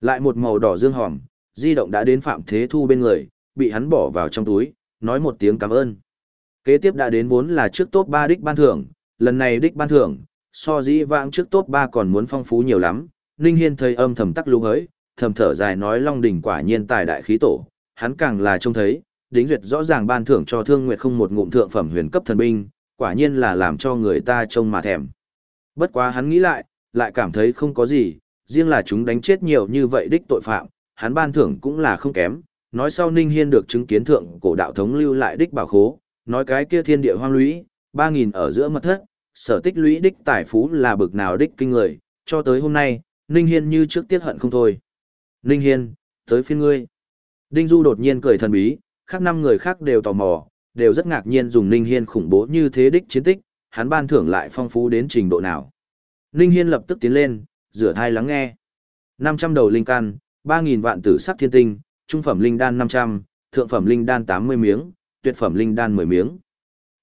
Lại một màu đỏ dương hòm, di động đã đến Phạm Thế Thu bên người, bị hắn bỏ vào trong túi, nói một tiếng cảm ơn. Kế tiếp đã đến vốn là trước top 3 đích ban thưởng, lần này đích ban thưởng, so dĩ vãng trước top 3 còn muốn phong phú nhiều lắm. Ninh Hiên thấy âm thầm tắc lúng hới, thầm thở dài nói Long Đỉnh quả nhiên tài đại khí tổ, hắn càng là trông thấy, đính duyệt rõ ràng ban thưởng cho Thương Nguyệt không một ngụm thượng phẩm huyền cấp thần binh, quả nhiên là làm cho người ta trông mà thèm. Bất quá hắn nghĩ lại, lại cảm thấy không có gì, riêng là chúng đánh chết nhiều như vậy đích tội phạm, hắn ban thưởng cũng là không kém. Nói sau Ninh Hiên được chứng kiến thượng cổ đạo thống lưu lại đích bảo khố, nói cái kia thiên địa hoang lũy, 3000 ở giữa mật thất, sở tích lũy đích tài phú là bực nào đích kinh người, cho tới hôm nay, Ninh Hiên như trước tiết hận không thôi. Ninh Hiên, tới phiên ngươi. Đinh Du đột nhiên cười thần bí, khác năm người khác đều tò mò, đều rất ngạc nhiên dùng Ninh Hiên khủng bố như thế đích chiến tích, hắn ban thưởng lại phong phú đến trình độ nào. Ninh Hiên lập tức tiến lên, rửa thai lắng nghe. 500 đầu linh căn, 3000 vạn tử sắc thiên tinh, trung phẩm linh đan 500, thượng phẩm linh đan 80 miếng, tuyệt phẩm linh đan 10 miếng.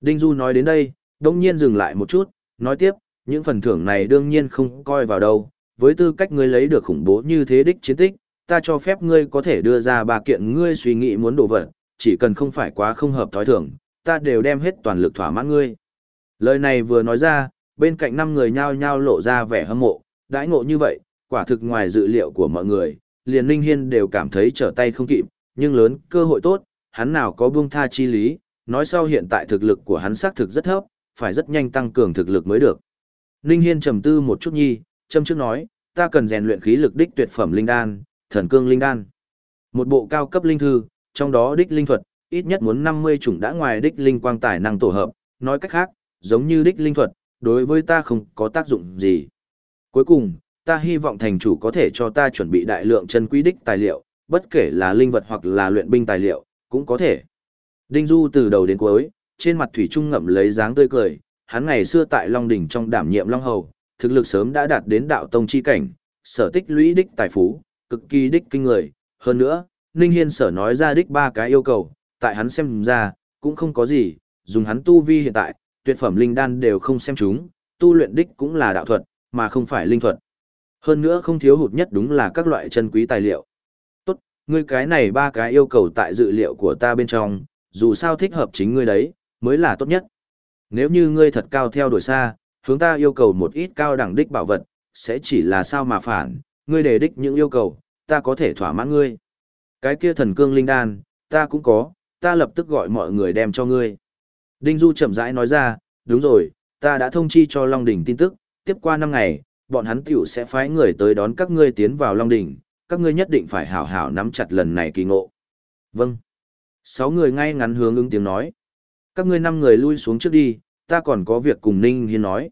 Đinh Du nói đến đây, đông nhiên dừng lại một chút, nói tiếp, những phần thưởng này đương nhiên không coi vào đâu, với tư cách ngươi lấy được khủng bố như thế đích chiến tích, ta cho phép ngươi có thể đưa ra ba kiện ngươi suy nghĩ muốn đổ vật, chỉ cần không phải quá không hợp thói thường, ta đều đem hết toàn lực thỏa mãn ngươi. Lời này vừa nói ra, bên cạnh năm người nhao nhao lộ ra vẻ hâm mộ, đãi ngộ như vậy, quả thực ngoài dự liệu của mọi người, liền Ninh Hiên đều cảm thấy trở tay không kịp, nhưng lớn, cơ hội tốt, hắn nào có buông tha chi lý, nói sau hiện tại thực lực của hắn xác thực rất thấp, phải rất nhanh tăng cường thực lực mới được. Ninh Hiên trầm tư một chút nhi, châm trước nói, ta cần rèn luyện khí lực đích tuyệt phẩm linh đan, thần cương linh đan. Một bộ cao cấp linh thư, trong đó đích linh thuật, ít nhất muốn 50 chủng đã ngoài đích linh quang tài năng tổ hợp, nói cách khác, giống như đích linh thuật, đối với ta không có tác dụng gì. Cuối cùng, ta hy vọng thành chủ có thể cho ta chuẩn bị đại lượng chân quý đích tài liệu, bất kể là linh vật hoặc là luyện binh tài liệu, cũng có thể. Đinh Du từ đầu đến cuối, trên mặt thủy trung ngậm lấy dáng tươi cười, hắn ngày xưa tại Long đỉnh trong đảm nhiệm Long hầu, thực lực sớm đã đạt đến đạo tông chi cảnh, sở tích lũy đích tài phú, cực kỳ đích kinh người, hơn nữa, Ninh Hiên sở nói ra đích ba cái yêu cầu, tại hắn xem ra, cũng không có gì, dùng hắn tu vi hiện tại, tuyệt phẩm linh đan đều không xem chúng, tu luyện đích cũng là đạo thuật, mà không phải linh thuật. Hơn nữa không thiếu hụt nhất đúng là các loại chân quý tài liệu. Tốt, ngươi cái này ba cái yêu cầu tại dự liệu của ta bên trong, dù sao thích hợp chính ngươi đấy, mới là tốt nhất. Nếu như ngươi thật cao theo đuổi xa, hướng ta yêu cầu một ít cao đẳng đích bảo vật, sẽ chỉ là sao mà phản, ngươi đề đích những yêu cầu, ta có thể thỏa mãn ngươi. Cái kia thần cương linh đan, ta cũng có, ta lập tức gọi mọi người đem cho ngươi. Đinh Du chậm rãi nói ra, đúng rồi, ta đã thông chi cho Long Đỉnh tin tức, tiếp qua năm ngày, bọn hắn tiểu sẽ phái người tới đón các ngươi tiến vào Long Đỉnh, các ngươi nhất định phải hảo hảo nắm chặt lần này kỳ ngộ. Vâng. Sáu người ngay ngắn hướng ứng tiếng nói. Các ngươi năm người lui xuống trước đi, ta còn có việc cùng Ninh Hiên nói.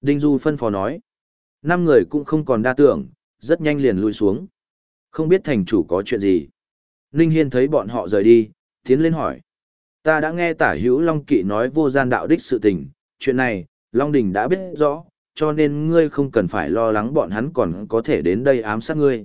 Đinh Du phân phó nói. Năm người cũng không còn đa tưởng, rất nhanh liền lui xuống. Không biết thành chủ có chuyện gì. Ninh Hiên thấy bọn họ rời đi, tiến lên hỏi. Ta đã nghe tả hữu Long Kỵ nói vô gian đạo đích sự tình, chuyện này, Long Đình đã biết rõ, cho nên ngươi không cần phải lo lắng bọn hắn còn có thể đến đây ám sát ngươi.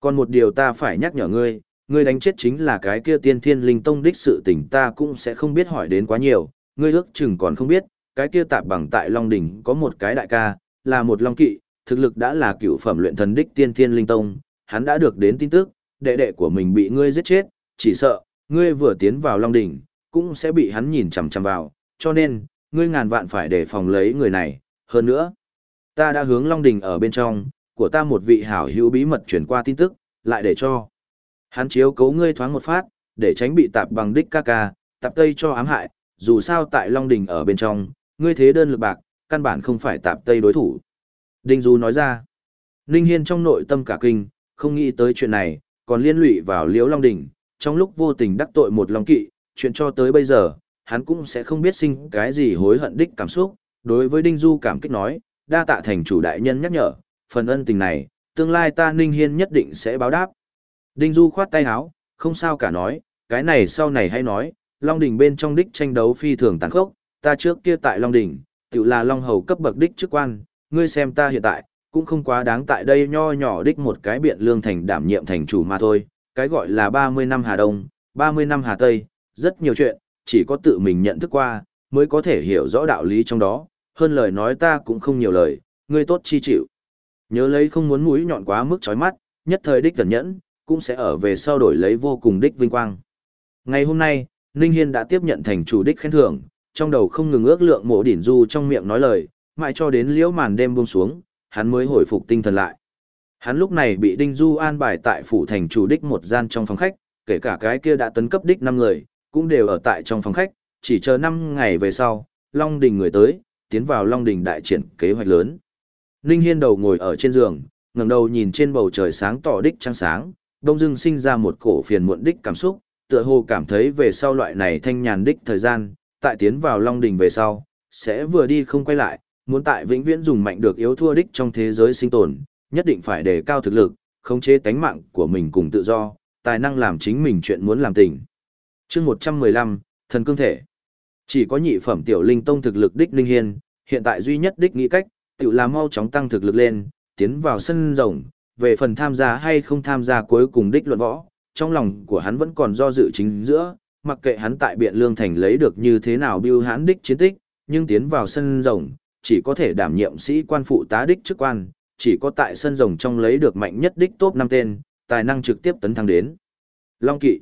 Còn một điều ta phải nhắc nhở ngươi, ngươi đánh chết chính là cái kia tiên thiên linh tông đích sự tình ta cũng sẽ không biết hỏi đến quá nhiều, ngươi ước chừng còn không biết, cái kia tạp bằng tại Long Đỉnh có một cái đại ca, là một Long Kỵ, thực lực đã là cựu phẩm luyện thần đích tiên thiên linh tông, hắn đã được đến tin tức, đệ đệ của mình bị ngươi giết chết, chỉ sợ, ngươi vừa tiến vào Long Đỉnh, cũng sẽ bị hắn nhìn chằm chằm vào, cho nên, ngươi ngàn vạn phải đề phòng lấy người này, hơn nữa. Ta đã hướng Long Đình ở bên trong, của ta một vị hảo hữu bí mật chuyển qua tin tức, lại để cho. Hắn chiếu cấu ngươi thoáng một phát, để tránh bị tạp bằng đích ca ca, tạp tây cho ám hại, dù sao tại Long Đình ở bên trong, ngươi thế đơn lực bạc, căn bản không phải tạp tây đối thủ. Đinh Du nói ra, Ninh Hiên trong nội tâm cả kinh, không nghĩ tới chuyện này, còn liên lụy vào Liễu Long Đình, trong lúc vô tình đắc tội một Long Kỵ, chuyện cho tới bây giờ, hắn cũng sẽ không biết sinh cái gì hối hận đích cảm xúc, đối với Đinh Du cảm kích nói, đa tạ thành chủ đại nhân nhắc nhở, phần ân tình này, tương lai ta Ninh Hiên nhất định sẽ báo đáp. Đinh Du khoát tay áo, không sao cả nói, cái này sau này hay nói, Long Đỉnh bên trong đích tranh đấu phi thường tàn khốc, ta trước kia tại Long Đỉnh, tự là Long Hầu cấp bậc đích chức quan, ngươi xem ta hiện tại, cũng không quá đáng tại đây nho nhỏ đích một cái biện lương thành đảm nhiệm thành chủ mà thôi, cái gọi là 30 năm Hà Đông, 30 năm Hà Tây, rất nhiều chuyện, chỉ có tự mình nhận thức qua, mới có thể hiểu rõ đạo lý trong đó, hơn lời nói ta cũng không nhiều lời, ngươi tốt chi chịu. Nhớ lấy không muốn mũi nhọn quá mức chói mắt, nhất thời đích cẩn nhẫn, cũng sẽ ở về sau đổi lấy vô cùng đích vinh quang. Ngày hôm nay, Ninh Hiên đã tiếp nhận thành chủ đích khen thưởng, trong đầu không ngừng ước lượng mộ đỉnh du trong miệng nói lời, mãi cho đến liễu màn đêm buông xuống, hắn mới hồi phục tinh thần lại. Hắn lúc này bị Đinh Du an bài tại phủ thành chủ đích một gian trong phòng khách, kể cả cái kia đã tấn cấp đích 5 người, cũng đều ở tại trong phòng khách, chỉ chờ 5 ngày về sau, Long Đình người tới, tiến vào Long Đình đại triển kế hoạch lớn. Ninh Hiên đầu ngồi ở trên giường, ngẩng đầu nhìn trên bầu trời sáng tỏ đích trăng sáng, đông dưng sinh ra một cổ phiền muộn đích cảm xúc, tựa hồ cảm thấy về sau loại này thanh nhàn đích thời gian, tại tiến vào Long Đình về sau, sẽ vừa đi không quay lại, muốn tại vĩnh viễn dùng mạnh được yếu thua đích trong thế giới sinh tồn, nhất định phải đề cao thực lực, khống chế tánh mạng của mình cùng tự do, tài năng làm chính mình chuyện muốn làm tình. chương 115, Thần Cương Thể chỉ có nhị phẩm tiểu linh tông thực lực đích linh hiên, hiện tại duy nhất đích nghĩ cách, tự làm mau chóng tăng thực lực lên, tiến vào sân rồng, về phần tham gia hay không tham gia cuối cùng đích luận võ, trong lòng của hắn vẫn còn do dự chính giữa, mặc kệ hắn tại biện lương thành lấy được như thế nào biêu hãn đích chiến tích, nhưng tiến vào sân rồng, chỉ có thể đảm nhiệm sĩ quan phụ tá đích chức quan, chỉ có tại sân rồng trong lấy được mạnh nhất đích top 5 tên, tài năng trực tiếp tấn thăng đến. Long kỵ.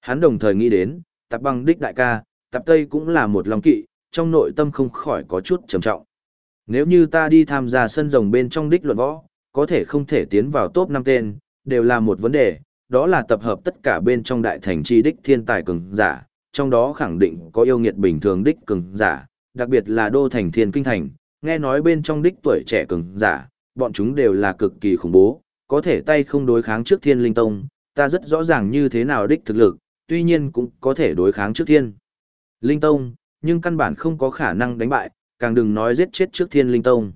Hắn đồng thời nghĩ đến, tập băng đích đại ca, tập tây cũng là một long kỵ, trong nội tâm không khỏi có chút trầm trọng. Nếu như ta đi tham gia sân rồng bên trong đích luận võ, có thể không thể tiến vào top 5 tên, đều là một vấn đề, đó là tập hợp tất cả bên trong đại thành chi đích thiên tài cường giả, trong đó khẳng định có yêu nghiệt bình thường đích cường giả, đặc biệt là đô thành thiên kinh thành, nghe nói bên trong đích tuổi trẻ cường giả, bọn chúng đều là cực kỳ khủng bố, có thể tay không đối kháng trước thiên linh tông, ta rất rõ ràng như thế nào đích thực lực, tuy nhiên cũng có thể đối kháng trước thiên linh tông, nhưng căn bản không có khả năng đánh bại, càng đừng nói giết chết trước thiên linh tông.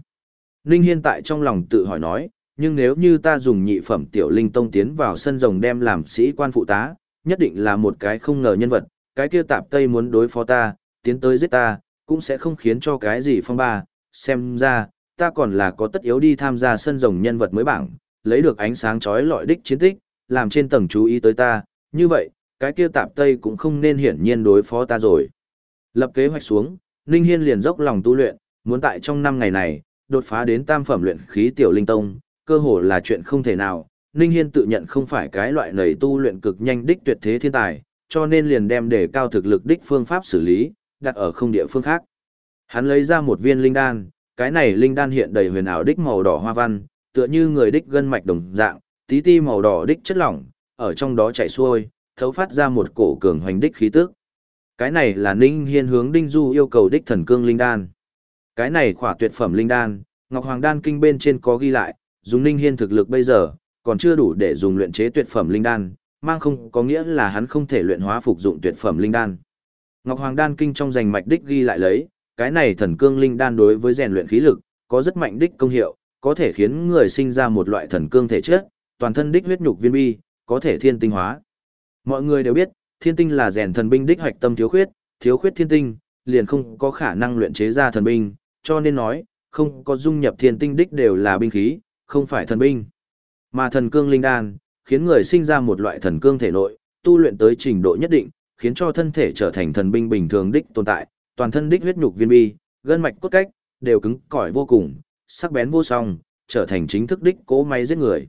Ninh Hiên tại trong lòng tự hỏi nói, nhưng nếu như ta dùng nhị phẩm tiểu linh tông tiến vào sân rồng đem làm sĩ quan phụ tá, nhất định là một cái không ngờ nhân vật, cái kia tạp tây muốn đối phó ta, tiến tới giết ta, cũng sẽ không khiến cho cái gì phong ba, xem ra, ta còn là có tất yếu đi tham gia sân rồng nhân vật mới bảng, lấy được ánh sáng chói lọi đích chiến tích, làm trên tầng chú ý tới ta, như vậy, cái kia tạp tây cũng không nên hiển nhiên đối phó ta rồi. Lập kế hoạch xuống, Ninh Hiên liền dốc lòng tu luyện, muốn tại trong năm ngày này, đột phá đến tam phẩm luyện khí tiểu linh tông, cơ hồ là chuyện không thể nào. Ninh Hiên tự nhận không phải cái loại nầy tu luyện cực nhanh đích tuyệt thế thiên tài, cho nên liền đem để cao thực lực đích phương pháp xử lý, đặt ở không địa phương khác. Hắn lấy ra một viên linh đan, cái này linh đan hiện đầy huyền ảo đích màu đỏ hoa văn, tựa như người đích gân mạch đồng dạng, tí ti màu đỏ đích chất lỏng, ở trong đó chảy xuôi, thấu phát ra một cổ cường hoành đích khí tức. Cái này là Ninh Hiên hướng Đinh Du yêu cầu đích thần cương linh đan. Cái này khỏa tuyệt phẩm linh đan, Ngọc Hoàng đan kinh bên trên có ghi lại, dùng Ninh Hiên thực lực bây giờ, còn chưa đủ để dùng luyện chế tuyệt phẩm linh đan, mang không có nghĩa là hắn không thể luyện hóa phục dụng tuyệt phẩm linh đan. Ngọc Hoàng đan kinh trong danh mạch đích ghi lại lấy, cái này thần cương linh đan đối với rèn luyện khí lực, có rất mạnh đích công hiệu, có thể khiến người sinh ra một loại thần cương thể chất, toàn thân đích huyết nhục viên bi, có thể thiên tinh hóa. Mọi người đều biết, thiên tinh là rèn thần binh đích hoạch tâm thiếu khuyết, thiếu khuyết thiên tinh, liền không có khả năng luyện chế ra thần binh, cho nên nói, không có dung nhập thiên tinh đích đều là binh khí, không phải thần binh. Mà thần cương linh đan, khiến người sinh ra một loại thần cương thể nội, tu luyện tới trình độ nhất định, khiến cho thân thể trở thành thần binh bình thường đích tồn tại, toàn thân đích huyết nhục viên bi, gân mạch cốt cách, đều cứng cỏi vô cùng, sắc bén vô song, trở thành chính thức đích cố máy giết người.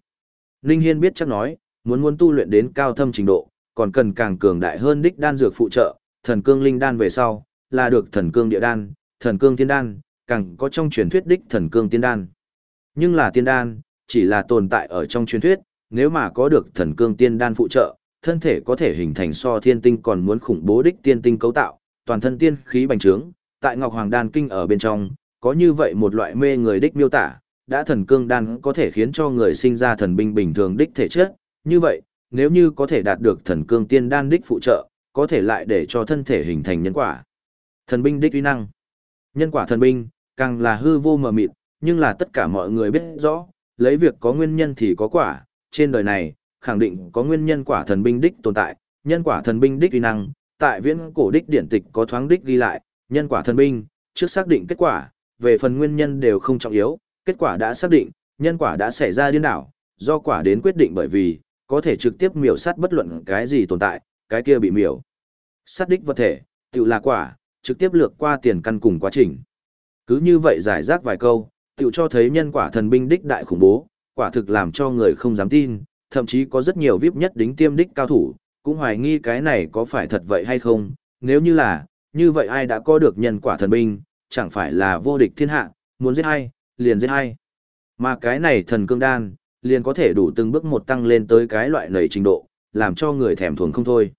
Linh Hiên biết chắc nói, muốn muốn tu luyện đến cao thâm trình độ, còn cần càng cường đại hơn đích đan dược phụ trợ, thần cương linh đan về sau, là được thần cương địa đan, thần cương tiên đan, càng có trong truyền thuyết đích thần cương tiên đan. Nhưng là tiên đan, chỉ là tồn tại ở trong truyền thuyết, nếu mà có được thần cương tiên đan phụ trợ, thân thể có thể hình thành so thiên tinh còn muốn khủng bố đích tiên tinh cấu tạo, toàn thân tiên khí bành trướng, tại Ngọc Hoàng đan kinh ở bên trong, có như vậy một loại mê người đích miêu tả, đã thần cương đan có thể khiến cho người sinh ra thần binh bình thường đích thể chất, như vậy, nếu như có thể đạt được thần cương tiên đan đích phụ trợ, có thể lại để cho thân thể hình thành nhân quả. Thần binh đích uy năng. Nhân quả thần binh, càng là hư vô mờ mịt, nhưng là tất cả mọi người biết rõ, lấy việc có nguyên nhân thì có quả, trên đời này, khẳng định có nguyên nhân quả thần binh đích tồn tại, nhân quả thần binh đích uy năng, tại viễn cổ đích điển tịch có thoáng đích ghi lại, nhân quả thần binh, trước xác định kết quả, về phần nguyên nhân đều không trọng yếu, kết quả đã xác định, nhân quả đã xảy ra điên đảo, do quả đến quyết định bởi vì, có thể trực tiếp miểu sát bất luận cái gì tồn tại, cái kia bị miểu. Sát đích vật thể, tự là quả, trực tiếp lược qua tiền căn cùng quá trình. Cứ như vậy giải rác vài câu, tự cho thấy nhân quả thần binh đích đại khủng bố, quả thực làm cho người không dám tin, thậm chí có rất nhiều VIP nhất đính tiêm đích cao thủ, cũng hoài nghi cái này có phải thật vậy hay không, nếu như là, như vậy ai đã có được nhân quả thần binh, chẳng phải là vô địch thiên hạ, muốn giết ai, liền giết ai. Mà cái này thần cương đan, liền có thể đủ từng bước một tăng lên tới cái loại nầy trình độ, làm cho người thèm thuồng không thôi.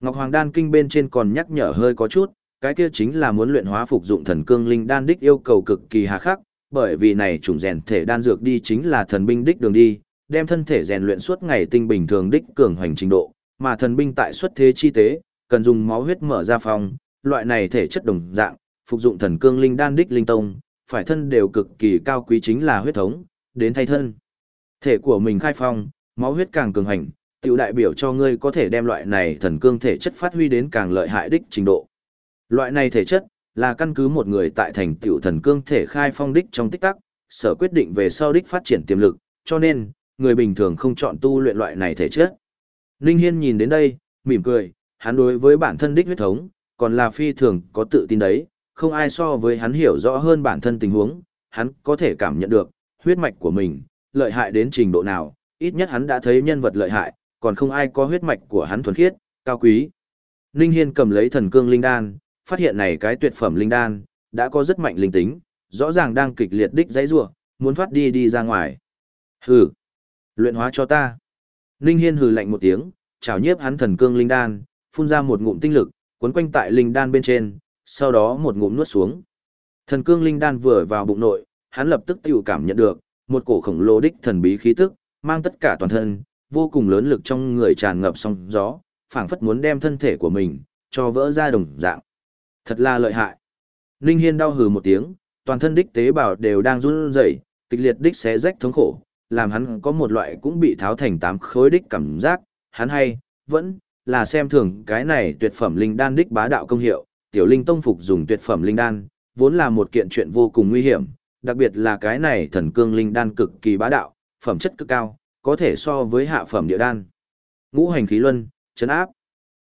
Ngọc Hoàng đan kinh bên trên còn nhắc nhở hơi có chút, cái kia chính là muốn luyện hóa phục dụng thần cương linh đan đích yêu cầu cực kỳ hà khắc, bởi vì này chủng rèn thể đan dược đi chính là thần binh đích đường đi, đem thân thể rèn luyện suốt ngày tinh bình thường đích cường hoành trình độ, mà thần binh tại xuất thế chi tế, cần dùng máu huyết mở ra phòng, loại này thể chất đồng dạng, phục dụng thần cương linh đan đích linh tông, phải thân đều cực kỳ cao quý chính là huyết thống, đến thay thân. Thể của mình khai phong, máu huyết càng cường hành, tiểu đại biểu cho ngươi có thể đem loại này thần cương thể chất phát huy đến càng lợi hại đích trình độ. Loại này thể chất, là căn cứ một người tại thành tiểu thần cương thể khai phong đích trong tích tắc, sở quyết định về sau đích phát triển tiềm lực, cho nên, người bình thường không chọn tu luyện loại này thể chất. Linh Hiên nhìn đến đây, mỉm cười, hắn đối với bản thân đích huyết thống, còn là phi thường có tự tin đấy, không ai so với hắn hiểu rõ hơn bản thân tình huống, hắn có thể cảm nhận được, huyết mạch của mình, lợi hại đến trình độ nào, ít nhất hắn đã thấy nhân vật lợi hại, còn không ai có huyết mạch của hắn thuần khiết, cao quý. Ninh Hiên cầm lấy thần cương linh đan, phát hiện này cái tuyệt phẩm linh đan, đã có rất mạnh linh tính, rõ ràng đang kịch liệt đích dãy rủa, muốn thoát đi đi ra ngoài. Hừ, luyện hóa cho ta. Ninh Hiên hừ lạnh một tiếng, chào nhiếp hắn thần cương linh đan, phun ra một ngụm tinh lực, cuốn quanh tại linh đan bên trên, sau đó một ngụm nuốt xuống. Thần cương linh đan vừa vào bụng nội, hắn lập tức tiểu cảm nhận được, một cổ khổng lồ đích thần bí khí tức, mang tất cả toàn thân, vô cùng lớn lực trong người tràn ngập sóng gió, phảng phất muốn đem thân thể của mình, cho vỡ ra đồng dạng. Thật là lợi hại. Linh Hiên đau hừ một tiếng, toàn thân đích tế bào đều đang run rẩy, kịch liệt đích xé rách thống khổ, làm hắn có một loại cũng bị tháo thành tám khối đích cảm giác, hắn hay, vẫn, là xem thường cái này tuyệt phẩm linh đan đích bá đạo công hiệu, tiểu linh tông phục dùng tuyệt phẩm linh đan, vốn là một kiện chuyện vô cùng nguy hiểm, đặc biệt là cái này thần cương linh đan cực kỳ bá đạo, phẩm chất cực cao, có thể so với hạ phẩm địa đan. Ngũ hành khí luân, chấn áp.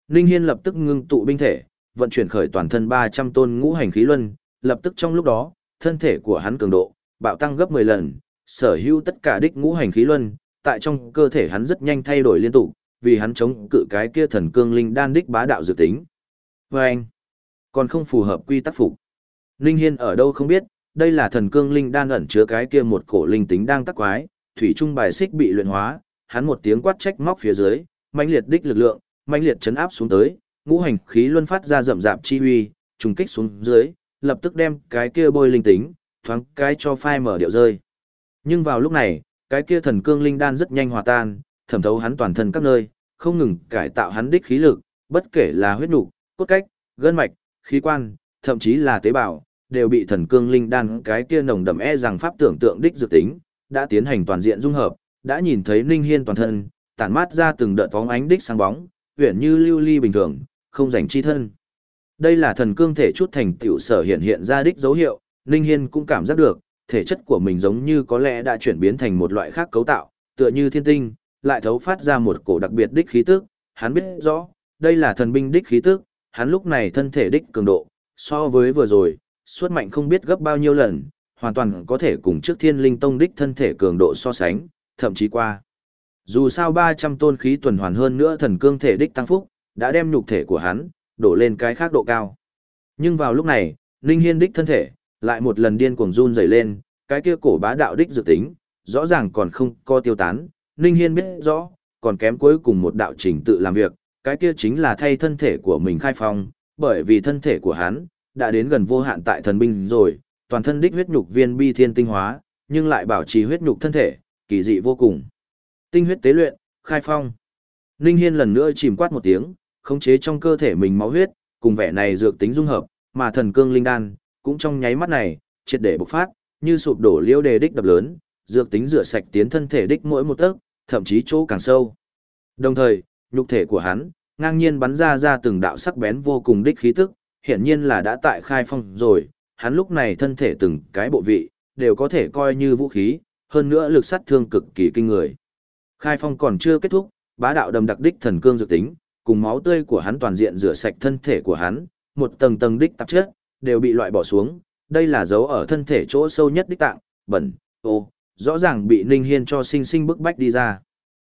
Ninh Hiên lập tức ngưng tụ binh thể, vận chuyển khởi toàn thân 300 tôn ngũ hành khí luân, lập tức trong lúc đó, thân thể của hắn cường độ bạo tăng gấp 10 lần, sở hữu tất cả đích ngũ hành khí luân, tại trong cơ thể hắn rất nhanh thay đổi liên tục, vì hắn chống cự cái kia thần cương linh đan đích bá đạo dự tính. Và anh, còn không phù hợp quy tắc phục. Ninh Hiên ở đâu không biết, đây là thần cương linh đan ẩn chứa cái kia một cổ linh tính đang tắc quái, thủy trung bài xích bị luyện hóa, hắn một tiếng quát trách móc phía dưới, mãnh liệt đích lực lượng, mãnh liệt chấn áp xuống tới, ngũ hành khí luân phát ra rậm rạp chi uy, trùng kích xuống dưới, lập tức đem cái kia bôi linh tính, thoáng cái cho phai mở điệu rơi. Nhưng vào lúc này, cái kia thần cương linh đan rất nhanh hòa tan, thẩm thấu hắn toàn thân các nơi, không ngừng cải tạo hắn đích khí lực, bất kể là huyết nục, cốt cách, gân mạch, khí quan, thậm chí là tế bào, đều bị thần cương linh đan cái kia nồng đậm e rằng pháp tưởng tượng đích dự tính, đã tiến hành toàn diện dung hợp, đã nhìn thấy Ninh Hiên toàn thân, tản mát ra từng đợt phóng ánh đích sáng bóng, uyển như lưu ly bình thường, không rảnh chi thân. Đây là thần cương thể chút thành tiểu sở hiện hiện ra đích dấu hiệu, Ninh Hiên cũng cảm giác được, thể chất của mình giống như có lẽ đã chuyển biến thành một loại khác cấu tạo, tựa như thiên tinh, lại thấu phát ra một cổ đặc biệt đích khí tức, hắn biết rõ, đây là thần binh đích khí tức, hắn lúc này thân thể đích cường độ, so với vừa rồi, suốt mạnh không biết gấp bao nhiêu lần, hoàn toàn có thể cùng trước thiên linh tông đích thân thể cường độ so sánh, thậm chí qua. Dù sao 300 tôn khí tuần hoàn hơn nữa thần cương thể đích tăng phúc, đã đem nhục thể của hắn, đổ lên cái khác độ cao. Nhưng vào lúc này, Ninh Hiên đích thân thể, lại một lần điên cuồng run rẩy lên, cái kia cổ bá đạo đích dự tính, rõ ràng còn không co tiêu tán, Ninh Hiên biết rõ, còn kém cuối cùng một đạo trình tự làm việc, cái kia chính là thay thân thể của mình khai phong, bởi vì thân thể của hắn, đã đến gần vô hạn tại thần binh rồi, toàn thân đích huyết nhục viên bi thiên tinh hóa, nhưng lại bảo trì huyết nhục thân thể, kỳ dị vô cùng. Tinh huyết tế luyện, khai phong. Ninh Hiên lần nữa chìm quát một tiếng, khống chế trong cơ thể mình máu huyết, cùng vẻ này dược tính dung hợp, mà thần cương linh đan, cũng trong nháy mắt này, triệt để bộc phát, như sụp đổ liêu đề đích đập lớn, dược tính rửa sạch tiến thân thể đích mỗi một tấc, thậm chí chỗ càng sâu. Đồng thời, nhục thể của hắn, ngang nhiên bắn ra ra từng đạo sắc bén vô cùng đích khí tức, hiển nhiên là đã tại khai phong rồi, hắn lúc này thân thể từng cái bộ vị, đều có thể coi như vũ khí, hơn nữa lực sát thương cực kỳ kinh người. Khai phong còn chưa kết thúc, bá đạo đầm đặc đích thần cương dược tính, cùng máu tươi của hắn toàn diện rửa sạch thân thể của hắn, một tầng tầng đích tạp chất, đều bị loại bỏ xuống, đây là dấu ở thân thể chỗ sâu nhất đích tạng, bẩn, ô, rõ ràng bị Ninh Hiên cho sinh sinh bức bách đi ra.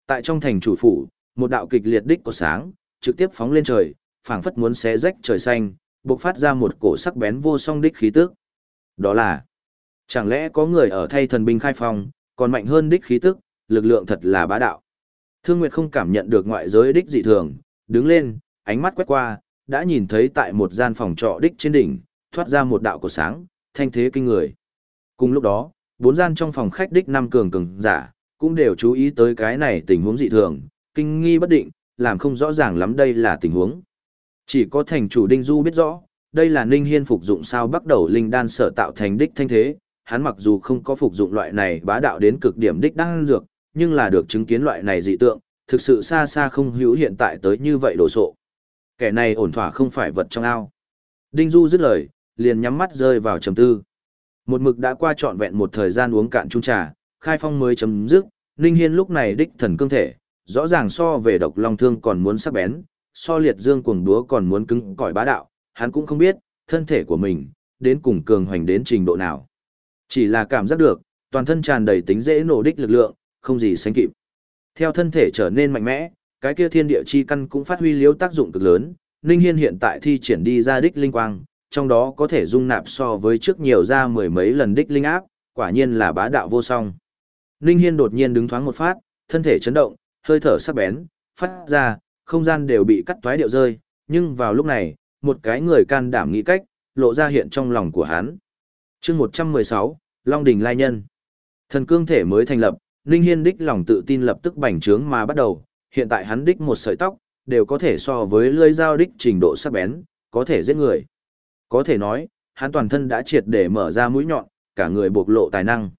Tại trong thành chủ phủ, một đạo kịch liệt đích của sáng, trực tiếp phóng lên trời, phảng phất muốn xé rách trời xanh, bộc phát ra một cổ sắc bén vô song đích khí tức. Đó là, chẳng lẽ có người ở thay thần binh khai phong, còn mạnh hơn đích khí tức, lực lượng thật là bá đạo. Thương Nguyệt không cảm nhận được ngoại giới đích dị thường, đứng lên, ánh mắt quét qua, đã nhìn thấy tại một gian phòng trọ đích trên đỉnh, thoát ra một đạo cổ sáng, thanh thế kinh người. Cùng lúc đó, bốn gian trong phòng khách đích năm cường cường giả, cũng đều chú ý tới cái này tình huống dị thường, kinh nghi bất định, làm không rõ ràng lắm đây là tình huống. Chỉ có thành chủ Đinh Du biết rõ, đây là Ninh Hiên phục dụng sao bắt đầu linh đan sở tạo thành đích thanh thế, hắn mặc dù không có phục dụng loại này bá đạo đến cực điểm đích đan dược, nhưng là được chứng kiến loại này dị tượng, thực sự xa xa không hữu hiện tại tới như vậy đồ sộ. Kẻ này ổn thỏa không phải vật trong ao. Đinh Du dứt lời, liền nhắm mắt rơi vào trầm tư. Một mực đã qua trọn vẹn một thời gian uống cạn chung trà, khai phong mới chấm dứt, Ninh Hiên lúc này đích thần cương thể, rõ ràng so về độc long thương còn muốn sắc bén, so liệt dương cuồng đúa còn muốn cứng cỏi bá đạo, hắn cũng không biết, thân thể của mình, đến cùng cường hoành đến trình độ nào. Chỉ là cảm giác được, toàn thân tràn đầy tính dễ nổ đích lực lượng, không gì sánh kịp. Theo thân thể trở nên mạnh mẽ, cái kia thiên địa chi căn cũng phát huy liếu tác dụng cực lớn, Ninh Hiên hiện tại thi triển đi ra đích linh quang, trong đó có thể dung nạp so với trước nhiều ra mười mấy lần đích linh áp, quả nhiên là bá đạo vô song. Ninh Hiên đột nhiên đứng thoáng một phát, thân thể chấn động, hơi thở sắc bén, phát ra, không gian đều bị cắt toái điệu rơi, nhưng vào lúc này, một cái người can đảm nghĩ cách, lộ ra hiện trong lòng của hắn. chương 116, Long Đình Lai Nhân. Thần cương thể mới thành lập, Ninh Hiên đích lòng tự tin lập tức bành trướng mà bắt đầu, hiện tại hắn đích một sợi tóc, đều có thể so với lưỡi dao đích trình độ sắc bén, có thể giết người. Có thể nói, hắn toàn thân đã triệt để mở ra mũi nhọn, cả người bộc lộ tài năng.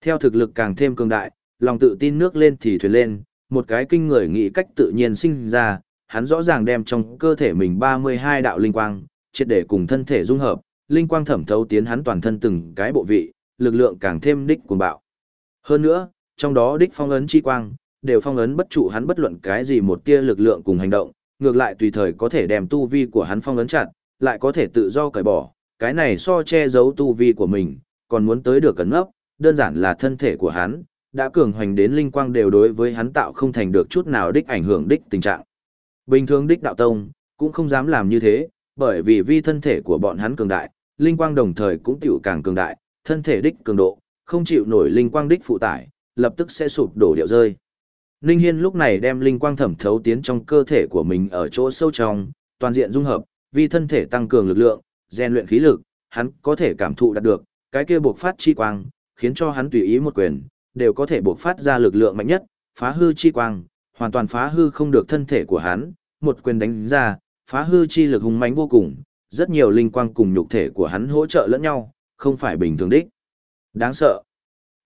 Theo thực lực càng thêm cường đại, lòng tự tin nước lên thì thuyền lên, một cái kinh người nghĩ cách tự nhiên sinh ra, hắn rõ ràng đem trong cơ thể mình 32 đạo linh quang, triệt để cùng thân thể dung hợp, linh quang thẩm thấu tiến hắn toàn thân từng cái bộ vị, lực lượng càng thêm đích cuồng bạo. Hơn nữa, trong đó đích phong ấn chi quang, đều phong ấn bất trụ hắn bất luận cái gì một tia lực lượng cùng hành động, ngược lại tùy thời có thể đem tu vi của hắn phong ấn chặt, lại có thể tự do cởi bỏ, cái này so che giấu tu vi của mình, còn muốn tới được cẩn ngốc, đơn giản là thân thể của hắn, đã cường hoành đến linh quang đều đối với hắn tạo không thành được chút nào đích ảnh hưởng đích tình trạng. Bình thường đích đạo tông, cũng không dám làm như thế, bởi vì vi thân thể của bọn hắn cường đại, linh quang đồng thời cũng tiểu càng cường đại, thân thể đích cường độ, không chịu nổi linh quang đích phụ tải, lập tức sẽ sụp đổ điệu rơi. Ninh Hiên lúc này đem linh quang thẩm thấu tiến trong cơ thể của mình ở chỗ sâu trong, toàn diện dung hợp, vì thân thể tăng cường lực lượng, rèn luyện khí lực, hắn có thể cảm thụ đạt được, cái kia buộc phát chi quang, khiến cho hắn tùy ý một quyền, đều có thể buộc phát ra lực lượng mạnh nhất, phá hư chi quang, hoàn toàn phá hư không được thân thể của hắn, một quyền đánh ra, phá hư chi lực hùng mãnh vô cùng, rất nhiều linh quang cùng nhục thể của hắn hỗ trợ lẫn nhau, không phải bình thường đích. Đáng sợ.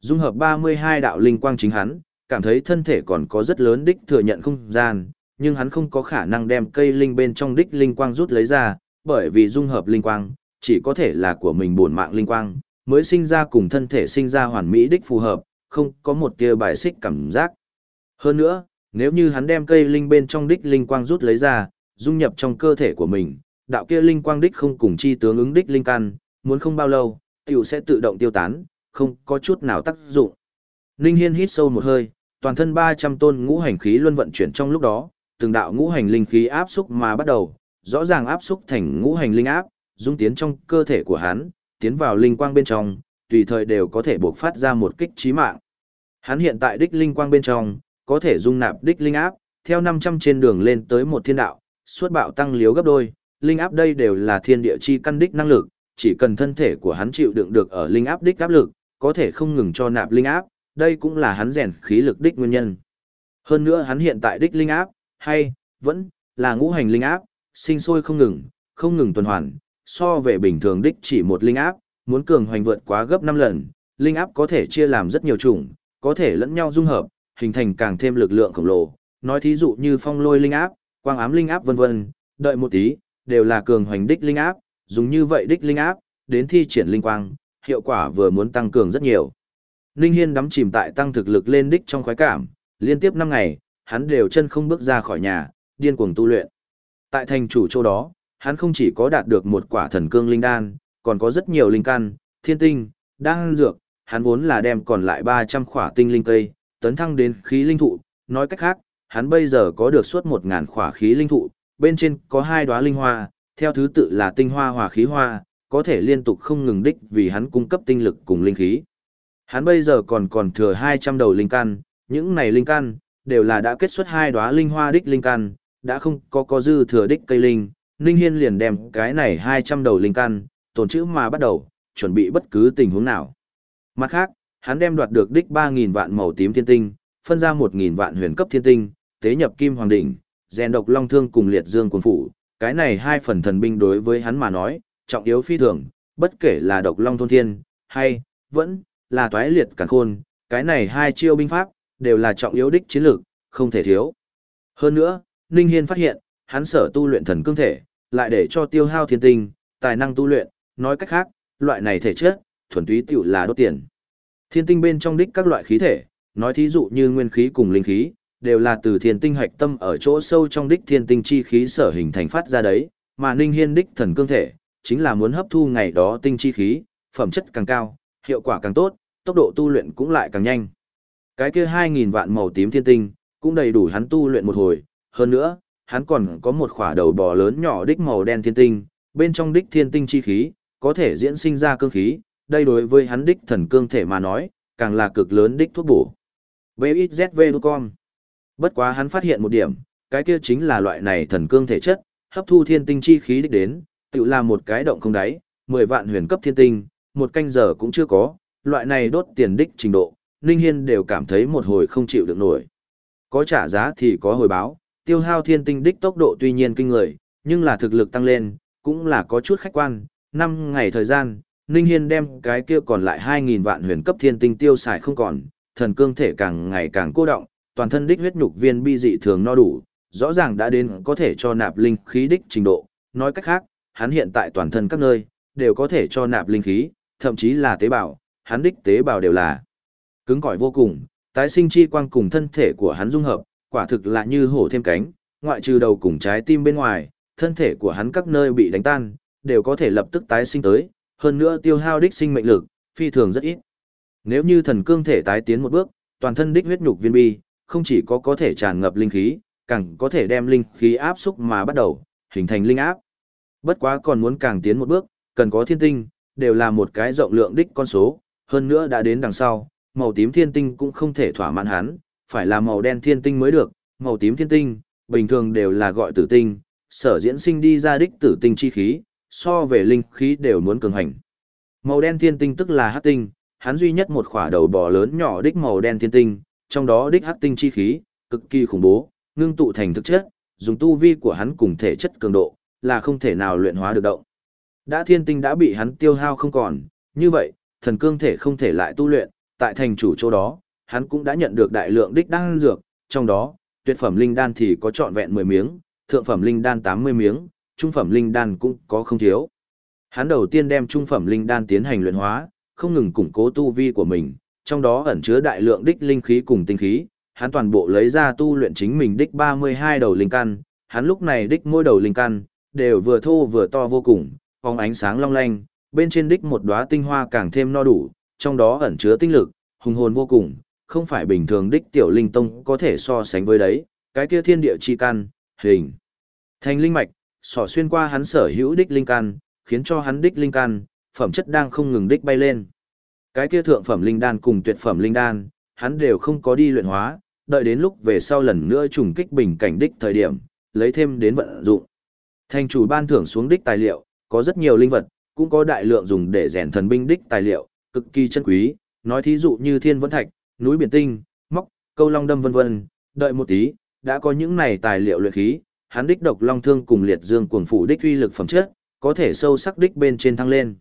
Dung hợp 32 đạo linh quang chính hắn, cảm thấy thân thể còn có rất lớn đích thừa nhận không gian, nhưng hắn không có khả năng đem cây linh bên trong đích linh quang rút lấy ra, bởi vì dung hợp linh quang, chỉ có thể là của mình bổn mạng linh quang, mới sinh ra cùng thân thể sinh ra hoàn mỹ đích phù hợp, không có một tia bài xích cảm giác. Hơn nữa, nếu như hắn đem cây linh bên trong đích linh quang rút lấy ra, dung nhập trong cơ thể của mình, đạo kia linh quang đích không cùng chi tướng ứng đích linh căn, muốn không bao lâu, tiểu sẽ tự động tiêu tán, không có chút nào tác dụng. linh Hiên hít sâu một hơi, toàn thân 300 tôn ngũ hành khí luân vận chuyển trong lúc đó, từng đạo ngũ hành linh khí áp xúc mà bắt đầu, rõ ràng áp xúc thành ngũ hành linh áp, dung tiến trong cơ thể của hắn, tiến vào linh quang bên trong, tùy thời đều có thể buộc phát ra một kích chí mạng. Hắn hiện tại đích linh quang bên trong, có thể dung nạp đích linh áp, theo 500 trên đường lên tới một thiên đạo, suốt bạo tăng liếu gấp đôi, linh áp đây đều là thiên địa chi căn đích năng lực, chỉ cần thân thể của hắn chịu đựng được ở linh áp đích áp lực, có thể không ngừng cho nạp linh áp, đây cũng là hắn rèn khí lực đích nguyên nhân. Hơn nữa hắn hiện tại đích linh áp, hay, vẫn, là ngũ hành linh áp, sinh sôi không ngừng, không ngừng tuần hoàn, so về bình thường đích chỉ một linh áp, muốn cường hoành vượt quá gấp 5 lần, linh áp có thể chia làm rất nhiều chủng, có thể lẫn nhau dung hợp, hình thành càng thêm lực lượng khổng lồ, nói thí dụ như phong lôi linh áp, quang ám linh áp vân vân, đợi một tí, đều là cường hoành đích linh áp, dùng như vậy đích linh áp, đến thi triển linh quang, hiệu quả vừa muốn tăng cường rất nhiều. Linh Hiên đắm chìm tại tăng thực lực lên đích trong khoái cảm, liên tiếp 5 ngày, hắn đều chân không bước ra khỏi nhà, điên cuồng tu luyện. Tại thành chủ châu đó, hắn không chỉ có đạt được một quả thần cương linh đan, còn có rất nhiều linh căn, thiên tinh, đan dược, hắn vốn là đem còn lại 300 khỏa tinh linh cây, tấn thăng đến khí linh thụ, nói cách khác, hắn bây giờ có được suốt một ngàn khỏa khí linh thụ, bên trên có hai đóa linh hoa, theo thứ tự là tinh hoa hòa khí hoa, có thể liên tục không ngừng đích vì hắn cung cấp tinh lực cùng linh khí. Hắn bây giờ còn còn thừa 200 đầu linh căn, những này linh căn đều là đã kết xuất hai đóa linh hoa đích linh căn, đã không có có dư thừa đích cây linh, Ninh Hiên liền đem cái này 200 đầu linh căn, tồn chữ mà bắt đầu, chuẩn bị bất cứ tình huống nào. Mặt khác, hắn đem đoạt được đích 3.000 vạn màu tím thiên tinh, phân ra 1.000 vạn huyền cấp thiên tinh, tế nhập kim hoàng đỉnh, rèn độc long thương cùng liệt dương quân phủ, cái này hai phần thần binh đối với hắn mà nói, trọng yếu phi thường, bất kể là độc long thôn thiên, hay, vẫn, là toái liệt càn khôn, cái này hai chiêu binh pháp, đều là trọng yếu đích chiến lược, không thể thiếu. Hơn nữa, Ninh Hiên phát hiện, hắn sở tu luyện thần cương thể, lại để cho tiêu hao thiên tinh, tài năng tu luyện, nói cách khác, loại này thể chất, thuần túy tiểu là đốt tiền. Thiên tinh bên trong đích các loại khí thể, nói thí dụ như nguyên khí cùng linh khí, đều là từ thiên tinh hạch tâm ở chỗ sâu trong đích thiên tinh chi khí sở hình thành phát ra đấy, mà Ninh Hiên đích thần cương thể, chính là muốn hấp thu ngày đó tinh chi khí, phẩm chất càng cao, hiệu quả càng tốt, tốc độ tu luyện cũng lại càng nhanh. Cái kia 2000 vạn màu tím thiên tinh, cũng đầy đủ hắn tu luyện một hồi, hơn nữa, hắn còn có một khỏa đầu bò lớn nhỏ đích màu đen thiên tinh, bên trong đích thiên tinh chi khí, có thể diễn sinh ra cương khí, đây đối với hắn đích thần cương thể mà nói, càng là cực lớn đích thuốc bổ. VXZV.com Bất quá hắn phát hiện một điểm, cái kia chính là loại này thần cương thể chất, hấp thu thiên tinh chi khí đích đến, tự là một cái động không đáy, 10 vạn huyền cấp thiên tinh, một canh giờ cũng chưa có, loại này đốt tiền đích trình độ, Ninh Hiên đều cảm thấy một hồi không chịu được nổi. Có trả giá thì có hồi báo, tiêu hao thiên tinh đích tốc độ tuy nhiên kinh người, nhưng là thực lực tăng lên, cũng là có chút khách quan, 5 ngày thời gian, Ninh Hiên đem cái kia còn lại 2.000 vạn huyền cấp thiên tinh tiêu xài không còn, thần cương thể càng ngày càng cô động, toàn thân đích huyết nhục viên bi dị thường no đủ, rõ ràng đã đến có thể cho nạp linh khí đích trình độ, nói cách khác, hắn hiện tại toàn thân các nơi, đều có thể cho nạp linh khí, thậm chí là tế bào, hắn đích tế bào đều là cứng cỏi vô cùng, tái sinh chi quang cùng thân thể của hắn dung hợp, quả thực là như hổ thêm cánh, ngoại trừ đầu cùng trái tim bên ngoài, thân thể của hắn các nơi bị đánh tan, đều có thể lập tức tái sinh tới, hơn nữa tiêu hao đích sinh mệnh lực, phi thường rất ít. Nếu như thần cương thể tái tiến một bước, toàn thân đích huyết nhục viên bi, không chỉ có có thể tràn ngập linh khí, càng có thể đem linh khí áp xúc mà bắt đầu, hình thành linh áp. Bất quá còn muốn càng tiến một bước, cần có thiên tinh, đều là một cái rộng lượng đích con số, hơn nữa đã đến đằng sau, màu tím thiên tinh cũng không thể thỏa mãn hắn, phải là màu đen thiên tinh mới được, màu tím thiên tinh, bình thường đều là gọi tử tinh, sở diễn sinh đi ra đích tử tinh chi khí, so về linh khí đều muốn cường hành. Màu đen thiên tinh tức là hắc tinh, hắn duy nhất một khỏa đầu bò lớn nhỏ đích màu đen thiên tinh, trong đó đích hắc tinh chi khí, cực kỳ khủng bố, ngưng tụ thành thực chất, dùng tu vi của hắn cùng thể chất cường độ, là không thể nào luyện hóa được động. Đã thiên tinh đã bị hắn tiêu hao không còn, như vậy, thần cương thể không thể lại tu luyện, tại thành chủ chỗ đó, hắn cũng đã nhận được đại lượng đích đan dược, trong đó, tuyệt phẩm linh đan thì có trọn vẹn 10 miếng, thượng phẩm linh đan 80 miếng, trung phẩm linh đan cũng có không thiếu. Hắn đầu tiên đem trung phẩm linh đan tiến hành luyện hóa, không ngừng củng cố tu vi của mình, trong đó ẩn chứa đại lượng đích linh khí cùng tinh khí, hắn toàn bộ lấy ra tu luyện chính mình đích 32 đầu linh căn, hắn lúc này đích mỗi đầu linh căn đều vừa thô vừa to vô cùng, phóng ánh sáng long lanh, bên trên đích một đóa tinh hoa càng thêm no đủ, trong đó ẩn chứa tinh lực, hùng hồn vô cùng, không phải bình thường đích tiểu linh tông có thể so sánh với đấy, cái kia thiên địa chi căn, hình, thành linh mạch, sỏ xuyên qua hắn sở hữu đích linh căn, khiến cho hắn đích linh căn, phẩm chất đang không ngừng đích bay lên. Cái kia thượng phẩm linh đan cùng tuyệt phẩm linh đan, hắn đều không có đi luyện hóa, đợi đến lúc về sau lần nữa trùng kích bình cảnh đích thời điểm, lấy thêm đến vận dụng. Thành chủ ban thưởng xuống đích tài liệu, có rất nhiều linh vật, cũng có đại lượng dùng để rèn thần binh đích tài liệu, cực kỳ chân quý, nói thí dụ như thiên vẫn thạch, núi biển tinh, móc, câu long đâm vân vân, đợi một tí, đã có những này tài liệu luyện khí, hắn đích độc long thương cùng liệt dương cuồng phủ đích uy lực phẩm chất, có thể sâu sắc đích bên trên thăng lên.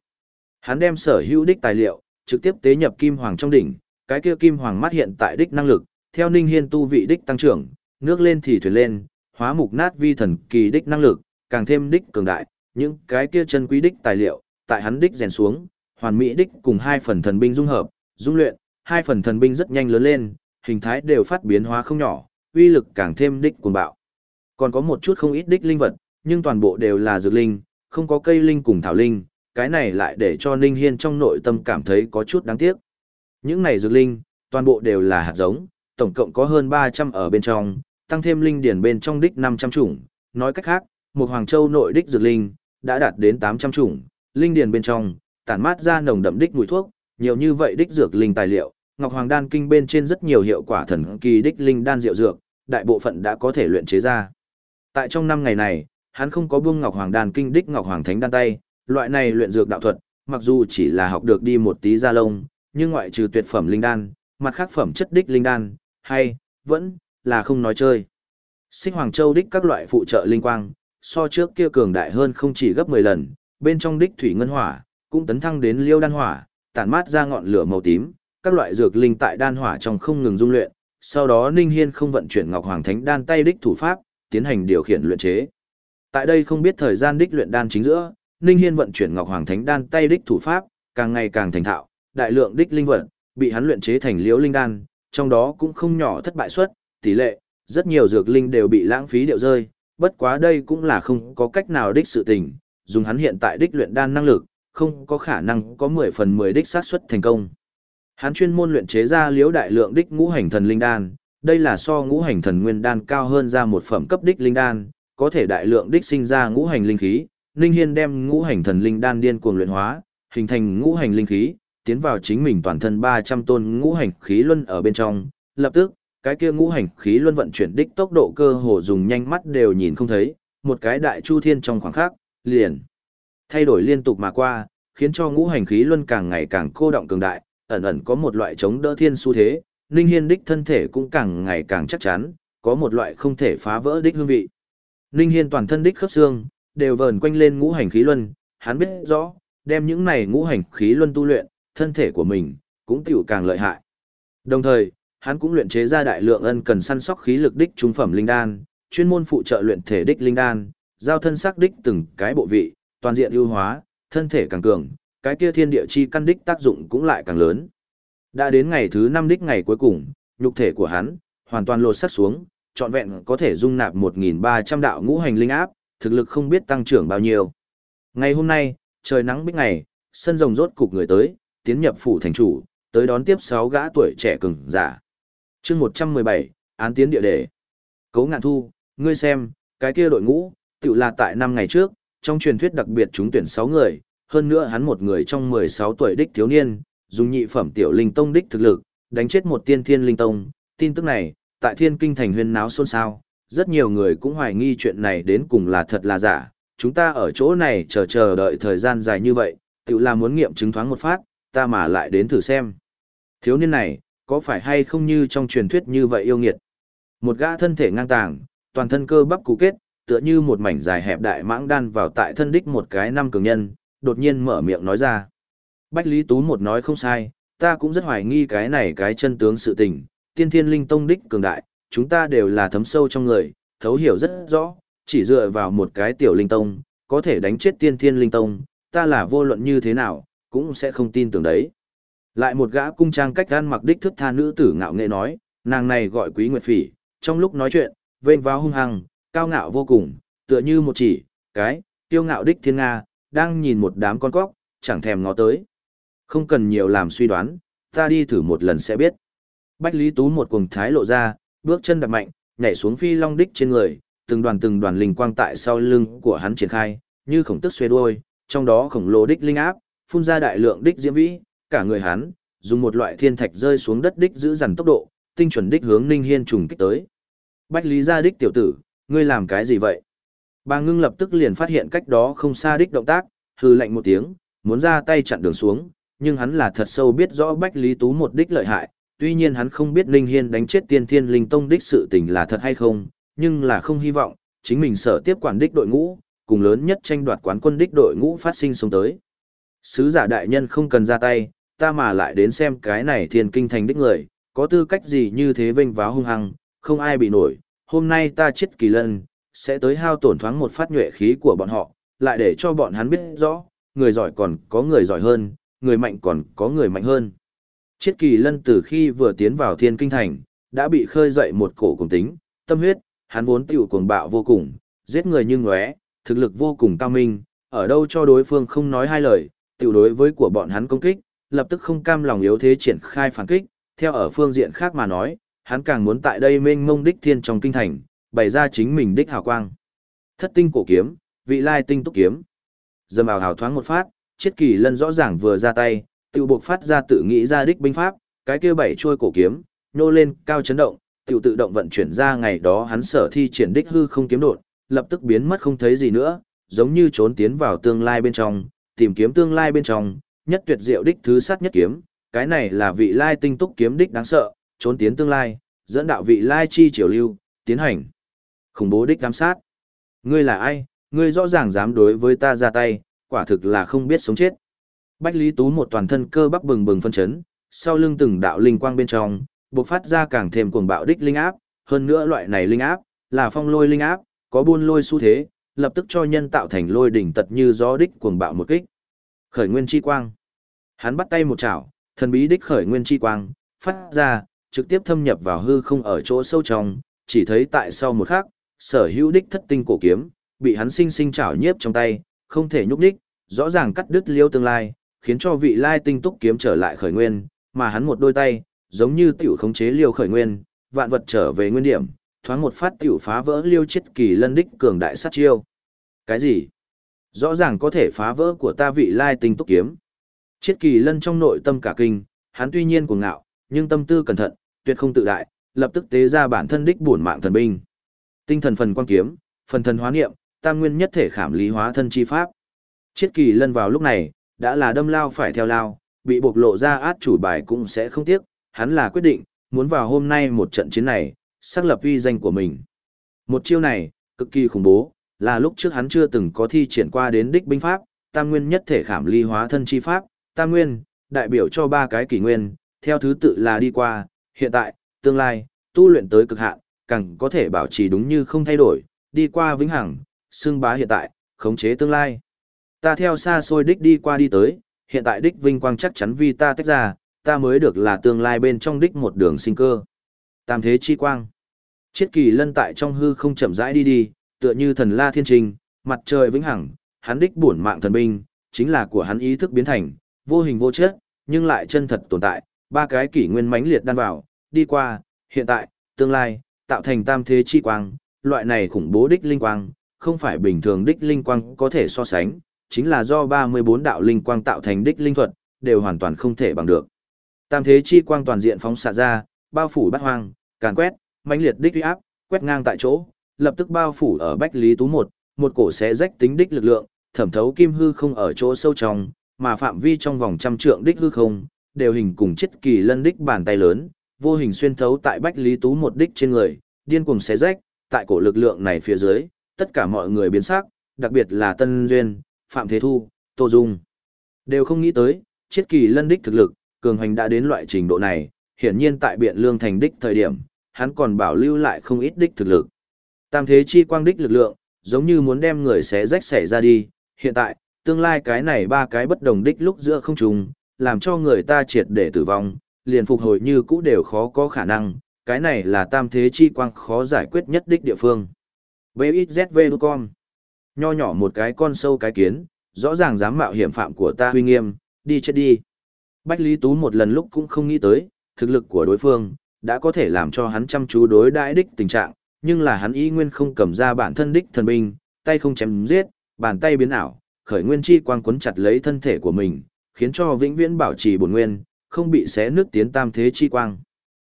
Hắn đem sở hữu đích tài liệu, trực tiếp tế nhập kim hoàng trong đỉnh, cái kia kim hoàng mắt hiện tại đích năng lực, theo Ninh Hiên tu vị đích tăng trưởng, nước lên thì thuyền lên, hóa mục nát vi thần kỳ đích năng lực, càng thêm đích cường đại, những cái kia chân quý đích tài liệu, tại hắn đích rèn xuống, hoàn mỹ đích cùng hai phần thần binh dung hợp, dung luyện, hai phần thần binh rất nhanh lớn lên, hình thái đều phát biến hóa không nhỏ, uy lực càng thêm đích cuồng bạo. Còn có một chút không ít đích linh vật, nhưng toàn bộ đều là dược linh, không có cây linh cùng thảo linh, cái này lại để cho Ninh Hiên trong nội tâm cảm thấy có chút đáng tiếc. Những này dược linh, toàn bộ đều là hạt giống, tổng cộng có hơn 300 ở bên trong, tăng thêm linh điển bên trong đích 500 chủng, nói cách khác, một Hoàng Châu nội đích dược linh, đã đạt đến 800 chủng, linh điển bên trong, tản mát ra nồng đậm đích mùi thuốc, nhiều như vậy đích dược linh tài liệu, Ngọc Hoàng đan kinh bên trên rất nhiều hiệu quả thần kỳ đích linh đan diệu dược, đại bộ phận đã có thể luyện chế ra. Tại trong năm ngày này, hắn không có buông Ngọc Hoàng đan kinh đích Ngọc Hoàng thánh đan tay, loại này luyện dược đạo thuật, mặc dù chỉ là học được đi một tí ra lông, nhưng ngoại trừ tuyệt phẩm linh đan, mặt khác phẩm chất đích linh đan, hay, vẫn, là không nói chơi. Sinh Hoàng Châu đích các loại phụ trợ linh quang, so trước kia cường đại hơn không chỉ gấp 10 lần, bên trong đích thủy ngân hỏa, cũng tấn thăng đến liêu đan hỏa, tản mát ra ngọn lửa màu tím, các loại dược linh tại đan hỏa trong không ngừng dung luyện, sau đó Ninh Hiên không vận chuyển Ngọc Hoàng Thánh đan tay đích thủ pháp, tiến hành điều khiển luyện chế. Tại đây không biết thời gian đích luyện đan chính giữa, Ninh Hiên vận chuyển Ngọc Hoàng Thánh đan tay đích thủ pháp, càng ngày càng thành thạo, đại lượng đích linh vật bị hắn luyện chế thành liễu linh đan, trong đó cũng không nhỏ thất bại suất, tỷ lệ, rất nhiều dược linh đều bị lãng phí điệu rơi, bất quá đây cũng là không có cách nào đích sự tình, dùng hắn hiện tại đích luyện đan năng lực, không có khả năng có 10 phần 10 đích xác suất thành công. Hắn chuyên môn luyện chế ra liễu đại lượng đích ngũ hành thần linh đan, đây là so ngũ hành thần nguyên đan cao hơn ra một phẩm cấp đích linh đan, có thể đại lượng đích sinh ra ngũ hành linh khí. Ninh Hiên đem ngũ hành thần linh đan điên cuồng luyện hóa, hình thành ngũ hành linh khí, tiến vào chính mình toàn thân 300 tôn ngũ hành khí luân ở bên trong, lập tức, cái kia ngũ hành khí luân vận chuyển đích tốc độ cơ hồ dùng nhanh mắt đều nhìn không thấy, một cái đại chu thiên trong khoảng khắc, liền thay đổi liên tục mà qua, khiến cho ngũ hành khí luân càng ngày càng cô động cường đại, ẩn ẩn có một loại chống đỡ thiên xu thế, Ninh Hiên đích thân thể cũng càng ngày càng chắc chắn, có một loại không thể phá vỡ đích hương vị. Ninh Hiên toàn thân đích khớp xương, đều vờn quanh lên ngũ hành khí luân, hắn biết rõ, đem những này ngũ hành khí luân tu luyện, thân thể của mình cũng tiểu càng lợi hại. Đồng thời, hắn cũng luyện chế ra đại lượng ân cần săn sóc khí lực đích trung phẩm linh đan, chuyên môn phụ trợ luyện thể đích linh đan, giao thân sắc đích từng cái bộ vị, toàn diện ưu hóa, thân thể càng cường, cái kia thiên địa chi căn đích tác dụng cũng lại càng lớn. Đã đến ngày thứ năm đích ngày cuối cùng, nhục thể của hắn hoàn toàn lột sắc xuống, trọn vẹn có thể dung nạp 1.300 đạo ngũ hành linh áp, thực lực không biết tăng trưởng bao nhiêu. Ngày hôm nay, trời nắng bích ngày, sân rồng rốt cục người tới, tiến nhập phủ thành chủ, tới đón tiếp 6 gã tuổi trẻ cường giả. chương 117, án tiến địa đề. Cấu ngạn thu, ngươi xem, cái kia đội ngũ, tự là tại năm ngày trước, trong truyền thuyết đặc biệt chúng tuyển 6 người, hơn nữa hắn một người trong 16 tuổi đích thiếu niên, dùng nhị phẩm tiểu linh tông đích thực lực, đánh chết một tiên thiên linh tông. Tin tức này, tại thiên kinh thành huyên náo xôn xao, rất nhiều người cũng hoài nghi chuyện này đến cùng là thật là giả. Chúng ta ở chỗ này chờ chờ đợi thời gian dài như vậy, tự là muốn nghiệm chứng thoáng một phát, ta mà lại đến thử xem. Thiếu niên này, có phải hay không như trong truyền thuyết như vậy yêu nghiệt? Một gã thân thể ngang tàng, toàn thân cơ bắp cụ kết, tựa như một mảnh dài hẹp đại mãng đan vào tại thân đích một cái năm cường nhân, đột nhiên mở miệng nói ra. Bách Lý Tú một nói không sai, ta cũng rất hoài nghi cái này cái chân tướng sự tình, tiên thiên linh tông đích cường đại, chúng ta đều là thấm sâu trong người, thấu hiểu rất rõ, chỉ dựa vào một cái tiểu linh tông, có thể đánh chết tiên thiên linh tông, ta là vô luận như thế nào, cũng sẽ không tin tưởng đấy. Lại một gã cung trang cách gan mặc đích thức tha nữ tử ngạo nghệ nói, nàng này gọi quý nguyệt phỉ, trong lúc nói chuyện, vênh vào hung hăng, cao ngạo vô cùng, tựa như một chỉ, cái, tiêu ngạo đích thiên Nga, đang nhìn một đám con cóc, chẳng thèm ngó tới. Không cần nhiều làm suy đoán, ta đi thử một lần sẽ biết. Bách Lý Tú một cuồng thái lộ ra, bước chân đặt mạnh, nhảy xuống phi long đích trên người, từng đoàn từng đoàn linh quang tại sau lưng của hắn triển khai, như khổng tức xuê đuôi, trong đó khổng lồ đích linh áp, phun ra đại lượng đích diễm vĩ, cả người hắn, dùng một loại thiên thạch rơi xuống đất đích giữ dằn tốc độ, tinh chuẩn đích hướng Ninh Hiên trùng kích tới. Bách Lý gia đích tiểu tử, ngươi làm cái gì vậy? Bà ngưng lập tức liền phát hiện cách đó không xa đích động tác, hư lạnh một tiếng, muốn ra tay chặn đường xuống, nhưng hắn là thật sâu biết rõ Bách Lý Tú một đích lợi hại, tuy nhiên hắn không biết Ninh Hiên đánh chết tiên thiên linh tông đích sự tình là thật hay không, nhưng là không hy vọng, chính mình sở tiếp quản đích đội ngũ, cùng lớn nhất tranh đoạt quán quân đích đội ngũ phát sinh xuống tới. Sứ giả đại nhân không cần ra tay, ta mà lại đến xem cái này thiên kinh thành đích người, có tư cách gì như thế vênh váo hung hăng, không ai bị nổi, hôm nay ta chết kỳ lân, sẽ tới hao tổn thoáng một phát nhuệ khí của bọn họ, lại để cho bọn hắn biết rõ, người giỏi còn có người giỏi hơn, người mạnh còn có người mạnh hơn. Chiết kỳ lân từ khi vừa tiến vào thiên kinh thành, đã bị khơi dậy một cổ cùng tính, tâm huyết, hắn vốn tiểu cuồng bạo vô cùng, giết người như ngóe, thực lực vô cùng cao minh, ở đâu cho đối phương không nói hai lời, tiểu đối với của bọn hắn công kích, lập tức không cam lòng yếu thế triển khai phản kích, theo ở phương diện khác mà nói, hắn càng muốn tại đây mênh mông đích thiên trong kinh thành, bày ra chính mình đích hào quang. Thất tinh cổ kiếm, vị lai tinh túc kiếm. Dầm ảo hào thoáng một phát, chiết kỳ lân rõ ràng vừa ra tay, tự buộc phát ra tự nghĩ ra đích binh pháp, cái kia bảy chuôi cổ kiếm, nô lên, cao chấn động, tự tự động vận chuyển ra ngày đó hắn sở thi triển đích hư không kiếm đột, lập tức biến mất không thấy gì nữa, giống như trốn tiến vào tương lai bên trong, tìm kiếm tương lai bên trong, nhất tuyệt diệu đích thứ sát nhất kiếm, cái này là vị lai tinh túc kiếm đích đáng sợ, trốn tiến tương lai, dẫn đạo vị lai chi triều lưu, tiến hành. Khủng bố đích giám sát. Ngươi là ai, ngươi rõ ràng dám đối với ta ra tay, quả thực là không biết sống chết. Bách Lý Tú một toàn thân cơ bắp bừng bừng phân chấn, sau lưng từng đạo linh quang bên trong, bộc phát ra càng thêm cuồng bạo đích linh áp, hơn nữa loại này linh áp là phong lôi linh áp, có buôn lôi xu thế, lập tức cho nhân tạo thành lôi đỉnh tật như gió đích cuồng bạo một kích. Khởi nguyên chi quang. Hắn bắt tay một chảo, thần bí đích khởi nguyên chi quang, phát ra, trực tiếp thâm nhập vào hư không ở chỗ sâu trong, chỉ thấy tại sau một khắc, sở hữu đích thất tinh cổ kiếm, bị hắn sinh sinh chảo nhiếp trong tay, không thể nhúc đích, rõ ràng cắt đứt liêu tương lai, khiến cho vị lai tinh túc kiếm trở lại khởi nguyên, mà hắn một đôi tay, giống như tiểu khống chế liêu khởi nguyên, vạn vật trở về nguyên điểm, thoáng một phát tiểu phá vỡ liêu chết kỳ lân đích cường đại sát chiêu. Cái gì? Rõ ràng có thể phá vỡ của ta vị lai tinh túc kiếm. Chết kỳ lân trong nội tâm cả kinh, hắn tuy nhiên cuồng ngạo, nhưng tâm tư cẩn thận, tuyệt không tự đại, lập tức tế ra bản thân đích bổn mạng thần binh. Tinh thần phần quan kiếm, phần thần hóa niệm, tam nguyên nhất thể khảm lý hóa thân chi pháp. Chiết kỳ lân vào lúc này, đã là đâm lao phải theo lao, bị bộc lộ ra át chủ bài cũng sẽ không tiếc, hắn là quyết định, muốn vào hôm nay một trận chiến này, xác lập uy danh của mình. Một chiêu này, cực kỳ khủng bố, là lúc trước hắn chưa từng có thi triển qua đến đích binh pháp, tam nguyên nhất thể khảm ly hóa thân chi pháp, tam nguyên, đại biểu cho ba cái kỷ nguyên, theo thứ tự là đi qua, hiện tại, tương lai, tu luyện tới cực hạn, càng có thể bảo trì đúng như không thay đổi, đi qua vĩnh hằng, xưng bá hiện tại, khống chế tương lai. Ta theo xa xôi đích đi qua đi tới, hiện tại đích vinh quang chắc chắn vì ta tách ra, ta mới được là tương lai bên trong đích một đường sinh cơ. Tam thế chi quang. Chiết kỳ lân tại trong hư không chậm rãi đi đi, tựa như thần la thiên trình, mặt trời vĩnh hằng, hắn đích bổn mạng thần binh, chính là của hắn ý thức biến thành, vô hình vô chất, nhưng lại chân thật tồn tại, ba cái kỷ nguyên mãnh liệt đan vào, đi qua, hiện tại, tương lai, tạo thành tam thế chi quang, loại này khủng bố đích linh quang, không phải bình thường đích linh quang có thể so sánh, chính là do 34 đạo linh quang tạo thành đích linh thuật, đều hoàn toàn không thể bằng được. Tam thế chi quang toàn diện phóng xạ ra, bao phủ bát hoang, càn quét, mãnh liệt đích uy áp, quét ngang tại chỗ, lập tức bao phủ ở Bách Lý Tú một, một cổ xé rách tính đích lực lượng, thẩm thấu kim hư không ở chỗ sâu trong, mà phạm vi trong vòng trăm trượng đích hư không, đều hình cùng chất kỳ lân đích bàn tay lớn, vô hình xuyên thấu tại Bách Lý Tú một đích trên người, điên cuồng xé rách, tại cổ lực lượng này phía dưới, tất cả mọi người biến sắc, đặc biệt là Tân Duyên, Phạm Thế Thu, Tô Dung. Đều không nghĩ tới, chiết kỳ lân đích thực lực, cường hành đã đến loại trình độ này, hiển nhiên tại biện lương thành đích thời điểm, hắn còn bảo lưu lại không ít đích thực lực. Tam thế chi quang đích lực lượng, giống như muốn đem người xé rách xẻ ra đi, hiện tại, tương lai cái này ba cái bất đồng đích lúc giữa không trùng, làm cho người ta triệt để tử vong, liền phục hồi như cũ đều khó có khả năng, cái này là tam thế chi quang khó giải quyết nhất đích địa phương. BXZV.com Nho nhỏ một cái con sâu cái kiến, rõ ràng dám mạo hiểm phạm của ta huy nghiêm, đi chết đi. Bách Lý Tú một lần lúc cũng không nghĩ tới, thực lực của đối phương, đã có thể làm cho hắn chăm chú đối đãi đích tình trạng, nhưng là hắn ý nguyên không cầm ra bản thân đích thần binh, tay không chém giết, bàn tay biến ảo, khởi nguyên chi quang quấn chặt lấy thân thể của mình, khiến cho vĩnh viễn bảo trì bổn nguyên, không bị xé nước tiến tam thế chi quang.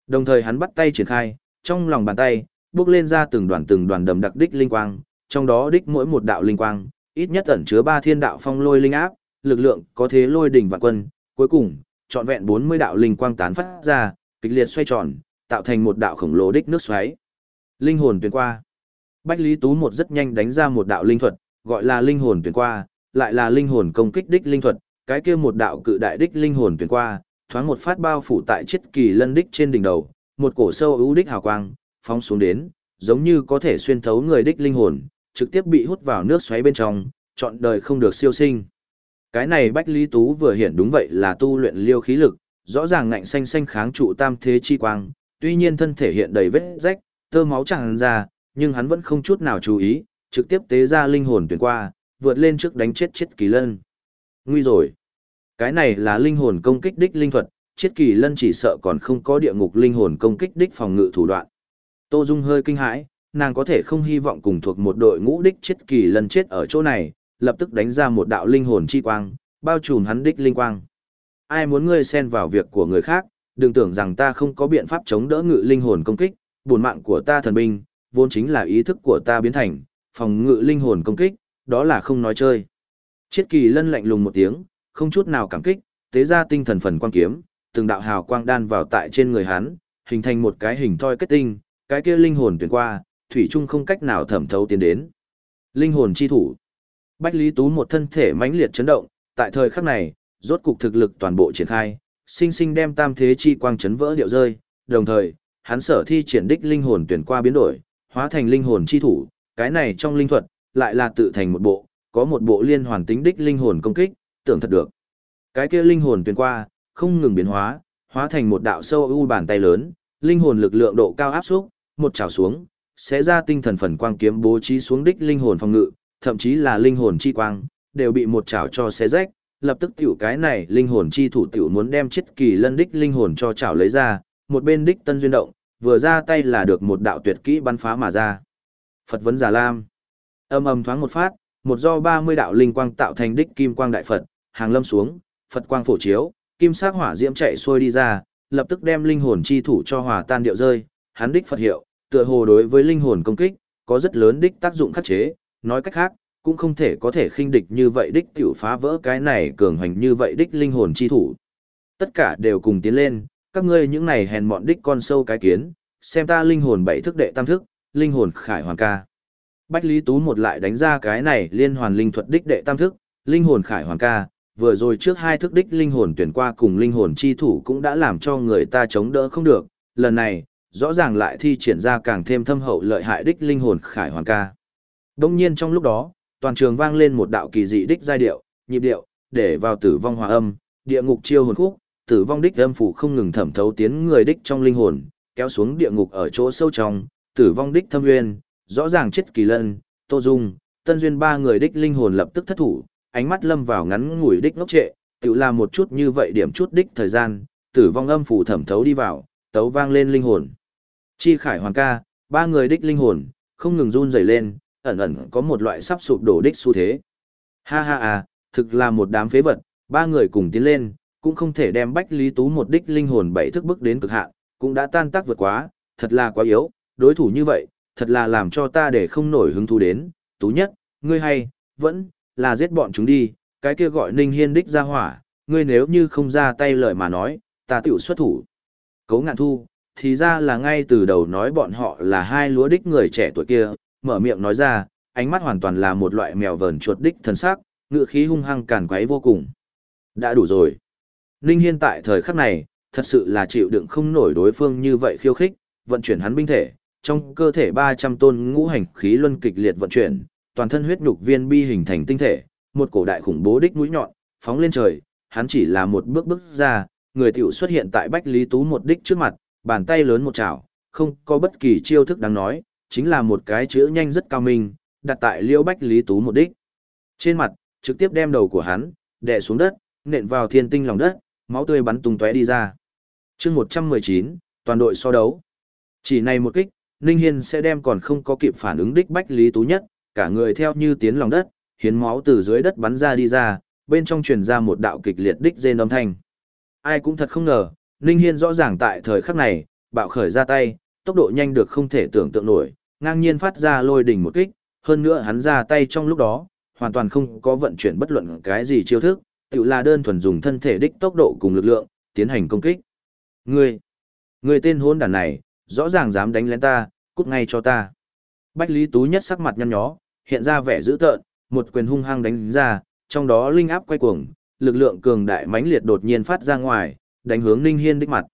Đồng thời hắn bắt tay triển khai, trong lòng bàn tay, bước lên ra từng đoàn từng đoàn đầm đặc đích linh quang, trong đó đích mỗi một đạo linh quang, ít nhất ẩn chứa ba thiên đạo phong lôi linh áp, lực lượng có thế lôi đỉnh vạn quân, cuối cùng, trọn vẹn 40 đạo linh quang tán phát ra, kịch liệt xoay tròn, tạo thành một đạo khổng lồ đích nước xoáy. Linh hồn tuyển qua. Bách Lý Tú một rất nhanh đánh ra một đạo linh thuật, gọi là linh hồn tuyển qua, lại là linh hồn công kích đích linh thuật, cái kia một đạo cự đại đích linh hồn tuyển qua, thoáng một phát bao phủ tại chết kỳ lân đích trên đỉnh đầu, một cổ sâu ưu đích hào quang, phóng xuống đến, giống như có thể xuyên thấu người đích linh hồn, trực tiếp bị hút vào nước xoáy bên trong, chọn đời không được siêu sinh. Cái này Bách Lý Tú vừa hiện đúng vậy là tu luyện liêu khí lực, rõ ràng ngạnh xanh xanh kháng trụ tam thế chi quang, tuy nhiên thân thể hiện đầy vết rách, tơ máu tràn ra, nhưng hắn vẫn không chút nào chú ý, trực tiếp tế ra linh hồn tuyển qua, vượt lên trước đánh chết chết kỳ lân. Nguy rồi. Cái này là linh hồn công kích đích linh thuật, chết Kỳ Lân chỉ sợ còn không có địa ngục linh hồn công kích đích phòng ngự thủ đoạn. Tô Dung hơi kinh hãi, nàng có thể không hy vọng cùng thuộc một đội ngũ đích chết Kỳ Lân chết ở chỗ này, lập tức đánh ra một đạo linh hồn chi quang, bao trùm hắn đích linh quang. Ai muốn ngươi xen vào việc của người khác, đừng tưởng rằng ta không có biện pháp chống đỡ ngự linh hồn công kích, buồn mạng của ta thần binh, vốn chính là ý thức của ta biến thành, phòng ngự linh hồn công kích, đó là không nói chơi. Chiết kỳ lân lạnh lùng một tiếng, không chút nào cảm kích, tế ra tinh thần phần quang kiếm, từng đạo hào quang đan vào tại trên người hắn, hình thành một cái hình thoi kết tinh, cái kia linh hồn tuyển qua, thủy chung không cách nào thẩm thấu tiến đến. Linh hồn chi thủ. Bách Lý Tú một thân thể mãnh liệt chấn động, tại thời khắc này, rốt cục thực lực toàn bộ triển khai, sinh sinh đem tam thế chi quang chấn vỡ điệu rơi, đồng thời, hắn sở thi triển đích linh hồn tuyển qua biến đổi, hóa thành linh hồn chi thủ, cái này trong linh thuật, lại là tự thành một bộ, có một bộ liên hoàn tính đích linh hồn công kích, tưởng thật được. Cái kia linh hồn tuyển qua, không ngừng biến hóa, hóa thành một đạo sâu u bàn tay lớn, linh hồn lực lượng độ cao áp xúc, một chảo xuống, sẽ ra tinh thần phần quang kiếm bố trí xuống đích linh hồn phòng ngự, thậm chí là linh hồn chi quang, đều bị một chảo cho xé rách, lập tức tiểu cái này linh hồn chi thủ tiểu muốn đem chết kỳ lân đích linh hồn cho chảo lấy ra, một bên đích tân duyên động, vừa ra tay là được một đạo tuyệt kỹ bắn phá mà ra. Phật vấn giả lam. Âm âm thoáng một phát, một do 30 đạo linh quang tạo thành đích kim quang đại Phật, hàng lâm xuống, Phật quang phổ chiếu, kim sắc hỏa diễm chạy xuôi đi ra, lập tức đem linh hồn chi thủ cho hòa tan điệu rơi, hắn đích Phật hiệu, tựa hồ đối với linh hồn công kích, có rất lớn đích tác dụng khắc chế, nói cách khác, cũng không thể có thể khinh địch như vậy đích tiểu phá vỡ cái này cường hành như vậy đích linh hồn chi thủ. Tất cả đều cùng tiến lên, các ngươi những này hèn mọn đích con sâu cái kiến, xem ta linh hồn bảy thức đệ tam thức, linh hồn khải hoàn ca. Bách Lý Tú một lại đánh ra cái này liên hoàn linh thuật đích đệ tam thức, linh hồn khải hoàn ca, vừa rồi trước hai thức đích linh hồn tuyển qua cùng linh hồn chi thủ cũng đã làm cho người ta chống đỡ không được, lần này, rõ ràng lại thi triển ra càng thêm thâm hậu lợi hại đích linh hồn khải hoàn ca. Đông nhiên trong lúc đó, toàn trường vang lên một đạo kỳ dị đích giai điệu, nhịp điệu, để vào tử vong hòa âm, địa ngục chiêu hồn khúc, tử vong đích âm phủ không ngừng thẩm thấu tiến người đích trong linh hồn, kéo xuống địa ngục ở chỗ sâu trong, tử vong đích thâm nguyên, rõ ràng chết kỳ lân, tô dung, tân duyên ba người đích linh hồn lập tức thất thủ, ánh mắt lâm vào ngắn ngủi đích ngốc trệ, tự làm một chút như vậy điểm chút đích thời gian, tử vong âm phủ thẩm thấu đi vào, tấu vang lên linh hồn. Chi khải hoàng ca, ba người đích linh hồn, không ngừng run rẩy lên, ẩn ẩn có một loại sắp sụp đổ đích xu thế. Ha ha à, thực là một đám phế vật, ba người cùng tiến lên, cũng không thể đem Bách Lý Tú một đích linh hồn bảy thức bức đến cực hạn, cũng đã tan tác vượt quá, thật là quá yếu, đối thủ như vậy, thật là làm cho ta để không nổi hứng thú đến, Tú nhất, ngươi hay, vẫn, là giết bọn chúng đi, cái kia gọi Ninh Hiên đích ra hỏa, ngươi nếu như không ra tay lời mà nói, ta tiểu xuất thủ. Cấu ngạn thu, thì ra là ngay từ đầu nói bọn họ là hai lúa đích người trẻ tuổi kia, mở miệng nói ra, ánh mắt hoàn toàn là một loại mèo vờn chuột đích thần sắc, ngựa khí hung hăng càn quấy vô cùng. Đã đủ rồi. Ninh Hiên tại thời khắc này, thật sự là chịu đựng không nổi đối phương như vậy khiêu khích, vận chuyển hắn binh thể, trong cơ thể 300 tôn ngũ hành khí luân kịch liệt vận chuyển, toàn thân huyết nhục viên bi hình thành tinh thể, một cổ đại khủng bố đích mũi nhọn, phóng lên trời, hắn chỉ là một bước bước ra, người tiểu xuất hiện tại Bách Lý Tú một đích trước mặt, bàn tay lớn một chảo, không có bất kỳ chiêu thức đáng nói, chính là một cái chữ nhanh rất cao minh, đặt tại liễu bách lý tú một đích. Trên mặt, trực tiếp đem đầu của hắn, đè xuống đất, nện vào thiên tinh lòng đất, máu tươi bắn tung tóe đi ra. chương 119, toàn đội so đấu. Chỉ này một kích, Ninh Hiên sẽ đem còn không có kịp phản ứng đích bách lý tú nhất, cả người theo như tiến lòng đất, hiến máu từ dưới đất bắn ra đi ra, bên trong truyền ra một đạo kịch liệt đích dên âm thanh. Ai cũng thật không ngờ, Ninh Hiên rõ ràng tại thời khắc này, bạo khởi ra tay, tốc độ nhanh được không thể tưởng tượng nổi, ngang nhiên phát ra lôi đỉnh một kích, hơn nữa hắn ra tay trong lúc đó, hoàn toàn không có vận chuyển bất luận cái gì chiêu thức, tự là đơn thuần dùng thân thể đích tốc độ cùng lực lượng, tiến hành công kích. Ngươi, ngươi tên hôn đàn này, rõ ràng dám đánh lén ta, cút ngay cho ta. Bách Lý Tú nhất sắc mặt nhăn nhó, hiện ra vẻ dữ tợn, một quyền hung hăng đánh ra, trong đó linh áp quay cuồng, lực lượng cường đại mãnh liệt đột nhiên phát ra ngoài, đánh hướng Ninh Hiên đích mặt.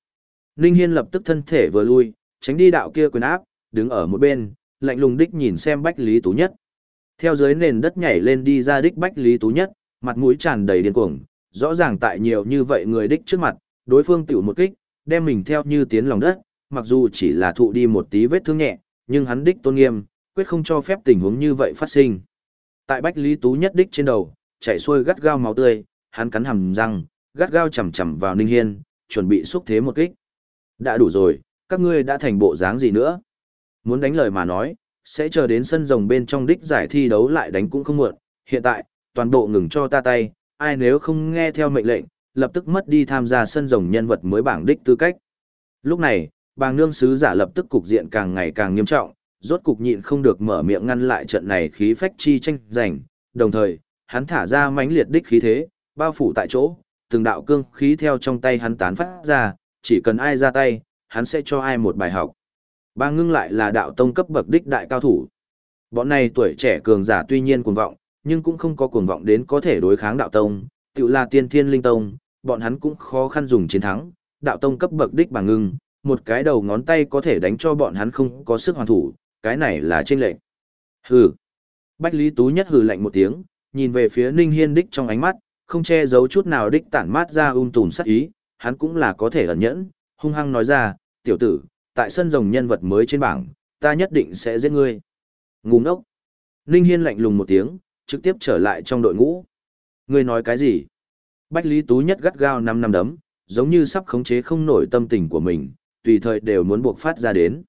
Ninh Hiên lập tức thân thể vừa lui, tránh đi đạo kia quyền áp, đứng ở một bên, lạnh lùng đích nhìn xem Bách Lý Tú Nhất. Theo dưới nền đất nhảy lên đi ra đích Bách Lý Tú Nhất, mặt mũi tràn đầy điên cuồng, rõ ràng tại nhiều như vậy người đích trước mặt, đối phương tiểu một kích, đem mình theo như tiến lòng đất, mặc dù chỉ là thụ đi một tí vết thương nhẹ, nhưng hắn đích tôn nghiêm, quyết không cho phép tình huống như vậy phát sinh. Tại Bách Lý Tú Nhất đích trên đầu, chảy xuôi gắt gao máu tươi, hắn cắn hàm răng, gắt gao chầm chầm vào Ninh Hiên, chuẩn bị xúc thế một kích. Đã đủ rồi, các ngươi đã thành bộ dáng gì nữa? Muốn đánh lời mà nói, sẽ chờ đến sân rồng bên trong đích giải thi đấu lại đánh cũng không muộn. Hiện tại, toàn bộ ngừng cho ta tay, ai nếu không nghe theo mệnh lệnh, lập tức mất đi tham gia sân rồng nhân vật mới bảng đích tư cách. Lúc này, bàng nương sứ giả lập tức cục diện càng ngày càng nghiêm trọng, rốt cục nhịn không được mở miệng ngăn lại trận này khí phách chi tranh giành, đồng thời, hắn thả ra mãnh liệt đích khí thế, bao phủ tại chỗ, từng đạo cương khí theo trong tay hắn tán phát ra, chỉ cần ai ra tay, hắn sẽ cho ai một bài học. Ba ngưng lại là đạo tông cấp bậc đích đại cao thủ. Bọn này tuổi trẻ cường giả tuy nhiên cuồng vọng, nhưng cũng không có cuồng vọng đến có thể đối kháng đạo tông, tự là tiên thiên linh tông, bọn hắn cũng khó khăn dùng chiến thắng, đạo tông cấp bậc đích bằng ngưng, một cái đầu ngón tay có thể đánh cho bọn hắn không có sức hoàn thủ, cái này là trên lệnh. Hừ. Bách Lý Tú nhất hừ lạnh một tiếng, nhìn về phía Ninh Hiên đích trong ánh mắt, không che giấu chút nào đích tản mát ra ung tùm sắc ý, hắn cũng là có thể ẩn nhẫn, hung hăng nói ra, tiểu tử, tại sân rồng nhân vật mới trên bảng, ta nhất định sẽ giết ngươi. Ngu ngốc. Ninh Hiên lạnh lùng một tiếng, trực tiếp trở lại trong đội ngũ. Ngươi nói cái gì? Bách Lý Tú nhất gắt gao năm năm đấm, giống như sắp khống chế không nổi tâm tình của mình, tùy thời đều muốn buộc phát ra đến.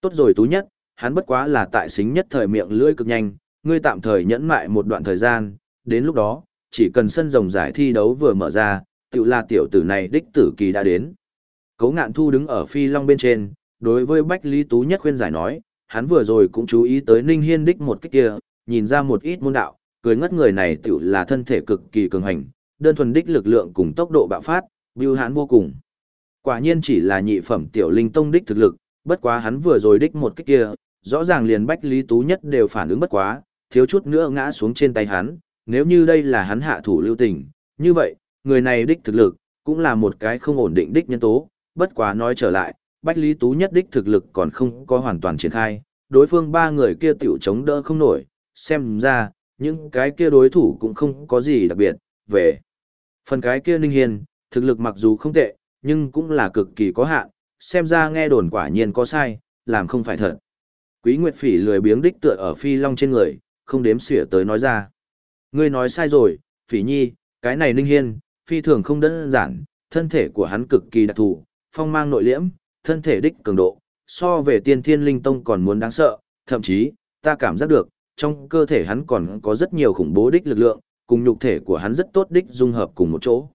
Tốt rồi Tú nhất, hắn bất quá là tại xính nhất thời miệng lưỡi cực nhanh, ngươi tạm thời nhẫn mại một đoạn thời gian, đến lúc đó, chỉ cần sân rồng giải thi đấu vừa mở ra, tự là tiểu tử này đích tử kỳ đã đến. Cấu ngạn thu đứng ở phi long bên trên, đối với Bách Lý Tú nhất khuyên giải nói, hắn vừa rồi cũng chú ý tới Ninh Hiên đích một cách kia, nhìn ra một ít môn đạo, cười ngất người này tự là thân thể cực kỳ cường hành, đơn thuần đích lực lượng cùng tốc độ bạo phát, bưu hãn vô cùng. Quả nhiên chỉ là nhị phẩm tiểu linh tông đích thực lực, bất quá hắn vừa rồi đích một cách kia, rõ ràng liền Bách Lý Tú nhất đều phản ứng bất quá, thiếu chút nữa ngã xuống trên tay hắn, nếu như đây là hắn hạ thủ lưu tình, như vậy, người này đích thực lực, cũng là một cái không ổn định đích nhân tố, bất quá nói trở lại, Bách Lý Tú nhất đích thực lực còn không có hoàn toàn triển khai, đối phương ba người kia tiểu chống đỡ không nổi, xem ra, những cái kia đối thủ cũng không có gì đặc biệt, về. Phần cái kia Ninh hiền thực lực mặc dù không tệ, nhưng cũng là cực kỳ có hạn, xem ra nghe đồn quả nhiên có sai, làm không phải thật. Quý Nguyệt Phỉ lười biếng đích tựa ở phi long trên người, không đếm xỉa tới nói ra. Ngươi nói sai rồi, Phỉ Nhi, cái này Ninh Hiên, phi thường không đơn giản, thân thể của hắn cực kỳ đặc thù, phong mang nội liễm, thân thể đích cường độ, so về tiên thiên linh tông còn muốn đáng sợ, thậm chí, ta cảm giác được, trong cơ thể hắn còn có rất nhiều khủng bố đích lực lượng, cùng nhục thể của hắn rất tốt đích dung hợp cùng một chỗ.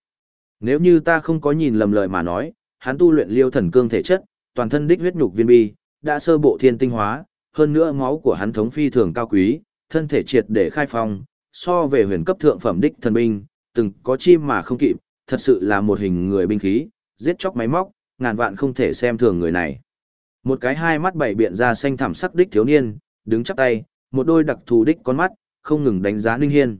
Nếu như ta không có nhìn lầm lời mà nói, hắn tu luyện liêu thần cương thể chất, toàn thân đích huyết nhục viên bi, đã sơ bộ thiên tinh hóa, hơn nữa máu của hắn thống phi thường cao quý, thân thể triệt để khai phong, so về huyền cấp thượng phẩm đích thần binh, từng có chim mà không kịp, thật sự là một hình người binh khí, giết chóc máy móc, ngàn vạn không thể xem thường người này. Một cái hai mắt bảy biện ra xanh thẳm sắc đích thiếu niên, đứng chắp tay, một đôi đặc thù đích con mắt, không ngừng đánh giá Ninh Hiên.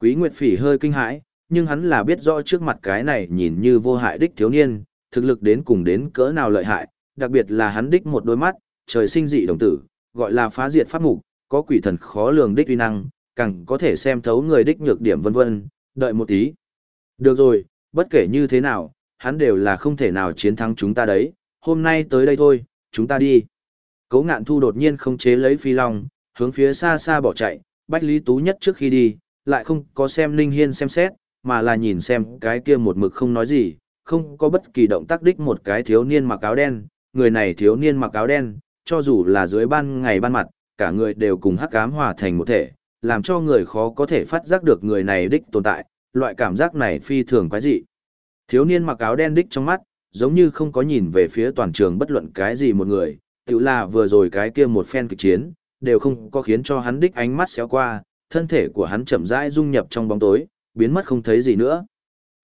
Quý Nguyệt Phỉ hơi kinh hãi, nhưng hắn là biết rõ trước mặt cái này nhìn như vô hại đích thiếu niên, thực lực đến cùng đến cỡ nào lợi hại, đặc biệt là hắn đích một đôi mắt, trời sinh dị đồng tử, gọi là phá diệt pháp mục, có quỷ thần khó lường đích uy năng, càng có thể xem thấu người đích nhược điểm vân vân, đợi một tí. Được rồi, bất kể như thế nào, hắn đều là không thể nào chiến thắng chúng ta đấy, hôm nay tới đây thôi, chúng ta đi. Cấu ngạn thu đột nhiên không chế lấy phi long, hướng phía xa xa bỏ chạy, Bách Lý Tú nhất trước khi đi, lại không có xem Linh Hiên xem xét, mà là nhìn xem cái kia một mực không nói gì, không có bất kỳ động tác đích một cái thiếu niên mặc áo đen, người này thiếu niên mặc áo đen, cho dù là dưới ban ngày ban mặt, cả người đều cùng hắc ám hòa thành một thể, làm cho người khó có thể phát giác được người này đích tồn tại, loại cảm giác này phi thường quái dị. Thiếu niên mặc áo đen đích trong mắt, giống như không có nhìn về phía toàn trường bất luận cái gì một người, tự là vừa rồi cái kia một phen kịch chiến, đều không có khiến cho hắn đích ánh mắt xéo qua, thân thể của hắn chậm rãi dung nhập trong bóng tối, biến mất không thấy gì nữa.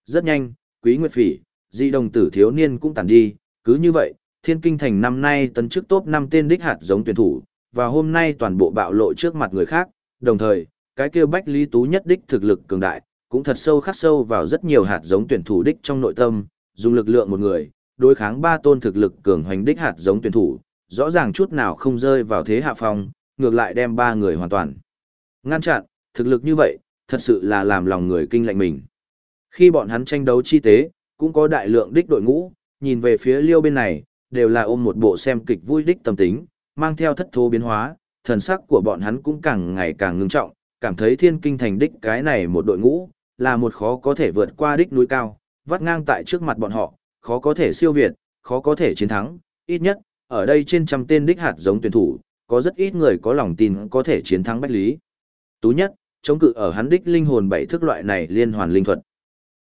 Rất nhanh, Quý Nguyệt Phỉ, dị đồng tử thiếu niên cũng tàn đi, cứ như vậy, Thiên Kinh Thành năm nay tấn chức top 5 tên đích hạt giống tuyển thủ, và hôm nay toàn bộ bạo lộ trước mặt người khác, đồng thời, cái kia Bách Lý Tú nhất đích thực lực cường đại, cũng thật sâu khắc sâu vào rất nhiều hạt giống tuyển thủ đích trong nội tâm, dùng lực lượng một người, đối kháng ba tôn thực lực cường hoành đích hạt giống tuyển thủ, rõ ràng chút nào không rơi vào thế hạ phong, ngược lại đem ba người hoàn toàn ngăn chặn, thực lực như vậy, thật sự là làm lòng người kinh lạnh mình. Khi bọn hắn tranh đấu chi tế, cũng có đại lượng đích đội ngũ, nhìn về phía liêu bên này, đều là ôm một bộ xem kịch vui đích tâm tính, mang theo thất thố biến hóa, thần sắc của bọn hắn cũng càng ngày càng ngưng trọng, cảm thấy thiên kinh thành đích cái này một đội ngũ, là một khó có thể vượt qua đích núi cao, vắt ngang tại trước mặt bọn họ, khó có thể siêu việt, khó có thể chiến thắng, ít nhất, ở đây trên trăm tên đích hạt giống tuyển thủ, có rất ít người có lòng tin có thể chiến thắng Bách Lý. Tú nhất, chống cự ở hắn đích linh hồn bảy thức loại này liên hoàn linh thuật.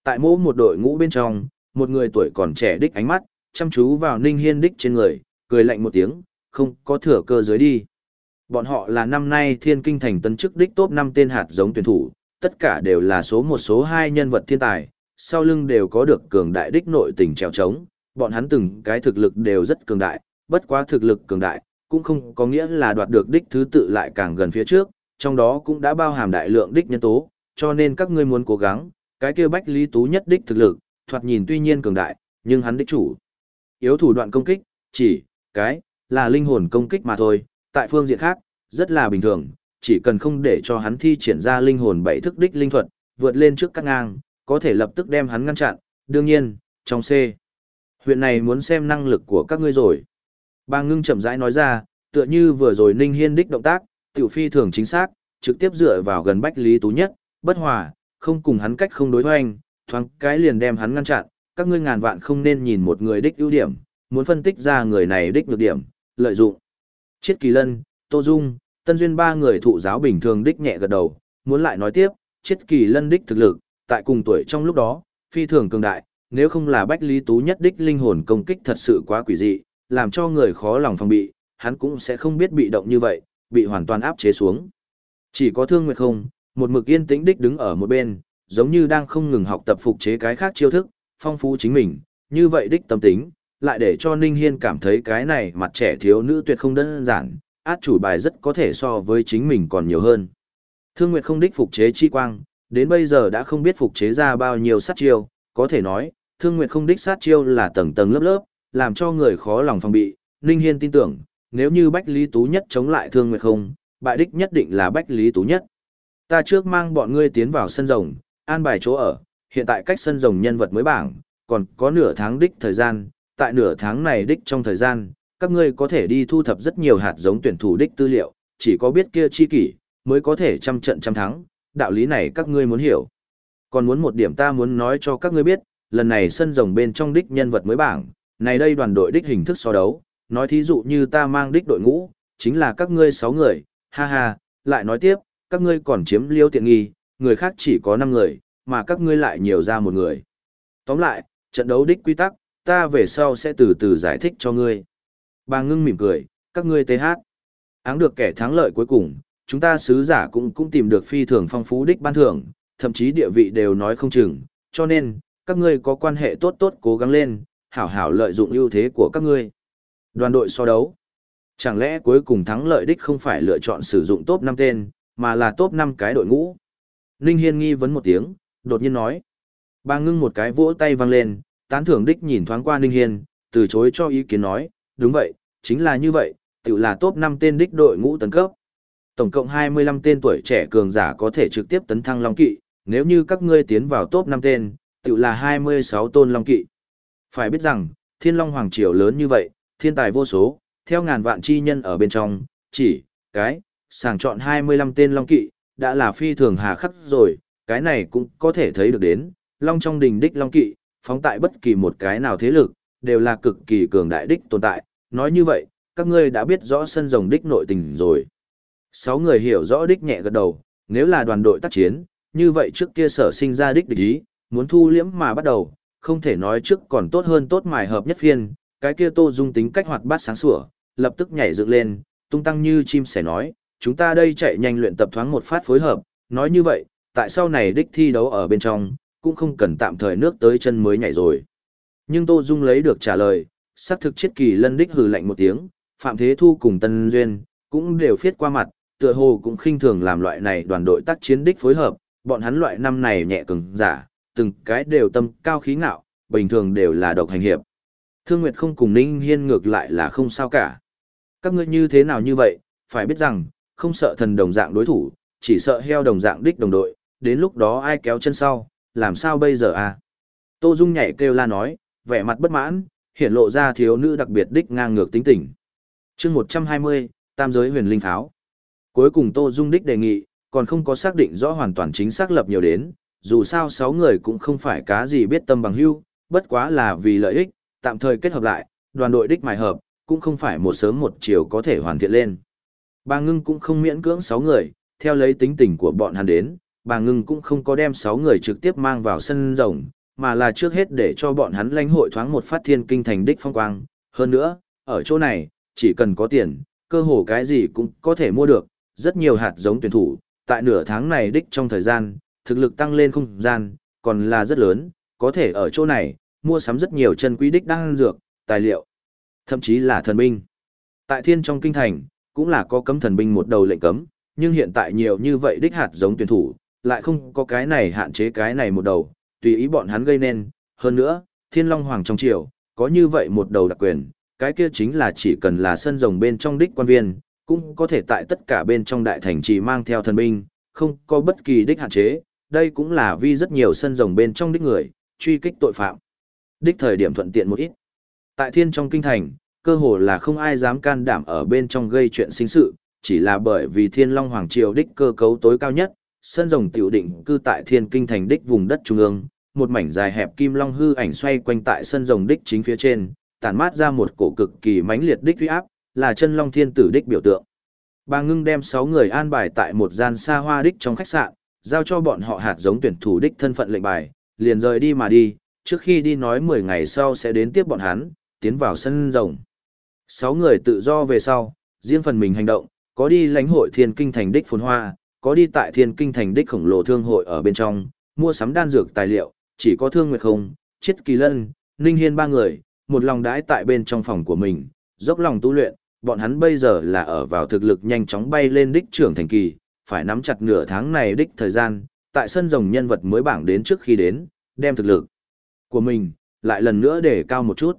Tại mỗi một đội ngũ bên trong, một người tuổi còn trẻ đích ánh mắt, chăm chú vào Ninh Hiên đích trên người, cười lạnh một tiếng, không có thừa cơ dưới đi. Bọn họ là năm nay thiên kinh thành tân chức đích top 5 tên hạt giống tuyển thủ, tất cả đều là số một số hai nhân vật thiên tài, sau lưng đều có được cường đại đích nội tình trèo trống, bọn hắn từng cái thực lực đều rất cường đại, bất quá thực lực cường đại, cũng không có nghĩa là đoạt được đích thứ tự lại càng gần phía trước, trong đó cũng đã bao hàm đại lượng đích nhân tố, cho nên các ngươi muốn cố gắng, cái kia bách lý tú nhất đích thực lực, thoạt nhìn tuy nhiên cường đại, nhưng hắn đích chủ. Yếu thủ đoạn công kích, chỉ, cái, là linh hồn công kích mà thôi, tại phương diện khác, rất là bình thường, chỉ cần không để cho hắn thi triển ra linh hồn bảy thức đích linh thuật, vượt lên trước các ngang, có thể lập tức đem hắn ngăn chặn, đương nhiên, trong C. Huyện này muốn xem năng lực của các ngươi rồi. Bà ngưng chậm rãi nói ra, tựa như vừa rồi Ninh Hiên đích động tác, tiểu phi thường chính xác, trực tiếp dựa vào gần Bách Lý Tú Nhất, bất hòa, không cùng hắn cách không đối hoành, thoáng cái liền đem hắn ngăn chặn, các ngươi ngàn vạn không nên nhìn một người đích ưu điểm, muốn phân tích ra người này đích nhược điểm, lợi dụng. Chiết Kỳ Lân, Tô Dung, Tân Duyên ba người thụ giáo bình thường đích nhẹ gật đầu, muốn lại nói tiếp, Chiết Kỳ Lân đích thực lực, tại cùng tuổi trong lúc đó, phi thường cường đại, nếu không là Bách Lý Tú nhất đích linh hồn công kích thật sự quá quỷ dị, làm cho người khó lòng phòng bị, hắn cũng sẽ không biết bị động như vậy, bị hoàn toàn áp chế xuống. Chỉ có Thương Nguyệt không, một mực yên tĩnh đích đứng ở một bên, giống như đang không ngừng học tập phục chế cái khác chiêu thức, phong phú chính mình, như vậy đích tâm tính, lại để cho Ninh Hiên cảm thấy cái này mặt trẻ thiếu nữ tuyệt không đơn giản, át chủ bài rất có thể so với chính mình còn nhiều hơn. Thương Nguyệt không đích phục chế chi quang, đến bây giờ đã không biết phục chế ra bao nhiêu sát chiêu, có thể nói, Thương Nguyệt không đích sát chiêu là tầng tầng lớp lớp, làm cho người khó lòng phòng bị. Ninh Hiên tin tưởng, nếu như Bách Lý Tú Nhất chống lại Thương Nguyệt không, bại đích nhất định là Bách Lý Tú Nhất. Ta trước mang bọn ngươi tiến vào sân rồng, an bài chỗ ở, hiện tại cách sân rồng nhân vật mới bảng, còn có nửa tháng đích thời gian, tại nửa tháng này đích trong thời gian, các ngươi có thể đi thu thập rất nhiều hạt giống tuyển thủ đích tư liệu, chỉ có biết kia chi kỷ, mới có thể trăm trận trăm thắng, đạo lý này các ngươi muốn hiểu. Còn muốn một điểm ta muốn nói cho các ngươi biết, lần này sân rồng bên trong đích nhân vật mới bảng, này đây đoàn đội đích hình thức so đấu, nói thí dụ như ta mang đích đội ngũ, chính là các ngươi 6 người, ha ha, lại nói tiếp, các ngươi còn chiếm liêu tiện nghi, người khác chỉ có 5 người, mà các ngươi lại nhiều ra một người. Tóm lại, trận đấu đích quy tắc, ta về sau sẽ từ từ giải thích cho ngươi. Bà ngưng mỉm cười, các ngươi TH. Áng được kẻ thắng lợi cuối cùng, chúng ta sứ giả cũng cũng tìm được phi thường phong phú đích ban thưởng, thậm chí địa vị đều nói không chừng, cho nên, các ngươi có quan hệ tốt tốt cố gắng lên, hảo hảo lợi dụng ưu thế của các ngươi. Đoàn đội so đấu. Chẳng lẽ cuối cùng thắng lợi đích không phải lựa chọn sử dụng top 5 tên, mà là top 5 cái đội ngũ? Ninh Hiên nghi vấn một tiếng, đột nhiên nói. Bà ngưng một cái vỗ tay vang lên, tán thưởng đích nhìn thoáng qua Ninh Hiên, từ chối cho ý kiến nói, đúng vậy, chính là như vậy, tự là top 5 tên đích đội ngũ tấn cấp. Tổng cộng 25 tên tuổi trẻ cường giả có thể trực tiếp tấn thăng Long Kỵ, nếu như các ngươi tiến vào top 5 tên, tự là 26 tôn Long Kỵ. Phải biết rằng, Thiên Long Hoàng Triều lớn như vậy, thiên tài vô số, theo ngàn vạn chi nhân ở bên trong, chỉ, cái, sàng chọn 25 tên Long Kỵ, đã là phi thường hà khắc rồi, cái này cũng có thể thấy được đến, Long trong đình đích Long Kỵ, phóng tại bất kỳ một cái nào thế lực, đều là cực kỳ cường đại đích tồn tại, nói như vậy, các ngươi đã biết rõ sân rồng đích nội tình rồi. Sáu người hiểu rõ đích nhẹ gật đầu, nếu là đoàn đội tác chiến, như vậy trước kia sở sinh ra đích địch ý, muốn thu liễm mà bắt đầu, không thể nói trước còn tốt hơn tốt mài hợp nhất phiên, cái kia tô dung tính cách hoạt bát sáng sủa, lập tức nhảy dựng lên, tung tăng như chim sẻ nói, chúng ta đây chạy nhanh luyện tập thoáng một phát phối hợp, nói như vậy, tại sau này đích thi đấu ở bên trong, cũng không cần tạm thời nước tới chân mới nhảy rồi. Nhưng Tô Dung lấy được trả lời, xác thực chiết kỳ lân đích hừ lạnh một tiếng, Phạm Thế Thu cùng Tân Duyên, cũng đều phiết qua mặt, tựa hồ cũng khinh thường làm loại này đoàn đội tác chiến đích phối hợp, bọn hắn loại năm này nhẹ cứng, giả, từng cái đều tâm cao khí ngạo, bình thường đều là độc hành hiệp. Thương Nguyệt không cùng Ninh Hiên ngược lại là không sao cả. Các ngươi như thế nào như vậy, phải biết rằng, không sợ thần đồng dạng đối thủ, chỉ sợ heo đồng dạng đích đồng đội, đến lúc đó ai kéo chân sau, làm sao bây giờ à? Tô Dung nhảy kêu la nói, vẻ mặt bất mãn, hiện lộ ra thiếu nữ đặc biệt đích ngang ngược tính tình. chương 120, Tam giới huyền linh tháo. Cuối cùng Tô Dung đích đề nghị, còn không có xác định rõ hoàn toàn chính xác lập nhiều đến, dù sao sáu người cũng không phải cá gì biết tâm bằng hưu, bất quá là vì lợi ích, tạm thời kết hợp lại, đoàn đội đích mài hợp, cũng không phải một sớm một chiều có thể hoàn thiện lên. Bà Ngưng cũng không miễn cưỡng sáu người, theo lấy tính tình của bọn hắn đến, bà Ngưng cũng không có đem sáu người trực tiếp mang vào sân rồng, mà là trước hết để cho bọn hắn lãnh hội thoáng một phát thiên kinh thành đích phong quang. Hơn nữa, ở chỗ này, chỉ cần có tiền, cơ hồ cái gì cũng có thể mua được, rất nhiều hạt giống tuyển thủ, tại nửa tháng này đích trong thời gian, thực lực tăng lên không gian, còn là rất lớn, có thể ở chỗ này, mua sắm rất nhiều chân quý đích đan dược, tài liệu, thậm chí là thần binh. Tại thiên trong kinh thành, cũng là có cấm thần binh một đầu lệnh cấm, nhưng hiện tại nhiều như vậy đích hạt giống tuyển thủ, lại không có cái này hạn chế cái này một đầu, tùy ý bọn hắn gây nên, hơn nữa, thiên long hoàng trong triều, có như vậy một đầu đặc quyền, cái kia chính là chỉ cần là sân rồng bên trong đích quan viên, cũng có thể tại tất cả bên trong đại thành trì mang theo thần binh, không có bất kỳ đích hạn chế, đây cũng là vì rất nhiều sân rồng bên trong đích người, truy kích tội phạm. Đích thời điểm thuận tiện một ít. Tại thiên trong kinh thành, cơ hồ là không ai dám can đảm ở bên trong gây chuyện sinh sự, chỉ là bởi vì thiên long hoàng triều đích cơ cấu tối cao nhất, sân rồng tiểu định cư tại thiên kinh thành đích vùng đất trung ương, một mảnh dài hẹp kim long hư ảnh xoay quanh tại sân rồng đích chính phía trên, tản mát ra một cổ cực kỳ mãnh liệt đích uy áp, là chân long thiên tử đích biểu tượng. Bà ngưng đem 6 người an bài tại một gian xa hoa đích trong khách sạn, giao cho bọn họ hạt giống tuyển thủ đích thân phận lệnh bài, liền rời đi mà đi, trước khi đi nói 10 ngày sau sẽ đến tiếp bọn hắn, tiến vào sân rồng. 6 người tự do về sau, riêng phần mình hành động, có đi lãnh hội thiên kinh thành đích phồn hoa, có đi tại thiên kinh thành đích khổng lồ thương hội ở bên trong, mua sắm đan dược tài liệu, chỉ có thương nguyệt không, chết kỳ lân, ninh hiên ba người, một lòng đãi tại bên trong phòng của mình, dốc lòng tu luyện, bọn hắn bây giờ là ở vào thực lực nhanh chóng bay lên đích trưởng thành kỳ, phải nắm chặt nửa tháng này đích thời gian, tại sân rồng nhân vật mới bảng đến trước khi đến, đem thực lực của mình, lại lần nữa để cao một chút.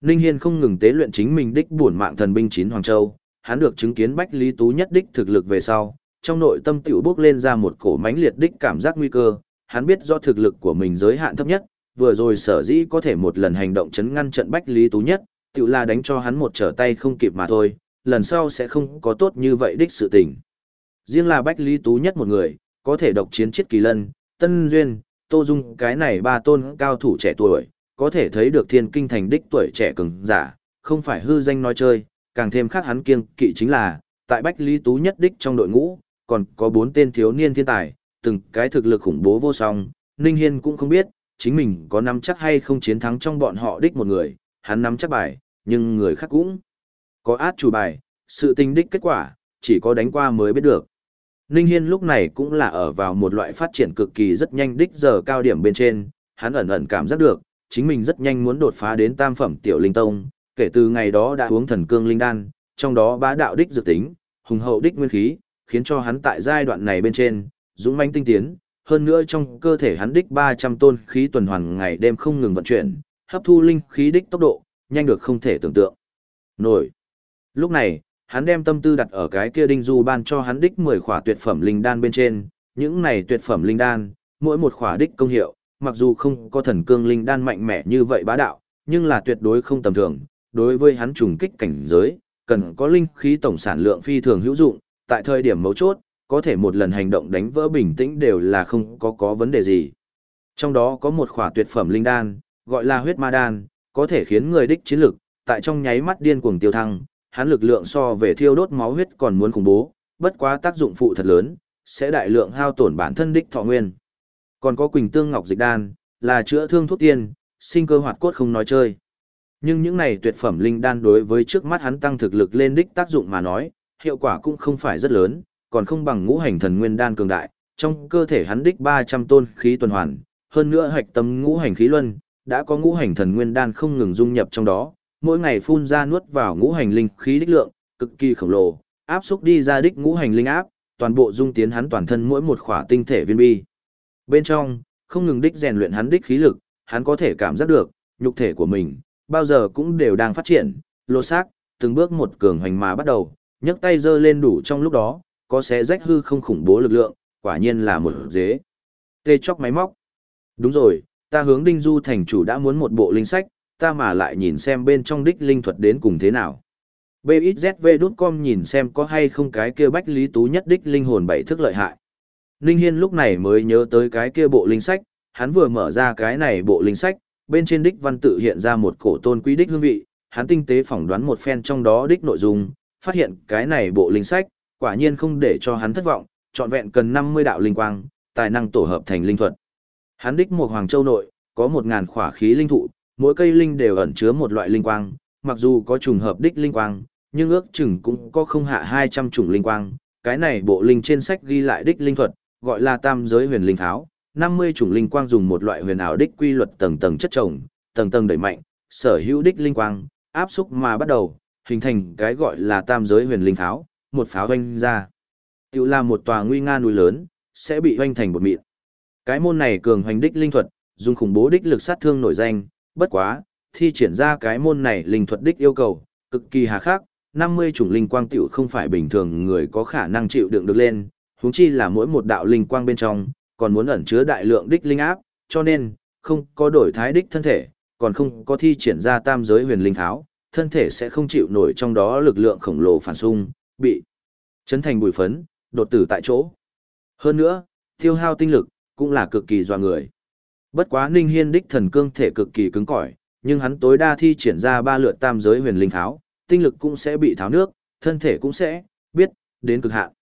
Ninh Hiên không ngừng tế luyện chính mình đích buồn mạng thần binh chín Hoàng Châu, hắn được chứng kiến Bách Lý Tú nhất đích thực lực về sau, trong nội tâm tiểu bước lên ra một cổ mánh liệt đích cảm giác nguy cơ, hắn biết do thực lực của mình giới hạn thấp nhất, vừa rồi sở dĩ có thể một lần hành động chấn ngăn trận Bách Lý Tú nhất, tiểu là đánh cho hắn một trở tay không kịp mà thôi, lần sau sẽ không có tốt như vậy đích sự tình. Riêng là Bách Lý Tú nhất một người, có thể độc chiến chết kỳ lân, Tân Duyên, Tô Dung cái này ba tôn cao thủ trẻ tuổi, có thể thấy được thiên kinh thành đích tuổi trẻ cường giả, không phải hư danh nói chơi, càng thêm khác hắn kiêng kỵ chính là, tại Bách Lý Tú nhất đích trong đội ngũ, còn có bốn tên thiếu niên thiên tài, từng cái thực lực khủng bố vô song, Ninh Hiên cũng không biết, chính mình có nắm chắc hay không chiến thắng trong bọn họ đích một người, hắn nắm chắc bài, nhưng người khác cũng có át chủ bài, sự tình đích kết quả, chỉ có đánh qua mới biết được. Ninh Hiên lúc này cũng là ở vào một loại phát triển cực kỳ rất nhanh đích giờ cao điểm bên trên, hắn ẩn ẩn cảm giác được, chính mình rất nhanh muốn đột phá đến tam phẩm tiểu linh tông, kể từ ngày đó đã uống thần cương linh đan, trong đó bá đạo đích dược tính, hùng hậu đích nguyên khí, khiến cho hắn tại giai đoạn này bên trên, dũng mãnh tinh tiến, hơn nữa trong cơ thể hắn đích 300 tôn khí tuần hoàn ngày đêm không ngừng vận chuyển, hấp thu linh khí đích tốc độ, nhanh được không thể tưởng tượng. Nổi. Lúc này, hắn đem tâm tư đặt ở cái kia đinh du ban cho hắn đích 10 khỏa tuyệt phẩm linh đan bên trên, những này tuyệt phẩm linh đan, mỗi một khỏa đích công hiệu, mặc dù không có thần cương linh đan mạnh mẽ như vậy bá đạo, nhưng là tuyệt đối không tầm thường, đối với hắn trùng kích cảnh giới, cần có linh khí tổng sản lượng phi thường hữu dụng, tại thời điểm mấu chốt, có thể một lần hành động đánh vỡ bình tĩnh đều là không có có vấn đề gì. Trong đó có một khỏa tuyệt phẩm linh đan, gọi là huyết ma đan, có thể khiến người đích chiến lực, tại trong nháy mắt điên cuồng tiêu thăng, hắn lực lượng so về thiêu đốt máu huyết còn muốn khủng bố, bất quá tác dụng phụ thật lớn, sẽ đại lượng hao tổn bản thân đích thọ nguyên. Còn có Quỳnh Tương Ngọc Dịch Đan, là chữa thương thuốc tiên, sinh cơ hoạt cốt không nói chơi. Nhưng những này tuyệt phẩm linh đan đối với trước mắt hắn tăng thực lực lên đích tác dụng mà nói, hiệu quả cũng không phải rất lớn, còn không bằng ngũ hành thần nguyên đan cường đại, trong cơ thể hắn đích 300 tôn khí tuần hoàn, hơn nữa hạch tâm ngũ hành khí luân, đã có ngũ hành thần nguyên đan không ngừng dung nhập trong đó, mỗi ngày phun ra nuốt vào ngũ hành linh khí đích lượng, cực kỳ khổng lồ, áp xúc đi ra đích ngũ hành linh áp, toàn bộ dung tiến hắn toàn thân mỗi một khỏa tinh thể viên bi. Bên trong, không ngừng đích rèn luyện hắn đích khí lực, hắn có thể cảm giác được, nhục thể của mình, bao giờ cũng đều đang phát triển, lô xác, từng bước một cường hoành mà bắt đầu, nhấc tay giơ lên đủ trong lúc đó, có xé rách hư không khủng bố lực lượng, quả nhiên là một dế. Tê chóc máy móc. Đúng rồi, ta hướng Đinh Du thành chủ đã muốn một bộ linh sách, ta mà lại nhìn xem bên trong đích linh thuật đến cùng thế nào. BXZV.com nhìn xem có hay không cái kia bách lý tú nhất đích linh hồn bảy thức lợi hại. Ninh Hiên lúc này mới nhớ tới cái kia bộ linh sách, hắn vừa mở ra cái này bộ linh sách, bên trên đích văn tự hiện ra một cổ tôn quý đích hương vị, hắn tinh tế phỏng đoán một phen trong đó đích nội dung, phát hiện cái này bộ linh sách, quả nhiên không để cho hắn thất vọng, trọn vẹn cần 50 đạo linh quang, tài năng tổ hợp thành linh thuật. Hắn đích một Hoàng Châu nội, có 1000 khỏa khí linh thụ, mỗi cây linh đều ẩn chứa một loại linh quang, mặc dù có trùng hợp đích linh quang, nhưng ước chừng cũng có không hạ 200 chủng linh quang. Cái này bộ linh trên sách ghi lại đích linh thuật, gọi là tam giới huyền linh tháo, 50 chủng linh quang dùng một loại huyền ảo đích quy luật tầng tầng chất chồng, tầng tầng đẩy mạnh, sở hữu đích linh quang, áp xúc mà bắt đầu, hình thành cái gọi là tam giới huyền linh pháo, một pháo hoanh ra. Tiểu là một tòa nguy nga núi lớn, sẽ bị hoanh thành một mịn. Cái môn này cường hoành đích linh thuật, dùng khủng bố đích lực sát thương nổi danh, bất quá, thi triển ra cái môn này linh thuật đích yêu cầu, cực kỳ hà khắc, 50 chủng linh quang tiểu không phải bình thường người có khả năng chịu đựng được lên, huống chi là mỗi một đạo linh quang bên trong, còn muốn ẩn chứa đại lượng đích linh áp, cho nên, không có đổi thái đích thân thể, còn không có thi triển ra tam giới huyền linh tháo, thân thể sẽ không chịu nổi trong đó lực lượng khổng lồ phản xung, bị chấn thành bụi phấn, đột tử tại chỗ. Hơn nữa, tiêu hao tinh lực, cũng là cực kỳ dọa người. Bất quá Ninh Hiên đích thần cương thể cực kỳ cứng cỏi, nhưng hắn tối đa thi triển ra ba lượt tam giới huyền linh tháo, tinh lực cũng sẽ bị tháo nước, thân thể cũng sẽ, biết, đến cực hạn.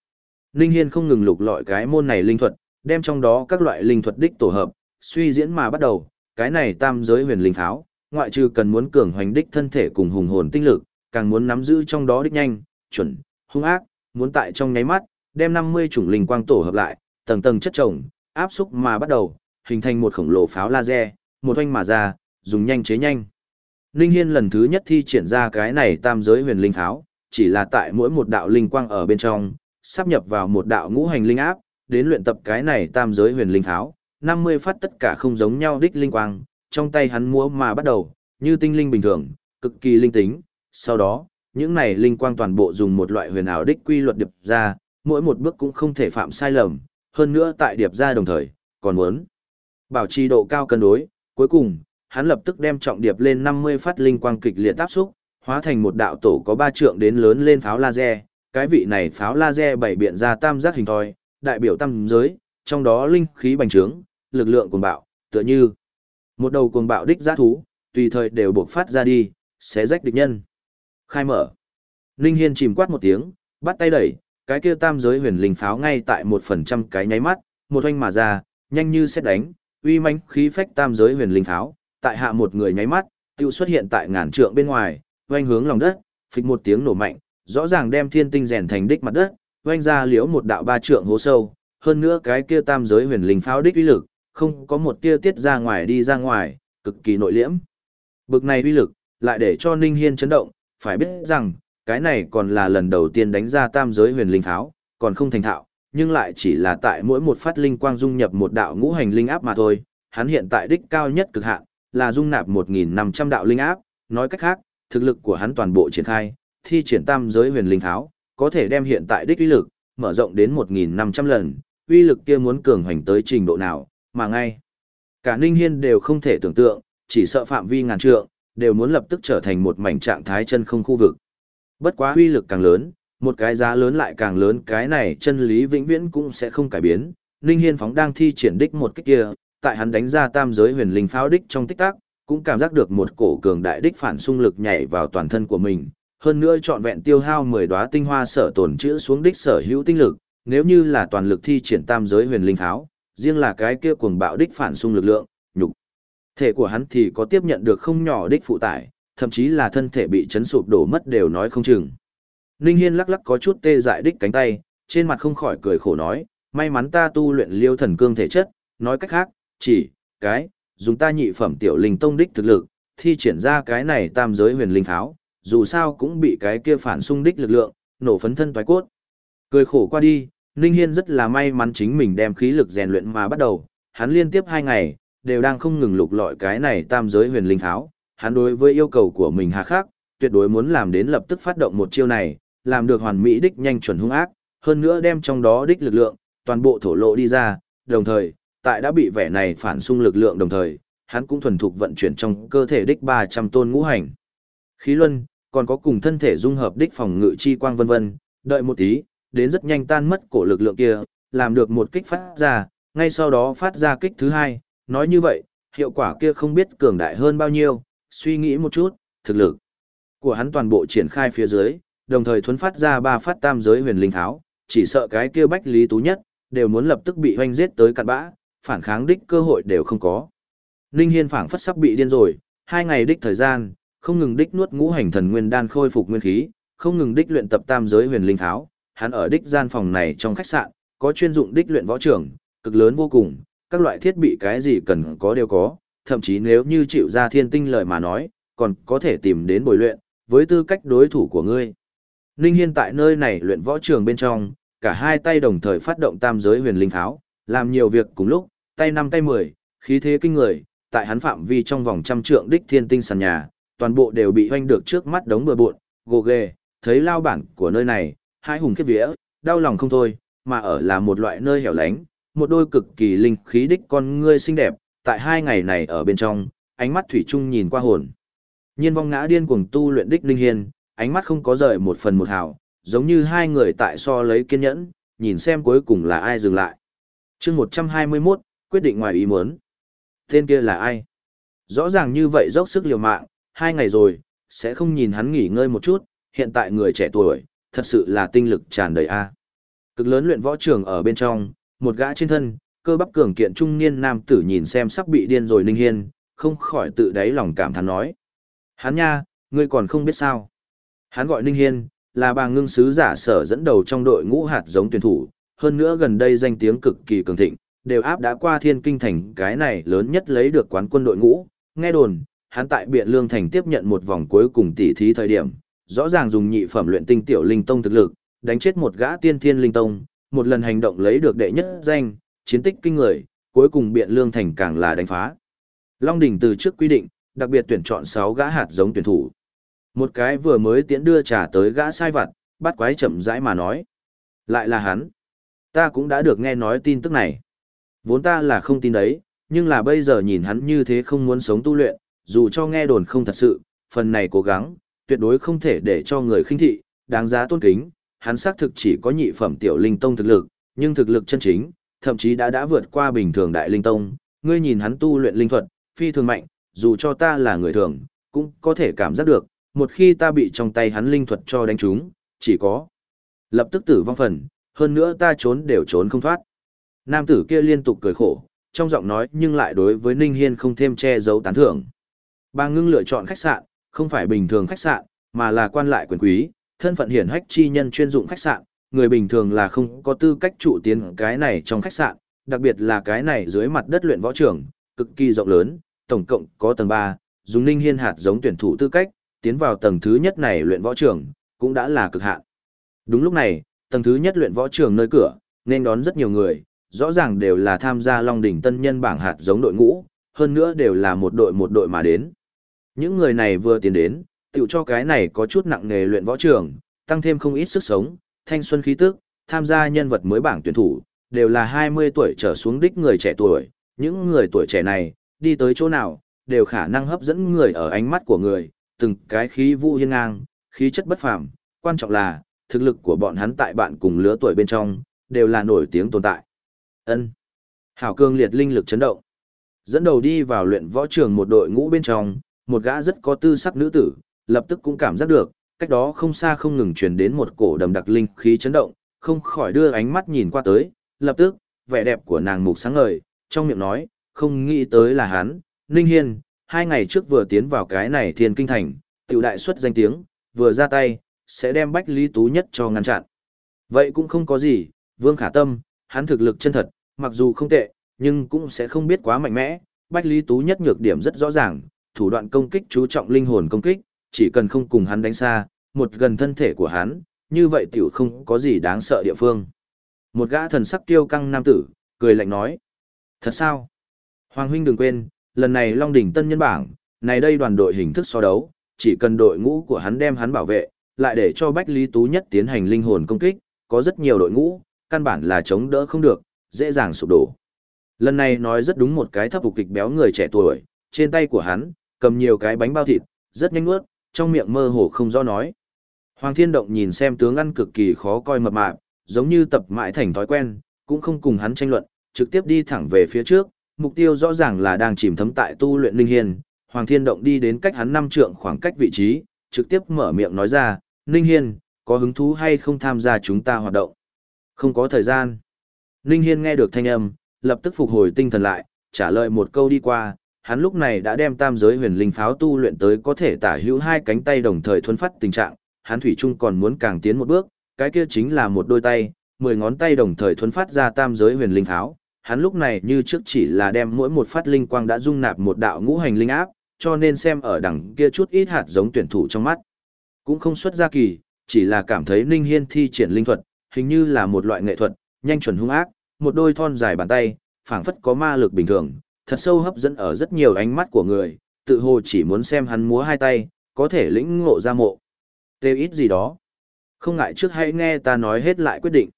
Ninh Hiên không ngừng lục lọi cái môn này linh thuật, đem trong đó các loại linh thuật đích tổ hợp, suy diễn mà bắt đầu, cái này tam giới huyền linh tháo, ngoại trừ cần muốn cường hoành đích thân thể cùng hùng hồn tinh lực, càng muốn nắm giữ trong đó đích nhanh, chuẩn, hung ác, muốn tại trong nháy mắt, đem 50 chủng linh quang tổ hợp lại, tầng tầng chất chồng, áp xúc mà bắt đầu, hình thành một khổng lồ pháo laser, một oanh mà ra, dùng nhanh chế nhanh. Linh Hiên lần thứ nhất thi triển ra cái này tam giới huyền linh pháo, chỉ là tại mỗi một đạo linh quang ở bên trong, sắp nhập vào một đạo ngũ hành linh áp, đến luyện tập cái này tam giới huyền linh pháo, 50 phát tất cả không giống nhau đích linh quang, trong tay hắn múa mà bắt đầu, như tinh linh bình thường, cực kỳ linh tính. Sau đó, những này linh quang toàn bộ dùng một loại huyền ảo đích quy luật điệp ra, mỗi một bước cũng không thể phạm sai lầm, hơn nữa tại điệp ra đồng thời, còn muốn bảo trì độ cao cân đối, cuối cùng, hắn lập tức đem trọng điệp lên 50 phát linh quang kịch liệt tác xúc, hóa thành một đạo tổ có ba trượng đến lớn lên pháo laser, cái vị này pháo laser bảy biện ra tam giác hình thoi, đại biểu tam giới, trong đó linh khí bành trướng, lực lượng cuồng bạo, tựa như một đầu cuồng bạo đích giã thú, tùy thời đều buộc phát ra đi, xé rách địch nhân. Khai mở. Ninh Hiên chìm quát một tiếng, bắt tay đẩy, cái kia tam giới huyền linh pháo ngay tại một phần trăm cái nháy mắt, một oanh mà ra, nhanh như xét đánh, uy mãnh khí phách tam giới huyền linh pháo, tại hạ một người nháy mắt, tiêu xuất hiện tại ngàn trượng bên ngoài, oanh hướng lòng đất, phịch một tiếng nổ mạnh, rõ ràng đem thiên tinh rèn thành đích mặt đất, oanh ra liễu một đạo ba trượng hố sâu, hơn nữa cái kia tam giới huyền linh pháo đích uy lực, không có một tia tiết ra ngoài đi ra ngoài, cực kỳ nội liễm. Bực này uy lực, lại để cho Ninh Hiên chấn động, phải biết rằng, cái này còn là lần đầu tiên đánh ra tam giới huyền linh Tháo, còn không thành thạo, nhưng lại chỉ là tại mỗi một phát linh quang dung nhập một đạo ngũ hành linh áp mà thôi. Hắn hiện tại đích cao nhất cực hạn, là dung nạp 1.500 đạo linh áp, nói cách khác, thực lực của hắn toàn bộ triển khai, thi triển tam giới huyền linh Tháo, có thể đem hiện tại đích uy lực, mở rộng đến 1.500 lần, uy lực kia muốn cường hoành tới trình độ nào, mà ngay. Cả Ninh Hiên đều không thể tưởng tượng, chỉ sợ phạm vi ngàn trượng, đều muốn lập tức trở thành một mảnh trạng thái chân không khu vực. Bất quá uy lực càng lớn, một cái giá lớn lại càng lớn cái này chân lý vĩnh viễn cũng sẽ không cải biến. Ninh Hiên phóng đang thi triển đích một cách kia, tại hắn đánh ra tam giới huyền linh pháo đích trong tích tắc, cũng cảm giác được một cổ cường đại đích phản xung lực nhảy vào toàn thân của mình. Hơn nữa trọn vẹn tiêu hao 10 đóa tinh hoa sở tổn chữa xuống đích sở hữu tinh lực, nếu như là toàn lực thi triển tam giới huyền linh pháo, riêng là cái kia cuồng bạo đích phản xung lực lượng, nhục. Thể của hắn thì có tiếp nhận được không nhỏ đích phụ tải, thậm chí là thân thể bị chấn sụp đổ mất đều nói không chừng. Ninh Hiên lắc lắc có chút tê dại đích cánh tay, trên mặt không khỏi cười khổ nói, may mắn ta tu luyện liêu thần cương thể chất, nói cách khác, chỉ, cái, dùng ta nhị phẩm tiểu linh tông đích thực lực, thi triển ra cái này tam giới huyền linh tháo, dù sao cũng bị cái kia phản xung đích lực lượng, nổ phấn thân toái cốt. Cười khổ qua đi, Ninh Hiên rất là may mắn chính mình đem khí lực rèn luyện mà bắt đầu, hắn liên tiếp hai ngày, đều đang không ngừng lục lọi cái này tam giới huyền linh tháo. Hắn đối với yêu cầu của mình hà khắc, tuyệt đối muốn làm đến lập tức phát động một chiêu này, làm được hoàn mỹ đích nhanh chuẩn hung ác, hơn nữa đem trong đó đích lực lượng, toàn bộ thổ lộ đi ra, đồng thời, tại đã bị vẻ này phản xung lực lượng đồng thời, hắn cũng thuần thục vận chuyển trong cơ thể đích 300 tôn ngũ hành. Khí luân, còn có cùng thân thể dung hợp đích phòng ngự chi quang vân vân, đợi một tí, đến rất nhanh tan mất cổ lực lượng kia, làm được một kích phát ra, ngay sau đó phát ra kích thứ hai, nói như vậy, hiệu quả kia không biết cường đại hơn bao nhiêu, suy nghĩ một chút, thực lực của hắn toàn bộ triển khai phía dưới, đồng thời thuấn phát ra ba phát tam giới huyền linh tháo, chỉ sợ cái kia bách lý tú nhất, đều muốn lập tức bị hoanh giết tới cạn bã, phản kháng đích cơ hội đều không có. Ninh Hiên phảng phất sắp bị điên rồi, hai ngày đích thời gian, không ngừng đích nuốt ngũ hành thần nguyên đan khôi phục nguyên khí, không ngừng đích luyện tập tam giới huyền linh tháo, hắn ở đích gian phòng này trong khách sạn, có chuyên dụng đích luyện võ trường, cực lớn vô cùng, các loại thiết bị cái gì cần có đều có, thậm chí nếu như chịu ra thiên tinh lời mà nói, còn có thể tìm đến bồi luyện, với tư cách đối thủ của ngươi. Ninh Hiên tại nơi này luyện võ trường bên trong, cả hai tay đồng thời phát động tam giới huyền linh tháo, làm nhiều việc cùng lúc, tay năm tay mười, khí thế kinh người, tại hắn phạm vi trong vòng trăm trượng đích thiên tinh sàn nhà, toàn bộ đều bị hoanh được trước mắt đống bừa bộn, gồ ghề, thấy lao bản của nơi này, hai hùng khiếp vía, đau lòng không thôi, mà ở là một loại nơi hẻo lánh, một đôi cực kỳ linh khí đích con ngươi xinh đẹp, tại hai ngày này ở bên trong, ánh mắt thủy chung nhìn qua hồn. Nhiên vong ngã điên cuồng tu luyện đích linh hiên, ánh mắt không có rời một phần một hào, giống như hai người tại so lấy kiên nhẫn, nhìn xem cuối cùng là ai dừng lại. chương 121, quyết định ngoài ý muốn. Tên kia là ai? Rõ ràng như vậy dốc sức liều mạng, hai ngày rồi, sẽ không nhìn hắn nghỉ ngơi một chút, hiện tại người trẻ tuổi, thật sự là tinh lực tràn đầy a. Cực lớn luyện võ trường ở bên trong, một gã trên thân, cơ bắp cường kiện trung niên nam tử nhìn xem sắp bị điên rồi Ninh Hiên, không khỏi tự đáy lòng cảm thán nói. Hắn nha, ngươi còn không biết sao. Hắn gọi Ninh Hiên, là bà ngưng sứ giả sở dẫn đầu trong đội ngũ hạt giống tuyển thủ, hơn nữa gần đây danh tiếng cực kỳ cường thịnh, đều áp đã qua thiên kinh thành cái này lớn nhất lấy được quán quân đội ngũ. Nghe đồn, hắn tại Biện Lương Thành tiếp nhận một vòng cuối cùng tỷ thí thời điểm, rõ ràng dùng nhị phẩm luyện tinh tiểu linh tông thực lực, đánh chết một gã tiên thiên linh tông, một lần hành động lấy được đệ nhất danh, chiến tích kinh người, cuối cùng Biện Lương Thành càng là đánh phá. Long Đỉnh từ trước quy định, đặc biệt tuyển chọn 6 gã hạt giống tuyển thủ. Một cái vừa mới tiến đưa trả tới gã sai vặt, bắt quái chậm rãi mà nói. Lại là hắn. Ta cũng đã được nghe nói tin tức này. Vốn ta là không tin đấy, nhưng là bây giờ nhìn hắn như thế không muốn sống tu luyện, dù cho nghe đồn không thật sự, phần này cố gắng, tuyệt đối không thể để cho người khinh thị, đáng giá tôn kính. Hắn xác thực chỉ có nhị phẩm tiểu linh tông thực lực, nhưng thực lực chân chính, thậm chí đã đã vượt qua bình thường đại linh tông. Ngươi nhìn hắn tu luyện linh thuật, phi thường mạnh, dù cho ta là người thường, cũng có thể cảm giác được, một khi ta bị trong tay hắn linh thuật cho đánh trúng, chỉ có lập tức tử vong phần, hơn nữa ta trốn đều trốn không thoát. Nam tử kia liên tục cười khổ, trong giọng nói nhưng lại đối với Ninh Hiên không thêm che giấu tán thưởng. Bà ngưng lựa chọn khách sạn, không phải bình thường khách sạn, mà là quan lại quyền quý, thân phận hiển hách chi nhân chuyên dụng khách sạn, người bình thường là không có tư cách trụ tiến cái này trong khách sạn, đặc biệt là cái này dưới mặt đất luyện võ trường, cực kỳ rộng lớn, tổng cộng có tầng 3, dùng Ninh Hiên hạt giống tuyển thủ tư cách, tiến vào tầng thứ nhất này luyện võ trường, cũng đã là cực hạn. Đúng lúc này, tầng thứ nhất luyện võ trường nơi cửa, nên đón rất nhiều người, rõ ràng đều là tham gia Long đỉnh tân nhân bảng hạt giống đội ngũ, hơn nữa đều là một đội một đội mà đến. Những người này vừa tiến đến, tiểu cho cái này có chút nặng nghề luyện võ trường, tăng thêm không ít sức sống, thanh xuân khí tức, tham gia nhân vật mới bảng tuyển thủ, đều là 20 tuổi trở xuống đích người trẻ tuổi, những người tuổi trẻ này, đi tới chỗ nào, đều khả năng hấp dẫn người ở ánh mắt của người, từng cái khí vũ hiên ngang, khí chất bất phàm, quan trọng là, thực lực của bọn hắn tại bạn cùng lứa tuổi bên trong, đều là nổi tiếng tồn tại. Ân. Hảo cương liệt linh lực chấn động. Dẫn đầu đi vào luyện võ trường một đội ngũ bên trong, một gã rất có tư sắc nữ tử, lập tức cũng cảm giác được, cách đó không xa không ngừng truyền đến một cổ đầm đặc linh khí chấn động, không khỏi đưa ánh mắt nhìn qua tới, lập tức, vẻ đẹp của nàng mục sáng ngời, trong miệng nói, không nghĩ tới là hắn, Ninh Hiên, hai ngày trước vừa tiến vào cái này thiên kinh thành, tiểu đại xuất danh tiếng, vừa ra tay, sẽ đem Bách Lý Tú Nhất cho ngăn chặn. Vậy cũng không có gì, Vương Khả Tâm, hắn thực lực chân thật, mặc dù không tệ, nhưng cũng sẽ không biết quá mạnh mẽ, Bách Lý Tú Nhất nhược điểm rất rõ ràng, thủ đoạn công kích chú trọng linh hồn công kích, chỉ cần không cùng hắn đánh xa, một gần thân thể của hắn, như vậy tiểu không có gì đáng sợ địa phương. Một gã thần sắc tiêu căng nam tử, cười lạnh nói. Thật sao? Hoàng huynh đừng quên, lần này Long đỉnh tân nhân bảng, này đây đoàn đội hình thức so đấu, chỉ cần đội ngũ của hắn đem hắn bảo vệ, lại để cho Bách Lý Tú Nhất tiến hành linh hồn công kích, có rất nhiều đội ngũ, căn bản là chống đỡ không được, dễ dàng sụp đổ. Lần này nói rất đúng một cái thấp phục kịch béo người trẻ tuổi, trên tay của hắn, cầm nhiều cái bánh bao thịt, rất nhanh nuốt, trong miệng mơ hồ không rõ nói. Hoàng Thiên Động nhìn xem tướng ăn cực kỳ khó coi mập mạp, giống như tập mãi thành thói quen, cũng không cùng hắn tranh luận, trực tiếp đi thẳng về phía trước, mục tiêu rõ ràng là đang chìm thấm tại tu luyện linh hiên. Hoàng Thiên Động đi đến cách hắn năm trượng khoảng cách vị trí, trực tiếp mở miệng nói ra, Ninh Hiên, có hứng thú hay không tham gia chúng ta hoạt động? Không có thời gian. Ninh Hiên nghe được thanh âm, lập tức phục hồi tinh thần lại, trả lời một câu đi qua, hắn lúc này đã đem tam giới huyền linh pháo tu luyện tới có thể tả hữu hai cánh tay đồng thời thuấn phát tình trạng, hắn thủy chung còn muốn càng tiến một bước, cái kia chính là một đôi tay, mười ngón tay đồng thời thuấn phát ra tam giới huyền linh pháo. Hắn lúc này như trước chỉ là đem mỗi một phát linh quang đã dung nạp một đạo ngũ hành linh áp, cho nên xem ở đằng kia chút ít hạt giống tuyển thủ trong mắt. Cũng không xuất ra kỳ, chỉ là cảm thấy Ninh Hiên thi triển linh thuật, hình như là một loại nghệ thuật, nhanh chuẩn hung ác, một đôi thon dài bàn tay, phảng phất có ma lực bình thường, thật sâu hấp dẫn ở rất nhiều ánh mắt của người, tự hồ chỉ muốn xem hắn múa hai tay, có thể lĩnh ngộ ra mộ. Têu ít gì đó. Không ngại trước hãy nghe ta nói hết lại quyết định.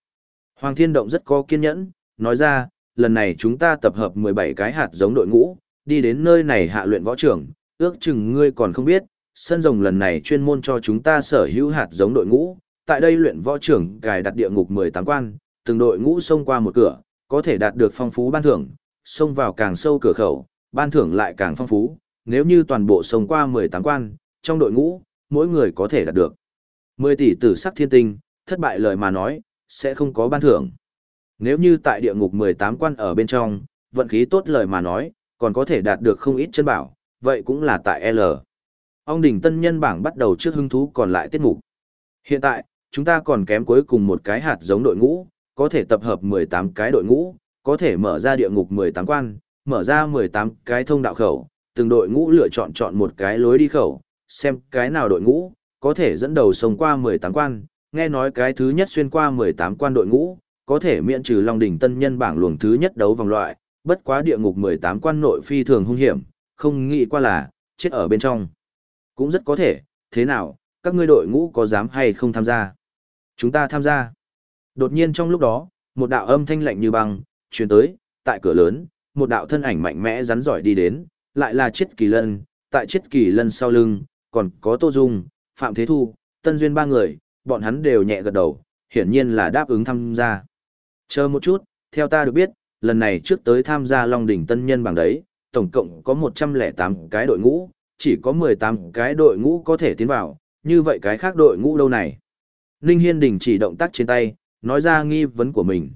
Hoàng Thiên Động rất có kiên nhẫn, nói ra, lần này chúng ta tập hợp 17 cái hạt giống đội ngũ, đi đến nơi này hạ luyện võ trưởng, ước chừng ngươi còn không biết, sân rồng lần này chuyên môn cho chúng ta sở hữu hạt giống đội ngũ, tại đây luyện võ trưởng cài đặt địa ngục 18 quan, từng đội ngũ xông qua một cửa, có thể đạt được phong phú ban thưởng, xông vào càng sâu cửa khẩu, ban thưởng lại càng phong phú, nếu như toàn bộ xông qua 18 quan, trong đội ngũ, mỗi người có thể đạt được 10 tỷ tử sắc thiên tinh, thất bại lời mà nói, sẽ không có ban thưởng. Nếu như tại địa ngục 18 quan ở bên trong, vận khí tốt lời mà nói, còn có thể đạt được không ít chân bảo, vậy cũng là tại L. Ông đỉnh tân nhân bảng bắt đầu trước hứng thú còn lại tiết mục. Hiện tại, chúng ta còn kém cuối cùng một cái hạt giống đội ngũ, có thể tập hợp 18 cái đội ngũ, có thể mở ra địa ngục 18 quan, mở ra 18 cái thông đạo khẩu, từng đội ngũ lựa chọn chọn một cái lối đi khẩu, xem cái nào đội ngũ, có thể dẫn đầu sông qua 18 quan, nghe nói cái thứ nhất xuyên qua 18 quan đội ngũ, có thể miễn trừ Long đỉnh tân nhân bảng luồng thứ nhất đấu vòng loại, bất quá địa ngục 18 quan nội phi thường hung hiểm, không nghĩ qua là, chết ở bên trong. Cũng rất có thể, thế nào, các ngươi đội ngũ có dám hay không tham gia? Chúng ta tham gia. Đột nhiên trong lúc đó, một đạo âm thanh lạnh như băng, truyền tới, tại cửa lớn, một đạo thân ảnh mạnh mẽ rắn giỏi đi đến, lại là chết kỳ lân, tại chết kỳ lân sau lưng, còn có Tô Dung, Phạm Thế Thu, Tân Duyên ba người, bọn hắn đều nhẹ gật đầu, hiển nhiên là đáp ứng tham gia. Chờ một chút, theo ta được biết, lần này trước tới tham gia Long Đỉnh Tân Nhân bảng đấy, tổng cộng có 108 cái đội ngũ, chỉ có 18 cái đội ngũ có thể tiến vào, như vậy cái khác đội ngũ đâu này? Ninh Hiên đình chỉ động tác trên tay, nói ra nghi vấn của mình.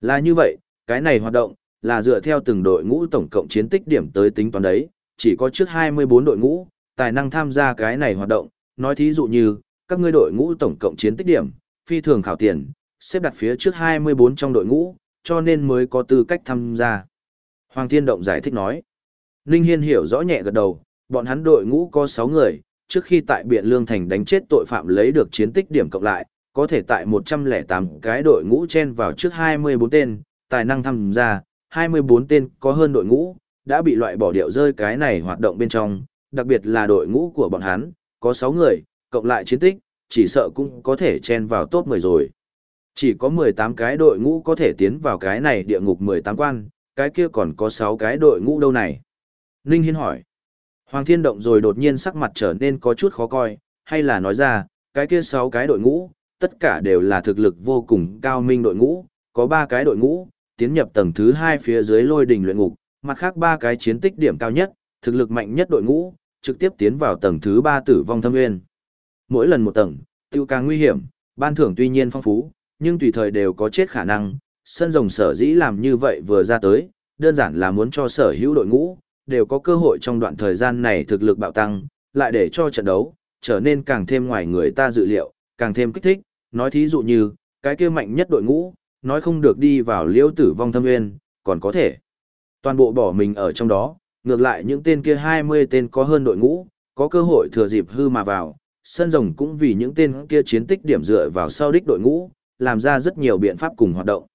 Là như vậy, cái này hoạt động, là dựa theo từng đội ngũ tổng cộng chiến tích điểm tới tính toán đấy, chỉ có trước 24 đội ngũ, tài năng tham gia cái này hoạt động, nói thí dụ như, các ngươi đội ngũ tổng cộng chiến tích điểm, phi thường khảo tiền, xếp đặt phía trước 24 trong đội ngũ, cho nên mới có tư cách tham gia. Hoàng Thiên Động giải thích nói. Ninh Hiên hiểu rõ nhẹ gật đầu, bọn hắn đội ngũ có 6 người, trước khi tại Biện Lương Thành đánh chết tội phạm lấy được chiến tích điểm cộng lại, có thể tại 108 cái đội ngũ chen vào trước 24 tên, tài năng tham gia, 24 tên có hơn đội ngũ, đã bị loại bỏ điệu rơi cái này hoạt động bên trong, đặc biệt là đội ngũ của bọn hắn, có 6 người, cộng lại chiến tích, chỉ sợ cũng có thể chen vào top 10 rồi. Chỉ có 18 cái đội ngũ có thể tiến vào cái này địa ngục 18 quan, cái kia còn có 6 cái đội ngũ đâu này. Ninh Hiên hỏi. Hoàng Thiên Động rồi đột nhiên sắc mặt trở nên có chút khó coi, hay là nói ra, cái kia 6 cái đội ngũ, tất cả đều là thực lực vô cùng cao minh đội ngũ, có 3 cái đội ngũ, tiến nhập tầng thứ 2 phía dưới lôi đình luyện ngục, mặt khác 3 cái chiến tích điểm cao nhất, thực lực mạnh nhất đội ngũ, trực tiếp tiến vào tầng thứ 3 tử vong thâm nguyên. Mỗi lần một tầng, tiêu càng nguy hiểm, ban thưởng tuy nhiên phong phú, nhưng tùy thời đều có chết khả năng, sân rồng sở dĩ làm như vậy vừa ra tới, đơn giản là muốn cho sở hữu đội ngũ, đều có cơ hội trong đoạn thời gian này thực lực bạo tăng, lại để cho trận đấu, trở nên càng thêm ngoài người ta dự liệu, càng thêm kích thích, nói thí dụ như, cái kia mạnh nhất đội ngũ, nói không được đi vào liễu tử vong thâm nguyên, còn có thể. Toàn bộ bỏ mình ở trong đó, ngược lại những tên kia 20 tên có hơn đội ngũ, có cơ hội thừa dịp hư mà vào, sân rồng cũng vì những tên kia chiến tích điểm dựa vào sau đích đội ngũ, làm ra rất nhiều biện pháp cùng hoạt động.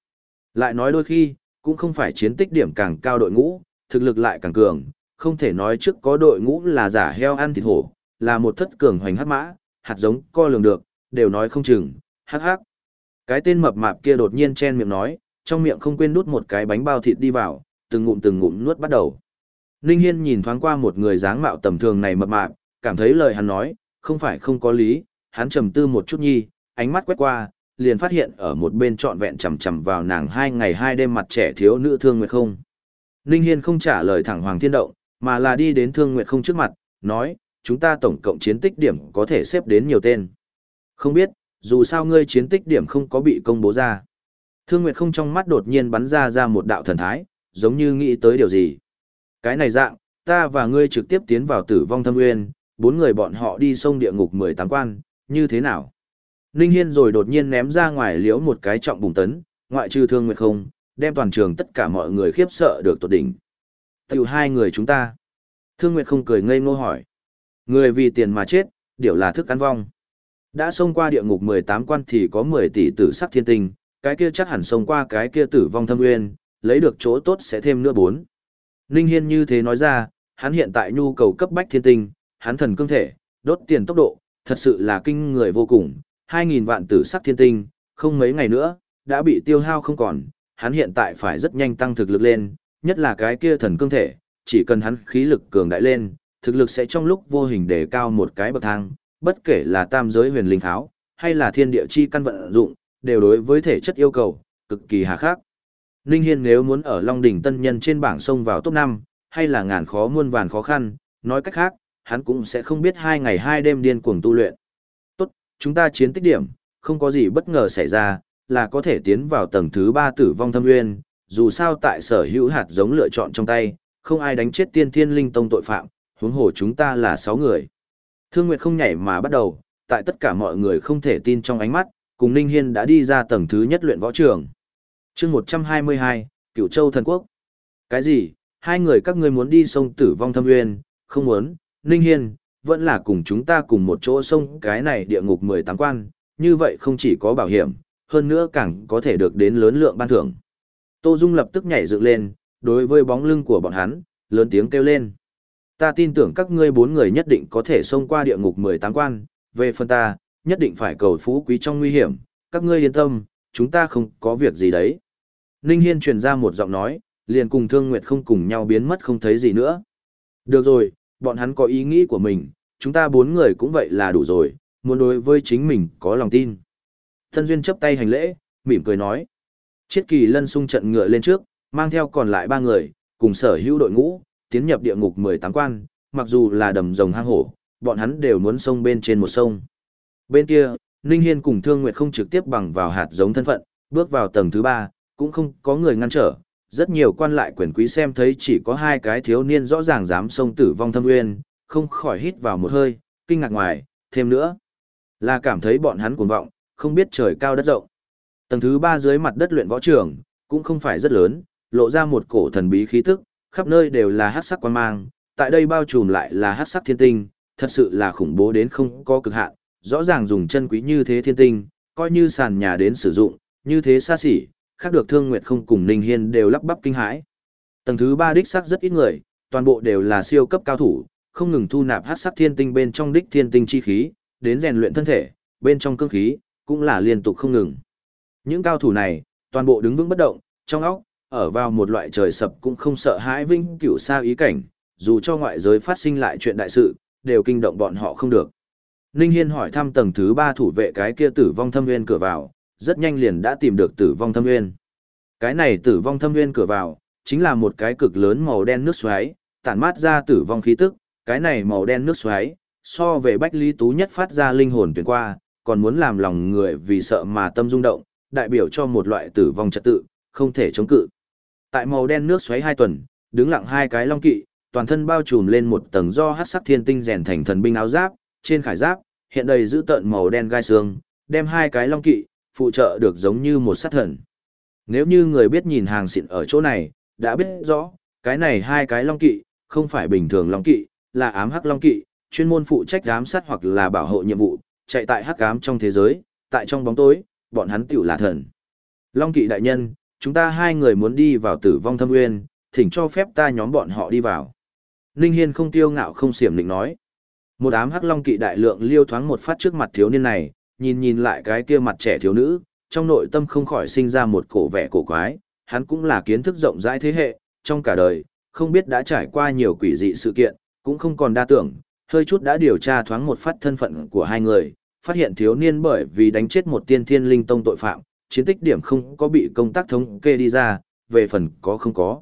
Lại nói đôi khi, cũng không phải chiến tích điểm càng cao đội ngũ, thực lực lại càng cường, không thể nói trước có đội ngũ là giả heo ăn thịt hổ, là một thất cường hoành hắc mã, hạt giống co lường được, đều nói không chừng, hắc hắc. Cái tên mập mạp kia đột nhiên chen miệng nói, trong miệng không quên đút một cái bánh bao thịt đi vào, từng ngụm từng ngụm nuốt bắt đầu. Ninh Hiên nhìn thoáng qua một người dáng mạo tầm thường này mập mạp, cảm thấy lời hắn nói, không phải không có lý, hắn trầm tư một chút nhi, ánh mắt quét qua, liền phát hiện ở một bên trọn vẹn chầm chầm vào nàng hai ngày hai đêm mặt trẻ thiếu nữ thương nguyệt không. Ninh Hiên không trả lời thẳng Hoàng Thiên Động, mà là đi đến Thương Nguyệt không trước mặt, nói, chúng ta tổng cộng chiến tích điểm có thể xếp đến nhiều tên. Không biết, dù sao ngươi chiến tích điểm không có bị công bố ra. Thương Nguyệt không trong mắt đột nhiên bắn ra ra một đạo thần thái, giống như nghĩ tới điều gì. Cái này dạng, ta và ngươi trực tiếp tiến vào tử vong thâm nguyên, bốn người bọn họ đi sông địa ngục 18 quan, như thế nào? Ninh Hiên rồi đột nhiên ném ra ngoài liễu một cái trọng bùng tấn, ngoại trừ thương nguyệt không, đem toàn trường tất cả mọi người khiếp sợ được tột đỉnh. Tiểu hai người chúng ta. Thương Nguyệt không cười ngây ngô hỏi. Người vì tiền mà chết, điều là thức ăn vong. Đã xông qua địa ngục 18 quan thì có 10 tỷ tử sắc thiên tinh, cái kia chắc hẳn xông qua cái kia tử vong thâm nguyên, lấy được chỗ tốt sẽ thêm nữa bốn. Ninh Hiên như thế nói ra, hắn hiện tại nhu cầu cấp bách thiên tinh, hắn thần cương thể, đốt tiền tốc độ, thật sự là kinh người vô cùng, 2.000 vạn tử sắc thiên tinh, không mấy ngày nữa, đã bị tiêu hao không còn, hắn hiện tại phải rất nhanh tăng thực lực lên, nhất là cái kia thần cương thể, chỉ cần hắn khí lực cường đại lên, thực lực sẽ trong lúc vô hình đề cao một cái bậc thang, bất kể là tam giới huyền linh tháo, hay là thiên địa chi căn vận dụng, đều đối với thể chất yêu cầu, cực kỳ hà khắc. Ninh Hiên nếu muốn ở Long Đỉnh Tân Nhân trên bảng sông vào top 5, hay là ngàn khó muôn vàn khó khăn, nói cách khác, hắn cũng sẽ không biết hai ngày hai đêm điên cuồng tu luyện. Tốt, chúng ta chiến tích điểm, không có gì bất ngờ xảy ra, là có thể tiến vào tầng thứ 3 tử vong thâm nguyên, dù sao tại sở hữu hạt giống lựa chọn trong tay, không ai đánh chết tiên thiên linh tông tội phạm, huống hồ chúng ta là 6 người. Thương Nguyệt không nhảy mà bắt đầu, tại tất cả mọi người không thể tin trong ánh mắt, cùng Ninh Hiên đã đi ra tầng thứ nhất luyện võ trường. chương 122, Cửu Châu Thần Quốc. Cái gì, hai người các ngươi muốn đi sông tử vong thâm nguyên, không muốn, Ninh Hiên, vẫn là cùng chúng ta cùng một chỗ sông cái này địa ngục 18 quan, như vậy không chỉ có bảo hiểm, hơn nữa càng có thể được đến lớn lượng ban thưởng. Tô Dung lập tức nhảy dựng lên, đối với bóng lưng của bọn hắn, lớn tiếng kêu lên. Ta tin tưởng các ngươi bốn người nhất định có thể xông qua địa ngục 18 quan, về phần ta, nhất định phải cầu phú quý trong nguy hiểm, các ngươi yên tâm, chúng ta không có việc gì đấy. Ninh Hiên truyền ra một giọng nói, liền cùng Thương Nguyệt không cùng nhau biến mất không thấy gì nữa. Được rồi, bọn hắn có ý nghĩ của mình, chúng ta bốn người cũng vậy là đủ rồi, muốn đối với chính mình có lòng tin. Thân Duyên chấp tay hành lễ, mỉm cười nói. Chiết kỳ lân sung trận ngựa lên trước, mang theo còn lại ba người, cùng sở hữu đội ngũ, tiến nhập địa ngục 18 quan, mặc dù là đầm rồng hang hổ, bọn hắn đều muốn sông bên trên một sông. Bên kia, Ninh Hiên cùng Thương Nguyệt không trực tiếp bằng vào hạt giống thân phận, bước vào tầng thứ ba, cũng không có người ngăn trở. Rất nhiều quan lại quyền quý xem thấy chỉ có hai cái thiếu niên rõ ràng dám sông tử vong thâm nguyên, không khỏi hít vào một hơi, kinh ngạc ngoài, thêm nữa. Là cảm thấy bọn hắn cuồng vọng, không biết trời cao đất rộng. Tầng thứ ba dưới mặt đất luyện võ trường, cũng không phải rất lớn, lộ ra một cổ thần bí khí tức, khắp nơi đều là hắc sắc quan mang, tại đây bao trùm lại là hắc sắc thiên tinh, thật sự là khủng bố đến không có cực hạn, rõ ràng dùng chân quý như thế thiên tinh, coi như sàn nhà đến sử dụng, như thế xa xỉ, khác được Thương Nguyệt không cùng Ninh Hiên đều lắp bắp kinh hãi. Tầng thứ ba đích sắc rất ít người, toàn bộ đều là siêu cấp cao thủ, không ngừng thu nạp hắc sắc thiên tinh bên trong đích thiên tinh chi khí, đến rèn luyện thân thể, bên trong cương khí, cũng là liên tục không ngừng. Những cao thủ này, toàn bộ đứng vững bất động, trong óc, ở vào một loại trời sập cũng không sợ hãi vinh cửu xa ý cảnh, dù cho ngoại giới phát sinh lại chuyện đại sự, đều kinh động bọn họ không được. Ninh Hiên hỏi thăm tầng thứ ba thủ vệ cái kia tử vong thâm nguyên cửa vào, rất nhanh liền đã tìm được tử vong thâm nguyên. Cái này tử vong thâm nguyên cửa vào, chính là một cái cực lớn màu đen nước xoáy, tản mát ra tử vong khí tức, cái này màu đen nước xoáy, so về bách lý tú nhất phát ra linh hồn tuyển qua, còn muốn làm lòng người vì sợ mà tâm rung động, đại biểu cho một loại tử vong trật tự, không thể chống cự. Tại màu đen nước xoáy hai tuần, đứng lặng hai cái long kỵ, toàn thân bao trùm lên một tầng do hắc sắc thiên tinh rèn thành thần binh áo giáp, trên khải giáp hiện đầy giữ tợn màu đen gai xương, đem hai cái long kỵ phụ trợ được giống như một sát thần. Nếu như người biết nhìn hàng xịn ở chỗ này, đã biết rõ, cái này hai cái long kỵ không phải bình thường long kỵ, là ám hắc long kỵ, chuyên môn phụ trách giám sát hoặc là bảo hộ nhiệm vụ, chạy tại hắc ám trong thế giới, tại trong bóng tối, bọn hắn tiểu là thần. Long kỵ đại nhân, chúng ta hai người muốn đi vào tử vong thâm nguyên, thỉnh cho phép ta nhóm bọn họ đi vào. Ninh Hiên không tiêu ngạo không xiểm định nói. Một ám hắc long kỵ đại lượng liêu thoáng một phát trước mặt thiếu niên này, nhìn nhìn lại cái kia mặt trẻ thiếu nữ, trong nội tâm không khỏi sinh ra một cổ vẻ cổ quái, hắn cũng là kiến thức rộng rãi thế hệ, trong cả đời, không biết đã trải qua nhiều quỷ dị sự kiện, cũng không còn đa tưởng, hơi chút đã điều tra thoáng một phát thân phận của hai người, phát hiện thiếu niên bởi vì đánh chết một tiên thiên linh tông tội phạm, chiến tích điểm không có bị công tác thống kê đi ra, về phần có không có.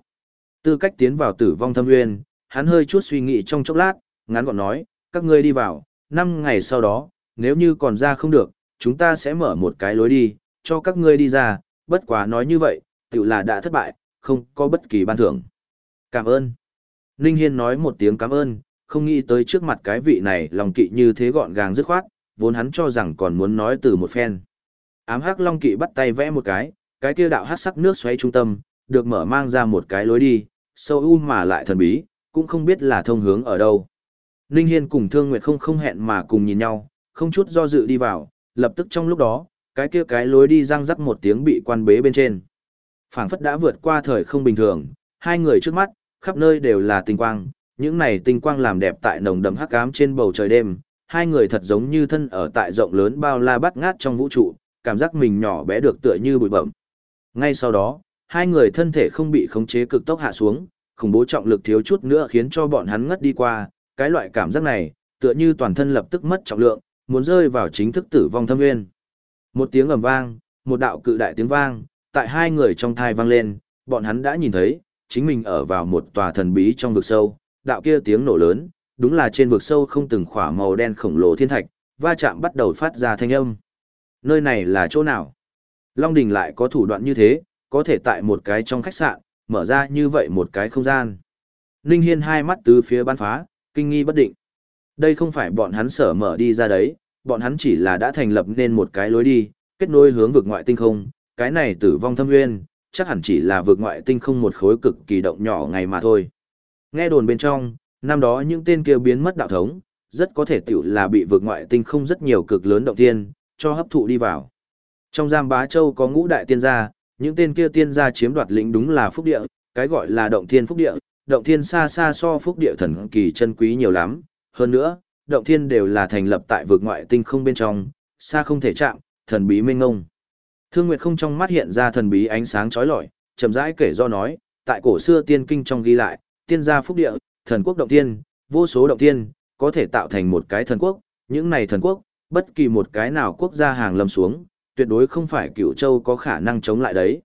Tư cách tiến vào tử vong thâm nguyên, hắn hơi chút suy nghĩ trong chốc lát, ngắn gọn nói, các ngươi đi vào, năm ngày sau đó, nếu như còn ra không được, chúng ta sẽ mở một cái lối đi, cho các ngươi đi ra, bất quá nói như vậy, tự là đã thất bại, không có bất kỳ ban thưởng. Cảm ơn. Ninh Hiên nói một tiếng cảm ơn, không nghĩ tới trước mặt cái vị này lòng kỵ như thế gọn gàng dứt khoát, vốn hắn cho rằng còn muốn nói từ một phen. Ám hắc long kỵ bắt tay vẽ một cái, cái kia đạo hắc sắc nước xoáy trung tâm, được mở mang ra một cái lối đi, sâu u mà lại thần bí, cũng không biết là thông hướng ở đâu. Ninh Hiên cùng Thương Nguyệt không không hẹn mà cùng nhìn nhau, không chút do dự đi vào, lập tức trong lúc đó, cái kia cái lối đi răng rắc một tiếng bị quan bế bên trên. Phảng phất đã vượt qua thời không bình thường, hai người trước mắt, khắp nơi đều là tinh quang, những này tinh quang làm đẹp tại nồng đậm hắc ám trên bầu trời đêm, hai người thật giống như thân ở tại rộng lớn bao la bát ngát trong vũ trụ, cảm giác mình nhỏ bé được tựa như bụi bậm. Ngay sau đó, hai người thân thể không bị khống chế cực tốc hạ xuống, khủng bố trọng lực thiếu chút nữa khiến cho bọn hắn ngất đi qua, cái loại cảm giác này, tựa như toàn thân lập tức mất trọng lượng, muốn rơi vào chính thức tử vong thâm nguyên. Một tiếng ầm vang, một đạo cự đại tiếng vang, tại hai người trong thai vang lên, bọn hắn đã nhìn thấy, chính mình ở vào một tòa thần bí trong vực sâu, đạo kia tiếng nổ lớn, đúng là trên vực sâu không từng khỏa màu đen khổng lồ thiên thạch, va chạm bắt đầu phát ra thanh âm. Nơi này là chỗ nào? Long Đình lại có thủ đoạn như thế, có thể tại một cái trong khách sạn, mở ra như vậy một cái không gian. Ninh Hiên hai mắt từ phía bắn phá, kinh nghi bất định. Đây không phải bọn hắn sở mở đi ra đấy, bọn hắn chỉ là đã thành lập nên một cái lối đi, kết nối hướng vực ngoại tinh không, cái này tử vong thâm nguyên, chắc hẳn chỉ là vực ngoại tinh không một khối cực kỳ động nhỏ ngày mà thôi. Nghe đồn bên trong, năm đó những tên kia biến mất đạo thống, rất có thể tiểu là bị vực ngoại tinh không rất nhiều cực lớn động tiên, cho hấp thụ đi vào. Trong giam bá châu có ngũ đại tiên gia, những tên kia tiên gia chiếm đoạt lĩnh đúng là phúc địa, cái gọi là động thiên phúc địa, động thiên xa xa so phúc địa thần kỳ chân quý nhiều lắm, hơn nữa, động thiên đều là thành lập tại vực ngoại tinh không bên trong, xa không thể chạm, thần bí mênh ngông. Thương Nguyệt không trong mắt hiện ra thần bí ánh sáng chói lọi, chậm rãi kể do nói, tại cổ xưa tiên kinh trong ghi lại, tiên gia phúc địa, thần quốc động thiên, vô số động thiên, có thể tạo thành một cái thần quốc, những này thần quốc, bất kỳ một cái nào quốc gia hàng lâm xuống, tuyệt đối không phải cựu châu có khả năng chống lại đấy.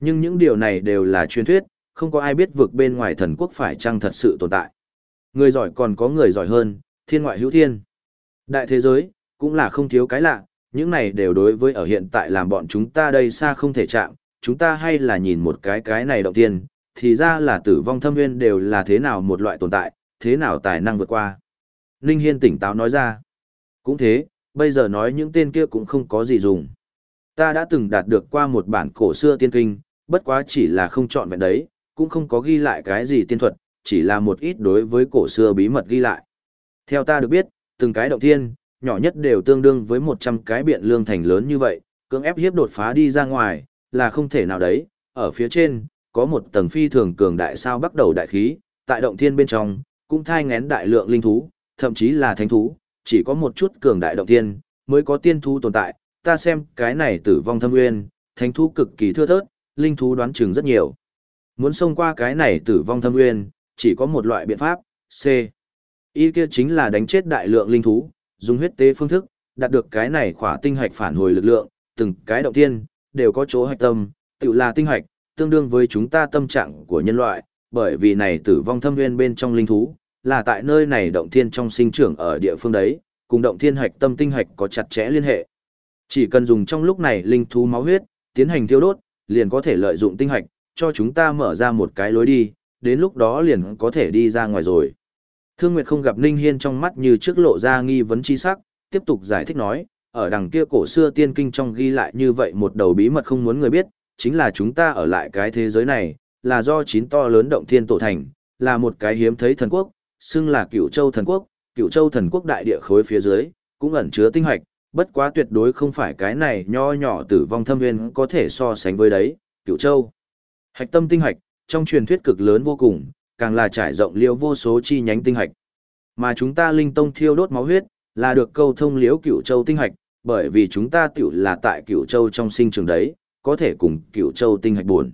Nhưng những điều này đều là truyền thuyết, không có ai biết vực bên ngoài thần quốc phải chăng thật sự tồn tại. Người giỏi còn có người giỏi hơn, thiên ngoại hữu thiên. Đại thế giới, cũng là không thiếu cái lạ, những này đều đối với ở hiện tại làm bọn chúng ta đây xa không thể chạm, chúng ta hay là nhìn một cái cái này đầu tiên, thì ra là tử vong thâm nguyên đều là thế nào một loại tồn tại, thế nào tài năng vượt qua. Ninh Hiên tỉnh táo nói ra. Cũng thế, bây giờ nói những tên kia cũng không có gì dùng. Ta đã từng đạt được qua một bản cổ xưa tiên kinh, bất quá chỉ là không chọn vẹn đấy, cũng không có ghi lại cái gì tiên thuật, chỉ là một ít đối với cổ xưa bí mật ghi lại. Theo ta được biết, từng cái động thiên, nhỏ nhất đều tương đương với 100 cái biện lương thành lớn như vậy, cưỡng ép hiếp đột phá đi ra ngoài, là không thể nào đấy, ở phía trên, có một tầng phi thường cường đại sao bắt đầu đại khí, tại động thiên bên trong, cũng thai ngén đại lượng linh thú, thậm chí là thánh thú, chỉ có một chút cường đại động thiên, mới có tiên thú tồn tại, ta xem cái này tử vong thâm nguyên, thánh thú cực kỳ thưa thớt, linh thú đoán chừng rất nhiều. Muốn xông qua cái này tử vong thâm nguyên, chỉ có một loại biện pháp, C. Y kia chính là đánh chết đại lượng linh thú, dùng huyết tế phương thức, đạt được cái này khỏa tinh hạch phản hồi lực lượng, từng cái động tiên, đều có chỗ hạch tâm, tự là tinh hạch, tương đương với chúng ta tâm trạng của nhân loại, bởi vì này tử vong thâm nguyên bên trong linh thú, là tại nơi này động thiên trong sinh trưởng ở địa phương đấy, cùng động thiên hạch tâm tinh hạch có chặt chẽ liên hệ. Chỉ cần dùng trong lúc này linh thú máu huyết, tiến hành thiêu đốt, liền có thể lợi dụng tinh hạch, cho chúng ta mở ra một cái lối đi, đến lúc đó liền có thể đi ra ngoài rồi. Thương Nguyệt không gặp Ninh Hiên trong mắt như trước lộ ra nghi vấn chi sắc, tiếp tục giải thích nói, ở đằng kia cổ xưa tiên kinh trong ghi lại như vậy một đầu bí mật không muốn người biết, chính là chúng ta ở lại cái thế giới này, là do chín to lớn động thiên tổ thành, là một cái hiếm thấy thần quốc, xưng là cựu châu thần quốc, cựu châu thần quốc đại địa khối phía dưới, cũng ẩn chứa tinh hoạch, bất quá tuyệt đối không phải cái này nho nhỏ tử vong thâm nguyên có thể so sánh với đấy, cựu châu. Hạch tâm tinh hoạch, trong truyền thuyết cực lớn vô cùng, càng là trải rộng liễu vô số chi nhánh tinh hạch. Mà chúng ta linh tông thiêu đốt máu huyết, là được câu thông liễu cửu châu tinh hạch, bởi vì chúng ta tiểu là tại cửu châu trong sinh trường đấy, có thể cùng cửu châu tinh hạch buồn.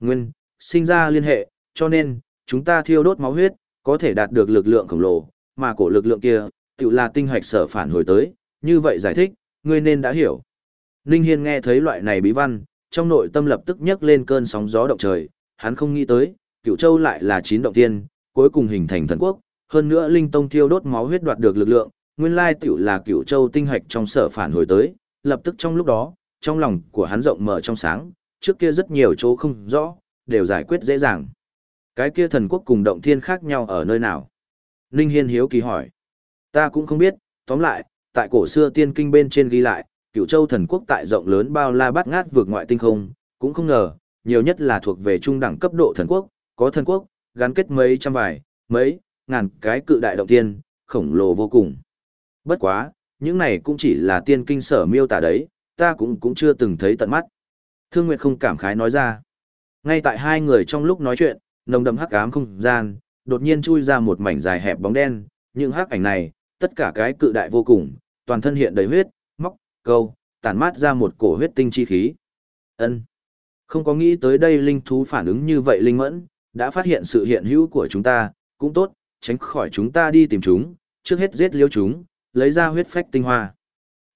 Nguyên, sinh ra liên hệ, cho nên, chúng ta thiêu đốt máu huyết, có thể đạt được lực lượng khổng lồ, mà cổ lực lượng kia, tự là tinh hạch sở phản hồi tới, như vậy giải thích, ngươi nên đã hiểu. Ninh Hiên nghe thấy loại này bí văn, trong nội tâm lập tức nhấc lên cơn sóng gió động trời, hắn không nghĩ tới, Cửu Châu lại là chín động tiên, cuối cùng hình thành thần quốc, hơn nữa linh tông thiêu đốt máu huyết đoạt được lực lượng, nguyên lai tiểu là Cửu Châu tinh hạch trong sở phản hồi tới, lập tức trong lúc đó, trong lòng của hắn rộng mở trong sáng, trước kia rất nhiều chỗ không rõ, đều giải quyết dễ dàng. Cái kia thần quốc cùng động thiên khác nhau ở nơi nào? Ninh Hiên hiếu kỳ hỏi. Ta cũng không biết, tóm lại, tại cổ xưa tiên kinh bên trên ghi lại, cửu châu thần quốc tại rộng lớn bao la bát ngát vượt ngoại tinh không, cũng không ngờ, nhiều nhất là thuộc về trung đẳng cấp độ thần quốc, có thần quốc, gắn kết mấy trăm vài, mấy, ngàn cái cự đại động tiên, khổng lồ vô cùng. Bất quá, những này cũng chỉ là tiên kinh sở miêu tả đấy, ta cũng cũng chưa từng thấy tận mắt. Thương Nguyệt không cảm khái nói ra. Ngay tại hai người trong lúc nói chuyện, nồng đậm hắc ám không gian, đột nhiên chui ra một mảnh dài hẹp bóng đen, những hắc ảnh này, tất cả cái cự đại vô cùng, toàn thân hiện đầy huyết, móc, câu, tản mát ra một cổ huyết tinh chi khí. Ân, Không có nghĩ tới đây linh thú phản ứng như vậy linh mẫn, đã phát hiện sự hiện hữu của chúng ta, cũng tốt, tránh khỏi chúng ta đi tìm chúng, trước hết giết liêu chúng, lấy ra huyết phách tinh hoa.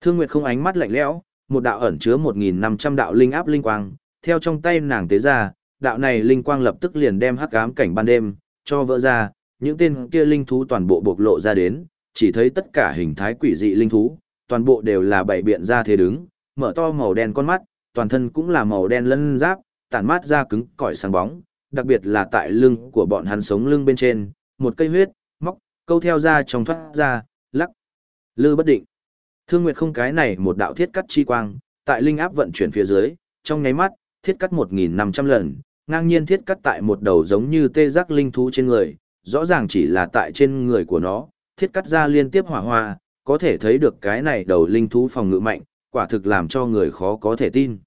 Thương Nguyệt không ánh mắt lạnh lẽo, một đạo ẩn chứa 1.500 đạo linh áp linh quang, theo trong tay nàng tế ra, đạo này linh quang lập tức liền đem hắc ám cảnh ban đêm, cho vỡ ra, những tên kia linh thú toàn bộ bộc lộ ra đến, chỉ thấy tất cả hình thái quỷ dị linh thú, toàn bộ đều là bảy biện ra thế đứng, mở to màu đen con mắt, toàn thân cũng là màu đen lân giáp, tản mát ra cứng cỏi sáng bóng, đặc biệt là tại lưng của bọn hắn sống lưng bên trên, một cây huyết, móc, câu theo ra trong thoát ra, lắc, lư bất định. Thương Nguyệt không cái này một đạo thiết cắt chi quang, tại linh áp vận chuyển phía dưới, trong nháy mắt, thiết cắt 1.500 lần, ngang nhiên thiết cắt tại một đầu giống như tê giác linh thú trên người, rõ ràng chỉ là tại trên người của nó, thiết cắt ra liên tiếp hỏa hoa, có thể thấy được cái này đầu linh thú phòng ngự mạnh, quả thực làm cho người khó có thể tin.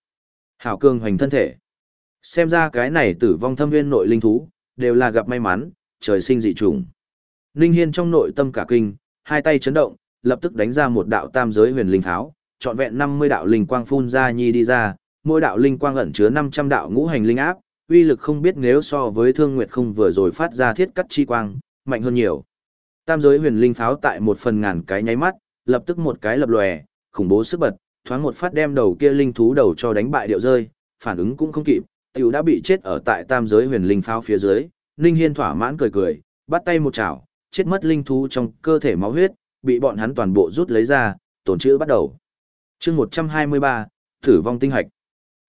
Hảo cương hoành thân thể. Xem ra cái này tử vong thâm viên nội linh thú, đều là gặp may mắn, trời sinh dị trùng. Ninh Hiên trong nội tâm cả kinh, hai tay chấn động, lập tức đánh ra một đạo tam giới huyền linh tháo, trọn vẹn 50 đạo linh quang phun ra nhi đi ra, mỗi đạo linh quang ẩn chứa 500 đạo ngũ hành linh áp, uy lực không biết nếu so với Thương Nguyệt không vừa rồi phát ra thiết cắt chi quang, mạnh hơn nhiều. Tam giới huyền linh pháo tại một phần ngàn cái nháy mắt, lập tức một cái lập lòe, khủng bố sức bật, thoáng một phát đem đầu kia linh thú đầu cho đánh bại điệu rơi, phản ứng cũng không kịp, tiểu đã bị chết ở tại tam giới huyền linh pháo phía dưới. Ninh Hiên thỏa mãn cười cười, bắt tay một chảo, chết mất linh thú trong cơ thể máu huyết, bị bọn hắn toàn bộ rút lấy ra, tổn chữa bắt đầu. Chương 123, thử vong tinh hạch.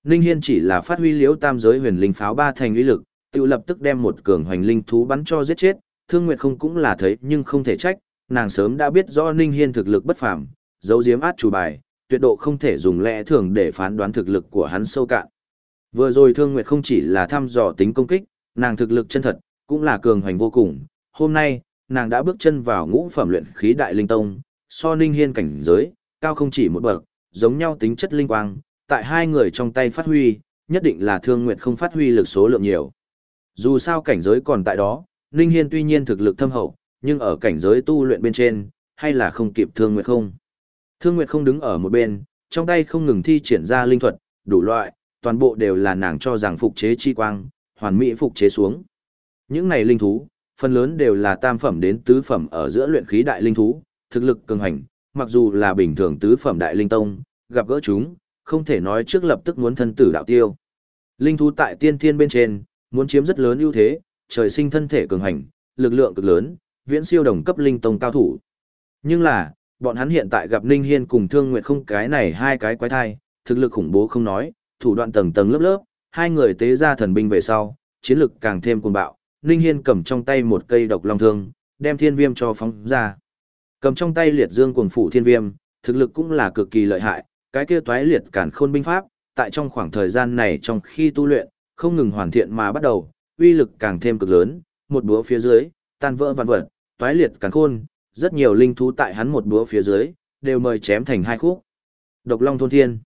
Ninh Hiên chỉ là phát huy liễu tam giới huyền linh pháo ba thành uy lực, tự lập tức đem một cường hoành linh thú bắn cho giết chết, Thương Nguyệt không cũng là thấy nhưng không thể trách, nàng sớm đã biết rõ Ninh Hiên thực lực bất phàm, giấu giếm át chủ bài, tuyệt độ không thể dùng lẽ thường để phán đoán thực lực của hắn sâu cạn. Vừa rồi Thương Nguyệt không chỉ là thăm dò tính công kích, nàng thực lực chân thật, cũng là cường hoành vô cùng. Hôm nay, nàng đã bước chân vào ngũ phẩm luyện khí đại linh tông, so Ninh Hiên cảnh giới, cao không chỉ một bậc, giống nhau tính chất linh quang, tại hai người trong tay phát huy, nhất định là Thương Nguyệt không phát huy lực số lượng nhiều. Dù sao cảnh giới còn tại đó, Ninh Hiên tuy nhiên thực lực thâm hậu, nhưng ở cảnh giới tu luyện bên trên, hay là không kịp Thương Nguyệt không. Thương Nguyệt không đứng ở một bên, trong tay không ngừng thi triển ra linh thuật, đủ loại, toàn bộ đều là nàng cho rằng phục chế chi quang, hoàn mỹ phục chế xuống. Những này linh thú, phần lớn đều là tam phẩm đến tứ phẩm ở giữa luyện khí đại linh thú, thực lực cường hành, mặc dù là bình thường tứ phẩm đại linh tông, gặp gỡ chúng, không thể nói trước lập tức muốn thân tử đạo tiêu. Linh thú tại tiên thiên bên trên, muốn chiếm rất lớn ưu thế, trời sinh thân thể cường hành, lực lượng cực lớn, viễn siêu đồng cấp linh tông cao thủ. Nhưng là, bọn hắn hiện tại gặp Ninh Hiên cùng Thương Nguyệt không cái này hai cái quái thai, thực lực khủng bố không nói, thủ đoạn tầng tầng lớp lớp, hai người tế ra thần binh về sau, chiến lực càng thêm cuồng bạo. Ninh Hiên cầm trong tay một cây độc long thương, đem thiên viêm cho phóng ra. Cầm trong tay liệt dương cuồng phủ thiên viêm, thực lực cũng là cực kỳ lợi hại, cái kia toái liệt cản khôn binh pháp, tại trong khoảng thời gian này trong khi tu luyện, không ngừng hoàn thiện mà bắt đầu, uy lực càng thêm cực lớn, một búa phía dưới, tan vỡ vạn vật, toái liệt cản khôn, rất nhiều linh thú tại hắn một búa phía dưới, đều mời chém thành hai khúc. Độc Long thôn thiên.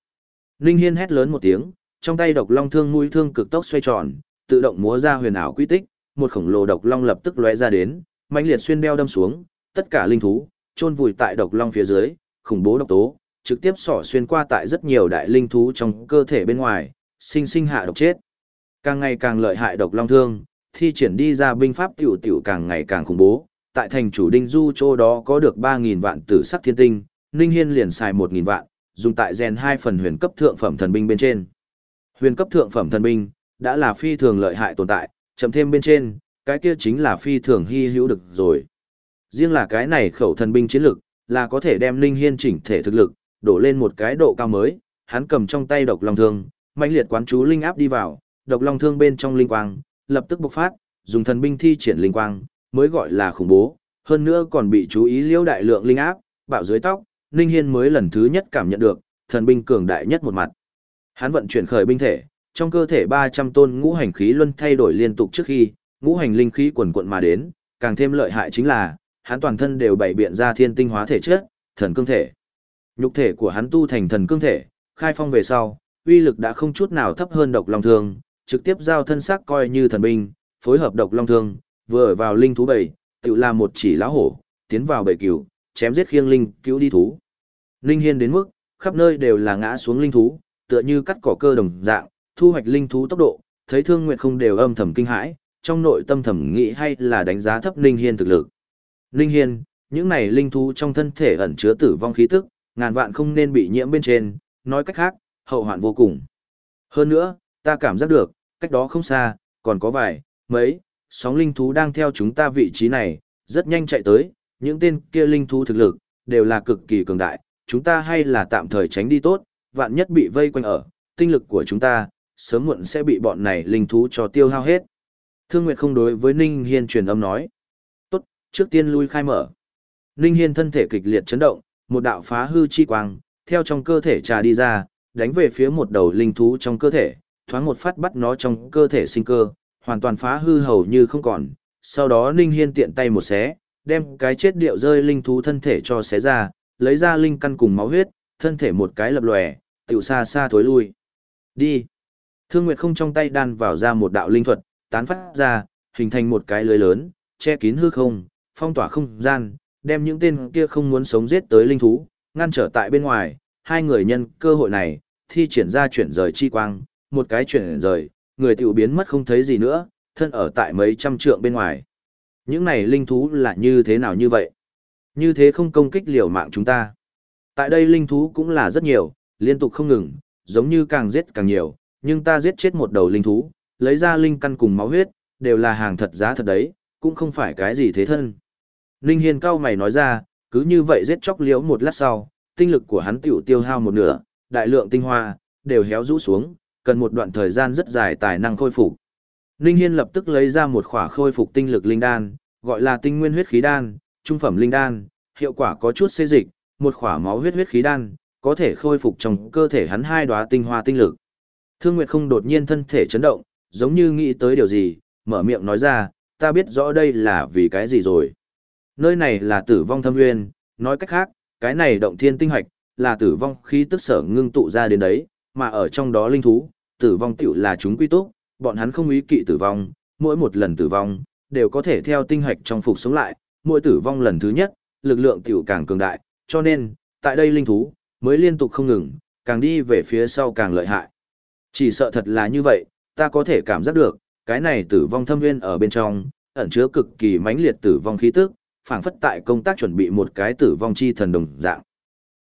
Linh Hiên hét lớn một tiếng, trong tay độc long thương mũi thương cực tốc xoay tròn, tự động múa ra huyền ảo quy tích, một khổng lồ độc long lập tức lóe ra đến, mãnh liệt xuyên đeo đâm xuống, tất cả linh thú chôn vùi tại độc long phía dưới, khủng bố độc tố, trực tiếp xỏ xuyên qua tại rất nhiều đại linh thú trong cơ thể bên ngoài, sinh sinh hạ độc chết. Càng ngày càng lợi hại độc long thương, thi triển đi ra binh pháp tiểu tiểu càng ngày càng khủng bố. Tại thành chủ Đinh Du chỗ đó có được 3.000 vạn tử sắc thiên tinh, Ninh Hiên liền xài 1.000 vạn, dùng tại rèn hai phần huyền cấp thượng phẩm thần binh bên trên. Huyền cấp thượng phẩm thần binh, đã là phi thường lợi hại tồn tại, chậm thêm bên trên, cái kia chính là phi thường hy hữu được rồi. Riêng là cái này khẩu thần binh chiến lực, là có thể đem Linh Hiên chỉnh thể thực lực, đổ lên một cái độ cao mới, hắn cầm trong tay độc long thương, mạnh liệt quán chú linh áp đi vào, độc long thương bên trong linh quang, lập tức bộc phát, dùng thần binh thi triển linh quang, mới gọi là khủng bố, hơn nữa còn bị chú ý liêu đại lượng linh áp, bạo dưới tóc, Ninh Hiên mới lần thứ nhất cảm nhận được, thần binh cường đại nhất một mặt. Hắn vận chuyển khởi binh thể, trong cơ thể 300 tôn ngũ hành khí luân thay đổi liên tục trước khi, ngũ hành linh khí quần quận mà đến, càng thêm lợi hại chính là, hắn toàn thân đều bảy biện ra thiên tinh hóa thể chất, thần cương thể. Nhục thể của hắn tu thành thần cương thể, khai phong về sau, uy lực đã không chút nào thấp hơn độc long thương, trực tiếp giao thân xác coi như thần binh, phối hợp độc long thương, vừa vào linh thú bầy, tự là một chỉ lão hổ, tiến vào bầy cừu, chém giết khiêng linh cứu đi thú. Linh hiên đến mức, khắp nơi đều là ngã xuống linh thú, tựa như cắt cỏ cơ đồng dạng, thu hoạch linh thú tốc độ, thấy Thương Nguyệt không đều âm thầm kinh hãi, trong nội tâm thầm nghĩ hay là đánh giá thấp Linh Hiên thực lực. Linh Hiên, những này linh thú trong thân thể ẩn chứa tử vong khí tức, ngàn vạn không nên bị nhiễm bên trên, nói cách khác, hậu hoạn vô cùng. Hơn nữa, ta cảm giác được, cách đó không xa, còn có vài, mấy, sóng linh thú đang theo chúng ta vị trí này, rất nhanh chạy tới, những tên kia linh thú thực lực, đều là cực kỳ cường đại, chúng ta hay là tạm thời tránh đi tốt, vạn nhất bị vây quanh ở, tinh lực của chúng ta, sớm muộn sẽ bị bọn này linh thú cho tiêu hao hết. Thương Nguyệt không đối với Ninh Hiên truyền âm nói. Tốt, trước tiên lui khai mở. Ninh Hiên thân thể kịch liệt chấn động, một đạo phá hư chi quang, theo trong cơ thể trà đi ra, đánh về phía một đầu linh thú trong cơ thể, thoáng một phát bắt nó trong cơ thể sinh cơ, hoàn toàn phá hư hầu như không còn. Sau đó Ninh Hiên tiện tay một xé, đem cái chết điệu rơi linh thú thân thể cho xé ra, lấy ra linh căn cùng máu huyết, thân thể một cái lập lòe, tiểu xa xa thối lui. Đi. Thương Nguyệt không trong tay đan vào ra một đạo linh thuật, tán phát ra, hình thành một cái lưới lớn, che kín hư không, phong tỏa không gian, đem những tên kia không muốn sống giết tới linh thú, ngăn trở tại bên ngoài, hai người nhân cơ hội này, thi triển ra chuyển rời chi quang, một cái chuyển rời, người tiểu biến mất không thấy gì nữa, thân ở tại mấy trăm trượng bên ngoài. Những này linh thú là như thế nào như vậy? Như thế không công kích liều mạng chúng ta. Tại đây linh thú cũng là rất nhiều, liên tục không ngừng, giống như càng giết càng nhiều, nhưng ta giết chết một đầu linh thú, lấy ra linh căn cùng máu huyết, đều là hàng thật giá thật đấy, cũng không phải cái gì thế thân. Linh Hiên cao mày nói ra, cứ như vậy giết chóc liễu một lát sau, tinh lực của hắn tiểu tiêu hao một nửa, đại lượng tinh hoa, đều héo rũ xuống, cần một đoạn thời gian rất dài tài năng khôi phục. Linh Hiên lập tức lấy ra một khỏa khôi phục tinh lực linh đan, gọi là tinh nguyên huyết khí đan, trung phẩm linh đan, hiệu quả có chút xê dịch, một khỏa máu huyết huyết khí đan, có thể khôi phục trong cơ thể hắn hai đóa tinh hoa tinh lực. Thương Nguyệt không đột nhiên thân thể chấn động, giống như nghĩ tới điều gì, mở miệng nói ra, ta biết rõ đây là vì cái gì rồi. Nơi này là tử vong thâm nguyên, nói cách khác, cái này động thiên tinh hoạch, là tử vong khí tức sở ngưng tụ ra đến đấy, mà ở trong đó linh thú, tử vong tiểu là chúng quy tốt, bọn hắn không ý kỵ tử vong, mỗi một lần tử vong, đều có thể theo tinh hoạch trong phục sống lại, mỗi tử vong lần thứ nhất, lực lượng tiểu càng cường đại, cho nên, tại đây linh thú, mới liên tục không ngừng, càng đi về phía sau càng lợi hại. Chỉ sợ thật là như vậy, ta có thể cảm giác được, cái này tử vong thâm nguyên ở bên trong, ẩn chứa cực kỳ mãnh liệt tử vong khí tức, phảng phất tại công tác chuẩn bị một cái tử vong chi thần đồng dạng.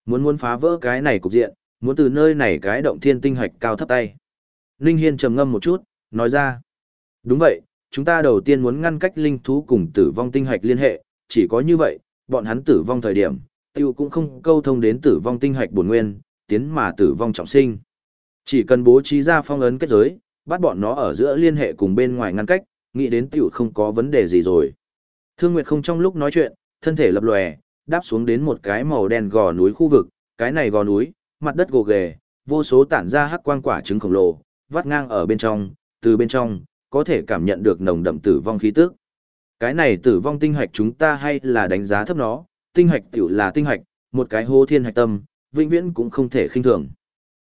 Muốn muốn phá vỡ cái này cục diện, muốn từ nơi này cái động thiên tinh hạch cao thấp tay. Linh Hiên trầm ngâm một chút, nói ra. Đúng vậy, chúng ta đầu tiên muốn ngăn cách linh thú cùng tử vong tinh hạch liên hệ, chỉ có như vậy, bọn hắn tử vong thời điểm, tiêu cũng không câu thông đến tử vong tinh hạch bổn nguyên, tiến mà tử vong trọng sinh. Chỉ cần bố trí ra phong ấn kết giới, bắt bọn nó ở giữa liên hệ cùng bên ngoài ngăn cách, nghĩ đến tiểu không có vấn đề gì rồi. Thương Nguyệt không trong lúc nói chuyện, thân thể lập lòe, đáp xuống đến một cái màu đen gò núi khu vực, cái này gò núi, mặt đất gồ ghề, vô số tản ra hắc quang quả trứng khổng lồ, vắt ngang ở bên trong, từ bên trong, có thể cảm nhận được nồng đậm tử vong khí tức. Cái này tử vong tinh hạch chúng ta hay là đánh giá thấp nó, tinh hạch tiểu là tinh hạch, một cái hô thiên hạch tâm, vĩnh viễn cũng không thể khinh thường.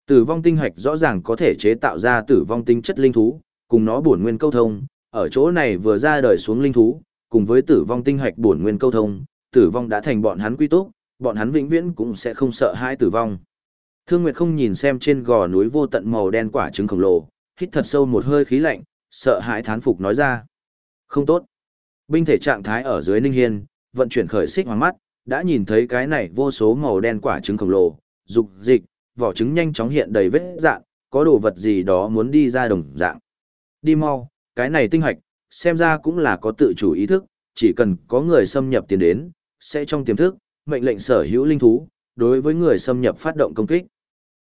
Tử vong tinh hạch rõ ràng có thể chế tạo ra tử vong tinh chất linh thú, cùng nó bổn nguyên câu thông, ở chỗ này vừa ra đời xuống linh thú, cùng với tử vong tinh hạch bổn nguyên câu thông, tử vong đã thành bọn hắn quy túc, bọn hắn vĩnh viễn cũng sẽ không sợ hãi tử vong. Thương Nguyệt không nhìn xem trên gò núi vô tận màu đen quả trứng khổng lồ, hít thật sâu một hơi khí lạnh, sợ hãi thán phục nói ra. Không tốt. Binh thể trạng thái ở dưới Ninh Hiên, vận chuyển khởi xích hoàng mắt, đã nhìn thấy cái này vô số màu đen quả trứng khổng lồ, dục dịch, vỏ trứng nhanh chóng hiện đầy vết dạng, có đồ vật gì đó muốn đi ra đồng dạng. Đi mau, cái này tinh hạch, xem ra cũng là có tự chủ ý thức, chỉ cần có người xâm nhập tiến đến, sẽ trong tiềm thức, mệnh lệnh sở hữu linh thú, đối với người xâm nhập phát động công kích.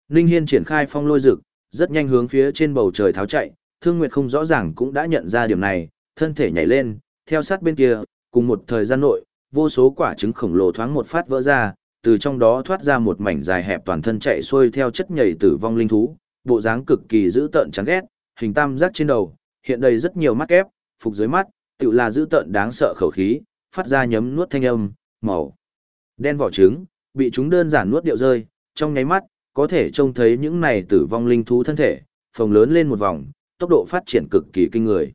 Ninh Hiên triển khai phong lôi rực, rất nhanh hướng phía trên bầu trời tháo chạy, Thương Nguyệt không rõ ràng cũng đã nhận ra điểm này, thân thể nhảy lên, theo sát bên kia, cùng một thời gian nội, vô số quả trứng khổng lồ thoáng một phát vỡ ra, từ trong đó thoát ra một mảnh dài hẹp toàn thân chạy xuôi theo chất nhảy tử vong linh thú, bộ dáng cực kỳ dữ tợn chán ghét, hình tam giác trên đầu, hiện đầy rất nhiều mắt kép, phục dưới mắt, tự là giữ tợn đáng sợ khẩu khí, phát ra nhấm nuốt thanh âm, màu đen vỏ trứng, bị chúng đơn giản nuốt điệu rơi, trong nháy mắt, có thể trông thấy những này tử vong linh thú thân thể, phồng lớn lên một vòng, tốc độ phát triển cực kỳ kinh người.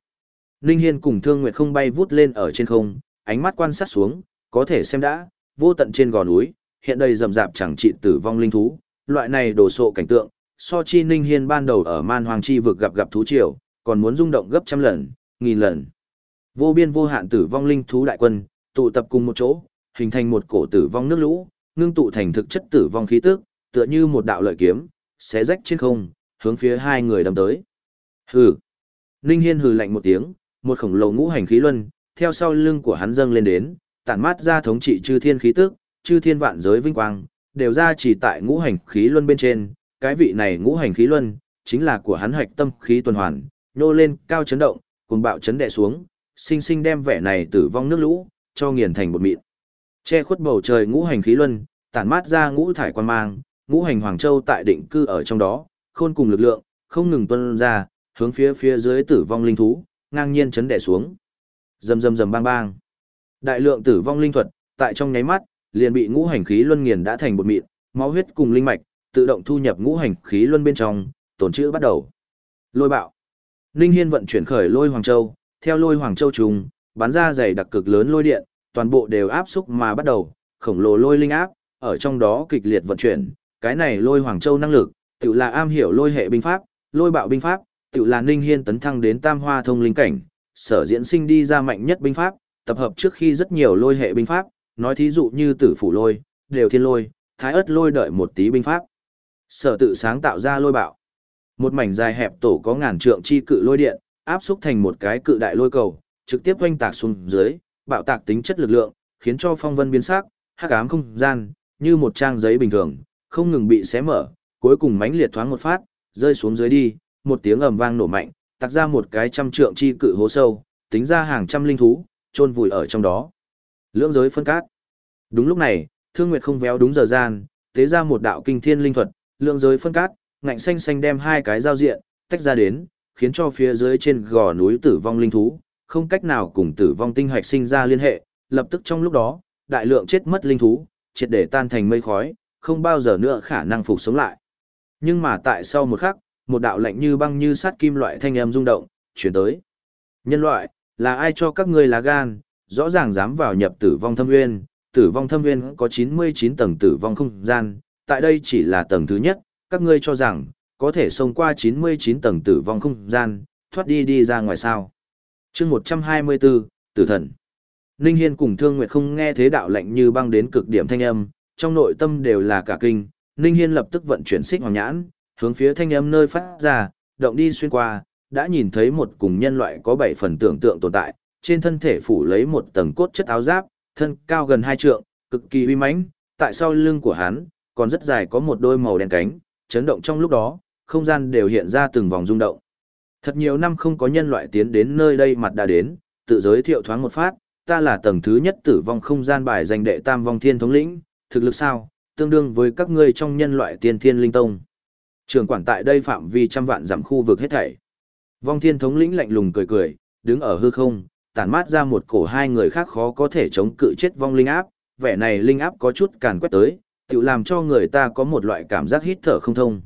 Ninh Hiên cùng Thương Nguyệt không bay vút lên ở trên không, ánh mắt quan sát xuống, có thể xem đã, vô tận trên gò núi, hiện đây rầm rạp chẳng trị tử vong linh thú, loại này đồ sộ cảnh tượng, so chi Ninh Hiên ban đầu ở man hoàng chi vực gặp gặp thú triều, còn muốn rung động gấp trăm lần, nghìn lần. Vô biên vô hạn tử vong linh thú đại quân, tụ tập cùng một chỗ, hình thành một cổ tử vong nước lũ, ngưng tụ thành thực chất tử vong khí tức, tựa như một đạo lợi kiếm, xé rách trên không, hướng phía hai người đâm tới. Hừ. Ninh Hiên hừ lạnh một tiếng, một khổng lồ ngũ hành khí luân, theo sau lưng của hắn dâng lên đến, tản mát ra thống trị chư thiên khí tức, chư thiên vạn giới vinh quang, đều ra chỉ tại ngũ hành khí luân bên trên, cái vị này ngũ hành khí luân, chính là của hắn hạch tâm khí tuần hoàn, nô lên, cao chấn động, cuồng bạo chấn đè xuống, sinh sinh đem vẻ này tử vong nước lũ, cho nghiền thành một mịn. Che khuất bầu trời ngũ hành khí luân, tản mát ra ngũ thải quan mang, ngũ hành hoàng châu tại định cư ở trong đó, khôn cùng lực lượng, không ngừng tuôn ra, hướng phía phía dưới tử vong linh thú, ngang nhiên chấn đè xuống. Rầm rầm rầm bang bang. Đại lượng tử vong linh thuật, tại trong nháy mắt, liền bị ngũ hành khí luân nghiền đã thành bột mịn, máu huyết cùng linh mạch, tự động thu nhập ngũ hành khí luân bên trong, tổn chữ bắt đầu. Lôi bạo. Ninh Hiên vận chuyển khởi lôi hoàng châu, theo lôi hoàng châu trùng, bắn ra dày đặc cực lớn lôi điện, toàn bộ đều áp xúc mà bắt đầu, khổng lồ lôi linh áp, ở trong đó kịch liệt vận chuyển, cái này lôi hoàng châu năng lực, tự là am hiểu lôi hệ binh pháp, lôi bạo binh pháp, tự là Ninh Hiên tấn thăng đến tam hoa thông linh cảnh, sở diễn sinh đi ra mạnh nhất binh pháp, tập hợp trước khi rất nhiều lôi hệ binh pháp, nói thí dụ như tử phủ lôi, đều thiên lôi, thái ớt lôi đợi một tí binh pháp. Sở tự sáng tạo ra lôi bạo. Một mảnh dài hẹp tổ có ngàn trượng chi cự lôi điện, áp xúc thành một cái cự đại lôi cầu, trực tiếp oanh tạc xuống dưới, bạo tạc tính chất lực lượng, khiến cho phong vân biến sắc, hắc ám không gian, như một trang giấy bình thường, không ngừng bị xé mở, cuối cùng mãnh liệt thoáng một phát, rơi xuống dưới đi, một tiếng ầm vang nổ mạnh, tạc ra một cái trăm trượng chi cự hố sâu, tính ra hàng trăm linh thú, chôn vùi ở trong đó. Lưỡng giới phân cát. Đúng lúc này, Thương Nguyệt không véo đúng giờ gian, tế ra một đạo kinh thiên linh thuật, lưỡng giới phân cát, ngạnh xanh xanh đem hai cái giao diện tách ra đến, khiến cho phía dưới trên gò núi tử vong linh thú, không cách nào cùng tử vong tinh hạch sinh ra liên hệ, lập tức trong lúc đó, đại lượng chết mất linh thú, triệt để tan thành mây khói, không bao giờ nữa khả năng phục sống lại. Nhưng mà tại sau một khắc, một đạo lạnh như băng như sắt kim loại thanh âm rung động, chuyển tới. Nhân loại, là ai cho các ngươi lá gan, rõ ràng dám vào nhập tử vong thâm nguyên, tử vong thâm nguyên có 99 tầng tử vong không gian, tại đây chỉ là tầng thứ nhất, các ngươi cho rằng, có thể xông qua 99 tầng tử vong không gian, thoát đi đi ra ngoài sao. chương 124, Tử Thần. Ninh Hiên cùng Thương Nguyệt không nghe thế đạo lạnh như băng đến cực điểm thanh âm, trong nội tâm đều là cả kinh, Ninh Hiên lập tức vận chuyển xích hoàng nhãn, hướng phía thanh âm nơi phát ra, động đi xuyên qua, đã nhìn thấy một cùng nhân loại có bảy phần tưởng tượng tồn tại, trên thân thể phủ lấy một tầng cốt chất áo giáp, thân cao gần hai trượng, cực kỳ uy mãnh, tại sau lưng của hắn, còn rất dài có một đôi màu đen cánh, chấn động trong lúc đó, không gian đều hiện ra từng vòng rung động. Thật nhiều năm không có nhân loại tiến đến nơi đây mặt đã đến, tự giới thiệu thoáng một phát, ta là tầng thứ nhất tử vong không gian bài danh đệ tam vong thiên thống lĩnh, thực lực sao, tương đương với các ngươi trong nhân loại tiên thiên linh tông. Trường quản tại đây phạm vi trăm vạn giảm khu vực hết thảy. Vong thiên thống lĩnh lạnh lùng cười cười, đứng ở hư không, tản mát ra một cổ hai người khác khó có thể chống cự chết vong linh áp, vẻ này linh áp có chút càn quét tới, tự làm cho người ta có một loại cảm giác hít thở không thông.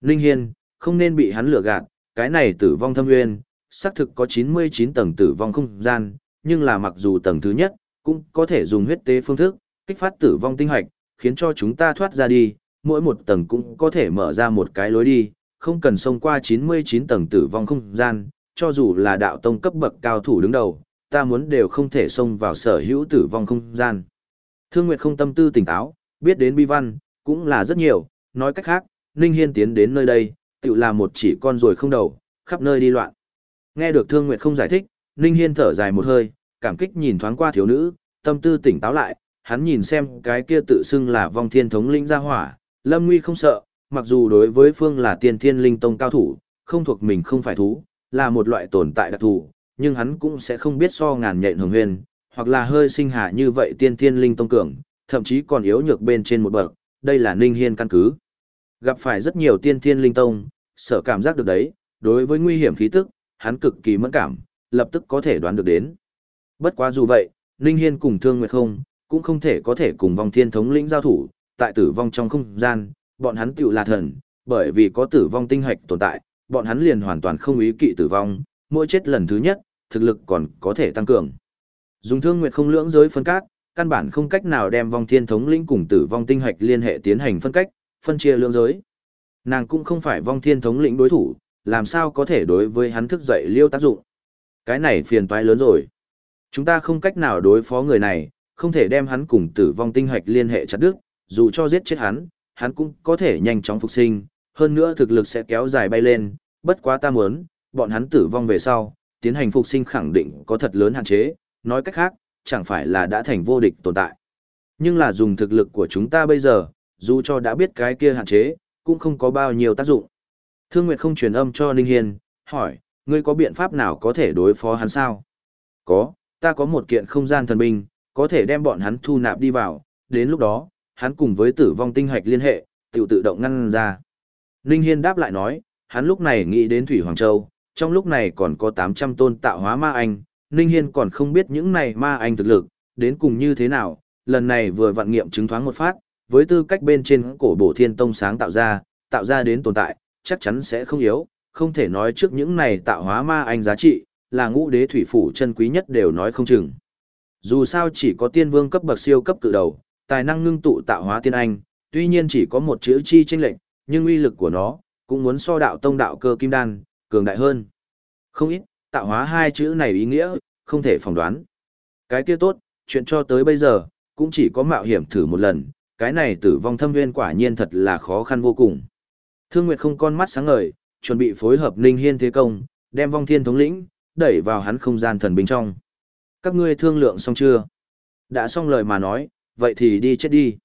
Linh Hiên, không nên bị hắn lừa gạt, cái này tử vong thâm nguyên, xác thực có 99 tầng tử vong không gian, nhưng là mặc dù tầng thứ nhất, cũng có thể dùng huyết tế phương thức, kích phát tử vong tinh hoạch, khiến cho chúng ta thoát ra đi, mỗi một tầng cũng có thể mở ra một cái lối đi, không cần xông qua 99 tầng tử vong không gian, cho dù là đạo tông cấp bậc cao thủ đứng đầu, ta muốn đều không thể xông vào sở hữu tử vong không gian. Thương Nguyệt không tâm tư tỉnh táo, biết đến bi văn, cũng là rất nhiều, nói cách khác, Ninh Hiên tiến đến nơi đây, tự là một chỉ con rồi không đầu, khắp nơi đi loạn. Nghe được Thương Nguyệt không giải thích, Ninh Hiên thở dài một hơi, cảm kích nhìn thoáng qua thiếu nữ, tâm tư tỉnh táo lại, hắn nhìn xem cái kia tự xưng là vong thiên thống linh gia hỏa, lâm nguy không sợ, mặc dù đối với phương là tiên thiên linh tông cao thủ, không thuộc mình không phải thú, là một loại tồn tại đặc thù, nhưng hắn cũng sẽ không biết so ngàn nhện hồng huyền, hoặc là hơi sinh hạ như vậy tiên thiên linh tông cường, thậm chí còn yếu nhược bên trên một bậc, đây là Ninh Hiên căn cứ. Gặp phải rất nhiều tiên thiên linh tông, sở cảm giác được đấy, đối với nguy hiểm khí tức, hắn cực kỳ mẫn cảm, lập tức có thể đoán được đến. Bất quá dù vậy, Ninh Hiên cùng Thương Nguyệt không, cũng không thể có thể cùng vong thiên thống lĩnh giao thủ, tại tử vong trong không gian, bọn hắn tựu là thần, bởi vì có tử vong tinh hạch tồn tại, bọn hắn liền hoàn toàn không ý kỵ tử vong, mỗi chết lần thứ nhất, thực lực còn có thể tăng cường. Dùng Thương Nguyệt không lưỡng giới phân cát, căn bản không cách nào đem vong thiên thống lĩnh cùng tử vong tinh hạch liên hệ tiến hành phân cách, phân chia lưỡng giới. Nàng cũng không phải vong thiên thống lĩnh đối thủ, làm sao có thể đối với hắn thức dậy liêu tác dụng. Cái này phiền toái lớn rồi. Chúng ta không cách nào đối phó người này, không thể đem hắn cùng tử vong tinh hạch liên hệ chặt đứt, dù cho giết chết hắn, hắn cũng có thể nhanh chóng phục sinh, hơn nữa thực lực sẽ kéo dài bay lên, bất quá ta muốn, bọn hắn tử vong về sau, tiến hành phục sinh khẳng định có thật lớn hạn chế, nói cách khác, chẳng phải là đã thành vô địch tồn tại. Nhưng là dùng thực lực của chúng ta bây giờ, dù cho đã biết cái kia hạn chế, cũng không có bao nhiêu tác dụng. Thương Nguyệt không truyền âm cho Ninh Hiên, hỏi, ngươi có biện pháp nào có thể đối phó hắn sao? Có, ta có một kiện không gian thần binh, có thể đem bọn hắn thu nạp đi vào, đến lúc đó, hắn cùng với tử vong tinh hạch liên hệ, tự tự động ngăn ra. Ninh Hiên đáp lại nói, hắn lúc này nghĩ đến Thủy Hoàng Châu, trong lúc này còn có 800 tôn tạo hóa ma anh, Ninh Hiên còn không biết những này ma anh thực lực, đến cùng như thế nào, lần này vừa vận nghiệm chứng thoáng một phát, với tư cách bên trên cổ bổ thiên tông sáng tạo ra, tạo ra đến tồn tại, chắc chắn sẽ không yếu, không thể nói trước những này tạo hóa ma anh giá trị, là ngũ đế thủy phủ chân quý nhất đều nói không chừng. Dù sao chỉ có tiên vương cấp bậc siêu cấp cự đầu, tài năng ngưng tụ tạo hóa tiên anh, tuy nhiên chỉ có một chữ chi tranh lệnh, nhưng uy lực của nó, cũng muốn so đạo tông đạo cơ kim đan, cường đại hơn. Không ít, tạo hóa hai chữ này ý nghĩa, không thể phỏng đoán. Cái kia tốt, chuyện cho tới bây giờ, cũng chỉ có mạo hiểm thử một lần, cái này tử vong thâm nguyên quả nhiên thật là khó khăn vô cùng. Thương Nguyệt không con mắt sáng ngời, chuẩn bị phối hợp Ninh Hiên thế công, đem vong thiên thống lĩnh, đẩy vào hắn không gian thần bình trong. Các ngươi thương lượng xong chưa? Đã xong lời mà nói, vậy thì đi chết đi.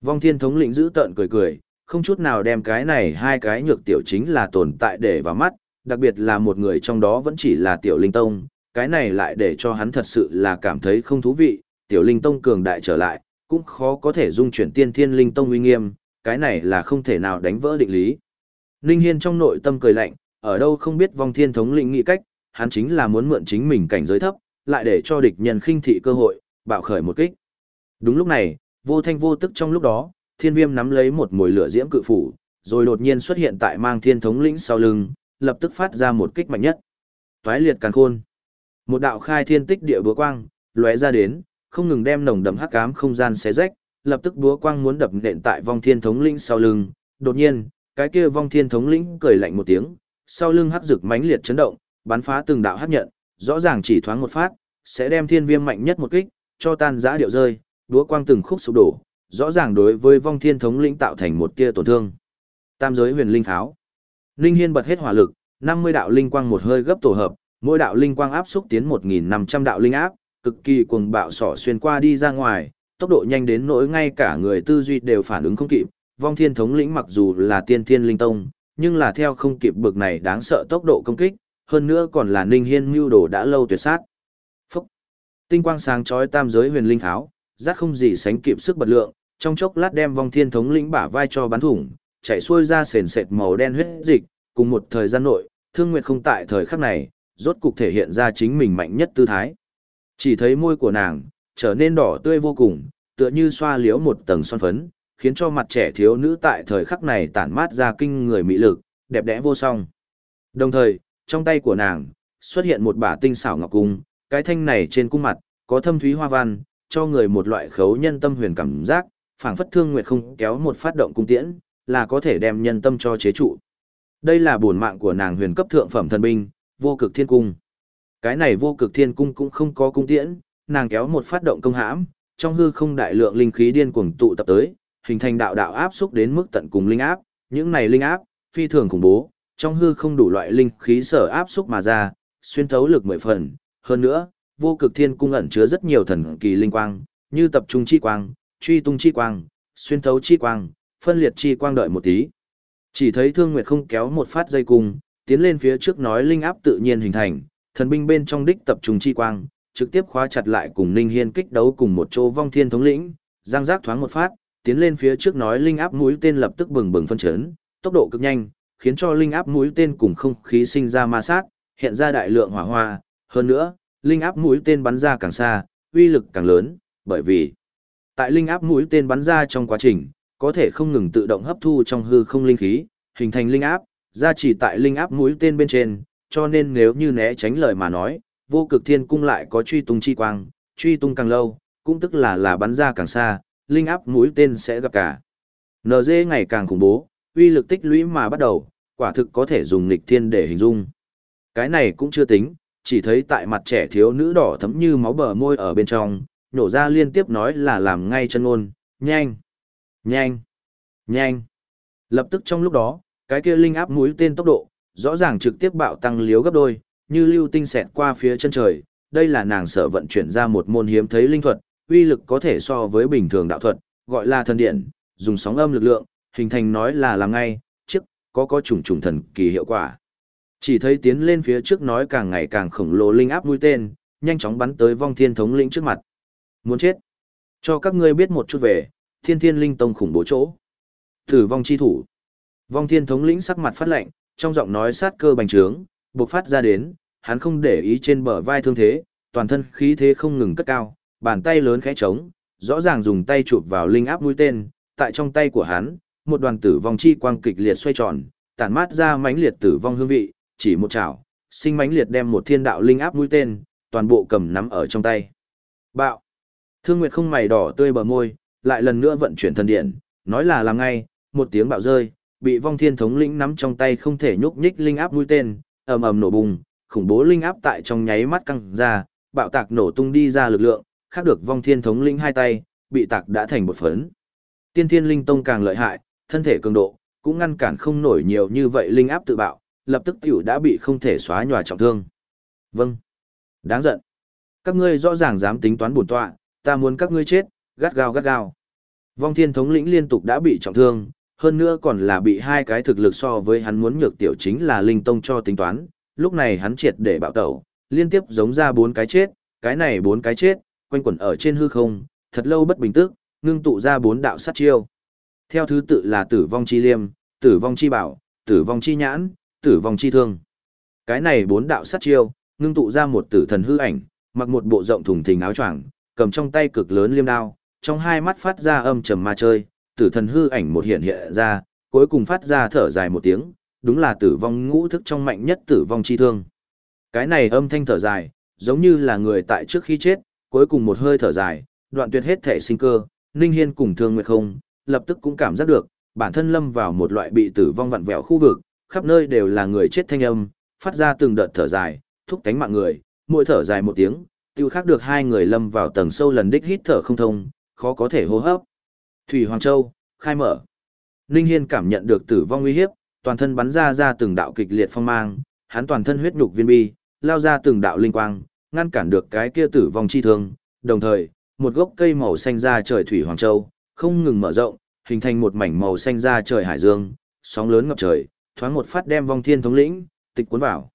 Vong thiên thống lĩnh giữ tợn cười cười, không chút nào đem cái này hai cái nhược tiểu chính là tồn tại để vào mắt, đặc biệt là một người trong đó vẫn chỉ là tiểu linh tông, cái này lại để cho hắn thật sự là cảm thấy không thú vị, tiểu linh tông cường đại trở lại, cũng khó có thể dung chuyển tiên thiên linh tông uy nghiêm, cái này là không thể nào đánh vỡ định lý. Ninh Hiên trong nội tâm cười lạnh, ở đâu không biết vong thiên thống lĩnh nghĩ cách, hắn chính là muốn mượn chính mình cảnh giới thấp, lại để cho địch nhân khinh thị cơ hội, bạo khởi một kích. Đúng lúc này, vô thanh vô tức trong lúc đó, thiên viêm nắm lấy một mồi lửa diễm cự phủ, rồi đột nhiên xuất hiện tại mang thiên thống lĩnh sau lưng, lập tức phát ra một kích mạnh nhất. Toái liệt càn khôn. Một đạo khai thiên tích địa búa quang, lóe ra đến, không ngừng đem nồng đậm hắc ám không gian xé rách, lập tức búa quang muốn đập nện tại vong thiên thống lĩnh sau lưng. Đột nhiên, cái kia vong thiên thống lĩnh cười lạnh một tiếng, sau lưng hắc rực mãnh liệt chấn động, bắn phá từng đạo hắc nhận, rõ ràng chỉ thoáng một phát, sẽ đem thiên viêm mạnh nhất một kích, cho tan giã điệu rơi, búa quang từng khúc sụp đổ, rõ ràng đối với vong thiên thống lĩnh tạo thành một tia tổn thương. Tam giới huyền linh pháo. Linh Hiên bật hết hỏa lực, 50 đạo linh quang một hơi gấp tổ hợp, mỗi đạo linh quang áp xúc tiến 1500 đạo linh áp, cực kỳ cuồng bạo sỏ xuyên qua đi ra ngoài, tốc độ nhanh đến nỗi ngay cả người tư duy đều phản ứng không kịp. Vong Thiên thống lĩnh mặc dù là tiên thiên linh tông, nhưng là theo không kịp bực này đáng sợ tốc độ công kích, hơn nữa còn là Ninh Hiên mưu đồ đã lâu tuyệt sát. Phúc! Tinh quang sáng chói tam giới huyền linh tháo, rát không gì sánh kịp sức bật lượng, trong chốc lát đem vong thiên thống lĩnh bả vai cho bắn thủng, chạy xuôi ra sền sệt màu đen huyết dịch, cùng một thời gian nội, thương nguyệt không tại thời khắc này, rốt cục thể hiện ra chính mình mạnh nhất tư thái. Chỉ thấy môi của nàng, trở nên đỏ tươi vô cùng, tựa như xoa liếu một tầng son phấn, khiến cho mặt trẻ thiếu nữ tại thời khắc này tản mát ra kinh người mỹ lực, đẹp đẽ vô song. Đồng thời, trong tay của nàng, xuất hiện một bả tinh xảo ngọc cung, cái thanh này trên cung mặt, có thâm thúy hoa văn, cho người một loại khấu nhân tâm huyền cảm giác, phảng phất thương nguyệt không kéo một phát động cung tiễn, là có thể đem nhân tâm cho chế trụ. Đây là bổn mạng của nàng huyền cấp thượng phẩm thần binh, vô cực thiên cung. Cái này vô cực thiên cung cũng không có cung tiễn, nàng kéo một phát động công hãm, trong hư không đại lượng linh khí điên cuồng tụ tập tới, hình thành đạo đạo áp xúc đến mức tận cùng linh áp, những này linh áp, phi thường khủng bố, trong hư không đủ loại linh khí sở áp xúc mà ra, xuyên thấu lực mười phần, Hơn nữa, vô cực thiên cung ẩn chứa rất nhiều thần kỳ linh quang, như tập trung chi quang, truy tung chi quang, xuyên thấu chi quang, phân liệt chi quang đợi một tí. Chỉ thấy Thương Nguyệt không kéo một phát dây cung, tiến lên phía trước nói linh áp tự nhiên hình thành, thần binh bên trong đích tập trung chi quang, trực tiếp khóa chặt lại cùng Ninh Hiên kích đấu cùng một chỗ vong thiên thống lĩnh, giang giác thoáng một phát, tiến lên phía trước nói linh áp mũi tên lập tức bừng bừng phân chấn, tốc độ cực nhanh, khiến cho linh áp mũi tên cùng không khí sinh ra ma sát, hiện ra đại lượng hỏa hoa, hơn nữa, linh áp mũi tên bắn ra càng xa, uy lực càng lớn, bởi vì tại linh áp mũi tên bắn ra trong quá trình, có thể không ngừng tự động hấp thu trong hư không linh khí, hình thành linh áp, ra chỉ tại linh áp mũi tên bên trên, cho nên nếu như né tránh lời mà nói, vô cực thiên cung lại có truy tung chi quang, truy tung càng lâu, cũng tức là là bắn ra càng xa, linh áp mũi tên sẽ gặp cả. NG ngày càng khủng bố, uy lực tích lũy mà bắt đầu, quả thực có thể dùng nghịch thiên để hình dung. Cái này cũng chưa tính, chỉ thấy tại mặt trẻ thiếu nữ đỏ thấm như máu bờ môi ở bên trong, nổ ra liên tiếp nói là làm ngay chân ôn, nhanh, nhanh, nhanh. Lập tức trong lúc đó, cái kia linh áp mũi tên tốc độ, rõ ràng trực tiếp bạo tăng liếu gấp đôi, như lưu tinh xẹt qua phía chân trời, đây là nàng sở vận chuyển ra một môn hiếm thấy linh thuật, uy lực có thể so với bình thường đạo thuật, gọi là thần điện, dùng sóng âm lực lượng, hình thành nói là làm ngay, trước, có có trùng trùng thần kỳ hiệu quả. Chỉ thấy tiến lên phía trước nói càng ngày càng khổng lồ linh áp mũi tên, nhanh chóng bắn tới vong thiên thống lĩnh trước mặt. Muốn chết. Cho các ngươi biết một chút về, thiên thiên linh tông khủng bố chỗ. Tử vong chi thủ. Vong thiên thống lĩnh sắc mặt phát lạnh, trong giọng nói sát cơ bành trướng, bộc phát ra đến, hắn không để ý trên bờ vai thương thế, toàn thân khí thế không ngừng cất cao, bàn tay lớn khẽ trống, rõ ràng dùng tay chụp vào linh áp mũi tên, tại trong tay của hắn, một đoàn tử vong chi quang kịch liệt xoay tròn, tản mát ra mãnh liệt tử vong hương vị, chỉ một chảo, sinh mãnh liệt đem một thiên đạo linh áp mũi tên, toàn bộ cầm nắm ở trong tay. Bạo. Thương Nguyệt không mày đỏ tươi bờ môi, lại lần nữa vận chuyển thần điện, nói là làm ngay, một tiếng bạo rơi, bị vong thiên thống lĩnh nắm trong tay không thể nhúc nhích linh áp mũi tên, ầm ầm nổ bùng, khủng bố linh áp tại trong nháy mắt căng ra, bạo tạc nổ tung đi ra lực lượng, khác được vong thiên thống lĩnh hai tay, bị tạc đã thành một phấn. Tiên thiên linh tông càng lợi hại, thân thể cường độ, cũng ngăn cản không nổi nhiều như vậy linh áp tự bạo, lập tức tiểu đã bị không thể xóa nhòa trọng thương. Vâng. Đáng giận. Các ngươi rõ ràng dám tính toán bổn tọa, ta muốn các ngươi chết, gắt gao gắt gao. Vong thiên thống lĩnh liên tục đã bị trọng thương, hơn nữa còn là bị hai cái thực lực so với hắn muốn nhược tiểu chính là linh tông cho tính toán, lúc này hắn triệt để bạo tẩu, liên tiếp giống ra bốn cái chết, cái này bốn cái chết, quanh quẩn ở trên hư không, thật lâu bất bình tức, ngưng tụ ra bốn đạo sát chiêu. Theo thứ tự là tử vong chi liêm, tử vong chi bảo, tử vong chi nhãn, tử vong chi thương. Cái này bốn đạo sát chiêu, ngưng tụ ra một tử thần hư ảnh, mặc một bộ rộng thùng thình áo choàng, cầm trong tay cực lớn liêm đao, trong hai mắt phát ra âm trầm ma chơi, tử thần hư ảnh một hiện hiện ra, cuối cùng phát ra thở dài một tiếng, đúng là tử vong ngũ thức trong mạnh nhất tử vong chi thương. Cái này âm thanh thở dài, giống như là người tại trước khi chết, cuối cùng một hơi thở dài, đoạn tuyệt hết thể sinh cơ, Ninh Hiên cùng Thương Nguyệt không, lập tức cũng cảm giác được, bản thân lâm vào một loại bị tử vong vặn vẹo khu vực, khắp nơi đều là người chết thanh âm, phát ra từng đợt thở dài, thúc tánh mạng người, mỗi thở dài một tiếng, tiêu khắc được hai người lâm vào tầng sâu lần đích hít thở không thông, khó có thể hô hấp. Thủy Hoàng Châu, khai mở. Ninh Hiên cảm nhận được tử vong nguy hiểm, toàn thân bắn ra ra từng đạo kịch liệt phong mang, hắn toàn thân huyết nhục viên bi, lao ra từng đạo linh quang, ngăn cản được cái kia tử vong chi thương, đồng thời, một gốc cây màu xanh ra trời thủy hoàng châu, không ngừng mở rộng, hình thành một mảnh màu xanh ra trời hải dương, sóng lớn ngập trời, thoáng một phát đem vong thiên thống lĩnh, tịch cuốn vào.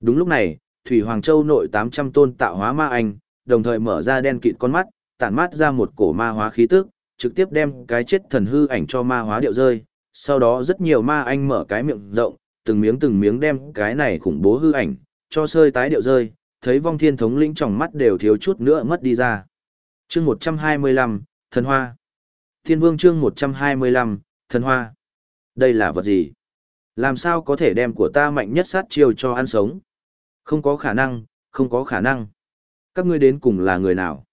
Đúng lúc này, thủy hoàng châu nội 800 tôn tạo hóa ma anh, đồng thời mở ra đen kịt con mắt, tản mát ra một cổ ma hóa khí tức, trực tiếp đem cái chết thần hư ảnh cho ma hóa điệu rơi, sau đó rất nhiều ma anh mở cái miệng rộng, từng miếng từng miếng đem cái này khủng bố hư ảnh, cho sơi tái điệu rơi, thấy vong thiên thống lĩnh trong mắt đều thiếu chút nữa mất đi ra. Chương 125, Thần Hoa. Thiên Vương chương 125, Thần Hoa. Đây là vật gì? Làm sao có thể đem của ta mạnh nhất sát chiêu cho ăn sống? Không có khả năng, không có khả năng. Các ngươi đến cùng là người nào?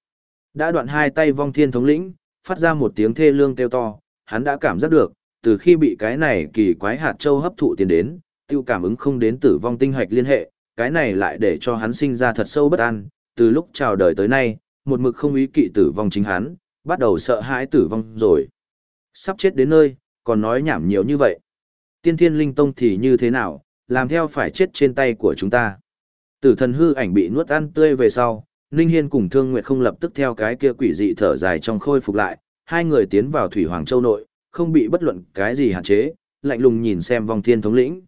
Đã đoạn hai tay vong thiên thống lĩnh, phát ra một tiếng thê lương kêu to, hắn đã cảm giác được, từ khi bị cái này kỳ quái hạt châu hấp thụ tiền đến, tiêu cảm ứng không đến tử vong tinh hạch liên hệ, cái này lại để cho hắn sinh ra thật sâu bất an, từ lúc chào đời tới nay, một mực không ý kỵ tử vong chính hắn, bắt đầu sợ hãi tử vong rồi. Sắp chết đến nơi, còn nói nhảm nhiều như vậy. Tiên thiên linh tông thì như thế nào, làm theo phải chết trên tay của chúng ta. Tử thần hư ảnh bị nuốt ăn tươi về sau, Ninh Hiên cùng Thương Nguyệt không lập tức theo cái kia quỷ dị thở dài trong khôi phục lại, hai người tiến vào Thủy Hoàng Châu nội, không bị bất luận cái gì hạn chế, lạnh lùng nhìn xem vong thiên thống lĩnh.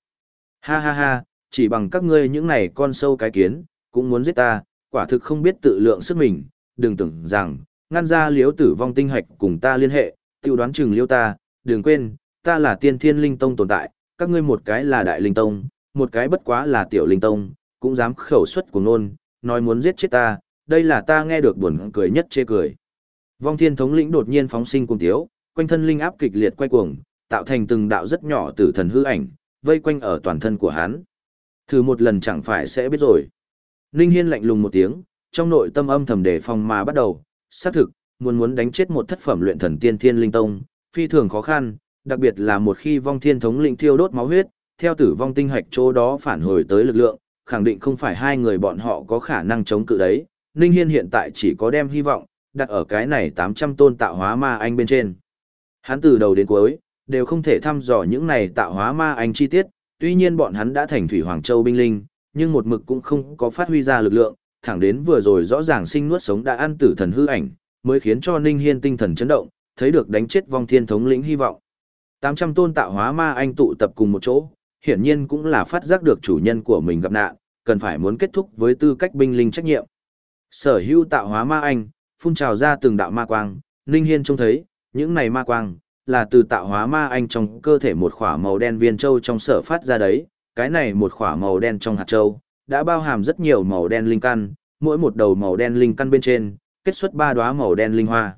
Ha ha ha, chỉ bằng các ngươi những này con sâu cái kiến, cũng muốn giết ta, quả thực không biết tự lượng sức mình, đừng tưởng rằng, ngăn ra liếu tử vong tinh hạch cùng ta liên hệ, tiêu đoán chừng liêu ta, đừng quên, ta là tiên thiên linh tông tồn tại, các ngươi một cái là đại linh tông, một cái bất quá là tiểu linh tông, cũng dám khẩu xuất của nôn, nói muốn giết chết ta, đây là ta nghe được buồn cười nhất chê cười. Vong thiên thống lĩnh đột nhiên phóng sinh cùng tiếu, quanh thân linh áp kịch liệt quay cuồng, tạo thành từng đạo rất nhỏ tử thần hư ảnh, vây quanh ở toàn thân của hắn. Thử một lần chẳng phải sẽ biết rồi. Ninh Hiên lạnh lùng một tiếng, trong nội tâm âm thầm đề phòng mà bắt đầu, xác thực, muốn muốn đánh chết một thất phẩm luyện thần tiên thiên linh tông, phi thường khó khăn, đặc biệt là một khi vong thiên thống lĩnh thiêu đốt máu huyết, theo tử vong tinh hạch chỗ đó phản hồi tới lực lượng, khẳng định không phải hai người bọn họ có khả năng chống cự đấy. Ninh Hiên hiện tại chỉ có đem hy vọng, đặt ở cái này 800 tôn tạo hóa ma anh bên trên. Hắn từ đầu đến cuối, đều không thể thăm dò những này tạo hóa ma anh chi tiết, tuy nhiên bọn hắn đã thành Thủy Hoàng Châu binh linh, nhưng một mực cũng không có phát huy ra lực lượng, thẳng đến vừa rồi rõ ràng sinh nuốt sống đã ăn tử thần hư ảnh, mới khiến cho Ninh Hiên tinh thần chấn động, thấy được đánh chết vong thiên thống lĩnh hy vọng. 800 tôn tạo hóa ma anh tụ tập cùng một chỗ, hiển nhiên cũng là phát giác được chủ nhân của mình gặp nạn, cần phải muốn kết thúc với tư cách binh linh trách nhiệm. Sở hữu tạo hóa ma anh, phun trào ra từng đạo ma quang, Ninh Hiên trông thấy, những này ma quang, là từ tạo hóa ma anh trong cơ thể một khỏa màu đen viên châu trong sở phát ra đấy, cái này một khỏa màu đen trong hạt châu, đã bao hàm rất nhiều màu đen linh căn, mỗi một đầu màu đen linh căn bên trên, kết xuất ba đóa màu đen linh hoa.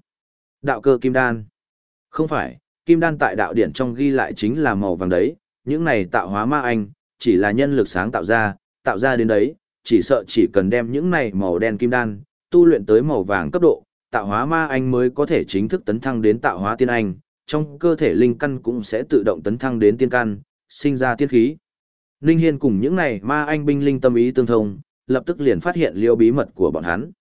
Đạo cơ kim đan. Không phải, kim đan tại đạo điển trong ghi lại chính là màu vàng đấy, những này tạo hóa ma anh, chỉ là nhân lực sáng tạo ra, tạo ra đến đấy, chỉ sợ chỉ cần đem những này màu đen kim đan, tu luyện tới màu vàng cấp độ, tạo hóa ma anh mới có thể chính thức tấn thăng đến tạo hóa tiên anh, trong cơ thể linh căn cũng sẽ tự động tấn thăng đến tiên căn, sinh ra tiên khí. Ninh Hiên cùng những này ma anh binh linh tâm ý tương thông, lập tức liền phát hiện liêu bí mật của bọn hắn.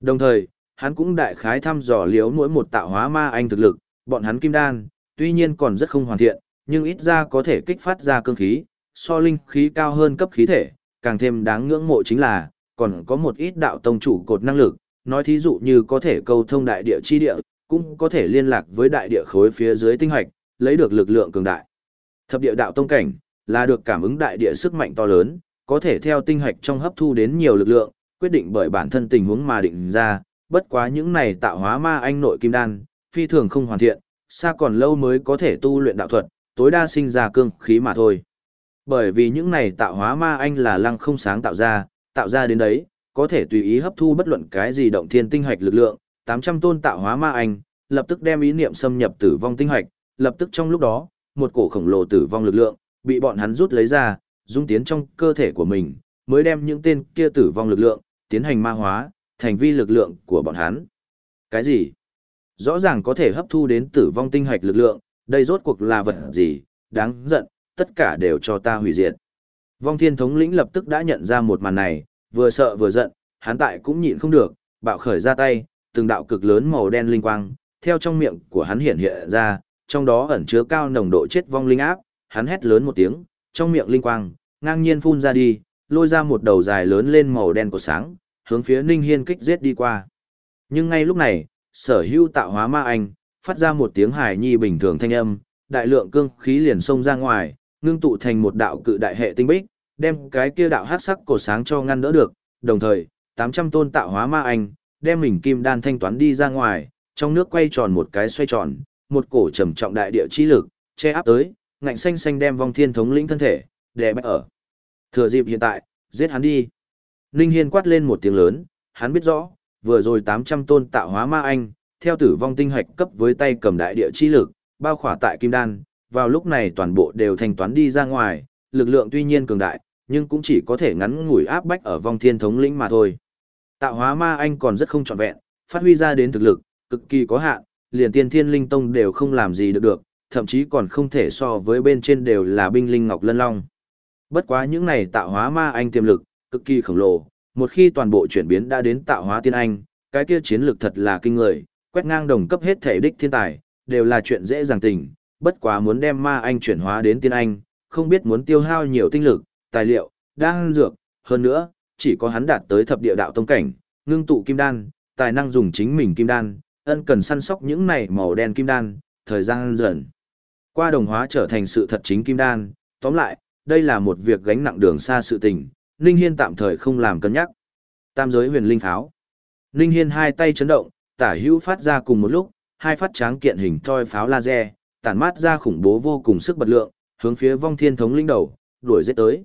Đồng thời, hắn cũng đại khái thăm dò liếu mỗi một tạo hóa ma anh thực lực, bọn hắn kim đan, tuy nhiên còn rất không hoàn thiện, nhưng ít ra có thể kích phát ra cương khí, so linh khí cao hơn cấp khí thể, càng thêm đáng ngưỡng mộ chính là, còn có một ít đạo tông chủ cột năng lực, nói thí dụ như có thể câu thông đại địa chi địa, cũng có thể liên lạc với đại địa khối phía dưới tinh hoạch, lấy được lực lượng cường đại. Thập địa đạo tông cảnh, là được cảm ứng đại địa sức mạnh to lớn, có thể theo tinh hoạch trong hấp thu đến nhiều lực lượng, quyết định bởi bản thân tình huống mà định ra, bất quá những này tạo hóa ma anh nội kim đan, phi thường không hoàn thiện, xa còn lâu mới có thể tu luyện đạo thuật, tối đa sinh ra cương khí mà thôi. Bởi vì những này tạo hóa ma anh là lăng không sáng tạo ra, tạo ra đến đấy, có thể tùy ý hấp thu bất luận cái gì động thiên tinh hoạch lực lượng, 800 tôn tạo hóa ma anh, lập tức đem ý niệm xâm nhập tử vong tinh hoạch, lập tức trong lúc đó, một cổ khổng lồ tử vong lực lượng, bị bọn hắn rút lấy ra, dung tiến trong cơ thể của mình, mới đem những tên kia tử vong lực lượng, tiến hành ma hóa, thành vi lực lượng của bọn hắn. Cái gì? Rõ ràng có thể hấp thu đến tử vong tinh hoạch lực lượng, đây rốt cuộc là vật gì, đáng giận, tất cả đều cho ta hủy diệt. Vong thiên thống lĩnh lập tức đã nhận ra một màn này, vừa sợ vừa giận, hắn tại cũng nhịn không được, bạo khởi ra tay, từng đạo cực lớn màu đen linh quang, theo trong miệng của hắn hiện hiện ra, trong đó ẩn chứa cao nồng độ chết vong linh áp, hắn hét lớn một tiếng, trong miệng linh quang, ngang nhiên phun ra đi, lôi ra một đầu dài lớn lên màu đen của sáng, hướng phía Ninh Hiên kích giết đi qua. Nhưng ngay lúc này, sở hữu tạo hóa ma anh, phát ra một tiếng hài nhi bình thường thanh âm, đại lượng cương khí liền xông ra ngoài, ngưng tụ thành một đạo cự đại hệ tinh bích, đem cái kia đạo hắc sắc cổ sáng cho ngăn đỡ được, đồng thời, 800 tôn tạo hóa ma anh, đem mình kim đan thanh toán đi ra ngoài, trong nước quay tròn một cái xoay tròn, một cổ trầm trọng đại địa chi lực, che áp tới, ngạnh xanh xanh đem vong thiên thống lĩnh thân thể, đè bách ở. Thừa dịp hiện tại, giết hắn đi. Ninh Hiên quát lên một tiếng lớn, hắn biết rõ, vừa rồi 800 tôn tạo hóa ma anh, theo tử vong tinh hạch cấp với tay cầm đại địa chi lực, bao khỏa tại kim đan, vào lúc này toàn bộ đều thanh toán đi ra ngoài, lực lượng tuy nhiên cường đại, nhưng cũng chỉ có thể ngắn ngủi áp bách ở vong thiên thống lĩnh mà thôi. Tạo hóa ma anh còn rất không trọn vẹn, phát huy ra đến thực lực, cực kỳ có hạn, liền tiên thiên linh tông đều không làm gì được được, thậm chí còn không thể so với bên trên đều là binh linh ngọc lân long. Bất quá những này tạo hóa ma anh tiềm lực, cực kỳ khổng lồ, một khi toàn bộ chuyển biến đã đến tạo hóa tiên anh, cái kia chiến lực thật là kinh người, quét ngang đồng cấp hết thể đích thiên tài, đều là chuyện dễ dàng tình, bất quá muốn đem ma anh chuyển hóa đến tiên anh, không biết muốn tiêu hao nhiều tinh lực, tài liệu, đan dược, hơn nữa, chỉ có hắn đạt tới thập địa đạo tông cảnh, ngưng tụ kim đan, tài năng dùng chính mình kim đan, ân cần săn sóc những này màu đen kim đan, thời gian dần. Qua đồng hóa trở thành sự thật chính kim đan, tóm lại, đây là một việc gánh nặng đường xa sự tình, Ninh Hiên tạm thời không làm cân nhắc. Tam giới huyền linh pháo. Ninh Hiên hai tay chấn động, tả hữu phát ra cùng một lúc, hai phát tráng kiện hình thoi pháo laser, tản mát ra khủng bố vô cùng sức bật lượng, hướng phía vong thiên thống linh đầu, đuổi giết tới.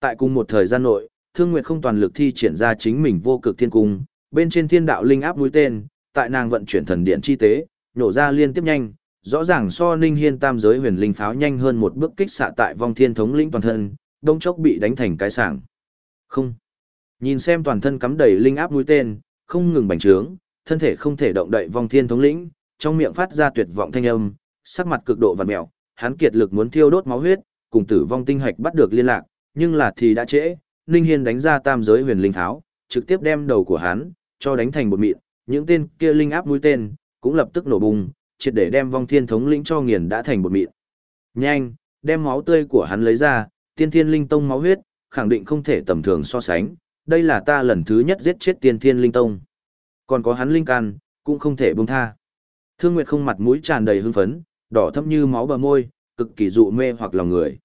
Tại cùng một thời gian nội, Thương Nguyệt không toàn lực thi triển ra chính mình vô cực thiên cung, bên trên thiên đạo linh áp mũi tên, tại nàng vận chuyển thần điện chi tế, nổ ra liên tiếp nhanh, rõ ràng so Ninh Hiên tam giới huyền linh pháo nhanh hơn một bước kích xạ tại vong thiên thống lĩnh toàn thân, đông chốc bị đánh thành cái sảng. Không. Nhìn xem toàn thân cắm đầy linh áp mũi tên, không ngừng bành trướng, thân thể không thể động đậy vong thiên thống lĩnh, trong miệng phát ra tuyệt vọng thanh âm, sắc mặt cực độ vặn mèo, hắn kiệt lực muốn thiêu đốt máu huyết, cùng tử vong tinh hạch bắt được liên lạc, nhưng là thì đã trễ, Ninh Hiên đánh ra tam giới huyền linh tháo, trực tiếp đem đầu của hắn cho đánh thành bột mịn, những tên kia linh áp mũi tên cũng lập tức nổ bùng, triệt để đem vong thiên thống lĩnh cho nghiền đã thành bột mịn. Nhanh, đem máu tươi của hắn lấy ra, tiên thiên linh tông máu huyết, khẳng định không thể tầm thường so sánh, đây là ta lần thứ nhất giết chết tiên thiên linh tông. Còn có hắn linh can, cũng không thể buông tha. Thương Nguyệt không mặt mũi tràn đầy hưng phấn, đỏ thẫm như máu bờ môi, cực kỳ dụ mê hoặc lòng người.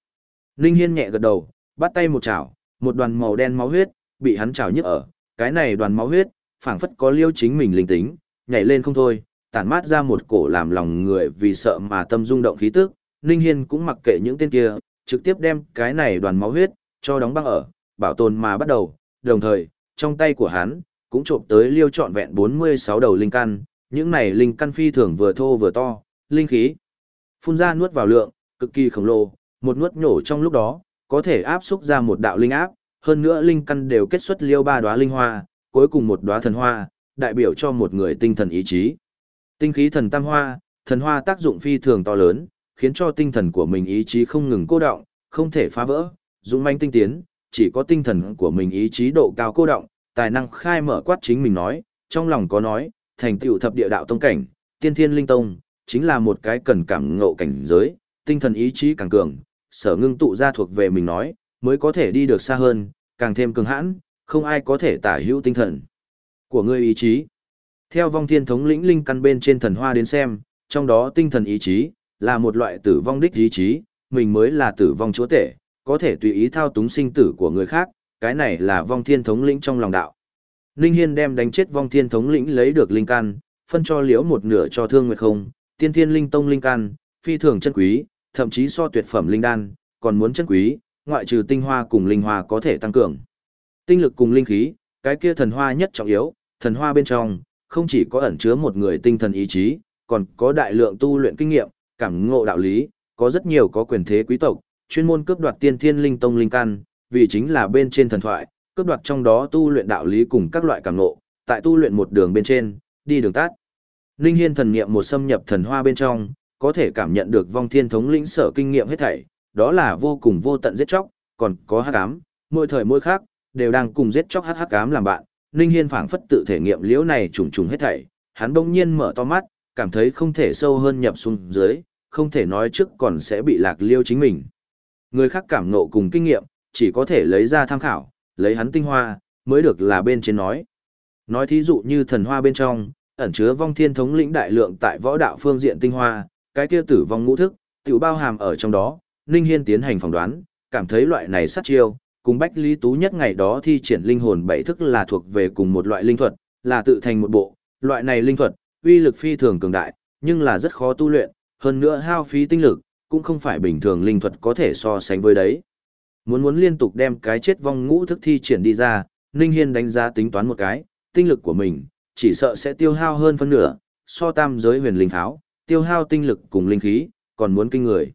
Ninh Hiên nhẹ gật đầu, bắt tay một chảo, một đoàn màu đen máu huyết, bị hắn chảo nhức ở, cái này đoàn máu huyết, phảng phất có liêu chính mình linh tính, nhảy lên không thôi, tản mát ra một cổ làm lòng người vì sợ mà tâm rung động khí tức. Ninh Hiên cũng mặc kệ những tên kia, trực tiếp đem cái này đoàn máu huyết, cho đóng băng ở, bảo tồn mà bắt đầu, đồng thời, trong tay của hắn, cũng trộm tới liêu trọn vẹn 46 đầu linh căn, những này linh căn phi thường vừa thô vừa to, linh khí. Phun ra nuốt vào lượng, cực kỳ khổng lồ, một nuốt nhổ trong lúc đó, có thể áp xúc ra một đạo linh áp, hơn nữa linh căn đều kết xuất liêu ba đóa linh hoa, cuối cùng một đóa thần hoa, đại biểu cho một người tinh thần ý chí. Tinh khí thần tam hoa, thần hoa tác dụng phi thường to lớn, khiến cho tinh thần của mình ý chí không ngừng cô động, không thể phá vỡ, dũng manh tinh tiến, chỉ có tinh thần của mình ý chí độ cao cô động, tài năng khai mở quát chính mình nói, trong lòng có nói, thành tựu thập địa đạo tông cảnh, tiên thiên linh tông, chính là một cái cần cảm ngộ cảnh giới, tinh thần ý chí càng cường, sở ngưng tụ ra thuộc về mình nói, mới có thể đi được xa hơn, càng thêm cường hãn, không ai có thể tả hữu tinh thần của ngươi ý chí. Theo vong thiên thống lĩnh linh căn bên trên thần hoa đến xem, trong đó tinh thần ý chí, là một loại tử vong đích ý chí, mình mới là tử vong chúa tể, có thể tùy ý thao túng sinh tử của người khác, cái này là vong thiên thống lĩnh trong lòng đạo. Linh Hiên đem đánh chết vong thiên thống lĩnh lấy được linh căn, phân cho liễu một nửa cho thương nguyệt không, tiên thiên linh tông linh căn, phi thường chân quý, thậm chí so tuyệt phẩm linh đan, còn muốn chân quý, ngoại trừ tinh hoa cùng linh hoa có thể tăng cường. Tinh lực cùng linh khí, cái kia thần hoa nhất trọng yếu, thần hoa bên trong, không chỉ có ẩn chứa một người tinh thần ý chí, còn có đại lượng tu luyện kinh nghiệm, cảm ngộ đạo lý, có rất nhiều có quyền thế quý tộc, chuyên môn cướp đoạt tiên thiên linh tông linh căn, vì chính là bên trên thần thoại, cướp đoạt trong đó tu luyện đạo lý cùng các loại cảm ngộ, tại tu luyện một đường bên trên, đi đường tắt. Linh Hiên thần niệm một xâm nhập thần hoa bên trong, có thể cảm nhận được vong thiên thống lĩnh sở kinh nghiệm hết thảy, đó là vô cùng vô tận giết chóc, còn có hắc ám, mỗi thời mỗi khác, đều đang cùng giết chóc hắc hắc ám làm bạn. Linh Hiên phảng phất tự thể nghiệm liễu này trùng trùng hết thảy, hắn bỗng nhiên mở to mắt, cảm thấy không thể sâu hơn nhập xuống dưới, không thể nói trước còn sẽ bị lạc liêu chính mình. Người khác cảm ngộ cùng kinh nghiệm, chỉ có thể lấy ra tham khảo, lấy hắn tinh hoa, mới được là bên trên nói. Nói thí dụ như thần hoa bên trong, ẩn chứa vong thiên thống lĩnh đại lượng tại võ đạo phương diện tinh hoa, cái kia tử vong ngũ thức, tiểu bao hàm ở trong đó, Ninh Hiên tiến hành phỏng đoán, cảm thấy loại này sát chiêu, cùng Bách Lý Tú nhất ngày đó thi triển linh hồn bảy thức là thuộc về cùng một loại linh thuật, là tự thành một bộ, loại này linh thuật, uy lực phi thường cường đại, nhưng là rất khó tu luyện, hơn nữa hao phí tinh lực, cũng không phải bình thường linh thuật có thể so sánh với đấy. Muốn muốn liên tục đem cái chết vong ngũ thức thi triển đi ra, Ninh Hiên đánh giá tính toán một cái, tinh lực của mình, chỉ sợ sẽ tiêu hao hơn phân nửa, so tam giới huyền linh tháo, tiêu hao tinh lực cùng linh khí, còn muốn kinh người.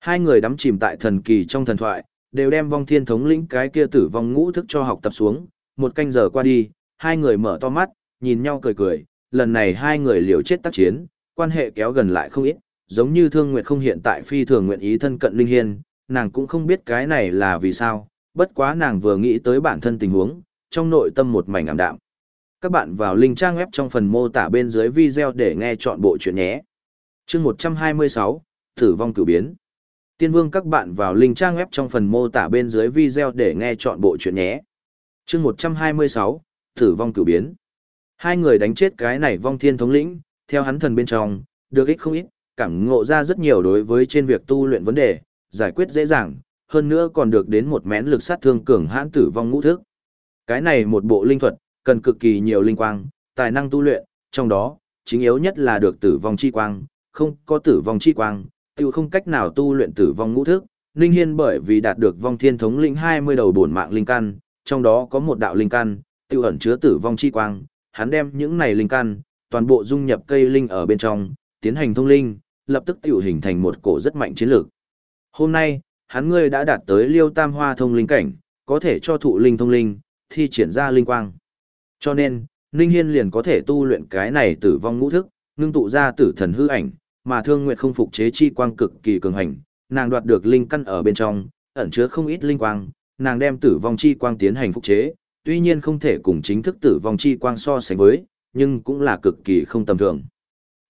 Hai người đắm chìm tại thần kỳ trong thần thoại, đều đem vong thiên thống lĩnh cái kia tử vong ngũ thức cho học tập xuống, một canh giờ qua đi, hai người mở to mắt, nhìn nhau cười cười, lần này hai người liều chết tác chiến, quan hệ kéo gần lại không ít, giống như Thương Nguyệt không hiện tại phi thường nguyện ý thân cận Linh Hiên, nàng cũng không biết cái này là vì sao, bất quá nàng vừa nghĩ tới bản thân tình huống, trong nội tâm một mảnh ảm đạm. Các bạn vào link trang web trong phần mô tả bên dưới video để nghe chọn bộ chuyện nhé. Chương 126, Tử vong cửu biến. Tiên Vương các bạn vào link trang web trong phần mô tả bên dưới video để nghe chọn bộ chuyện nhé. chương 126, tử vong cửu biến. Hai người đánh chết cái này vong thiên thống lĩnh, theo hắn thần bên trong, được ích không ít, cảm ngộ ra rất nhiều đối với trên việc tu luyện vấn đề, giải quyết dễ dàng, hơn nữa còn được đến một mén lực sát thương cường hãn tử vong ngũ thức. Cái này một bộ linh thuật, cần cực kỳ nhiều linh quang, tài năng tu luyện, trong đó, chính yếu nhất là được tử vong chi quang, không có tử vong chi quang, tiêu không cách nào tu luyện tử vong ngũ thức. Ninh Hiên bởi vì đạt được vong thiên thống lĩnh 20 đầu bổn mạng linh căn, trong đó có một đạo linh căn, tiêu ẩn chứa tử vong chi quang, hắn đem những này linh căn, toàn bộ dung nhập cây linh ở bên trong, tiến hành thông linh, lập tức tiểu hình thành một cổ rất mạnh chiến lược. Hôm nay, hắn ngươi đã đạt tới liêu tam hoa thông linh cảnh, có thể cho thụ linh thông linh, thi triển ra linh quang. Cho nên, Ninh Hiên liền có thể tu luyện cái này tử vong ngũ thức, ngưng tụ ra tử thần hư ảnh, mà Thương Nguyệt không phục chế chi quang cực kỳ cường hành, nàng đoạt được linh căn ở bên trong, ẩn chứa không ít linh quang, nàng đem tử vong chi quang tiến hành phục chế, tuy nhiên không thể cùng chính thức tử vong chi quang so sánh với, nhưng cũng là cực kỳ không tầm thường.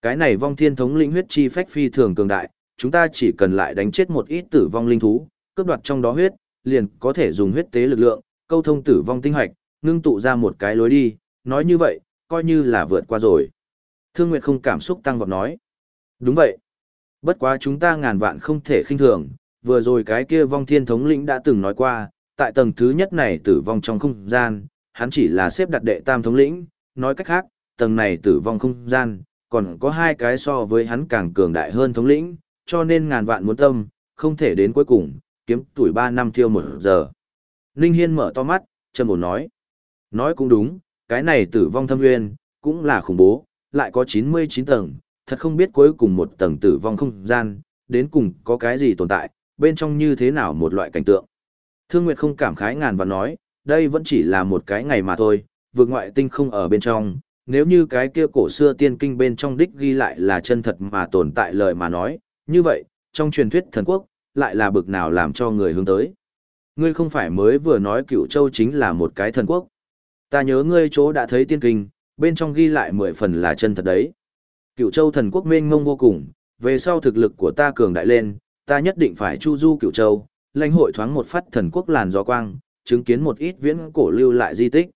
Cái này vong thiên thống linh huyết chi phách phi thường cường đại, chúng ta chỉ cần lại đánh chết một ít tử vong linh thú, cướp đoạt trong đó huyết, liền có thể dùng huyết tế lực lượng, câu thông tử vong tinh hoạch, ngưng tụ ra một cái lối đi, nói như vậy, coi như là vượt qua rồi. Thương Nguyệt không cảm xúc tăng vọt nói. Đúng vậy. Bất quá chúng ta ngàn vạn không thể khinh thường, vừa rồi cái kia vong thiên thống lĩnh đã từng nói qua, tại tầng thứ nhất này tử vong trong không gian, hắn chỉ là xếp đặt đệ tam thống lĩnh, nói cách khác, tầng này tử vong không gian, còn có hai cái so với hắn càng cường đại hơn thống lĩnh, cho nên ngàn vạn muốn tâm, không thể đến cuối cùng, kiếm tuổi ba năm thiêu một giờ. Ninh Hiên mở to mắt, trầm ổn nói. Nói cũng đúng, cái này tử vong thâm nguyên, cũng là khủng bố, lại có 99 tầng, thật không biết cuối cùng một tầng tử vong không gian, đến cùng có cái gì tồn tại, bên trong như thế nào một loại cảnh tượng. Thương Nguyệt không cảm khái ngàn và nói, đây vẫn chỉ là một cái ngày mà thôi, vượt ngoại tinh không ở bên trong, nếu như cái kia cổ xưa tiên kinh bên trong đích ghi lại là chân thật mà tồn tại lời mà nói, như vậy, trong truyền thuyết thần quốc, lại là bực nào làm cho người hướng tới. Ngươi không phải mới vừa nói cựu châu chính là một cái thần quốc. Ta nhớ ngươi chỗ đã thấy tiên kinh, bên trong ghi lại mười phần là chân thật đấy. Cựu châu thần quốc mênh mông vô cùng, về sau thực lực của ta cường đại lên, ta nhất định phải chu du cựu châu, lãnh hội thoáng một phát thần quốc làn gió quang, chứng kiến một ít viễn cổ lưu lại di tích.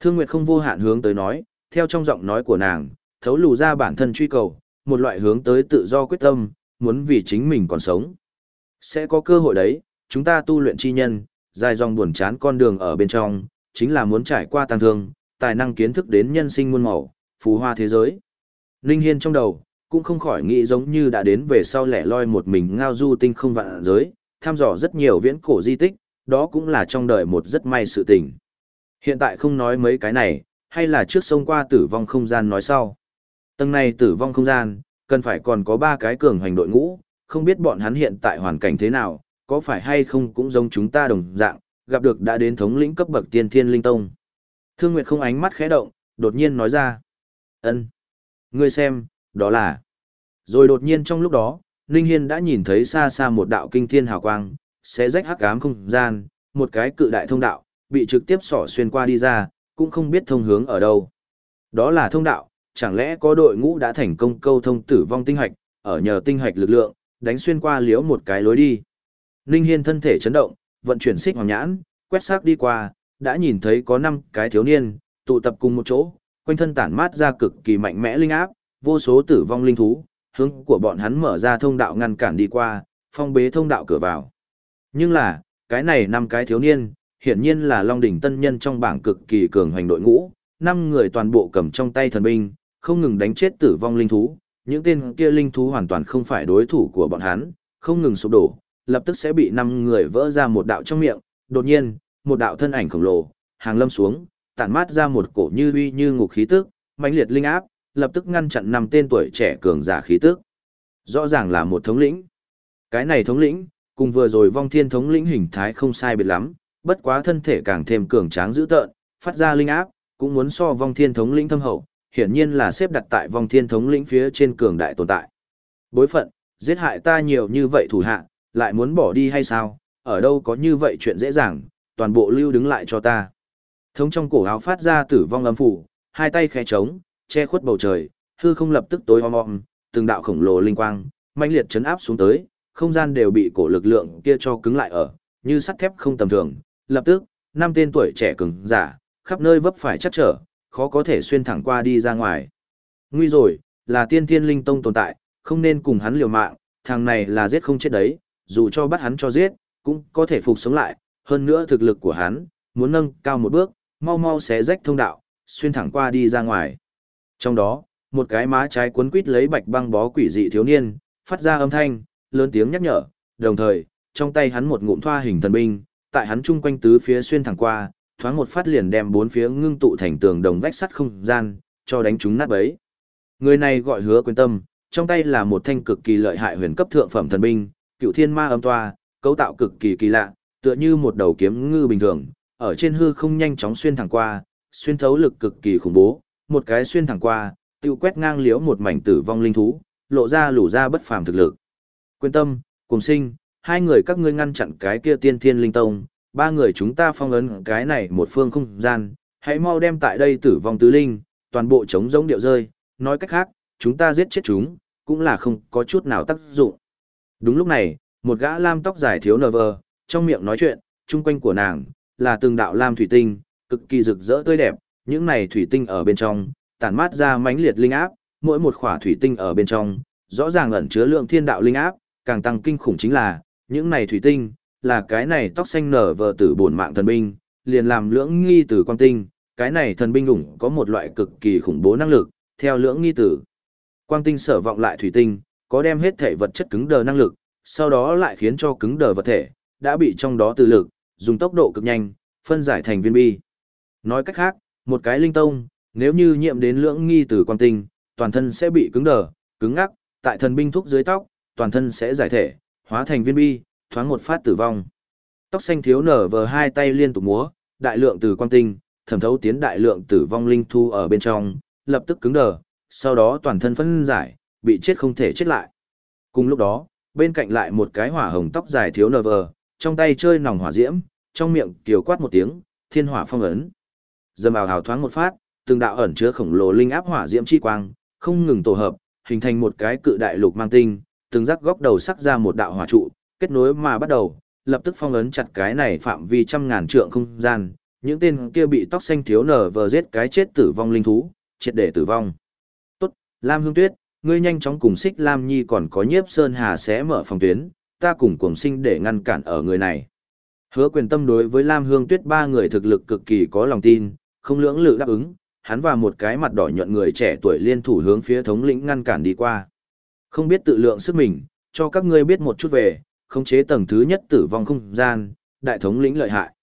Thương Nguyệt không vô hạn hướng tới nói, theo trong giọng nói của nàng, thấu lù ra bản thân truy cầu, một loại hướng tới tự do quyết tâm, muốn vì chính mình còn sống. Sẽ có cơ hội đấy, chúng ta tu luyện chi nhân, dài dòng buồn chán con đường ở bên trong, chính là muốn trải qua tăng thương, tài năng kiến thức đến nhân sinh muôn màu, phú hoa thế giới. Ninh Hiên trong đầu, cũng không khỏi nghĩ giống như đã đến về sau lẻ loi một mình ngao du tinh không vạn giới, tham dò rất nhiều viễn cổ di tích, đó cũng là trong đời một rất may sự tình. Hiện tại không nói mấy cái này, hay là trước sông qua tử vong không gian nói sau. Tầng này tử vong không gian, cần phải còn có ba cái cường hành đội ngũ, không biết bọn hắn hiện tại hoàn cảnh thế nào, có phải hay không cũng giống chúng ta đồng dạng, gặp được đã đến thống lĩnh cấp bậc tiên thiên linh tông. Thương Nguyệt không ánh mắt khẽ động, đột nhiên nói ra. ân Ngươi xem, đó là... Rồi đột nhiên trong lúc đó, Ninh Hiên đã nhìn thấy xa xa một đạo kinh thiên hào quang, sẽ rách hắc ám không gian, một cái cự đại thông đạo, bị trực tiếp sỏ xuyên qua đi ra, cũng không biết thông hướng ở đâu. Đó là thông đạo, chẳng lẽ có đội ngũ đã thành công câu thông tử vong tinh hạch, ở nhờ tinh hạch lực lượng, đánh xuyên qua liếu một cái lối đi. Ninh Hiên thân thể chấn động, vận chuyển xích hoàng nhãn, quét xác đi qua, đã nhìn thấy có 5 cái thiếu niên, tụ tập cùng một chỗ, quanh thân tản mát ra cực kỳ mạnh mẽ linh áp, vô số tử vong linh thú, hướng của bọn hắn mở ra thông đạo ngăn cản đi qua, phong bế thông đạo cửa vào. Nhưng là, cái này năm cái thiếu niên, hiển nhiên là Long đỉnh tân nhân trong bảng cực kỳ cường hành đội ngũ, năm người toàn bộ cầm trong tay thần binh, không ngừng đánh chết tử vong linh thú, những tên kia linh thú hoàn toàn không phải đối thủ của bọn hắn, không ngừng sụp đổ, lập tức sẽ bị năm người vỡ ra một đạo trong miệng, đột nhiên, một đạo thân ảnh khổng lồ, hàng lâm xuống, tản mát ra một cổ như uy như ngục khí tức, mãnh liệt linh áp, lập tức ngăn chặn năm tên tuổi trẻ cường giả khí tức. Rõ ràng là một thống lĩnh. Cái này thống lĩnh, cùng vừa rồi vong thiên thống lĩnh hình thái không sai biệt lắm, bất quá thân thể càng thêm cường tráng dữ tợn, phát ra linh áp, cũng muốn so vong thiên thống lĩnh thâm hậu, hiển nhiên là xếp đặt tại vong thiên thống lĩnh phía trên cường đại tồn tại. Bối phận, giết hại ta nhiều như vậy thủ hạ, lại muốn bỏ đi hay sao, ở đâu có như vậy chuyện dễ dàng, toàn bộ lưu đứng lại cho ta. Thống trong cổ áo phát ra tử vong âm phủ, hai tay khẽ trống, che khuất bầu trời, hư không lập tức tối om om, từng đạo khổng lồ linh quang, mãnh liệt chấn áp xuống tới, không gian đều bị cổ lực lượng kia cho cứng lại ở, như sắt thép không tầm thường. Lập tức, năm tên tuổi trẻ cường giả, khắp nơi vấp phải chắc trở, khó có thể xuyên thẳng qua đi ra ngoài. Nguy rồi, là tiên thiên linh tông tồn tại, không nên cùng hắn liều mạng, thằng này là giết không chết đấy, dù cho bắt hắn cho giết, cũng có thể phục sống lại, hơn nữa thực lực của hắn, muốn nâng cao một bước, mau mau xé rách thông đạo, xuyên thẳng qua đi ra ngoài. Trong đó, một cái má trái cuốn quít lấy bạch băng bó quỷ dị thiếu niên, phát ra âm thanh, lớn tiếng nhắc nhở, đồng thời, trong tay hắn một ngụm thoa hình thần binh, tại hắn chung quanh tứ phía xuyên thẳng qua, thoáng một phát liền đem bốn phía ngưng tụ thành tường đồng vách sắt không gian, cho đánh chúng nát bấy. Người này gọi hứa quyền tâm, trong tay là một thanh cực kỳ lợi hại huyền cấp thượng phẩm thần binh, cựu thiên ma âm toa, cấu tạo cực kỳ kỳ lạ, tựa như một đầu kiếm ngư bình thường, ở trên hư không nhanh chóng xuyên thẳng qua, xuyên thấu lực cực kỳ khủng bố, một cái xuyên thẳng qua, tiêu quét ngang liễu một mảnh tử vong linh thú, lộ ra lủ ra bất phàm thực lực. Quyên tâm, cùng sinh, hai người các ngươi ngăn chặn cái kia tiên thiên linh tông, ba người chúng ta phong ấn cái này một phương không gian, hãy mau đem tại đây tử vong tứ linh, toàn bộ chống giống điệu rơi, nói cách khác, chúng ta giết chết chúng, cũng là không có chút nào tác dụng. Đúng lúc này, một gã lam tóc dài thiếu nờ vờ, trong miệng nói chuyện, chung quanh của nàng, là từng đạo lam thủy tinh, cực kỳ rực rỡ tươi đẹp, những này thủy tinh ở bên trong, tản mát ra mãnh liệt linh áp, mỗi một khỏa thủy tinh ở bên trong, rõ ràng ẩn chứa lượng thiên đạo linh áp, càng tăng kinh khủng chính là, những này thủy tinh, là cái này tóc xanh nở vờ tử bổn mạng thần binh, liền làm lưỡng nghi tử quang tinh, cái này thần binh ủng có một loại cực kỳ khủng bố năng lực, theo lưỡng nghi tử. Quang tinh sở vọng lại thủy tinh, có đem hết thể vật chất cứng đờ năng lực, sau đó lại khiến cho cứng đờ vật thể, đã bị trong đó tự lực, dùng tốc độ cực nhanh, phân giải thành viên bi. Nói cách khác, một cái linh tông, nếu như nhiễm đến lưỡng nghi tử quan tinh, toàn thân sẽ bị cứng đờ, cứng ngắc, tại thần binh thúc dưới tóc, toàn thân sẽ giải thể, hóa thành viên bi, thoáng một phát tử vong. Tóc xanh thiếu nở vờ hai tay liên tục múa, đại lượng từ quang tinh, thẩm thấu tiến đại lượng tử vong linh thu ở bên trong, lập tức cứng đờ, sau đó toàn thân phân giải, bị chết không thể chết lại. Cùng lúc đó, bên cạnh lại một cái hỏa hồng tóc dài thiếu nờ vờ, trong tay chơi nòng hỏa diễm, trong miệng kiều quát một tiếng, thiên hỏa phong ấn. Dầm ào hào thoáng một phát, từng đạo ẩn chứa khổng lồ linh áp hỏa diễm chi quang, không ngừng tổ hợp, hình thành một cái cự đại lục mang tinh, từng rắc góc đầu sắc ra một đạo hỏa trụ, kết nối mà bắt đầu, lập tức phong ấn chặt cái này phạm vi trăm ngàn trượng không gian, những tên kia bị tóc xanh thiếu nở vờ giết cái chết tử vong linh thú, triệt để tử vong. Tốt, Lam Hương Tuyết, ngươi nhanh chóng cùng xích Lam Nhi còn có nhiếp Sơn Hà sẽ mở phòng tuyến, ta cùng cuồng sinh để ngăn cản ở người này. Hứa quyền tâm đối với Lam Hương Tuyết ba người thực lực cực kỳ có lòng tin, không lưỡng lự đáp ứng, hắn và một cái mặt đỏ nhuận người trẻ tuổi liên thủ hướng phía thống lĩnh ngăn cản đi qua. Không biết tự lượng sức mình, cho các ngươi biết một chút về, khống chế tầng thứ nhất tử vong không gian, đại thống lĩnh lợi hại.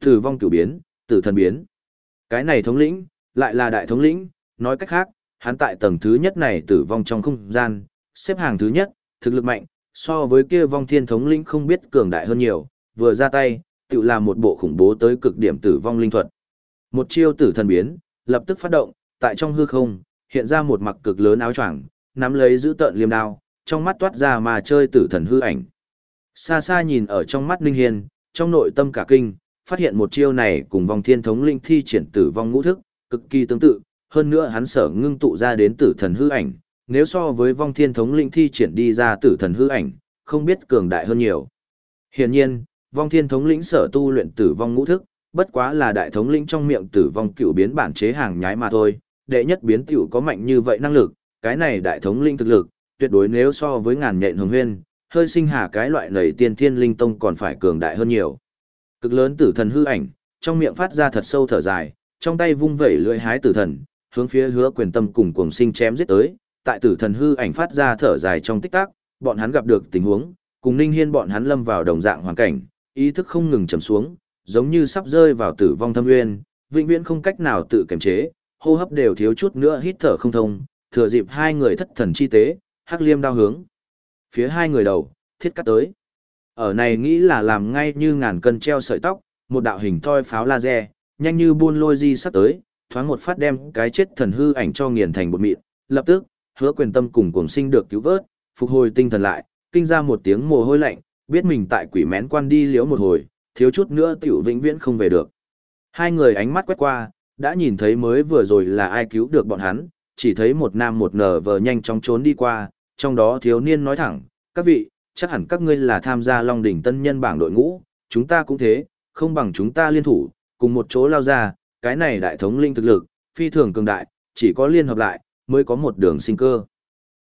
Tử vong cửu biến, tử thần biến. Cái này thống lĩnh, lại là đại thống lĩnh, nói cách khác, hắn tại tầng thứ nhất này tử vong trong không gian, xếp hàng thứ nhất, thực lực mạnh, so với kia vong thiên thống lĩnh không biết cường đại hơn nhiều, vừa ra tay, tự làm một bộ khủng bố tới cực điểm tử vong linh thuật. Một chiêu tử thần biến, lập tức phát động, tại trong hư không, hiện ra một mặc cực lớn áo choàng, nắm lấy giữ tợn liêm đao, trong mắt toát ra mà chơi tử thần hư ảnh. Xa xa nhìn ở trong mắt Ninh Hiên, trong nội tâm cả kinh, phát hiện một chiêu này cùng vong thiên thống linh thi triển tử vong ngũ thức, cực kỳ tương tự, hơn nữa hắn sở ngưng tụ ra đến tử thần hư ảnh, nếu so với vong thiên thống lĩnh thi triển đi ra tử thần hư ảnh, không biết cường đại hơn nhiều. Hiển nhiên, vong thiên thống lĩnh sở tu luyện tử vong ngũ thức, bất quá là đại thống lĩnh trong miệng tử vong cựu biến bản chế hàng nhái mà thôi, đệ nhất biến tiểu có mạnh như vậy năng lực, cái này đại thống lĩnh thực lực, tuyệt đối nếu so với ngàn nhện hồng huyên, hơi sinh hà cái loại nầy tiên thiên linh tông còn phải cường đại hơn nhiều. Cực lớn tử thần hư ảnh, trong miệng phát ra thật sâu thở dài, trong tay vung vẩy lưỡi hái tử thần, hướng phía hứa quyền tâm cùng cuồng sinh chém giết tới, tại tử thần hư ảnh phát ra thở dài trong tích tắc, bọn hắn gặp được tình huống, cùng Ninh Hiên bọn hắn lâm vào đồng dạng hoàn cảnh, ý thức không ngừng trầm xuống, giống như sắp rơi vào tử vong thâm nguyên, vĩnh viễn không cách nào tự kiềm chế, hô hấp đều thiếu chút nữa hít thở không thông, thừa dịp hai người thất thần chi tế, hắc liêm đao hướng. Phía hai người đầu, thiết cắt tới. Ở này nghĩ là làm ngay như ngàn cân treo sợi tóc, một đạo hình thoi pháo laser, nhanh như buôn lôi di sắp tới, thoáng một phát đem cái chết thần hư ảnh cho nghiền thành bột mịn, lập tức, hứa quyền tâm cùng cuồng sinh được cứu vớt, phục hồi tinh thần lại, kinh ra một tiếng mồ hôi lạnh, biết mình tại quỷ mén quan đi liếu một hồi, thiếu chút nữa tiểu vĩnh viễn không về được. Hai người ánh mắt quét qua, đã nhìn thấy mới vừa rồi là ai cứu được bọn hắn, chỉ thấy một nam một nở vờ nhanh chóng trốn đi qua, trong đó thiếu niên nói thẳng, các vị, chắc hẳn các ngươi là tham gia Long đỉnh tân nhân bảng đội ngũ, chúng ta cũng thế, không bằng chúng ta liên thủ, cùng một chỗ lao ra, cái này đại thống linh thực lực, phi thường cường đại, chỉ có liên hợp lại, mới có một đường sinh cơ.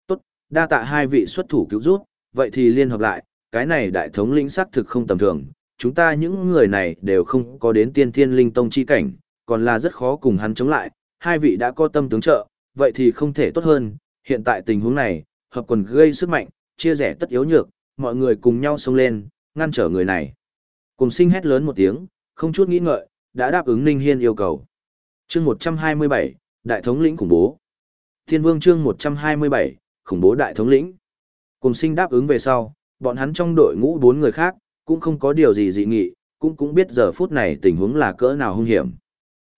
Tốt, đa tạ hai vị xuất thủ cứu giúp, vậy thì liên hợp lại, cái này đại thống lĩnh xác thực không tầm thường, chúng ta những người này đều không có đến tiên thiên linh tông chi cảnh, còn là rất khó cùng hắn chống lại, hai vị đã có tâm tướng trợ, vậy thì không thể tốt hơn, hiện tại tình huống này, hợp quần gây sức mạnh, chia rẽ tất yếu nhược, mọi người cùng nhau xông lên, ngăn trở người này. Cùng sinh hét lớn một tiếng, không chút nghĩ ngợi, đã đáp ứng Ninh Hiên yêu cầu. Chương 127, Đại thống lĩnh khủng bố. Thiên Vương chương 127, khủng bố đại thống lĩnh. Cùng sinh đáp ứng về sau, bọn hắn trong đội ngũ bốn người khác, cũng không có điều gì dị nghị, cũng cũng biết giờ phút này tình huống là cỡ nào hung hiểm.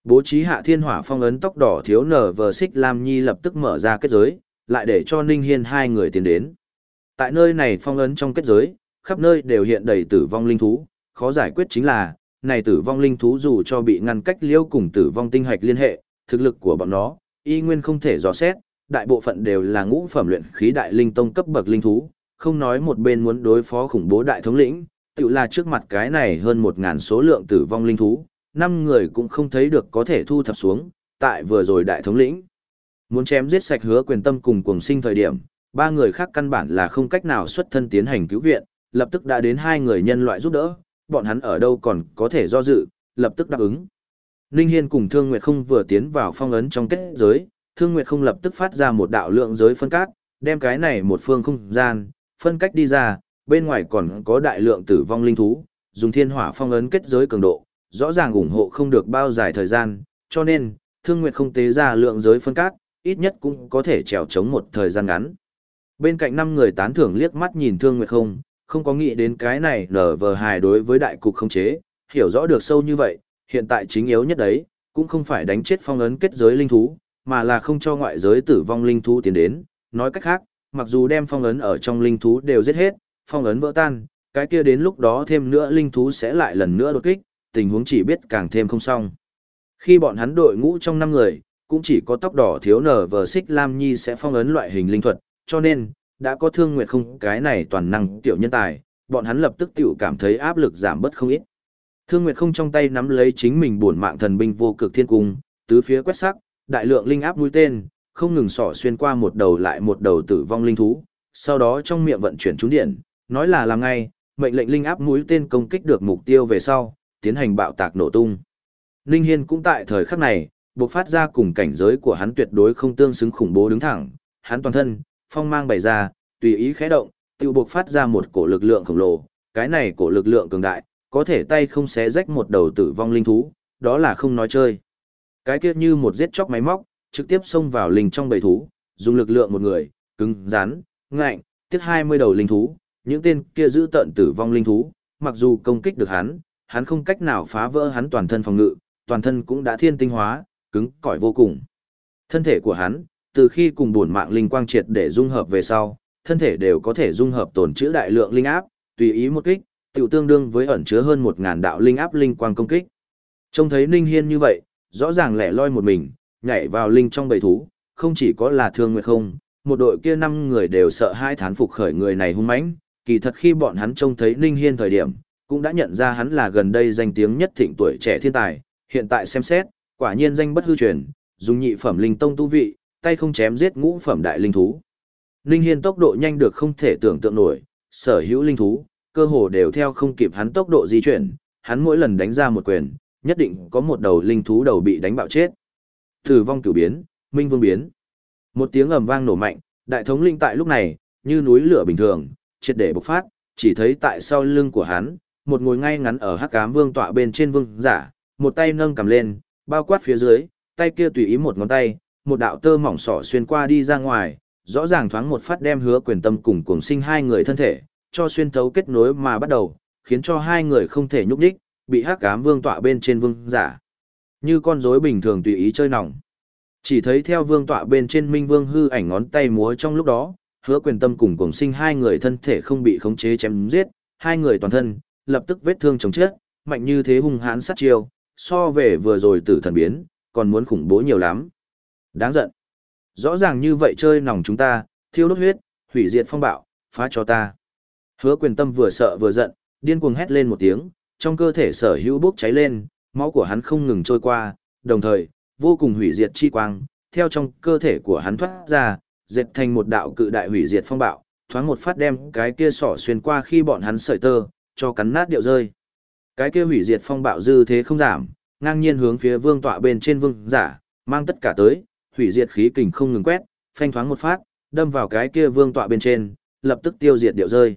Bố trí hạ thiên hỏa phong ấn tóc đỏ thiếu nở vờ xích Lam Nhi lập tức mở ra kết giới, lại để cho Ninh Hiên hai người tiến đến. Tại nơi này phong ấn trong kết giới, khắp nơi đều hiện đầy tử vong linh thú, khó giải quyết chính là, này tử vong linh thú dù cho bị ngăn cách liêu cùng tử vong tinh hạch liên hệ, thực lực của bọn nó, y nguyên không thể dò xét, đại bộ phận đều là ngũ phẩm luyện khí đại linh tông cấp bậc linh thú, không nói một bên muốn đối phó khủng bố đại thống lĩnh, tự là trước mặt cái này hơn một ngàn số lượng tử vong linh thú, năm người cũng không thấy được có thể thu thập xuống, tại vừa rồi đại thống lĩnh. Muốn chém giết sạch hứa quyền tâm cùng cuồng sinh thời điểm, ba người khác căn bản là không cách nào xuất thân tiến hành cứu viện, lập tức đã đến hai người nhân loại giúp đỡ, bọn hắn ở đâu còn có thể do dự, lập tức đáp ứng. Ninh Hiên cùng Thương Nguyệt không vừa tiến vào phong ấn trong kết giới, Thương Nguyệt không lập tức phát ra một đạo lượng giới phân cát, đem cái này một phương không gian, phân cách đi ra, bên ngoài còn có đại lượng tử vong linh thú, dùng thiên hỏa phong ấn kết giới cường độ, rõ ràng ủng hộ không được bao dài thời gian, cho nên, Thương Nguyệt không tế ra lượng giới phân cát, ít nhất cũng có thể trèo chống một thời gian ngắn. Bên cạnh năm người tán thưởng liếc mắt nhìn Thương Nguyệt không, không có nghĩ đến cái này nở vờ hài đối với đại cục không chế, hiểu rõ được sâu như vậy, hiện tại chính yếu nhất đấy, cũng không phải đánh chết phong ấn kết giới linh thú, mà là không cho ngoại giới tử vong linh thú tiến đến, nói cách khác, mặc dù đem phong ấn ở trong linh thú đều giết hết, phong ấn vỡ tan, cái kia đến lúc đó thêm nữa linh thú sẽ lại lần nữa đột kích, tình huống chỉ biết càng thêm không xong. Khi bọn hắn đội ngũ trong năm người, cũng chỉ có tóc đỏ thiếu nở vờ xích Lam Nhi sẽ phong ấn loại hình linh thuật, cho nên, đã có thương nguyệt không cái này toàn năng tiểu nhân tài, bọn hắn lập tức tiểu cảm thấy áp lực giảm bớt không ít. Thương Nguyệt không trong tay nắm lấy chính mình buồn mạng thần binh vô cực thiên cung, tứ phía quét sắc, đại lượng linh áp mũi tên, không ngừng xỏ xuyên qua một đầu lại một đầu tử vong linh thú, sau đó trong miệng vận chuyển trúng điện, nói là làm ngay, mệnh lệnh linh áp mũi tên công kích được mục tiêu về sau, tiến hành bạo tạc nổ tung. Linh Hiên cũng tại thời khắc này, bộc phát ra cùng cảnh giới của hắn tuyệt đối không tương xứng khủng bố đứng thẳng, hắn toàn thân, phong mang bày ra, tùy ý khẽ động, tiêu buộc phát ra một cổ lực lượng khổng lồ, cái này cổ lực lượng cường đại, có thể tay không xé rách một đầu tử vong linh thú, đó là không nói chơi. Cái kia như một giết chóc máy móc, trực tiếp xông vào linh trong bầy thú, dùng lực lượng một người, cứng, rắn, ngạnh, tiết 20 đầu linh thú, những tên kia giữ tận tử vong linh thú, mặc dù công kích được hắn, hắn không cách nào phá vỡ hắn toàn thân phòng ngự, toàn thân cũng đã thiên tinh hóa, cứng cỏi vô cùng. Thân thể của hắn, từ khi cùng bổn mạng linh quang triệt để dung hợp về sau, thân thể đều có thể dung hợp tổn trữ đại lượng linh áp, tùy ý một kích, tiểu tương đương với ẩn chứa hơn 1000 đạo linh áp linh quang công kích. Trông thấy Ninh Hiên như vậy, rõ ràng lẻ loi một mình, nhảy vào linh trong bầy thú, không chỉ có là thương nguyệt không, một đội kia năm người đều sợ hai thán phục khởi người này hung mãnh, kỳ thật khi bọn hắn trông thấy Ninh Hiên thời điểm, cũng đã nhận ra hắn là gần đây danh tiếng nhất thịnh tuổi trẻ thiên tài, hiện tại xem xét, quả nhiên danh bất hư truyền, dùng nhị phẩm linh tông tu vị, tay không chém giết ngũ phẩm đại linh thú. Ninh Hiên tốc độ nhanh được không thể tưởng tượng nổi, sở hữu linh thú, cơ hồ đều theo không kịp hắn tốc độ di chuyển, hắn mỗi lần đánh ra một quyền, nhất định có một đầu linh thú đầu bị đánh bạo chết. Tử vong cửu biến, minh vương biến. Một tiếng ầm vang nổ mạnh, đại thống linh tại lúc này, như núi lửa bình thường, triệt để bộc phát, chỉ thấy tại sau lưng của hắn, một ngồi ngay ngắn ở hắc ám vương tọa bên trên vương giả, một tay nâng cầm lên, bao quát phía dưới, tay kia tùy ý một ngón tay, một đạo tơ mỏng sỏ xuyên qua đi ra ngoài, rõ ràng thoáng một phát đem hứa quyền tâm cùng cuồng sinh hai người thân thể, cho xuyên thấu kết nối mà bắt đầu, khiến cho hai người không thể nhúc nhích, bị hắc ám vương tọa bên trên vương giả. Như con rối bình thường tùy ý chơi nòng. Chỉ thấy theo vương tọa bên trên minh vương hư ảnh ngón tay múa trong lúc đó, hứa quyền tâm cùng cuồng sinh hai người thân thể không bị khống chế chém giết, hai người toàn thân, lập tức vết thương chồng chết, mạnh như thế hung hãn sát chiêu, so về vừa rồi tử thần biến, còn muốn khủng bố nhiều lắm. Đáng giận. Rõ ràng như vậy chơi nòng chúng ta, thiêu đốt huyết, hủy diệt phong bạo, phá cho ta. Hứa quyền tâm vừa sợ vừa giận, điên cuồng hét lên một tiếng, trong cơ thể sở hữu bốc cháy lên, máu của hắn không ngừng trôi qua, đồng thời, vô cùng hủy diệt chi quang, theo trong cơ thể của hắn thoát ra, dệt thành một đạo cự đại hủy diệt phong bạo, thoáng một phát đem cái kia sỏ xuyên qua khi bọn hắn sợi tơ, cho cắn nát điệu rơi. Cái kia hủy diệt phong bạo dư thế không giảm, ngang nhiên hướng phía vương tọa bên trên vương giả, mang tất cả tới, hủy diệt khí kình không ngừng quét, phanh thoáng một phát, đâm vào cái kia vương tọa bên trên, lập tức tiêu diệt điệu rơi.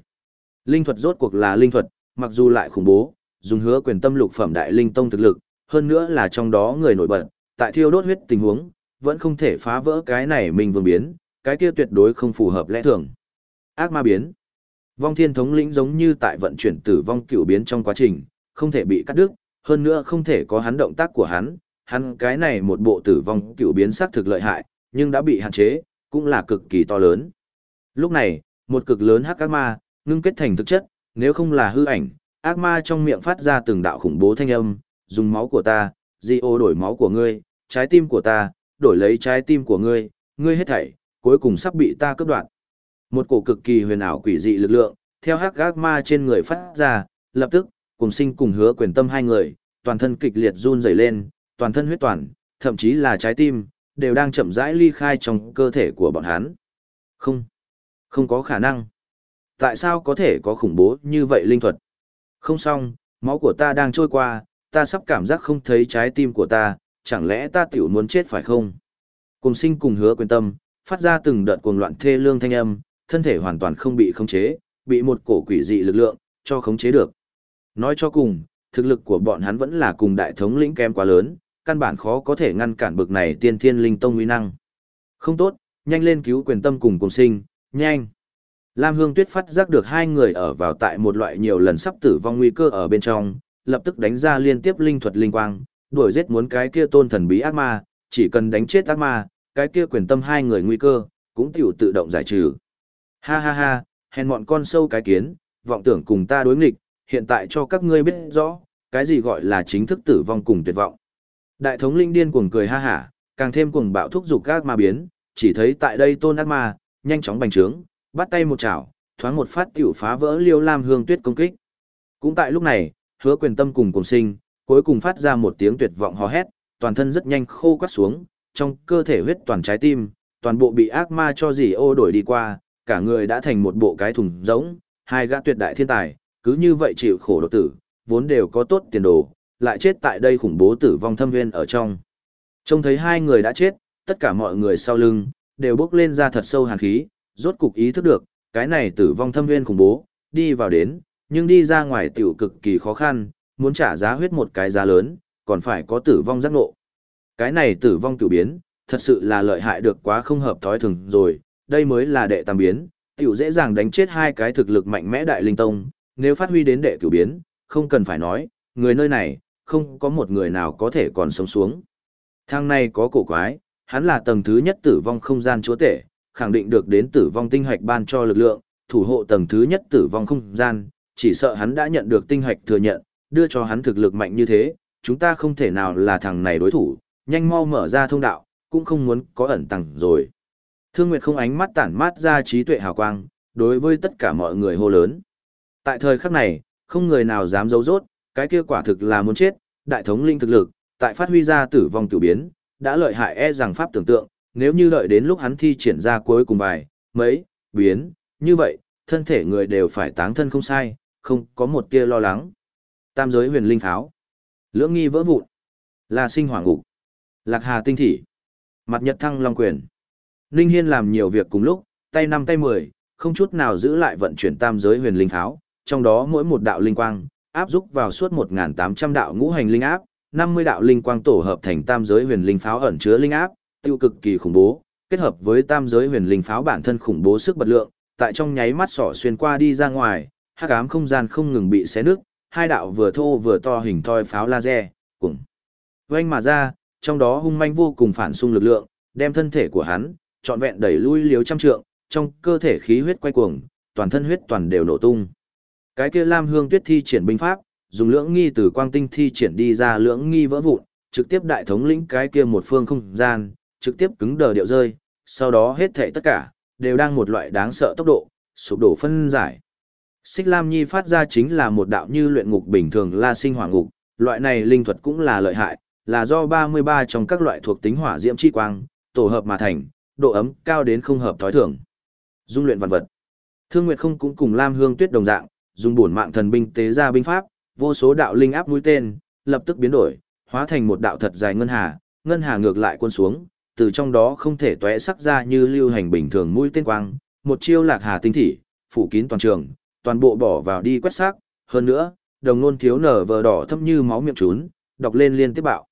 Linh thuật rốt cuộc là linh thuật, mặc dù lại khủng bố, dùng hứa quyền tâm lục phẩm đại linh tông thực lực, hơn nữa là trong đó người nổi bật, tại thiêu đốt huyết tình huống, vẫn không thể phá vỡ cái này mình vương biến, cái kia tuyệt đối không phù hợp lẽ thường. Ác ma biến. Vong thiên thống lĩnh giống như tại vận chuyển tử vong cửu biến trong quá trình, không thể bị cắt đứt, hơn nữa không thể có hắn động tác của hắn, hắn cái này một bộ tử vong cựu biến xác thực lợi hại, nhưng đã bị hạn chế, cũng là cực kỳ to lớn. Lúc này, một cực lớn hắc ác ma, ngưng kết thành thực chất, nếu không là hư ảnh, ác ma trong miệng phát ra từng đạo khủng bố thanh âm, dùng máu của ta, di ô đổi máu của ngươi, trái tim của ta, đổi lấy trái tim của ngươi, ngươi hết thảy, cuối cùng sắp bị ta cướp đoạt. Một cổ cực kỳ huyền ảo quỷ dị lực lượng, theo hắc ác ma trên người phát ra, lập tức, cùng sinh cùng hứa quyền tâm hai người, toàn thân kịch liệt run rẩy lên, toàn thân huyết toàn, thậm chí là trái tim, đều đang chậm rãi ly khai trong cơ thể của bọn hắn. Không, không có khả năng. Tại sao có thể có khủng bố như vậy linh thuật? Không xong, máu của ta đang trôi qua, ta sắp cảm giác không thấy trái tim của ta, chẳng lẽ ta tiểu muốn chết phải không? Cùng sinh cùng hứa quyền tâm, phát ra từng đợt cuồng loạn thê lương thanh âm, thân thể hoàn toàn không bị khống chế, bị một cổ quỷ dị lực lượng, cho khống chế được. Nói cho cùng, thực lực của bọn hắn vẫn là cùng đại thống lĩnh kém quá lớn, căn bản khó có thể ngăn cản bực này tiên thiên linh tông uy năng. Không tốt, nhanh lên cứu quyền tâm cùng cùng sinh, nhanh. Lam Hương Tuyết phát giác được hai người ở vào tại một loại nhiều lần sắp tử vong nguy cơ ở bên trong, lập tức đánh ra liên tiếp linh thuật linh quang, đuổi giết muốn cái kia tôn thần bí ác ma, chỉ cần đánh chết ác ma, cái kia quyền tâm hai người nguy cơ, cũng tiểu tự động giải trừ. Ha ha ha, hèn mọn con sâu cái kiến, vọng tưởng cùng ta đối nghịch, hiện tại cho các ngươi biết rõ, cái gì gọi là chính thức tử vong cùng tuyệt vọng. Đại thống linh điên cuồng cười ha hả, càng thêm cuồng bạo thúc giục các ma biến, chỉ thấy tại đây tôn ác ma, nhanh chóng bành trướng, bắt tay một chảo, thoáng một phát tiểu phá vỡ liêu lam hương tuyết công kích. Cũng tại lúc này, hứa quyền tâm cùng cùng sinh, cuối cùng phát ra một tiếng tuyệt vọng hò hét, toàn thân rất nhanh khô quắt xuống, trong cơ thể huyết toàn trái tim, toàn bộ bị ác ma cho dì ô đổi đi qua, cả người đã thành một bộ cái thùng giống, hai gã tuyệt đại thiên tài, cứ như vậy chịu khổ độc tử, vốn đều có tốt tiền đồ, lại chết tại đây khủng bố tử vong thâm nguyên ở trong. Trông thấy hai người đã chết, tất cả mọi người sau lưng, đều bước lên ra thật sâu hàn khí, rốt cục ý thức được, cái này tử vong thâm nguyên khủng bố, đi vào đến, nhưng đi ra ngoài tiểu cực kỳ khó khăn, muốn trả giá huyết một cái giá lớn, còn phải có tử vong giác ngộ. Cái này tử vong cửu biến, thật sự là lợi hại được quá không hợp thói thường rồi, đây mới là đệ tam biến, tiểu dễ dàng đánh chết hai cái thực lực mạnh mẽ đại linh tông, nếu phát huy đến đệ cửu biến, không cần phải nói, người nơi này, không có một người nào có thể còn sống xuống. Thang này có cổ quái, hắn là tầng thứ nhất tử vong không gian chúa tể, khẳng định được đến tử vong tinh hoạch ban cho lực lượng, thủ hộ tầng thứ nhất tử vong không gian, chỉ sợ hắn đã nhận được tinh hoạch thừa nhận, đưa cho hắn thực lực mạnh như thế, chúng ta không thể nào là thằng này đối thủ, nhanh mau mở ra thông đạo, cũng không muốn có ẩn tàng rồi. Thương Nguyệt không ánh mắt tản mát ra trí tuệ hào quang, đối với tất cả mọi người hô lớn. Tại thời khắc này, không người nào dám giấu rốt, cái kia quả thực là muốn chết, đại thống linh thực lực, tại phát huy ra tử vong tiểu biến, đã lợi hại e rằng pháp tưởng tượng, nếu như đợi đến lúc hắn thi triển ra cuối cùng bài mấy, biến, như vậy, thân thể người đều phải táng thân không sai, không có một tia lo lắng. Tam giới huyền linh tháo, lưỡng nghi vỡ vụn, là sinh hoàng ngục, lạc hà tinh thỉ, mặt nhật thăng long quyền. Ninh Hiên làm nhiều việc cùng lúc, tay năm tay mười, không chút nào giữ lại vận chuyển tam giới huyền linh tháo, trong đó mỗi một đạo linh quang, áp giúp vào suốt 1.800 đạo ngũ hành linh áp, 50 đạo linh quang tổ hợp thành tam giới huyền linh pháo ẩn chứa linh áp, tiêu cực kỳ khủng bố, kết hợp với tam giới huyền linh pháo bản thân khủng bố sức bật lượng, tại trong nháy mắt sỏ xuyên qua đi ra ngoài, hắc ám không gian không ngừng bị xé nứt, hai đạo vừa thô vừa to hình thoi pháo laser, cùng vang mà ra, trong đó hung manh vô cùng phản xung lực lượng, đem thân thể của hắn trọn vẹn đẩy lui liếu trăm trượng, trong cơ thể khí huyết quay cuồng, toàn thân huyết toàn đều nổ tung. Cái kia Lam Hương Tuyết thi triển binh pháp, dùng lưỡng nghi từ quang tinh thi triển đi ra lưỡng nghi vỡ vụn, trực tiếp đại thống lĩnh cái kia một phương không gian, trực tiếp cứng đờ điệu rơi, sau đó hết thảy tất cả đều đang một loại đáng sợ tốc độ, sụp đổ phân giải. Xích Lam Nhi phát ra chính là một đạo như luyện ngục bình thường la sinh hỏa ngục, loại này linh thuật cũng là lợi hại, là do 33 trong các loại thuộc tính hỏa diễm chi quang, tổ hợp mà thành, độ ấm cao đến không hợp thói thường. Dung luyện vật vật. Thương Nguyệt không cũng cùng Lam Hương Tuyết đồng dạng, dùng bổn mạng thần binh tế ra binh pháp, vô số đạo linh áp mũi tên, lập tức biến đổi, hóa thành một đạo thật dài ngân hà, ngân hà ngược lại cuốn xuống, từ trong đó không thể tóe sắc ra như lưu hành bình thường mũi tên quang, một chiêu lạc hà tinh thị, phủ kín toàn trường, toàn bộ bỏ vào đi quét xác, hơn nữa, đồng nôn thiếu nở vờ đỏ thâm như máu miệng trún, đọc lên liên tiếp bạo.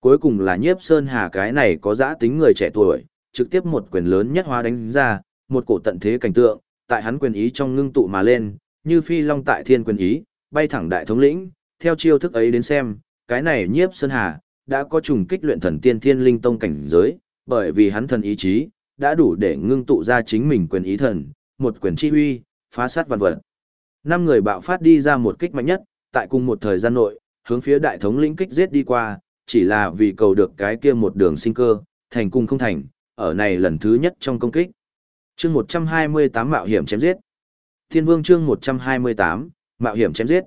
Cuối cùng là nhiếp sơn hà cái này có giã tính người trẻ tuổi, trực tiếp một quyền lớn nhất hóa đánh ra, một cổ tận thế cảnh tượng, tại hắn quyền ý trong ngưng tụ mà lên, như phi long tại thiên quyền ý, bay thẳng đại thống lĩnh, theo chiêu thức ấy đến xem, cái này nhiếp sơn hà, đã có trùng kích luyện thần tiên thiên linh tông cảnh giới, bởi vì hắn thần ý chí, đã đủ để ngưng tụ ra chính mình quyền ý thần, một quyền chi huy, phá sát vạn vật. Năm người bạo phát đi ra một kích mạnh nhất, tại cùng một thời gian nội, hướng phía đại thống lĩnh kích giết đi qua, chỉ là vì cầu được cái kia một đường sinh cơ, thành cung không thành, ở này lần thứ nhất trong công kích. Chương 128 mạo hiểm chém giết. Thiên Vương chương 128, mạo hiểm chém giết.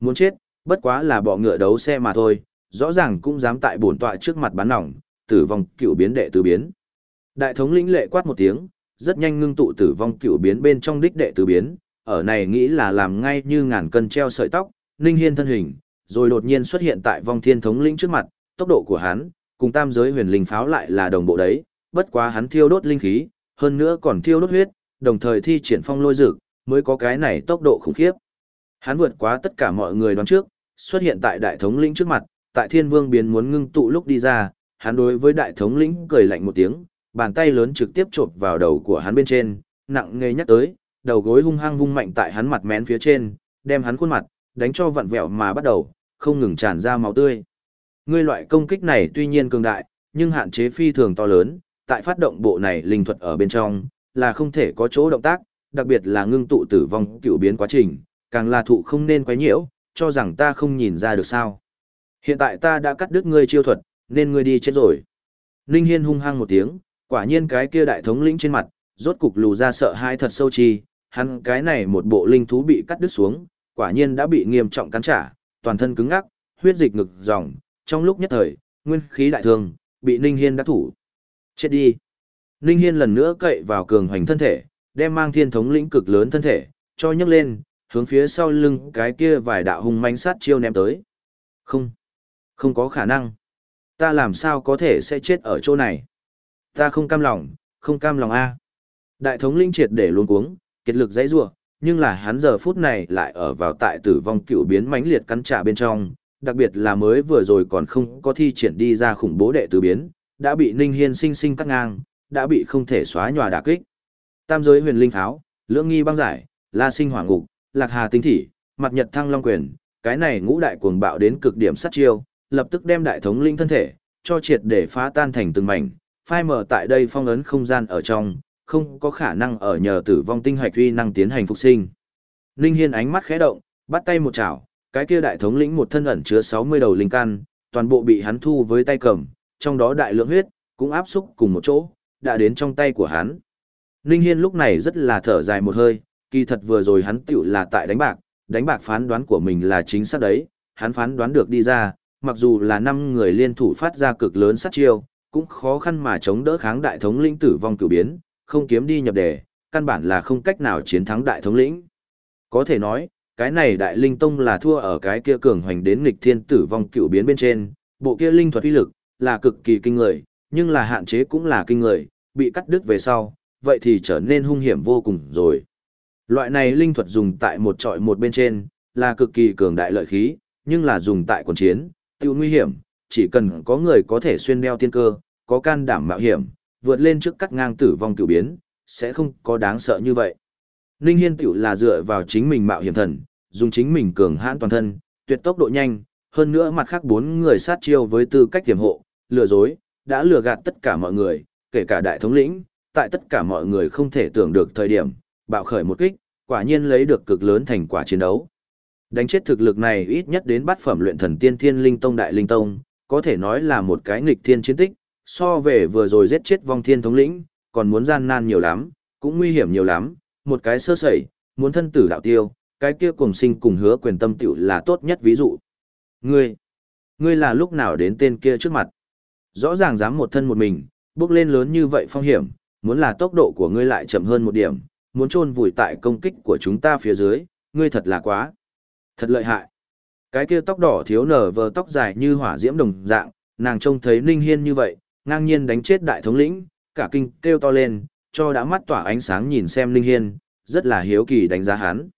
Muốn chết, bất quá là bỏ ngựa đấu xe mà thôi, rõ ràng cũng dám tại bổn tọa trước mặt bán nỏng, tử vong cựu biến đệ tứ biến. Đại thống lĩnh lệ quát một tiếng, rất nhanh ngưng tụ tử vong cựu biến bên trong đích đệ tứ biến, ở này nghĩ là làm ngay như ngàn cân treo sợi tóc, Ninh Hiên thân hình, rồi đột nhiên xuất hiện tại vong thiên thống lĩnh trước mặt, tốc độ của hắn, cùng tam giới huyền linh pháo lại là đồng bộ đấy, bất quá hắn thiêu đốt linh khí, hơn nữa còn thiêu đốt huyết, đồng thời thi triển phong lôi dược, mới có cái này tốc độ khủng khiếp. Hắn vượt quá tất cả mọi người đoán trước, xuất hiện tại đại thống lĩnh trước mặt, tại thiên vương biến muốn ngưng tụ lúc đi ra, hắn đối với đại thống lĩnh cười lạnh một tiếng, bàn tay lớn trực tiếp chộp vào đầu của hắn bên trên, nặng nề nhắc tới, đầu gối hung hăng vung mạnh tại hắn mặt mén phía trên, đem hắn khuôn mặt, đánh cho vặn vẹo mà bắt đầu, không ngừng tràn ra máu tươi. Ngươi loại công kích này tuy nhiên cường đại, nhưng hạn chế phi thường to lớn, tại phát động bộ này linh thuật ở bên trong, là không thể có chỗ động tác, đặc biệt là ngưng tụ tử vong cựu biến quá trình, càng là thụ không nên quấy nhiễu, cho rằng ta không nhìn ra được sao. Hiện tại ta đã cắt đứt ngươi chiêu thuật, nên ngươi đi chết rồi. Ninh Hiên hung hăng một tiếng, quả nhiên cái kia đại thống lĩnh trên mặt, rốt cục lù ra sợ hãi thật sâu chi, hắn cái này một bộ linh thú bị cắt đứt xuống, quả nhiên đã bị nghiêm trọng cắn trả, toàn thân cứng ngắc, huyết dịch ngực dòng, trong lúc nhất thời, nguyên khí đại thương, bị Ninh Hiên đã thủ. Chết đi. Ninh Hiên lần nữa cậy vào cường hoành thân thể, đem mang thiên thống lĩnh cực lớn thân thể, cho nhấc lên, hướng phía sau lưng cái kia vài đạo hung manh sát chiêu ném tới. Không. Không có khả năng. Ta làm sao có thể sẽ chết ở chỗ này? Ta không cam lòng, không cam lòng a. Đại thống linh triệt để luôn cuống, kiệt lực dãy rủa, nhưng là hắn giờ phút này lại ở vào tại tử vong cựu biến mãnh liệt cắn trả bên trong, đặc biệt là mới vừa rồi còn không có thi triển đi ra khủng bố đệ tử biến, đã bị Ninh Hiên sinh sinh cắt ngang, đã bị không thể xóa nhòa đả kích. Tam giới huyền linh pháo, lưỡng nghi băng giải, la sinh hỏa ngục, lạc hà tinh thỉ, mặt nhật thăng long quyền, cái này ngũ đại cuồng bạo đến cực điểm sát chiêu, lập tức đem đại thống linh thân thể, cho triệt để phá tan thành từng mảnh, phai mở tại đây phong ấn không gian ở trong, không có khả năng ở nhờ tử vong tinh hạch uy năng tiến hành phục sinh. Linh Hiên ánh mắt khẽ động, bắt tay một chảo, cái kia đại thống lĩnh một thân ẩn chứa 60 đầu linh căn, toàn bộ bị hắn thu với tay cầm, trong đó đại lượng huyết cũng áp xúc cùng một chỗ, đã đến trong tay của hắn. Linh Hiên lúc này rất là thở dài một hơi, kỳ thật vừa rồi hắn tiểu là tại đánh bạc, đánh bạc phán đoán của mình là chính xác đấy, hắn phán đoán được đi ra, mặc dù là năm người liên thủ phát ra cực lớn sát chiêu, cũng khó khăn mà chống đỡ kháng đại thống lĩnh tử vong cửu biến, không kiếm đi nhập đề, căn bản là không cách nào chiến thắng đại thống lĩnh. Có thể nói, cái này đại linh tông là thua ở cái kia cường hoành đến nghịch thiên tử vong cửu biến bên trên, bộ kia linh thuật uy lực là cực kỳ kinh người, nhưng là hạn chế cũng là kinh người, bị cắt đứt về sau, vậy thì trở nên hung hiểm vô cùng rồi. Loại này linh thuật dùng tại một trọi một bên trên, là cực kỳ cường đại lợi khí, nhưng là dùng tại quần chiến, tiêu nguy hiểm, chỉ cần có người có thể xuyên đeo tiên cơ, có can đảm mạo hiểm, vượt lên trước cắt ngang tử vong cửu biến, sẽ không có đáng sợ như vậy. Ninh Hiên tiểu là dựa vào chính mình mạo hiểm thần, dùng chính mình cường hãn toàn thân, tuyệt tốc độ nhanh, hơn nữa mặt khác bốn người sát chiêu với tư cách tiềm hộ, lừa dối, đã lừa gạt tất cả mọi người, kể cả đại thống lĩnh, tại tất cả mọi người không thể tưởng được thời điểm, bạo khởi một kích, quả nhiên lấy được cực lớn thành quả chiến đấu. Đánh chết thực lực này ít nhất đến bát phẩm luyện thần tiên thiên linh tông đại linh tông, có thể nói là một cái nghịch thiên chiến tích, so về vừa rồi giết chết vong thiên thống lĩnh, còn muốn gian nan nhiều lắm, cũng nguy hiểm nhiều lắm, một cái sơ sẩy, muốn thân tử đạo tiêu, cái kia cùng sinh cùng hứa quyền tâm tiểu là tốt nhất ví dụ. Ngươi, ngươi là lúc nào đến tên kia trước mặt? Rõ ràng dám một thân một mình, bước lên lớn như vậy phong hiểm, muốn là tốc độ của ngươi lại chậm hơn một điểm, muốn chôn vùi tại công kích của chúng ta phía dưới, ngươi thật là quá. Thật lợi hại. Cái kia tóc đỏ thiếu nở vờ tóc dài như hỏa diễm đồng dạng, nàng trông thấy Ninh Hiên như vậy, ngang nhiên đánh chết đại thống lĩnh, cả kinh kêu to lên, cho đã mắt tỏa ánh sáng nhìn xem Ninh Hiên, rất là hiếu kỳ đánh giá hắn.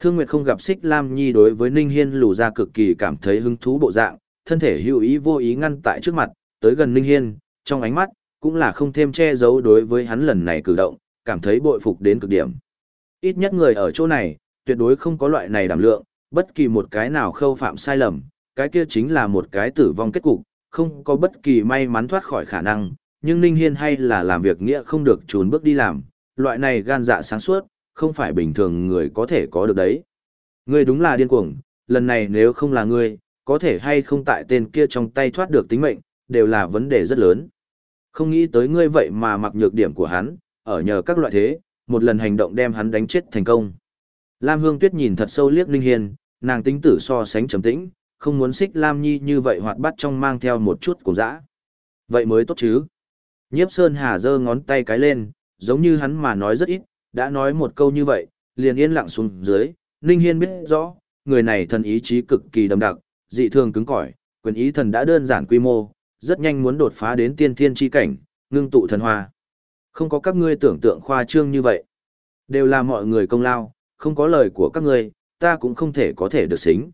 Thương Nguyệt không gặp Xích Lam Nhi đối với Ninh Hiên lù ra cực kỳ cảm thấy hứng thú bộ dạng, thân thể hữu ý vô ý ngăn tại trước mặt, tới gần Ninh Hiên, trong ánh mắt, cũng là không thêm che giấu đối với hắn lần này cử động, cảm thấy bội phục đến cực điểm. Ít nhất người ở chỗ này, tuyệt đối không có loại này đảm lượng, bất kỳ một cái nào khâu phạm sai lầm, cái kia chính là một cái tử vong kết cục, không có bất kỳ may mắn thoát khỏi khả năng, nhưng Ninh Hiên hay là làm việc nghĩa không được trốn bước đi làm, loại này gan dạ sáng suốt, không phải bình thường người có thể có được đấy. Ngươi đúng là điên cuồng, lần này nếu không là ngươi, có thể hay không tại tên kia trong tay thoát được tính mệnh, đều là vấn đề rất lớn. Không nghĩ tới ngươi vậy mà mặc nhược điểm của hắn, ở nhờ các loại thế, một lần hành động đem hắn đánh chết thành công. Lam Hương Tuyết nhìn thật sâu liếc Ninh Hiên, nàng tính tử so sánh trầm tĩnh, không muốn xích Lam Nhi như vậy hoạt bát trong mang theo một chút cùng dã. Vậy mới tốt chứ. Nhiếp Sơn Hà giơ ngón tay cái lên, giống như hắn mà nói rất ít, đã nói một câu như vậy, liền yên lặng xuống dưới, Ninh Hiên biết rõ, người này thần ý chí cực kỳ đậm đặc, dị thường cứng cỏi, quyền ý thần đã đơn giản quy mô, rất nhanh muốn đột phá đến tiên thiên chi cảnh, ngưng tụ thần hoa. Không có các ngươi tưởng tượng khoa trương như vậy. Đều là mọi người công lao, không có lời của các ngươi, ta cũng không thể có thể được xính.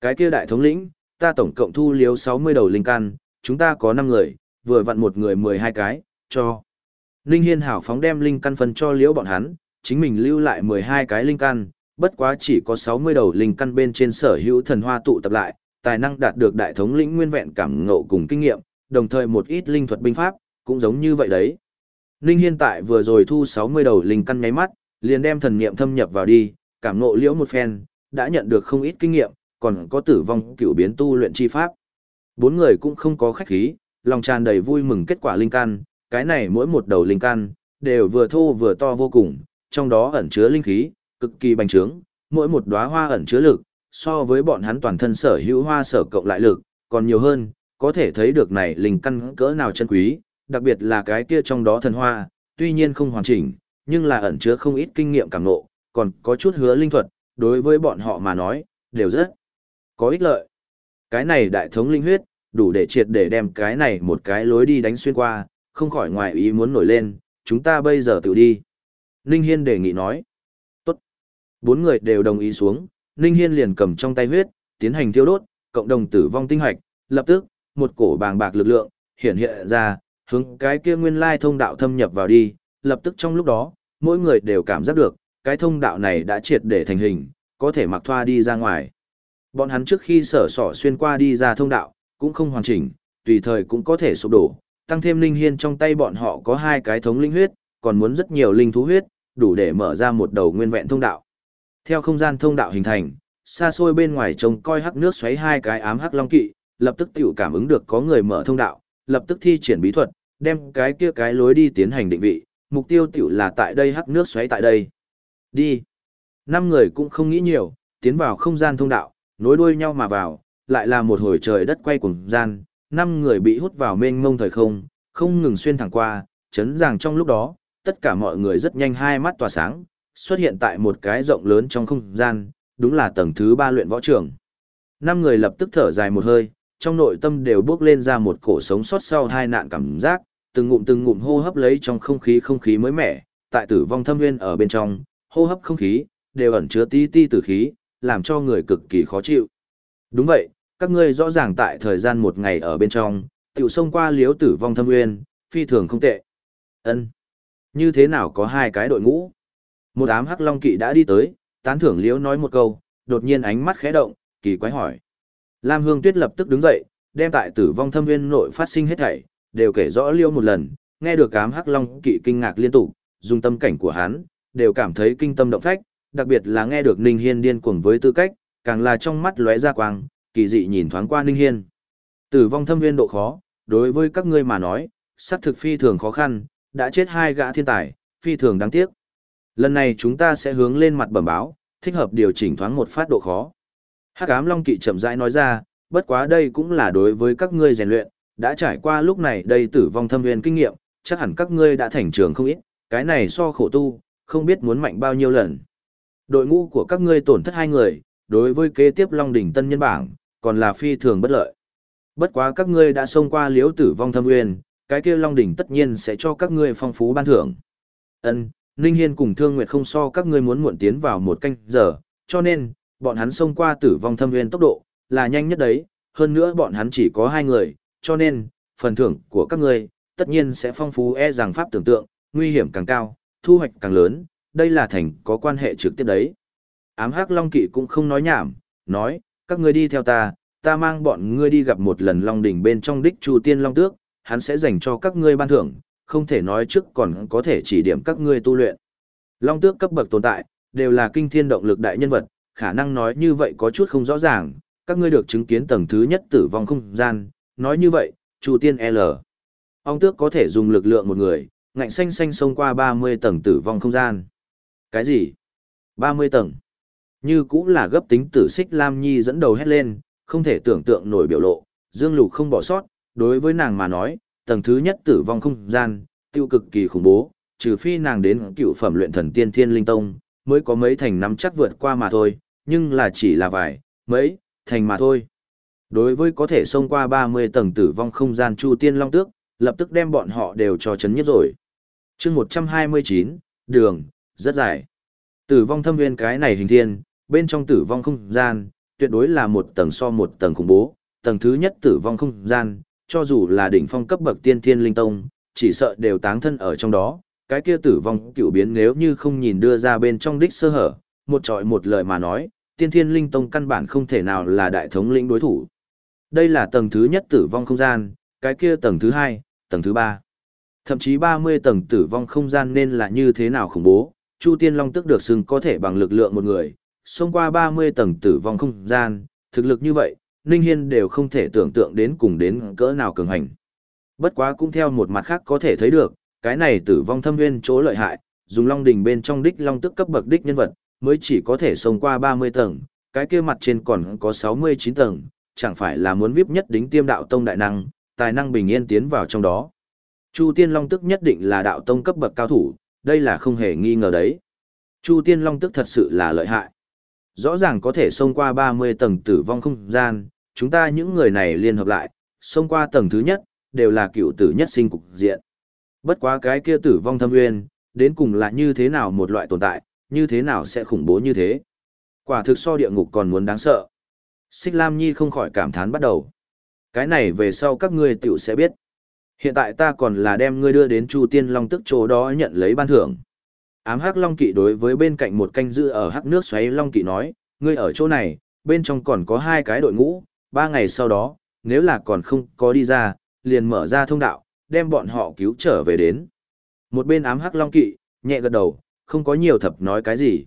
Cái kia đại thống lĩnh, ta tổng cộng thu liếu 60 đầu linh căn, chúng ta có 5 người, vừa vặn một người 12 cái, cho. linh Hiên hảo phóng đem linh căn phân cho liễu bọn hắn, chính mình lưu lại 12 cái linh căn, bất quá chỉ có 60 đầu linh căn bên trên sở hữu thần hoa tụ tập lại, tài năng đạt được đại thống lĩnh nguyên vẹn cảm ngộ cùng kinh nghiệm, đồng thời một ít linh thuật binh pháp, cũng giống như vậy đấy. Ninh Hiên tại vừa rồi thu 60 đầu linh căn nháy mắt, liền đem thần niệm thâm nhập vào đi, cảm ngộ liễu một phen, đã nhận được không ít kinh nghiệm, còn có tử vong cửu biến tu luyện chi pháp. Bốn người cũng không có khách khí, lòng tràn đầy vui mừng kết quả linh căn, cái này mỗi một đầu linh căn đều vừa thô vừa to vô cùng, trong đó ẩn chứa linh khí, cực kỳ bành trướng, mỗi một đóa hoa ẩn chứa lực, so với bọn hắn toàn thân sở hữu hoa sở cộng lại lực, còn nhiều hơn, có thể thấy được này linh căn cỡ nào chân quý, đặc biệt là cái kia trong đó thần hoa, tuy nhiên không hoàn chỉnh, nhưng là ẩn chứa không ít kinh nghiệm cảm ngộ, còn có chút hứa linh thuật, đối với bọn họ mà nói, đều rất có ích lợi. Cái này đại thống linh huyết, đủ để triệt để đem cái này một cái lối đi đánh xuyên qua, không khỏi ngoài ý muốn nổi lên, chúng ta bây giờ tự đi. Ninh Hiên đề nghị nói. Tốt. Bốn người đều đồng ý xuống, Ninh Hiên liền cầm trong tay huyết, tiến hành thiêu đốt, cộng đồng tử vong tinh hoạch, lập tức, một cổ bàng bạc lực lượng, hiện hiện ra, hướng cái kia nguyên lai thông đạo thâm nhập vào đi, lập tức trong lúc đó, mỗi người đều cảm giác được, cái thông đạo này đã triệt để thành hình, có thể mặc thoa đi ra ngoài. Bọn hắn trước khi sở sỏ xuyên qua đi ra thông đạo, cũng không hoàn chỉnh, tùy thời cũng có thể sụp đổ, tăng thêm linh hiên trong tay bọn họ có hai cái thống linh huyết, còn muốn rất nhiều linh thú huyết, đủ để mở ra một đầu nguyên vẹn thông đạo. Theo không gian thông đạo hình thành, xa xôi bên ngoài trông coi hắc nước xoáy hai cái ám hắc long kỵ, lập tức tiểu cảm ứng được có người mở thông đạo, lập tức thi triển bí thuật, đem cái kia cái lối đi tiến hành định vị, mục tiêu tiểu là tại đây hắc nước xoáy tại đây. Đi. Năm người cũng không nghĩ nhiều, tiến vào không gian thông đạo, nối đuôi nhau mà vào, lại là một hồi trời đất quay cuồng gian, năm người bị hút vào mênh mông thời không, không ngừng xuyên thẳng qua, chấn ràng trong lúc đó, tất cả mọi người rất nhanh hai mắt tỏa sáng, xuất hiện tại một cái rộng lớn trong không gian, đúng là tầng thứ ba luyện võ trường. Năm người lập tức thở dài một hơi, trong nội tâm đều bước lên ra một cổ sống sót sau hai nạn cảm giác, từng ngụm từng ngụm hô hấp lấy trong không khí không khí mới mẻ, tại tử vong thâm nguyên ở bên trong, hô hấp không khí, đều ẩn chứa tí ti tử khí, làm cho người cực kỳ khó chịu. Đúng vậy, các ngươi rõ ràng tại thời gian một ngày ở bên trong, tiểu xông qua liếu tử vong thâm nguyên, phi thường không tệ. ân Như thế nào có hai cái đội ngũ? Một ám hắc long kỵ đã đi tới, tán thưởng Liễu nói một câu, đột nhiên ánh mắt khẽ động, kỳ quái hỏi. Lam Hương Tuyết lập tức đứng dậy, đem tại tử vong thâm nguyên nội phát sinh hết thảy, đều kể rõ Liễu một lần, nghe được ám hắc long kỵ kinh ngạc liên tục, dùng tâm cảnh của hắn, đều cảm thấy kinh tâm động phách, đặc biệt là nghe được Ninh Hiên điên cuồng với tư cách, càng là trong mắt lóe ra quang, kỳ dị nhìn thoáng qua Ninh Hiên. Tử vong thâm viên độ khó, đối với các ngươi mà nói, sắp thực phi thường khó khăn, đã chết hai gã thiên tài, phi thường đáng tiếc. Lần này chúng ta sẽ hướng lên mặt bẩm báo, thích hợp điều chỉnh thoáng một phát độ khó. Hắc ám long kỵ chậm rãi nói ra, bất quá đây cũng là đối với các ngươi rèn luyện, đã trải qua lúc này đây tử vong thâm nguyên kinh nghiệm, chắc hẳn các ngươi đã thành trường không ít, cái này so khổ tu, không biết muốn mạnh bao nhiêu lần. Đội ngũ của các ngươi tổn thất hai người, đối với kế tiếp Long đỉnh tân nhân bảng, còn là phi thường bất lợi. Bất quá các ngươi đã xông qua liễu tử vong thâm nguyên, cái kia Long đỉnh tất nhiên sẽ cho các ngươi phong phú ban thưởng. Ân, Ninh Hiên cùng Thương Nguyệt không so các ngươi muốn muộn tiến vào một canh giờ, cho nên, bọn hắn xông qua tử vong thâm nguyên tốc độ, là nhanh nhất đấy, hơn nữa bọn hắn chỉ có hai người, cho nên, phần thưởng của các ngươi, tất nhiên sẽ phong phú e rằng pháp tưởng tượng, nguy hiểm càng cao, thu hoạch càng lớn, đây là thành có quan hệ trực tiếp đấy. Ám Hắc Long Kỵ cũng không nói nhảm, nói, các ngươi đi theo ta, ta mang bọn ngươi đi gặp một lần Long đỉnh bên trong đích Chu Tiên Long Tước, hắn sẽ dành cho các ngươi ban thưởng, không thể nói trước còn có thể chỉ điểm các ngươi tu luyện. Long Tước cấp bậc tồn tại, đều là kinh thiên động lực đại nhân vật, khả năng nói như vậy có chút không rõ ràng, các ngươi được chứng kiến tầng thứ nhất tử vong không gian, nói như vậy, chủ Tiên L. Ông tước có thể dùng lực lượng một người, ngạnh xanh xanh xông qua 30 tầng tử vong không gian. Cái gì? 30 tầng. Như cũng là gấp tính tử xích Lam Nhi dẫn đầu hét lên, không thể tưởng tượng nổi biểu lộ, Dương Lục không bỏ sót, đối với nàng mà nói, tầng thứ nhất tử vong không gian, tiêu cực kỳ khủng bố, trừ phi nàng đến cựu phẩm luyện thần tiên thiên linh tông, mới có mấy thành nắm chắc vượt qua mà thôi, nhưng là chỉ là vài, mấy, thành mà thôi. Đối với có thể xông qua 30 tầng tử vong không gian Chu Tiên Long Tước, lập tức đem bọn họ đều cho chấn nhất rồi. chương 129, đường, rất dài. Tử vong thâm nguyên cái này hình thiên, bên trong tử vong không gian, tuyệt đối là một tầng so một tầng khủng bố, tầng thứ nhất tử vong không gian, cho dù là đỉnh phong cấp bậc tiên thiên linh tông, chỉ sợ đều táng thân ở trong đó, cái kia tử vong cựu biến nếu như không nhìn đưa ra bên trong đích sơ hở, một trọi một lời mà nói, tiên thiên linh tông căn bản không thể nào là đại thống lĩnh đối thủ. Đây là tầng thứ nhất tử vong không gian, cái kia tầng thứ hai, tầng thứ ba. Thậm chí 30 tầng tử vong không gian nên là như thế nào khủng bố, Chu Tiên Long tức được xưng có thể bằng lực lượng một người, xông qua 30 tầng tử vong không gian, thực lực như vậy, Ninh Hiên đều không thể tưởng tượng đến cùng đến cỡ nào cường hành. Bất quá cũng theo một mặt khác có thể thấy được, cái này tử vong thâm nguyên chỗ lợi hại, dùng long đỉnh bên trong đích long tức cấp bậc đích nhân vật, mới chỉ có thể xông qua 30 tầng, cái kia mặt trên còn có 69 tầng, chẳng phải là muốn vip nhất đính tiêm đạo tông đại năng, tài năng bình yên tiến vào trong đó. Chu Tiên Long tức nhất định là đạo tông cấp bậc cao thủ, đây là không hề nghi ngờ đấy. Chu Tiên Long tức thật sự là lợi hại. Rõ ràng có thể xông qua 30 tầng tử vong không gian, chúng ta những người này liên hợp lại, xông qua tầng thứ nhất, đều là cựu tử nhất sinh cục diện. Bất quá cái kia tử vong thâm nguyên, đến cùng là như thế nào một loại tồn tại, như thế nào sẽ khủng bố như thế. Quả thực so địa ngục còn muốn đáng sợ. Xích Lam Nhi không khỏi cảm thán bắt đầu. Cái này về sau các ngươi tiểu sẽ biết. Hiện tại ta còn là đem ngươi đưa đến Chu Tiên Long tức chỗ đó nhận lấy ban thưởng. Ám Hắc Long Kỵ đối với bên cạnh một canh giữ ở hắc nước xoáy Long Kỵ nói, ngươi ở chỗ này, bên trong còn có hai cái đội ngũ, ba ngày sau đó, nếu là còn không có đi ra, liền mở ra thông đạo, đem bọn họ cứu trở về đến. Một bên ám hắc long kỵ, nhẹ gật đầu, không có nhiều thập nói cái gì.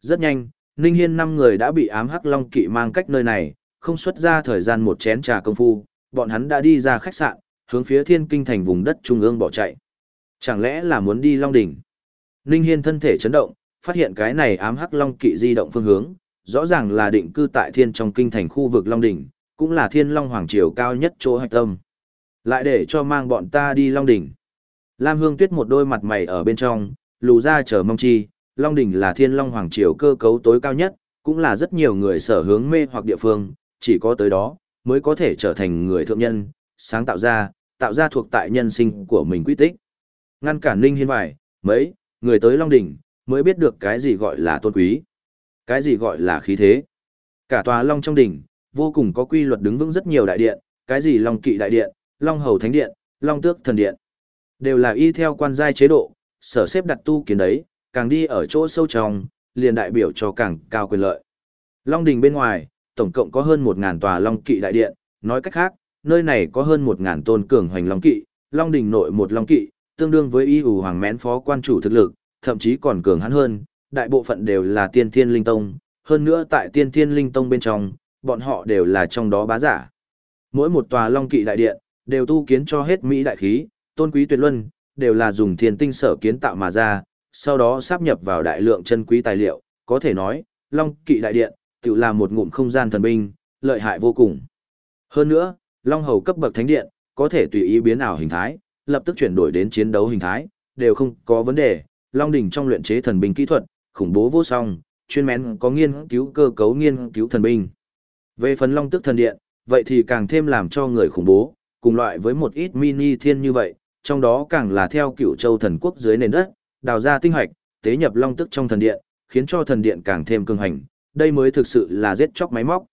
Rất nhanh, Ninh Hiên năm người đã bị ám hắc long kỵ mang cách nơi này, không xuất ra thời gian một chén trà công phu, bọn hắn đã đi ra khách sạn, hướng phía thiên kinh thành vùng đất trung ương bỏ chạy. Chẳng lẽ là muốn đi Long Đỉnh? Ninh Hiên thân thể chấn động, phát hiện cái này ám hắc long kỵ di động phương hướng, rõ ràng là định cư tại thiên trong kinh thành khu vực Long Đỉnh, cũng là thiên long hoàng triều cao nhất chỗ hạch tâm. Lại để cho mang bọn ta đi Long Đỉnh. Lam Hương Tuyết một đôi mặt mày ở bên trong, lù ra chờ mong chi, Long Đỉnh là thiên long hoàng triều cơ cấu tối cao nhất, cũng là rất nhiều người sở hướng mê hoặc địa phương, chỉ có tới đó, mới có thể trở thành người thượng nhân, sáng tạo ra, tạo ra thuộc tại nhân sinh của mình quy tích. Ngăn cản Ninh Hiên vải, mấy, người tới Long Đỉnh, mới biết được cái gì gọi là tôn quý, cái gì gọi là khí thế. Cả tòa Long trong đỉnh, vô cùng có quy luật đứng vững rất nhiều đại điện, cái gì Long Kỵ đại điện, Long Hầu Thánh Điện, Long Tước Thần Điện. Đều là y theo quan giai chế độ, sở xếp đặt tu kiến đấy, càng đi ở chỗ sâu trong, liền đại biểu cho càng cao quyền lợi. Long Đình bên ngoài, tổng cộng có hơn 1000 tòa Long Kỵ đại điện, nói cách khác, nơi này có hơn 1000 tôn cường hoành Long Kỵ, Long Đình nội một Long Kỵ, tương đương với y ủ hoàng mén phó quan chủ thực lực, thậm chí còn cường hắn hơn, đại bộ phận đều là tiên thiên linh tông, hơn nữa tại tiên thiên linh tông bên trong, bọn họ đều là trong đó bá giả. Mỗi một tòa Long Kỵ đại điện, đều tu kiến cho hết Mỹ đại khí, tôn quý tuyệt luân, đều là dùng thiên tinh sở kiến tạo mà ra, sau đó sáp nhập vào đại lượng chân quý tài liệu, có thể nói, Long Kỵ Đại Điện, tự là một ngụm không gian thần binh, lợi hại vô cùng. Hơn nữa, Long Hầu cấp bậc thánh điện, có thể tùy ý biến ảo hình thái, lập tức chuyển đổi đến chiến đấu hình thái, đều không có vấn đề. Long đỉnh trong luyện chế thần binh kỹ thuật, khủng bố vô song, chuyên mén có nghiên cứu cơ cấu nghiên cứu thần binh. Về phần Long Tức thần điện, vậy thì càng thêm làm cho người khủng bố, cùng loại với một ít mini thiên như vậy, trong đó càng là theo cựu châu thần quốc dưới nền đất, đào ra tinh hoạch, tế nhập Long Tức trong thần điện, khiến cho thần điện càng thêm cường hành, đây mới thực sự là giết chóc máy móc.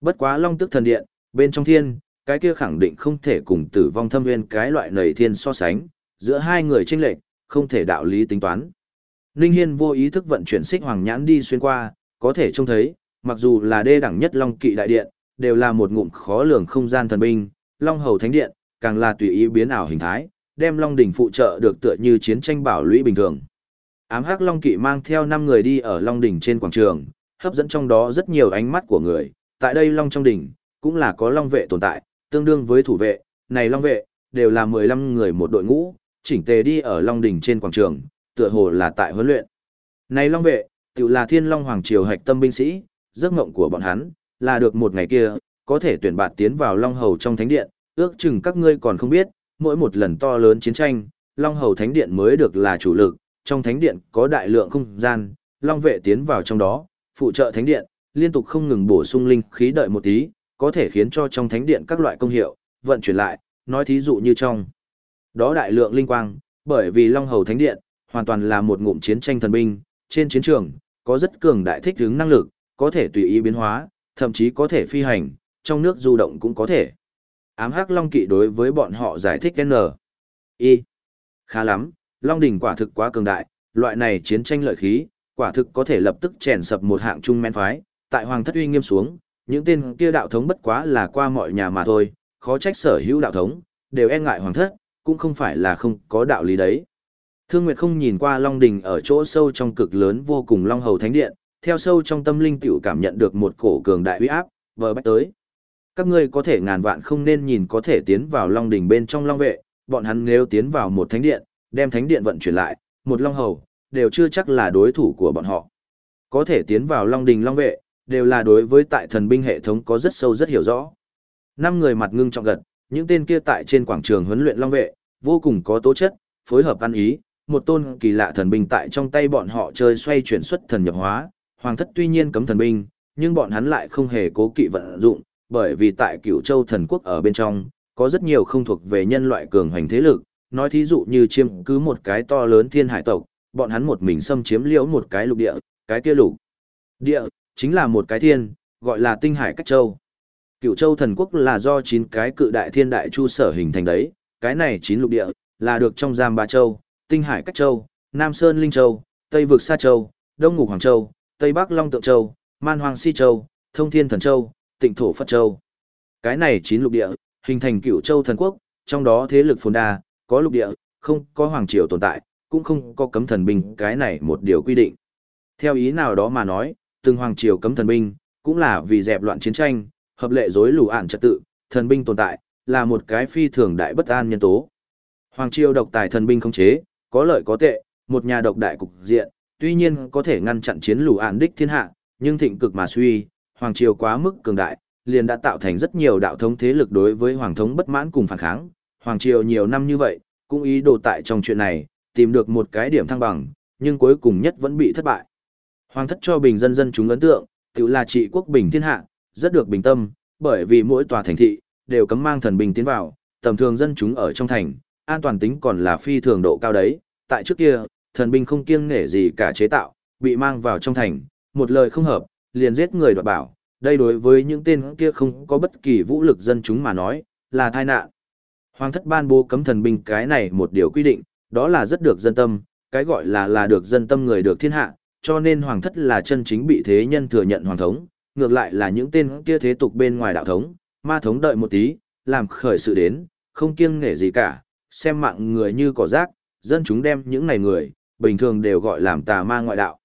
Bất quá Long Tức thần điện, bên trong thiên, cái kia khẳng định không thể cùng tử vong thâm nguyên cái loại nầy thiên so sánh, giữa hai người tranh lệch, không thể đạo lý tính toán. Ninh Hiên vô ý thức vận chuyển xích hoàng nhãn đi xuyên qua, có thể trông thấy, mặc dù là đê đẳng nhất Long Kỵ đại điện, đều là một ngụm khó lường không gian thần binh, Long Hầu Thánh Điện, càng là tùy ý biến ảo hình thái, đem Long đỉnh phụ trợ được tựa như chiến tranh bảo lũy bình thường. Ám Hắc Long Kỵ mang theo 5 người đi ở Long đỉnh trên quảng trường, hấp dẫn trong đó rất nhiều ánh mắt của người, tại đây Long trong đỉnh, cũng là có Long vệ tồn tại, tương đương với thủ vệ, này Long vệ, đều là 15 người một đội ngũ, chỉnh tề đi ở Long đỉnh trên quảng trường, tựa hồ là tại huấn luyện. Này Long vệ, tự là Thiên Long Hoàng Triều hạch tâm binh sĩ, giấc mộng của bọn hắn, là được một ngày kia, có thể tuyển bạt tiến vào Long Hầu trong thánh điện, ước chừng các ngươi còn không biết, mỗi một lần to lớn chiến tranh, Long Hầu thánh điện mới được là chủ lực, trong thánh điện có đại lượng không gian, Long vệ tiến vào trong đó, phụ trợ thánh điện, liên tục không ngừng bổ sung linh khí đợi một tí, có thể khiến cho trong thánh điện các loại công hiệu vận chuyển lại, nói thí dụ như trong đó đại lượng linh quang, bởi vì Long Hầu thánh điện hoàn toàn là một ngụm chiến tranh thần binh, trên chiến trường có rất cường đại thích ứng năng lực, có thể tùy ý biến hóa, thậm chí có thể phi hành, trong nước du động cũng có thể. Ám hắc Long Kỵ đối với bọn họ giải thích N. Y. Khá lắm, Long Đỉnh quả thực quá cường đại, loại này chiến tranh lợi khí, quả thực có thể lập tức chèn sập một hạng trung men phái, tại Hoàng thất uy nghiêm xuống, những tên kia đạo thống bất quá là qua mọi nhà mà thôi, khó trách sở hữu đạo thống, đều e ngại Hoàng thất, cũng không phải là không có đạo lý đấy. Thương Nguyệt không nhìn qua Long Đình ở chỗ sâu trong cực lớn vô cùng Long Hầu Thánh Điện, theo sâu trong tâm linh tiểu cảm nhận được một cổ cường đại uy áp, vờ bách tới. Các ngươi có thể ngàn vạn không nên nhìn có thể tiến vào Long Đình bên trong Long Vệ, bọn hắn nếu tiến vào một thánh điện, đem thánh điện vận chuyển lại, một Long Hầu, đều chưa chắc là đối thủ của bọn họ. Có thể tiến vào Long Đình Long Vệ, đều là đối với tại thần binh hệ thống có rất sâu rất hiểu rõ. Năm người mặt ngưng trọng gật, những tên kia tại trên quảng trường huấn luyện Long Vệ, vô cùng có tố chất, phối hợp ăn ý, một tôn kỳ lạ thần binh tại trong tay bọn họ chơi xoay chuyển xuất thần nhập hóa, hoàng thất tuy nhiên cấm thần binh, nhưng bọn hắn lại không hề cố kỵ vận dụng, bởi vì tại cửu châu thần quốc ở bên trong, có rất nhiều không thuộc về nhân loại cường hành thế lực, nói thí dụ như chiêm cứ một cái to lớn thiên hải tộc, bọn hắn một mình xâm chiếm liễu một cái lục địa, cái kia lục địa, chính là một cái thiên, gọi là tinh hải cách châu. Cựu châu thần quốc là do chín cái cự đại thiên đại chu sở hình thành đấy, cái này chín lục địa, là được trong giam ba châu, tinh hải cách châu, Nam Sơn Linh Châu, Tây Vực Sa Châu, Đông Ngục Hoàng Châu, Tây Bắc Long Tượng Châu, Man Hoàng Si Châu, Thông Thiên Thần Châu, Tịnh Thổ Phật Châu. Cái này chín lục địa, hình thành cửu châu thần quốc, trong đó thế lực phồn đa, có lục địa, không có hoàng triều tồn tại, cũng không có cấm thần binh, cái này một điều quy định. Theo ý nào đó mà nói, từng hoàng triều cấm thần binh, cũng là vì dẹp loạn chiến tranh, hợp lệ rối lù ạn trật tự, thần binh tồn tại, là một cái phi thường đại bất an nhân tố. Hoàng triều độc tài thần binh không chế, có lợi có tệ, một nhà độc đại cục diện, tuy nhiên có thể ngăn chặn chiến lù ạn đích thiên hạ, nhưng thịnh cực mà suy, hoàng triều quá mức cường đại, liền đã tạo thành rất nhiều đạo thống thế lực đối với hoàng thống bất mãn cùng phản kháng. Hoàng triều nhiều năm như vậy, cũng ý đồ tại trong chuyện này, tìm được một cái điểm thăng bằng, nhưng cuối cùng nhất vẫn bị thất bại. Hoàng thất cho bình dân dân chúng ấn tượng, tự là trị quốc bình thiên hạ, rất được bình tâm, bởi vì mỗi tòa thành thị, đều cấm mang thần bình tiến vào, tầm thường dân chúng ở trong thành, an toàn tính còn là phi thường độ cao đấy. Tại trước kia, thần binh không kiêng nể gì cả chế tạo, bị mang vào trong thành, một lời không hợp, liền giết người đoạt bảo. Đây đối với những tên kia không có bất kỳ vũ lực dân chúng mà nói, là tai nạn. Hoàng thất ban bố cấm thần binh cái này một điều quy định, đó là rất được dân tâm, cái gọi là là được dân tâm người được thiên hạ, cho nên hoàng thất là chân chính bị thế nhân thừa nhận hoàng thống, ngược lại là những tên kia thế tục bên ngoài đạo thống, ma thống đợi một tí, làm khởi sự đến, không kiêng nể gì cả, xem mạng người như cỏ rác, dân chúng đem những này người, bình thường đều gọi làm tà ma ngoại đạo.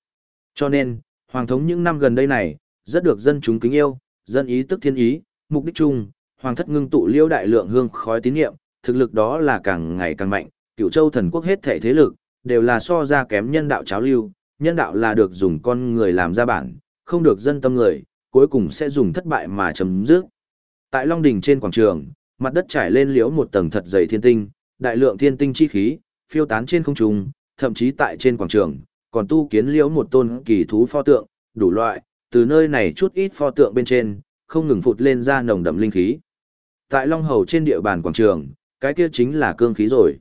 Cho nên, Hoàng thống những năm gần đây này, rất được dân chúng kính yêu, dân ý tức thiên ý, mục đích chung, Hoàng thất ngưng tụ liêu đại lượng hương khói tín niệm, thực lực đó là càng ngày càng mạnh, cựu châu thần quốc hết thể thế lực, đều là so ra kém nhân đạo cháo lưu, nhân đạo là được dùng con người làm ra bản, không được dân tâm người, cuối cùng sẽ dùng thất bại mà chấm dứt. Tại Long Đỉnh trên quảng trường, mặt đất trải lên liễu một tầng thật dày thiên tinh, đại lượng thiên tinh chi khí, phiêu tán trên không trung, thậm chí tại trên quảng trường, còn tu kiến liễu một tôn kỳ thú pho tượng, đủ loại, từ nơi này chút ít pho tượng bên trên, không ngừng phụt lên ra nồng đậm linh khí. Tại Long Hầu trên địa bàn quảng trường, cái kia chính là cương khí rồi.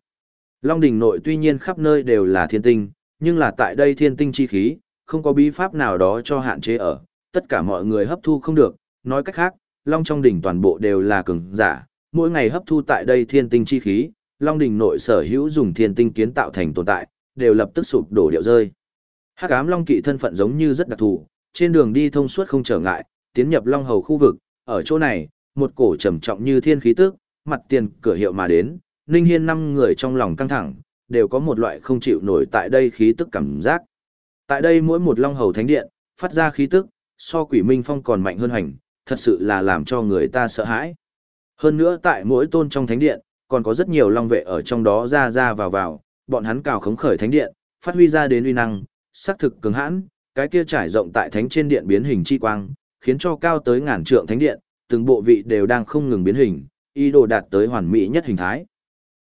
Long đỉnh nội tuy nhiên khắp nơi đều là thiên tinh, nhưng là tại đây thiên tinh chi khí, không có bí pháp nào đó cho hạn chế ở, tất cả mọi người hấp thu không được, nói cách khác, Long trong đỉnh toàn bộ đều là cường giả, mỗi ngày hấp thu tại đây thiên tinh chi khí, Long đỉnh nội sở hữu dùng thiên tinh kiến tạo thành tồn tại, đều lập tức sụp đổ điệu rơi. Hắc ám Long kỵ thân phận giống như rất đặc thù, trên đường đi thông suốt không trở ngại, tiến nhập Long Hầu khu vực, ở chỗ này, một cổ trầm trọng như thiên khí tức, mặt tiền cửa hiệu mà đến, Ninh Hiên năm người trong lòng căng thẳng, đều có một loại không chịu nổi tại đây khí tức cảm giác. Tại đây mỗi một Long Hầu Thánh Điện, phát ra khí tức, so quỷ minh phong còn mạnh hơn hành, thật sự là làm cho người ta sợ hãi. Hơn nữa tại mỗi tôn trong Thánh Điện, còn có rất nhiều Long vệ ở trong đó ra ra vào vào, bọn hắn cào khống khởi Thánh Điện, phát huy ra đến uy năng, sắc thực cứng hãn, cái kia trải rộng tại Thánh trên Điện biến hình chi quang, khiến cho cao tới ngàn trượng Thánh Điện, từng bộ vị đều đang không ngừng biến hình, ý đồ đạt tới hoàn mỹ nhất hình thái.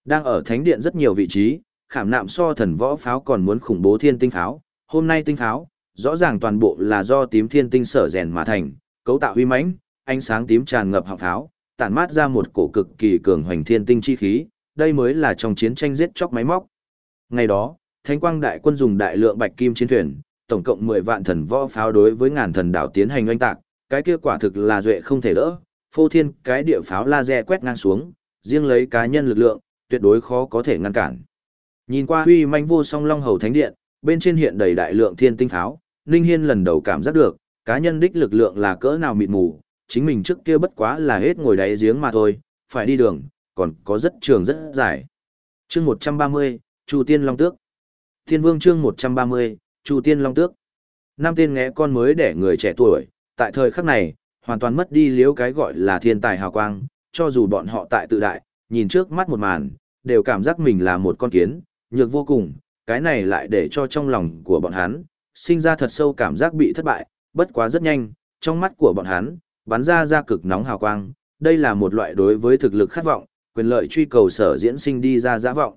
Đang ở thánh điện rất nhiều vị trí, khảm nạm so thần võ pháo còn muốn khủng bố thiên tinh pháo, hôm nay tinh pháo, rõ ràng toàn bộ là do tím thiên tinh sở rèn mà thành, cấu tạo huy mãnh, ánh sáng tím tràn ngập hạng pháo, tản mát ra một cổ cực kỳ cường hoành thiên tinh chi khí, đây mới là trong chiến tranh giết chóc máy móc. Ngày đó, Thánh Quang đại quân dùng đại lượng bạch kim chiến thuyền, tổng cộng 10 vạn thần võ pháo đối với ngàn thần đảo tiến hành oanh tạc, cái kia quả thực là duệ không thể đỡ, phô thiên cái địa pháo laser quét ngang xuống, riêng lấy cá nhân lực lượng, tuyệt đối khó có thể ngăn cản. Nhìn qua huy manh vô song long hầu thánh điện, bên trên hiện đầy đại lượng thiên tinh pháo, Ninh Hiên lần đầu cảm giác được, cá nhân đích lực lượng là cỡ nào mịt mù, chính mình trước kia bất quá là hết ngồi đáy giếng mà thôi, phải đi đường, còn có rất trường rất dài. Chương 130, Chu Tiên Long Tước. Thiên Vương chương 130, Chu Tiên Long Tước. Năm tên ngẽ con mới để người trẻ tuổi, tại thời khắc này, hoàn toàn mất đi liếu cái gọi là thiên tài hào quang, cho dù bọn họ tại tự đại, nhìn trước mắt một màn, đều cảm giác mình là một con kiến, nhược vô cùng, cái này lại để cho trong lòng của bọn hắn, sinh ra thật sâu cảm giác bị thất bại, bất quá rất nhanh, trong mắt của bọn hắn, bắn ra ra cực nóng hào quang, đây là một loại đối với thực lực khát vọng, quyền lợi truy cầu sở diễn sinh đi ra giã vọng.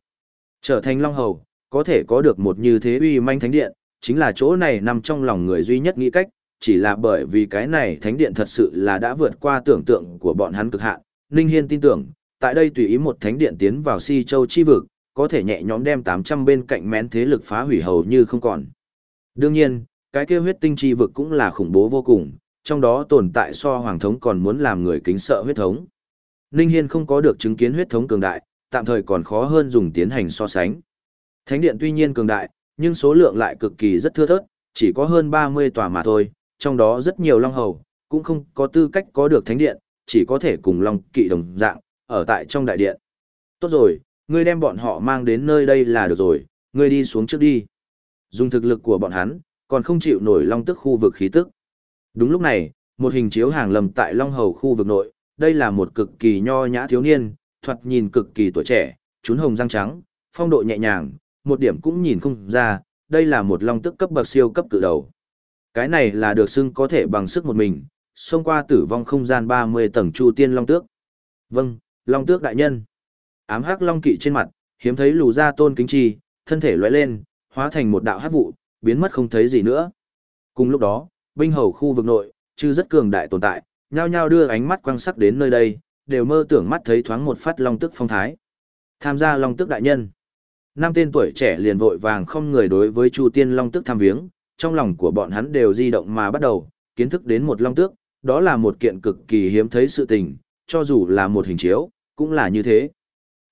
Trở thành Long Hầu, có thể có được một như thế uy manh thánh điện, chính là chỗ này nằm trong lòng người duy nhất nghĩ cách, chỉ là bởi vì cái này thánh điện thật sự là đã vượt qua tưởng tượng của bọn hắn cực hạn. Ninh Hiên tin tưởng, tại đây tùy ý một thánh điện tiến vào si châu chi vực, có thể nhẹ nhõm đem 800 bên cạnh mén thế lực phá hủy hầu như không còn. Đương nhiên, cái kia huyết tinh chi vực cũng là khủng bố vô cùng, trong đó tồn tại so hoàng thống còn muốn làm người kính sợ huyết thống. Ninh Hiên không có được chứng kiến huyết thống cường đại, tạm thời còn khó hơn dùng tiến hành so sánh. Thánh điện tuy nhiên cường đại, nhưng số lượng lại cực kỳ rất thưa thớt, chỉ có hơn 30 tòa mà thôi, trong đó rất nhiều long hầu, cũng không có tư cách có được thánh điện, chỉ có thể cùng long kỵ đồng dạng, ở tại trong đại điện. Tốt rồi, ngươi đem bọn họ mang đến nơi đây là được rồi, ngươi đi xuống trước đi. Dùng thực lực của bọn hắn, còn không chịu nổi long tức khu vực khí tức. Đúng lúc này, một hình chiếu hàng lầm tại long hầu khu vực nội, đây là một cực kỳ nho nhã thiếu niên, thoạt nhìn cực kỳ tuổi trẻ, trún hồng răng trắng, phong độ nhẹ nhàng, một điểm cũng nhìn không ra, đây là một long tức cấp bậc siêu cấp cự đầu. Cái này là được xưng có thể bằng sức một mình, xông qua tử vong không gian 30 tầng chu tiên long tước. Vâng, long tước đại nhân. Ám hắc long kỵ trên mặt, hiếm thấy lù ra tôn kính chi, thân thể lóe lên, hóa thành một đạo hắc vụ, biến mất không thấy gì nữa. Cùng lúc đó, binh hầu khu vực nội, chư rất cường đại tồn tại, nhao nhao đưa ánh mắt quang sắc đến nơi đây, đều mơ tưởng mắt thấy thoáng một phát long tức phong thái. Tham gia long tức đại nhân. Năm tên tuổi trẻ liền vội vàng không người đối với Chu Tiên Long Tức tham viếng, trong lòng của bọn hắn đều di động mà bắt đầu, kiến thức đến một long tước, đó là một kiện cực kỳ hiếm thấy sự tình, cho dù là một hình chiếu, cũng là như thế.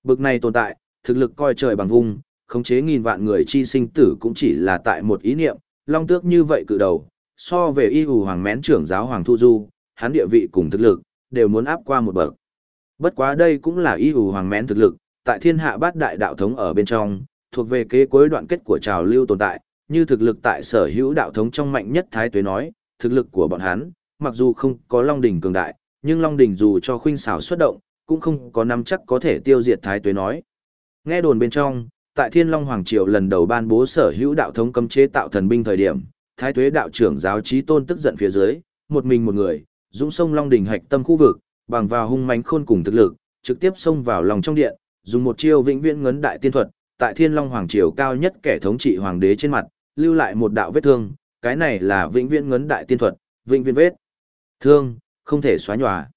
Bực này tồn tại, thực lực coi trời bằng vung, khống chế nghìn vạn người chi sinh tử cũng chỉ là tại một ý niệm, long tước như vậy cự đầu, so về y hù hoàng mén trưởng giáo hoàng thu du, hắn địa vị cùng thực lực, đều muốn áp qua một bậc. Bất quá đây cũng là y hù hoàng mén thực lực, tại thiên hạ bát đại đạo thống ở bên trong, thuộc về kế cuối đoạn kết của trào lưu tồn tại, như thực lực tại sở hữu đạo thống trong mạnh nhất thái tuế nói, thực lực của bọn hắn, mặc dù không có Long Đỉnh cường đại, nhưng Long Đỉnh dù cho khuynh xảo xuất động, cũng không có nắm chắc có thể tiêu diệt thái tuế nói. Nghe đồn bên trong, tại Thiên Long Hoàng Triều lần đầu ban bố sở hữu đạo thống cấm chế tạo thần binh thời điểm, thái tuế đạo trưởng giáo trí tôn tức giận phía dưới, một mình một người, dũng sông Long đỉnh hạch tâm khu vực, bằng vào hung mãnh khôn cùng thực lực, trực tiếp xông vào lòng trong điện, dùng một chiêu vĩnh viễn ngấn đại tiên thuật, tại Thiên Long hoàng triều cao nhất kẻ thống trị hoàng đế trên mặt, lưu lại một đạo vết thương, cái này là vĩnh viễn ngấn đại tiên thuật, vĩnh viễn vết thương, không thể xóa nhòa.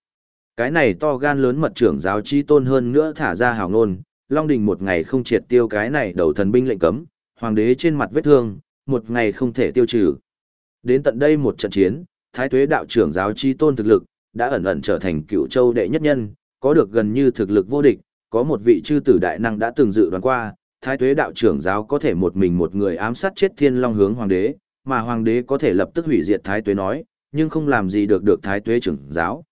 Cái này to gan lớn mật trưởng giáo chi tôn hơn nữa thả ra hào ngôn, Long Đình một ngày không triệt tiêu cái này đầu thần binh lệnh cấm, hoàng đế trên mặt vết thương, một ngày không thể tiêu trừ. Đến tận đây một trận chiến, Thái Tuế đạo trưởng giáo chi tôn thực lực, đã ẩn ẩn trở thành cựu châu đệ nhất nhân, có được gần như thực lực vô địch, có một vị chư tử đại năng đã từng dự đoán qua, Thái Tuế đạo trưởng giáo có thể một mình một người ám sát chết Thiên Long hướng hoàng đế, mà hoàng đế có thể lập tức hủy diệt Thái Tuế nói, nhưng không làm gì được được Thái Tuế trưởng giáo.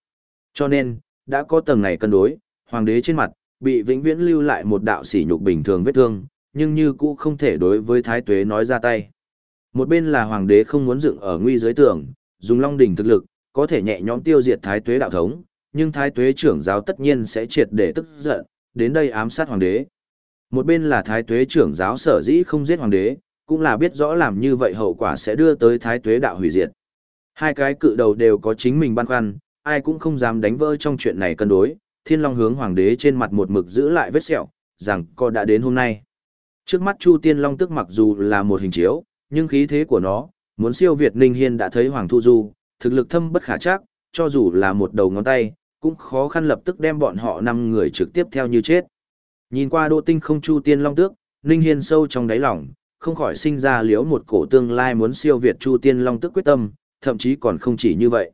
Cho nên, đã có tầng này cân đối, hoàng đế trên mặt, bị vĩnh viễn lưu lại một đạo sỉ nhục bình thường vết thương, nhưng như cũ không thể đối với thái tuế nói ra tay. Một bên là hoàng đế không muốn dựng ở nguy giới tường, dùng long đỉnh thực lực, có thể nhẹ nhõm tiêu diệt thái tuế đạo thống, nhưng thái tuế trưởng giáo tất nhiên sẽ triệt để tức giận, đến đây ám sát hoàng đế. Một bên là thái tuế trưởng giáo sở dĩ không giết hoàng đế, cũng là biết rõ làm như vậy hậu quả sẽ đưa tới thái tuế đạo hủy diệt. Hai cái cự đầu đều có chính mình băn khoăn, ai cũng không dám đánh vỡ trong chuyện này cân đối, thiên long hướng hoàng đế trên mặt một mực giữ lại vết sẹo, rằng co đã đến hôm nay. Trước mắt Chu Tiên Long tức mặc dù là một hình chiếu, nhưng khí thế của nó, muốn siêu Việt Ninh Hiên đã thấy Hoàng Thu Du, thực lực thâm bất khả chắc, cho dù là một đầu ngón tay, cũng khó khăn lập tức đem bọn họ năm người trực tiếp theo như chết. Nhìn qua đô tinh không Chu Tiên Long tước, Ninh Hiên sâu trong đáy lòng, không khỏi sinh ra liếu một cổ tương lai muốn siêu Việt Chu Tiên Long tước quyết tâm, thậm chí còn không chỉ như vậy.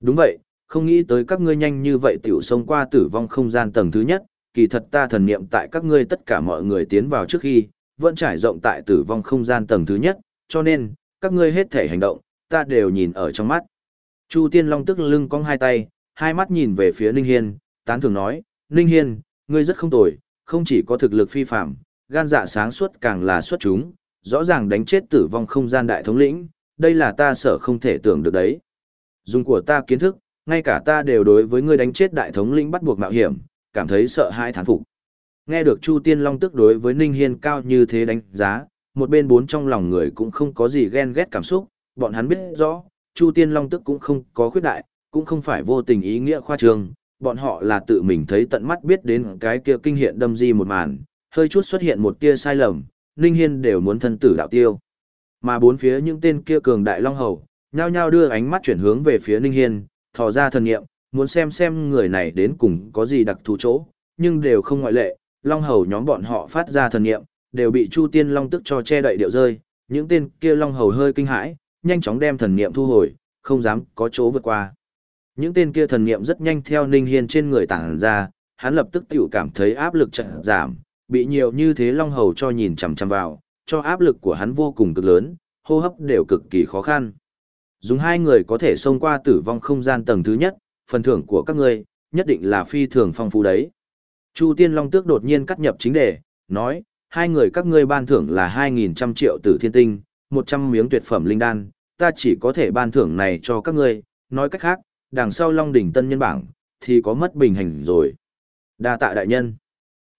Đúng vậy, không nghĩ tới các ngươi nhanh như vậy tiểu xông qua tử vong không gian tầng thứ nhất, kỳ thật ta thần niệm tại các ngươi tất cả mọi người tiến vào trước khi, vẫn trải rộng tại tử vong không gian tầng thứ nhất, cho nên, các ngươi hết thể hành động, ta đều nhìn ở trong mắt. Chu Tiên Long tức lưng cong hai tay, hai mắt nhìn về phía Ninh Hiên, tán thưởng nói, Ninh Hiên, ngươi rất không tồi, không chỉ có thực lực phi phạm, gan dạ sáng suốt càng là xuất chúng, rõ ràng đánh chết tử vong không gian đại thống lĩnh, đây là ta sợ không thể tưởng được đấy. Dùng của ta kiến thức, ngay cả ta đều đối với ngươi đánh chết đại thống lĩnh bắt buộc mạo hiểm, cảm thấy sợ hãi thán phục. Nghe được Chu Tiên Long tức đối với Ninh Hiên cao như thế đánh giá, một bên bốn trong lòng người cũng không có gì ghen ghét cảm xúc, bọn hắn biết rõ, Chu Tiên Long tức cũng không có khuyết đại, cũng không phải vô tình ý nghĩa khoa trương, bọn họ là tự mình thấy tận mắt biết đến cái kia kinh hiện đâm di một màn, hơi chút xuất hiện một tia sai lầm, Ninh Hiên đều muốn thân tử đạo tiêu. Mà bốn phía những tên kia cường đại long hầu, nhao nhao đưa ánh mắt chuyển hướng về phía Ninh Hiên, thò ra thần niệm muốn xem xem người này đến cùng có gì đặc thù chỗ, nhưng đều không ngoại lệ, long hầu nhóm bọn họ phát ra thần niệm đều bị Chu Tiên Long tức cho che đậy điệu rơi, những tên kia long hầu hơi kinh hãi, nhanh chóng đem thần niệm thu hồi, không dám có chỗ vượt qua. Những tên kia thần niệm rất nhanh theo Ninh Hiên trên người tản ra, hắn lập tức tiểu cảm thấy áp lực chợt giảm, bị nhiều như thế long hầu cho nhìn chằm chằm vào, cho áp lực của hắn vô cùng cực lớn, hô hấp đều cực kỳ khó khăn. Dùng hai người có thể xông qua tử vong không gian tầng thứ nhất, phần thưởng của các ngươi nhất định là phi thường phong phú đấy. Chu Tiên Long Tước đột nhiên cắt nhập chính đề, nói, hai người các ngươi ban thưởng là 2.000 triệu tử thiên tinh, 100 miếng tuyệt phẩm linh đan, ta chỉ có thể ban thưởng này cho các ngươi, nói cách khác, đằng sau Long đỉnh tân nhân bảng, thì có mất bình hành rồi. đa tạ đại nhân.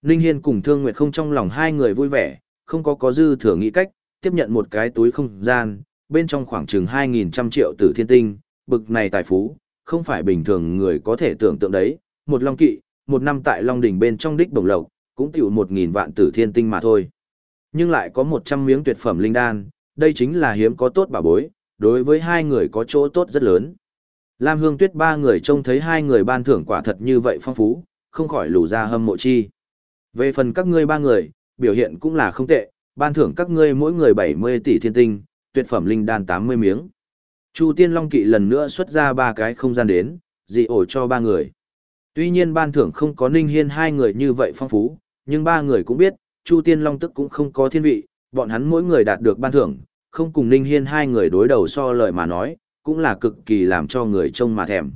Ninh Hiên cùng Thương Nguyệt không trong lòng hai người vui vẻ, không có có dư thừa nghĩ cách, tiếp nhận một cái túi không gian, bên trong khoảng chừng 2.000 triệu tử thiên tinh, bực này tài phú, không phải bình thường người có thể tưởng tượng đấy, một long kỵ, một năm tại long đỉnh bên trong đích bổng lộc, cũng tiểu 1.000 vạn tử thiên tinh mà thôi. Nhưng lại có 100 miếng tuyệt phẩm linh đan, đây chính là hiếm có tốt bảo bối, đối với hai người có chỗ tốt rất lớn. Lam Hương Tuyết ba người trông thấy hai người ban thưởng quả thật như vậy phong phú, không khỏi lù ra hâm mộ chi. Về phần các ngươi ba người, biểu hiện cũng là không tệ, ban thưởng các ngươi mỗi người 70 tỷ thiên tinh, tuyệt phẩm linh đan 80 miếng. Chu Tiên Long Kỵ lần nữa xuất ra ba cái không gian đến, dị ổ cho ba người. Tuy nhiên ban thưởng không có Ninh Hiên hai người như vậy phong phú, nhưng ba người cũng biết, Chu Tiên Long tức cũng không có thiên vị, bọn hắn mỗi người đạt được ban thưởng, không cùng Ninh Hiên hai người đối đầu so lời mà nói, cũng là cực kỳ làm cho người trông mà thèm.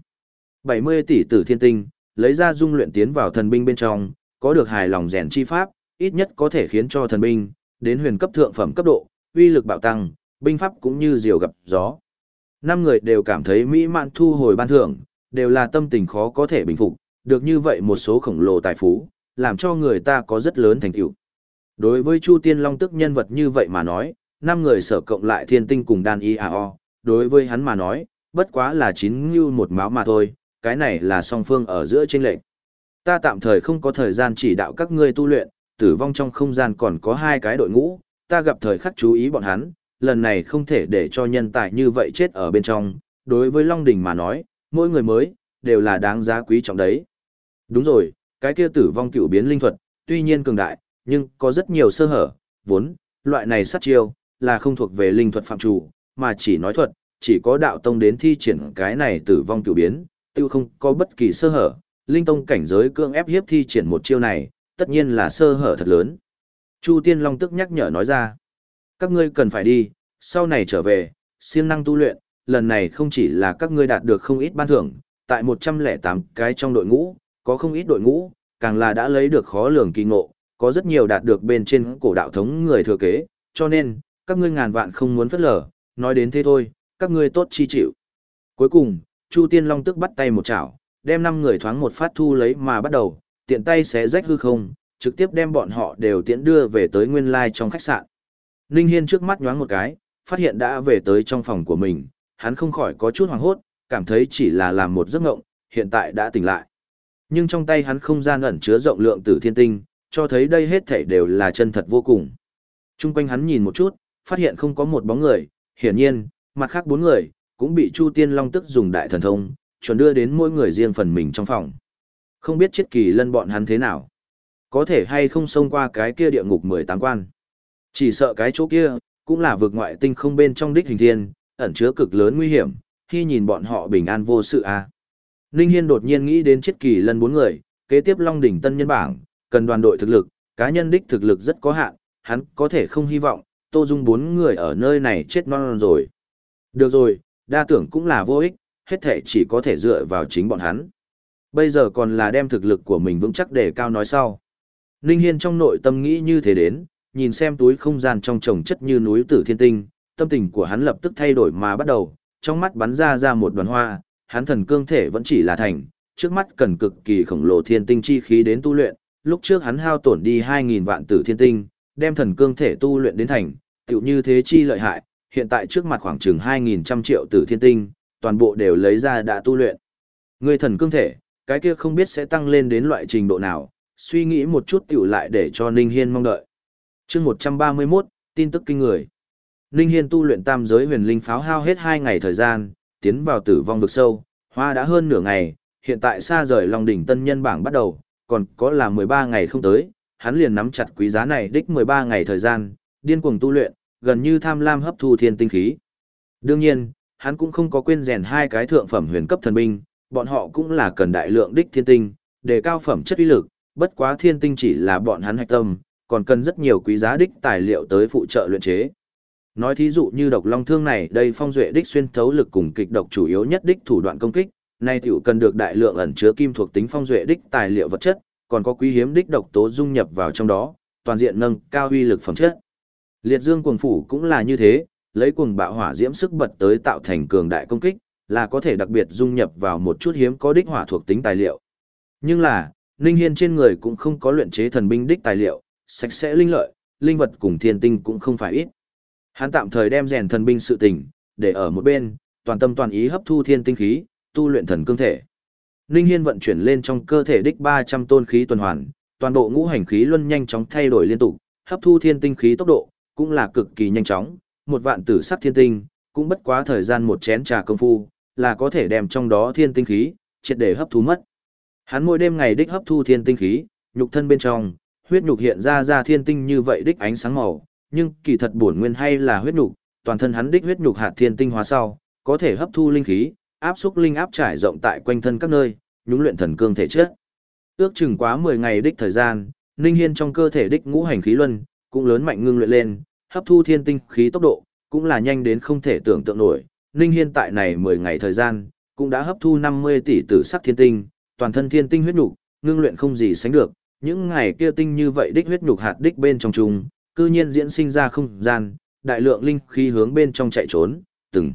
70 tỷ tử thiên tinh, lấy ra dung luyện tiến vào thần binh bên trong, có được hài lòng rèn chi pháp, ít nhất có thể khiến cho thần binh, đến huyền cấp thượng phẩm cấp độ, uy lực bạo tăng, binh pháp cũng như diều gặp gió. Năm người đều cảm thấy mỹ mãn thu hồi ban thưởng, đều là tâm tình khó có thể bình phục, được như vậy một số khổng lồ tài phú, làm cho người ta có rất lớn thành tựu. Đối với Chu Tiên Long tức nhân vật như vậy mà nói, năm người sở cộng lại thiên tinh cùng đan y ao, đối với hắn mà nói, bất quá là chín như một máu mà thôi, cái này là song phương ở giữa trên lệnh. Ta tạm thời không có thời gian chỉ đạo các ngươi tu luyện, tử vong trong không gian còn có hai cái đội ngũ, ta gặp thời khắc chú ý bọn hắn, lần này không thể để cho nhân tài như vậy chết ở bên trong, đối với Long Đình mà nói, mỗi người mới, đều là đáng giá quý trọng đấy. Đúng rồi, cái kia tử vong cựu biến linh thuật, tuy nhiên cường đại, nhưng có rất nhiều sơ hở, vốn, loại này sát chiêu, là không thuộc về linh thuật phạm chủ, mà chỉ nói thuật, chỉ có đạo tông đến thi triển cái này tử vong tiểu biến, tiêu không có bất kỳ sơ hở, linh tông cảnh giới cương ép hiếp thi triển một chiêu này, tất nhiên là sơ hở thật lớn. Chu Tiên Long tức nhắc nhở nói ra, các ngươi cần phải đi, sau này trở về, siêng năng tu luyện, lần này không chỉ là các ngươi đạt được không ít ban thưởng, tại 108 cái trong đội ngũ, có không ít đội ngũ, càng là đã lấy được khó lường kỳ ngộ, có rất nhiều đạt được bên trên cổ đạo thống người thừa kế, cho nên, các ngươi ngàn vạn không muốn phất lờ, nói đến thế thôi, các ngươi tốt chi chịu. Cuối cùng, Chu Tiên Long tức bắt tay một chảo, đem năm người thoáng một phát thu lấy mà bắt đầu, tiện tay xé rách hư không, trực tiếp đem bọn họ đều tiễn đưa về tới nguyên lai trong khách sạn. Ninh Hiên trước mắt nhoáng một cái, phát hiện đã về tới trong phòng của mình, hắn không khỏi có chút hoảng hốt, cảm thấy chỉ là làm một giấc ngộng, hiện tại đã tỉnh lại. Nhưng trong tay hắn không gian ẩn chứa rộng lượng tử thiên tinh, cho thấy đây hết thảy đều là chân thật vô cùng. Trung quanh hắn nhìn một chút, phát hiện không có một bóng người, hiển nhiên, mặt khác bốn người, cũng bị Chu Tiên Long tức dùng đại thần thông, chuẩn đưa đến mỗi người riêng phần mình trong phòng. Không biết chết kỳ lân bọn hắn thế nào. Có thể hay không xông qua cái kia địa ngục 18 quan. Chỉ sợ cái chỗ kia, cũng là vực ngoại tinh không bên trong đích hình thiên, ẩn chứa cực lớn nguy hiểm, khi nhìn bọn họ bình an vô sự à. Ninh Hiên đột nhiên nghĩ đến chết kỳ lân bốn người, kế tiếp Long đỉnh tân nhân bảng, cần đoàn đội thực lực, cá nhân đích thực lực rất có hạn, hắn có thể không hy vọng, Tô Dung bốn người ở nơi này chết non rồi. Được rồi, đa tưởng cũng là vô ích, hết thể chỉ có thể dựa vào chính bọn hắn. Bây giờ còn là đem thực lực của mình vững chắc để cao nói sau. Ninh Hiên trong nội tâm nghĩ như thế đến, nhìn xem túi không gian trong trồng chất như núi tử thiên tinh, tâm tình của hắn lập tức thay đổi mà bắt đầu, trong mắt bắn ra ra một đoàn hoa, hắn thần cương thể vẫn chỉ là thành, trước mắt cần cực kỳ khổng lồ thiên tinh chi khí đến tu luyện, lúc trước hắn hao tổn đi 2.000 vạn tử thiên tinh, đem thần cương thể tu luyện đến thành, tựu như thế chi lợi hại, hiện tại trước mặt khoảng chừng 2.000 trăm triệu tử thiên tinh, toàn bộ đều lấy ra đã tu luyện. Người thần cương thể, cái kia không biết sẽ tăng lên đến loại trình độ nào, suy nghĩ một chút tiểu lại để cho Ninh Hiên mong đợi. chương 131, tin tức kinh người. Ninh Hiên tu luyện tam giới huyền linh pháo hao hết 2 ngày thời gian, tiến vào tử vong vực sâu, hoa đã hơn nửa ngày, hiện tại xa rời Long đỉnh tân nhân bảng bắt đầu, còn có là 13 ngày không tới, hắn liền nắm chặt quý giá này đích 13 ngày thời gian, điên cuồng tu luyện, gần như tham lam hấp thu thiên tinh khí. Đương nhiên, hắn cũng không có quên rèn hai cái thượng phẩm huyền cấp thần binh, bọn họ cũng là cần đại lượng đích thiên tinh, để cao phẩm chất uy lực, bất quá thiên tinh chỉ là bọn hắn hạch tâm, còn cần rất nhiều quý giá đích tài liệu tới phụ trợ luyện chế. Nói thí dụ như độc long thương này, đây phong duệ đích xuyên thấu lực cùng kịch độc chủ yếu nhất đích thủ đoạn công kích, nay tiểu cần được đại lượng ẩn chứa kim thuộc tính phong duệ đích tài liệu vật chất, còn có quý hiếm đích độc tố dung nhập vào trong đó, toàn diện nâng cao uy lực phẩm chất. Liệt Dương cuồng phủ cũng là như thế, lấy cuồng bạo hỏa diễm sức bật tới tạo thành cường đại công kích, là có thể đặc biệt dung nhập vào một chút hiếm có đích hỏa thuộc tính tài liệu. Nhưng là, Ninh Hiên trên người cũng không có luyện chế thần binh đích tài liệu, sạch sẽ linh lợi, linh vật cùng thiên tinh cũng không phải ít. Hắn tạm thời đem rèn thần binh sự tình, để ở một bên, toàn tâm toàn ý hấp thu thiên tinh khí, tu luyện thần cương thể. Ninh Hiên vận chuyển lên trong cơ thể đích 300 tôn khí tuần hoàn, toàn bộ ngũ hành khí luân nhanh chóng thay đổi liên tục, hấp thu thiên tinh khí tốc độ cũng là cực kỳ nhanh chóng, một vạn tử sắc thiên tinh, cũng bất quá thời gian một chén trà công phu, là có thể đem trong đó thiên tinh khí triệt để hấp thu mất. Hắn mỗi đêm ngày đích hấp thu thiên tinh khí, nhục thân bên trong, huyết nhục hiện ra ra thiên tinh như vậy đích ánh sáng màu, nhưng kỳ thật bổn nguyên hay là huyết nhục, toàn thân hắn đích huyết nhục hạt thiên tinh hóa sau, có thể hấp thu linh khí, áp xúc linh áp trải rộng tại quanh thân các nơi, nhúng luyện thần cương thể chất. Ước chừng quá 10 ngày đích thời gian, Ninh Hiên trong cơ thể đích ngũ hành khí luân cũng lớn mạnh ngưng luyện lên, hấp thu thiên tinh khí tốc độ cũng là nhanh đến không thể tưởng tượng nổi. Ninh Hiên tại này 10 ngày thời gian, cũng đã hấp thu 50 tỷ tử sắc thiên tinh, toàn thân thiên tinh huyết nhục, ngưng luyện không gì sánh được. Những ngày kia tinh như vậy đích huyết nhục hạt đích bên trong trùng, cư nhiên diễn sinh ra không gian, đại lượng linh khí hướng bên trong chạy trốn, từng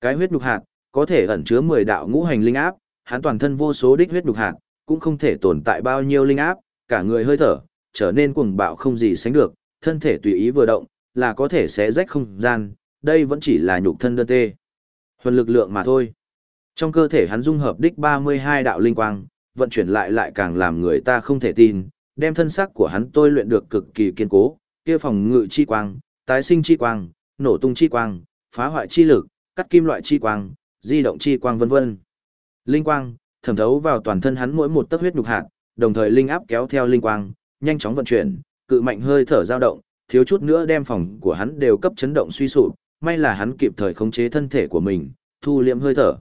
cái huyết nhục hạt có thể ẩn chứa 10 đạo ngũ hành linh áp, hắn toàn thân vô số đích huyết đục hạt, cũng không thể tồn tại bao nhiêu linh áp, cả người hơi thở trở nên cuồng bạo không gì sánh được, thân thể tùy ý vừa động, là có thể xé rách không gian, đây vẫn chỉ là nhục thân đơn tê. Huân lực lượng mà thôi. Trong cơ thể hắn dung hợp đích 32 đạo linh quang, vận chuyển lại lại càng làm người ta không thể tin, đem thân xác của hắn tôi luyện được cực kỳ kiên cố, kia phòng ngự chi quang, tái sinh chi quang, nổ tung chi quang, phá hoại chi lực, cắt kim loại chi quang, di động chi quang vân vân. Linh quang thẩm thấu vào toàn thân hắn mỗi một tấc huyết nhục hạt, đồng thời linh áp kéo theo linh quang, nhanh chóng vận chuyển, cự mạnh hơi thở dao động, thiếu chút nữa đem phòng của hắn đều cấp chấn động suy sụp, may là hắn kịp thời khống chế thân thể của mình, thu liễm hơi thở.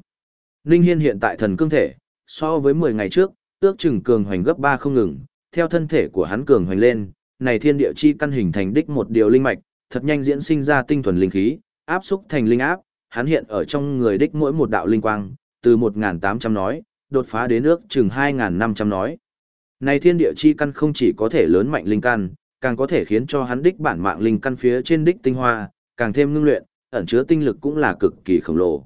Ninh Hiên hiện tại thần cương thể, so với 10 ngày trước, ước chừng cường hoành gấp 3 không ngừng, theo thân thể của hắn cường hoành lên, này thiên địa chi căn hình thành đích một điều linh mạch, thật nhanh diễn sinh ra tinh thuần linh khí, áp xúc thành linh áp, hắn hiện ở trong người đích mỗi một đạo linh quang, từ 1.800 nói, đột phá đến ước chừng 2500 nói. Này thiên địa chi căn không chỉ có thể lớn mạnh linh căn, càng có thể khiến cho hắn đích bản mạng linh căn phía trên đích tinh hoa, càng thêm ngưng luyện, ẩn chứa tinh lực cũng là cực kỳ khổng lồ.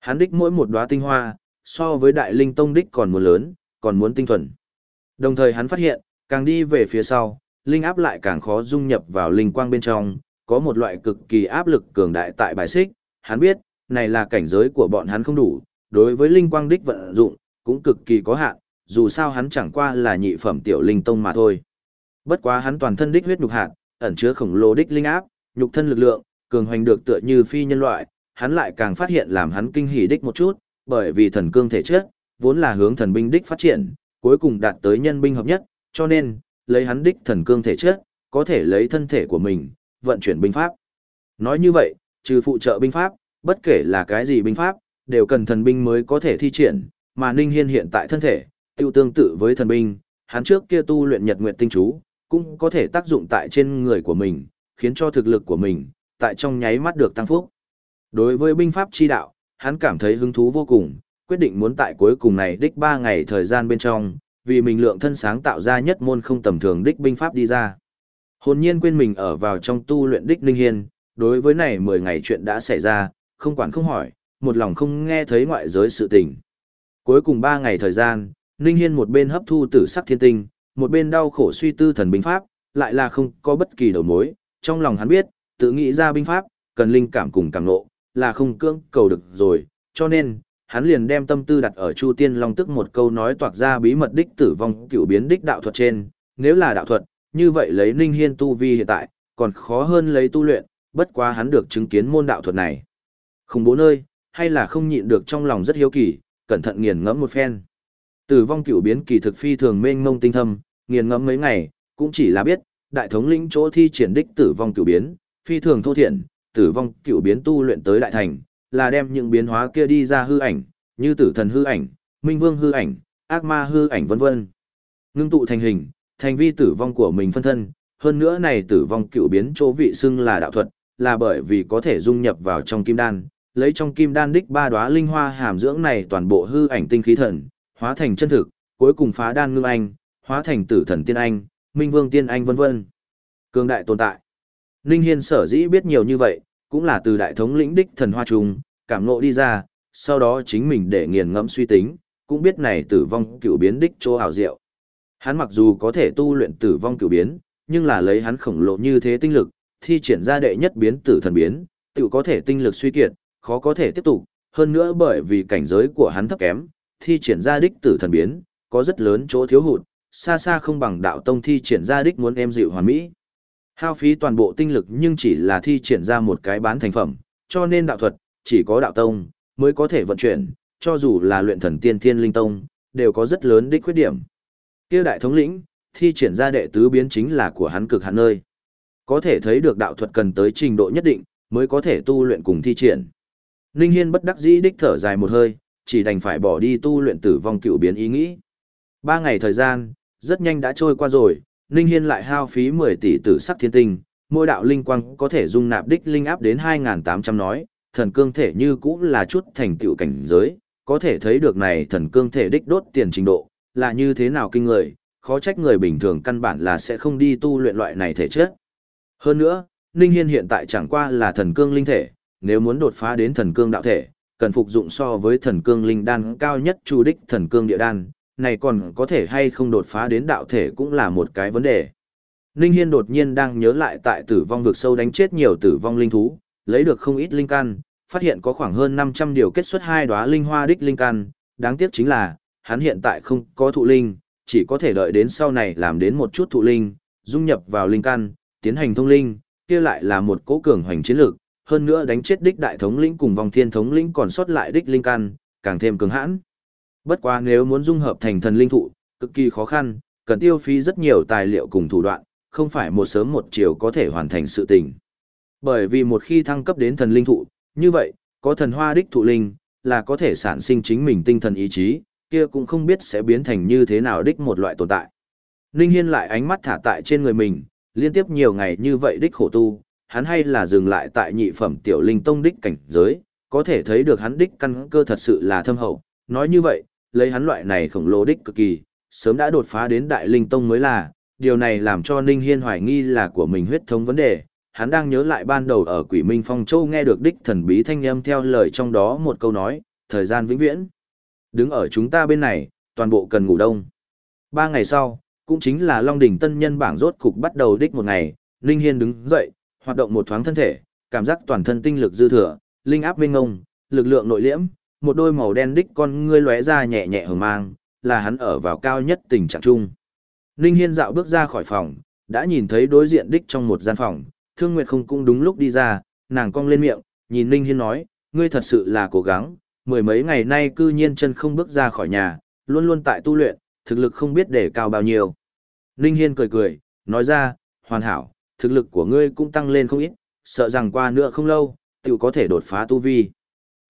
Hắn đích mỗi một đóa tinh hoa, so với đại linh tông đích còn muốn lớn, còn muốn tinh thuần. Đồng thời hắn phát hiện, càng đi về phía sau, linh áp lại càng khó dung nhập vào linh quang bên trong, có một loại cực kỳ áp lực cường đại tại bài xích, hắn biết, này là cảnh giới của bọn hắn không đủ, đối với linh quang đích vận dụng, cũng cực kỳ có hạn, dù sao hắn chẳng qua là nhị phẩm tiểu linh tông mà thôi. Bất quá hắn toàn thân đích huyết nhục hạt, ẩn chứa khổng lồ đích linh áp, nhục thân lực lượng, cường hoành được tựa như phi nhân loại, hắn lại càng phát hiện làm hắn kinh hỉ đích một chút, bởi vì thần cương thể chất vốn là hướng thần binh đích phát triển, cuối cùng đạt tới nhân binh hợp nhất, cho nên, lấy hắn đích thần cương thể chất có thể lấy thân thể của mình, vận chuyển binh pháp. Nói như vậy, trừ phụ trợ binh pháp, bất kể là cái gì binh pháp, đều cần thần binh mới có thể thi triển, mà Ninh Hiên hiện tại thân thể, tiêu tương tự với thần binh, hắn trước kia tu luyện nhật nguyệt tinh chú, cũng có thể tác dụng tại trên người của mình, khiến cho thực lực của mình, tại trong nháy mắt được tăng phúc. Đối với binh pháp chi đạo, hắn cảm thấy hứng thú vô cùng, quyết định muốn tại cuối cùng này đích 3 ngày thời gian bên trong, vì mình lượng thân sáng tạo ra nhất môn không tầm thường đích binh pháp đi ra. Hồn nhiên quên mình ở vào trong tu luyện đích Ninh hiên, đối với này 10 ngày chuyện đã xảy ra, không quản không hỏi, một lòng không nghe thấy ngoại giới sự tình. Cuối cùng 3 ngày thời gian, Ninh Hiên một bên hấp thu tử sắc thiên tinh, một bên đau khổ suy tư thần binh pháp, lại là không có bất kỳ đầu mối, trong lòng hắn biết, tự nghĩ ra binh pháp, cần linh cảm cùng cảm nộ, là không cưỡng cầu được rồi, cho nên, hắn liền đem tâm tư đặt ở Chu Tiên Long tức một câu nói toạc ra bí mật đích tử vong cựu biến đích đạo thuật trên, nếu là đạo thuật, như vậy lấy Ninh Hiên tu vi hiện tại, còn khó hơn lấy tu luyện, bất quá hắn được chứng kiến môn đạo thuật này. Không bố nơi, hay là không nhịn được trong lòng rất hiếu kỳ, cẩn thận nghiền ngẫm một phen. Tử vong cửu biến kỳ thực phi thường mênh mông tinh thâm, nghiền ngẫm mấy ngày, cũng chỉ là biết, đại thống lĩnh chỗ thi triển đích tử vong cửu biến, phi thường thô thiện, tử vong cửu biến tu luyện tới đại thành, là đem những biến hóa kia đi ra hư ảnh, như tử thần hư ảnh, minh vương hư ảnh, ác ma hư ảnh vân vân. Ngưng tụ thành hình, thành vi tử vong của mình phân thân, hơn nữa này tử vong cựu biến chỗ vị xưng là đạo thuật, là bởi vì có thể dung nhập vào trong kim đan, lấy trong kim đan đích ba đóa linh hoa hàm dưỡng này toàn bộ hư ảnh tinh khí thần, hóa thành chân thực, cuối cùng phá đan ngưng anh, hóa thành tử thần tiên anh, minh vương tiên anh vân vân. Cường đại tồn tại. Ninh Hiên sở dĩ biết nhiều như vậy, cũng là từ đại thống lĩnh đích thần hoa trùng, cảm ngộ đi ra, sau đó chính mình để nghiền ngẫm suy tính, cũng biết này tử vong cửu biến đích chỗ hảo diệu. Hắn mặc dù có thể tu luyện tử vong cửu biến, nhưng là lấy hắn khổng lồ như thế tinh lực, thi triển ra đệ nhất biến tử thần biến, tự có thể tinh lực suy kiệt, khó có thể tiếp tục, hơn nữa bởi vì cảnh giới của hắn thấp kém, thi triển ra đích tử thần biến, có rất lớn chỗ thiếu hụt, xa xa không bằng đạo tông thi triển ra đích muốn em dịu hoàn mỹ. Hao phí toàn bộ tinh lực nhưng chỉ là thi triển ra một cái bán thành phẩm, cho nên đạo thuật, chỉ có đạo tông, mới có thể vận chuyển, cho dù là luyện thần tiên thiên linh tông, đều có rất lớn đích khuyết điểm. Kia đại thống lĩnh, thi triển ra đệ tứ biến chính là của hắn cực hạn nơi. Có thể thấy được đạo thuật cần tới trình độ nhất định, mới có thể tu luyện cùng thi triển. Ninh Hiên bất đắc dĩ đích thở dài một hơi, chỉ đành phải bỏ đi tu luyện tử vong cựu biến ý nghĩ. Ba ngày thời gian, rất nhanh đã trôi qua rồi, Ninh Hiên lại hao phí 10 tỷ tử sắc thiên tinh, mỗi đạo linh quang có thể dung nạp đích linh áp đến 2.800 nói, thần cương thể như cũng là chút thành tựu cảnh giới, có thể thấy được này thần cương thể đích đốt tiền trình độ, là như thế nào kinh người, khó trách người bình thường căn bản là sẽ không đi tu luyện loại này thể chất. Hơn nữa, Ninh Hiên hiện tại chẳng qua là thần cương linh thể, nếu muốn đột phá đến thần cương đạo thể, cần phục dụng so với thần cương linh đan cao nhất chu đích thần cương địa đan, này còn có thể hay không đột phá đến đạo thể cũng là một cái vấn đề. Ninh Hiên đột nhiên đang nhớ lại tại tử vong vực sâu đánh chết nhiều tử vong linh thú, lấy được không ít linh căn, phát hiện có khoảng hơn 500 điều kết xuất hai đóa linh hoa đích linh căn, đáng tiếc chính là, hắn hiện tại không có thụ linh, chỉ có thể đợi đến sau này làm đến một chút thụ linh, dung nhập vào linh căn, tiến hành thông linh, kia lại là một cố cường hoành chiến lược, hơn nữa đánh chết đích đại thống lĩnh cùng vòng thiên thống lĩnh còn sót lại đích linh căn, càng thêm cứng hãn. Bất quá nếu muốn dung hợp thành thần linh thụ, cực kỳ khó khăn, cần tiêu phí rất nhiều tài liệu cùng thủ đoạn, không phải một sớm một chiều có thể hoàn thành sự tình. Bởi vì một khi thăng cấp đến thần linh thụ, như vậy, có thần hoa đích thụ linh, là có thể sản sinh chính mình tinh thần ý chí, kia cũng không biết sẽ biến thành như thế nào đích một loại tồn tại. Ninh Hiên lại ánh mắt thả tại trên người mình, liên tiếp nhiều ngày như vậy đích khổ tu, hắn hay là dừng lại tại nhị phẩm tiểu linh tông đích cảnh giới, có thể thấy được hắn đích căn cơ thật sự là thâm hậu. Nói như vậy, lấy hắn loại này khổng lồ đích cực kỳ, sớm đã đột phá đến đại linh tông mới là, điều này làm cho Ninh Hiên hoài nghi là của mình huyết thống vấn đề. Hắn đang nhớ lại ban đầu ở Quỷ Minh Phong Châu nghe được đích thần bí thanh âm theo lời trong đó một câu nói, thời gian vĩnh viễn. Đứng ở chúng ta bên này, toàn bộ cần ngủ đông. Ba ngày sau, cũng chính là Long Đỉnh Tân Nhân bảng rốt cục bắt đầu đích một ngày, Ninh Hiên đứng dậy, hoạt động một thoáng thân thể, cảm giác toàn thân tinh lực dư thừa, linh áp minh ngông, lực lượng nội liễm, một đôi màu đen đích con ngươi lóe ra nhẹ nhẹ hờ mang, là hắn ở vào cao nhất tình trạng chung. Ninh Hiên dạo bước ra khỏi phòng, đã nhìn thấy đối diện đích trong một gian phòng, Thương Nguyệt không cũng đúng lúc đi ra, nàng cong lên miệng, nhìn Ninh Hiên nói, ngươi thật sự là cố gắng, mười mấy ngày nay cư nhiên chân không bước ra khỏi nhà, luôn luôn tại tu luyện, thực lực không biết để cao bao nhiêu. Ninh Hiên cười cười, nói ra, hoàn hảo, thực lực của ngươi cũng tăng lên không ít, sợ rằng qua nữa không lâu, tiểu có thể đột phá tu vi.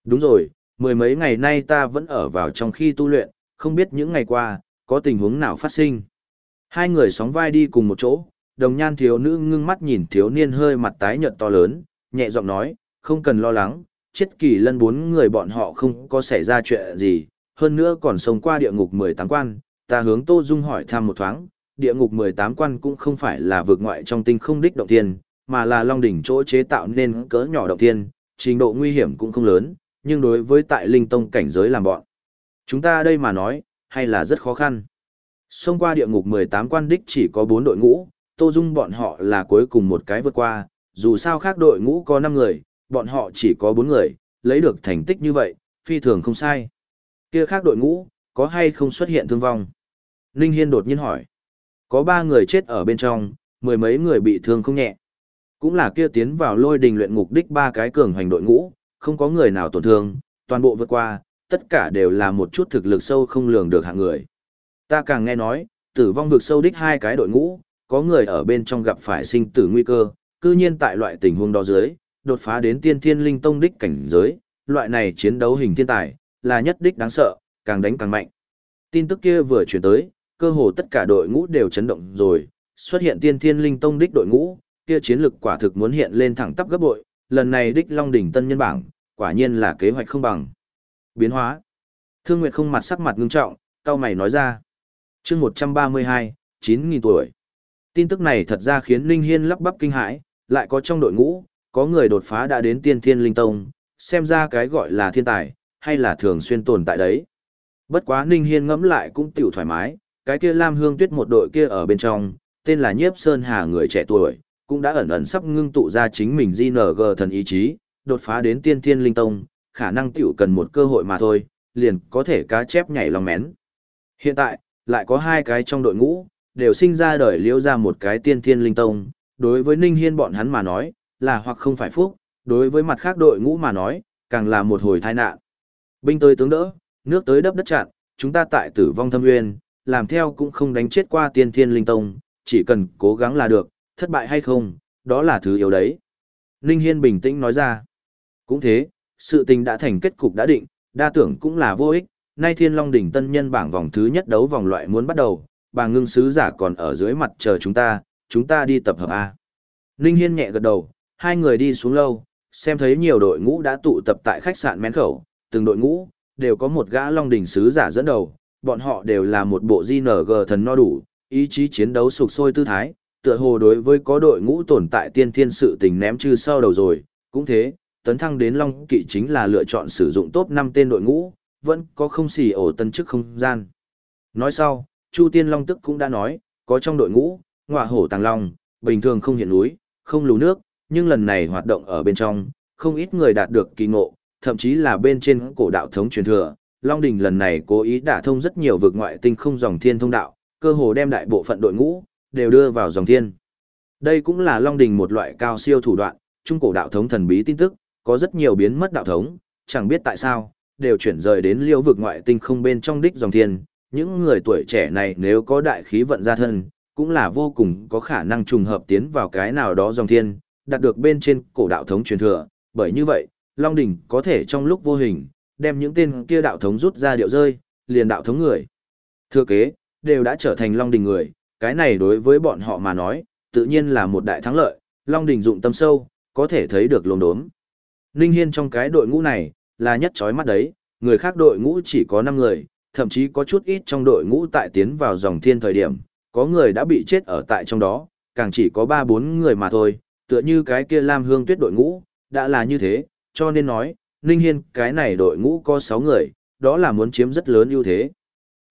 Đúng rồi, mười mấy ngày nay ta vẫn ở vào trong khi tu luyện, không biết những ngày qua, có tình huống nào phát sinh. Hai người sóng vai đi cùng một chỗ, đồng nhan thiếu nữ ngưng mắt nhìn thiếu niên hơi mặt tái nhợt to lớn, nhẹ giọng nói, không cần lo lắng, chết kỳ lân bốn người bọn họ không có xảy ra chuyện gì, hơn nữa còn sống qua địa ngục 18 quan, ta hướng Tô Dung hỏi thăm một thoáng, địa ngục 18 quan cũng không phải là vượt ngoại trong tinh không đích động thiên, mà là long đỉnh chỗ chế tạo nên cỡ nhỏ động thiên, trình độ nguy hiểm cũng không lớn, nhưng đối với tại linh tông cảnh giới làm bọn. Chúng ta đây mà nói, hay là rất khó khăn. Xông qua địa ngục 18 quan đích chỉ có 4 đội ngũ, Tô Dung bọn họ là cuối cùng một cái vượt qua, dù sao khác đội ngũ có 5 người, bọn họ chỉ có 4 người, lấy được thành tích như vậy, phi thường không sai. Kia khác đội ngũ, có hay không xuất hiện thương vong? Ninh Hiên đột nhiên hỏi. Có ba người chết ở bên trong, mười mấy người bị thương không nhẹ. Cũng là kia tiến vào lôi đình luyện ngục đích ba cái cường hành đội ngũ, không có người nào tổn thương, toàn bộ vượt qua, tất cả đều là một chút thực lực sâu không lường được hạng người. Ta càng nghe nói, tử vong vực sâu đích hai cái đội ngũ, có người ở bên trong gặp phải sinh tử nguy cơ, cư nhiên tại loại tình huống đó dưới, đột phá đến tiên thiên linh tông đích cảnh giới, loại này chiến đấu hình thiên tài, là nhất đích đáng sợ, càng đánh càng mạnh. Tin tức kia vừa chuyển tới, cơ hồ tất cả đội ngũ đều chấn động rồi, xuất hiện tiên thiên linh tông đích đội ngũ, kia chiến lực quả thực muốn hiện lên thẳng tắp gấp bội, lần này đích Long đỉnh tân nhân bảng, quả nhiên là kế hoạch không bằng. Biến hóa. Thương Nguyệt không mặt sắc mặt ngưng trọng, cao mày nói ra. chương 132, 9.000 tuổi. Tin tức này thật ra khiến Linh Hiên lắp bắp kinh hãi, lại có trong đội ngũ, có người đột phá đã đến tiên thiên linh tông, xem ra cái gọi là thiên tài, hay là thường xuyên tồn tại đấy. Bất quá Ninh Hiên ngẫm lại cũng tiểu thoải mái, cái kia Lam Hương Tuyết một đội kia ở bên trong, tên là Nhiếp Sơn Hà người trẻ tuổi, cũng đã ẩn ẩn sắp ngưng tụ ra chính mình GNG thần ý chí, đột phá đến tiên thiên linh tông, khả năng tiểu cần một cơ hội mà thôi, liền có thể cá chép nhảy lòng mén. Hiện tại, lại có hai cái trong đội ngũ, đều sinh ra đời liễu ra một cái tiên thiên linh tông, đối với Ninh Hiên bọn hắn mà nói, là hoặc không phải phúc, đối với mặt khác đội ngũ mà nói, càng là một hồi tai nạn. Binh tới tướng đỡ, nước tới đắp đất chặn, chúng ta tại tử vong thâm nguyên, làm theo cũng không đánh chết qua tiên thiên linh tông, chỉ cần cố gắng là được, thất bại hay không, đó là thứ yếu đấy. Ninh Hiên bình tĩnh nói ra. Cũng thế, sự tình đã thành kết cục đã định, đa tưởng cũng là vô ích, nay thiên long đỉnh tân nhân bảng vòng thứ nhất đấu vòng loại muốn bắt đầu, bà ngưng sứ giả còn ở dưới mặt chờ chúng ta, chúng ta đi tập hợp A. Ninh Hiên nhẹ gật đầu, hai người đi xuống lâu, xem thấy nhiều đội ngũ đã tụ tập tại khách sạn mén khẩu, từng đội ngũ, đều có một gã long đỉnh sứ giả dẫn đầu, bọn họ đều là một bộ JNG thần no đủ, ý chí chiến đấu sục sôi tư thái, tựa hồ đối với có đội ngũ tồn tại tiên thiên sự tình ném chư sau đầu rồi, cũng thế, tấn thăng đến Long Kỵ chính là lựa chọn sử dụng top 5 tên đội ngũ, vẫn có không xì ổ tân chức không gian. Nói sau, Chu Tiên Long Tức cũng đã nói, có trong đội ngũ, ngọa hổ tàng long, bình thường không hiện núi, không lù nước, nhưng lần này hoạt động ở bên trong, không ít người đạt được kỳ ngộ, thậm chí là bên trên cổ đạo thống truyền thừa. Long Đình lần này cố ý đả thông rất nhiều vực ngoại tinh không dòng thiên thông đạo, cơ hồ đem đại bộ phận đội ngũ, đều đưa vào dòng thiên. Đây cũng là Long Đình một loại cao siêu thủ đoạn, trung cổ đạo thống thần bí tin tức, có rất nhiều biến mất đạo thống, chẳng biết tại sao, đều chuyển rời đến liêu vực ngoại tinh không bên trong đích dòng thiên. Những người tuổi trẻ này nếu có đại khí vận ra thân, cũng là vô cùng có khả năng trùng hợp tiến vào cái nào đó dòng thiên, đạt được bên trên cổ đạo thống truyền thừa, bởi như vậy, Long Đỉnh có thể trong lúc vô hình, đem những tên kia đạo thống rút ra điệu rơi, liền đạo thống người. Thừa kế, đều đã trở thành Long đình người, cái này đối với bọn họ mà nói, tự nhiên là một đại thắng lợi, Long đình dụng tâm sâu, có thể thấy được lồn đốm. Ninh Hiên trong cái đội ngũ này, là nhất chói mắt đấy, người khác đội ngũ chỉ có 5 người, thậm chí có chút ít trong đội ngũ tại tiến vào dòng thiên thời điểm, có người đã bị chết ở tại trong đó, càng chỉ có 3-4 người mà thôi, tựa như cái kia Lam Hương Tuyết đội ngũ, đã là như thế, cho nên nói, Ninh Hiên cái này đội ngũ có 6 người, đó là muốn chiếm rất lớn ưu thế.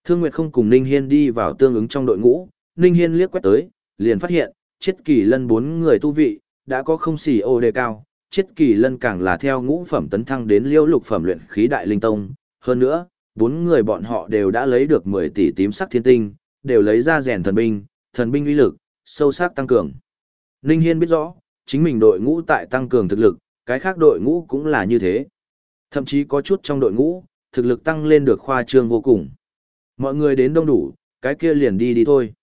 Thương Nguyệt không cùng Ninh Hiên đi vào tương ứng trong đội ngũ, Ninh Hiên liếc quét tới, liền phát hiện, chết kỳ lân 4 người tu vị, đã có không xỉ ô đề cao, chết kỳ lân càng là theo ngũ phẩm tấn thăng đến liêu lục phẩm luyện khí đại linh tông. Hơn nữa, 4 người bọn họ đều đã lấy được 10 tỷ tím sắc thiên tinh, đều lấy ra rèn thần binh, thần binh uy lực, sâu sắc tăng cường. Ninh Hiên biết rõ, chính mình đội ngũ tại tăng cường thực lực, cái khác đội ngũ cũng là như thế. Thậm chí có chút trong đội ngũ, thực lực tăng lên được khoa trương vô cùng. Mọi người đến đông đủ, cái kia liền đi đi thôi.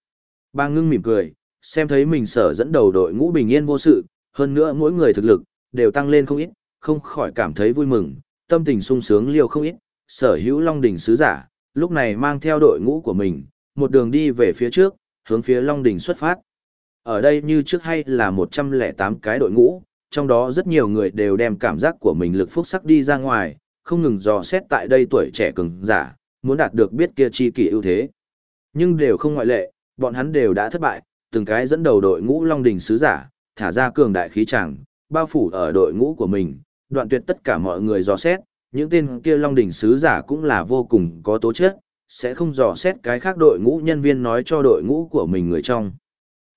Bà ngưng mỉm cười, xem thấy mình sở dẫn đầu đội ngũ bình yên vô sự, hơn nữa mỗi người thực lực, đều tăng lên không ít, không khỏi cảm thấy vui mừng, tâm tình sung sướng liều không ít, sở hữu Long Đỉnh sứ giả, lúc này mang theo đội ngũ của mình, một đường đi về phía trước, hướng phía Long Đỉnh xuất phát. Ở đây như trước hay là 108 cái đội ngũ, trong đó rất nhiều người đều đem cảm giác của mình lực phúc sắc đi ra ngoài, không ngừng dò xét tại đây tuổi trẻ cường giả, muốn đạt được biết kia chi kỷ ưu thế. Nhưng đều không ngoại lệ, bọn hắn đều đã thất bại, từng cái dẫn đầu đội ngũ Long đình sứ giả, thả ra cường đại khí tràng, bao phủ ở đội ngũ của mình, đoạn tuyệt tất cả mọi người dò xét, những tên kia Long đình sứ giả cũng là vô cùng có tố chất, sẽ không dò xét cái khác đội ngũ nhân viên nói cho đội ngũ của mình người trong.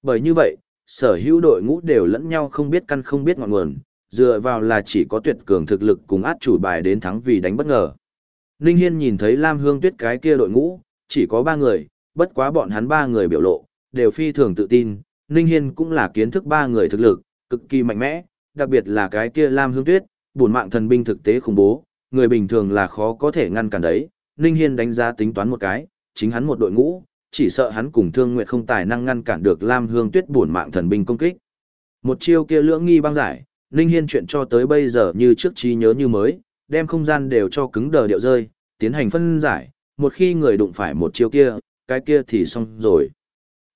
Bởi như vậy, sở hữu đội ngũ đều lẫn nhau không biết căn không biết ngọn nguồn, dựa vào là chỉ có tuyệt cường thực lực cùng át chủ bài đến thắng vì đánh bất ngờ. Ninh Hiên nhìn thấy Lam Hương Tuyết cái kia đội ngũ, chỉ có ba người, bất quá bọn hắn ba người biểu lộ, đều phi thường tự tin, Ninh Hiên cũng là kiến thức ba người thực lực, cực kỳ mạnh mẽ, đặc biệt là cái kia Lam Hương Tuyết, bổn mạng thần binh thực tế khủng bố, người bình thường là khó có thể ngăn cản đấy. Ninh Hiên đánh giá tính toán một cái, chính hắn một đội ngũ, chỉ sợ hắn cùng Thương Nguyệt không tài năng ngăn cản được Lam Hương Tuyết bổn mạng thần binh công kích. Một chiêu kia lưỡng nghi băng giải, Ninh Hiên chuyện cho tới bây giờ như trước trí nhớ như mới, đem không gian đều cho cứng đờ điệu rơi, tiến hành phân giải, một khi người đụng phải một chiêu kia, cái kia thì xong rồi.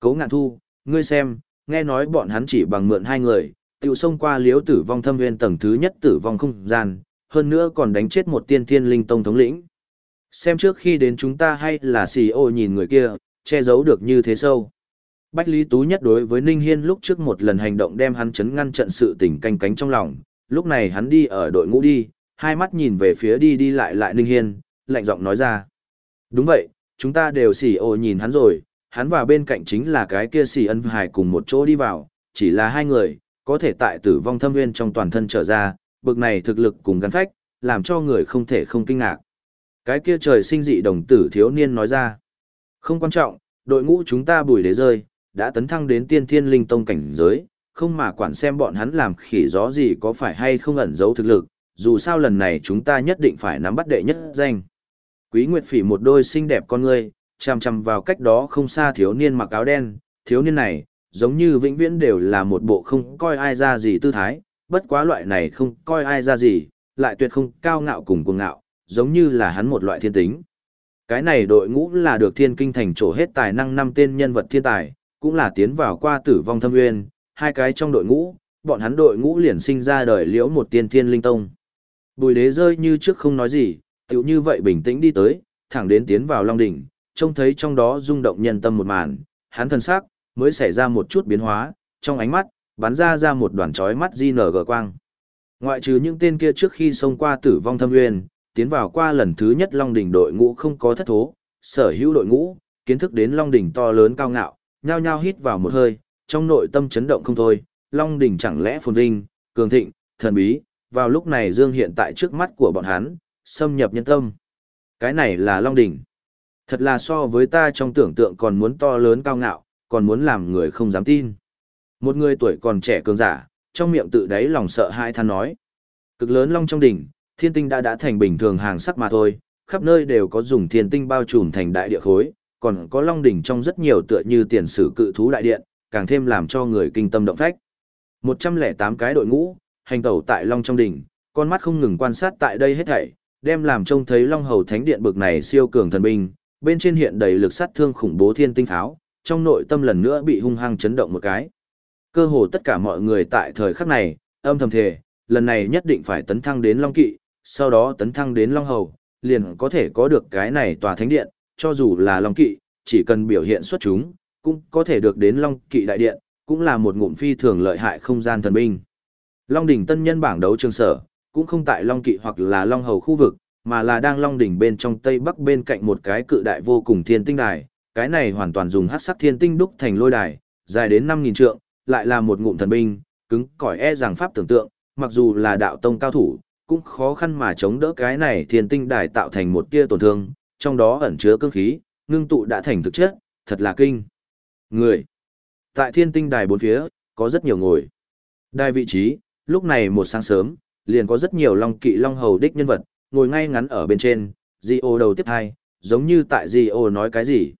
cố ngạn thu, ngươi xem, nghe nói bọn hắn chỉ bằng mượn hai người, tiêu xông qua liếu tử vong thâm nguyên tầng thứ nhất tử vong không gian, hơn nữa còn đánh chết một tiên thiên linh tông thống lĩnh. Xem trước khi đến chúng ta hay là xì ô nhìn người kia, che giấu được như thế sâu. Bách Lý Tú nhất đối với Ninh Hiên lúc trước một lần hành động đem hắn chấn ngăn trận sự tình canh cánh trong lòng, lúc này hắn đi ở đội ngũ đi, hai mắt nhìn về phía đi đi lại lại Ninh Hiên, lạnh giọng nói ra. Đúng vậy, chúng ta đều xì ô nhìn hắn rồi, hắn và bên cạnh chính là cái kia xì ân hải cùng một chỗ đi vào, chỉ là hai người, có thể tại tử vong thâm nguyên trong toàn thân trở ra, bực này thực lực cùng gắn phách, làm cho người không thể không kinh ngạc. Cái kia trời sinh dị đồng tử thiếu niên nói ra. Không quan trọng, đội ngũ chúng ta bùi đế rơi, đã tấn thăng đến tiên thiên linh tông cảnh giới, không mà quản xem bọn hắn làm khỉ gió gì có phải hay không ẩn giấu thực lực, dù sao lần này chúng ta nhất định phải nắm bắt đệ nhất danh. Quý Nguyệt Phỉ một đôi xinh đẹp con ngươi, chằm chằm vào cách đó không xa thiếu niên mặc áo đen, thiếu niên này, giống như vĩnh viễn đều là một bộ không coi ai ra gì tư thái, bất quá loại này không coi ai ra gì, lại tuyệt không cao ngạo cùng cuồng ngạo, giống như là hắn một loại thiên tính. Cái này đội ngũ là được thiên kinh thành trổ hết tài năng năm tên nhân vật thiên tài, cũng là tiến vào qua tử vong thâm nguyên, hai cái trong đội ngũ, bọn hắn đội ngũ liền sinh ra đời liễu một tiên thiên linh tông. Bùi đế rơi như trước không nói gì, tiểu như vậy bình tĩnh đi tới, thẳng đến tiến vào Long Đỉnh, trông thấy trong đó rung động nhân tâm một màn, hắn thân sắc, mới xảy ra một chút biến hóa, trong ánh mắt, bắn ra ra một đoàn chói mắt di nở gờ quang. Ngoại trừ những tên kia trước khi xông qua tử vong thâm nguyên, tiến vào qua lần thứ nhất Long Đỉnh đội ngũ không có thất thố, sở hữu đội ngũ, kiến thức đến Long Đỉnh to lớn cao ngạo, nhao nhao hít vào một hơi, trong nội tâm chấn động không thôi, Long đỉnh chẳng lẽ phồn vinh, cường thịnh, thần bí, vào lúc này dương hiện tại trước mắt của bọn hắn, xâm nhập nhân tâm. Cái này là Long đỉnh. Thật là so với ta trong tưởng tượng còn muốn to lớn cao ngạo, còn muốn làm người không dám tin. Một người tuổi còn trẻ cường giả, trong miệng tự đáy lòng sợ hai than nói. Cực lớn long trong đỉnh, thiên tinh đã đã thành bình thường hàng sắc mà thôi, khắp nơi đều có dùng thiên tinh bao trùm thành đại địa khối, còn có long đỉnh trong rất nhiều tựa như tiền sử cự thú đại điện, càng thêm làm cho người kinh tâm động phách. 108 cái đội ngũ, hành tẩu tại long trong đỉnh, con mắt không ngừng quan sát tại đây hết thảy, đem làm trông thấy long hầu thánh điện bực này siêu cường thần binh, bên trên hiện đầy lực sát thương khủng bố thiên tinh pháo, trong nội tâm lần nữa bị hung hăng chấn động một cái. Cơ hồ tất cả mọi người tại thời khắc này, âm thầm thề, lần này nhất định phải tấn thăng đến Long Kỵ, sau đó tấn thăng đến Long Hầu, liền có thể có được cái này tòa thánh điện, cho dù là Long Kỵ, chỉ cần biểu hiện xuất chúng, cũng có thể được đến Long Kỵ đại điện, cũng là một ngụm phi thường lợi hại không gian thần binh. Long đỉnh tân nhân bảng đấu trường sở, cũng không tại Long Kỵ hoặc là Long Hầu khu vực, mà là đang Long đỉnh bên trong tây bắc bên cạnh một cái cự đại vô cùng thiên tinh đài, cái này hoàn toàn dùng hắc sắc thiên tinh đúc thành lôi đài, dài đến 5000 trượng, lại là một ngụm thần binh, cứng cỏi e rằng pháp tưởng tượng, mặc dù là đạo tông cao thủ, cũng khó khăn mà chống đỡ cái này thiên tinh đài tạo thành một tia tổn thương, trong đó ẩn chứa cương khí, ngưng tụ đã thành thực chất, thật là kinh. Người. Tại thiên tinh đài bốn phía, có rất nhiều ngồi. Đài vị trí, lúc này một sáng sớm, liền có rất nhiều long kỵ long hầu đích nhân vật, ngồi ngay ngắn ở bên trên, di ô đầu tiếp hai, giống như tại di ô nói cái gì.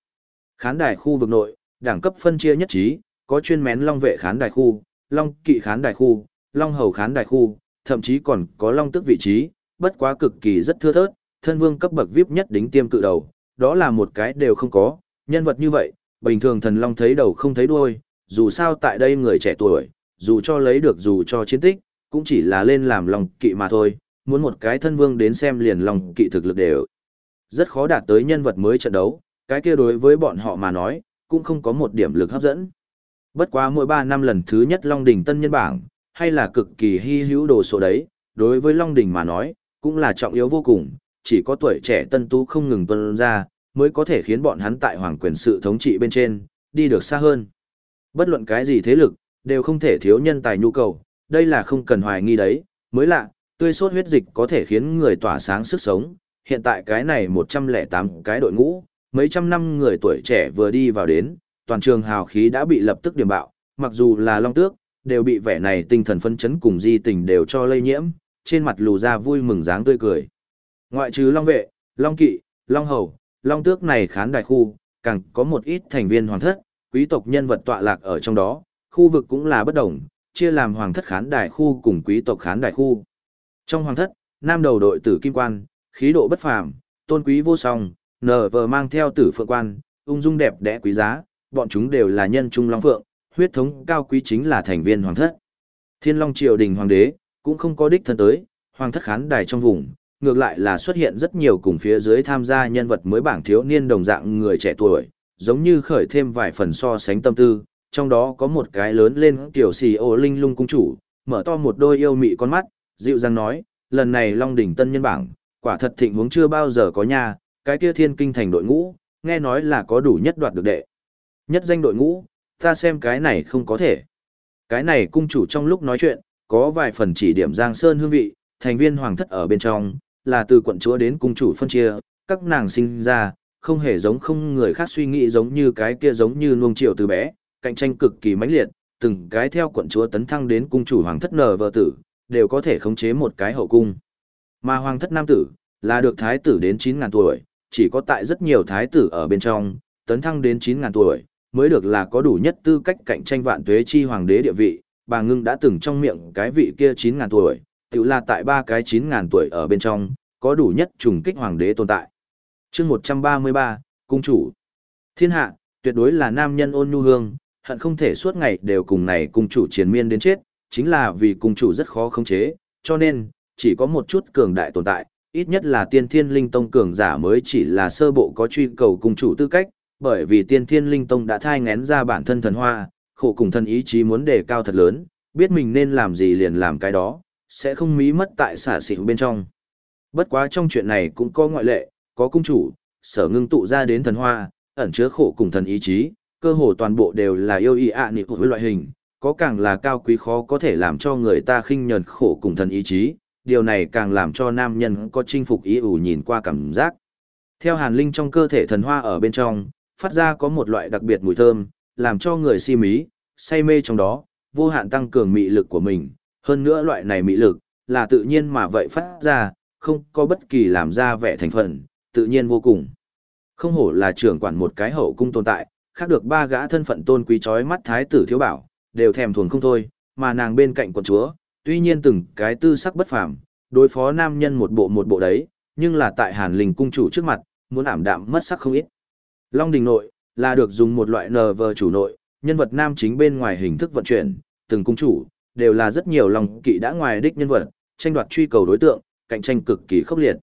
Khán đài khu vực nội, đẳng cấp phân chia nhất trí, có chuyên mén long vệ khán đài khu, long kỵ khán đài khu, long hầu khán đài khu, thậm chí còn có long tức vị trí, bất quá cực kỳ rất thưa thớt, thân vương cấp bậc VIP nhất đính tiêm cự đầu, đó là một cái đều không có, nhân vật như vậy, bình thường thần long thấy đầu không thấy đuôi, dù sao tại đây người trẻ tuổi, dù cho lấy được dù cho chiến tích, cũng chỉ là lên làm long kỵ mà thôi, muốn một cái thân vương đến xem liền long kỵ thực lực đều. Rất khó đạt tới nhân vật mới trận đấu, cái kia đối với bọn họ mà nói, cũng không có một điểm lực hấp dẫn. Bất quá mỗi 3 năm lần thứ nhất Long Đỉnh tân nhân bảng, hay là cực kỳ hy hữu đồ số đấy, đối với Long Đỉnh mà nói, cũng là trọng yếu vô cùng, chỉ có tuổi trẻ tân tú không ngừng tuân ra, mới có thể khiến bọn hắn tại hoàng quyền sự thống trị bên trên, đi được xa hơn. Bất luận cái gì thế lực, đều không thể thiếu nhân tài nhu cầu, đây là không cần hoài nghi đấy, mới lạ, tươi sốt huyết dịch có thể khiến người tỏa sáng sức sống, hiện tại cái này 108 cái đội ngũ, mấy trăm năm người tuổi trẻ vừa đi vào đến, toàn trường hào khí đã bị lập tức điểm bạo, mặc dù là long tước, đều bị vẻ này tinh thần phấn chấn cùng di tình đều cho lây nhiễm, trên mặt lù ra vui mừng dáng tươi cười. Ngoại trừ long vệ, long kỵ, long hầu, long tước này khán đài khu, càng có một ít thành viên hoàng thất, quý tộc nhân vật tọa lạc ở trong đó, khu vực cũng là bất đồng, chia làm hoàng thất khán đài khu cùng quý tộc khán đài khu. Trong hoàng thất, nam đầu đội tử kim quan, khí độ bất phàm, tôn quý vô song, nở vờ mang theo tử phượng quan, ung dung đẹp đẽ quý giá, bọn chúng đều là nhân trung long phượng, huyết thống cao quý chính là thành viên hoàng thất. Thiên Long triều đình hoàng đế cũng không có đích thân tới, hoàng thất khán đài trong vùng, ngược lại là xuất hiện rất nhiều cùng phía dưới tham gia nhân vật mới bảng thiếu niên đồng dạng người trẻ tuổi, giống như khởi thêm vài phần so sánh tâm tư, trong đó có một cái lớn lên kiểu xì ô linh lung cung chủ, mở to một đôi yêu mị con mắt, dịu dàng nói, lần này Long đỉnh tân nhân bảng, quả thật thịnh huống chưa bao giờ có nha, cái kia thiên kinh thành đội ngũ, nghe nói là có đủ nhất đoạt được đệ. Nhất danh đội ngũ, ta xem cái này không có thể. Cái này cung chủ trong lúc nói chuyện, có vài phần chỉ điểm Giang Sơn hương vị, thành viên hoàng thất ở bên trong, là từ quận chúa đến cung chủ phân chia, các nàng sinh ra, không hề giống không người khác suy nghĩ giống như cái kia giống như nuông triệu từ bé, cạnh tranh cực kỳ mãnh liệt, từng cái theo quận chúa tấn thăng đến cung chủ hoàng thất nở vợ tử, đều có thể khống chế một cái hậu cung. Mà hoàng thất nam tử, là được thái tử đến 9.000 tuổi, chỉ có tại rất nhiều thái tử ở bên trong, tấn thăng đến 9.000 tuổi, mới được là có đủ nhất tư cách cạnh tranh vạn tuế chi hoàng đế địa vị, bà ngưng đã từng trong miệng cái vị kia 9.000 tuổi, tự là tại ba cái 9.000 tuổi ở bên trong, có đủ nhất trùng kích hoàng đế tồn tại. chương 133, Cung chủ. Thiên hạ, tuyệt đối là nam nhân ôn nhu hương, hận không thể suốt ngày đều cùng này cung chủ chiến miên đến chết, chính là vì cung chủ rất khó khống chế, cho nên, chỉ có một chút cường đại tồn tại, ít nhất là tiên thiên linh tông cường giả mới chỉ là sơ bộ có truy cầu cung chủ tư cách, bởi vì tiên thiên linh tông đã thai ngén ra bản thân thần hoa, khổ cùng thân ý chí muốn đề cao thật lớn, biết mình nên làm gì liền làm cái đó, sẽ không mí mất tại xả xỉ bên trong. Bất quá trong chuyện này cũng có ngoại lệ, có cung chủ, sở ngưng tụ ra đến thần hoa, ẩn chứa khổ cùng thần ý chí, cơ hồ toàn bộ đều là yêu y ạ nị với loại hình, có càng là cao quý khó có thể làm cho người ta khinh nhờn khổ cùng thần ý chí, điều này càng làm cho nam nhân có chinh phục ý ủ nhìn qua cảm giác. Theo hàn linh trong cơ thể thần hoa ở bên trong, phát ra có một loại đặc biệt mùi thơm, làm cho người si mí, say mê trong đó, vô hạn tăng cường mị lực của mình. Hơn nữa loại này mị lực, là tự nhiên mà vậy phát ra, không có bất kỳ làm ra vẻ thành phần, tự nhiên vô cùng. Không hổ là trưởng quản một cái hậu cung tồn tại, khác được ba gã thân phận tôn quý chói mắt thái tử thiếu bảo, đều thèm thuồng không thôi, mà nàng bên cạnh quận chúa, tuy nhiên từng cái tư sắc bất phàm, đối phó nam nhân một bộ một bộ đấy, nhưng là tại Hàn Linh cung chủ trước mặt, muốn ảm đạm mất sắc không ít. Long đình nội, là được dùng một loại nờ vờ chủ nội, nhân vật nam chính bên ngoài hình thức vận chuyển, từng cung chủ, đều là rất nhiều lòng kỵ đã ngoài đích nhân vật, tranh đoạt truy cầu đối tượng, cạnh tranh cực kỳ khốc liệt.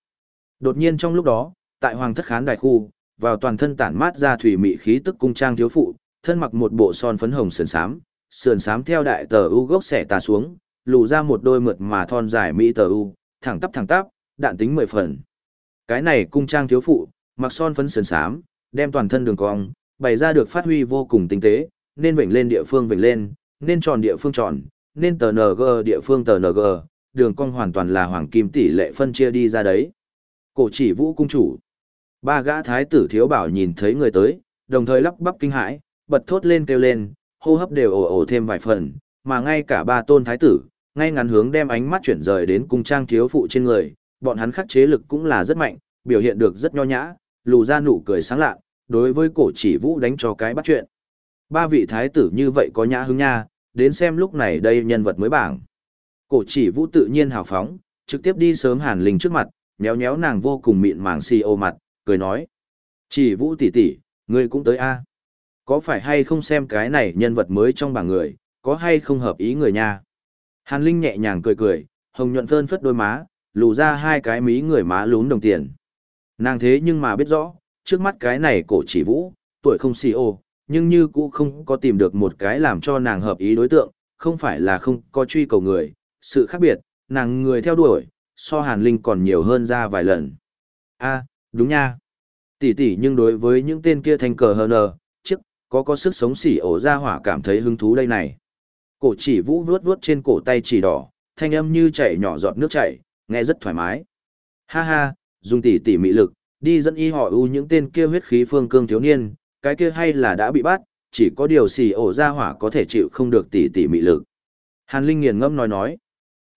Đột nhiên trong lúc đó, tại hoàng thất khán đài khu, vào toàn thân tản mát ra thủy mị khí tức cung trang thiếu phụ, thân mặc một bộ son phấn hồng sườn xám, sườn xám theo đại tờ u gốc xẻ tà xuống, lù ra một đôi mượt mà thon dài mỹ tờ u, thẳng tắp thẳng tắp, đạn tính mười phần. Cái này cung trang thiếu phụ, mặc son phấn sườn xám, đem toàn thân đường cong, bày ra được phát huy vô cùng tinh tế, nên vểnh lên địa phương vểnh lên, nên tròn địa phương tròn, nên tờ NG địa phương tờ NG, đường cong hoàn toàn là hoàng kim tỷ lệ phân chia đi ra đấy. Cổ chỉ vũ cung chủ. Ba gã thái tử thiếu bảo nhìn thấy người tới, đồng thời lắp bắp kinh hãi, bật thốt lên kêu lên, hô hấp đều ồ ồ thêm vài phần, mà ngay cả ba tôn thái tử, ngay ngắn hướng đem ánh mắt chuyển rời đến cung trang thiếu phụ trên người, bọn hắn khắc chế lực cũng là rất mạnh, biểu hiện được rất nho nhã, lù ra nụ cười sáng lạ, đối với cổ chỉ vũ đánh cho cái bắt chuyện. Ba vị thái tử như vậy có nhã hứng nha, đến xem lúc này đây nhân vật mới bảng. Cổ chỉ vũ tự nhiên hào phóng, trực tiếp đi sớm hàn linh trước mặt, nhéo nhéo nàng vô cùng mịn màng si ô mặt, cười nói. Chỉ vũ tỷ tỷ, ngươi cũng tới a Có phải hay không xem cái này nhân vật mới trong bảng người, có hay không hợp ý người nha? Hàn Linh nhẹ nhàng cười cười, hồng nhuận phơn phất đôi má, lù ra hai cái mí người má lún đồng tiền. Nàng thế nhưng mà biết rõ, trước mắt cái này cổ chỉ vũ, tuổi không xì ô, nhưng như cũ không có tìm được một cái làm cho nàng hợp ý đối tượng, không phải là không có truy cầu người, sự khác biệt, nàng người theo đuổi, so Hàn Linh còn nhiều hơn ra vài lần. a đúng nha. Tỷ tỷ nhưng đối với những tên kia thanh cờ hờ nờ, chiếc, có có sức sống xỉ ổ ra hỏa cảm thấy hứng thú đây này. Cổ chỉ vũ vuốt vuốt trên cổ tay chỉ đỏ, thanh âm như chảy nhỏ giọt nước chảy, nghe rất thoải mái. Ha ha, dùng tỷ tỷ mị lực, đi dẫn y họ ưu những tên kia huyết khí phương cương thiếu niên, cái kia hay là đã bị bắt, chỉ có điều xì ổ ra hỏa có thể chịu không được tỷ tỷ mị lực. Hàn Linh nghiền ngâm nói nói.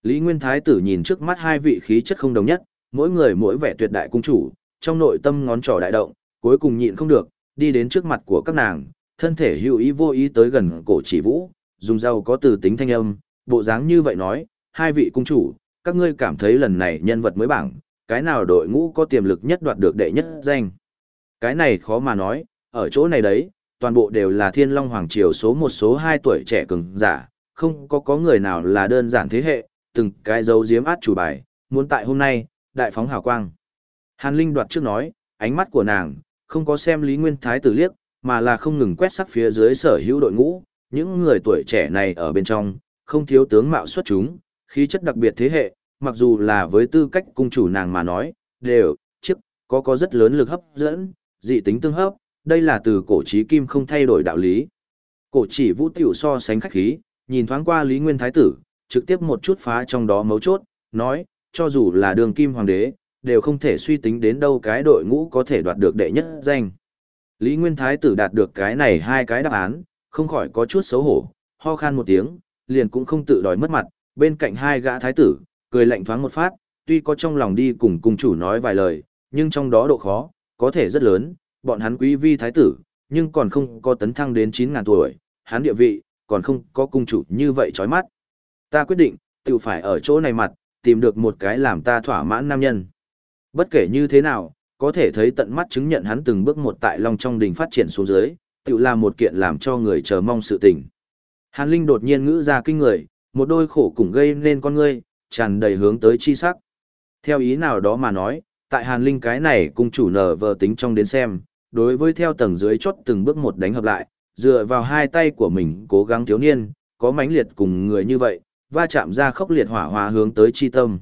Lý Nguyên Thái tử nhìn trước mắt hai vị khí chất không đồng nhất, mỗi người mỗi vẻ tuyệt đại cung chủ, trong nội tâm ngón trỏ đại động, cuối cùng nhịn không được, đi đến trước mặt của các nàng, thân thể hữu ý vô ý tới gần cổ chỉ vũ, dùng dao có từ tính thanh âm, bộ dáng như vậy nói, hai vị cung chủ, các ngươi cảm thấy lần này nhân vật mới bảng, cái nào đội ngũ có tiềm lực nhất đoạt được đệ nhất danh. Cái này khó mà nói, ở chỗ này đấy, toàn bộ đều là thiên long hoàng triều số một số hai tuổi trẻ cường giả, không có có người nào là đơn giản thế hệ, từng cái dấu diếm át chủ bài, muốn tại hôm nay, đại phóng hào quang. Hàn Linh đoạt trước nói, ánh mắt của nàng, không có xem Lý Nguyên Thái tử liếc, mà là không ngừng quét sắc phía dưới sở hữu đội ngũ, những người tuổi trẻ này ở bên trong, không thiếu tướng mạo xuất chúng, khí chất đặc biệt thế hệ, mặc dù là với tư cách cung chủ nàng mà nói, đều, trước, có có rất lớn lực hấp dẫn, dị tính tương hấp, đây là từ cổ trí kim không thay đổi đạo lý. Cổ chỉ vũ tiểu so sánh khách khí, nhìn thoáng qua Lý Nguyên Thái tử, trực tiếp một chút phá trong đó mấu chốt, nói, cho dù là đường kim hoàng đế, đều không thể suy tính đến đâu cái đội ngũ có thể đoạt được đệ nhất danh. Lý Nguyên Thái tử đạt được cái này hai cái đáp án, không khỏi có chút xấu hổ, ho khan một tiếng, liền cũng không tự đòi mất mặt, bên cạnh hai gã thái tử, cười lạnh thoáng một phát, tuy có trong lòng đi cùng cung chủ nói vài lời, nhưng trong đó độ khó, có thể rất lớn, bọn hắn quý vi thái tử, nhưng còn không có tấn thăng đến 9.000 tuổi, hắn địa vị, còn không có cung chủ như vậy chói mắt. Ta quyết định, tự phải ở chỗ này mặt, tìm được một cái làm ta thỏa mãn nam nhân. Bất kể như thế nào, có thể thấy tận mắt chứng nhận hắn từng bước một tại Long trong đình phát triển xuống dưới, tự là một kiện làm cho người chờ mong sự tình. Hàn Linh đột nhiên ngữ ra kinh người, một đôi khổ cùng gây nên con ngươi, tràn đầy hướng tới chi sắc. Theo ý nào đó mà nói, tại Hàn Linh cái này cung chủ nở vờ tính trong đến xem, đối với theo tầng dưới chốt từng bước một đánh hợp lại, dựa vào hai tay của mình cố gắng thiếu niên, có mãnh liệt cùng người như vậy, va chạm ra khốc liệt hỏa hòa hướng tới chi tâm.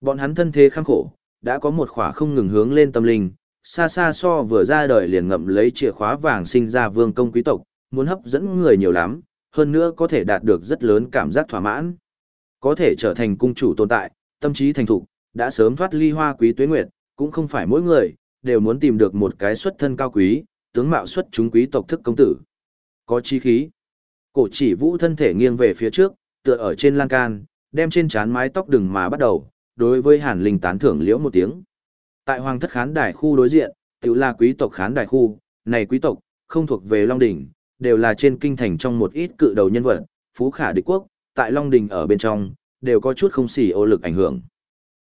Bọn hắn thân thế khăng khổ, đã có một khỏa không ngừng hướng lên tâm linh, xa xa so vừa ra đời liền ngậm lấy chìa khóa vàng sinh ra vương công quý tộc, muốn hấp dẫn người nhiều lắm, hơn nữa có thể đạt được rất lớn cảm giác thỏa mãn. Có thể trở thành cung chủ tồn tại, tâm trí thành thục, đã sớm thoát ly hoa quý tuế nguyệt, cũng không phải mỗi người đều muốn tìm được một cái xuất thân cao quý, tướng mạo xuất chúng quý tộc thức công tử. Có chi khí. Cổ chỉ vũ thân thể nghiêng về phía trước, tựa ở trên lan can, đem trên trán mái tóc đừng mà bắt đầu, đối với Hàn Linh tán thưởng liễu một tiếng. Tại hoàng thất khán đài khu đối diện, tự là quý tộc khán đài khu, này quý tộc, không thuộc về Long Đỉnh, đều là trên kinh thành trong một ít cự đầu nhân vật, phú khả địch quốc, tại Long Đình ở bên trong, đều có chút không xỉ ô lực ảnh hưởng.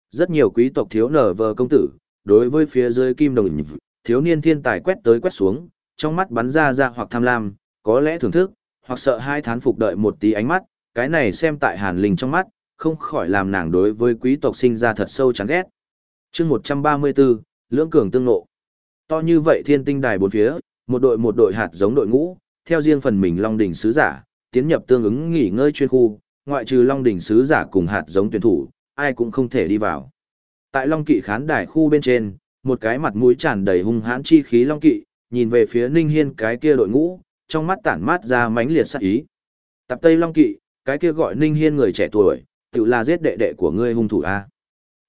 Rất nhiều quý tộc thiếu nở vờ công tử, đối với phía dưới kim đồng thiếu niên thiên tài quét tới quét xuống, trong mắt bắn ra ra hoặc tham lam, có lẽ thưởng thức, hoặc sợ hai thán phục đợi một tí ánh mắt, cái này xem tại Hàn Linh trong mắt, không khỏi làm nàng đối với quý tộc sinh ra thật sâu chán ghét. chương 134, lưỡng cường tương nộ. To như vậy thiên tinh đài bốn phía, một đội một đội hạt giống đội ngũ, theo riêng phần mình Long Đỉnh sứ giả, tiến nhập tương ứng nghỉ ngơi chuyên khu, ngoại trừ Long Đỉnh sứ giả cùng hạt giống tuyển thủ, ai cũng không thể đi vào. Tại Long Kỵ khán đài khu bên trên, một cái mặt mũi tràn đầy hung hãn chi khí Long Kỵ, nhìn về phía Ninh Hiên cái kia đội ngũ, trong mắt tản mát ra mãnh liệt sát ý. Tập Tây Long Kỵ, cái kia gọi Ninh Hiên người trẻ tuổi, tự là giết đệ đệ của ngươi hung thủ a.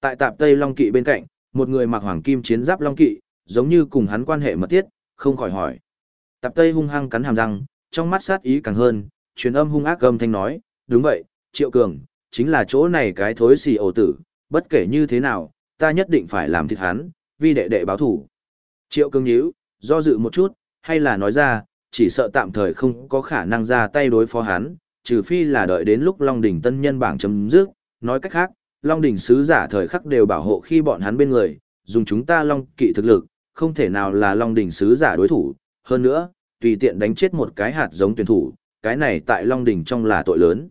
Tại Tạp Tây Long Kỵ bên cạnh, một người mặc hoàng kim chiến giáp Long Kỵ, giống như cùng hắn quan hệ mật thiết, không khỏi hỏi. Tạp Tây hung hăng cắn hàm răng, trong mắt sát ý càng hơn, truyền âm hung ác gầm thanh nói, đúng vậy, Triệu Cường, chính là chỗ này cái thối xì ổ tử, bất kể như thế nào, ta nhất định phải làm thịt hắn, vì đệ đệ báo thủ. Triệu Cường nhíu, do dự một chút, hay là nói ra, chỉ sợ tạm thời không có khả năng ra tay đối phó hắn, trừ phi là đợi đến lúc Long Đỉnh tân nhân bảng chấm dứt, nói cách khác, Long Đỉnh sứ giả thời khắc đều bảo hộ khi bọn hắn bên người, dùng chúng ta Long kỵ thực lực, không thể nào là Long Đỉnh sứ giả đối thủ, hơn nữa, tùy tiện đánh chết một cái hạt giống tuyển thủ, cái này tại Long Đỉnh trong là tội lớn.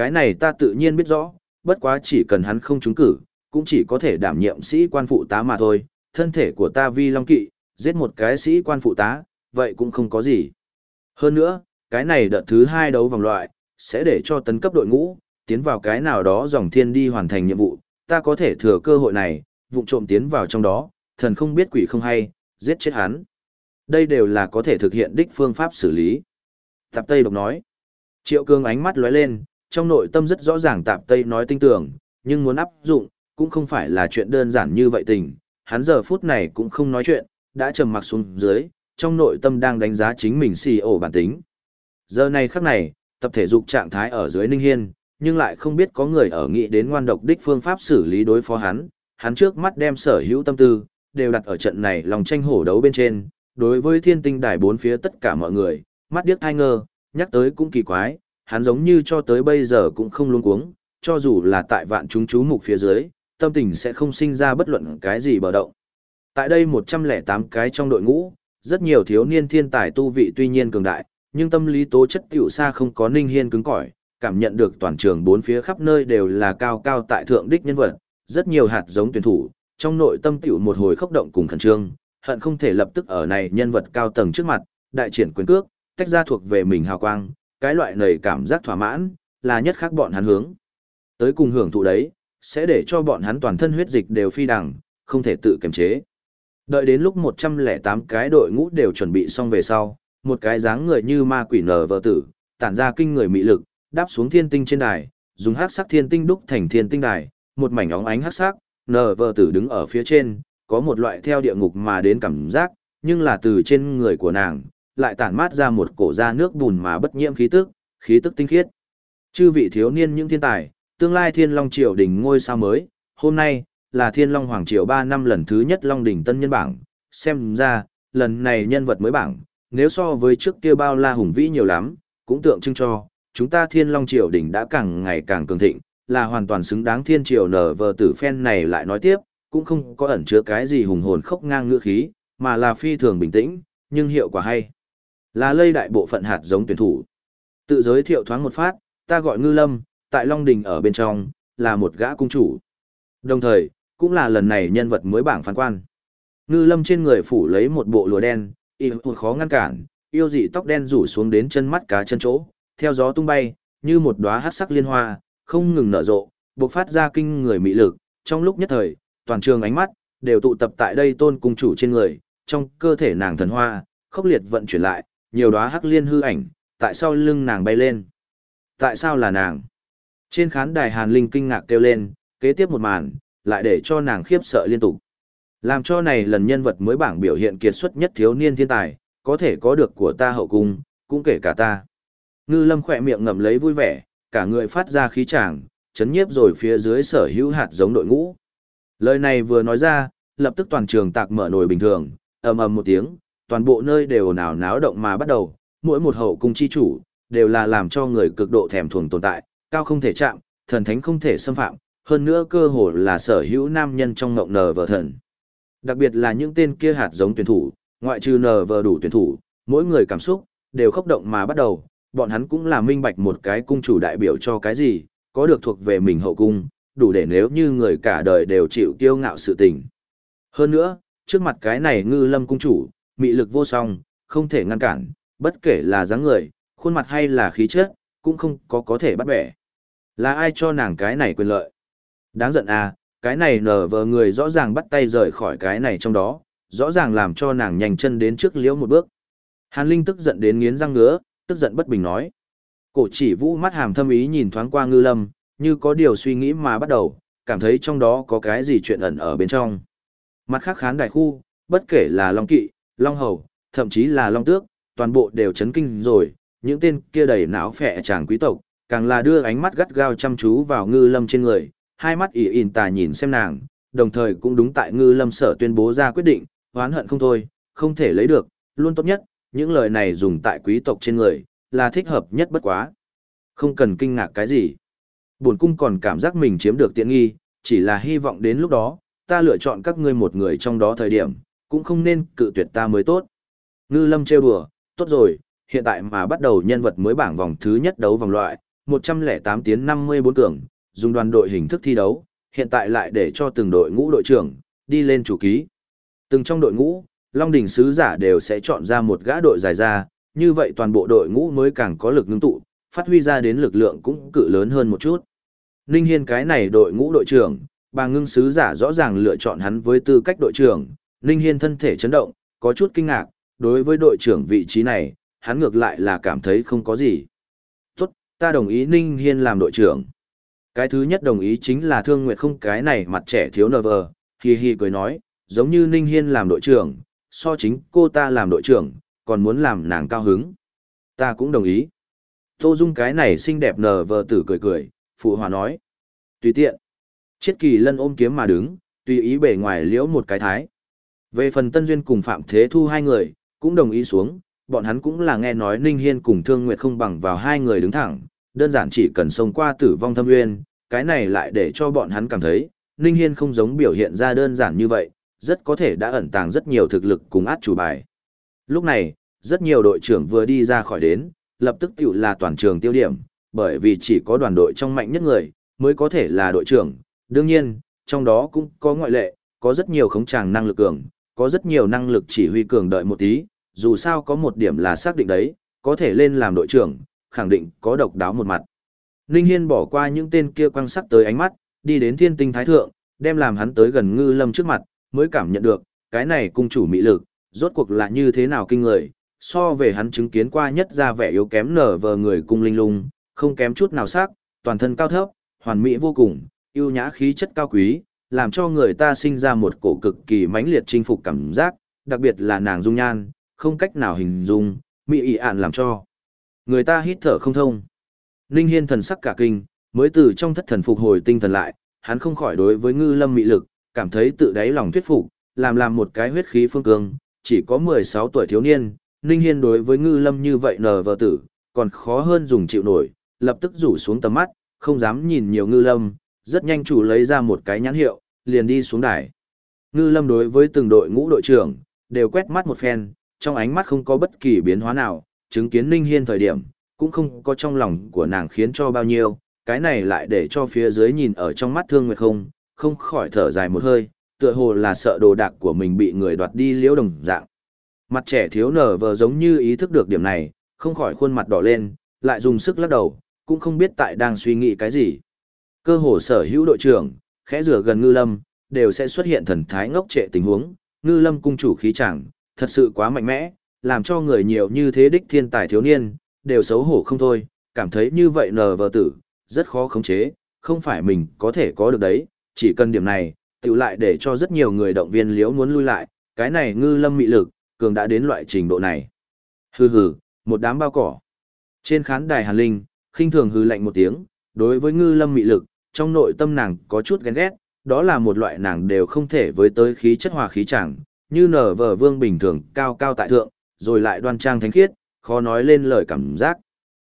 Cái này ta tự nhiên biết rõ, bất quá chỉ cần hắn không trúng cử, cũng chỉ có thể đảm nhiệm sĩ quan phụ tá mà thôi, thân thể của ta vi Long Kỵ, giết một cái sĩ quan phụ tá, vậy cũng không có gì. Hơn nữa, cái này đợt thứ hai đấu vòng loại, sẽ để cho tấn cấp đội ngũ, tiến vào cái nào đó dòng thiên đi hoàn thành nhiệm vụ, ta có thể thừa cơ hội này, vụng trộm tiến vào trong đó, thần không biết quỷ không hay, giết chết hắn. Đây đều là có thể thực hiện đích phương pháp xử lý. Tạp Tây độc nói. Triệu cương ánh mắt lóe lên, trong nội tâm rất rõ ràng Tạp Tây nói tinh tưởng, nhưng muốn áp dụng, cũng không phải là chuyện đơn giản như vậy tình. Hắn giờ phút này cũng không nói chuyện, đã trầm mặc xuống dưới, trong nội tâm đang đánh giá chính mình xì ổ bản tính. Giờ này khắc này, tập thể dục trạng thái ở dưới Ninh Hiên, nhưng lại không biết có người ở nghĩ đến ngoan độc đích phương pháp xử lý đối phó hắn, hắn trước mắt đem sở hữu tâm tư, đều đặt ở trận này lòng tranh hổ đấu bên trên, đối với thiên tinh đài bốn phía tất cả mọi người, mắt điếc thai ngơ, nhắc tới cũng kỳ quái, hắn giống như cho tới bây giờ cũng không luống cuống, cho dù là tại vạn chúng chú mục phía dưới, tâm tình sẽ không sinh ra bất luận cái gì bờ động. Tại đây 108 cái trong đội ngũ, rất nhiều thiếu niên thiên tài tu vị tuy nhiên cường đại, nhưng tâm lý tố chất tiểu xa không có ninh hiên cứng cỏi, cảm nhận được toàn trường bốn phía khắp nơi đều là cao cao tại thượng đích nhân vật, rất nhiều hạt giống tuyển thủ, trong nội tâm tiểu một hồi khốc động cùng khẩn trương, hận không thể lập tức ở này nhân vật cao tầng trước mặt, đại triển quyền cước, tách ra thuộc về mình hào quang, cái loại này cảm giác thỏa mãn, là nhất khác bọn hắn hướng. Tới cùng hưởng thụ đấy, sẽ để cho bọn hắn toàn thân huyết dịch đều phi đằng, không thể tự kiềm chế. Đợi đến lúc 108 cái đội ngũ đều chuẩn bị xong về sau, một cái dáng người như ma quỷ nở vợ tử, tản ra kinh người mị lực, đáp xuống thiên tinh trên đài, dùng hắc sắc thiên tinh đúc thành thiên tinh đài, một mảnh óng ánh hắc sắc, nở vợ tử đứng ở phía trên, có một loại theo địa ngục mà đến cảm giác, nhưng là từ trên người của nàng, lại tản mát ra một cổ da nước bùn mà bất nhiễm khí tức, khí tức tinh khiết. Chư vị thiếu niên những thiên tài, tương lai thiên long triều đỉnh ngôi sao mới, hôm nay, là thiên long hoàng triều 3 năm lần thứ nhất long đỉnh tân nhân bảng, xem ra, lần này nhân vật mới bảng, nếu so với trước kia bao la hùng vĩ nhiều lắm, cũng tượng trưng cho, chúng ta thiên long triều đỉnh đã càng ngày càng cường thịnh, là hoàn toàn xứng đáng thiên triều nở vờ tử phen này lại nói tiếp, cũng không có ẩn chứa cái gì hùng hồn khốc ngang ngữ khí, mà là phi thường bình tĩnh, nhưng hiệu quả hay. Là lây đại bộ phận hạt giống tuyển thủ. Tự giới thiệu thoáng một phát, ta gọi Ngư Lâm, tại Long Đình ở bên trong, là một gã cung chủ. Đồng thời, cũng là lần này nhân vật mới bảng phán quan. Ngư Lâm trên người phủ lấy một bộ lụa đen, y khó ngăn cản, yêu dị tóc đen rủ xuống đến chân mắt cá chân chỗ, theo gió tung bay, như một đóa hắc sắc liên hoa, không ngừng nở rộ, bộc phát ra kinh người mỹ lực, trong lúc nhất thời, toàn trường ánh mắt đều tụ tập tại đây tôn cung chủ trên người, trong cơ thể nàng thần hoa, khốc liệt vận chuyển lại, nhiều đóa hắc liên hư ảnh, tại sao lưng nàng bay lên? Tại sao là nàng? Trên khán đài Hàn Linh kinh ngạc kêu lên, kế tiếp một màn, lại để cho nàng khiếp sợ liên tục. Làm cho này lần nhân vật mới bảng biểu hiện kiệt xuất nhất thiếu niên thiên tài, có thể có được của ta hậu cung, cũng kể cả ta. Ngư lâm khỏe miệng ngậm lấy vui vẻ, cả người phát ra khí tràng, chấn nhiếp rồi phía dưới sở hữu hạt giống đội ngũ. Lời này vừa nói ra, lập tức toàn trường tạc mở nồi bình thường, ầm ầm một tiếng, toàn bộ nơi đều ồn ào náo động mà bắt đầu, mỗi một hậu cung chi chủ, đều là làm cho người cực độ thèm thuồng tồn tại, cao không thể chạm, thần thánh không thể xâm phạm, hơn nữa cơ hồ là sở hữu nam nhân trong ngộng nờ vợ thần. Đặc biệt là những tên kia hạt giống tuyển thủ, ngoại trừ nờ vờ đủ tuyển thủ, mỗi người cảm xúc, đều khốc động mà bắt đầu, bọn hắn cũng là minh bạch một cái cung chủ đại biểu cho cái gì, có được thuộc về mình hậu cung, đủ để nếu như người cả đời đều chịu kiêu ngạo sự tình. Hơn nữa, trước mặt cái này ngư lâm cung chủ, mị lực vô song, không thể ngăn cản, bất kể là dáng người, khuôn mặt hay là khí chất, cũng không có có thể bắt bẻ. Là ai cho nàng cái này quyền lợi? Đáng giận à, cái này nở vờ người rõ ràng bắt tay rời khỏi cái này trong đó, rõ ràng làm cho nàng nhanh chân đến trước liễu một bước. Hàn Linh tức giận đến nghiến răng ngứa, tức giận bất bình nói. Cổ chỉ vũ mắt hàm thâm ý nhìn thoáng qua ngư lâm, như có điều suy nghĩ mà bắt đầu, cảm thấy trong đó có cái gì chuyện ẩn ở bên trong. Mặt khác khán đại khu, bất kể là Long Kỵ, Long Hầu, thậm chí là Long Tước, toàn bộ đều chấn kinh rồi, những tên kia đầy não phệ chàng quý tộc, càng là đưa ánh mắt gắt gao chăm chú vào ngư lâm trên người, hai mắt ỉ ỉn tà nhìn xem nàng, đồng thời cũng đúng tại ngư lâm sở tuyên bố ra quyết định, oán hận không thôi, không thể lấy được, luôn tốt nhất, những lời này dùng tại quý tộc trên người, là thích hợp nhất bất quá. Không cần kinh ngạc cái gì. Bổn cung còn cảm giác mình chiếm được tiện nghi, chỉ là hy vọng đến lúc đó, ta lựa chọn các ngươi một người trong đó thời điểm, cũng không nên cự tuyệt ta mới tốt. Ngư lâm trêu đùa, tốt rồi, hiện tại mà bắt đầu nhân vật mới bảng vòng thứ nhất đấu vòng loại, 108 tiến 54 cường, dùng đoàn đội hình thức thi đấu, hiện tại lại để cho từng đội ngũ đội trưởng, đi lên chủ ký. Từng trong đội ngũ, Long Đỉnh Sứ Giả đều sẽ chọn ra một gã đội dài ra, như vậy toàn bộ đội ngũ mới càng có lực ngưng tụ, phát huy ra đến lực lượng cũng cự lớn hơn một chút. Ninh Hiên cái này đội ngũ đội trưởng, bà ngưng sứ giả rõ ràng lựa chọn hắn với tư cách đội trưởng, Ninh Hiên thân thể chấn động, có chút kinh ngạc, đối với đội trưởng vị trí này, hắn ngược lại là cảm thấy không có gì. Tốt, ta đồng ý Ninh Hiên làm đội trưởng. Cái thứ nhất đồng ý chính là Thương Nguyệt không cái này mặt trẻ thiếu nờ vờ, hì hì cười nói, giống như Ninh Hiên làm đội trưởng, so chính cô ta làm đội trưởng, còn muốn làm nàng cao hứng. Ta cũng đồng ý. Tô Dung cái này xinh đẹp nờ vờ tử cười cười, phụ hòa nói. Tùy tiện. Chiết kỳ lân ôm kiếm mà đứng, tùy ý bề ngoài liễu một cái thái. Về phần Tân Duyên cùng Phạm Thế Thu hai người, cũng đồng ý xuống, bọn hắn cũng là nghe nói Ninh Hiên cùng Thương Nguyệt không bằng vào hai người đứng thẳng, đơn giản chỉ cần sống qua tử vong thâm nguyên, cái này lại để cho bọn hắn cảm thấy, Ninh Hiên không giống biểu hiện ra đơn giản như vậy, rất có thể đã ẩn tàng rất nhiều thực lực cùng át chủ bài. Lúc này, rất nhiều đội trưởng vừa đi ra khỏi đến, lập tức tiểu là toàn trường tiêu điểm, bởi vì chỉ có đoàn đội trong mạnh nhất người, mới có thể là đội trưởng. Đương nhiên, trong đó cũng có ngoại lệ, có rất nhiều khống tràng năng lực cường, có rất nhiều năng lực chỉ huy cường đợi một tí, dù sao có một điểm là xác định đấy, có thể lên làm đội trưởng, khẳng định có độc đáo một mặt. Ninh Hiên bỏ qua những tên kia quăng sắc tới ánh mắt, đi đến thiên tinh thái thượng, đem làm hắn tới gần ngư lâm trước mặt, mới cảm nhận được, cái này cung chủ mỹ lực, rốt cuộc là như thế nào kinh người, so về hắn chứng kiến qua nhất ra vẻ yếu kém nở vờ người cung linh lung, không kém chút nào sắc, toàn thân cao thấp, hoàn mỹ vô cùng, yêu nhã khí chất cao quý, làm cho người ta sinh ra một cổ cực kỳ mãnh liệt chinh phục cảm giác, đặc biệt là nàng dung nhan, không cách nào hình dung, mỹ ị ạn làm cho người ta hít thở không thông. Ninh Hiên thần sắc cả kinh, mới từ trong thất thần phục hồi tinh thần lại, hắn không khỏi đối với ngư lâm mỹ lực, cảm thấy tự đáy lòng thuyết phục, làm làm một cái huyết khí phương cương, chỉ có 16 tuổi thiếu niên, Ninh Hiên đối với ngư lâm như vậy nờ vợ tử, còn khó hơn dùng chịu nổi, lập tức rủ xuống tầm mắt, không dám nhìn nhiều ngư lâm, rất nhanh chủ lấy ra một cái nhãn hiệu, liền đi xuống đài. Ngư lâm đối với từng đội ngũ đội trưởng, đều quét mắt một phen, trong ánh mắt không có bất kỳ biến hóa nào, chứng kiến Ninh Hiên thời điểm, cũng không có trong lòng của nàng khiến cho bao nhiêu, cái này lại để cho phía dưới nhìn ở trong mắt thương nguyệt không, không khỏi thở dài một hơi, tựa hồ là sợ đồ đạc của mình bị người đoạt đi liễu đồng dạng. Mặt trẻ thiếu nở vờ giống như ý thức được điểm này, không khỏi khuôn mặt đỏ lên, lại dùng sức lắc đầu, cũng không biết tại đang suy nghĩ cái gì. Cơ hồ sở hữu đội trưởng, khẽ rửa gần ngư lâm, đều sẽ xuất hiện thần thái ngốc trệ tình huống, ngư lâm cung chủ khí chẳng, thật sự quá mạnh mẽ, làm cho người nhiều như thế đích thiên tài thiếu niên, đều xấu hổ không thôi, cảm thấy như vậy nờ vờ tử, rất khó khống chế, không phải mình có thể có được đấy, chỉ cần điểm này, tự lại để cho rất nhiều người động viên liễu muốn lui lại, cái này ngư lâm mị lực, cường đã đến loại trình độ này. Hừ hừ, một đám bao cỏ. Trên khán đài Hàn Linh, khinh thường hừ lạnh một tiếng, đối với ngư lâm mị lực, trong nội tâm nàng có chút ghen ghét, đó là một loại nàng đều không thể với tới khí chất hòa khí chẳng, như nở vờ vương bình thường cao cao tại thượng, rồi lại đoan trang thánh khiết, khó nói lên lời cảm giác.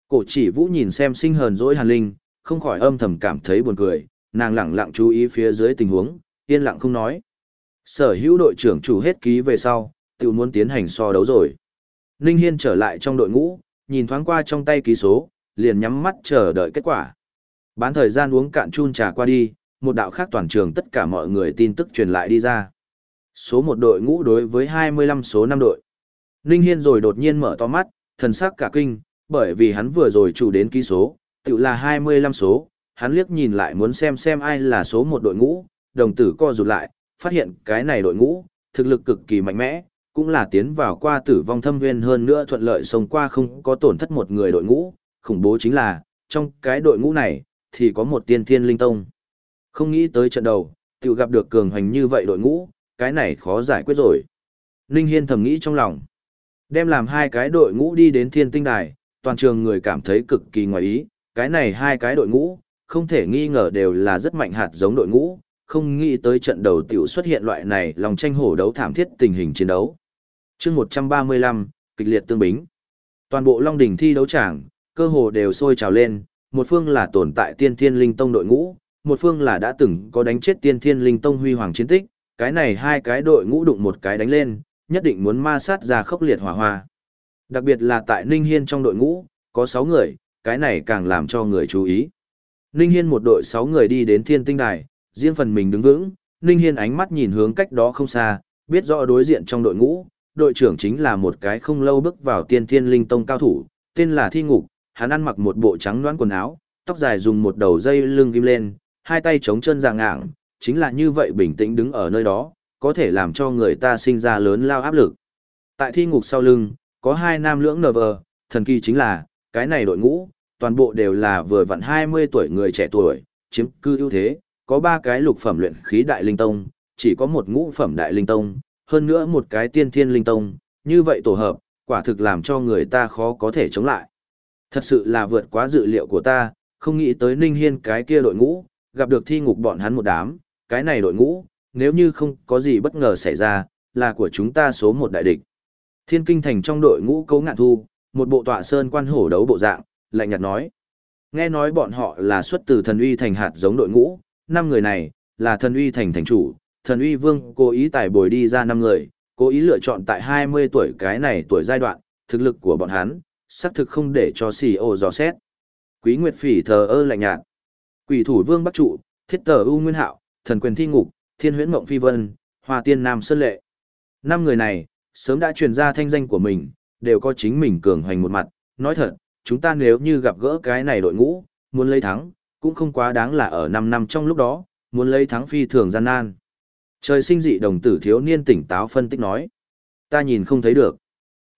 Cổ chỉ vũ nhìn xem sinh hờn dỗi hàn linh, không khỏi âm thầm cảm thấy buồn cười, nàng lặng lặng chú ý phía dưới tình huống, yên lặng không nói. Sở hữu đội trưởng chủ hết ký về sau, tự muốn tiến hành so đấu rồi. Ninh Hiên trở lại trong đội ngũ, nhìn thoáng qua trong tay ký số, liền nhắm mắt chờ đợi kết quả. Bán thời gian uống cạn chun trà qua đi, một đạo khác toàn trường tất cả mọi người tin tức truyền lại đi ra. Số một đội ngũ đối với 25 số 5 đội. Ninh Hiên rồi đột nhiên mở to mắt, thần sắc cả kinh, bởi vì hắn vừa rồi chủ đến ký số, tự là 25 số, hắn liếc nhìn lại muốn xem xem ai là số một đội ngũ, đồng tử co rụt lại, phát hiện cái này đội ngũ, thực lực cực kỳ mạnh mẽ, cũng là tiến vào qua tử vong thâm nguyên hơn nữa thuận lợi sống qua không có tổn thất một người đội ngũ, khủng bố chính là, trong cái đội ngũ này, thì có một tiên thiên linh tông. Không nghĩ tới trận đầu, tự gặp được cường hành như vậy đội ngũ, cái này khó giải quyết rồi. Ninh Hiên thầm nghĩ trong lòng. Đem làm hai cái đội ngũ đi đến thiên tinh đài, toàn trường người cảm thấy cực kỳ ngoài ý, cái này hai cái đội ngũ, không thể nghi ngờ đều là rất mạnh hạt giống đội ngũ, không nghĩ tới trận đầu tiểu xuất hiện loại này lòng tranh hổ đấu thảm thiết tình hình chiến đấu. chương 135, kịch liệt tương bính. Toàn bộ Long đỉnh thi đấu tràng, cơ hồ đều sôi trào lên, một phương là tồn tại tiên thiên linh tông đội ngũ, một phương là đã từng có đánh chết tiên thiên linh tông huy hoàng chiến tích, cái này hai cái đội ngũ đụng một cái đánh lên, nhất định muốn ma sát ra khốc liệt hỏa hoa. Đặc biệt là tại Ninh Hiên trong đội ngũ, có 6 người, cái này càng làm cho người chú ý. Ninh Hiên một đội 6 người đi đến thiên tinh đài, riêng phần mình đứng vững, Ninh Hiên ánh mắt nhìn hướng cách đó không xa, biết rõ đối diện trong đội ngũ, đội trưởng chính là một cái không lâu bước vào tiên thiên linh tông cao thủ, tên là Thi Ngục, hắn ăn mặc một bộ trắng loãng quần áo, tóc dài dùng một đầu dây lưng ghim lên, hai tay chống chân dạng ngạng, chính là như vậy bình tĩnh đứng ở nơi đó, có thể làm cho người ta sinh ra lớn lao áp lực. Tại thi ngục sau lưng, có hai nam lưỡng nờ vờ, thần kỳ chính là, cái này đội ngũ, toàn bộ đều là vừa vặn 20 tuổi người trẻ tuổi, chiếm cư ưu thế, có ba cái lục phẩm luyện khí đại linh tông, chỉ có một ngũ phẩm đại linh tông, hơn nữa một cái tiên thiên linh tông, như vậy tổ hợp, quả thực làm cho người ta khó có thể chống lại. Thật sự là vượt quá dự liệu của ta, không nghĩ tới Ninh Hiên cái kia đội ngũ, gặp được thi ngục bọn hắn một đám, cái này đội ngũ, nếu như không có gì bất ngờ xảy ra, là của chúng ta số một đại địch. Thiên kinh thành trong đội ngũ cấu ngạn thu, một bộ tọa sơn quan hổ đấu bộ dạng, lạnh nhạt nói. Nghe nói bọn họ là xuất từ thần uy thành hạt giống đội ngũ, năm người này, là thần uy thành thành chủ, thần uy vương cố ý tài bồi đi ra năm người, cố ý lựa chọn tại 20 tuổi cái này tuổi giai đoạn, thực lực của bọn hắn, xác thực không để cho xì ô dò xét. Quý Nguyệt Phỉ thờ ơ lạnh nhạt. Quỷ thủ vương Bắc Trụ, thiết tờ U Nguyên Hạo, thần quyền thi ngục, thiên huyễn mộng phi vân, hoa tiên nam sơn lệ. Năm người này, sớm đã truyền ra thanh danh của mình, đều có chính mình cường hoành một mặt. Nói thật, chúng ta nếu như gặp gỡ cái này đội ngũ, muốn lấy thắng, cũng không quá đáng là ở 5 năm trong lúc đó, muốn lấy thắng phi thường gian nan. Trời sinh dị đồng tử thiếu niên tỉnh táo phân tích nói. Ta nhìn không thấy được.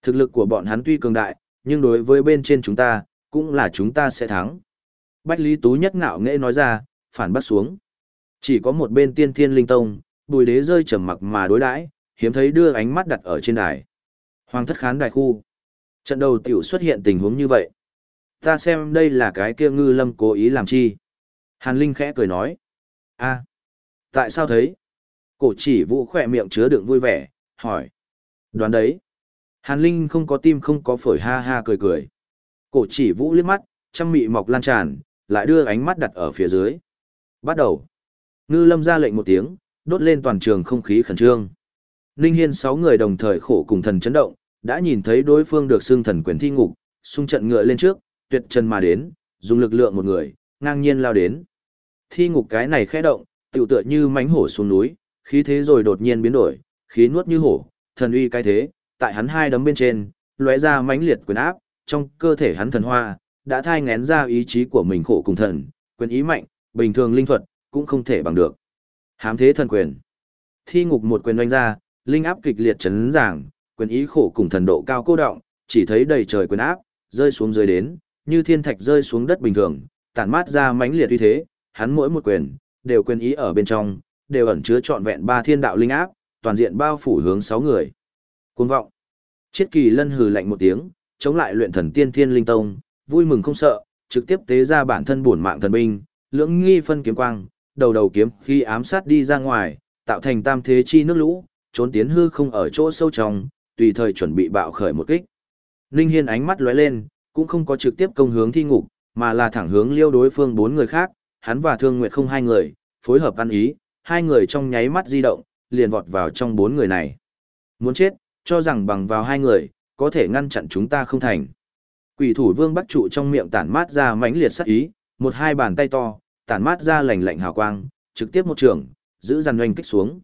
Thực lực của bọn hắn tuy cường đại, nhưng đối với bên trên chúng ta, cũng là chúng ta sẽ thắng. Bách Lý Tú nhất ngạo nghệ nói ra, phản bắt xuống. Chỉ có một bên tiên thiên linh tông, bùi đế rơi trầm mặc mà đối đãi, hiếm thấy đưa ánh mắt đặt ở trên đài. Hoàng thất khán đài khu. Trận đầu tiểu xuất hiện tình huống như vậy. Ta xem đây là cái kia ngư lâm cố ý làm chi. Hàn Linh khẽ cười nói. a tại sao thấy? Cổ chỉ vũ khỏe miệng chứa đựng vui vẻ, hỏi. Đoán đấy. Hàn Linh không có tim không có phổi ha ha cười cười. Cổ chỉ vũ liếc mắt, trăm mị mọc lan tràn, lại đưa ánh mắt đặt ở phía dưới. Bắt đầu. Ngư lâm ra lệnh một tiếng, đốt lên toàn trường không khí khẩn trương. Ninh Hiên sáu người đồng thời khổ cùng thần chấn động, đã nhìn thấy đối phương được xưng thần quyền thi ngục, xung trận ngựa lên trước, tuyệt chân mà đến, dùng lực lượng một người, ngang nhiên lao đến. Thi ngục cái này khẽ động, tựu tựa như mánh hổ xuống núi, khí thế rồi đột nhiên biến đổi, khí nuốt như hổ, thần uy cái thế, tại hắn hai đấm bên trên, lóe ra mãnh liệt quyền áp, trong cơ thể hắn thần hoa, đã thai ngén ra ý chí của mình khổ cùng thần, quyền ý mạnh, bình thường linh thuật, cũng không thể bằng được. Hám thế thần quyền. Thi ngục một quyền oanh ra, linh áp kịch liệt chấn giảng, quyền ý khổ cùng thần độ cao cô động, chỉ thấy đầy trời quyền áp, rơi xuống dưới đến, như thiên thạch rơi xuống đất bình thường, tản mát ra mãnh liệt uy thế, hắn mỗi một quyền, đều quyền ý ở bên trong, đều ẩn chứa trọn vẹn ba thiên đạo linh áp, toàn diện bao phủ hướng sáu người. Cuồng vọng. Chiết kỳ lân hừ lạnh một tiếng, chống lại luyện thần tiên thiên linh tông, vui mừng không sợ, trực tiếp tế ra bản thân bổn mạng thần binh, lưỡng nghi phân kiếm quang, đầu đầu kiếm khi ám sát đi ra ngoài, tạo thành tam thế chi nước lũ, trốn tiến hư không ở chỗ sâu trong, tùy thời chuẩn bị bạo khởi một kích. linh Hiên ánh mắt lóe lên, cũng không có trực tiếp công hướng thi ngục, mà là thẳng hướng liêu đối phương bốn người khác, hắn và Thương Nguyệt không hai người, phối hợp ăn ý, hai người trong nháy mắt di động, liền vọt vào trong bốn người này. Muốn chết, cho rằng bằng vào hai người, có thể ngăn chặn chúng ta không thành. Quỷ thủ vương bắt trụ trong miệng tản mát ra mãnh liệt sát ý, một hai bàn tay to, tản mát ra lạnh lạnh hào quang, trực tiếp một trường, giữ dàn oanh kích xuống.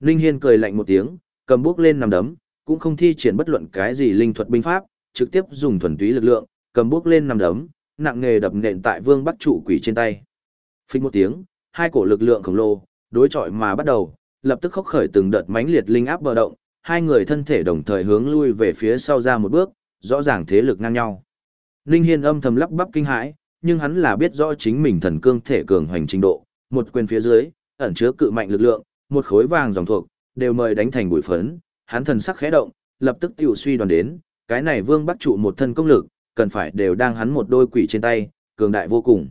Ninh Hiên cười lạnh một tiếng, cầm bước lên nằm đấm, cũng không thi triển bất luận cái gì linh thuật binh pháp, trực tiếp dùng thuần túy lực lượng, cầm bước lên nằm đấm, nặng nghề đập nện tại vương bắt trụ quỷ trên tay. Phích một tiếng, hai cổ lực lượng khổng lồ, đối chọi mà bắt đầu, lập tức khốc khởi từng đợt mãnh liệt linh áp bờ động, hai người thân thể đồng thời hướng lui về phía sau ra một bước, rõ ràng thế lực ngang nhau. Ninh Hiên âm thầm lắp bắp kinh hãi, nhưng hắn là biết rõ chính mình thần cương thể cường hoành trình độ, một quyền phía dưới, ẩn chứa cự mạnh lực lượng, một khối vàng dòng thuộc, đều mời đánh thành bụi phấn, hắn thần sắc khẽ động, lập tức tiểu suy đoàn đến, cái này Vương Bắc trụ một thân công lực, cần phải đều đang hắn một đôi quỷ trên tay, cường đại vô cùng.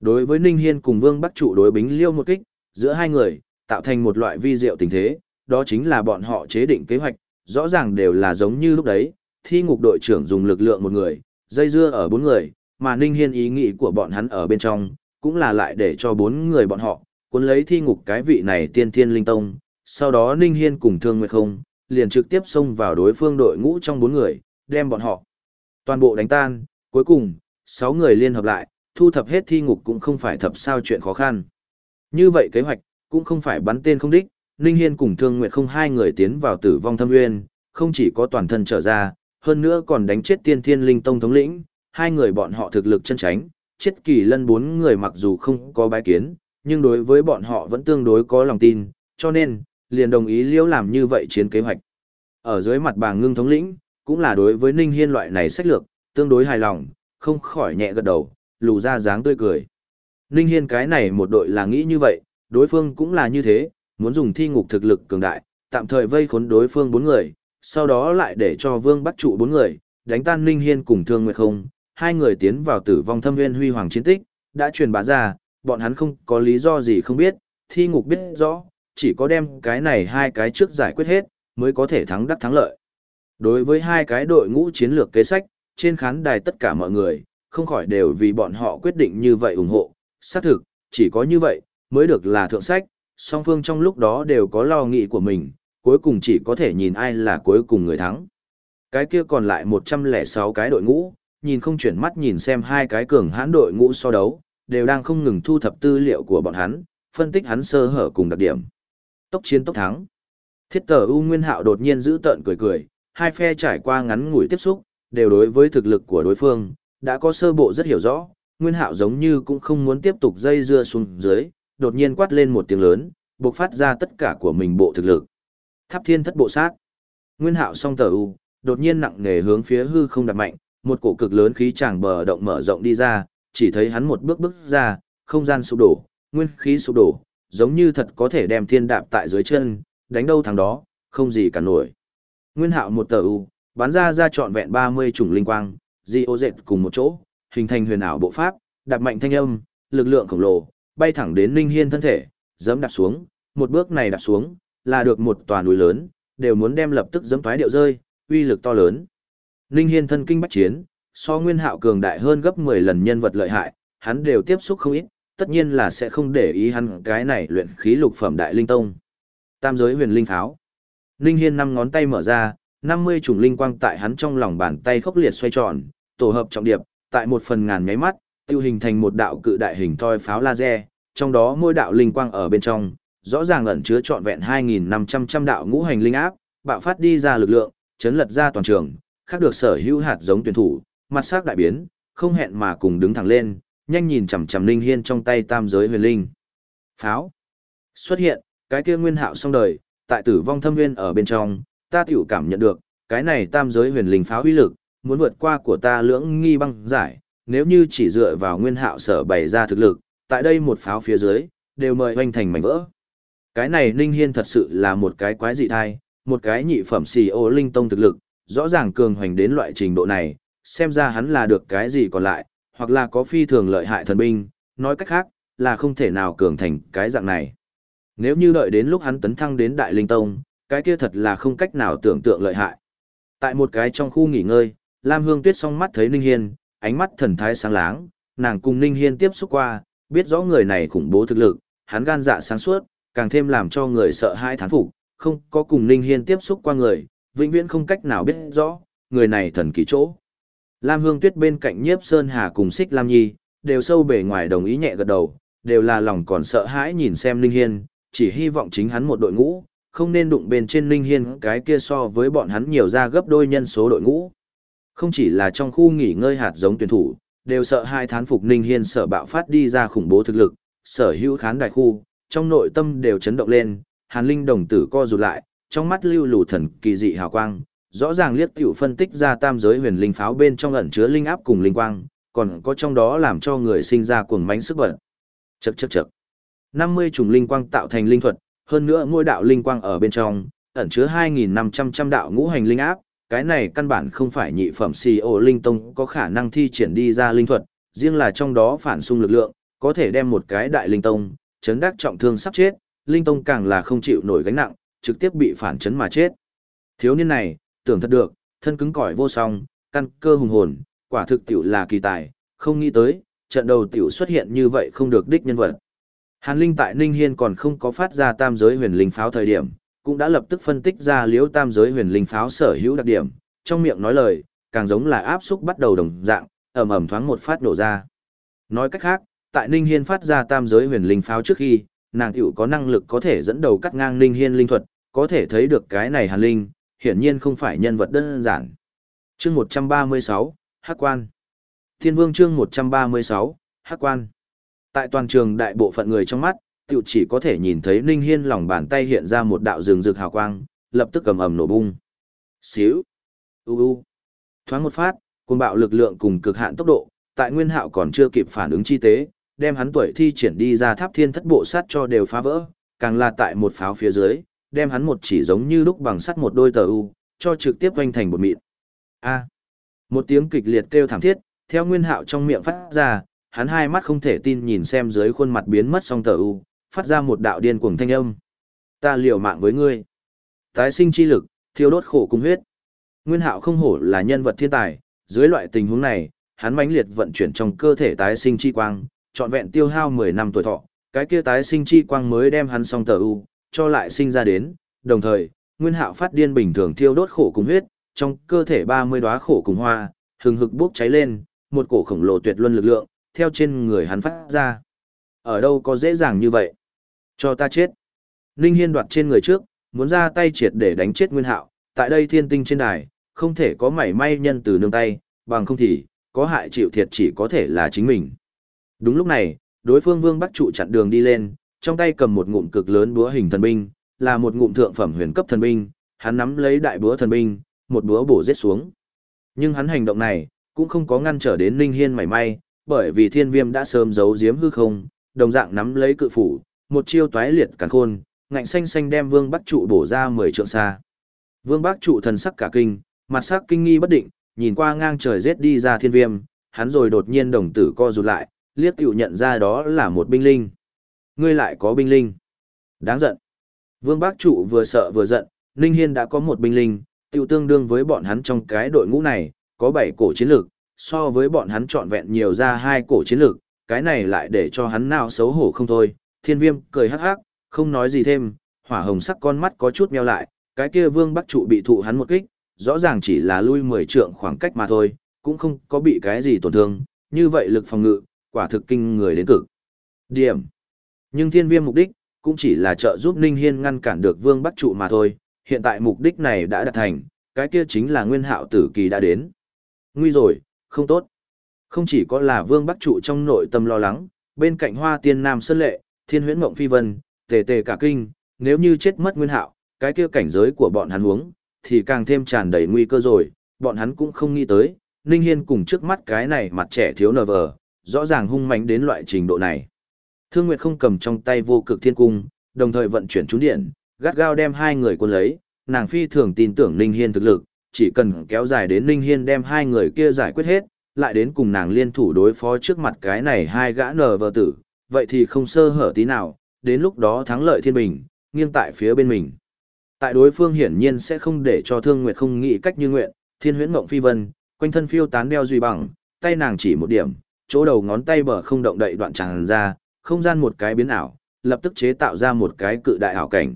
Đối với Ninh Hiên cùng Vương Bắc trụ đối bính liêu một kích, giữa hai người, tạo thành một loại vi diệu tình thế, đó chính là bọn họ chế định kế hoạch, rõ ràng đều là giống như lúc đấy, thi ngục đội trưởng dùng lực lượng một người, dây dưa ở bốn người, mà Ninh Hiên ý nghĩ của bọn hắn ở bên trong, cũng là lại để cho bốn người bọn họ, cuốn lấy thi ngục cái vị này tiên thiên linh tông, sau đó Ninh Hiên cùng Thương Nguyệt không, liền trực tiếp xông vào đối phương đội ngũ trong bốn người, đem bọn họ toàn bộ đánh tan, cuối cùng, sáu người liên hợp lại, thu thập hết thi ngục cũng không phải thập sao chuyện khó khăn. Như vậy kế hoạch, cũng không phải bắn tên không đích, Ninh Hiên cùng Thương Nguyệt không hai người tiến vào tử vong thâm nguyên, không chỉ có toàn thân trở ra, hơn nữa còn đánh chết tiên thiên linh tông thống lĩnh, hai người bọn họ thực lực chân tránh, chết kỳ lân bốn người mặc dù không có bái kiến, nhưng đối với bọn họ vẫn tương đối có lòng tin, cho nên, liền đồng ý liễu làm như vậy chiến kế hoạch. Ở dưới mặt bà ngưng thống lĩnh, cũng là đối với Ninh Hiên loại này sách lược, tương đối hài lòng, không khỏi nhẹ gật đầu, lù ra dáng tươi cười. Ninh Hiên cái này một đội là nghĩ như vậy, đối phương cũng là như thế, muốn dùng thi ngục thực lực cường đại, tạm thời vây khốn đối phương bốn người, sau đó lại để cho Vương bắt trụ bốn người, đánh tan Ninh Hiên cùng Thương Nguyệt không, hai người tiến vào tử vong thâm nguyên huy hoàng chiến tích, đã truyền bá ra, bọn hắn không có lý do gì không biết, thi ngục biết rõ, chỉ có đem cái này hai cái trước giải quyết hết, mới có thể thắng đắc thắng lợi. Đối với hai cái đội ngũ chiến lược kế sách, trên khán đài tất cả mọi người, không khỏi đều vì bọn họ quyết định như vậy ủng hộ, xác thực, chỉ có như vậy, mới được là thượng sách, song phương trong lúc đó đều có lo nghĩ của mình, cuối cùng chỉ có thể nhìn ai là cuối cùng người thắng. Cái kia còn lại 106 cái đội ngũ, nhìn không chuyển mắt nhìn xem hai cái cường hãn đội ngũ so đấu, đều đang không ngừng thu thập tư liệu của bọn hắn, phân tích hắn sơ hở cùng đặc điểm. Tốc chiến tốc thắng. Thiết tờ U Nguyên Hạo đột nhiên giữ tợn cười cười, hai phe trải qua ngắn ngủi tiếp xúc, đều đối với thực lực của đối phương, đã có sơ bộ rất hiểu rõ, Nguyên Hạo giống như cũng không muốn tiếp tục dây dưa xuống dưới, đột nhiên quát lên một tiếng lớn, bộc phát ra tất cả của mình bộ thực lực. Tháp Thiên Thất Bộ Sát. Nguyên Hạo song tờ U, đột nhiên nặng nề hướng phía hư không đặt mạnh, một cổ cực lớn khí tràng bờ động mở rộng đi ra, chỉ thấy hắn một bước bước ra, không gian sụp đổ, nguyên khí sụp đổ, giống như thật có thể đem thiên đạp tại dưới chân, đánh đâu thằng đó, không gì cả nổi. Nguyên hạo một tờ u, bắn ra ra trọn vẹn 30 chủng linh quang, di ô dệt cùng một chỗ, hình thành huyền ảo bộ pháp, đạp mạnh thanh âm, lực lượng khổng lồ, bay thẳng đến Ninh Hiên thân thể, giẫm đạp xuống, một bước này đạp xuống, là được một tòa núi lớn, đều muốn đem lập tức giẫm thoái điệu rơi, uy lực to lớn. Ninh Hiên thân kinh bách chiến, so nguyên hạo cường đại hơn gấp 10 lần nhân vật lợi hại, hắn đều tiếp xúc không ít, tất nhiên là sẽ không để ý hắn cái này luyện khí lục phẩm đại linh tông. Tam giới huyền linh pháo. Ninh Hiên năm ngón tay mở ra, 50 chủng linh quang tại hắn trong lòng bàn tay khốc liệt xoay tròn, tổ hợp trọng điệp, tại một phần ngàn nháy mắt, tiêu hình thành một đạo cự đại hình thoi pháo laser, trong đó mỗi đạo linh quang ở bên trong, rõ ràng ẩn chứa trọn vẹn 2500 trăm đạo ngũ hành linh áp, bạo phát đi ra lực lượng, chấn lật ra toàn trường, khác được sở hữu hạt giống tuyển thủ, mặt sắc đại biến, không hẹn mà cùng đứng thẳng lên, nhanh nhìn chằm chằm Linh Hiên trong tay tam giới huyền linh. Pháo. Xuất hiện, cái kia nguyên hạo xong đời, tại tử vong thâm nguyên ở bên trong, ta tiểu cảm nhận được, cái này tam giới huyền linh pháo uy lực, muốn vượt qua của ta lưỡng nghi băng giải, nếu như chỉ dựa vào nguyên hạo sở bày ra thực lực, tại đây một pháo phía dưới, đều mời hoanh thành mảnh vỡ. Cái này Ninh Hiên thật sự là một cái quái dị thai, một cái nhị phẩm xì ô linh tông thực lực, rõ ràng cường hoành đến loại trình độ này, xem ra hắn là được cái gì còn lại, hoặc là có phi thường lợi hại thần binh, nói cách khác, là không thể nào cường thành cái dạng này. Nếu như đợi đến lúc hắn tấn thăng đến đại linh tông, cái kia thật là không cách nào tưởng tượng lợi hại. Tại một cái trong khu nghỉ ngơi, Lam Hương Tuyết song mắt thấy Ninh Hiên, ánh mắt thần thái sáng láng, nàng cùng Ninh Hiên tiếp xúc qua, biết rõ người này khủng bố thực lực, hắn gan dạ sáng suốt, càng thêm làm cho người sợ hãi thán phục, không có cùng Ninh Hiên tiếp xúc qua người, vĩnh viễn không cách nào biết rõ, người này thần kỳ chỗ. Lam Hương Tuyết bên cạnh Nhiếp Sơn Hà cùng Sích Lam Nhi, đều sâu bề ngoài đồng ý nhẹ gật đầu, đều là lòng còn sợ hãi nhìn xem Ninh Hiên, chỉ hy vọng chính hắn một đội ngũ, không nên đụng bên trên Ninh Hiên cái kia so với bọn hắn nhiều ra gấp đôi nhân số đội ngũ. Không chỉ là trong khu nghỉ ngơi hạt giống tuyển thủ, đều sợ hai thán phục Ninh Hiên sợ bạo phát đi ra khủng bố thực lực, sở hữu khán đại khu, trong nội tâm đều chấn động lên, Hàn Linh đồng tử co rụt lại, trong mắt lưu lù thần kỳ dị hào quang, rõ ràng liếc tiểu phân tích ra tam giới huyền linh pháo bên trong ẩn chứa linh áp cùng linh quang, còn có trong đó làm cho người sinh ra cuồng mãnh sức bật. Chậc chậc chậc. 50 chủng linh quang tạo thành linh thuật, hơn nữa mỗi đạo linh quang ở bên trong, ẩn chứa 2500 trăm đạo ngũ hành linh áp, cái này căn bản không phải nhị phẩm CEO linh tông có khả năng thi triển đi ra linh thuật, riêng là trong đó phản xung lực lượng, có thể đem một cái đại linh tông chấn đắc trọng thương sắp chết, linh tông càng là không chịu nổi gánh nặng, trực tiếp bị phản chấn mà chết. Thiếu niên này, tưởng thật được, thân cứng cỏi vô song, căn cơ hùng hồn, quả thực tiểu là kỳ tài, không nghĩ tới, trận đầu tiểu xuất hiện như vậy không được đích nhân vật. Hàn Linh tại Ninh Hiên còn không có phát ra tam giới huyền linh pháo thời điểm, cũng đã lập tức phân tích ra liễu tam giới huyền linh pháo sở hữu đặc điểm, trong miệng nói lời, càng giống là áp xúc bắt đầu đồng dạng, ầm ầm thoáng một phát nổ ra. Nói cách khác, tại Ninh Hiên phát ra tam giới huyền linh pháo trước khi, nàng tiểu có năng lực có thể dẫn đầu cắt ngang Ninh Hiên linh thuật, có thể thấy được cái này Hàn Linh, hiển nhiên không phải nhân vật đơn giản. Chương 136, Hắc Quan. Thiên Vương chương 136, Hắc Quan. Tại toàn trường đại bộ phận người trong mắt, tiểu chỉ có thể nhìn thấy Ninh Hiên lòng bàn tay hiện ra một đạo rừng rực hào quang, lập tức cầm ầm nổ bung. Xíu. U u. Thoáng một phát, cuồng bạo lực lượng cùng cực hạn tốc độ, tại Nguyên Hạo còn chưa kịp phản ứng chi tế, đem hắn tuổi thi triển đi ra tháp thiên thất bộ sát cho đều phá vỡ, càng là tại một pháo phía dưới, đem hắn một chỉ giống như lúc bằng sắt một đôi tờ u, cho trực tiếp vênh thành một mịn. A. Một tiếng kịch liệt kêu thảm thiết, theo Nguyên Hạo trong miệng phát ra, hắn hai mắt không thể tin nhìn xem dưới khuôn mặt biến mất song tờ u, phát ra một đạo điên cuồng thanh âm. Ta liều mạng với ngươi. Tái sinh chi lực, thiêu đốt khổ cung huyết. Nguyên Hạo không hổ là nhân vật thiên tài, dưới loại tình huống này, hắn mãnh liệt vận chuyển trong cơ thể tái sinh chi quang, trọn vẹn tiêu hao 10 năm tuổi thọ, cái kia tái sinh chi quang mới đem hắn song tờ u, cho lại sinh ra đến, đồng thời, Nguyên Hạo phát điên bình thường thiêu đốt khổ cung huyết, trong cơ thể 30 đóa khổ cùng hoa, hừng hực bốc cháy lên, một cổ khổng lồ tuyệt luân lực lượng, theo trên người hắn phát ra. Ở đâu có dễ dàng như vậy? Cho ta chết. Ninh Hiên đoạt trên người trước, muốn ra tay triệt để đánh chết Nguyên Hạo, tại đây thiên tinh trên đài, không thể có mảy may nhân từ nương tay, bằng không thì, có hại chịu thiệt chỉ có thể là chính mình. Đúng lúc này, đối phương Vương Bắc trụ chặn đường đi lên, trong tay cầm một ngụm cực lớn búa hình thần binh, là một ngụm thượng phẩm huyền cấp thần binh, hắn nắm lấy đại búa thần binh, một búa bổ giết xuống. Nhưng hắn hành động này, cũng không có ngăn trở đến Ninh Hiên mảy may, bởi vì thiên viêm đã sớm giấu giếm hư không, đồng dạng nắm lấy cự phủ, một chiêu toái liệt càn khôn, ngạnh xanh xanh đem Vương Bắc trụ bổ ra 10 trượng xa. Vương Bắc trụ thần sắc cả kinh, mặt sắc kinh nghi bất định, nhìn qua ngang trời giết đi ra thiên viêm, hắn rồi đột nhiên đồng tử co rụt lại, liếc tiểu nhận ra đó là một binh linh. Ngươi lại có binh linh. Đáng giận. Vương Bác Trụ vừa sợ vừa giận, Ninh Hiên đã có một binh linh, tiểu tương đương với bọn hắn trong cái đội ngũ này, có 7 cổ chiến lược, so với bọn hắn trọn vẹn nhiều ra hai cổ chiến lược, cái này lại để cho hắn nào xấu hổ không thôi. Thiên viêm cười hắc hắc, không nói gì thêm, hỏa hồng sắc con mắt có chút meo lại, cái kia vương bắc trụ bị thụ hắn một kích, rõ ràng chỉ là lui 10 trượng khoảng cách mà thôi, cũng không có bị cái gì tổn thương, như vậy lực phòng ngự, quả thực kinh người đến cực. Điểm. Nhưng thiên viêm mục đích, cũng chỉ là trợ giúp Ninh Hiên ngăn cản được vương bắc trụ mà thôi, hiện tại mục đích này đã đạt thành, cái kia chính là nguyên hạo tử kỳ đã đến. Nguy rồi, không tốt. Không chỉ có là vương bắc trụ trong nội tâm lo lắng, bên cạnh hoa tiên nam sơn lệ, thiên huyễn mộng phi vân, tề tề cả kinh, nếu như chết mất nguyên hạo, cái kia cảnh giới của bọn hắn huống, thì càng thêm tràn đầy nguy cơ rồi, bọn hắn cũng không nghĩ tới, Ninh Hiên cùng trước mắt cái này mặt trẻ thiếu nờ vờ, rõ ràng hung mạnh đến loại trình độ này. Thương Nguyệt không cầm trong tay vô cực thiên cung, đồng thời vận chuyển trúng điện, gắt gao đem hai người quân lấy, nàng phi thường tin tưởng Ninh Hiên thực lực, chỉ cần kéo dài đến Ninh Hiên đem hai người kia giải quyết hết, lại đến cùng nàng liên thủ đối phó trước mặt cái này hai gã nờ vờ tử, vậy thì không sơ hở tí nào, đến lúc đó thắng lợi thiên bình, nghiêng tại phía bên mình. Tại đối phương hiển nhiên sẽ không để cho Thương Nguyệt không nghĩ cách như nguyện, Thiên Huyễn Mộng Phi Vân, quanh thân phiêu tán đeo duy bằng, tay nàng chỉ một điểm, chỗ đầu ngón tay bờ không động đậy đoạn tràn ra, không gian một cái biến ảo, lập tức chế tạo ra một cái cự đại ảo cảnh.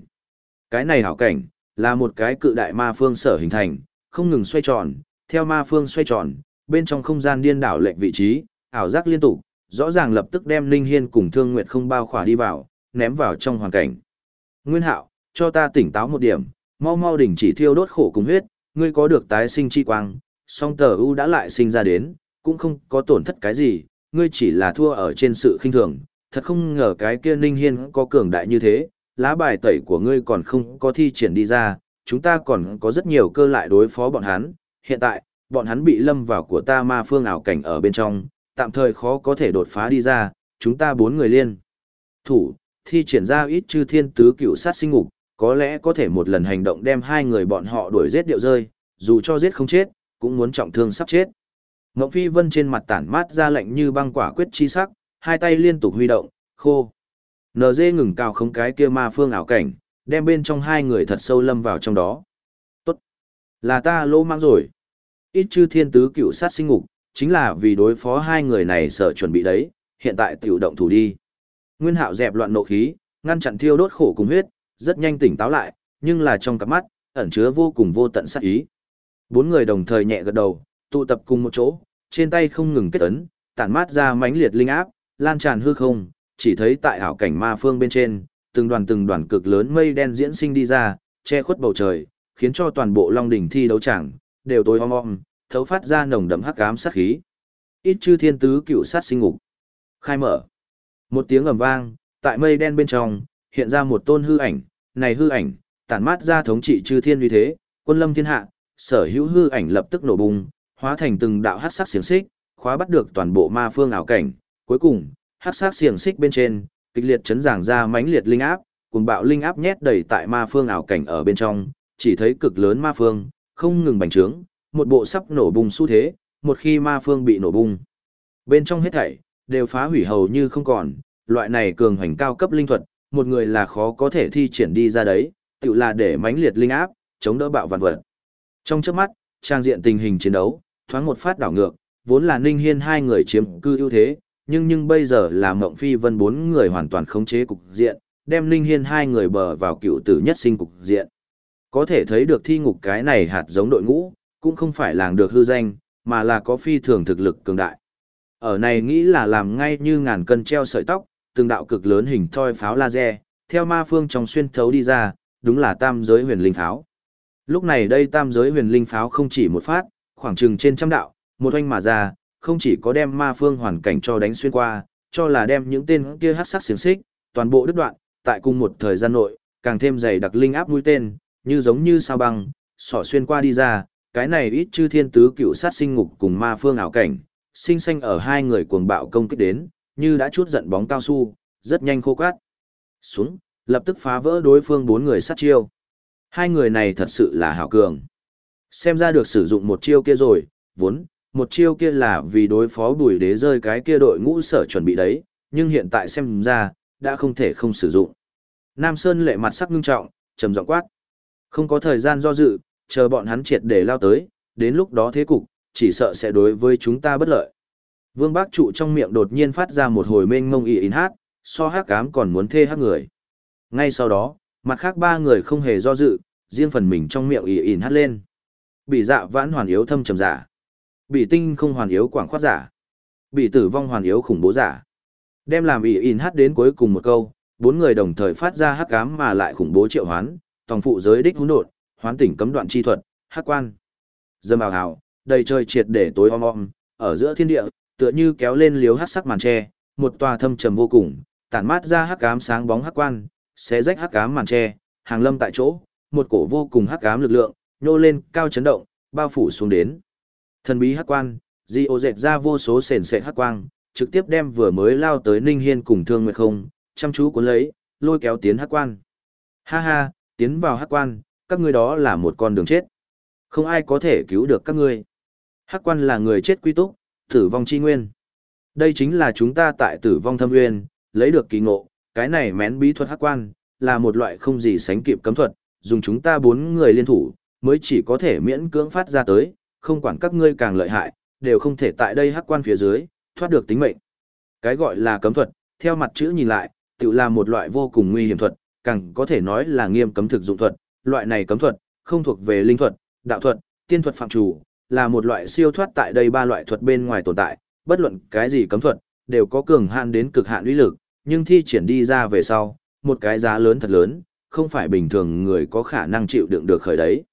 Cái này ảo cảnh là một cái cự đại ma phương sở hình thành, không ngừng xoay tròn, theo ma phương xoay tròn, bên trong không gian điên đảo lệch vị trí, ảo giác liên tục, rõ ràng lập tức đem Linh Hiên cùng Thương Nguyệt không bao khỏa đi vào, ném vào trong hoàn cảnh. Nguyên Hạo, cho ta tỉnh táo một điểm, mau mau đình chỉ thiêu đốt khổ cùng huyết, ngươi có được tái sinh chi quang, song tờ U đã lại sinh ra đến, cũng không có tổn thất cái gì, ngươi chỉ là thua ở trên sự khinh thường, thật không ngờ cái kia Ninh Hiên có cường đại như thế, lá bài tẩy của ngươi còn không có thi triển đi ra, chúng ta còn có rất nhiều cơ lại đối phó bọn hắn, hiện tại, bọn hắn bị lâm vào của ta ma phương ảo cảnh ở bên trong, tạm thời khó có thể đột phá đi ra, chúng ta bốn người liên. Thủ, thi triển ra ít chư thiên tứ cựu sát sinh ngục, có lẽ có thể một lần hành động đem hai người bọn họ đuổi giết điệu rơi, dù cho giết không chết, cũng muốn trọng thương sắp chết. Ngọc Phi Vân trên mặt tản mát ra lạnh như băng quả quyết chi sắc, hai tay liên tục huy động, khô. NG ngừng cao không cái kia ma phương ảo cảnh, đem bên trong hai người thật sâu lâm vào trong đó. Tốt. Là ta lô mang rồi. Ít chư thiên tứ cựu sát sinh ngục, chính là vì đối phó hai người này sợ chuẩn bị đấy, hiện tại tiểu động thủ đi. Nguyên hạo dẹp loạn nộ khí, ngăn chặn thiêu đốt khổ cùng huyết, rất nhanh tỉnh táo lại, nhưng là trong cặp mắt, ẩn chứa vô cùng vô tận sát ý. Bốn người đồng thời nhẹ gật đầu, tụ tập cùng một chỗ, trên tay không ngừng kết ấn, tản mát ra mãnh liệt linh áp, lan tràn hư không, chỉ thấy tại ảo cảnh ma phương bên trên, từng đoàn từng đoàn cực lớn mây đen diễn sinh đi ra, che khuất bầu trời, khiến cho toàn bộ Long đỉnh thi đấu chẳng đều tối om om, thấu phát ra nồng đậm hắc ám sát khí. Ít chư thiên tứ cựu sát sinh ngục. Khai mở. Một tiếng ầm vang, tại mây đen bên trong, hiện ra một tôn hư ảnh, này hư ảnh, tản mát ra thống trị chư thiên uy thế, quân lâm thiên hạ, sở hữu hư ảnh lập tức nổ bùng, hóa thành từng đạo hắc sắc xiềng xích, khóa bắt được toàn bộ ma phương ảo cảnh, cuối cùng, hắc sắc xiềng xích bên trên, kịch liệt chấn giảng ra mãnh liệt linh áp, cuồng bạo linh áp nhét đầy tại ma phương ảo cảnh ở bên trong, chỉ thấy cực lớn ma phương, không ngừng bành trướng, một bộ sắp nổ bùng xu thế, một khi ma phương bị nổ bùng. Bên trong hết thảy, đều phá hủy hầu như không còn, loại này cường hành cao cấp linh thuật, một người là khó có thể thi triển đi ra đấy, tự là để mãnh liệt linh áp, chống đỡ bạo vạn vật. Trong trước mắt, trang diện tình hình chiến đấu, thoáng một phát đảo ngược, vốn là Ninh Hiên hai người chiếm cư ưu thế, nhưng nhưng bây giờ là Mộng Phi Vân bốn người hoàn toàn khống chế cục diện, đem Ninh Hiên hai người bờ vào cựu tử nhất sinh cục diện. Có thể thấy được thi ngục cái này hạt giống đội ngũ, cũng không phải làng được hư danh, mà là có phi thường thực lực cường đại. Ở này nghĩ là làm ngay như ngàn cân treo sợi tóc, từng đạo cực lớn hình thoi pháo laser, theo ma phương trong xuyên thấu đi ra, đúng là tam giới huyền linh pháo. Lúc này đây tam giới huyền linh pháo không chỉ một phát, khoảng chừng trên trăm đạo, một oanh mà ra, không chỉ có đem ma phương hoàn cảnh cho đánh xuyên qua, cho là đem những tên kia hắc sắc xiềng xích, toàn bộ đứt đoạn, tại cùng một thời gian nội, càng thêm dày đặc linh áp mũi tên, như giống như sao băng, sỏ xuyên qua đi ra, cái này ít chư thiên tứ cựu sát sinh ngục cùng ma phương ảo cảnh, sinh sanh ở hai người cuồng bạo công kích đến, như đã chút giận bóng cao su, rất nhanh khô quát Xuống, lập tức phá vỡ đối phương bốn người sát chiêu. Hai người này thật sự là hảo cường. Xem ra được sử dụng một chiêu kia rồi, vốn, một chiêu kia là vì đối phó bùi đế rơi cái kia đội ngũ sở chuẩn bị đấy, nhưng hiện tại xem ra, đã không thể không sử dụng. Nam Sơn lệ mặt sắc ngưng trọng, trầm giọng quát. Không có thời gian do dự, chờ bọn hắn triệt để lao tới, đến lúc đó thế cục, chỉ sợ sẽ đối với chúng ta bất lợi. Vương Bác trụ trong miệng đột nhiên phát ra một hồi mênh mông ị in hát, so hát cám còn muốn thê hát người. Ngay sau đó, mặt khác ba người không hề do dự, riêng phần mình trong miệng ị in hát lên. Bị dạ vãn hoàn yếu thâm trầm giả. Bị tinh không hoàn yếu quảng khoát giả. Bị tử vong hoàn yếu khủng bố giả. Đem làm ị in hát đến cuối cùng một câu, bốn người đồng thời phát ra hát cám mà lại khủng bố triệu hoán, tòng phụ giới đích hỗn độn, hoán tỉnh cấm đoạn chi thuật, Hắc quan. Dâm ào hào, đầy trời triệt để tối om om, ở giữa thiên địa, tựa như kéo lên liếu hắc sắc màn tre, một tòa thâm trầm vô cùng, tản mát ra hắc ám sáng bóng hắc quan, xé rách hắc ám màn tre, hàng lâm tại chỗ, một cổ vô cùng hắc ám lực lượng, nhô lên cao chấn động, bao phủ xuống đến. Thần bí hắc quan, di ô dệt ra vô số sền sệt hắc quang, trực tiếp đem vừa mới lao tới Ninh Hiên cùng Thương Nguyệt không, chăm chú cuốn lấy, lôi kéo tiến hắc quan. Ha ha, tiến vào hắc quan, các ngươi đó là một con đường chết. Không ai có thể cứu được các ngươi. Hắc quan là người chết quy túc, tử vong chi nguyên. Đây chính là chúng ta tại tử vong thâm nguyên, lấy được kỳ ngộ, cái này mén bí thuật hắc quan, là một loại không gì sánh kịp cấm thuật, dùng chúng ta bốn người liên thủ, mới chỉ có thể miễn cưỡng phát ra tới, không quản các ngươi càng lợi hại, đều không thể tại đây hắc quan phía dưới, thoát được tính mệnh. Cái gọi là cấm thuật, theo mặt chữ nhìn lại, tự là một loại vô cùng nguy hiểm thuật, càng có thể nói là nghiêm cấm thực dụng thuật, loại này cấm thuật, không thuộc về linh thuật, đạo thuật, tiên thuật phạm chủ, là một loại siêu thoát tại đây ba loại thuật bên ngoài tồn tại, bất luận cái gì cấm thuật, đều có cường hạn đến cực hạn uy lực, nhưng thi triển đi ra về sau, một cái giá lớn thật lớn, không phải bình thường người có khả năng chịu đựng được khởi đấy.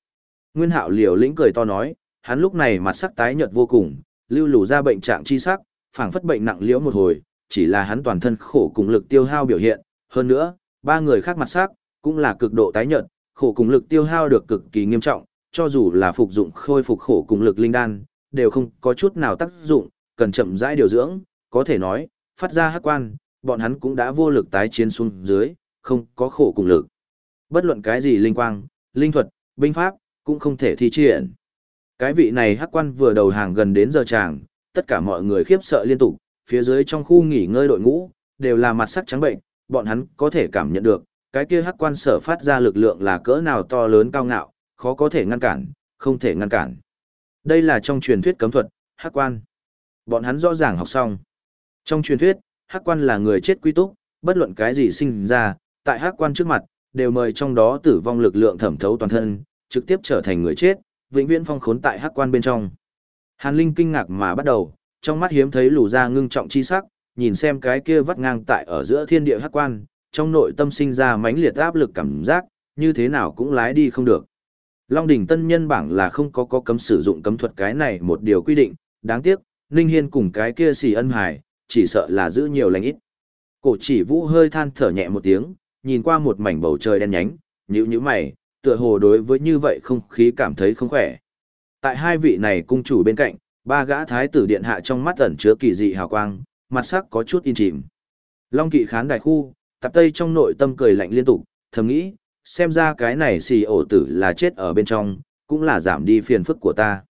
Nguyên hạo liều lĩnh cười to nói, hắn lúc này mặt sắc tái nhợt vô cùng, lưu lù ra bệnh trạng chi sắc, phảng phất bệnh nặng liễu một hồi, chỉ là hắn toàn thân khổ cùng lực tiêu hao biểu hiện, hơn nữa, ba người khác mặt sắc, cũng là cực độ tái nhợt, khổ cùng lực tiêu hao được cực kỳ nghiêm trọng, cho dù là phục dụng khôi phục khổ cùng lực linh đan, đều không có chút nào tác dụng, cần chậm rãi điều dưỡng, có thể nói, phát ra hắc quan, bọn hắn cũng đã vô lực tái chiến xuống dưới, không có khổ cùng lực. Bất luận cái gì linh quang, linh thuật, binh pháp, cũng không thể thi triển. Cái vị này hắc quan vừa đầu hàng gần đến giờ tràng, tất cả mọi người khiếp sợ liên tục, phía dưới trong khu nghỉ ngơi đội ngũ, đều là mặt sắc trắng bệnh, bọn hắn có thể cảm nhận được, cái kia hắc quan sở phát ra lực lượng là cỡ nào to lớn cao ngạo, khó có thể ngăn cản, không thể ngăn cản. Đây là trong truyền thuyết cấm thuật, hắc quan. Bọn hắn rõ ràng học xong. Trong truyền thuyết, hắc quan là người chết quy túc, bất luận cái gì sinh ra, tại hắc quan trước mặt, đều mời trong đó tử vong lực lượng thẩm thấu toàn thân, trực tiếp trở thành người chết, vĩnh viễn phong khốn tại hắc quan bên trong. Hàn Linh kinh ngạc mà bắt đầu, trong mắt hiếm thấy lù ra ngưng trọng chi sắc, nhìn xem cái kia vắt ngang tại ở giữa thiên địa hắc quan, trong nội tâm sinh ra mãnh liệt áp lực cảm giác, như thế nào cũng lái đi không được. Long đỉnh tân nhân bảng là không có có cấm sử dụng cấm thuật cái này một điều quy định, đáng tiếc, Ninh Hiên cùng cái kia xì ân hài chỉ sợ là giữ nhiều lành ít. Cổ chỉ vũ hơi than thở nhẹ một tiếng, nhìn qua một mảnh bầu trời đen nhánh, nhữ như mày, tựa hồ đối với như vậy không khí cảm thấy không khỏe. Tại hai vị này cung chủ bên cạnh, ba gã thái tử điện hạ trong mắt ẩn chứa kỳ dị hào quang, mặt sắc có chút in chìm. Long kỵ khán đại khu, tạp tây trong nội tâm cười lạnh liên tục, thầm nghĩ, xem ra cái này xì ổ tử là chết ở bên trong, cũng là giảm đi phiền phức của ta.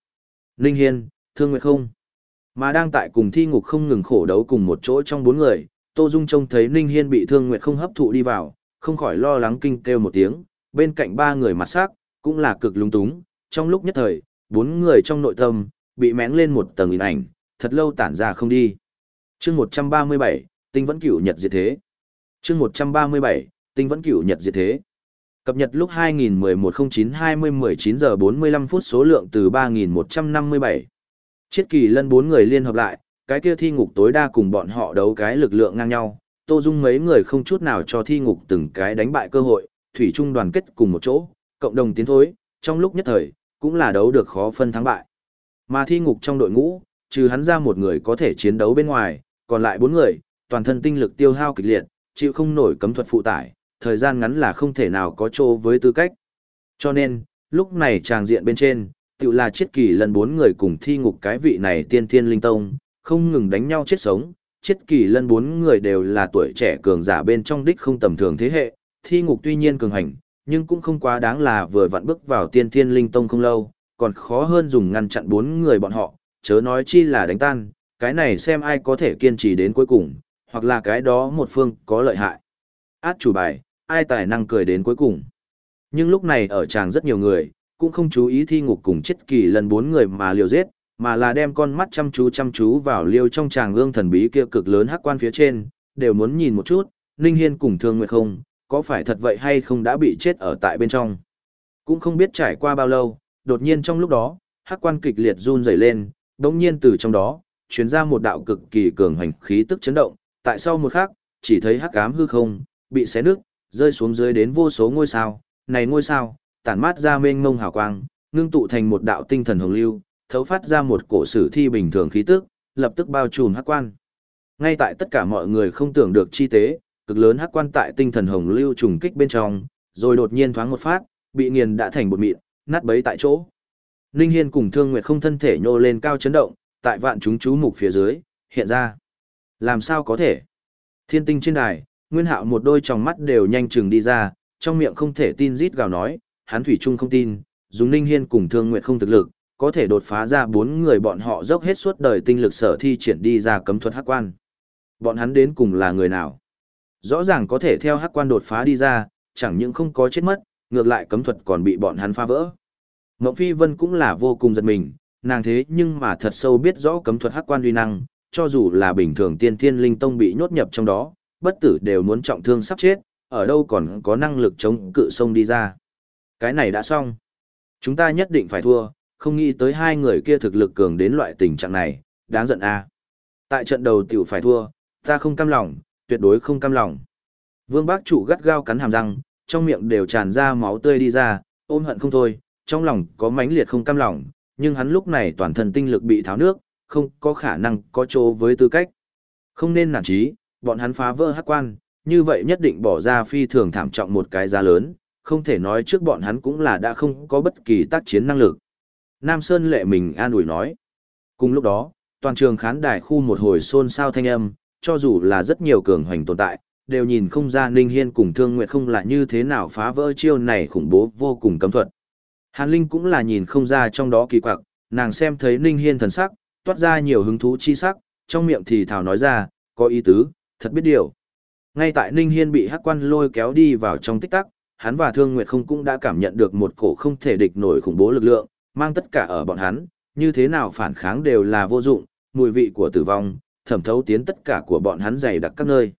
Ninh Hiên, Thương Nguyệt không? Mà đang tại cùng thi ngục không ngừng khổ đấu cùng một chỗ trong bốn người, Tô Dung trông thấy Ninh Hiên bị Thương Nguyệt không hấp thụ đi vào, không khỏi lo lắng kinh kêu một tiếng, bên cạnh ba người mặt sắc, cũng là cực lung túng, trong lúc nhất thời, bốn người trong nội tâm, bị mén lên một tầng hình ảnh, thật lâu tản ra không đi. chương 137, tinh vẫn cửu nhật diệt thế chương 137, tinh vẫn cửu nhật diệt thế. Cập nhật lúc 2011-09-20-19 giờ 45 phút số lượng từ 3157. Chiết kỳ lân bốn người liên hợp lại, cái kia thi ngục tối đa cùng bọn họ đấu cái lực lượng ngang nhau. Tô Dung mấy người không chút nào cho thi ngục từng cái đánh bại cơ hội, thủy chung đoàn kết cùng một chỗ, cộng đồng tiến thối, trong lúc nhất thời, cũng là đấu được khó phân thắng bại. Mà thi ngục trong đội ngũ, trừ hắn ra một người có thể chiến đấu bên ngoài, còn lại bốn người, toàn thân tinh lực tiêu hao kịch liệt, chịu không nổi cấm thuật phụ tải, thời gian ngắn là không thể nào có chỗ với tư cách. Cho nên, lúc này tràng diện bên trên, tự là chết kỳ lần bốn người cùng thi ngục cái vị này tiên thiên linh tông, không ngừng đánh nhau chết sống, chết kỳ lân bốn người đều là tuổi trẻ cường giả bên trong đích không tầm thường thế hệ, thi ngục tuy nhiên cường hành, nhưng cũng không quá đáng là vừa vặn bước vào tiên thiên linh tông không lâu, còn khó hơn dùng ngăn chặn bốn người bọn họ, chớ nói chi là đánh tan, cái này xem ai có thể kiên trì đến cuối cùng, hoặc là cái đó một phương có lợi hại. Át chủ bài, ai tài năng cười đến cuối cùng. Nhưng lúc này ở tràng rất nhiều người, cũng không chú ý thi ngục cùng chết kỳ lần bốn người mà liều giết, mà là đem con mắt chăm chú chăm chú vào liêu trong tràng ương thần bí kia cực lớn hắc quan phía trên, đều muốn nhìn một chút, Ninh Hiên cùng Thương Nguyệt không, có phải thật vậy hay không đã bị chết ở tại bên trong. Cũng không biết trải qua bao lâu, đột nhiên trong lúc đó, hắc quan kịch liệt run rẩy lên, đống nhiên từ trong đó, truyền ra một đạo cực kỳ cường hành khí tức chấn động, tại sau một khắc, chỉ thấy hắc ám hư không, bị xé nước, rơi xuống dưới đến vô số ngôi sao, này ngôi sao, tản mát ra mênh mông hào quang, ngưng tụ thành một đạo tinh thần hồng lưu, thấu phát ra một cổ sử thi bình thường khí tức, lập tức bao trùm hắc quan. Ngay tại tất cả mọi người không tưởng được chi tế, cực lớn hắc quan tại tinh thần hồng lưu trùng kích bên trong, rồi đột nhiên thoáng một phát, bị nghiền đã thành bột mịn, nát bấy tại chỗ. Ninh Hiên cùng Thương Nguyệt không thân thể nhô lên cao chấn động, tại vạn chúng chú mục phía dưới, hiện ra. Làm sao có thể? Thiên tinh trên đài, Nguyên Hạo một đôi tròng mắt đều nhanh chừng đi ra, trong miệng không thể tin rít gào nói, hắn thủy chung không tin, dùng Ninh Hiên cùng Thương Nguyệt không thực lực, có thể đột phá ra bốn người bọn họ dốc hết suốt đời tinh lực sở thi triển đi ra cấm thuật hắc quan. Bọn hắn đến cùng là người nào? Rõ ràng có thể theo hắc quan đột phá đi ra, chẳng những không có chết mất, ngược lại cấm thuật còn bị bọn hắn phá vỡ. Ngộng Phi Vân cũng là vô cùng giật mình, nàng thế nhưng mà thật sâu biết rõ cấm thuật hắc quan uy năng, cho dù là bình thường tiên thiên linh tông bị nhốt nhập trong đó, bất tử đều muốn trọng thương sắp chết, ở đâu còn có năng lực chống cự sông đi ra. Cái này đã xong. Chúng ta nhất định phải thua, không nghĩ tới hai người kia thực lực cường đến loại tình trạng này, đáng giận a. Tại trận đầu tiểu phải thua, ta không cam lòng, tuyệt đối không cam lòng. Vương Bác chủ gắt gao cắn hàm răng, trong miệng đều tràn ra máu tươi đi ra, ôm hận không thôi, trong lòng có mãnh liệt không cam lòng, nhưng hắn lúc này toàn thân tinh lực bị tháo nước, không có khả năng có chỗ với tư cách. Không nên nản trí bọn hắn phá vỡ hắc quan, như vậy nhất định bỏ ra phi thường thảm trọng một cái giá lớn, không thể nói trước bọn hắn cũng là đã không có bất kỳ tác chiến năng lực. Nam Sơn lệ mình an ủi nói. Cùng lúc đó, toàn trường khán đài khu một hồi xôn xao thanh âm, cho dù là rất nhiều cường hoành tồn tại, đều nhìn không ra Ninh Hiên cùng Thương Nguyệt không là như thế nào phá vỡ chiêu này khủng bố vô cùng cấm thuật. Hàn Linh cũng là nhìn không ra trong đó kỳ quặc, nàng xem thấy Ninh Hiên thần sắc, toát ra nhiều hứng thú chi sắc, trong miệng thì thảo nói ra, có ý tứ, thật biết điều. Ngay tại Ninh Hiên bị hắc quan lôi kéo đi vào trong tích tắc, hắn và Thương Nguyệt không cũng đã cảm nhận được một cổ không thể địch nổi khủng bố lực lượng, mang tất cả ở bọn hắn, như thế nào phản kháng đều là vô dụng, mùi vị của tử vong, thẩm thấu tiến tất cả của bọn hắn dày đặc các nơi.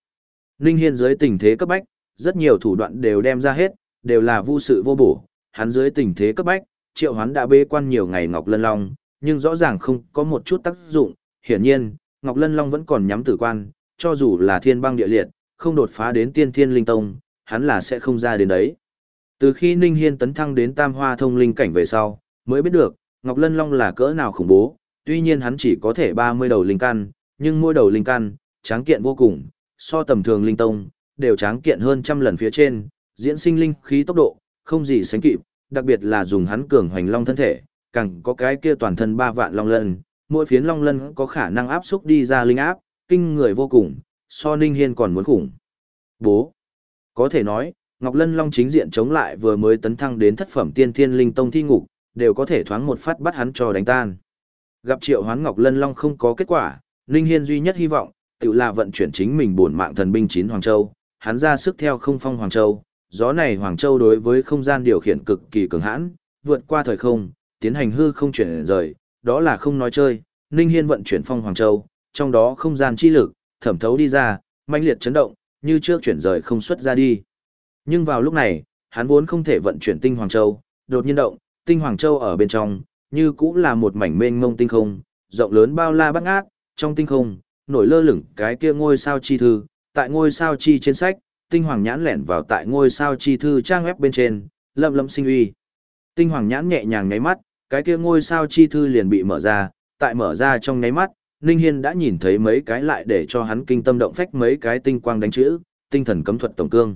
Ninh Hiên dưới tình thế cấp bách, rất nhiều thủ đoạn đều đem ra hết, đều là vô sự vô bổ, hắn dưới tình thế cấp bách, triệu hắn đã bê quan nhiều ngày Ngọc Lân Long, nhưng rõ ràng không có một chút tác dụng, hiển nhiên, Ngọc Lân Long vẫn còn nhắm tử quan, cho dù là thiên băng địa liệt, không đột phá đến tiên thiên linh tông, hắn là sẽ không ra đến đấy. Từ khi Ninh Hiên tấn thăng đến tam hoa thông linh cảnh về sau, mới biết được, Ngọc Lân Long là cỡ nào khủng bố, tuy nhiên hắn chỉ có thể 30 đầu linh căn, nhưng mỗi đầu linh căn, tráng kiện vô cùng, so tầm thường linh tông, đều tráng kiện hơn trăm lần phía trên, diễn sinh linh khí tốc độ, không gì sánh kịp, đặc biệt là dùng hắn cường hoành long thân thể, càng có cái kia toàn thân ba vạn long lân, mỗi phiến long lân có khả năng áp xúc đi ra linh áp, kinh người vô cùng, so Ninh Hiên còn muốn khủng. Bố. Có thể nói, Ngọc Lân Long chính diện chống lại vừa mới tấn thăng đến thất phẩm tiên thiên linh tông thi ngục, đều có thể thoáng một phát bắt hắn cho đánh tan. Gặp triệu hoán Ngọc Lân Long không có kết quả, Ninh Hiên duy nhất hy vọng, tự là vận chuyển chính mình bổn mạng thần binh chín Hoàng Châu, hắn ra sức theo không phong Hoàng Châu, gió này Hoàng Châu đối với không gian điều khiển cực kỳ cường hãn, vượt qua thời không, tiến hành hư không chuyển rời, đó là không nói chơi, Ninh Hiên vận chuyển phong Hoàng Châu, trong đó không gian chi lực, thẩm thấu đi ra, mãnh liệt chấn động, như trước chuyển rời không xuất ra đi. Nhưng vào lúc này, hắn vốn không thể vận chuyển tinh Hoàng Châu, đột nhiên động, tinh Hoàng Châu ở bên trong, như cũng là một mảnh mênh mông tinh không, rộng lớn bao la bát ngát, trong tinh không, nổi lơ lửng cái kia ngôi sao chi thư, tại ngôi sao chi trên sách, tinh hoàng nhãn lẻn vào tại ngôi sao chi thư trang web bên trên, lâm lâm sinh uy. Tinh hoàng nhãn nhẹ nhàng nháy mắt, cái kia ngôi sao chi thư liền bị mở ra, tại mở ra trong nháy mắt, Ninh Hiên đã nhìn thấy mấy cái lại để cho hắn kinh tâm động phách mấy cái tinh quang đánh chữ, tinh thần cấm thuật tổng cương.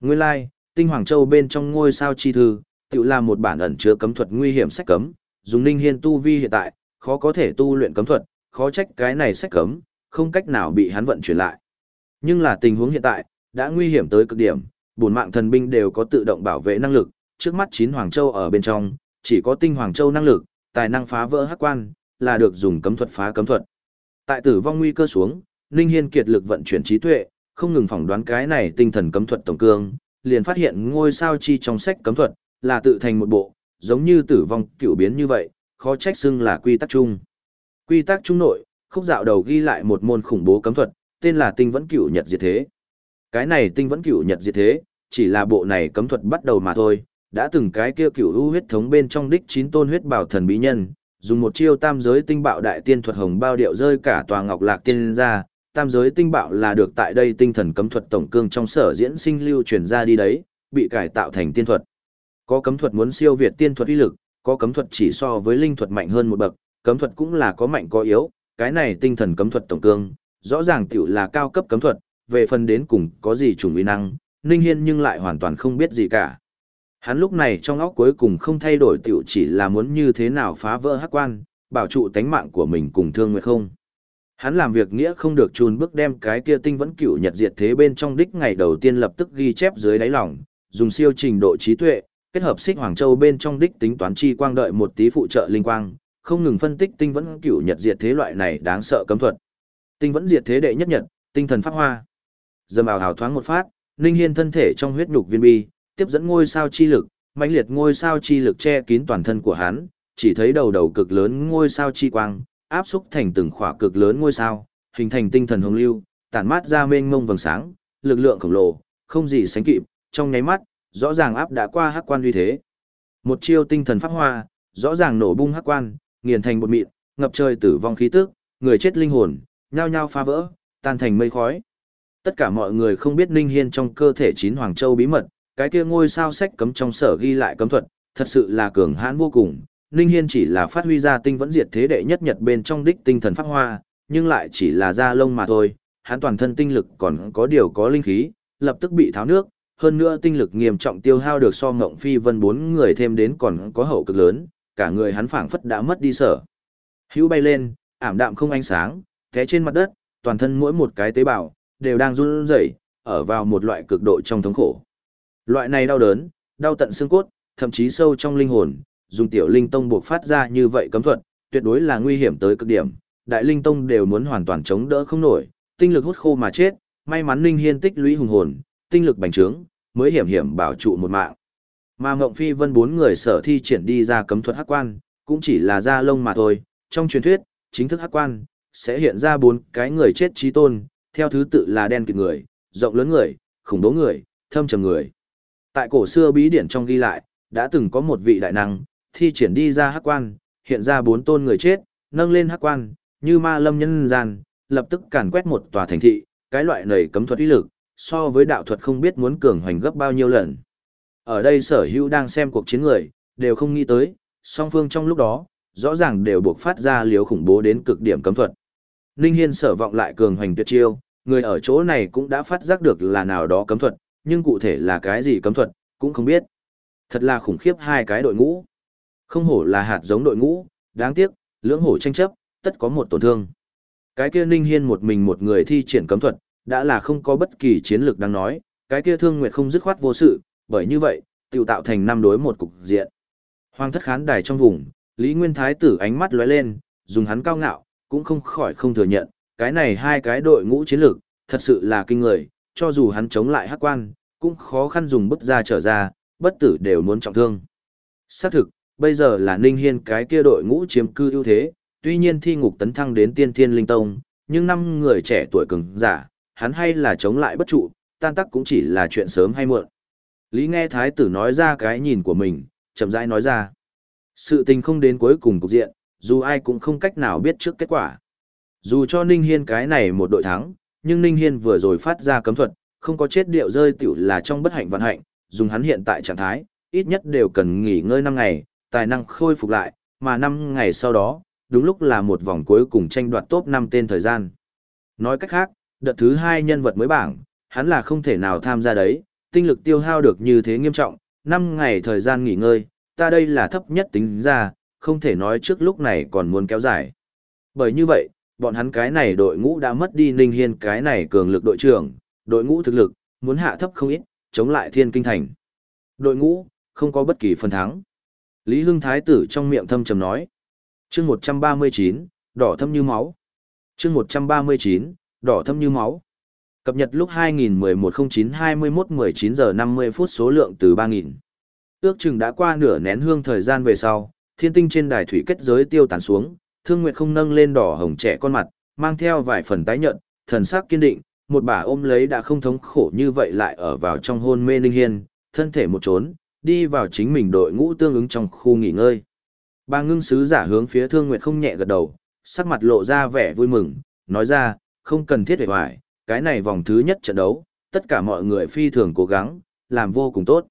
Nguyên lai, like, tinh hoàng châu bên trong ngôi sao chi thư, tự là một bản ẩn chứa cấm thuật nguy hiểm sách cấm, dùng Ninh Hiên tu vi hiện tại, khó có thể tu luyện cấm thuật, khó trách cái này sách cấm, không cách nào bị hắn vận chuyển lại. Nhưng là tình huống hiện tại, đã nguy hiểm tới cực điểm, bổn mạng thần binh đều có tự động bảo vệ năng lực, trước mắt chín Hoàng Châu ở bên trong, chỉ có tinh Hoàng Châu năng lực, tài năng phá vỡ hắc quan, là được dùng cấm thuật phá cấm thuật. Tại tử vong nguy cơ xuống, Ninh Hiên kiệt lực vận chuyển trí tuệ, không ngừng phỏng đoán cái này tinh thần cấm thuật tổng cương, liền phát hiện ngôi sao chi trong sách cấm thuật, là tự thành một bộ, giống như tử vong cựu biến như vậy, khó trách xưng là quy tắc chung. Quy tắc chung nội, khúc dạo đầu ghi lại một môn khủng bố cấm thuật, tên là tinh vẫn cựu nhật diệt thế. Cái này tinh vẫn cựu nhật diệt thế, chỉ là bộ này cấm thuật bắt đầu mà thôi, đã từng cái kia cửu u huyết thống bên trong đích chín tôn huyết bảo thần bí nhân, dùng một chiêu tam giới tinh bạo đại tiên thuật hồng bao điệu rơi cả tòa ngọc lạc tiên ra, tam giới tinh bạo là được tại đây tinh thần cấm thuật tổng cương trong sở diễn sinh lưu truyền ra đi đấy, bị cải tạo thành tiên thuật. Có cấm thuật muốn siêu việt tiên thuật uy lực, có cấm thuật chỉ so với linh thuật mạnh hơn một bậc, cấm thuật cũng là có mạnh có yếu, cái này tinh thần cấm thuật tổng cương, rõ ràng tiểu là cao cấp cấm thuật, về phần đến cùng có gì trùng uy năng, Ninh Hiên nhưng lại hoàn toàn không biết gì cả. Hắn lúc này trong óc cuối cùng không thay đổi tiểu chỉ là muốn như thế nào phá vỡ hắc quan, bảo trụ tánh mạng của mình cùng thương nguyệt không. Hắn làm việc nghĩa không được chùn bước đem cái kia tinh vẫn cựu nhật diệt thế bên trong đích ngày đầu tiên lập tức ghi chép dưới đáy lòng, dùng siêu trình độ trí tuệ, kết hợp xích Hoàng Châu bên trong đích tính toán chi quang đợi một tí phụ trợ linh quang, không ngừng phân tích tinh vẫn cựu nhật diệt thế loại này đáng sợ cấm thuật. Tinh vẫn diệt thế đệ nhất nhật, tinh thần pháp hoa. Dầm ảo hào thoáng một phát, Ninh Hiên thân thể trong huyết nhục viên bi, tiếp dẫn ngôi sao chi lực, mãnh liệt ngôi sao chi lực che kín toàn thân của hắn, chỉ thấy đầu đầu cực lớn ngôi sao chi quang, áp xúc thành từng khỏa cực lớn ngôi sao, hình thành tinh thần hồng lưu, tản mát ra mênh mông vầng sáng, lực lượng khổng lồ, không gì sánh kịp, trong nháy mắt, rõ ràng áp đã qua hắc quan uy thế. Một chiêu tinh thần pháp hoa, rõ ràng nổ bung hắc quan, nghiền thành bột mịn, ngập trời tử vong khí tức, người chết linh hồn, nhao nhao phá vỡ, tan thành mây khói. Tất cả mọi người không biết Ninh Hiên trong cơ thể chín Hoàng Châu bí mật, cái kia ngôi sao sách cấm trong sở ghi lại cấm thuật, thật sự là cường hãn vô cùng. Ninh Hiên chỉ là phát huy ra tinh vẫn diệt thế đệ nhất nhật bên trong đích tinh thần pháp hoa, nhưng lại chỉ là da lông mà thôi, hắn toàn thân tinh lực còn có điều có linh khí, lập tức bị tháo nước, hơn nữa tinh lực nghiêm trọng tiêu hao được so ngộng phi vân bốn người thêm đến còn có hậu cực lớn, cả người hắn phảng phất đã mất đi sở. Hữu bay lên, ảm đạm không ánh sáng, té trên mặt đất, toàn thân mỗi một cái tế bào đều đang run rẩy, ở vào một loại cực độ trong thống khổ. Loại này đau đớn, đau tận xương cốt, thậm chí sâu trong linh hồn, dùng tiểu linh tông buộc phát ra như vậy cấm thuật, tuyệt đối là nguy hiểm tới cực điểm. Đại linh tông đều muốn hoàn toàn chống đỡ không nổi, tinh lực hút khô mà chết, may mắn linh hiên tích lũy hùng hồn, tinh lực bành trướng, mới hiểm hiểm bảo trụ một mạng. Mà Ngộng Phi Vân bốn người sở thi triển đi ra cấm thuật hắc quan, cũng chỉ là da lông mà thôi, trong truyền thuyết, chính thức hắc quan sẽ hiện ra bốn cái người chết chí tôn, theo thứ tự là đen kịt người, rộng lớn người, khủng bố người, thâm trầm người. Tại cổ xưa bí điển trong ghi lại, đã từng có một vị đại năng, thi triển đi ra hắc quan, hiện ra bốn tôn người chết, nâng lên hắc quan, như ma lâm nhân gian, lập tức càn quét một tòa thành thị, cái loại nầy cấm thuật uy lực, so với đạo thuật không biết muốn cường hoành gấp bao nhiêu lần. Ở đây sở hữu đang xem cuộc chiến người, đều không nghĩ tới, song phương trong lúc đó, rõ ràng đều buộc phát ra liếu khủng bố đến cực điểm cấm thuật. Ninh Hiên sở vọng lại cường hoành tuyệt chiêu, người ở chỗ này cũng đã phát giác được là nào đó cấm thuật, nhưng cụ thể là cái gì cấm thuật, cũng không biết. Thật là khủng khiếp hai cái đội ngũ. Không hổ là hạt giống đội ngũ, đáng tiếc, lưỡng hổ tranh chấp, tất có một tổn thương. Cái kia Ninh Hiên một mình một người thi triển cấm thuật, đã là không có bất kỳ chiến lược đang nói, cái kia Thương Nguyệt không dứt khoát vô sự, bởi như vậy, tiêu tạo thành năm đối một cục diện. Hoàng thất khán đài trong vùng, Lý Nguyên Thái tử ánh mắt lóe lên, dùng hắn cao ngạo, cũng không khỏi không thừa nhận, cái này hai cái đội ngũ chiến lược, thật sự là kinh người, cho dù hắn chống lại hắc quan, cũng khó khăn dùng bức ra trở ra, bất tử đều muốn trọng thương. Xác thực, bây giờ là Ninh Hiên cái kia đội ngũ chiếm cư ưu thế, tuy nhiên thi ngục tấn thăng đến tiên thiên linh tông, nhưng năm người trẻ tuổi cường giả, hắn hay là chống lại bất trụ, tan tác cũng chỉ là chuyện sớm hay muộn. Lý nghe thái tử nói ra cái nhìn của mình, chậm rãi nói ra. Sự tình không đến cuối cùng cục diện, dù ai cũng không cách nào biết trước kết quả. Dù cho Ninh Hiên cái này một đội thắng, nhưng Ninh Hiên vừa rồi phát ra cấm thuật, không có chết điệu rơi tiểu là trong bất hạnh vận hạnh, dùng hắn hiện tại trạng thái, ít nhất đều cần nghỉ ngơi 5 ngày, tài năng khôi phục lại, mà 5 ngày sau đó, đúng lúc là một vòng cuối cùng tranh đoạt top 5 tên thời gian. Nói cách khác, đợt thứ 2 nhân vật mới bảng, hắn là không thể nào tham gia đấy, tinh lực tiêu hao được như thế nghiêm trọng, 5 ngày thời gian nghỉ ngơi, ta đây là thấp nhất tính ra, không thể nói trước lúc này còn muốn kéo dài. Bởi như vậy, bọn hắn cái này đội ngũ đã mất đi Ninh Hiên cái này cường lực đội trưởng, đội ngũ thực lực, muốn hạ thấp không ít, chống lại thiên kinh thành. Đội ngũ, không có bất kỳ phần thắng. Lý Hưng Thái tử trong miệng thâm trầm nói. chương 139, đỏ thâm như máu. chương 139, đỏ thâm như máu. Cập nhật lúc 2011-09-21-19 giờ 50 phút số lượng từ 3.000. Ước chừng đã qua nửa nén hương thời gian về sau, thiên tinh trên đài thủy kết giới tiêu tàn xuống, thương nguyệt không nâng lên đỏ hồng trẻ con mặt, mang theo vài phần tái nhợt, thần sắc kiên định, một bà ôm lấy đã không thống khổ như vậy lại ở vào trong hôn mê ninh hiên, thân thể một trốn, đi vào chính mình đội ngũ tương ứng trong khu nghỉ ngơi. Bà ngưng sứ giả hướng phía thương nguyệt không nhẹ gật đầu, sắc mặt lộ ra vẻ vui mừng, nói ra, không cần thiết hề hoài, cái này vòng thứ nhất trận đấu, tất cả mọi người phi thường cố gắng, làm vô cùng tốt.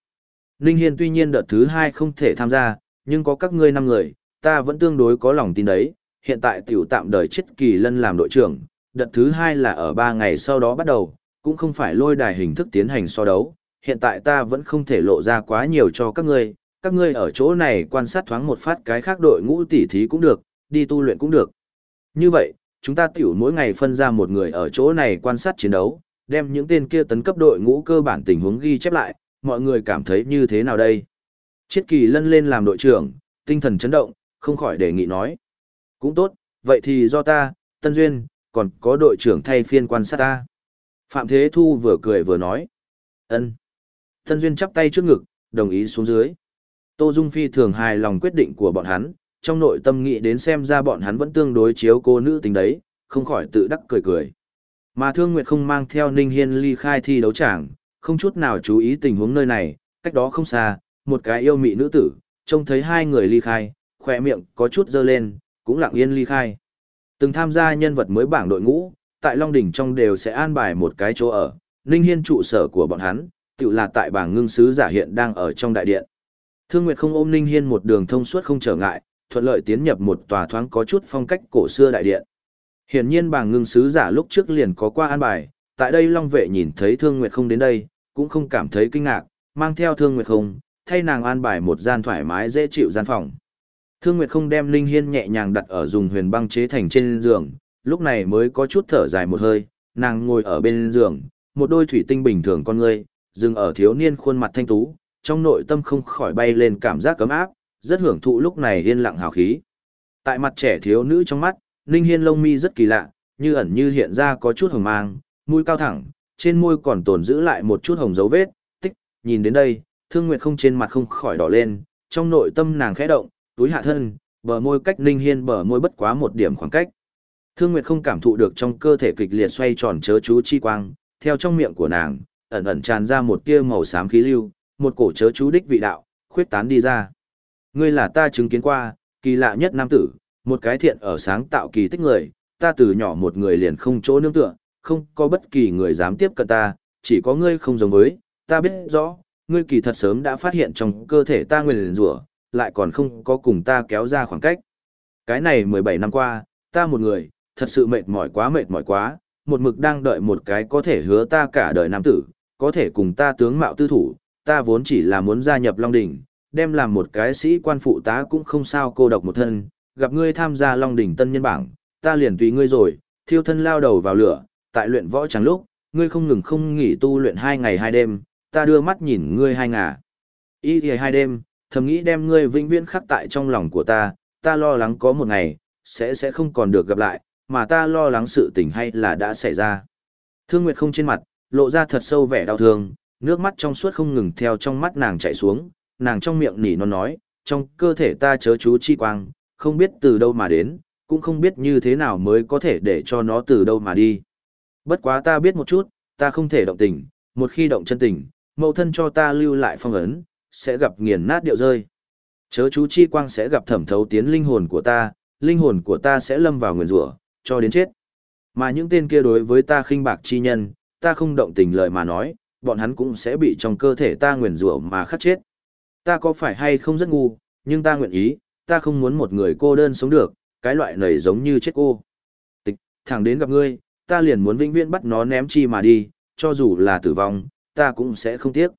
Ninh Hiên tuy nhiên đợt thứ hai không thể tham gia, nhưng có các ngươi năm người, ta vẫn tương đối có lòng tin đấy, hiện tại tiểu tạm đời chết kỳ lân làm đội trưởng, đợt thứ hai là ở ba ngày sau đó bắt đầu, cũng không phải lôi đài hình thức tiến hành so đấu, hiện tại ta vẫn không thể lộ ra quá nhiều cho các ngươi, các ngươi ở chỗ này quan sát thoáng một phát cái khác đội ngũ tỉ thí cũng được, đi tu luyện cũng được. Như vậy, chúng ta tiểu mỗi ngày phân ra một người ở chỗ này quan sát chiến đấu, đem những tên kia tấn cấp đội ngũ cơ bản tình huống ghi chép lại, mọi người cảm thấy như thế nào đây? Chiết kỳ lân lên làm đội trưởng, tinh thần chấn động, không khỏi đề nghị nói. Cũng tốt, vậy thì do ta, Tân Duyên, còn có đội trưởng thay phiên quan sát ta. Phạm Thế Thu vừa cười vừa nói. ân Tân Duyên chắp tay trước ngực, đồng ý xuống dưới. Tô Dung Phi thường hài lòng quyết định của bọn hắn, trong nội tâm nghĩ đến xem ra bọn hắn vẫn tương đối chiếu cô nữ tính đấy, không khỏi tự đắc cười cười. Mà Thương Nguyệt không mang theo Ninh Hiên ly khai thi đấu tràng, không chút nào chú ý tình huống nơi này, cách đó không xa, một cái yêu mị nữ tử, trông thấy hai người ly khai, khỏe miệng có chút dơ lên, cũng lặng yên ly khai. Từng tham gia nhân vật mới bảng đội ngũ, tại Long Đỉnh trong đều sẽ an bài một cái chỗ ở, Ninh Hiên trụ sở của bọn hắn, tự là tại bảng ngưng sứ giả hiện đang ở trong đại điện. Thương Nguyệt không ôm Ninh Hiên một đường thông suốt không trở ngại, thuận lợi tiến nhập một tòa thoáng có chút phong cách cổ xưa đại điện. Hiển nhiên bảng ngưng sứ giả lúc trước liền có qua an bài, tại đây Long Vệ nhìn thấy Thương Nguyệt không đến đây, cũng không cảm thấy kinh ngạc, mang theo Thương Nguyệt không, thay nàng an bài một gian thoải mái dễ chịu gian phòng. Thương Nguyệt không đem Linh Hiên nhẹ nhàng đặt ở dùng huyền băng chế thành trên giường, lúc này mới có chút thở dài một hơi, nàng ngồi ở bên giường, một đôi thủy tinh bình thường con ngươi, dừng ở thiếu niên khuôn mặt thanh tú, trong nội tâm không khỏi bay lên cảm giác cấm áp, rất hưởng thụ lúc này yên lặng hào khí. Tại mặt trẻ thiếu nữ trong mắt, Linh Hiên lông mi rất kỳ lạ, như ẩn như hiện ra có chút hồng mang, mũi cao thẳng, trên môi còn tồn giữ lại một chút hồng dấu vết, tích, nhìn đến đây, Thương Nguyệt không trên mặt không khỏi đỏ lên, trong nội tâm nàng khẽ động, túi hạ thân, bờ môi cách Ninh Hiên bờ môi bất quá một điểm khoảng cách. Thương Nguyệt không cảm thụ được trong cơ thể kịch liệt xoay tròn chớ chú chi quang, theo trong miệng của nàng, ẩn ẩn tràn ra một tia màu xám khí lưu, một cổ chớ chú đích vị đạo, khuyết tán đi ra. Ngươi là ta chứng kiến qua, kỳ lạ nhất nam tử, một cái thiện ở sáng tạo kỳ tích người, ta từ nhỏ một người liền không chỗ nương tựa, không có bất kỳ người dám tiếp cận ta, chỉ có ngươi không giống với, ta biết rõ, ngươi kỳ thật sớm đã phát hiện trong cơ thể ta nguyên rủa, lại còn không có cùng ta kéo ra khoảng cách. Cái này 17 năm qua, ta một người, thật sự mệt mỏi quá mệt mỏi quá, một mực đang đợi một cái có thể hứa ta cả đời nam tử, có thể cùng ta tướng mạo tư thủ, ta vốn chỉ là muốn gia nhập Long Đỉnh, đem làm một cái sĩ quan phụ tá cũng không sao cô độc một thân, gặp ngươi tham gia Long Đỉnh tân nhân bảng, ta liền tùy ngươi rồi, thiêu thân lao đầu vào lửa, tại luyện võ chẳng lúc, ngươi không ngừng không nghỉ tu luyện hai ngày hai đêm, ta đưa mắt nhìn ngươi hai ngả. ý thì hai đêm, thầm nghĩ đem ngươi vĩnh viễn khắc tại trong lòng của ta, ta lo lắng có một ngày, sẽ sẽ không còn được gặp lại, mà ta lo lắng sự tình hay là đã xảy ra. Thương Nguyệt không trên mặt, lộ ra thật sâu vẻ đau thương, nước mắt trong suốt không ngừng theo trong mắt nàng chảy xuống, nàng trong miệng nỉ non nói, trong cơ thể ta chớ chú chi quang, không biết từ đâu mà đến, cũng không biết như thế nào mới có thể để cho nó từ đâu mà đi. Bất quá ta biết một chút, ta không thể động tình, một khi động chân tình, mẫu thân cho ta lưu lại phong ấn, sẽ gặp nghiền nát điệu rơi. Chớ chú chi quang sẽ gặp thẩm thấu tiến linh hồn của ta, linh hồn của ta sẽ lâm vào nguyền rủa, cho đến chết. Mà những tên kia đối với ta khinh bạc chi nhân, ta không động tình lời mà nói, bọn hắn cũng sẽ bị trong cơ thể ta nguyền rủa mà khắc chết. Ta có phải hay không rất ngu, nhưng ta nguyện ý, ta không muốn một người cô đơn sống được, cái loại này giống như chết cô. Tịch, thẳng đến gặp ngươi, ta liền muốn vĩnh viễn bắt nó ném chi mà đi, cho dù là tử vong, ta cũng sẽ không tiếc.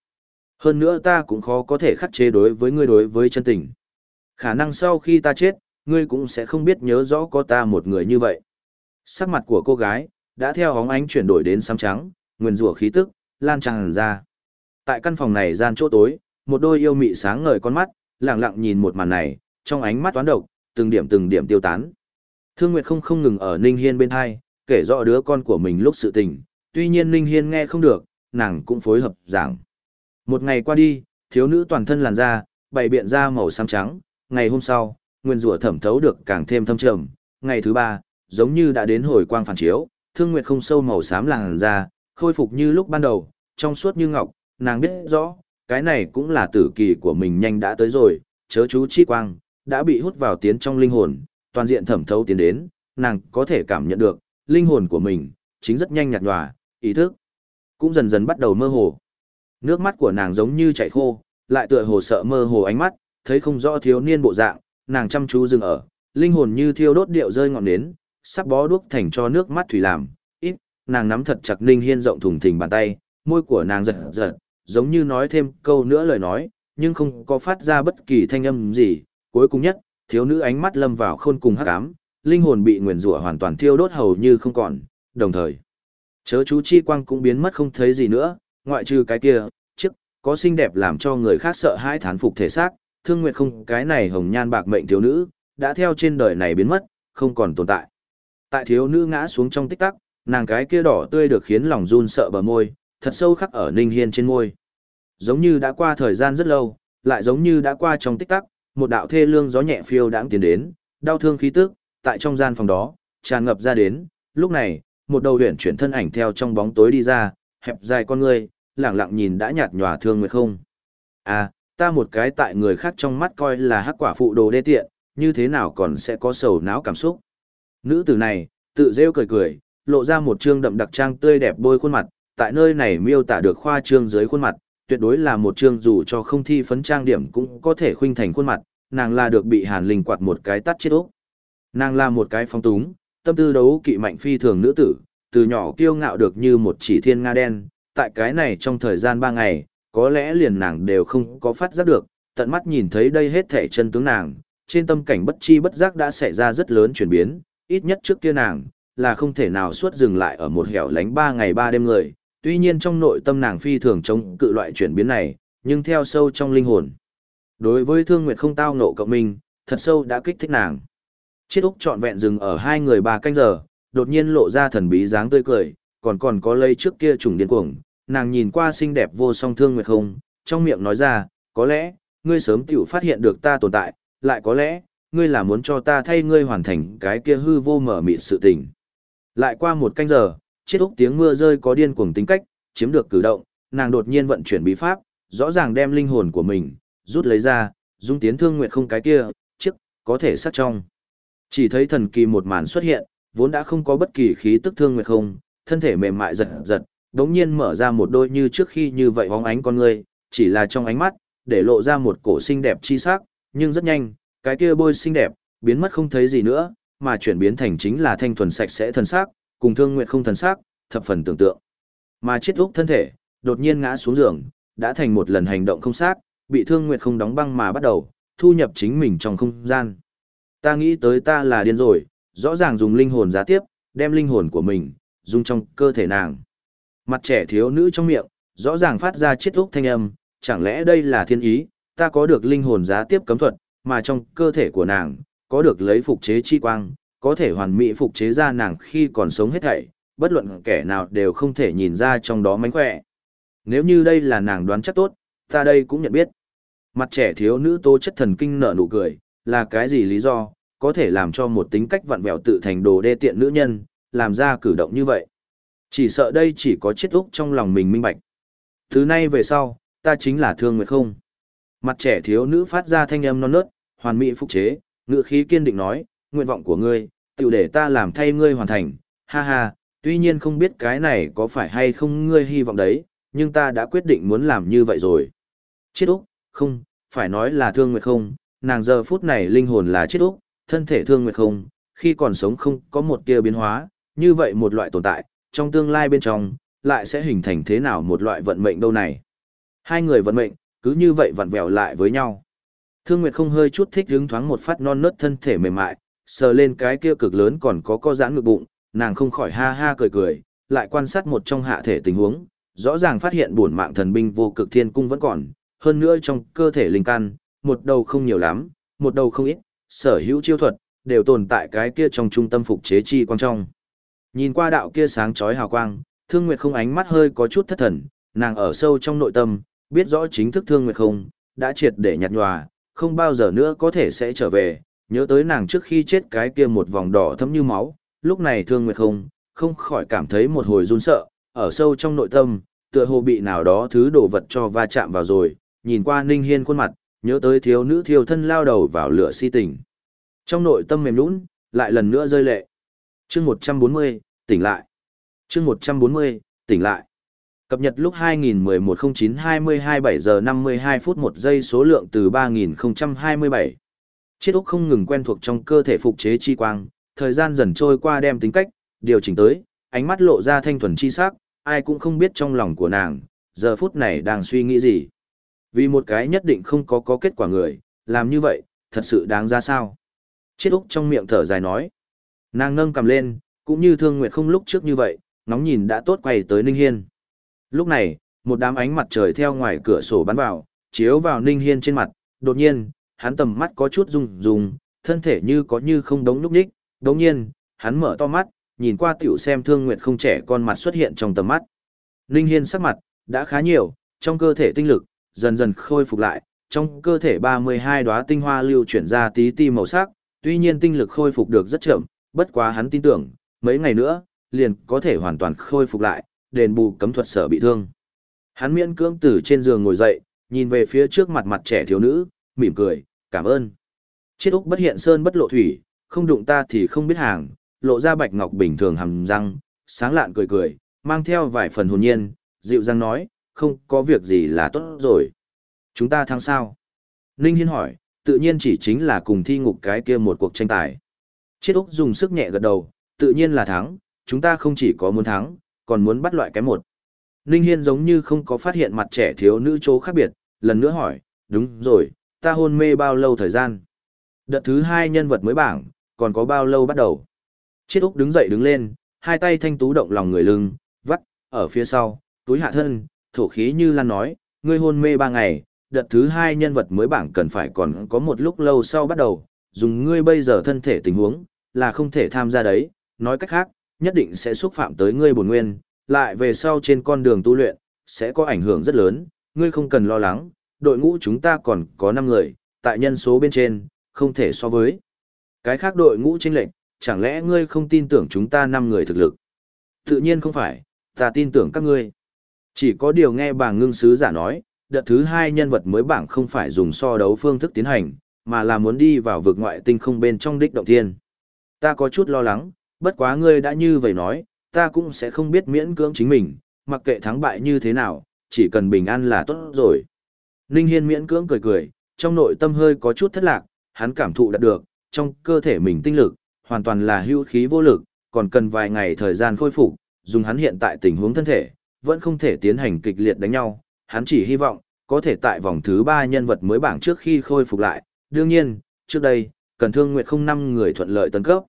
Hơn nữa ta cũng khó có thể khắc chế đối với ngươi đối với chân tình. Khả năng sau khi ta chết, ngươi cũng sẽ không biết nhớ rõ có ta một người như vậy. Sắc mặt của cô gái, đã theo hóng ánh chuyển đổi đến xám trắng, nguyên rủa khí tức, lan tràn ra. Tại căn phòng này gian chỗ tối, một đôi yêu mị sáng ngời con mắt, lặng lặng nhìn một màn này, trong ánh mắt toán độc, từng điểm từng điểm tiêu tán. Thương Nguyệt không không ngừng ở Ninh Hiên bên hai, kể rõ đứa con của mình lúc sự tình, tuy nhiên Ninh Hiên nghe không được, nàng cũng phối hợp giảng. Một ngày qua đi, thiếu nữ toàn thân làn da, bày biện ra màu xám trắng, ngày hôm sau, nguyên rủa thẩm thấu được càng thêm thâm trầm, ngày thứ ba, giống như đã đến hồi quang phản chiếu, thương nguyệt không sâu màu xám làn da, khôi phục như lúc ban đầu, trong suốt như ngọc, nàng biết rõ, cái này cũng là tử kỳ của mình nhanh đã tới rồi, chớ chú chi quang, đã bị hút vào tiến trong linh hồn, toàn diện thẩm thấu tiến đến, nàng có thể cảm nhận được, linh hồn của mình, chính rất nhanh nhạt nhòa, ý thức, cũng dần dần bắt đầu mơ hồ. Nước mắt của nàng giống như chảy khô, lại tựa hồ sợ mơ hồ ánh mắt, thấy không rõ thiếu niên bộ dạng, nàng chăm chú dừng ở, linh hồn như thiêu đốt điệu rơi ngọn nến, sắp bó đuốc thành cho nước mắt thủy làm, ít, nàng nắm thật chặt Ninh Hiên rộng thùng thình bàn tay, môi của nàng giật giật, giống như nói thêm câu nữa lời nói, nhưng không có phát ra bất kỳ thanh âm gì, cuối cùng nhất, thiếu nữ ánh mắt lâm vào khôn cùng hắc ám, linh hồn bị nguyền rủa hoàn toàn thiêu đốt hầu như không còn, đồng thời, chớ chú chi quang cũng biến mất không thấy gì nữa, ngoại trừ cái kia, chiếc, có xinh đẹp làm cho người khác sợ hãi thán phục thể xác, thương nguyệt không cái này hồng nhan bạc mệnh thiếu nữ, đã theo trên đời này biến mất, không còn tồn tại. Tại thiếu nữ ngã xuống trong tích tắc, nàng cái kia đỏ tươi được khiến lòng run sợ bờ môi, thật sâu khắc ở Ninh Hiên trên môi. Giống như đã qua thời gian rất lâu, lại giống như đã qua trong tích tắc, một đạo thê lương gió nhẹ phiêu đãng tiến đến, đau thương khí tức, tại trong gian phòng đó, tràn ngập ra đến, lúc này, một đầu huyền chuyển thân ảnh theo trong bóng tối đi ra, hẹp dài con người, lẳng lặng nhìn đã nhạt nhòa thương nguyệt không. À, ta một cái tại người khác trong mắt coi là hắc quả phụ đồ đê tiện, như thế nào còn sẽ có sầu não cảm xúc. Nữ tử này, tự rêu cười cười, lộ ra một trương đậm đặc trang tươi đẹp bôi khuôn mặt, tại nơi này miêu tả được khoa trương dưới khuôn mặt, tuyệt đối là một trương dù cho không thi phấn trang điểm cũng có thể khuynh thành khuôn mặt, nàng là được bị Hàn Linh quạt một cái tắt chết ốc. Nàng là một cái phong túng, tâm tư đấu kỵ mạnh phi thường nữ tử, từ nhỏ kiêu ngạo được như một chỉ thiên nga đen, tại cái này trong thời gian ba ngày, có lẽ liền nàng đều không có phát giác được, tận mắt nhìn thấy đây hết thể chân tướng nàng, trên tâm cảnh bất chi bất giác đã xảy ra rất lớn chuyển biến, ít nhất trước kia nàng, là không thể nào suốt dừng lại ở một hẻo lánh ba ngày ba đêm người, tuy nhiên trong nội tâm nàng phi thường chống cự loại chuyển biến này, nhưng theo sâu trong linh hồn. Đối với thương nguyệt không tao nộ cộng minh, thật sâu đã kích thích nàng. Chiết Úc trọn vẹn dừng ở hai người ba canh giờ, đột nhiên lộ ra thần bí dáng tươi cười, còn còn có lây trước kia trùng điên cuồng, nàng nhìn qua xinh đẹp vô song thương nguyệt không, trong miệng nói ra, có lẽ, ngươi sớm tiểu phát hiện được ta tồn tại, lại có lẽ, ngươi là muốn cho ta thay ngươi hoàn thành cái kia hư vô mở mịt sự tình. Lại qua một canh giờ, chiết úc tiếng mưa rơi có điên cuồng tính cách, chiếm được cử động, nàng đột nhiên vận chuyển bí pháp, rõ ràng đem linh hồn của mình, rút lấy ra, dung tiến thương nguyệt không cái kia, chiếc, có thể sát trong. Chỉ thấy thần kỳ một màn xuất hiện, vốn đã không có bất kỳ khí tức thương nguyệt không, thân thể mềm mại giật giật, đống nhiên mở ra một đôi như trước khi như vậy hóng ánh con người, chỉ là trong ánh mắt, để lộ ra một cổ xinh đẹp chi sắc, nhưng rất nhanh, cái kia bôi xinh đẹp, biến mất không thấy gì nữa, mà chuyển biến thành chính là thanh thuần sạch sẽ thần sắc, cùng thương nguyện không thần sắc, thập phần tưởng tượng. Mà chết úc thân thể, đột nhiên ngã xuống giường, đã thành một lần hành động không xác, bị thương nguyện không đóng băng mà bắt đầu, thu nhập chính mình trong không gian. Ta nghĩ tới ta là điên rồi, rõ ràng dùng linh hồn giá tiếp, đem linh hồn của mình, dung trong cơ thể nàng. Mặt trẻ thiếu nữ trong miệng, rõ ràng phát ra chiết úc thanh âm, chẳng lẽ đây là thiên ý, ta có được linh hồn giá tiếp cấm thuật, mà trong cơ thể của nàng, có được lấy phục chế chi quang, có thể hoàn mỹ phục chế ra nàng khi còn sống hết thảy, bất luận kẻ nào đều không thể nhìn ra trong đó mánh khỏe. Nếu như đây là nàng đoán chắc tốt, ta đây cũng nhận biết. Mặt trẻ thiếu nữ tố chất thần kinh nở nụ cười, là cái gì lý do, có thể làm cho một tính cách vặn vẹo tự thành đồ đê tiện nữ nhân, làm ra cử động như vậy. Chỉ sợ đây chỉ có chết úc trong lòng mình minh bạch. Thứ nay về sau, ta chính là thương nguyệt không. Mặt trẻ thiếu nữ phát ra thanh âm non nớt, hoàn mỹ phục chế, ngựa khí kiên định nói, nguyện vọng của ngươi, tự để ta làm thay ngươi hoàn thành, ha ha, tuy nhiên không biết cái này có phải hay không ngươi hy vọng đấy, nhưng ta đã quyết định muốn làm như vậy rồi. Chết Úc, không, phải nói là thương nguyệt không, nàng giờ phút này linh hồn là chết Úc, thân thể thương nguyệt không, khi còn sống không có một tia biến hóa, như vậy một loại tồn tại, trong tương lai bên trong, lại sẽ hình thành thế nào một loại vận mệnh đâu này. Hai người vận mệnh, cứ như vậy vặn vẹo lại với nhau. Thương Nguyệt không hơi chút thích hứng thoáng một phát non nớt thân thể mềm mại, sờ lên cái kia cực lớn còn có co giãn ngực bụng, nàng không khỏi ha ha cười cười, lại quan sát một trong hạ thể tình huống, rõ ràng phát hiện bổn mạng thần binh vô cực thiên cung vẫn còn, hơn nữa trong cơ thể linh căn, một đầu không nhiều lắm, một đầu không ít, sở hữu chiêu thuật, đều tồn tại cái kia trong trung tâm phục chế chi quan trong. Nhìn qua đạo kia sáng chói hào quang, Thương Nguyệt không ánh mắt hơi có chút thất thần, nàng ở sâu trong nội tâm, biết rõ chính thức Thương Nguyệt không, đã triệt để nhạt nhòa, không bao giờ nữa có thể sẽ trở về, nhớ tới nàng trước khi chết cái kia một vòng đỏ thấm như máu, lúc này thương nguyệt không, không khỏi cảm thấy một hồi run sợ, ở sâu trong nội tâm, tựa hồ bị nào đó thứ đồ vật cho va chạm vào rồi, nhìn qua Ninh Hiên khuôn mặt, nhớ tới thiếu nữ thiêu thân lao đầu vào lửa si tình. Trong nội tâm mềm nũng, lại lần nữa rơi lệ. Chương 140, tỉnh lại. Chương 140, tỉnh lại. Cập nhật lúc 2011-09-22 7 giờ 52 phút 1 giây số lượng từ 3027. Chiết Úc không ngừng quen thuộc trong cơ thể phục chế chi quang, thời gian dần trôi qua đem tính cách, điều chỉnh tới, ánh mắt lộ ra thanh thuần chi sắc, ai cũng không biết trong lòng của nàng, giờ phút này đang suy nghĩ gì. Vì một cái nhất định không có có kết quả người, làm như vậy, thật sự đáng ra sao. Chiết Úc trong miệng thở dài nói. Nàng nâng cầm lên, cũng như Thương Nguyệt không lúc trước như vậy, ngóng nhìn đã tốt quay tới Ninh Hiên. Lúc này, một đám ánh mặt trời theo ngoài cửa sổ bắn vào, chiếu vào Ninh Hiên trên mặt, đột nhiên, hắn tầm mắt có chút rung rung, thân thể như có như không đống lúc nhích, đột nhiên, hắn mở to mắt, nhìn qua tiểu xem Thương Nguyệt không trẻ con mặt xuất hiện trong tầm mắt. Ninh Hiên sắc mặt, đã khá nhiều, trong cơ thể tinh lực, dần dần khôi phục lại, trong cơ thể 32 đóa tinh hoa lưu chuyển ra tí tí màu sắc, tuy nhiên tinh lực khôi phục được rất chậm, bất quá hắn tin tưởng, mấy ngày nữa, liền có thể hoàn toàn khôi phục lại, đền bù cấm thuật sở bị thương. Hắn miễn cưỡng từ trên giường ngồi dậy, nhìn về phía trước mặt mặt trẻ thiếu nữ, mỉm cười, cảm ơn. Chiết Úc bất hiện sơn bất lộ thủy, không đụng ta thì không biết hàng, lộ ra bạch ngọc bình thường hầm răng, sáng lạn cười cười, mang theo vài phần hồn nhiên, dịu dàng nói, không có việc gì là tốt rồi. Chúng ta thắng sao? Ninh Hiên hỏi, tự nhiên chỉ chính là cùng thi ngục cái kia một cuộc tranh tài. Chiết Úc dùng sức nhẹ gật đầu, tự nhiên là thắng, chúng ta không chỉ có muốn thắng, còn muốn bắt loại cái một. Ninh Hiên giống như không có phát hiện mặt trẻ thiếu nữ chỗ khác biệt, lần nữa hỏi, đúng rồi, ta hôn mê bao lâu thời gian? Đợt thứ hai nhân vật mới bảng, còn có bao lâu bắt đầu? Chiết Úc đứng dậy đứng lên, hai tay thanh tú động lòng người lưng, vắt, ở phía sau, túi hạ thân, thổ khí như lan nói, ngươi hôn mê ba ngày, đợt thứ hai nhân vật mới bảng cần phải còn có một lúc lâu sau bắt đầu, dùng ngươi bây giờ thân thể tình huống, là không thể tham gia đấy, nói cách khác, nhất định sẽ xúc phạm tới ngươi bổn nguyên, lại về sau trên con đường tu luyện, sẽ có ảnh hưởng rất lớn, ngươi không cần lo lắng, đội ngũ chúng ta còn có 5 người, tại nhân số bên trên, không thể so với. Cái khác đội ngũ chênh lệnh, chẳng lẽ ngươi không tin tưởng chúng ta 5 người thực lực? Tự nhiên không phải, ta tin tưởng các ngươi. Chỉ có điều nghe bà ngưng sứ giả nói, đợt thứ hai nhân vật mới bảng không phải dùng so đấu phương thức tiến hành, mà là muốn đi vào vực ngoại tinh không bên trong đích động thiên. Ta có chút lo lắng, bất quá ngươi đã như vậy nói, ta cũng sẽ không biết miễn cưỡng chính mình, mặc kệ thắng bại như thế nào, chỉ cần bình an là tốt rồi. Ninh Hiên miễn cưỡng cười cười, trong nội tâm hơi có chút thất lạc, hắn cảm thụ đạt được, trong cơ thể mình tinh lực, hoàn toàn là hưu khí vô lực, còn cần vài ngày thời gian khôi phục, dùng hắn hiện tại tình huống thân thể, vẫn không thể tiến hành kịch liệt đánh nhau, hắn chỉ hy vọng, có thể tại vòng thứ 3 nhân vật mới bảng trước khi khôi phục lại, đương nhiên, trước đây, cần thương nguyệt không năm người thuận lợi tấn cấp.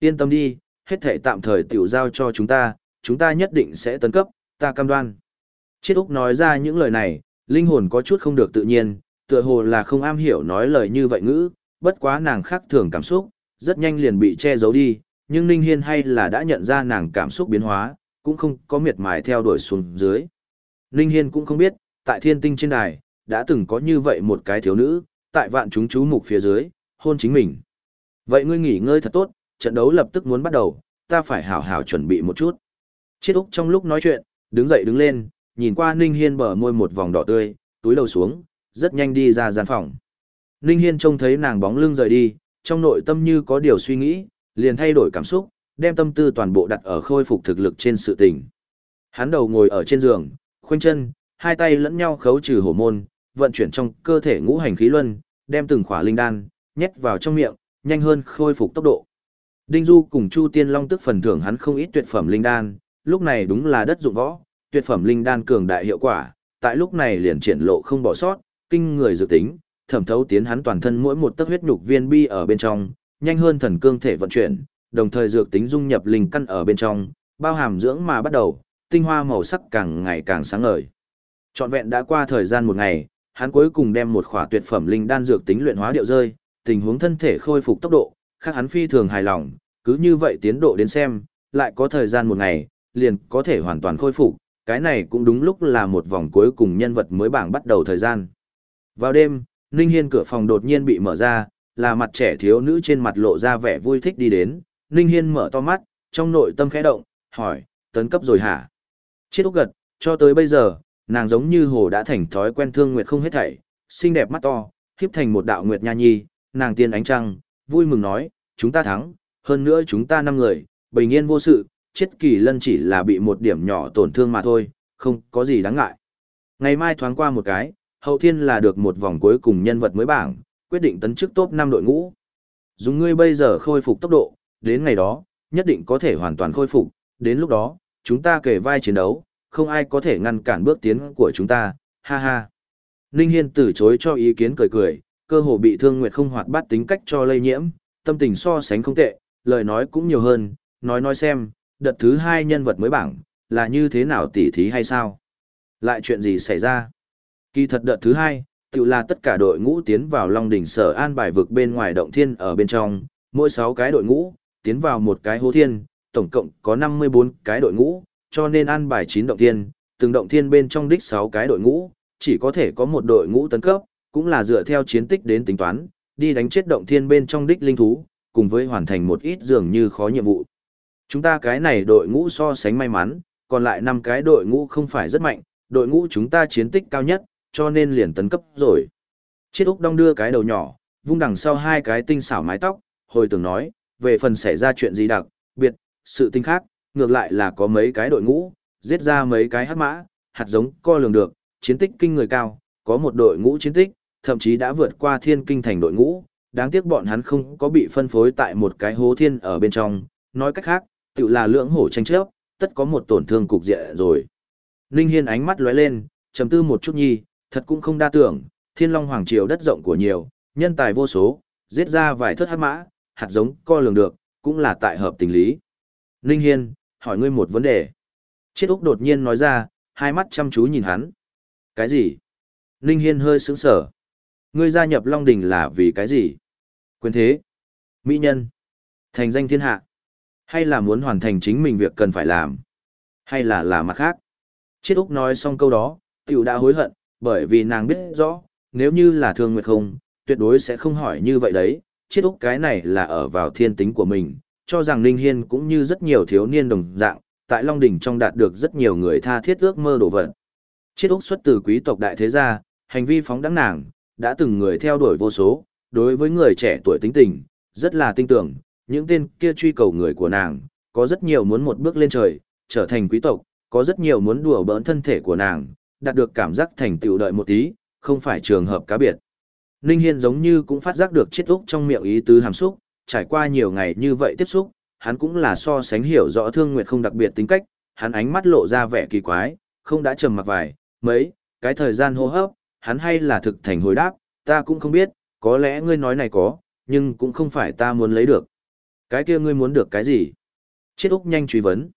Yên tâm đi, hết thể tạm thời tiểu giao cho chúng ta, chúng ta nhất định sẽ tấn cấp, ta cam đoan. Chiết Úc nói ra những lời này, linh hồn có chút không được tự nhiên, tựa hồ là không am hiểu nói lời như vậy ngữ, bất quá nàng khác thường cảm xúc, rất nhanh liền bị che giấu đi, nhưng Ninh Hiên hay là đã nhận ra nàng cảm xúc biến hóa, cũng không có miệt mài theo đuổi xuống dưới. Ninh Hiên cũng không biết, tại thiên tinh trên đài, đã từng có như vậy một cái thiếu nữ, tại vạn chúng chú mục phía dưới, hôn chính mình. Vậy ngươi nghỉ ngơi thật tốt, trận đấu lập tức muốn bắt đầu, ta phải hảo hảo chuẩn bị một chút. Chiết Úc trong lúc nói chuyện, đứng dậy đứng lên, nhìn qua Ninh Hiên bờ môi một vòng đỏ tươi, túi đầu xuống, rất nhanh đi ra gian phòng. Ninh Hiên trông thấy nàng bóng lưng rời đi, trong nội tâm như có điều suy nghĩ, liền thay đổi cảm xúc, đem tâm tư toàn bộ đặt ở khôi phục thực lực trên sự tình. Hắn đầu ngồi ở trên giường, khoanh chân, hai tay lẫn nhau khấu trừ hổ môn, vận chuyển trong cơ thể ngũ hành khí luân, đem từng khỏa linh đan nhét vào trong miệng, nhanh hơn khôi phục tốc độ. Đinh Du cùng Chu Tiên Long tức phần thưởng hắn không ít tuyệt phẩm linh đan, lúc này đúng là đất dụng võ, tuyệt phẩm linh đan cường đại hiệu quả, tại lúc này liền triển lộ không bỏ sót, kinh người dự tính, thẩm thấu tiến hắn toàn thân mỗi một tấc huyết nhục viên bi ở bên trong, nhanh hơn thần cương thể vận chuyển, đồng thời dược tính dung nhập linh căn ở bên trong, bao hàm dưỡng mà bắt đầu, tinh hoa màu sắc càng ngày càng sáng ngời. Trọn vẹn đã qua thời gian một ngày, hắn cuối cùng đem một khỏa tuyệt phẩm linh đan dược tính luyện hóa điệu rơi, tình huống thân thể khôi phục tốc độ, khác hắn phi thường hài lòng, cứ như vậy tiến độ đến xem, lại có thời gian một ngày, liền có thể hoàn toàn khôi phục, cái này cũng đúng lúc là một vòng cuối cùng nhân vật mới bảng bắt đầu thời gian. Vào đêm, Ninh Hiên cửa phòng đột nhiên bị mở ra, là mặt trẻ thiếu nữ trên mặt lộ ra vẻ vui thích đi đến, Ninh Hiên mở to mắt, trong nội tâm khẽ động, hỏi, tấn cấp rồi hả? Chiết Úc gật, cho tới bây giờ, nàng giống như hồ đã thành thói quen thương nguyệt không hết thảy, xinh đẹp mắt to, hiếp thành một đạo nguyệt nha nhi, nàng tiên ánh trăng, vui mừng nói, chúng ta thắng, hơn nữa chúng ta năm người, bình yên vô sự, chết kỳ lân chỉ là bị một điểm nhỏ tổn thương mà thôi, không có gì đáng ngại. Ngày mai thoáng qua một cái, hậu thiên là được một vòng cuối cùng nhân vật mới bảng, quyết định tấn chức top 5 đội ngũ. Dùng ngươi bây giờ khôi phục tốc độ, đến ngày đó, nhất định có thể hoàn toàn khôi phục, đến lúc đó, chúng ta kể vai chiến đấu, không ai có thể ngăn cản bước tiến của chúng ta, ha ha. Ninh Hiên từ chối cho ý kiến cười cười, cơ hồ bị Thương Nguyệt không hoạt bát tính cách cho lây nhiễm, tâm tình so sánh không tệ, lời nói cũng nhiều hơn, nói nói xem, đợt thứ hai nhân vật mới bảng, là như thế nào tỉ thí hay sao? Lại chuyện gì xảy ra? Kỳ thật đợt thứ hai, tự là tất cả đội ngũ tiến vào Long đỉnh sở an bài vực bên ngoài động thiên ở bên trong, mỗi 6 cái đội ngũ, tiến vào một cái hố thiên, tổng cộng có 54 cái đội ngũ, cho nên an bài 9 động thiên, từng động thiên bên trong đích 6 cái đội ngũ, chỉ có thể có một đội ngũ tấn cấp, cũng là dựa theo chiến tích đến tính toán, đi đánh chết động thiên bên trong đích linh thú, cùng với hoàn thành một ít dường như khó nhiệm vụ. Chúng ta cái này đội ngũ so sánh may mắn, còn lại 5 cái đội ngũ không phải rất mạnh, đội ngũ chúng ta chiến tích cao nhất, cho nên liền tấn cấp rồi. Chiết Úc đong đưa cái đầu nhỏ, vung đằng sau hai cái tinh xảo mái tóc, hồi tưởng nói, về phần xảy ra chuyện gì đặc, biệt, sự tinh khác, ngược lại là có mấy cái đội ngũ, giết ra mấy cái hắc mã, hạt giống co lường được, chiến tích kinh người cao, có một đội ngũ chiến tích, thậm chí đã vượt qua thiên kinh thành đội ngũ, đáng tiếc bọn hắn không có bị phân phối tại một cái hố thiên ở bên trong, nói cách khác, tự là lưỡng hổ tranh chấp, tất có một tổn thương cục diện rồi. Ninh Hiên ánh mắt lóe lên, trầm tư một chút nhi, thật cũng không đa tưởng, thiên long hoàng triều đất rộng của nhiều, nhân tài vô số, giết ra vài thất hắc mã, hạt giống co lường được, cũng là tại hợp tình lý. Ninh Hiên, hỏi ngươi một vấn đề. Chiết Úc đột nhiên nói ra, hai mắt chăm chú nhìn hắn. Cái gì? Ninh Hiên hơi sững sở. Ngươi gia nhập Long Đình là vì cái gì? Quyền thế? Mỹ nhân? Thành danh thiên hạ? Hay là muốn hoàn thành chính mình việc cần phải làm? Hay là là mặt khác? Chiết Úc nói xong câu đó, tiểu đã hối hận, bởi vì nàng biết rõ, nếu như là thương nguyệt không, tuyệt đối sẽ không hỏi như vậy đấy. Chiết Úc cái này là ở vào thiên tính của mình, cho rằng Ninh Hiên cũng như rất nhiều thiếu niên đồng dạng, tại Long Đỉnh trong đạt được rất nhiều người tha thiết ước mơ đổ vật. Chiết Úc xuất từ quý tộc đại thế gia, hành vi phóng đẳng nàng, đã từng người theo đuổi vô số, đối với người trẻ tuổi tính tình, rất là tin tưởng, những tên kia truy cầu người của nàng, có rất nhiều muốn một bước lên trời, trở thành quý tộc, có rất nhiều muốn đùa bỡn thân thể của nàng, đạt được cảm giác thành tựu đợi một tí, không phải trường hợp cá biệt. Ninh Hiên giống như cũng phát giác được chiết úc trong miệng ý tứ hàm xúc, trải qua nhiều ngày như vậy tiếp xúc, hắn cũng là so sánh hiểu rõ Thương Nguyệt không đặc biệt tính cách, hắn ánh mắt lộ ra vẻ kỳ quái, không đã trầm mặc vài, mấy, cái thời gian hô hấp, hắn hay là thực thành hồi đáp, ta cũng không biết, có lẽ ngươi nói này có, nhưng cũng không phải ta muốn lấy được. Cái kia ngươi muốn được cái gì? Chết Úc nhanh truy vấn.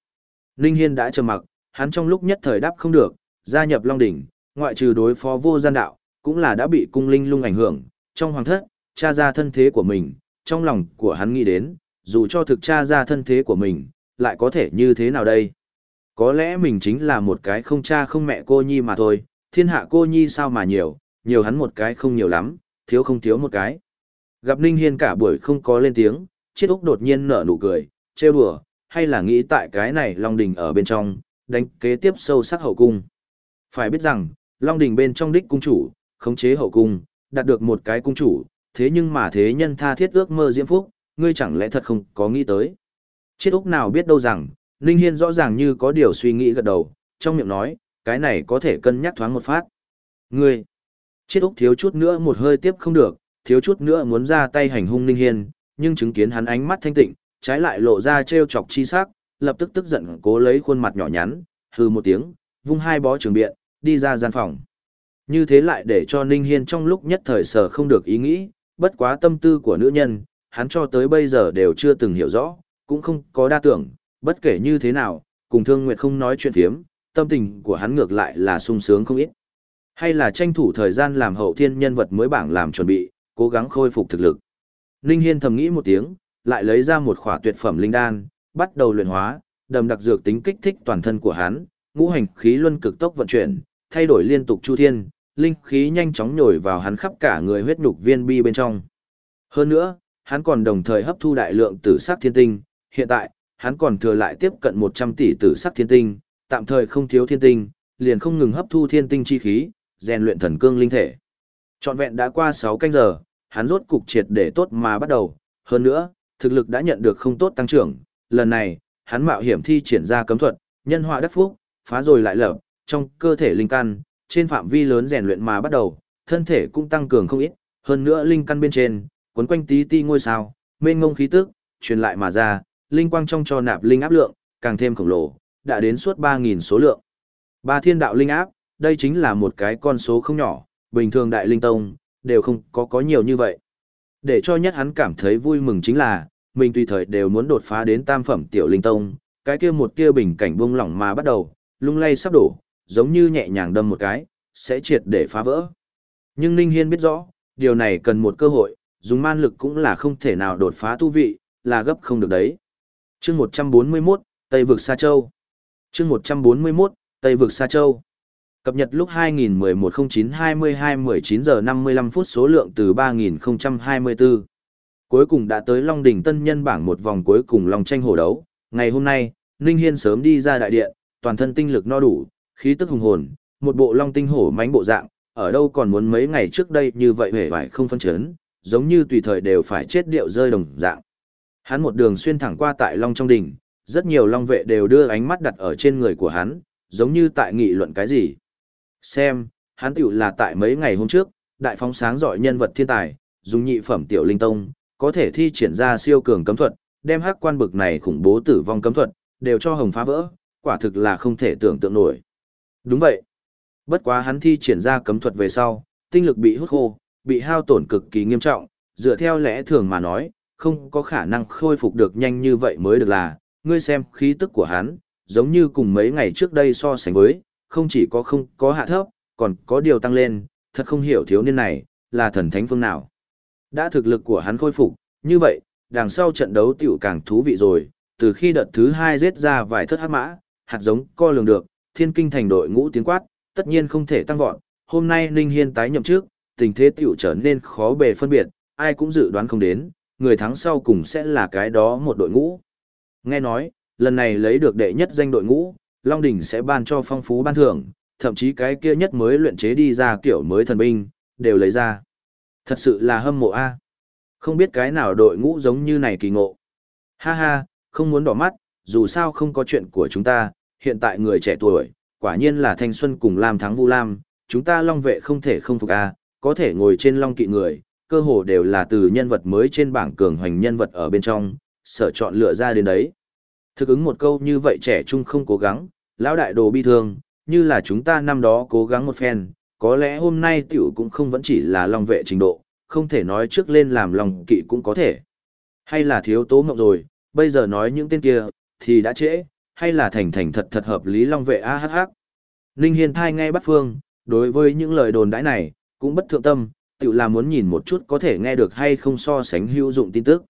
Ninh Hiên đã trầm mặc, hắn trong lúc nhất thời đáp không được, gia nhập Long Đỉnh, ngoại trừ đối phó vô gian đạo, cũng là đã bị cung linh lung ảnh hưởng, trong hoàng thất, tra ra thân thế của mình, trong lòng của hắn nghĩ đến, dù cho thực tra ra thân thế của mình, lại có thể như thế nào đây? Có lẽ mình chính là một cái không cha không mẹ cô nhi mà thôi, thiên hạ cô nhi sao mà nhiều, nhiều hắn một cái không nhiều lắm, thiếu không thiếu một cái. Gặp Ninh Hiên cả buổi không có lên tiếng, Chiết Úc đột nhiên nở nụ cười, trêu đùa, hay là nghĩ tại cái này Long Đình ở bên trong, đánh kế tiếp sâu sắc hậu cung. Phải biết rằng, Long Đình bên trong đích cung chủ, khống chế hậu cung, đạt được một cái cung chủ, thế nhưng mà thế nhân tha thiết ước mơ diễm phúc, ngươi chẳng lẽ thật không có nghĩ tới. Chiết Úc nào biết đâu rằng, Ninh Hiên rõ ràng như có điều suy nghĩ gật đầu, trong miệng nói, cái này có thể cân nhắc thoáng một phát. Ngươi, chết Úc thiếu chút nữa một hơi tiếp không được, thiếu chút nữa muốn ra tay hành hung Ninh Hiên, nhưng chứng kiến hắn ánh mắt thanh tịnh, trái lại lộ ra trêu chọc chi sắc, lập tức tức giận cố lấy khuôn mặt nhỏ nhắn, hừ một tiếng, vung hai bó trường biện, đi ra gian phòng. Như thế lại để cho Ninh Hiên trong lúc nhất thời sở không được ý nghĩ, bất quá tâm tư của nữ nhân, hắn cho tới bây giờ đều chưa từng hiểu rõ, cũng không có đa tưởng, bất kể như thế nào, cùng Thương Nguyệt không nói chuyện phiếm, tâm tình của hắn ngược lại là sung sướng không ít. Hay là tranh thủ thời gian làm hậu thiên nhân vật mới bảng làm chuẩn bị, cố gắng khôi phục thực lực. Ninh Hiên thầm nghĩ một tiếng, lại lấy ra một khỏa tuyệt phẩm linh đan, bắt đầu luyện hóa, đầm đặc dược tính kích thích toàn thân của hắn, ngũ hành khí luân cực tốc vận chuyển, thay đổi liên tục chu thiên, linh khí nhanh chóng nhồi vào hắn khắp cả người huyết nhục viên bi bên trong. Hơn nữa, hắn còn đồng thời hấp thu đại lượng tử sắc thiên tinh, hiện tại, hắn còn thừa lại tiếp cận 100 tỷ tử sắc thiên tinh, tạm thời không thiếu thiên tinh, liền không ngừng hấp thu thiên tinh chi khí, rèn luyện thần cương linh thể. Trọn vẹn đã qua 6 canh giờ, hắn rốt cục triệt để tốt mà bắt đầu, hơn nữa, thực lực đã nhận được không tốt tăng trưởng, lần này, hắn mạo hiểm thi triển ra cấm thuật, nhân họa đắc phúc, phá rồi lại lở, trong cơ thể linh căn, trên phạm vi lớn rèn luyện mà bắt đầu, thân thể cũng tăng cường không ít, hơn nữa linh căn bên trên, quấn quanh tí ti ngôi sao, mênh ngông khí tức, truyền lại mà ra, linh quang trong cho nạp linh áp lượng, càng thêm khổng lồ, đã đến suốt 3000 số lượng. Ba thiên đạo linh áp, đây chính là một cái con số không nhỏ, bình thường đại linh tông, đều không có có nhiều như vậy. Để cho nhất hắn cảm thấy vui mừng chính là, mình tùy thời đều muốn đột phá đến tam phẩm tiểu linh tông, cái kia một kia bình cảnh buông lỏng mà bắt đầu, lung lay sắp đổ, giống như nhẹ nhàng đâm một cái, sẽ triệt để phá vỡ. Nhưng Ninh Hiên biết rõ, điều này cần một cơ hội, dùng man lực cũng là không thể nào đột phá tu vị, là gấp không được đấy. Chương 141, Tây vực Sa Châu. Chương 141, Tây vực Sa Châu. Cập nhật lúc 2011-09-22-19 giờ 55 phút số lượng từ 3024. Cuối cùng đã tới Long Đỉnh Tân Nhân bảng một vòng cuối cùng Long tranh hổ đấu. Ngày hôm nay, Ninh Hiên sớm đi ra đại điện, toàn thân tinh lực no đủ, khí tức hùng hồn, một bộ Long tinh hổ mánh bộ dạng, ở đâu còn muốn mấy ngày trước đây như vậy hề vải không phân chấn, giống như tùy thời đều phải chết điệu rơi đồng dạng. Hắn một đường xuyên thẳng qua tại Long trong đỉnh, rất nhiều Long vệ đều đưa ánh mắt đặt ở trên người của hắn, giống như tại nghị luận cái gì. Xem, hắn tiểu là tại mấy ngày hôm trước, đại phóng sáng giỏi nhân vật thiên tài, dùng nhị phẩm tiểu linh tông, có thể thi triển ra siêu cường cấm thuật, đem hắc quan bực này khủng bố tử vong cấm thuật, đều cho hồng phá vỡ, quả thực là không thể tưởng tượng nổi. Đúng vậy. Bất quá hắn thi triển ra cấm thuật về sau, tinh lực bị hút khô, bị hao tổn cực kỳ nghiêm trọng, dựa theo lẽ thường mà nói, không có khả năng khôi phục được nhanh như vậy mới được là, ngươi xem khí tức của hắn, giống như cùng mấy ngày trước đây so sánh với, không chỉ có không có hạ thấp, còn có điều tăng lên, thật không hiểu thiếu niên này, là thần thánh phương nào. Đã thực lực của hắn khôi phục, như vậy, đằng sau trận đấu tiểu càng thú vị rồi, từ khi đợt thứ hai giết ra vài thất hắc mã, hạt giống co lường được, thiên kinh thành đội ngũ tiếng quát, tất nhiên không thể tăng vọt, hôm nay Ninh Hiên tái nhậm trước, tình thế tiểu trở nên khó bề phân biệt, ai cũng dự đoán không đến, người thắng sau cùng sẽ là cái đó một đội ngũ. Nghe nói, lần này lấy được đệ nhất danh đội ngũ, Long Đỉnh sẽ ban cho phong phú ban thưởng, thậm chí cái kia nhất mới luyện chế đi ra kiểu mới thần binh, đều lấy ra. Thật sự là hâm mộ a. Không biết cái nào đội ngũ giống như này kỳ ngộ. Ha ha, không muốn đỏ mắt, dù sao không có chuyện của chúng ta, hiện tại người trẻ tuổi, quả nhiên là thanh xuân cùng Lam thắng Vu Lam, chúng ta Long vệ không thể không phục a, có thể ngồi trên Long kỵ người, cơ hồ đều là từ nhân vật mới trên bảng cường hoành nhân vật ở bên trong, sở chọn lựa ra đến đấy. Thực ứng một câu như vậy trẻ trung không cố gắng, lão đại đồ bi thương, như là chúng ta năm đó cố gắng một phen, có lẽ hôm nay tiểu cũng không vẫn chỉ là lòng vệ trình độ, không thể nói trước lên làm lòng kỵ cũng có thể. Hay là thiếu tố ngọc rồi, bây giờ nói những tên kia, thì đã trễ, hay là thành thành thật thật hợp lý long vệ AHH. Ninh Hiên thai ngay bắt phương, đối với những lời đồn đãi này, cũng bất thượng tâm, tự là muốn nhìn một chút có thể nghe được hay không so sánh hữu dụng tin tức.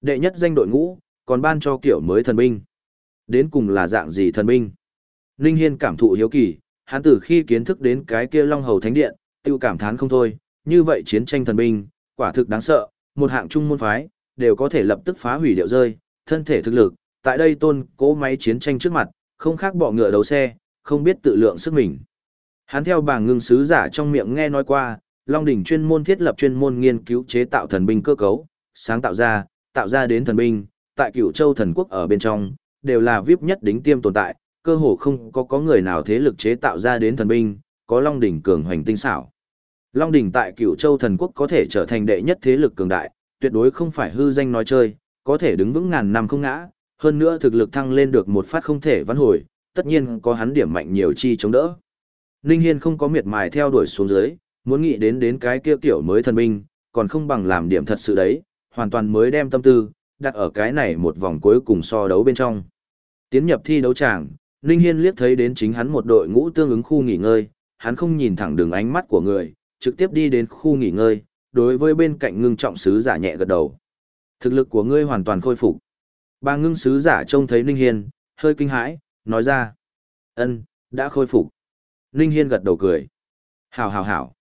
Đệ nhất danh đội ngũ, còn ban cho kiểu mới thần binh. Đến cùng là dạng gì thần binh? Ninh Hiên cảm thụ hiếu kỳ, hắn từ khi kiến thức đến cái kia Long Hầu Thánh Điện, tiêu cảm thán không thôi, như vậy chiến tranh thần binh, quả thực đáng sợ, một hạng trung môn phái, đều có thể lập tức phá hủy điệu rơi, thân thể thực lực, tại đây tôn cố máy chiến tranh trước mặt, không khác bỏ ngựa đấu xe, không biết tự lượng sức mình. Hắn theo bảng ngưng sứ giả trong miệng nghe nói qua, Long Đỉnh chuyên môn thiết lập chuyên môn nghiên cứu chế tạo thần binh cơ cấu, sáng tạo ra, tạo ra đến thần binh, tại cửu châu thần quốc ở bên trong, đều là VIP nhất đính tiêm tồn tại, cơ hồ không có có người nào thế lực chế tạo ra đến thần binh, có Long đỉnh cường hoành tinh xảo. Long đỉnh tại Cửu Châu thần quốc có thể trở thành đệ nhất thế lực cường đại, tuyệt đối không phải hư danh nói chơi, có thể đứng vững ngàn năm không ngã, hơn nữa thực lực thăng lên được một phát không thể vãn hồi, tất nhiên có hắn điểm mạnh nhiều chi chống đỡ. Ninh Hiên không có miệt mài theo đuổi xuống dưới, muốn nghĩ đến đến cái kia kiểu mới thần binh, còn không bằng làm điểm thật sự đấy, hoàn toàn mới đem tâm tư, đặt ở cái này một vòng cuối cùng so đấu bên trong. Tiến nhập thi đấu tràng, Ninh Hiên liếc thấy đến chính hắn một đội ngũ tương ứng khu nghỉ ngơi, hắn không nhìn thẳng đường ánh mắt của người, trực tiếp đi đến khu nghỉ ngơi, đối với bên cạnh ngưng trọng sứ giả nhẹ gật đầu. Thực lực của ngươi hoàn toàn khôi phục. Ba ngưng sứ giả trông thấy Ninh Hiên, hơi kinh hãi, nói ra. ân, đã khôi phục. Ninh Hiên gật đầu cười. Hảo hảo hảo.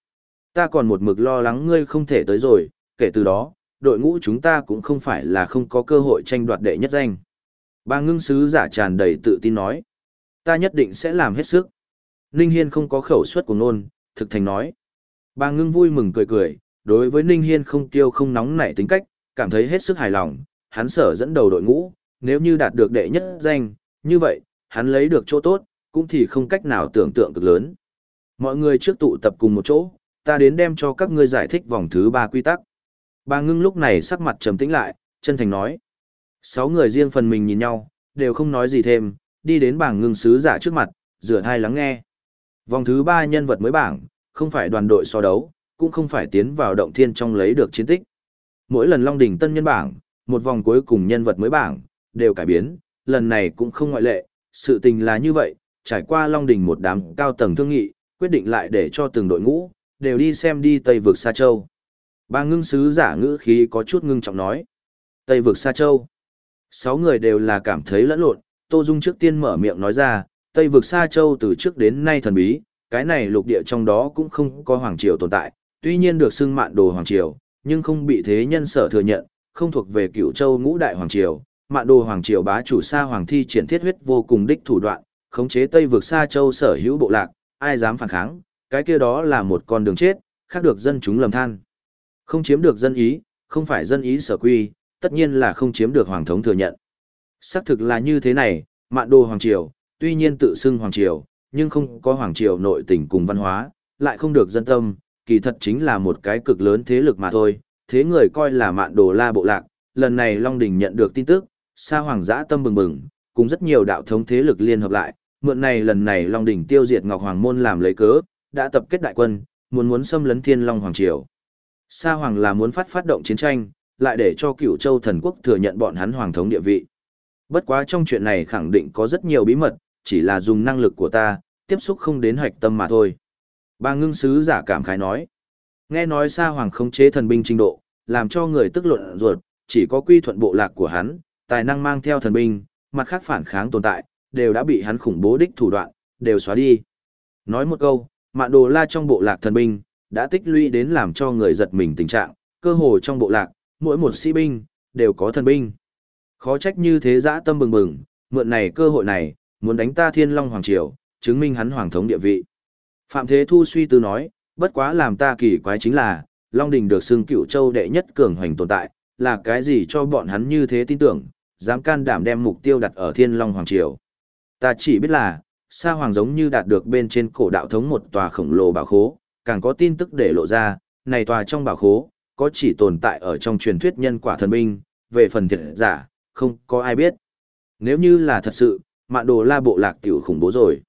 Ta còn một mực lo lắng ngươi không thể tới rồi, kể từ đó, đội ngũ chúng ta cũng không phải là không có cơ hội tranh đoạt đệ nhất danh. Ba ngưng sứ giả tràn đầy tự tin nói. Ta nhất định sẽ làm hết sức. Ninh Hiên không có khẩu suất của nôn, thực thành nói. Ba ngưng vui mừng cười cười, đối với Ninh Hiên không tiêu không nóng nảy tính cách, cảm thấy hết sức hài lòng, hắn sở dẫn đầu đội ngũ, nếu như đạt được đệ nhất danh, như vậy, hắn lấy được chỗ tốt, cũng thì không cách nào tưởng tượng cực lớn. Mọi người trước tụ tập cùng một chỗ, ta đến đem cho các ngươi giải thích vòng thứ ba quy tắc. Bà ngưng lúc này sắc mặt trầm tĩnh lại, chân thành nói. Sáu người riêng phần mình nhìn nhau, đều không nói gì thêm, đi đến bảng ngưng sứ giả trước mặt, rửa thai lắng nghe. Vòng thứ ba nhân vật mới bảng, không phải đoàn đội so đấu, cũng không phải tiến vào động thiên trong lấy được chiến tích. Mỗi lần Long Đỉnh tân nhân bảng, một vòng cuối cùng nhân vật mới bảng, đều cải biến, lần này cũng không ngoại lệ, sự tình là như vậy, trải qua Long Đỉnh một đám cao tầng thương nghị, quyết định lại để cho từng đội ngũ, đều đi xem đi Tây vực Sa Châu. Ba ngưng sứ giả ngữ khí có chút ngưng trọng nói. Tây vực Sa Châu. Sáu người đều là cảm thấy lẫn lộn, Tô Dung trước tiên mở miệng nói ra, Tây vực Sa Châu từ trước đến nay thần bí, cái này lục địa trong đó cũng không có Hoàng Triều tồn tại, tuy nhiên được xưng mạn đồ Hoàng Triều, nhưng không bị thế nhân sở thừa nhận, không thuộc về cựu châu ngũ đại Hoàng Triều. Mạn đồ Hoàng Triều bá chủ Sa Hoàng thi triển thiết huyết vô cùng đích thủ đoạn, khống chế Tây vực Sa Châu sở hữu bộ lạc, ai dám phản kháng, cái kia đó là một con đường chết, khác được dân chúng lầm than. Không chiếm được dân ý, không phải dân ý sở quy, tất nhiên là không chiếm được Hoàng thống thừa nhận. Xác thực là như thế này, mạn đồ Hoàng Triều, tuy nhiên tự xưng Hoàng Triều, nhưng không có Hoàng Triều nội tình cùng văn hóa, lại không được dân tâm, kỳ thật chính là một cái cực lớn thế lực mà thôi, thế người coi là mạn đồ la bộ lạc, lần này Long Đình nhận được tin tức, xa hoàng giã tâm bừng bừng, cùng rất nhiều đạo thống thế lực liên hợp lại, mượn này lần này Long Đình tiêu diệt Ngọc Hoàng Môn làm lấy cớ, đã tập kết đại quân, muốn muốn xâm lấn Thiên Long Hoàng Triều. Sa Hoàng là muốn phát phát động chiến tranh, lại để cho cửu châu thần quốc thừa nhận bọn hắn hoàng thống địa vị. Bất quá trong chuyện này khẳng định có rất nhiều bí mật, chỉ là dùng năng lực của ta, tiếp xúc không đến hoạch tâm mà thôi. Ba ngưng sứ giả cảm khái nói. Nghe nói Sa Hoàng khống chế thần binh trình độ, làm cho người tức luận ruột, chỉ có quy thuận bộ lạc của hắn, tài năng mang theo thần binh, mặt khác phản kháng tồn tại, đều đã bị hắn khủng bố đích thủ đoạn, đều xóa đi. Nói một câu, mạn đồ la trong bộ lạc thần binh, đã tích lũy đến làm cho người giật mình tình trạng, cơ hồ trong bộ lạc, mỗi một sĩ binh, đều có thần binh. Khó trách như thế dã tâm bừng bừng, mượn này cơ hội này, muốn đánh ta thiên long hoàng triều, chứng minh hắn hoàng thống địa vị. Phạm Thế Thu suy tư nói, bất quá làm ta kỳ quái chính là, Long Đình được xưng cựu châu đệ nhất cường hoành tồn tại, là cái gì cho bọn hắn như thế tin tưởng, dám can đảm đem mục tiêu đặt ở thiên long hoàng triều. Ta chỉ biết là, Sa Hoàng giống như đạt được bên trên cổ đạo thống một tòa khổng lồ bảo khố, càng có tin tức để lộ ra, này tòa trong bảo khố, có chỉ tồn tại ở trong truyền thuyết nhân quả thần binh, về phần thiệt giả, không có ai biết. Nếu như là thật sự, mạn đồ la bộ lạc tiểu khủng bố rồi.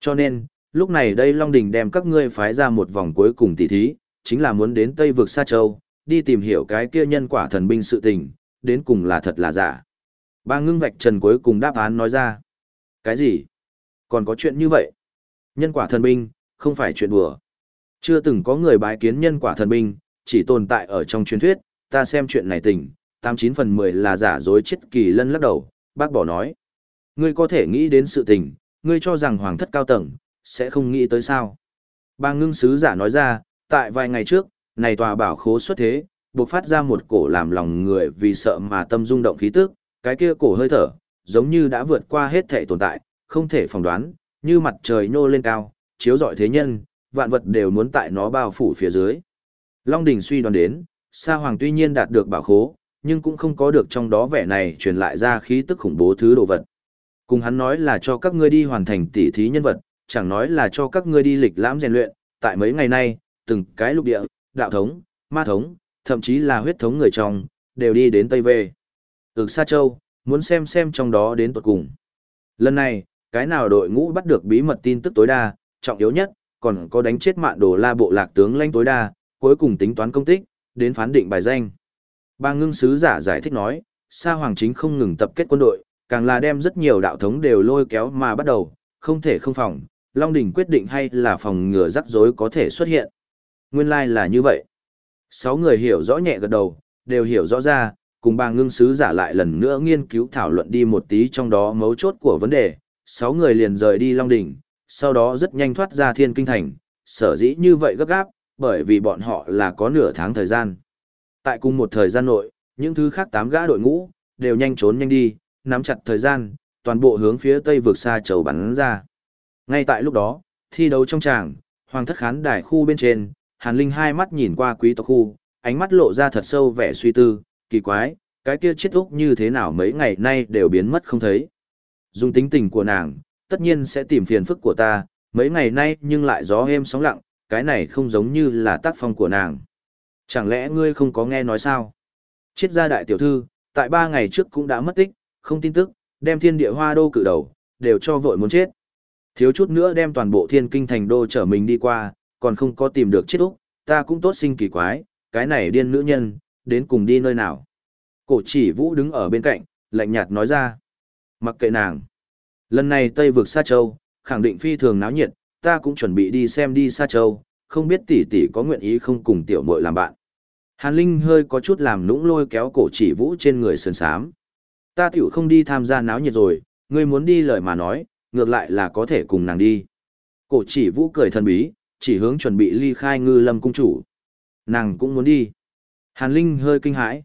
Cho nên, lúc này đây Long Đình đem các ngươi phái ra một vòng cuối cùng tỷ thí, chính là muốn đến Tây vực Sa Châu, đi tìm hiểu cái kia nhân quả thần binh sự tình, đến cùng là thật là giả. Ba ngưng vạch trần cuối cùng đáp án nói ra. Cái gì? Còn có chuyện như vậy? Nhân quả thần binh, không phải chuyện đùa. Chưa từng có người bái kiến nhân quả thần binh, chỉ tồn tại ở trong truyền thuyết, ta xem chuyện này tình, 89 phần 10 là giả dối chết kỳ lân lắc đầu, bác bỏ nói. Ngươi có thể nghĩ đến sự tình, ngươi cho rằng hoàng thất cao tầng, sẽ không nghĩ tới sao. Bà ngưng sứ giả nói ra, tại vài ngày trước, này tòa bảo khố xuất thế, buộc phát ra một cổ làm lòng người vì sợ mà tâm rung động khí tức, cái kia cổ hơi thở, giống như đã vượt qua hết thể tồn tại, không thể phỏng đoán, như mặt trời nhô lên cao, chiếu rọi thế nhân, vạn vật đều muốn tại nó bao phủ phía dưới. Long Đình suy đoán đến, Sa Hoàng tuy nhiên đạt được bảo khố, nhưng cũng không có được trong đó vẻ này truyền lại ra khí tức khủng bố thứ đồ vật. Cùng hắn nói là cho các ngươi đi hoàn thành tỉ thí nhân vật, chẳng nói là cho các ngươi đi lịch lãm rèn luyện, tại mấy ngày nay, từng cái lục địa, đạo thống, ma thống, thậm chí là huyết thống người trong, đều đi đến Tây Về. Ước Sa Châu, muốn xem xem trong đó đến tuột cùng. Lần này, cái nào đội ngũ bắt được bí mật tin tức tối đa, trọng yếu nhất, còn có đánh chết mạn đồ la bộ lạc tướng lãnh tối đa, cuối cùng tính toán công tích, đến phán định bài danh. Ba ngưng sứ giả giải thích nói, Sa Hoàng chính không ngừng tập kết quân đội, càng là đem rất nhiều đạo thống đều lôi kéo mà bắt đầu, không thể không phòng, Long Đỉnh quyết định hay là phòng ngừa rắc rối có thể xuất hiện. Nguyên lai like là như vậy. Sáu người hiểu rõ nhẹ gật đầu, đều hiểu rõ ra, cùng bà ngưng sứ giả lại lần nữa nghiên cứu thảo luận đi một tí trong đó mấu chốt của vấn đề. Sáu người liền rời đi Long Đỉnh, sau đó rất nhanh thoát ra thiên kinh thành, sở dĩ như vậy gấp gáp, bởi vì bọn họ là có nửa tháng thời gian. Tại cùng một thời gian nội, những thứ khác tám gã đội ngũ, đều nhanh trốn nhanh đi, nắm chặt thời gian, toàn bộ hướng phía tây vượt xa chầu bắn ra. Ngay tại lúc đó, thi đấu trong tràng, hoàng thất khán đài khu bên trên, Hàn Linh hai mắt nhìn qua quý tộc khu, ánh mắt lộ ra thật sâu vẻ suy tư, kỳ quái, cái kia chết úc như thế nào mấy ngày nay đều biến mất không thấy. Dùng tính tình của nàng, tất nhiên sẽ tìm phiền phức của ta, mấy ngày nay nhưng lại gió êm sóng lặng, cái này không giống như là tác phong của nàng. Chẳng lẽ ngươi không có nghe nói sao? Triết gia đại tiểu thư, tại ba ngày trước cũng đã mất tích, không tin tức, đem thiên địa hoa đô cử đầu, đều cho vội muốn chết. Thiếu chút nữa đem toàn bộ thiên kinh thành đô trở mình đi qua, còn không có tìm được chết úc, ta cũng tốt sinh kỳ quái, cái này điên nữ nhân, đến cùng đi nơi nào. Cổ chỉ vũ đứng ở bên cạnh, lạnh nhạt nói ra. Mặc kệ nàng. Lần này Tây vực Sa Châu, khẳng định phi thường náo nhiệt, ta cũng chuẩn bị đi xem đi Sa Châu, không biết tỷ tỷ có nguyện ý không cùng tiểu muội làm bạn. Hàn Linh hơi có chút làm nũng lôi kéo cổ chỉ vũ trên người sơn sám. Ta tiểu không đi tham gia náo nhiệt rồi, ngươi muốn đi lời mà nói, ngược lại là có thể cùng nàng đi. Cổ chỉ vũ cười thần bí, chỉ hướng chuẩn bị ly khai ngư lâm cung chủ. Nàng cũng muốn đi. Hàn Linh hơi kinh hãi.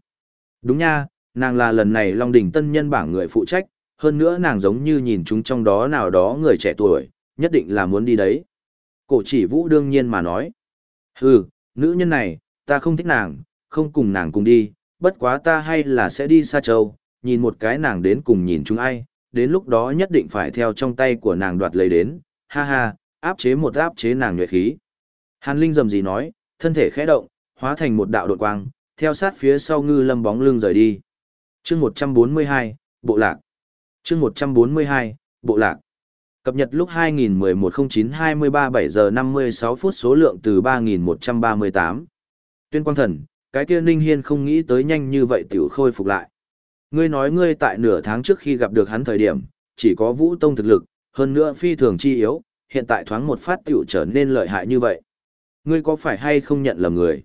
Đúng nha, nàng là lần này Long Đỉnh tân nhân bảng người phụ trách, hơn nữa nàng giống như nhìn chúng trong đó nào đó người trẻ tuổi, nhất định là muốn đi đấy. Cổ chỉ vũ đương nhiên mà nói. Hừ, nữ nhân này, ta không thích nàng, không cùng nàng cùng đi, bất quá ta hay là sẽ đi xa châu, nhìn một cái nàng đến cùng nhìn chúng ai, đến lúc đó nhất định phải theo trong tay của nàng đoạt lấy đến, ha ha, áp chế một áp chế nàng nhuệ khí. Hàn Linh dầm gì nói, thân thể khẽ động, hóa thành một đạo đột quang, theo sát phía sau ngư lâm bóng lưng rời đi. chương 142, Bộ Lạc chương 142, Bộ Lạc. Cập nhật lúc 2011-09-23 7 giờ 56 phút số lượng từ 3138. Tuyên quang thần, cái kia Ninh Hiên không nghĩ tới nhanh như vậy tiểu khôi phục lại. Ngươi nói ngươi tại nửa tháng trước khi gặp được hắn thời điểm, chỉ có vũ tông thực lực, hơn nữa phi thường chi yếu, hiện tại thoáng một phát tiểu trở nên lợi hại như vậy. Ngươi có phải hay không nhận lầm người?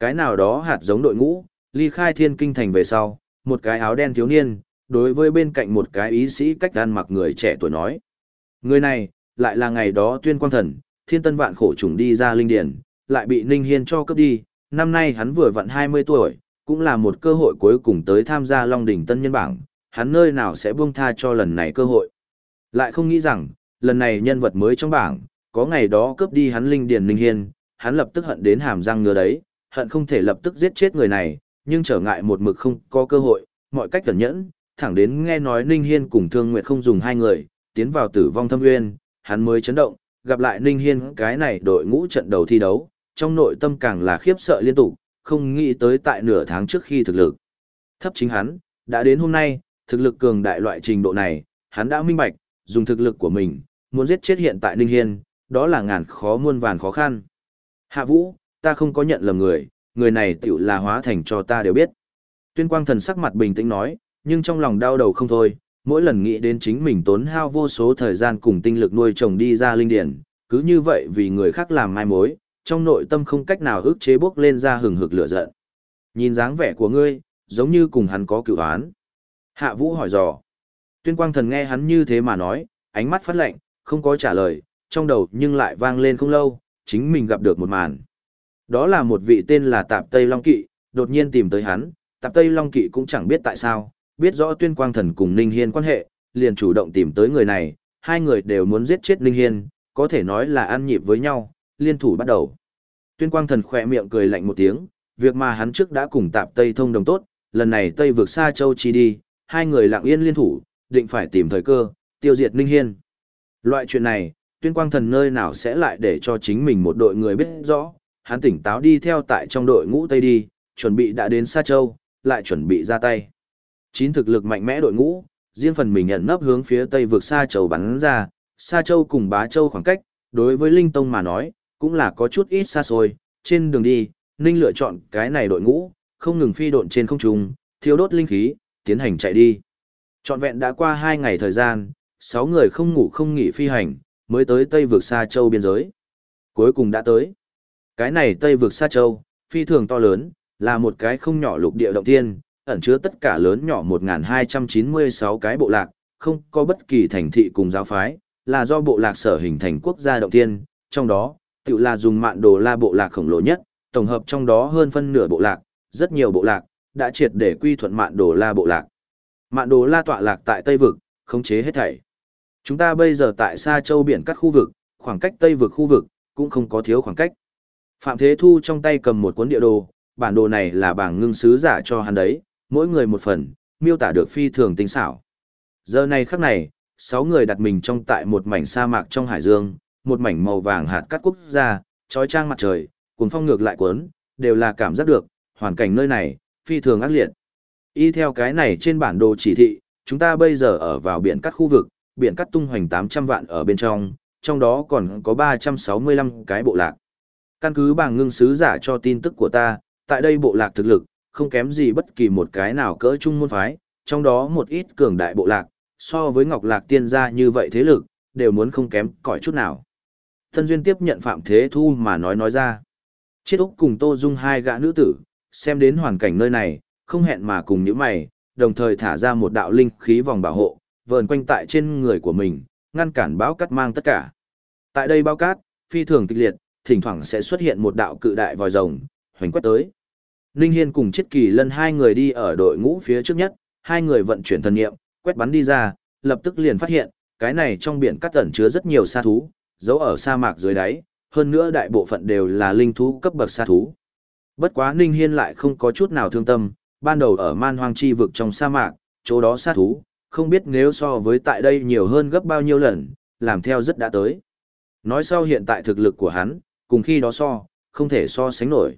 Cái nào đó hạt giống đội ngũ, ly khai thiên kinh thành về sau, một cái áo đen thiếu niên, đối với bên cạnh một cái ý sĩ cách ăn mặc người trẻ tuổi nói. Người này, lại là ngày đó tuyên quang thần, thiên tân vạn khổ trùng đi ra linh điển, lại bị Ninh Hiên cho cấp đi, năm nay hắn vừa vặn 20 tuổi, cũng là một cơ hội cuối cùng tới tham gia Long đỉnh tân nhân bảng, hắn nơi nào sẽ buông tha cho lần này cơ hội. Lại không nghĩ rằng, lần này nhân vật mới trong bảng, có ngày đó cướp đi hắn linh điển Ninh Hiên, hắn lập tức hận đến hàm răng ngứa đấy, hận không thể lập tức giết chết người này, nhưng trở ngại một mực không có cơ hội, mọi cách cẩn nhẫn, thẳng đến nghe nói Ninh Hiên cùng Thương Nguyệt không dùng hai người, tiến vào tử vong thâm nguyên, hắn mới chấn động, gặp lại Ninh Hiên cái này đội ngũ trận đầu thi đấu, trong nội tâm càng là khiếp sợ liên tục, không nghĩ tới tại nửa tháng trước khi thực lực. Thấp chính hắn, đã đến hôm nay, thực lực cường đại loại trình độ này, hắn đã minh bạch, dùng thực lực của mình, muốn giết chết hiện tại Ninh Hiên, đó là ngàn khó muôn vàn khó khăn. Hạ Vũ, ta không có nhận lầm người, người này tiểu là hóa thành cho ta đều biết. Tuyên quang thần sắc mặt bình tĩnh nói, nhưng trong lòng đau đầu không thôi, mỗi lần nghĩ đến chính mình tốn hao vô số thời gian cùng tinh lực nuôi chồng đi ra linh điển, cứ như vậy vì người khác làm mai mối, trong nội tâm không cách nào ức chế bốc lên ra hừng hực lửa giận. Nhìn dáng vẻ của ngươi, giống như cùng hắn có cựu án. Hạ Vũ hỏi dò. Tuyên quang thần nghe hắn như thế mà nói, ánh mắt phát lạnh, không có trả lời, trong đầu nhưng lại vang lên không lâu, chính mình gặp được một màn. Đó là một vị tên là Tạp Tây Long Kỵ, đột nhiên tìm tới hắn, Tạp Tây Long Kỵ cũng chẳng biết tại sao, biết rõ Tuyên Quang Thần cùng Ninh Hiên quan hệ, liền chủ động tìm tới người này, hai người đều muốn giết chết Ninh Hiên, có thể nói là ăn nhịp với nhau, liên thủ bắt đầu. Tuyên Quang Thần khỏe miệng cười lạnh một tiếng, việc mà hắn trước đã cùng Tạp Tây thông đồng tốt, lần này Tây vượt xa châu chi đi, hai người lặng yên liên thủ, định phải tìm thời cơ, tiêu diệt Ninh Hiên. Loại chuyện này, Tuyên Quang Thần nơi nào sẽ lại để cho chính mình một đội người biết rõ, hắn tỉnh táo đi theo tại trong đội ngũ Tây đi, chuẩn bị đã đến xa Châu, lại chuẩn bị ra tay. Chín thực lực mạnh mẽ đội ngũ, riêng phần mình nhận nấp hướng phía Tây vực xa Châu bắn ra, xa Châu cùng Bá Châu khoảng cách, đối với Linh Tông mà nói, cũng là có chút ít xa xôi, trên đường đi, Ninh lựa chọn cái này đội ngũ, không ngừng phi độn trên không trung, thiêu đốt linh khí, tiến hành chạy đi. Trọn vẹn đã qua hai ngày thời gian, sáu người không ngủ không nghỉ phi hành, mới tới Tây vực xa Châu biên giới. Cuối cùng đã tới. Cái này Tây vực xa Châu, phi thường to lớn, là một cái không nhỏ lục địa động thiên, ẩn chứa tất cả lớn nhỏ 1296 cái bộ lạc, không có bất kỳ thành thị cùng giáo phái, là do bộ lạc sở hình thành quốc gia động thiên, trong đó, tự là dùng mạn đồ la bộ lạc khổng lồ nhất, tổng hợp trong đó hơn phân nửa bộ lạc, rất nhiều bộ lạc, đã triệt để quy thuận mạn đồ la bộ lạc. Mạn đồ la tọa lạc tại Tây Vực, khống chế hết thảy. Chúng ta bây giờ tại Sa Châu biển các khu vực, khoảng cách Tây Vực khu vực, cũng không có thiếu khoảng cách. Phạm Thế Thu trong tay cầm một cuốn địa đồ, bản đồ này là bảng ngưng sứ giả cho hắn đấy, mỗi người một phần, miêu tả được phi thường tinh xảo. Giờ này khắc này, sáu người đặt mình trong tại một mảnh sa mạc trong hải dương, một mảnh màu vàng hạt cắt quốc gia, trói trang mặt trời, cuốn phong ngược lại cuốn, đều là cảm giác được, hoàn cảnh nơi này, phi thường ác liệt. Y theo cái này trên bản đồ chỉ thị, chúng ta bây giờ ở vào biển cắt khu vực, biển cắt tung hoành 800 vạn ở bên trong, trong đó còn có 365 cái bộ lạc. Căn cứ bảng ngưng sứ giả cho tin tức của ta, tại đây bộ lạc thực lực, không kém gì bất kỳ một cái nào cỡ chung môn phái, trong đó một ít cường đại bộ lạc, so với Ngọc Lạc tiên gia như vậy thế lực, đều muốn không kém cỏi chút nào. Tân Duyên tiếp nhận Phạm Thế Thu mà nói nói ra. Chiết Úc cùng Tô Dung hai gã nữ tử, xem đến hoàn cảnh nơi này, không hẹn mà cùng những mày, đồng thời thả ra một đạo linh khí vòng bảo hộ, vờn quanh tại trên người của mình, ngăn cản báo cắt mang tất cả. Tại đây báo cát, phi thường kịch liệt, thỉnh thoảng sẽ xuất hiện một đạo cự đại vòi rồng, hoành quét tới. Ninh Hiên cùng Chiết Kỳ Lân hai người đi ở đội ngũ phía trước nhất, hai người vận chuyển thần niệm, quét bắn đi ra, lập tức liền phát hiện, cái này trong biển cắt ẩn chứa rất nhiều sa thú, giấu ở sa mạc dưới đáy, hơn nữa đại bộ phận đều là linh thú cấp bậc sa thú. Bất quá Ninh Hiên lại không có chút nào thương tâm, ban đầu ở man hoang chi vực trong sa mạc, chỗ đó sa thú, không biết nếu so với tại đây nhiều hơn gấp bao nhiêu lần, làm theo rất đã tới. Nói sau hiện tại thực lực của hắn, cùng khi đó so, không thể so sánh nổi.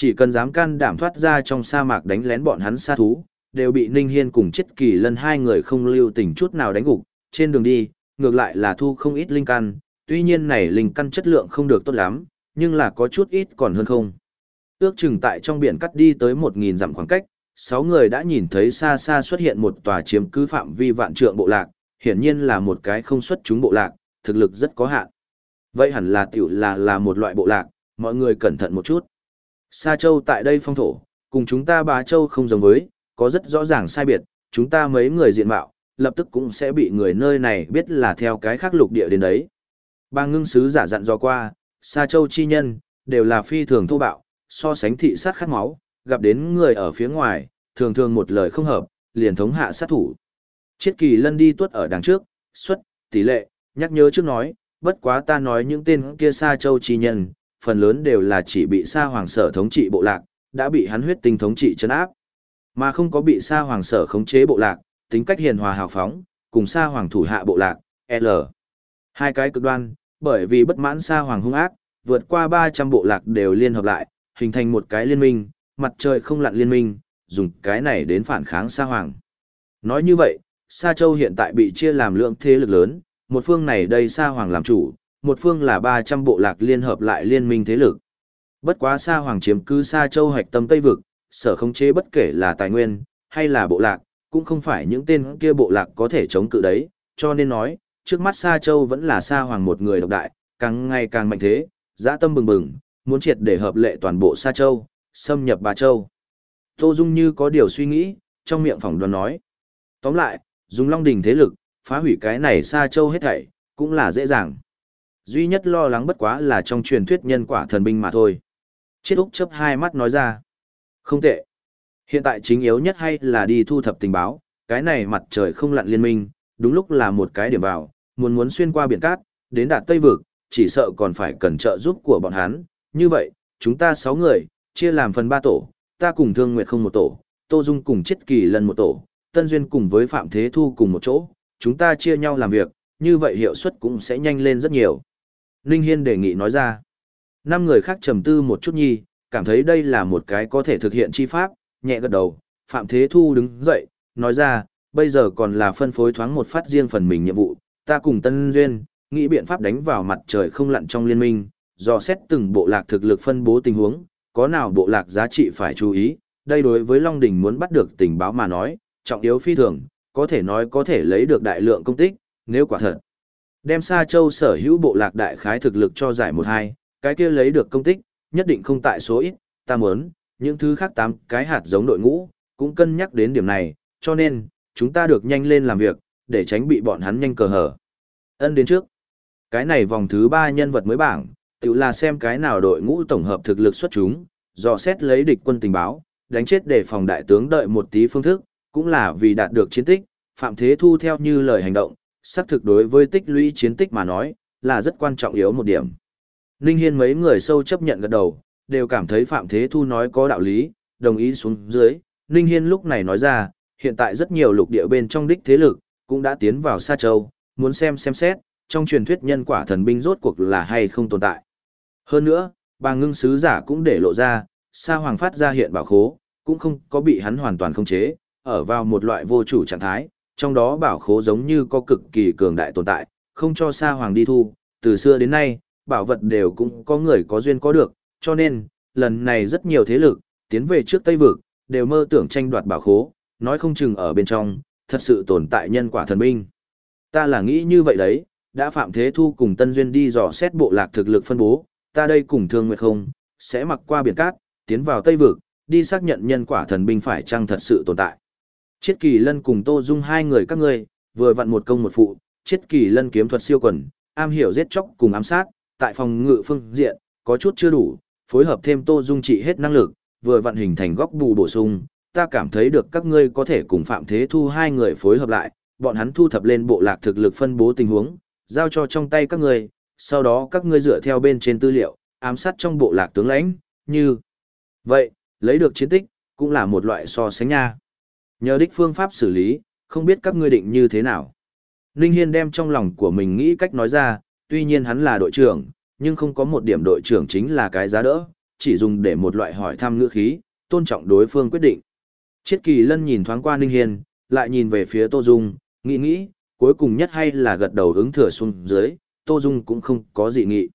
Chỉ cần dám can đảm thoát ra trong sa mạc đánh lén bọn hắn xa thú, đều bị Ninh Hiên cùng chết kỳ lân hai người không lưu tình chút nào đánh gục, trên đường đi, ngược lại là thu không ít linh căn, tuy nhiên này linh căn chất lượng không được tốt lắm, nhưng là có chút ít còn hơn không. Ước chừng tại trong biển cắt đi tới 1.000 dặm khoảng cách, sáu người đã nhìn thấy xa xa xuất hiện một tòa chiếm cứ phạm vi vạn trượng bộ lạc, hiển nhiên là một cái không xuất chúng bộ lạc, thực lực rất có hạn. Vậy hẳn là tiểu là là một loại bộ lạc, mọi người cẩn thận một chút. Sa Châu tại đây phong thổ, cùng chúng ta bá Châu không giống với, có rất rõ ràng sai biệt, chúng ta mấy người diện mạo, lập tức cũng sẽ bị người nơi này biết là theo cái khác lục địa đến đấy. Ba ngưng sứ giả dặn dò qua, Sa Châu chi nhân, đều là phi thường thô bạo, so sánh thị sát khát máu, gặp đến người ở phía ngoài, thường thường một lời không hợp, liền thống hạ sát thủ. Chiết kỳ lân đi tuất ở đằng trước, xuất, tỷ lệ, nhắc nhớ trước nói, bất quá ta nói những tên kia Sa Châu chi nhân, phần lớn đều là chỉ bị Sa Hoàng sở thống trị bộ lạc, đã bị hắn huyết tinh thống trị chấn áp, mà không có bị Sa Hoàng sở khống chế bộ lạc, tính cách hiền hòa hào phóng, cùng Sa Hoàng thủ hạ bộ lạc, L. Hai cái cực đoan, bởi vì bất mãn Sa Hoàng hung ác, vượt qua 300 bộ lạc đều liên hợp lại, hình thành một cái liên minh, mặt trời không lặn liên minh, dùng cái này đến phản kháng Sa Hoàng. Nói như vậy, Sa Châu hiện tại bị chia làm lượng thế lực lớn, một phương này đây Sa Hoàng làm chủ, một phương là 300 bộ lạc liên hợp lại liên minh thế lực. Bất quá Sa Hoàng chiếm cứ Sa Châu hoạch tâm Tây Vực, sở khống chế bất kể là tài nguyên, hay là bộ lạc, cũng không phải những tên kia bộ lạc có thể chống cự đấy, cho nên nói, trước mắt Sa Châu vẫn là Sa Hoàng một người độc đại, càng ngày càng mạnh thế, dã tâm bừng bừng, muốn triệt để hợp lệ toàn bộ Sa Châu, xâm nhập Bà Châu. Tô Dung như có điều suy nghĩ, trong miệng phỏng đoán nói. Tóm lại, dùng Long Đình thế lực, phá hủy cái này Sa Châu hết thảy, cũng là dễ dàng. Duy nhất lo lắng bất quá là trong truyền thuyết nhân quả thần binh mà thôi. Chiết Úc chấp hai mắt nói ra. Không tệ. Hiện tại chính yếu nhất hay là đi thu thập tình báo, cái này mặt trời không lặn liên minh, đúng lúc là một cái điểm vào, muốn muốn xuyên qua biển cát, đến đạt Tây Vực, chỉ sợ còn phải cần trợ giúp của bọn hắn. Như vậy, chúng ta 6 người, chia làm phần 3 tổ, ta cùng Thương Nguyệt không một tổ, Tô Dung cùng Chiết Kỳ lần một tổ, Tân Duyên cùng với Phạm Thế Thu cùng một chỗ, chúng ta chia nhau làm việc, như vậy hiệu suất cũng sẽ nhanh lên rất nhiều. Ninh Hiên đề nghị nói ra. Năm người khác trầm tư một chút nhi, cảm thấy đây là một cái có thể thực hiện chi pháp, nhẹ gật đầu, Phạm Thế Thu đứng dậy, nói ra, bây giờ còn là phân phối thoáng một phát riêng phần mình nhiệm vụ, ta cùng Tân Duyên, nghĩ biện pháp đánh vào mặt trời không lặn trong liên minh, dò xét từng bộ lạc thực lực phân bố tình huống, có nào bộ lạc giá trị phải chú ý, đây đối với Long Đình muốn bắt được tình báo mà nói, trọng yếu phi thường, có thể nói có thể lấy được đại lượng công tích, nếu quả thật. Đem Sa Châu sở hữu bộ lạc đại khái thực lực cho giải một hai, cái kia lấy được công tích, nhất định không tại số ít, ta muốn, những thứ khác tám cái hạt giống đội ngũ, cũng cân nhắc đến điểm này, cho nên, chúng ta được nhanh lên làm việc, để tránh bị bọn hắn nhanh cờ hở. Ân đến trước. Cái này vòng thứ ba nhân vật mới bảng, tự là xem cái nào đội ngũ tổng hợp thực lực xuất chúng, dò xét lấy địch quân tình báo, đánh chết để phòng đại tướng đợi một tí phương thức, cũng là vì đạt được chiến tích, Phạm Thế Thu theo như lời hành động, xác thực đối với tích lũy chiến tích mà nói, là rất quan trọng yếu một điểm. Ninh Hiên mấy người sâu chấp nhận gật đầu, đều cảm thấy Phạm Thế Thu nói có đạo lý, đồng ý xuống dưới. Ninh Hiên lúc này nói ra, hiện tại rất nhiều lục địa bên trong đích thế lực, cũng đã tiến vào Sa Châu, muốn xem xem xét, trong truyền thuyết nhân quả thần binh rốt cuộc là hay không tồn tại. Hơn nữa, bà ngưng sứ giả cũng để lộ ra, Sa Hoàng phát ra hiện bảo khố, cũng không có bị hắn hoàn toàn khống chế, ở vào một loại vô chủ trạng thái, trong đó bảo khố giống như có cực kỳ cường đại tồn tại, không cho Sa Hoàng đi thu, từ xưa đến nay, bảo vật đều cũng có người có duyên có được, cho nên, lần này rất nhiều thế lực, tiến về trước Tây Vực, đều mơ tưởng tranh đoạt bảo khố, nói không chừng ở bên trong, thật sự tồn tại nhân quả thần binh. Ta là nghĩ như vậy đấy, đã Phạm Thế Thu cùng Tân Duyên đi dò xét bộ lạc thực lực phân bố, ta đây cùng Thương Nguyệt không, sẽ mặc qua biển cát, tiến vào Tây Vực, đi xác nhận nhân quả thần binh phải chăng thật sự tồn tại. Chiết Kỳ Lân cùng Tô Dung hai người các ngươi, vừa vặn một công một phụ, Chiết Kỳ Lân kiếm thuật siêu quần, am hiểu giết chóc cùng ám sát, tại phòng ngự phương diện, có chút chưa đủ, phối hợp thêm Tô Dung trị hết năng lực, vừa vặn hình thành góc bù bổ sung, ta cảm thấy được các ngươi có thể cùng Phạm Thế Thu hai người phối hợp lại, bọn hắn thu thập lên bộ lạc thực lực phân bố tình huống, giao cho trong tay các ngươi, sau đó các ngươi dựa theo bên trên tư liệu, ám sát trong bộ lạc tướng lãnh, như vậy, lấy được chiến tích, cũng là một loại so sánh nha. Nhờ đích phương pháp xử lý, không biết các ngươi định như thế nào. Ninh Hiên đem trong lòng của mình nghĩ cách nói ra, tuy nhiên hắn là đội trưởng, nhưng không có một điểm đội trưởng chính là cái giá đỡ, chỉ dùng để một loại hỏi thăm ngữ khí, tôn trọng đối phương quyết định. Chiết kỳ lân nhìn thoáng qua Ninh Hiên, lại nhìn về phía Tô Dung, nghĩ nghĩ, cuối cùng nhất hay là gật đầu ứng thừa xuống dưới, Tô Dung cũng không có gì nghị.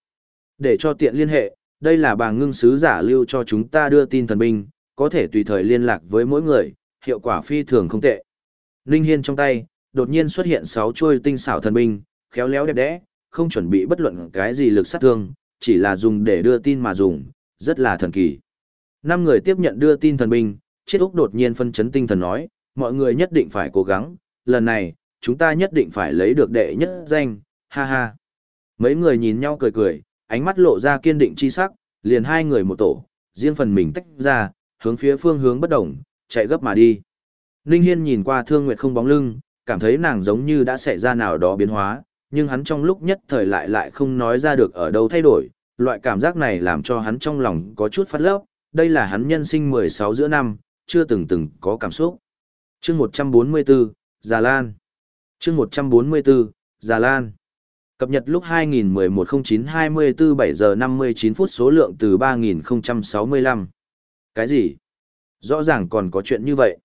Để cho tiện liên hệ, đây là bà ngưng sứ giả lưu cho chúng ta đưa tin thần binh, có thể tùy thời liên lạc với mỗi người, hiệu quả phi thường không tệ. Ninh Hiên trong tay, đột nhiên xuất hiện 6 chuôi tinh xảo thần binh, khéo léo đẹp đẽ, không chuẩn bị bất luận cái gì lực sát thương, chỉ là dùng để đưa tin mà dùng, rất là thần kỳ. Năm người tiếp nhận đưa tin thần binh, Triết Úc đột nhiên phân chấn tinh thần nói, mọi người nhất định phải cố gắng, lần này, chúng ta nhất định phải lấy được đệ nhất danh, ha ha. Mấy người nhìn nhau cười cười, ánh mắt lộ ra kiên định chi sắc, liền hai người một tổ, riêng phần mình tách ra, hướng phía phương hướng bất động, chạy gấp mà đi. Ninh Hiên nhìn qua Thương Nguyệt không bóng lưng, cảm thấy nàng giống như đã xảy ra nào đó biến hóa, nhưng hắn trong lúc nhất thời lại lại không nói ra được ở đâu thay đổi, loại cảm giác này làm cho hắn trong lòng có chút phát lấp, đây là hắn nhân sinh 16 giữa năm, chưa từng từng có cảm xúc. Chương 144, Già Lan. Chương 144, Già Lan. Cập nhật lúc 2011-09-24 7 giờ 59 phút số lượng từ 3065. Cái gì? Rõ ràng còn có chuyện như vậy.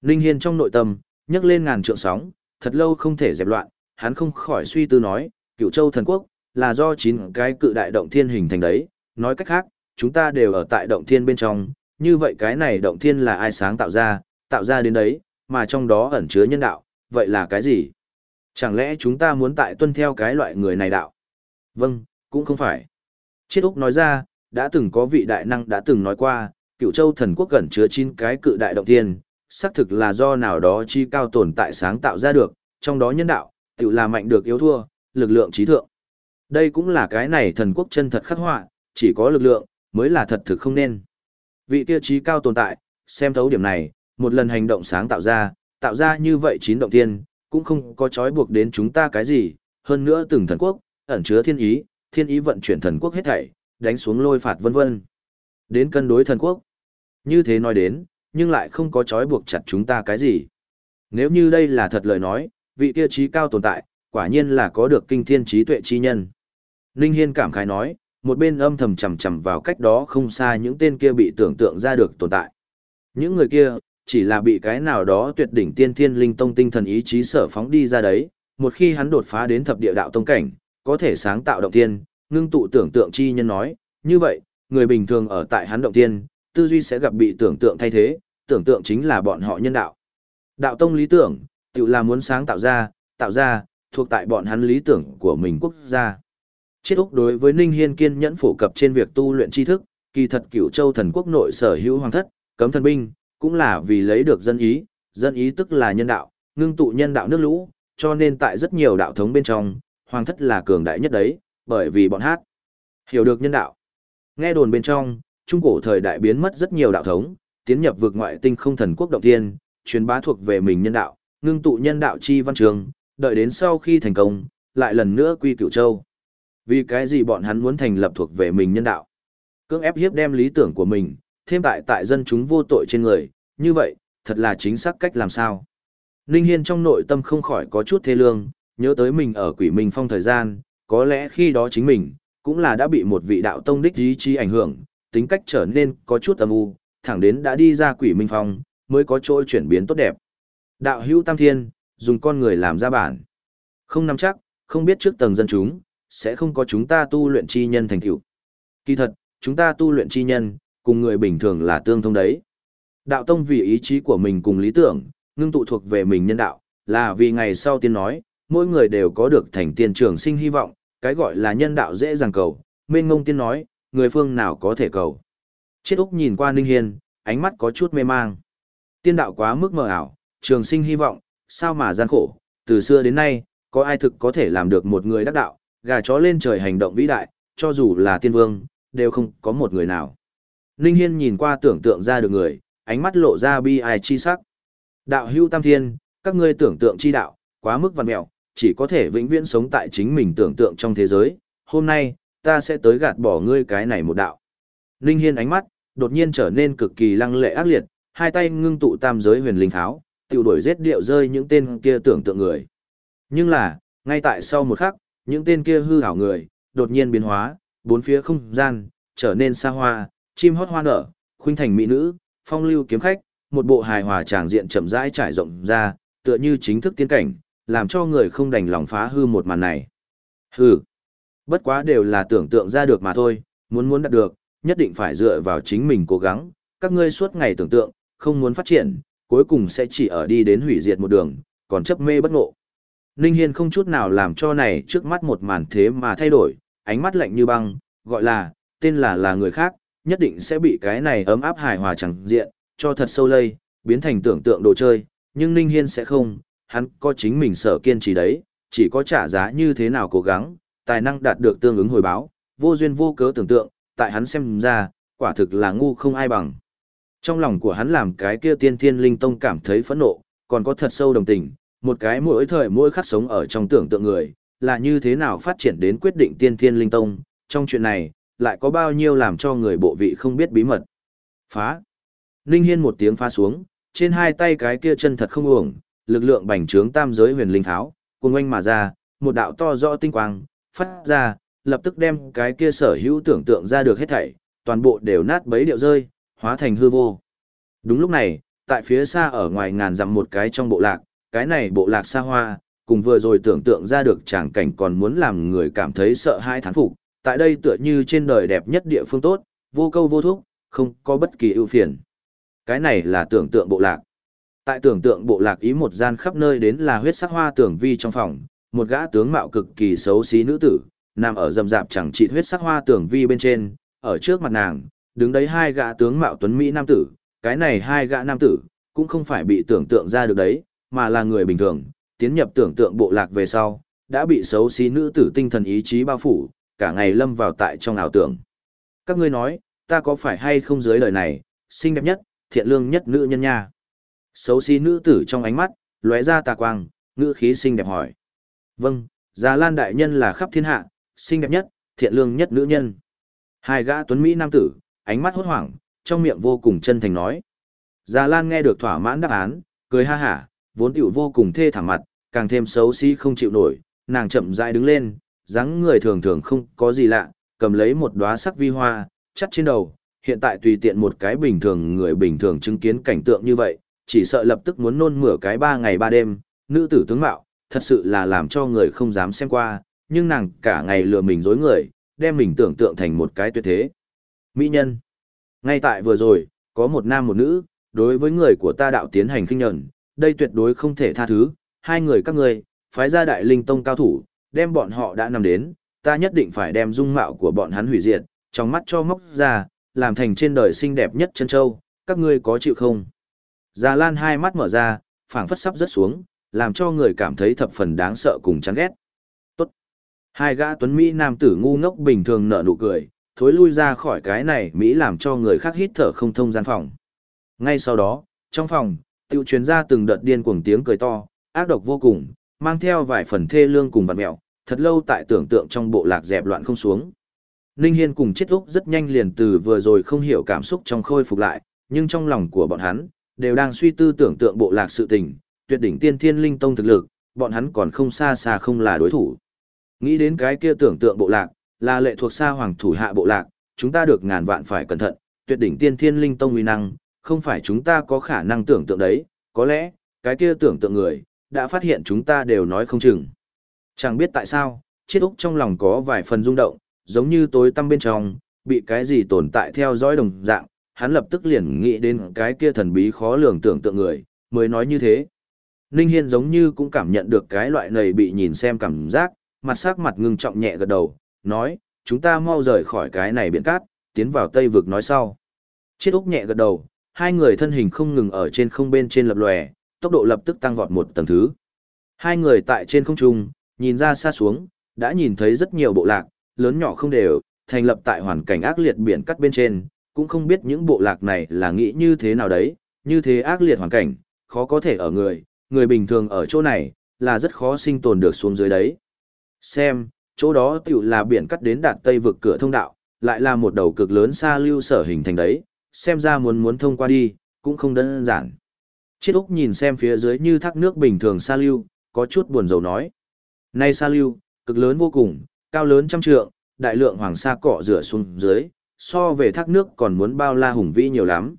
Ninh Hiên trong nội tâm, nhấc lên ngàn trượng sóng, thật lâu không thể dẹp loạn, hắn không khỏi suy tư nói, cựu châu thần quốc, là do chín cái cự đại động thiên hình thành đấy, nói cách khác, chúng ta đều ở tại động thiên bên trong, như vậy cái này động thiên là ai sáng tạo ra, tạo ra đến đấy, mà trong đó ẩn chứa nhân đạo, vậy là cái gì? Chẳng lẽ chúng ta muốn tại tuân theo cái loại người này đạo? Vâng, cũng không phải. Chiết Úc nói ra, đã từng có vị đại năng đã từng nói qua, cựu châu thần quốc gần chứa chín cái cự đại động thiên, xác thực là do nào đó chi cao tồn tại sáng tạo ra được, trong đó nhân đạo, tự là mạnh được yếu thua, lực lượng trí thượng. Đây cũng là cái này thần quốc chân thật khắc họa, chỉ có lực lượng, mới là thật thực không nên. Vị tiêu chí cao tồn tại, xem thấu điểm này, một lần hành động sáng tạo ra, tạo ra như vậy chín động thiên, cũng không có trói buộc đến chúng ta cái gì, hơn nữa từng thần quốc, ẩn chứa thiên ý, thiên ý vận chuyển thần quốc hết thảy, đánh xuống lôi phạt vân vân. Đến cân đối thần quốc. Như thế nói đến, nhưng lại không có trói buộc chặt chúng ta cái gì. Nếu như đây là thật lời nói, vị kia trí cao tồn tại, quả nhiên là có được kinh thiên trí tuệ chi nhân. Ninh Hiên cảm khái nói, một bên âm thầm chầm chầm vào cách đó không xa những tên kia bị tưởng tượng ra được tồn tại. Những người kia, chỉ là bị cái nào đó tuyệt đỉnh tiên thiên linh tông tinh thần ý chí sở phóng đi ra đấy, một khi hắn đột phá đến thập địa đạo tông cảnh, có thể sáng tạo động tiên, ngưng tụ tưởng tượng chi nhân nói, như vậy, người bình thường ở tại hắn động tiên, tư duy sẽ gặp bị tưởng tượng thay thế, tưởng tượng chính là bọn họ nhân đạo. Đạo tông lý tưởng, tự là muốn sáng tạo ra, tạo ra, thuộc tại bọn hắn lý tưởng của mình quốc gia. Chết Úc đối với Ninh Hiên kiên nhẫn phổ cập trên việc tu luyện tri thức, kỳ thật cửu châu thần quốc nội sở hữu hoàng thất, cấm thần binh, cũng là vì lấy được dân ý, dân ý tức là nhân đạo, ngưng tụ nhân đạo nước lũ, cho nên tại rất nhiều đạo thống bên trong, hoàng thất là cường đại nhất đấy, bởi vì bọn hát hiểu được nhân đạo. Nghe đồn bên trong, trung cổ thời đại biến mất rất nhiều đạo thống, tiến nhập vực ngoại tinh không thần quốc động tiên, truyền bá thuộc về mình nhân đạo, ngưng tụ nhân đạo chi văn trường, đợi đến sau khi thành công, lại lần nữa quy cửu châu. Vì cái gì bọn hắn muốn thành lập thuộc về mình nhân đạo? Cưỡng ép hiếp đem lý tưởng của mình, thêm tại tại dân chúng vô tội trên người, như vậy, thật là chính xác cách làm sao. Ninh Hiên trong nội tâm không khỏi có chút thê lương, nhớ tới mình ở quỷ minh phong thời gian, có lẽ khi đó chính mình, cũng là đã bị một vị đạo tông đích ý chí ảnh hưởng, tính cách trở nên có chút âm u, thẳng đến đã đi ra quỷ minh phong, mới có chỗ chuyển biến tốt đẹp. Đạo hữu tam thiên, dùng con người làm ra bản. Không nắm chắc, không biết trước tầng dân chúng, sẽ không có chúng ta tu luyện chi nhân thành tựu. Kỳ thật, chúng ta tu luyện chi nhân, cùng người bình thường là tương thông đấy. Đạo tông vì ý chí của mình cùng lý tưởng, ngưng tụ thuộc về mình nhân đạo, là vì ngày sau tiên nói, mỗi người đều có được thành tiên trường sinh hy vọng, cái gọi là nhân đạo dễ dàng cầu, mênh ngông tiên nói, người phương nào có thể cầu. Chết Úc nhìn qua Ninh Hiên, ánh mắt có chút mê mang. Tiên đạo quá mức mờ ảo, trường sinh hy vọng, sao mà gian khổ, từ xưa đến nay, có ai thực có thể làm được một người đắc đạo, gà chó lên trời hành động vĩ đại, cho dù là tiên vương, đều không có một người nào. Ninh Hiên nhìn qua tưởng tượng ra được người, ánh mắt lộ ra bi ai chi sắc. Đạo hưu tam thiên, các ngươi tưởng tượng chi đạo, quá mức văn mẹo, chỉ có thể vĩnh viễn sống tại chính mình tưởng tượng trong thế giới. Hôm nay, ta sẽ tới gạt bỏ ngươi cái này một đạo. Ninh Hiên ánh mắt, đột nhiên trở nên cực kỳ lăng lệ ác liệt, hai tay ngưng tụ tam giới huyền linh tháo, tiêu đuổi giết điệu rơi những tên kia tưởng tượng người. Nhưng là, ngay tại sau một khắc, những tên kia hư ảo người, đột nhiên biến hóa, bốn phía không gian, trở nên xa hoa, chim hót hoa nở, khuynh thành mỹ nữ, phong lưu kiếm khách, một bộ hài hòa tràng diện chậm rãi trải rộng ra, tựa như chính thức tiến cảnh, làm cho người không đành lòng phá hư một màn này. Hừ, bất quá đều là tưởng tượng ra được mà thôi, muốn muốn đạt được, nhất định phải dựa vào chính mình cố gắng, các ngươi suốt ngày tưởng tượng, không muốn phát triển, cuối cùng sẽ chỉ ở đi đến hủy diệt một đường, còn chấp mê bất ngộ. Ninh Hiên không chút nào làm cho này trước mắt một màn thế mà thay đổi, ánh mắt lạnh như băng, gọi là, tên là là người khác, nhất định sẽ bị cái này ấm áp hài hòa chẳng diện, cho thật sâu lây, biến thành tưởng tượng đồ chơi, nhưng Ninh Hiên sẽ không, hắn có chính mình sở kiên trì đấy, chỉ có trả giá như thế nào cố gắng, tài năng đạt được tương ứng hồi báo, vô duyên vô cớ tưởng tượng, tại hắn xem ra, quả thực là ngu không ai bằng. Trong lòng của hắn làm cái kia tiên thiên linh tông cảm thấy phẫn nộ, còn có thật sâu đồng tình, một cái mỗi thời mỗi khắc sống ở trong tưởng tượng người, là như thế nào phát triển đến quyết định tiên thiên linh tông, trong chuyện này, lại có bao nhiêu làm cho người bộ vị không biết bí mật. Phá. Ninh Hiên một tiếng phá xuống, trên hai tay cái kia chân thật không uổng, lực lượng bành trướng tam giới huyền linh tháo, cùng oanh mà ra, một đạo to rõ tinh quang, phát ra, lập tức đem cái kia sở hữu tưởng tượng ra được hết thảy, toàn bộ đều nát bấy điệu rơi, hóa thành hư vô. Đúng lúc này, tại phía xa ở ngoài ngàn dặm một cái trong bộ lạc, cái này bộ lạc xa hoa, cùng vừa rồi tưởng tượng ra được tràng cảnh còn muốn làm người cảm thấy sợ hãi thán phục, tại đây tựa như trên đời đẹp nhất địa phương tốt, vô câu vô thúc, không có bất kỳ ưu phiền. Cái này là tưởng tượng bộ lạc. Tại tưởng tượng bộ lạc ý một gian khắp nơi đến là huyết sắc hoa tưởng vi trong phòng, một gã tướng mạo cực kỳ xấu xí nữ tử, nằm ở rầm rạp chẳng trị huyết sắc hoa tưởng vi bên trên, ở trước mặt nàng, đứng đấy hai gã tướng mạo tuấn Mỹ nam tử, cái này hai gã nam tử, cũng không phải bị tưởng tượng ra được đấy, mà là người bình thường, tiến nhập tưởng tượng bộ lạc về sau, đã bị xấu xí nữ tử tinh thần ý chí bao phủ, cả ngày lâm vào tại trong ảo tưởng. Các ngươi nói, ta có phải hay không dưới lời này, xinh đẹp nhất, thiện lương nhất nữ nhân nha. Xấu xí nữ tử trong ánh mắt, lóe ra tà quang, ngữ khí xinh đẹp hỏi. Vâng, Già Lan đại nhân là khắp thiên hạ, xinh đẹp nhất, thiện lương nhất nữ nhân. Hai gã tuấn Mỹ nam tử, ánh mắt hốt hoảng, trong miệng vô cùng chân thành nói. Già Lan nghe được thỏa mãn đáp án, cười ha hả, vốn tiểu vô cùng thê thảm mặt, càng thêm xấu xí không chịu nổi, nàng chậm rãi đứng lên, dáng người thường thường không có gì lạ, cầm lấy một đóa sắc vi hoa, chắt trên đầu, hiện tại tùy tiện một cái bình thường người bình thường chứng kiến cảnh tượng như vậy, chỉ sợ lập tức muốn nôn mửa cái ba ngày ba đêm, nữ tử tướng mạo, thật sự là làm cho người không dám xem qua, nhưng nàng cả ngày lừa mình dối người, đem mình tưởng tượng thành một cái tuyệt thế. Mỹ nhân. Ngay tại vừa rồi, có một nam một nữ, đối với người của ta đạo tiến hành khinh nhẫn, đây tuyệt đối không thể tha thứ, hai người các ngươi, phái ra đại linh tông cao thủ, đem bọn họ đã nằm đến, ta nhất định phải đem dung mạo của bọn hắn hủy diệt, trong mắt cho móc ra, làm thành trên đời xinh đẹp nhất chân châu, các ngươi có chịu không? Già Lan hai mắt mở ra, phảng phất sắp rớt xuống, làm cho người cảm thấy thập phần đáng sợ cùng chán ghét. Tốt. Hai gã tuấn Mỹ nam tử ngu ngốc bình thường nở nụ cười, thối lui ra khỏi cái này Mỹ làm cho người khác hít thở không thông gian phòng. Ngay sau đó, trong phòng, tiêu truyền ra từng đợt điên cuồng tiếng cười to, ác độc vô cùng, mang theo vài phần thê lương cùng vặt mẹo, thật lâu tại tưởng tượng trong bộ lạc dẹp loạn không xuống. Ninh Hiên cùng chết úc rất nhanh liền từ vừa rồi không hiểu cảm xúc trong khôi phục lại, nhưng trong lòng của bọn hắn, đều đang suy tư tưởng tượng bộ lạc sự tình, tuyệt đỉnh tiên thiên linh tông thực lực, bọn hắn còn không xa xa không là đối thủ. Nghĩ đến cái kia tưởng tượng bộ lạc, là lệ thuộc xa hoàng thủ hạ bộ lạc, chúng ta được ngàn vạn phải cẩn thận, tuyệt đỉnh tiên thiên linh tông uy năng, không phải chúng ta có khả năng tưởng tượng đấy, có lẽ, cái kia tưởng tượng người, đã phát hiện chúng ta đều nói không chừng. Chẳng biết tại sao, chiết úc trong lòng có vài phần rung động, giống như tối tăm bên trong, bị cái gì tồn tại theo dõi đồng dạng, hắn lập tức liền nghĩ đến cái kia thần bí khó lường tưởng tượng người, mới nói như thế. Ninh Hiên giống như cũng cảm nhận được cái loại này bị nhìn xem cảm giác, mặt sắc mặt ngưng trọng nhẹ gật đầu, nói, chúng ta mau rời khỏi cái này biển cát, tiến vào Tây vực nói sau. Chiết Úc nhẹ gật đầu, hai người thân hình không ngừng ở trên không bên trên lập lòe, tốc độ lập tức tăng vọt một tầng thứ. Hai người tại trên không trung, nhìn ra xa xuống, đã nhìn thấy rất nhiều bộ lạc, lớn nhỏ không đều, thành lập tại hoàn cảnh ác liệt biển cắt bên trên, cũng không biết những bộ lạc này là nghĩ như thế nào đấy, như thế ác liệt hoàn cảnh, khó có thể ở người, người bình thường ở chỗ này, là rất khó sinh tồn được xuống dưới đấy. Xem, chỗ đó tiểu là biển cắt đến đạt tây vực cửa thông đạo, lại là một đầu cực lớn xa lưu sở hình thành đấy, xem ra muốn muốn thông qua đi, cũng không đơn giản. Chiết Úc nhìn xem phía dưới như thác nước bình thường xa lưu, có chút buồn rầu nói. Nay xa lưu, cực lớn vô cùng, cao lớn trăm trượng, đại lượng hoàng sa cọ rửa xuống dưới, so về thác nước còn muốn bao la hùng vĩ nhiều lắm.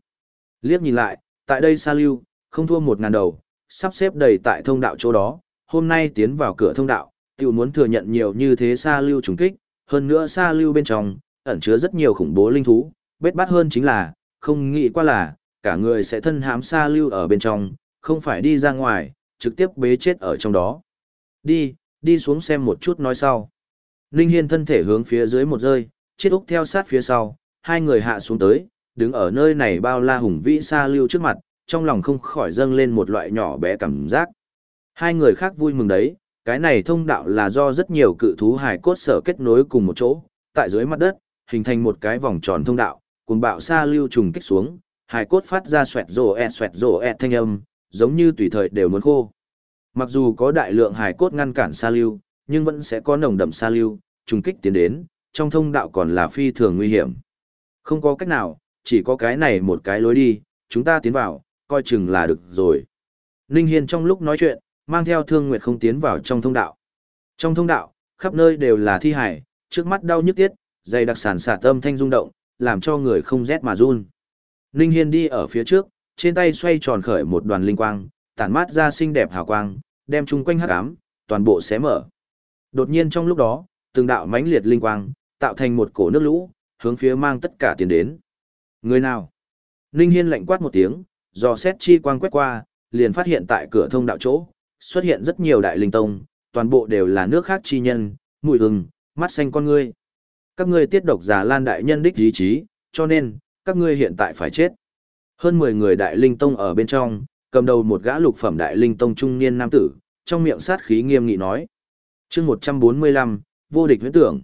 Liếc nhìn lại, tại đây xa lưu, không thua một ngàn đầu, sắp xếp đầy tại thông đạo chỗ đó, hôm nay tiến vào cửa thông đạo, tiểu muốn thừa nhận nhiều như thế xa lưu trùng kích, hơn nữa xa lưu bên trong, ẩn chứa rất nhiều khủng bố linh thú, bết bát hơn chính là, không nghĩ qua là, cả người sẽ thân hám xa lưu ở bên trong, không phải đi ra ngoài, trực tiếp bế chết ở trong đó. Đi, đi xuống xem một chút nói sau. Ninh Hiên thân thể hướng phía dưới một rơi, chiết úc theo sát phía sau, hai người hạ xuống tới, đứng ở nơi này bao la hùng vĩ xa lưu trước mặt, trong lòng không khỏi dâng lên một loại nhỏ bé cảm giác. Hai người khác vui mừng đấy, cái này thông đạo là do rất nhiều cự thú hài cốt sở kết nối cùng một chỗ, tại dưới mặt đất, hình thành một cái vòng tròn thông đạo, cùng bạo xa lưu trùng kích xuống, hài cốt phát ra xoẹt rồ ẹt xoẹt rồ ẹt thanh âm, giống như tùy thời đều muốn khô. Mặc dù có đại lượng hài cốt ngăn cản xa lưu, nhưng vẫn sẽ có nồng đậm xa lưu, trùng kích tiến đến, trong thông đạo còn là phi thường nguy hiểm. Không có cách nào, chỉ có cái này một cái lối đi, chúng ta tiến vào, coi chừng là được rồi. Ninh Hiên trong lúc nói chuyện, mang theo thương nguyệt không tiến vào trong thông đạo. Trong thông đạo, khắp nơi đều là thi hải, trước mắt đau nhức tiết, dày đặc sản xả tâm thanh rung động, làm cho người không rét mà run. Ninh Hiên đi ở phía trước, trên tay xoay tròn khởi một đoàn linh quang, tản mát ra xinh đẹp hào quang, đem chung quanh hắc ám, toàn bộ xé mở. Đột nhiên trong lúc đó, từng đạo mãnh liệt linh quang, tạo thành một cổ nước lũ, hướng phía mang tất cả tiền đến. Người nào? Ninh Hiên lạnh quát một tiếng, do xét chi quang quét qua, liền phát hiện tại cửa thông đạo chỗ, xuất hiện rất nhiều đại linh tông, toàn bộ đều là nước khác chi nhân, mùi hừng, mắt xanh con ngươi. Các ngươi tiết độc giả lan đại nhân đích ý chí, cho nên, các ngươi hiện tại phải chết. Hơn 10 người đại linh tông ở bên trong, cầm đầu một gã lục phẩm đại linh tông trung niên nam tử, trong miệng sát khí nghiêm nghị nói. chương 145, vô địch huyễn tưởng.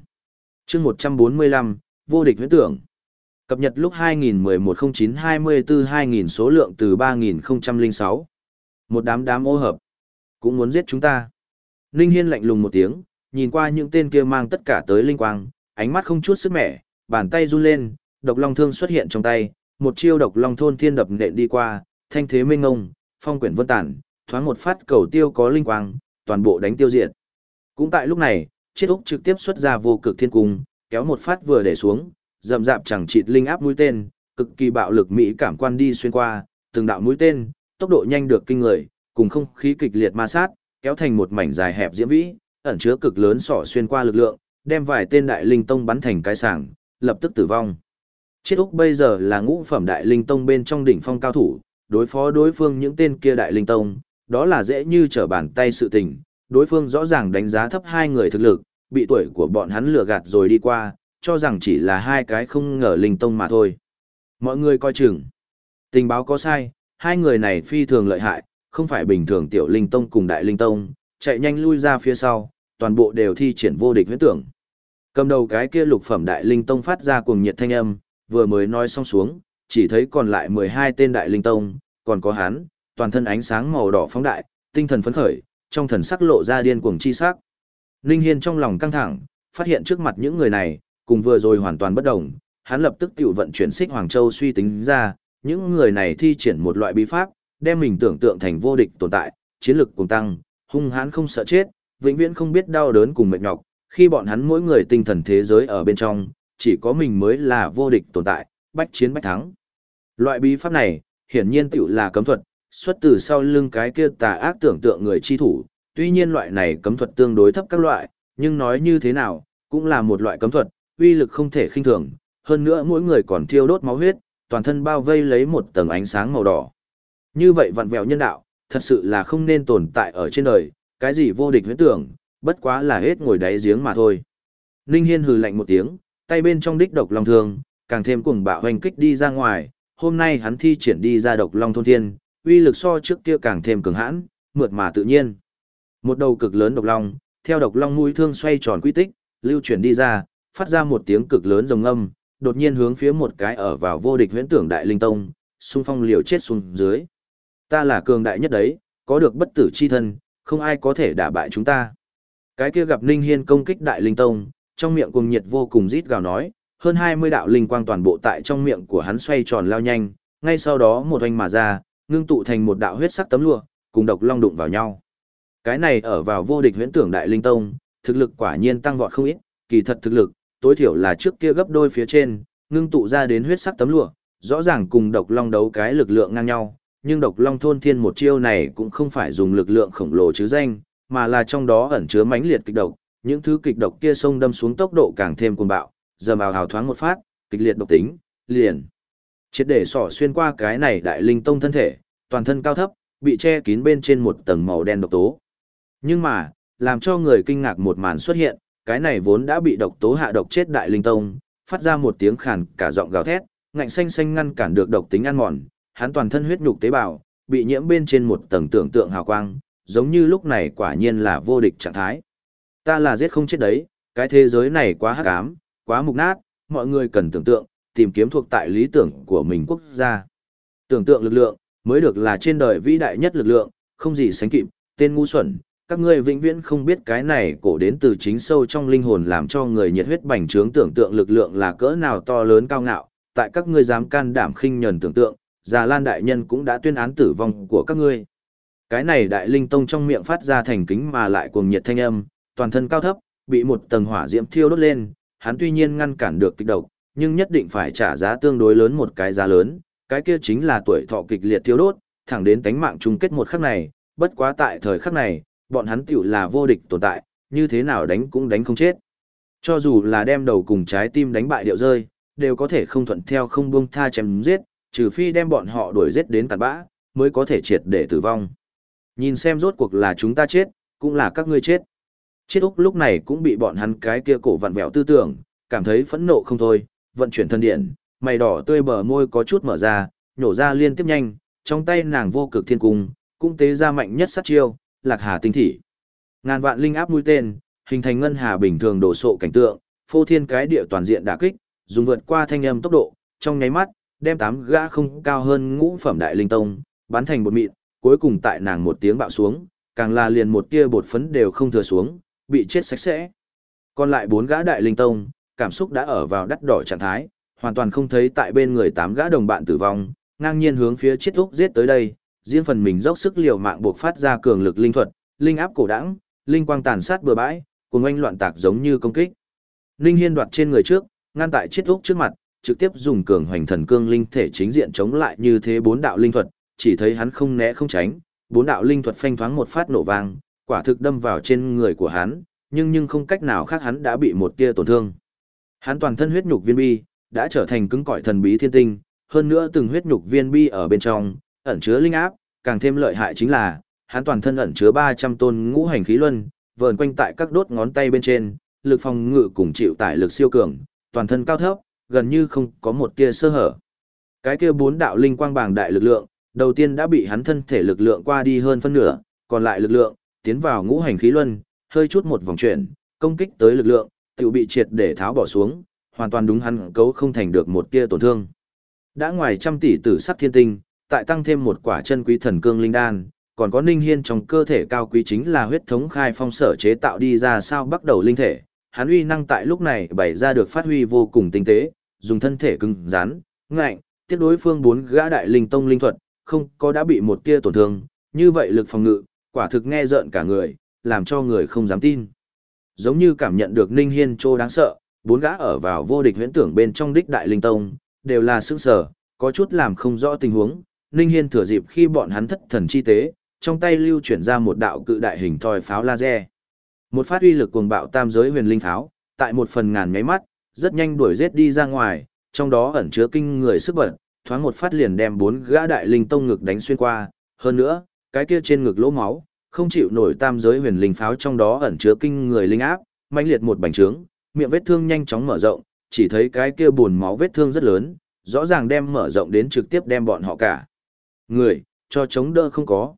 chương 145, vô địch huyễn tưởng. Cập nhật lúc 2011-09-24-2000 số lượng từ 3006. Một đám đám ô hợp. Cũng muốn giết chúng ta. Ninh Hiên lạnh lùng một tiếng, nhìn qua những tên kia mang tất cả tới linh quang, ánh mắt không chút sức mẻ, bàn tay run lên, độc long thương xuất hiện trong tay, một chiêu độc long thôn thiên đập nện đi qua, thanh thế minh ngông, phong quyển vân tản, thoáng một phát cầu tiêu có linh quang, toàn bộ đánh tiêu diệt. Cũng tại lúc này, chiết úc trực tiếp xuất ra vô cực thiên cung, kéo một phát vừa để xuống, rậm rạp chẳng chịt linh áp mũi tên, cực kỳ bạo lực mỹ cảm quan đi xuyên qua, từng đạo mũi tên, tốc độ nhanh được kinh người, cùng không khí kịch liệt ma sát, kéo thành một mảnh dài hẹp diễm vĩ, ẩn chứa cực lớn sỏ xuyên qua lực lượng, đem vài tên đại linh tông bắn thành cái sảng, lập tức tử vong. Chiết Úc bây giờ là ngũ phẩm đại linh tông bên trong đỉnh phong cao thủ, đối phó đối phương những tên kia đại linh tông, đó là dễ như trở bàn tay sự tình, đối phương rõ ràng đánh giá thấp hai người thực lực, bị tuổi của bọn hắn lừa gạt rồi đi qua, cho rằng chỉ là hai cái không ngờ linh tông mà thôi. Mọi người coi chừng. Tình báo có sai, hai người này phi thường lợi hại, không phải bình thường tiểu linh tông cùng đại linh tông, chạy nhanh lui ra phía sau, toàn bộ đều thi triển vô địch huyễn tưởng. Cầm đầu cái kia lục phẩm đại linh tông phát ra cuồng nhiệt thanh âm, vừa mới nói xong xuống, chỉ thấy còn lại 12 tên đại linh tông, còn có hắn, toàn thân ánh sáng màu đỏ phóng đại, tinh thần phấn khởi, trong thần sắc lộ ra điên cuồng chi sắc. Linh Hiên trong lòng căng thẳng, phát hiện trước mặt những người này, cùng vừa rồi hoàn toàn bất đồng, hắn lập tức tiểu vận chuyển xích Hoàng Châu suy tính ra, những người này thi triển một loại bí pháp, đem mình tưởng tượng thành vô địch tồn tại, chiến lực cùng tăng, hung hãn không sợ chết, vĩnh viễn không biết đau đớn cùng mệt nhọc, khi bọn hắn mỗi người tinh thần thế giới ở bên trong, chỉ có mình mới là vô địch tồn tại, bách chiến bách thắng. Loại bí pháp này, hiển nhiên tiểu là cấm thuật, xuất từ sau lưng cái kia tà ác tưởng tượng người chi thủ, tuy nhiên loại này cấm thuật tương đối thấp các loại, Nhưng nói như thế nào, cũng là một loại cấm thuật, uy lực không thể khinh thường, hơn nữa mỗi người còn thiêu đốt máu huyết, toàn thân bao vây lấy một tầng ánh sáng màu đỏ. Như vậy vặn vẹo nhân đạo, thật sự là không nên tồn tại ở trên đời, cái gì vô địch huyễn tưởng, bất quá là hết ngồi đáy giếng mà thôi. Ninh Hiên hừ lạnh một tiếng, tay bên trong đích độc long thương, càng thêm cuồng bạo hoành kích đi ra ngoài, hôm nay hắn thi triển đi ra độc long thôn thiên, uy lực so trước kia càng thêm cường hãn, mượt mà tự nhiên. Một đầu cực lớn độc long, theo độc long mũi thương xoay tròn quy tích, lưu chuyển đi ra, phát ra một tiếng cực lớn rồng âm, đột nhiên hướng phía một cái ở vào vô địch huyễn tưởng đại linh tông, xung phong liều chết xuống dưới. Ta là cường đại nhất đấy, có được bất tử chi thân, không ai có thể đả bại chúng ta. Cái kia gặp Ninh Hiên công kích đại linh tông, trong miệng cuồng nhiệt vô cùng rít gào nói, hơn 20 đạo linh quang toàn bộ tại trong miệng của hắn xoay tròn lao nhanh, ngay sau đó một oanh mà ra, ngưng tụ thành một đạo huyết sắc tấm lụa, cùng độc long đụng vào nhau. Cái này ở vào vô địch huyễn tưởng đại linh tông, thực lực quả nhiên tăng vọt không ít, kỳ thật thực lực, tối thiểu là trước kia gấp đôi phía trên, ngưng tụ ra đến huyết sắc tấm lụa, rõ ràng cùng độc long đấu cái lực lượng ngang nhau, nhưng độc long thôn thiên một chiêu này cũng không phải dùng lực lượng khổng lồ chứ danh, mà là trong đó ẩn chứa mãnh liệt kịch độc, những thứ kịch độc kia xông đâm xuống tốc độ càng thêm cuồng bạo, giờ màu hào thoáng một phát, kịch liệt độc tính, liền. Triệt để sỏ xuyên qua cái này đại linh tông thân thể, toàn thân cao thấp, bị che kín bên trên một tầng màu đen độc tố. Nhưng mà, làm cho người kinh ngạc một màn xuất hiện, cái này vốn đã bị độc tố hạ độc chết đại linh tông, phát ra một tiếng khàn cả giọng gào thét, ngạnh xanh xanh ngăn cản được độc tính ăn mòn, hắn toàn thân huyết nhục tế bào, bị nhiễm bên trên một tầng tưởng tượng hào quang, giống như lúc này quả nhiên là vô địch trạng thái. Ta là giết không chết đấy, cái thế giới này quá hắc ám, quá mục nát, mọi người cần tưởng tượng, tìm kiếm thuộc tại lý tưởng của mình quốc gia. Tưởng tượng lực lượng, mới được là trên đời vĩ đại nhất lực lượng, không gì sánh kịp, tên ngu xuẩn, các ngươi vĩnh viễn không biết cái này cổ đến từ chính sâu trong linh hồn làm cho người nhiệt huyết bành trướng tưởng tượng lực lượng là cỡ nào to lớn cao ngạo, tại các ngươi dám can đảm khinh nhẫn tưởng tượng, Già Lan đại nhân cũng đã tuyên án tử vong của các ngươi. Cái này đại linh tông trong miệng phát ra thành kính mà lại cuồng nhiệt thanh âm, toàn thân cao thấp, bị một tầng hỏa diễm thiêu đốt lên, hắn tuy nhiên ngăn cản được kịch độc, nhưng nhất định phải trả giá tương đối lớn một cái giá lớn, cái kia chính là tuổi thọ kịch liệt thiêu đốt, thẳng đến tánh mạng chung kết một khắc này, bất quá tại thời khắc này, bọn hắn tiểu là vô địch tồn tại, như thế nào đánh cũng đánh không chết. Cho dù là đem đầu cùng trái tim đánh bại điệu rơi, đều có thể không thuận theo không buông tha chém giết, trừ phi đem bọn họ đuổi giết đến tàn bã, mới có thể triệt để tử vong. Nhìn xem rốt cuộc là chúng ta chết, cũng là các ngươi chết. Chết Úc lúc này cũng bị bọn hắn cái kia cổ vặn vẹo tư tưởng, cảm thấy phẫn nộ không thôi, vận chuyển thân điện, mày đỏ tươi bờ môi có chút mở ra, nhổ ra liên tiếp nhanh, trong tay nàng vô cực thiên cung, cũng tế ra mạnh nhất sát chiêu, lạc hà tinh thị. Ngàn vạn linh áp mũi tên, hình thành ngân hà bình thường đổ sộ cảnh tượng, phô thiên cái địa toàn diện đả kích, dùng vượt qua thanh âm tốc độ, trong nháy mắt, đem tám gã không cao hơn ngũ phẩm đại linh tông, bắn thành bột mịn, cuối cùng tại nàng một tiếng bạo xuống, càng là liền một tia bột phấn đều không thừa xuống, bị chết sạch sẽ. Còn lại bốn gã đại linh tông, cảm xúc đã ở vào đắt đỏ trạng thái, hoàn toàn không thấy tại bên người tám gã đồng bạn tử vong, ngang nhiên hướng phía chết úc giết tới đây, riêng phần mình dốc sức liều mạng buộc phát ra cường lực linh thuật, linh áp cổ đãng, linh quang tàn sát bừa bãi, cùng anh loạn tạc giống như công kích. Linh Hiên đoạt trên người trước, ngăn tại chết úc trước mặt, trực tiếp dùng cường hoành thần cương linh thể chính diện chống lại như thế bốn đạo linh thuật, chỉ thấy hắn không né không tránh, bốn đạo linh thuật phanh thoáng một phát nổ vang, quả thực đâm vào trên người của hắn, nhưng nhưng không cách nào khác hắn đã bị một tia tổn thương. Hắn toàn thân huyết nhục viên bi, đã trở thành cứng cỏi thần bí thiên tinh, hơn nữa từng huyết nhục viên bi ở bên trong, ẩn chứa linh áp, càng thêm lợi hại chính là, hắn toàn thân ẩn chứa 300 tôn ngũ hành khí luân, vờn quanh tại các đốt ngón tay bên trên, lực phòng ngự cùng chịu tải lực siêu cường, toàn thân cao thấp, gần như không có một tia sơ hở. Cái kia bốn đạo linh quang bàng đại lực lượng, đầu tiên đã bị hắn thân thể lực lượng qua đi hơn phân nửa, còn lại lực lượng, tiến vào ngũ hành khí luân, hơi chút một vòng chuyển, công kích tới lực lượng, tiểu bị triệt để tháo bỏ xuống, hoàn toàn đúng hắn cấu không thành được một tia tổn thương. Đã ngoài trăm tỷ tử sắc thiên tinh, tại tăng thêm một quả chân quý thần cương linh đan, còn có ninh hiên trong cơ thể cao quý chính là huyết thống khai phong sở chế tạo đi ra sao bắt đầu linh thể, hắn uy năng tại lúc này bày ra được phát huy vô cùng tinh tế, dùng thân thể cứng rắn, ngạnh, tiếp đối phương bốn gã đại linh tông linh thuật, không có đã bị một tia tổn thương, như vậy lực phòng ngự, quả thực nghe rợn cả người, làm cho người không dám tin. Giống như cảm nhận được Ninh Hiên Trô đáng sợ, bốn gã ở vào vô địch huyễn tưởng bên trong đích đại linh tông, đều là sững sở, có chút làm không rõ tình huống. Ninh Hiên thừa dịp khi bọn hắn thất thần chi tế, trong tay lưu chuyển ra một đạo cự đại hình thoi pháo laser. Một phát uy lực cuồng bạo tam giới huyền linh pháo, tại một phần ngàn nháy mắt, rất nhanh đuổi giết đi ra ngoài, trong đó ẩn chứa kinh người sức bật, thoáng một phát liền đem bốn gã đại linh tông ngực đánh xuyên qua, hơn nữa, cái kia trên ngực lỗ máu, không chịu nổi tam giới huyền linh pháo trong đó ẩn chứa kinh người linh áp, mãnh liệt một bành trướng, miệng vết thương nhanh chóng mở rộng, chỉ thấy cái kia buồn máu vết thương rất lớn, rõ ràng đem mở rộng đến trực tiếp đem bọn họ cả. Người, cho chống đỡ không có.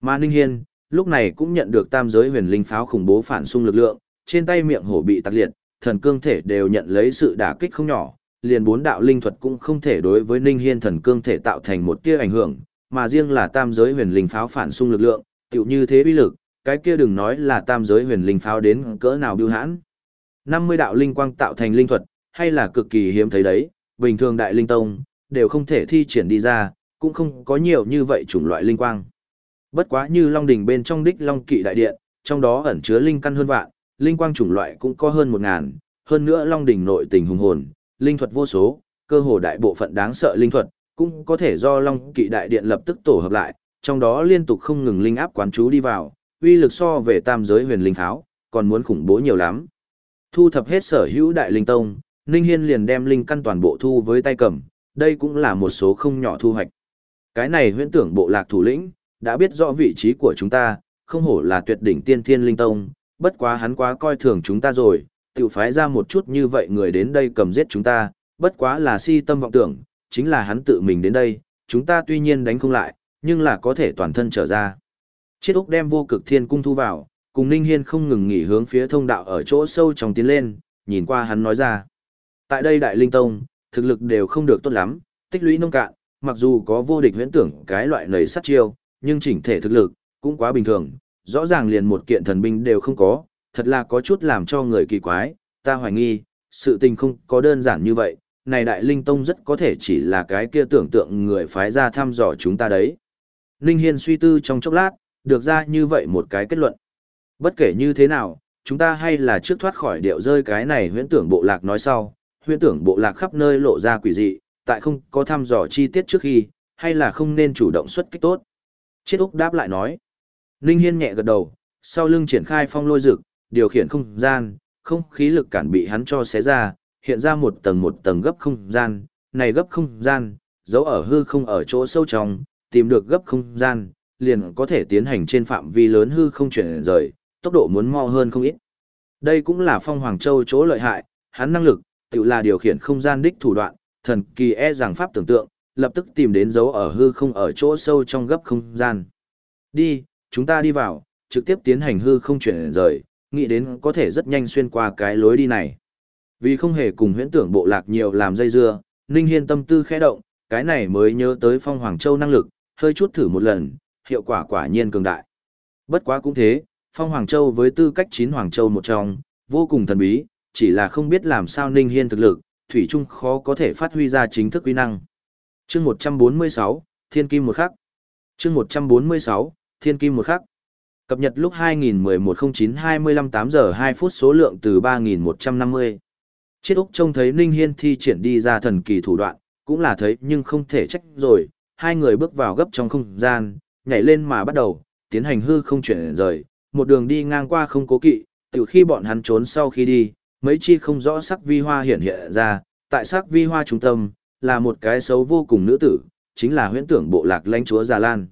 Mà Ninh Hiên, lúc này cũng nhận được tam giới huyền linh pháo khủng bố phản xung lực lượng, trên tay miệng hổ bị tạc liệt, thần cương thể đều nhận lấy sự đả kích không nhỏ, liền bốn đạo linh thuật cũng không thể đối với Ninh Hiên thần cương thể tạo thành một tia ảnh hưởng, mà riêng là tam giới huyền linh pháo phản xung lực lượng, tựu như thế uy lực, cái kia đừng nói là tam giới huyền linh pháo đến cỡ nào biêu hãn. 50 đạo linh quang tạo thành linh thuật, hay là cực kỳ hiếm thấy đấy, bình thường đại linh tông, đều không thể thi triển đi ra, cũng không có nhiều như vậy chủng loại linh quang. Bất quá như Long Đình bên trong đích Long Kỵ Đại Điện, trong đó ẩn chứa linh căn hơn vạn, linh quang chủng loại cũng có hơn một ngàn, hơn nữa Long Đình nội tình hùng hồn, linh thuật vô số, cơ hồ đại bộ phận đáng sợ linh thuật, cũng có thể do Long Kỵ Đại Điện lập tức tổ hợp lại, trong đó liên tục không ngừng linh áp quán chú đi vào, uy lực so về tam giới huyền linh tháo, còn muốn khủng bố nhiều lắm. Thu thập hết sở hữu đại linh tông, Ninh Hiên liền đem linh căn toàn bộ thu với tay cầm, đây cũng là một số không nhỏ thu hoạch. Cái này huyễn tưởng bộ lạc thủ lĩnh, đã biết rõ vị trí của chúng ta, không hổ là tuyệt đỉnh tiên thiên linh tông, bất quá hắn quá coi thường chúng ta rồi, tự phái ra một chút như vậy người đến đây cầm giết chúng ta, bất quá là si tâm vọng tưởng, chính là hắn tự mình đến đây, chúng ta tuy nhiên đánh không lại, nhưng là có thể toàn thân trở ra. Chiết Úc đem vô cực thiên cung thu vào, cùng Ninh Hiên không ngừng nghỉ hướng phía thông đạo ở chỗ sâu trong tiến lên, nhìn qua hắn nói ra. Tại đây Đại Linh Tông, thực lực đều không được tốt lắm, tích lũy nông cạn, mặc dù có vô địch huyễn tưởng cái loại nầy sát chiêu, nhưng chỉnh thể thực lực, cũng quá bình thường, rõ ràng liền một kiện thần binh đều không có, thật là có chút làm cho người kỳ quái, ta hoài nghi, sự tình không có đơn giản như vậy, này Đại Linh Tông rất có thể chỉ là cái kia tưởng tượng người phái ra thăm dò chúng ta đấy. Ninh Hiên suy tư trong chốc lát, được ra như vậy một cái kết luận. Bất kể như thế nào, chúng ta hay là trước thoát khỏi điệu rơi cái này huyễn tưởng bộ lạc nói sau, huyễn tưởng bộ lạc khắp nơi lộ ra quỷ dị, tại không có thăm dò chi tiết trước khi, hay là không nên chủ động xuất kích tốt. Chiết Úc đáp lại nói. Ninh Hiên nhẹ gật đầu, sau lưng triển khai phong lôi rực, điều khiển không gian, không khí lực cản bị hắn cho xé ra, hiện ra một tầng một tầng gấp không gian, này gấp không gian, giấu ở hư không ở chỗ sâu trong, tìm được gấp không gian, liền có thể tiến hành trên phạm vi lớn hư không chuyển rời, tốc độ muốn mau hơn không ít. Đây cũng là phong Hoàng Châu chỗ lợi hại, hắn năng lực, tự là điều khiển không gian đích thủ đoạn, thần kỳ e rằng pháp tưởng tượng, lập tức tìm đến dấu ở hư không ở chỗ sâu trong gấp không gian. Đi, chúng ta đi vào, trực tiếp tiến hành hư không chuyển rời, nghĩ đến có thể rất nhanh xuyên qua cái lối đi này. Vì không hề cùng huyễn tưởng bộ lạc nhiều làm dây dưa, Ninh Hiên tâm tư khẽ động, cái này mới nhớ tới Phong Hoàng Châu năng lực, hơi chút thử một lần, hiệu quả quả nhiên cường đại. Bất quá cũng thế, Phong Hoàng Châu với tư cách chín Hoàng Châu một trong, vô cùng thần bí, chỉ là không biết làm sao Ninh Hiên thực lực, Thủy Trung khó có thể phát huy ra chính thức uy năng. Chương 146, Thiên Kim một khắc. Chương 146, Thiên Kim một khắc. Cập nhật lúc 2011-09-25 8 giờ 2 phút số lượng từ 3150. Chiết Úc trông thấy Ninh Hiên thi triển đi ra thần kỳ thủ đoạn, cũng là thấy nhưng không thể trách rồi, hai người bước vào gấp trong không gian, nhảy lên mà bắt đầu, tiến hành hư không chuyển rời, một đường đi ngang qua không cố kỵ, từ khi bọn hắn trốn sau khi đi, mấy chi không rõ sắc vi hoa hiện hiện ra, tại sắc vi hoa trung tâm, là một cái xấu vô cùng nữ tử, chính là huyễn tưởng bộ lạc lãnh chúa Già Lan.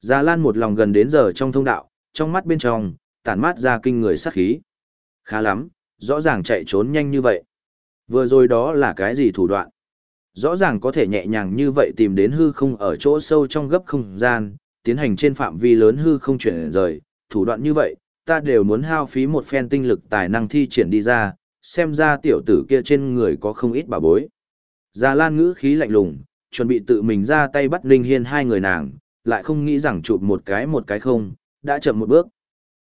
Già Lan một lòng gần đến giờ trong thông đạo, trong mắt bên trong, tản mát ra kinh người sắc khí. Khá lắm, rõ ràng chạy trốn nhanh như vậy. Vừa rồi đó là cái gì thủ đoạn? Rõ ràng có thể nhẹ nhàng như vậy tìm đến hư không ở chỗ sâu trong gấp không gian, tiến hành trên phạm vi lớn hư không chuyển rời, thủ đoạn như vậy, ta đều muốn hao phí một phen tinh lực tài năng thi triển đi ra, xem ra tiểu tử kia trên người có không ít bảo bối. Già Lan ngữ khí lạnh lùng, chuẩn bị tự mình ra tay bắt Ninh Hiên hai người nàng, lại không nghĩ rằng chụp một cái một cái không, đã chậm một bước.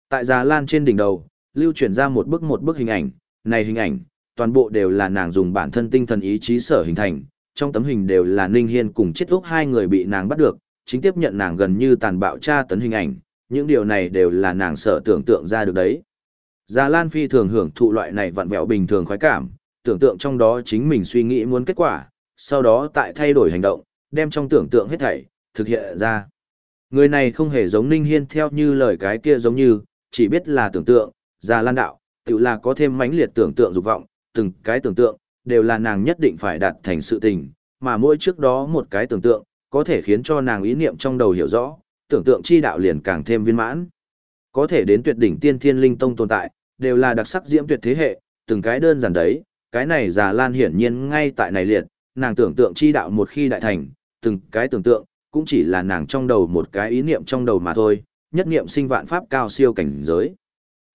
Tại Già Lan trên đỉnh đầu, lưu chuyển ra một bức một bức hình ảnh, này hình ảnh, toàn bộ đều là nàng dùng bản thân tinh thần ý chí sở hình thành, trong tấm hình đều là Ninh Hiên cùng chết úc hai người bị nàng bắt được, chính tiếp nhận nàng gần như tàn bạo tra tấn hình ảnh, những điều này đều là nàng sở tưởng tượng ra được đấy. Già Lan Phi thường hưởng thụ loại này vặn vẹo bình thường khoái cảm, tưởng tượng trong đó chính mình suy nghĩ muốn kết quả, sau đó tại thay đổi hành động, đem trong tưởng tượng hết thảy, thực hiện ra. Người này không hề giống Ninh Hiên theo như lời cái kia giống như, chỉ biết là tưởng tượng, Già Lan đạo, tự là có thêm mãnh liệt tưởng tượng dục vọng, từng cái tưởng tượng, đều là nàng nhất định phải đạt thành sự tình, mà mỗi trước đó một cái tưởng tượng, có thể khiến cho nàng ý niệm trong đầu hiểu rõ, tưởng tượng chi đạo liền càng thêm viên mãn. Có thể đến tuyệt đỉnh tiên thiên linh tông tồn tại, đều là đặc sắc diễm tuyệt thế hệ, từng cái đơn giản đấy, cái này già lan hiển nhiên ngay tại này liệt, nàng tưởng tượng chi đạo một khi đại thành, từng cái tưởng tượng, cũng chỉ là nàng trong đầu một cái ý niệm trong đầu mà thôi, nhất niệm sinh vạn pháp cao siêu cảnh giới.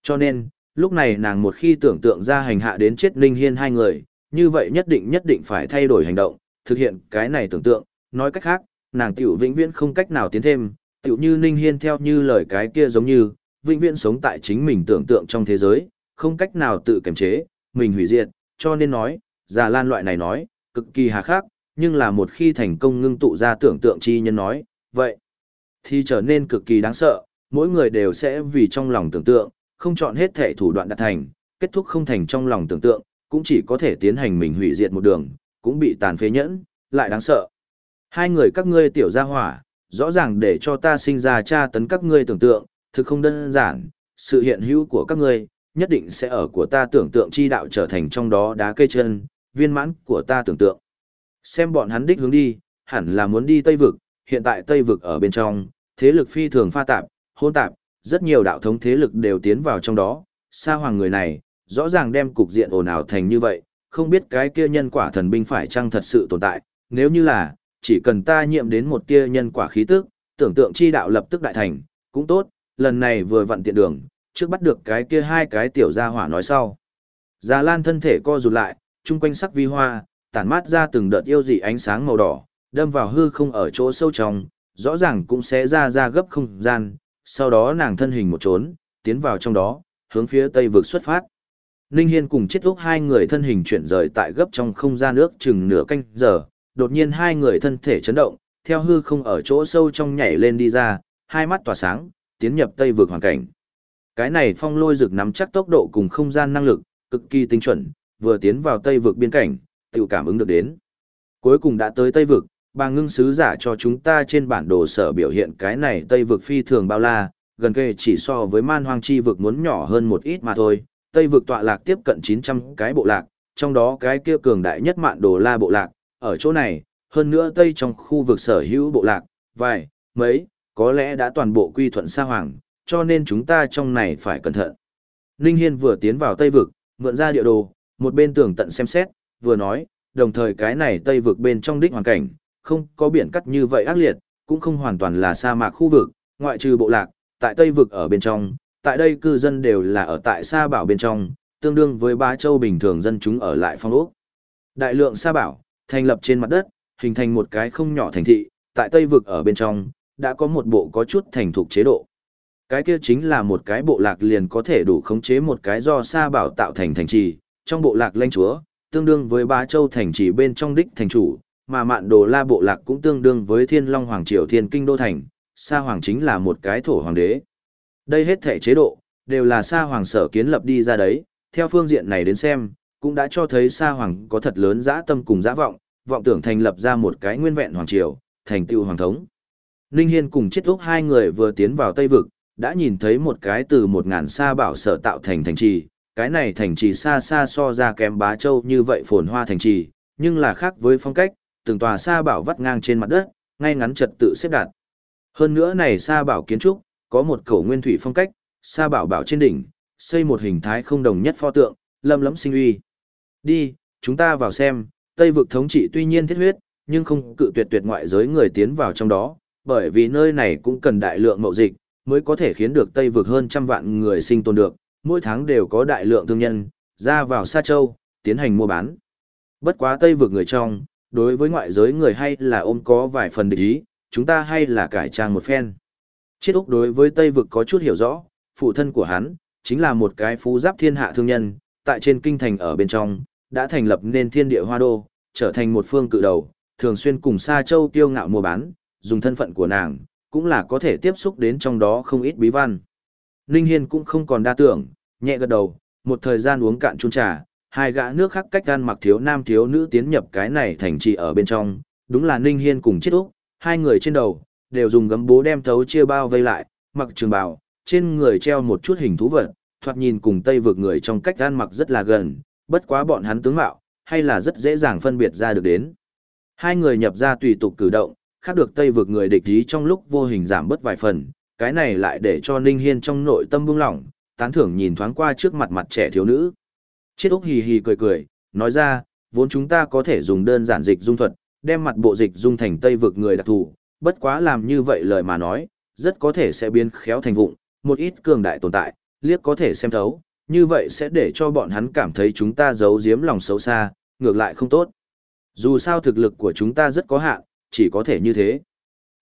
Cho nên, lúc này nàng một khi tưởng tượng ra hành hạ đến chết Ninh Hiên hai người, như vậy nhất định nhất định phải thay đổi hành động, thực hiện cái này tưởng tượng, nói cách khác, nàng tiểu vĩnh viễn không cách nào tiến thêm, tựu như Ninh Hiên theo như lời cái kia giống như, vĩnh viễn sống tại chính mình tưởng tượng trong thế giới, không cách nào tự kiềm chế, mình hủy diệt, cho nên nói, già lan loại này nói, cực kỳ hà khắc, nhưng là một khi thành công ngưng tụ ra tưởng tượng chi nhân nói, vậy, thì trở nên cực kỳ đáng sợ, mỗi người đều sẽ vì trong lòng tưởng tượng, không chọn hết thể thủ đoạn đạt thành, kết thúc không thành trong lòng tưởng tượng, cũng chỉ có thể tiến hành mình hủy diệt một đường, cũng bị tàn phế nhẫn, lại đáng sợ. Hai người các ngươi tiểu gia hỏa, rõ ràng để cho ta sinh ra tra tấn các ngươi tưởng tượng, thực không đơn giản, sự hiện hữu của các ngươi, nhất định sẽ ở của ta tưởng tượng chi đạo trở thành trong đó đá cây chân, viên mãn của ta tưởng tượng. Xem bọn hắn đích hướng đi, hẳn là muốn đi Tây Vực, hiện tại Tây Vực ở bên trong, thế lực phi thường pha tạp, hôn tạp, rất nhiều đạo thống thế lực đều tiến vào trong đó, sa hoàng người này, rõ ràng đem cục diện ồn ào thành như vậy, không biết cái kia nhân quả thần binh phải chăng thật sự tồn tại, nếu như là, chỉ cần ta nhiệm đến một tia nhân quả khí tức, tưởng tượng chi đạo lập tức đại thành, cũng tốt, lần này vừa vặn tiện đường, trước bắt được cái kia hai cái tiểu gia hỏa nói sau. Già Lan thân thể co rụt lại, chung quanh sắc vi hoa, tản mát ra từng đợt yêu dị ánh sáng màu đỏ, đâm vào hư không ở chỗ sâu trong, rõ ràng cũng sẽ ra ra gấp không gian, sau đó nàng thân hình một trốn, tiến vào trong đó, hướng phía tây vực xuất phát. Ninh Hiên cùng chết úc hai người thân hình chuyển rời tại gấp trong không gian nước chừng nửa canh giờ, đột nhiên hai người thân thể chấn động, theo hư không ở chỗ sâu trong nhảy lên đi ra, hai mắt tỏa sáng, tiến nhập tây vực hoàn cảnh. Cái này phong lôi rực nắm chắc tốc độ cùng không gian năng lực, cực kỳ tinh chuẩn, vừa tiến vào tây vực biên cảnh, tự cảm ứng được đến. Cuối cùng đã tới tây vực, bà ngưng sứ giả cho chúng ta trên bản đồ sở biểu hiện cái này tây vực phi thường bao la, gần kề chỉ so với man hoang chi vực muốn nhỏ hơn một ít mà thôi. Tây vực tọa lạc tiếp cận 900 cái bộ lạc, trong đó cái kia cường đại nhất mạn đồ la bộ lạc, ở chỗ này, hơn nữa Tây trong khu vực sở hữu bộ lạc, vài, mấy, có lẽ đã toàn bộ quy thuận sa hoàng, cho nên chúng ta trong này phải cẩn thận. Ninh Hiên vừa tiến vào Tây vực, mượn ra địa đồ, một bên tường tận xem xét, vừa nói, đồng thời cái này Tây vực bên trong đích hoàn cảnh, không có biển cắt như vậy ác liệt, cũng không hoàn toàn là sa mạc khu vực, ngoại trừ bộ lạc, tại Tây vực ở bên trong, tại đây cư dân đều là ở tại sa bảo bên trong, tương đương với ba châu bình thường dân chúng ở lại phong ốc. Đại lượng sa bảo, thành lập trên mặt đất, hình thành một cái không nhỏ thành thị, tại Tây vực ở bên trong, đã có một bộ có chút thành thục chế độ. Cái kia chính là một cái bộ lạc liền có thể đủ khống chế một cái do sa bảo tạo thành thành trì, trong bộ lạc lãnh chúa, tương đương với ba châu thành trì bên trong đích thành chủ, mà mạn đồ la bộ lạc cũng tương đương với thiên long hoàng triều thiên kinh đô thành, sa hoàng chính là một cái thổ hoàng đế. Đây hết thể chế độ, đều là sa hoàng sở kiến lập đi ra đấy, theo phương diện này đến xem, cũng đã cho thấy sa hoàng có thật lớn dã tâm cùng dã vọng, vọng tưởng thành lập ra một cái nguyên vẹn hoàng triều, thành tựu hoàng thống. Ninh Hiên cùng chết úc hai người vừa tiến vào Tây Vực, đã nhìn thấy một cái từ một ngàn sa bảo sở tạo thành thành trì, cái này thành trì xa xa so ra kém bá châu như vậy phồn hoa thành trì, nhưng là khác với phong cách, từng tòa sa bảo vắt ngang trên mặt đất, ngay ngắn trật tự xếp đặt. Hơn nữa này sa bảo kiến trúc, có một cổ nguyên thủy phong cách, sa bảo bảo trên đỉnh, xây một hình thái không đồng nhất pho tượng, lâm lẫm sinh uy. Đi, chúng ta vào xem, Tây vực thống trị tuy nhiên thiết huyết, nhưng không cự tuyệt tuyệt ngoại giới người tiến vào trong đó, bởi vì nơi này cũng cần đại lượng mậu dịch, mới có thể khiến được Tây vực hơn trăm vạn người sinh tồn được, mỗi tháng đều có đại lượng thương nhân, ra vào Sa Châu, tiến hành mua bán. Bất quá Tây vực người trong, đối với ngoại giới người hay là ôm có vài phần địch ý, chúng ta hay là cải trang một phen. Chiết Úc đối với Tây vực có chút hiểu rõ, phụ thân của hắn, chính là một cái phú giáp thiên hạ thương nhân, tại trên kinh thành ở bên trong, đã thành lập nên thiên địa hoa đô, trở thành một phương cự đầu, thường xuyên cùng Sa Châu tiêu ngạo mua bán, dùng thân phận của nàng, cũng là có thể tiếp xúc đến trong đó không ít bí văn. Ninh Hiên cũng không còn đa tưởng, nhẹ gật đầu, một thời gian uống cạn chung trà, hai gã nước khác cách gan mặc thiếu nam thiếu nữ tiến nhập cái này thành trì ở bên trong, đúng là Ninh Hiên cùng chết úc, hai người trên đầu, đều dùng gấm bố đem thấu chia bao vây lại, mặc trường bào, trên người treo một chút hình thú vật, thoạt nhìn cùng Tây vực người trong cách ăn mặc rất là gần, bất quá bọn hắn tướng mạo, hay là rất dễ dàng phân biệt ra được đến. Hai người nhập ra tùy tục cử động, khác được Tây vực người địch ý trong lúc vô hình giảm bớt vài phần, cái này lại để cho Ninh Hiên trong nội tâm buông lỏng, tán thưởng nhìn thoáng qua trước mặt mặt trẻ thiếu nữ. Chiết Úc hì hì cười cười, nói ra, vốn chúng ta có thể dùng đơn giản dịch dung thuật, đem mặt bộ dịch dung thành Tây vực người đặc thù, bất quá làm như vậy lời mà nói, rất có thể sẽ biến khéo thành vụng, một ít cường đại tồn tại, liếc có thể xem thấu, như vậy sẽ để cho bọn hắn cảm thấy chúng ta giấu giếm lòng xấu xa, ngược lại không tốt. Dù sao thực lực của chúng ta rất có hạn, chỉ có thể như thế.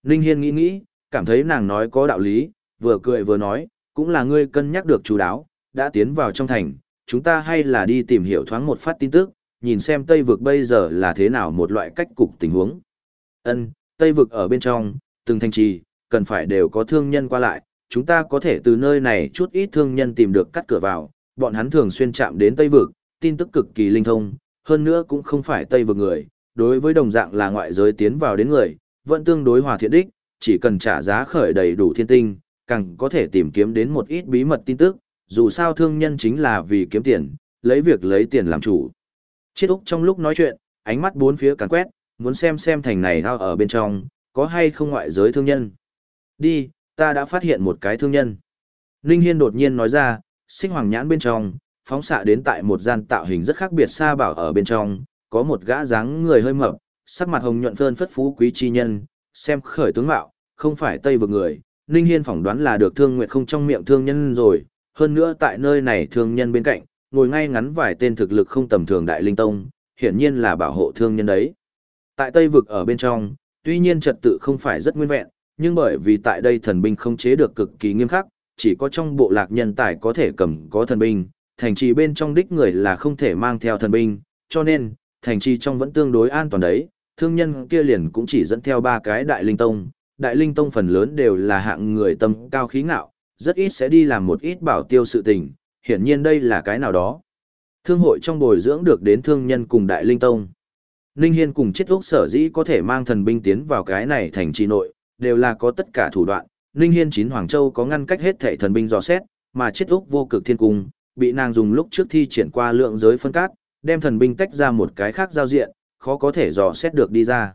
Ninh Hiên nghĩ nghĩ, cảm thấy nàng nói có đạo lý, vừa cười vừa nói, cũng là ngươi cân nhắc được chú đáo, đã tiến vào trong thành, chúng ta hay là đi tìm hiểu thoáng một phát tin tức, nhìn xem Tây vực bây giờ là thế nào một loại cách cục tình huống. Ân, Tây vực ở bên trong, từng thành trì, cần phải đều có thương nhân qua lại, chúng ta có thể từ nơi này chút ít thương nhân tìm được cắt cửa vào, bọn hắn thường xuyên chạm đến Tây vực, tin tức cực kỳ linh thông, hơn nữa cũng không phải Tây vực người, đối với đồng dạng là ngoại giới tiến vào đến người, vẫn tương đối hòa thiện đích, chỉ cần trả giá khởi đầy đủ thiên tinh, càng có thể tìm kiếm đến một ít bí mật tin tức, dù sao thương nhân chính là vì kiếm tiền, lấy việc lấy tiền làm chủ. Chiết Úc trong lúc nói chuyện, ánh mắt bốn phía càng quét, muốn xem xem thành này thao ở bên trong, có hay không ngoại giới thương nhân. Đi, ta đã phát hiện một cái thương nhân. Ninh Hiên đột nhiên nói ra, sinh hoàng nhãn bên trong, phóng xạ đến tại một gian tạo hình rất khác biệt xa bảo ở bên trong, có một gã dáng người hơi mập, sắc mặt hồng nhuận phơn phất phú quý chi nhân, xem khởi tướng mạo, không phải Tây vực người, Ninh Hiên phỏng đoán là được thương nguyện không trong miệng thương nhân rồi, hơn nữa tại nơi này thương nhân bên cạnh, ngồi ngay ngắn vài tên thực lực không tầm thường đại linh tông, hiển nhiên là bảo hộ thương nhân đấy. Tại Tây vực ở bên trong, tuy nhiên trật tự không phải rất nguyên vẹn, nhưng bởi vì tại đây thần binh không chế được cực kỳ nghiêm khắc, chỉ có trong bộ lạc nhân tài có thể cầm có thần binh, thành trì bên trong đích người là không thể mang theo thần binh, cho nên, thành trì trong vẫn tương đối an toàn đấy, thương nhân kia liền cũng chỉ dẫn theo ba cái đại linh tông, đại linh tông phần lớn đều là hạng người tâm cao khí ngạo, rất ít sẽ đi làm một ít bảo tiêu sự tình, hiển nhiên đây là cái nào đó. Thương hội trong bồi dưỡng được đến thương nhân cùng đại linh tông. Ninh Hiên cùng chết lúc sở dĩ có thể mang thần binh tiến vào cái này thành trì nội, đều là có tất cả thủ đoạn. Ninh Hiên chín Hoàng Châu có ngăn cách hết thảy thần binh dò xét, mà chết úc vô cực thiên cung, bị nàng dùng lúc trước thi triển qua lượng giới phân cát, đem thần binh tách ra một cái khác giao diện, khó có thể dò xét được đi ra.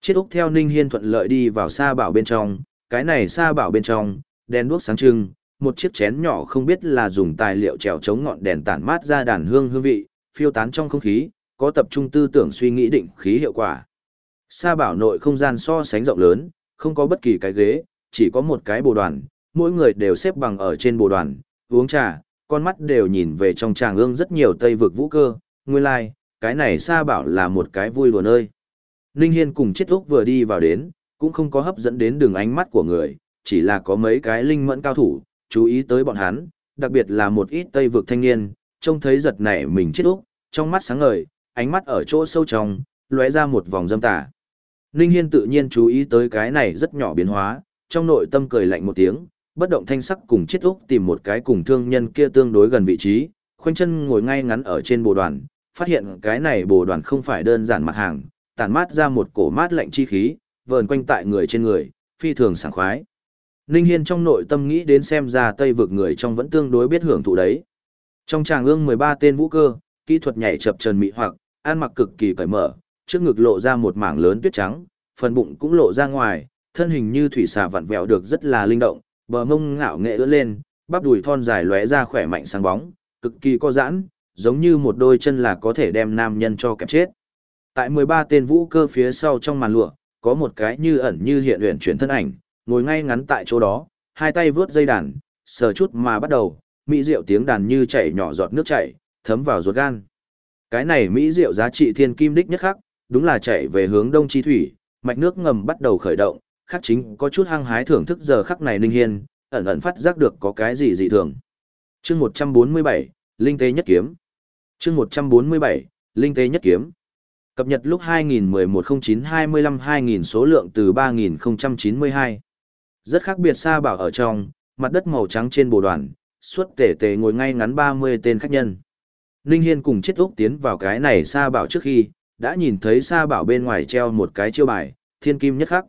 Chết Úc theo Ninh Hiên thuận lợi đi vào sa bảo bên trong, cái này sa bảo bên trong, đèn đuốc sáng trưng, một chiếc chén nhỏ không biết là dùng tài liệu trèo chống ngọn đèn tản mát ra đàn hương hương vị, phiêu tán trong không khí, có tập trung tư tưởng suy nghĩ định khí hiệu quả. Sa bảo nội không gian so sánh rộng lớn, không có bất kỳ cái ghế, chỉ có một cái bồ đoàn, mỗi người đều xếp bằng ở trên bồ đoàn, uống trà, con mắt đều nhìn về trong tràng ương rất nhiều tây vực vũ cơ, nguyên lai, like, cái này sa bảo là một cái vui đùa nơi. Ninh Hiên cùng chết úc vừa đi vào đến, cũng không có hấp dẫn đến đường ánh mắt của người, chỉ là có mấy cái linh mẫn cao thủ, chú ý tới bọn hắn, đặc biệt là một ít tây vực thanh niên, trông thấy giật nảy mình chết úc, trong mắt sáng ngời, ánh mắt ở chỗ sâu trong, lóe ra một vòng dâm tà. Ninh Hiên tự nhiên chú ý tới cái này rất nhỏ biến hóa, trong nội tâm cười lạnh một tiếng, bất động thanh sắc cùng chết úc tìm một cái cùng thương nhân kia tương đối gần vị trí, khoanh chân ngồi ngay ngắn ở trên bồ đoàn, phát hiện cái này bồ đoàn không phải đơn giản mặt hàng, tản mát ra một cổ mát lạnh chi khí, vờn quanh tại người trên người, phi thường sảng khoái. Ninh Hiên trong nội tâm nghĩ đến xem ra Tây vực người trong vẫn tương đối biết hưởng thụ đấy. Trong tràng ương 13 tên vũ cơ, kỹ thuật nhảy chập trần mị hoặc, ăn mặc cực kỳ cởi mở, trước ngực lộ ra một mảng lớn tuyết trắng, phần bụng cũng lộ ra ngoài, thân hình như thủy xà vặn vẹo được rất là linh động, bờ mông ngạo nghệ ưỡn lên, bắp đùi thon dài lóe ra khỏe mạnh sáng bóng, cực kỳ co giãn, giống như một đôi chân là có thể đem nam nhân cho kẹp chết. Tại 13 tên vũ cơ phía sau trong màn lụa, có một cái như ẩn như hiện luyện chuyển thân ảnh, ngồi ngay ngắn tại chỗ đó, hai tay vướt dây đàn, sờ chút mà bắt đầu, mỹ diệu tiếng đàn như chảy nhỏ giọt nước chảy, thấm vào ruột gan. Cái này mỹ diệu giá trị thiên kim đích nhất khắc, đúng là chạy về hướng đông chi thủy, mạch nước ngầm bắt đầu khởi động, khắc chính có chút hăng hái thưởng thức giờ khắc này linh hiên, ẩn ẩn phát giác được có cái gì dị thường. Chương 147, Linh tế nhất kiếm. Chương 147, Linh tế nhất kiếm. Cập nhật lúc 2011-09-25-2000 số lượng từ 3092. Rất khác biệt xa bảo ở trong, mặt đất màu trắng trên bồ đoàn, suốt tể tề ngồi ngay ngắn 30 tên khách nhân. Ninh Hiên cùng chết úc tiến vào cái này xa bảo trước khi, đã nhìn thấy xa bảo bên ngoài treo một cái chiêu bài, thiên kim nhất khắc.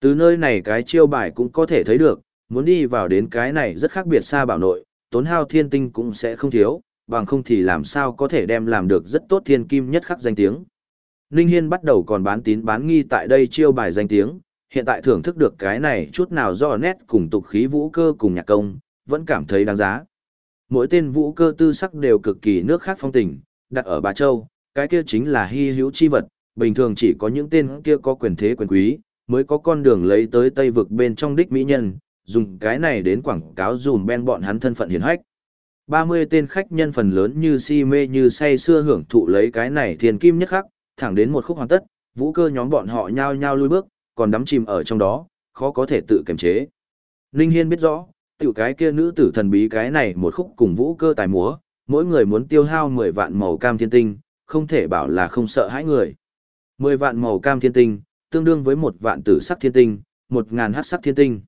Từ nơi này cái chiêu bài cũng có thể thấy được, muốn đi vào đến cái này rất khác biệt xa bảo nội, tốn hao thiên tinh cũng sẽ không thiếu, bằng không thì làm sao có thể đem làm được rất tốt thiên kim nhất khắc danh tiếng. Ninh Hiên bắt đầu còn bán tín bán nghi tại đây chiêu bài danh tiếng, hiện tại thưởng thức được cái này chút nào do nét cùng tục khí vũ cơ cùng nhạc công, vẫn cảm thấy đáng giá. Mỗi tên vũ cơ tư sắc đều cực kỳ nước khác phong tình, đặt ở Bà Châu, cái kia chính là hy hữu chi vật, bình thường chỉ có những tên kia có quyền thế quyền quý, mới có con đường lấy tới Tây vực bên trong đích mỹ nhân, dùng cái này đến quảng cáo dùm ben bọn hắn thân phận hiền hách. 30 tên khách nhân phần lớn như si mê như say xưa hưởng thụ lấy cái này thiền kim nhất khắc, thẳng đến một khúc hoàn tất, vũ cơ nhóm bọn họ nhao nhao lui bước, còn đắm chìm ở trong đó, khó có thể tự kiềm chế. Ninh Hiên biết rõ, tiểu cái kia nữ tử thần bí cái này một khúc cùng vũ cơ tài múa, mỗi người muốn tiêu hao 10 vạn màu cam thiên tinh, không thể bảo là không sợ hãi người. 10 vạn màu cam thiên tinh, tương đương với một vạn tử sắc thiên tinh, một ngàn hắc sắc thiên tinh.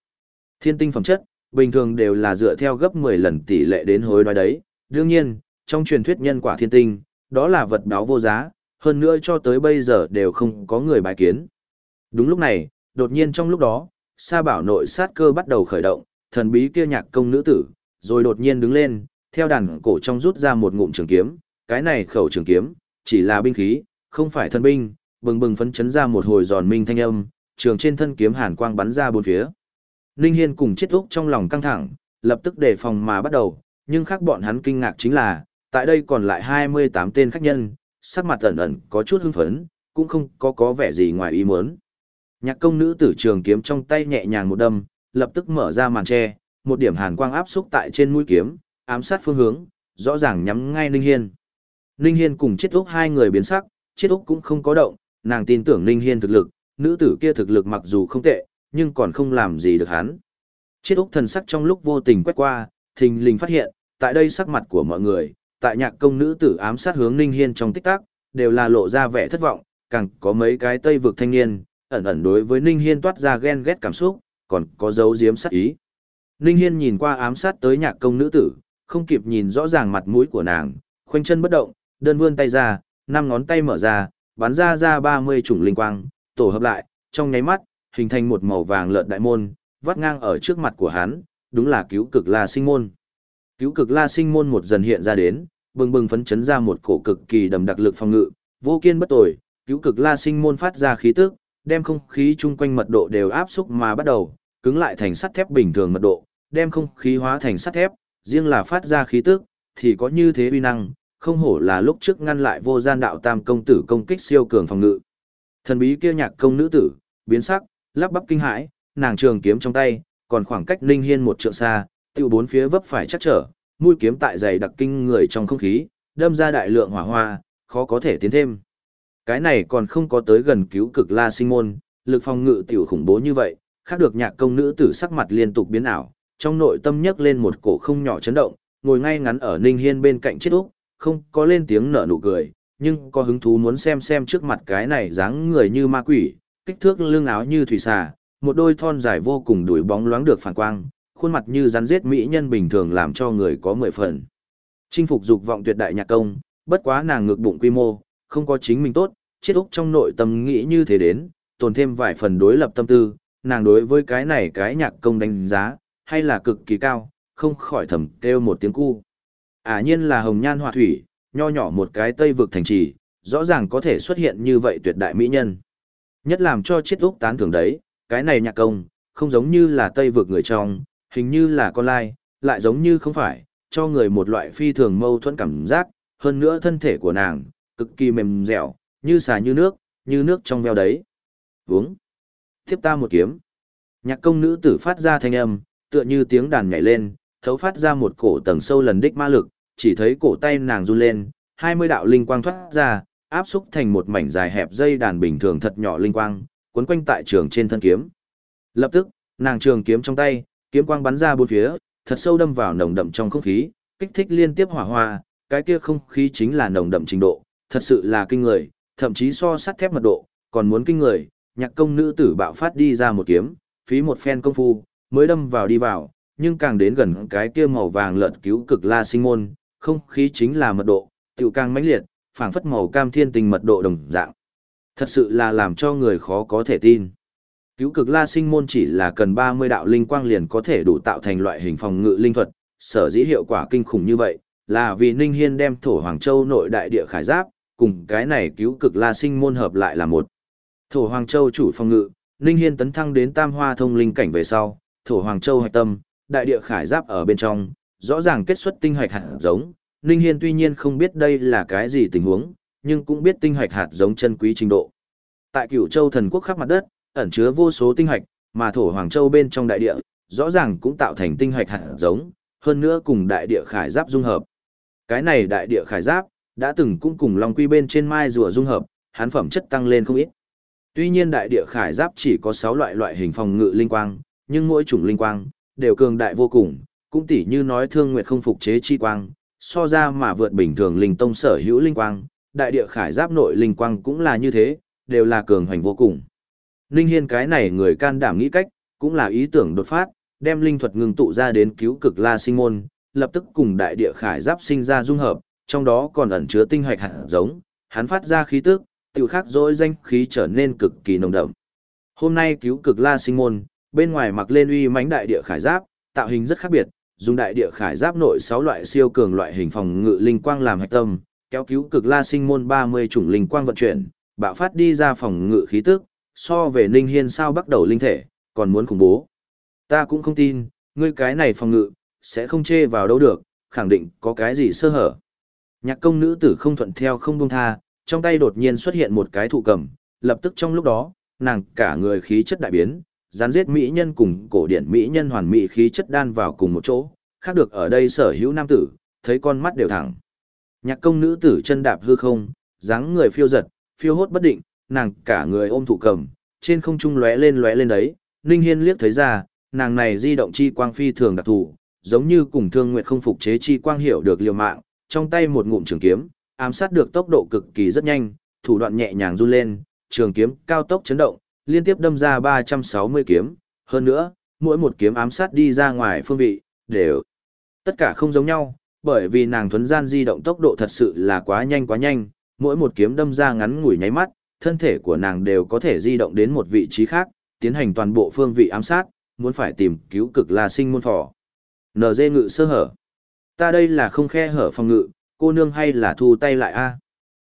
Thiên tinh phẩm chất, bình thường đều là dựa theo gấp 10 lần tỷ lệ đến hối đoái đấy. Đương nhiên, trong truyền thuyết nhân quả thiên tinh, đó là vật báo vô giá, hơn nữa cho tới bây giờ đều không có người bài kiến. Đúng lúc này, đột nhiên trong lúc đó, Sa Bảo nội sát cơ bắt đầu khởi động, thần bí kia nhạc công nữ tử, rồi đột nhiên đứng lên, theo đàn cổ trong rút ra một ngụm trường kiếm, cái này khẩu trường kiếm, chỉ là binh khí, không phải thân binh, bừng bừng phấn chấn ra một hồi giòn minh thanh âm, trường trên thân kiếm hàn quang bắn ra bốn phía. Ninh Hiên cùng chết úc trong lòng căng thẳng, lập tức đề phòng mà bắt đầu, nhưng khác bọn hắn kinh ngạc chính là, tại đây còn lại 28 tên khách nhân, sắc mặt ẩn ẩn có chút hưng phấn, cũng không có có vẻ gì ngoài ý muốn. Nhạc công nữ tử trường kiếm trong tay nhẹ nhàng một đâm, lập tức mở ra màn che, một điểm hàn quang áp xúc tại trên mũi kiếm, ám sát phương hướng, rõ ràng nhắm ngay Ninh Hiên. Ninh Hiên cùng Chiết Úc hai người biến sắc, Chiết Úc cũng không có động, nàng tin tưởng Ninh Hiên thực lực, nữ tử kia thực lực mặc dù không tệ, nhưng còn không làm gì được hắn. Chiết Úc thần sắc trong lúc vô tình quét qua, thình lình phát hiện, tại đây sắc mặt của mọi người, tại nhạc công nữ tử ám sát hướng Ninh Hiên trong tích tắc, đều là lộ ra vẻ thất vọng, càng có mấy cái tây vực thanh niên, ẩn ẩn đối với Ninh Hiên toát ra ghen ghét cảm xúc, còn có dấu diếm sát ý. Ninh Hiên nhìn qua ám sát tới nhạc công nữ tử, không kịp nhìn rõ ràng mặt mũi của nàng, khoanh chân bất động, đơn vươn tay ra, năm ngón tay mở ra, bắn ra ra 30 chủng linh quang, tổ hợp lại, trong nháy mắt, hình thành một màu vàng lợn đại môn, vắt ngang ở trước mặt của hắn, đúng là cứu cực la sinh môn. Cứu cực la sinh môn một dần hiện ra đến, bừng bừng phấn chấn ra một cổ cực kỳ đầm đặc lực phòng ngự, vô kiên bất tồi, cứu cực la sinh môn phát ra khí tức, đem không khí chung quanh mật độ đều áp xúc mà bắt đầu, cứng lại thành sắt thép bình thường mật độ, đem không khí hóa thành sắt thép, riêng là phát ra khí tức, thì có như thế uy năng, không hổ là lúc trước ngăn lại vô gian đạo tam công tử công kích siêu cường phòng ngự. Thần bí kia nhạc công nữ tử, biến sắc, lắp bắp kinh hãi, nàng trường kiếm trong tay, còn khoảng cách Ninh Hiên một trượng xa, tiêu bốn phía vấp phải chắc trở, mũi kiếm tại dày đặc kinh người trong không khí, đâm ra đại lượng hỏa hoa, khó có thể tiến thêm. Cái này còn không có tới gần cứu cực la sinh môn, lực phòng ngự tiểu khủng bố như vậy, khác được nhạc công nữ tử sắc mặt liên tục biến ảo, trong nội tâm nhấc lên một cổ không nhỏ chấn động, ngồi ngay ngắn ở Ninh Hiên bên cạnh chết úc, không có lên tiếng nở nụ cười, nhưng có hứng thú muốn xem xem trước mặt cái này dáng người như ma quỷ, kích thước lưng áo như thủy xà, một đôi thon dài vô cùng đuổi bóng loáng được phản quang, khuôn mặt như rắn giết mỹ nhân bình thường làm cho người có mười phần. Chinh phục dục vọng tuyệt đại nhạc công, bất quá nàng ngược bụng quy mô, không có chính mình tốt, chết úc trong nội tâm nghĩ như thế đến, tồn thêm vài phần đối lập tâm tư, nàng đối với cái này cái nhạc công đánh giá, hay là cực kỳ cao, không khỏi thầm kêu một tiếng cu. À nhiên là hồng nhan họa thủy, nho nhỏ một cái tây vực thành trì, rõ ràng có thể xuất hiện như vậy tuyệt đại mỹ nhân. Nhất làm cho chiết úc tán thưởng đấy, cái này nhạc công, không giống như là tây vực người trong, hình như là con lai, lại giống như không phải, cho người một loại phi thường mâu thuẫn cảm giác, hơn nữa thân thể của nàng, cực kỳ mềm dẻo, như xà như nước, như nước trong veo đấy. Uống. thiếp ta một kiếm. Nhạc công nữ tử phát ra thanh âm, tựa như tiếng đàn nhảy lên, thấu phát ra một cổ tầng sâu lần đích ma lực, chỉ thấy cổ tay nàng run lên, hai mươi đạo linh quang thoát ra, áp xúc thành một mảnh dài hẹp dây đàn bình thường thật nhỏ linh quang, quấn quanh tại trường trên thân kiếm. Lập tức, nàng trường kiếm trong tay, kiếm quang bắn ra bốn phía, thật sâu đâm vào nồng đậm trong không khí, kích thích liên tiếp hỏa hoa, cái kia không khí chính là nồng đậm trình độ, thật sự là kinh người, thậm chí so sắt thép mật độ, còn muốn kinh người, nhạc công nữ tử bạo phát đi ra một kiếm, phí một phen công phu, mới đâm vào đi vào, nhưng càng đến gần cái kia màu vàng lợn cứu cực la sinh môn, không khí chính là mật độ, tiểu càng mãnh liệt, phảng phất màu cam thiên tình mật độ đồng dạng. Thật sự là làm cho người khó có thể tin. Cứu cực la sinh môn chỉ là cần 30 đạo linh quang liền có thể đủ tạo thành loại hình phòng ngự linh thuật, sở dĩ hiệu quả kinh khủng như vậy, là vì Ninh Hiên đem thổ Hoàng Châu nội đại địa khải giáp, cùng cái này cứu cực la sinh môn hợp lại là một. Thổ Hoàng Châu chủ phòng ngự, Ninh Hiên tấn thăng đến tam hoa thông linh cảnh về sau, thổ Hoàng Châu hạch tâm, đại địa khải giáp ở bên trong, rõ ràng kết xuất tinh hoạch hạt giống. Ninh Hiên tuy nhiên không biết đây là cái gì tình huống, nhưng cũng biết tinh hoạch hạt giống chân quý trình độ. Tại cửu châu thần quốc khắp mặt đất, ẩn chứa vô số tinh hoạch, mà thổ Hoàng Châu bên trong đại địa, rõ ràng cũng tạo thành tinh hoạch hạt giống, hơn nữa cùng đại địa khải giáp dung hợp. Cái này đại địa khải giáp, đã từng cũng cùng Long Quy bên trên mai rùa dung hợp, hán phẩm chất tăng lên không ít. Tuy nhiên đại địa khải giáp chỉ có 6 loại loại hình phòng ngự linh quang, nhưng mỗi chủng linh quang đều cường đại vô cùng, cũng tỉ như nói Thương Nguyệt không phục chế chi quang, so ra mà vượt bình thường linh tông sở hữu linh quang, đại địa khải giáp nội linh quang cũng là như thế, đều là cường hành vô cùng. Linh Hiên cái này người can đảm nghĩ cách, cũng là ý tưởng đột phát, đem linh thuật ngừng tụ ra đến cứu cực La Sinh môn, lập tức cùng đại địa khải giáp sinh ra dung hợp, trong đó còn ẩn chứa tinh hoạch hạt giống, hắn phát ra khí tức, tiểu khắc dối danh khí trở nên cực kỳ nồng đậm. Hôm nay cứu cực La Sinh môn, bên ngoài mặc lên uy mãnh đại địa khải giáp, tạo hình rất khác biệt, dùng đại địa khải giáp nội 6 loại siêu cường loại hình phòng ngự linh quang làm hạch tâm, kéo cứu cực La Sinh môn 30 chủng linh quang vận chuyển, bạo phát đi ra phòng ngự khí tức, so về Ninh Hiên sao bắt đầu linh thể, còn muốn khủng bố. Ta cũng không tin, ngươi cái này phòng ngự, sẽ không chê vào đâu được, khẳng định có cái gì sơ hở. Nhạc công nữ tử không thuận theo không buông tha, trong tay đột nhiên xuất hiện một cái thụ cầm, lập tức trong lúc đó, nàng cả người khí chất đại biến, gián giết mỹ nhân cùng cổ điển mỹ nhân hoàn mỹ khí chất đan vào cùng một chỗ, khác được ở đây sở hữu nam tử, thấy con mắt đều thẳng. Nhạc công nữ tử chân đạp hư không, dáng người phiêu giật, phiêu hốt bất định, nàng cả người ôm thủ cầm, trên không trung lóe lên lóe lên đấy, Ninh Hiên liếc thấy ra, nàng này di động chi quang phi thường đặc thù, giống như cùng Thương Nguyệt không phục chế chi quang hiểu được liều mạng, trong tay một ngụm trường kiếm, ám sát được tốc độ cực kỳ rất nhanh, thủ đoạn nhẹ nhàng run lên, trường kiếm cao tốc chấn động, liên tiếp đâm ra 360 kiếm, hơn nữa, mỗi một kiếm ám sát đi ra ngoài phương vị, đều tất cả không giống nhau, bởi vì nàng thuấn gian di động tốc độ thật sự là quá nhanh quá nhanh, mỗi một kiếm đâm ra ngắn ngủi nháy mắt, thân thể của nàng đều có thể di động đến một vị trí khác, tiến hành toàn bộ phương vị ám sát, muốn phải tìm cứu cực là sinh môn phò. NG ngự sơ hở. Ta đây là không khe hở phòng ngự, cô nương hay là thu tay lại a?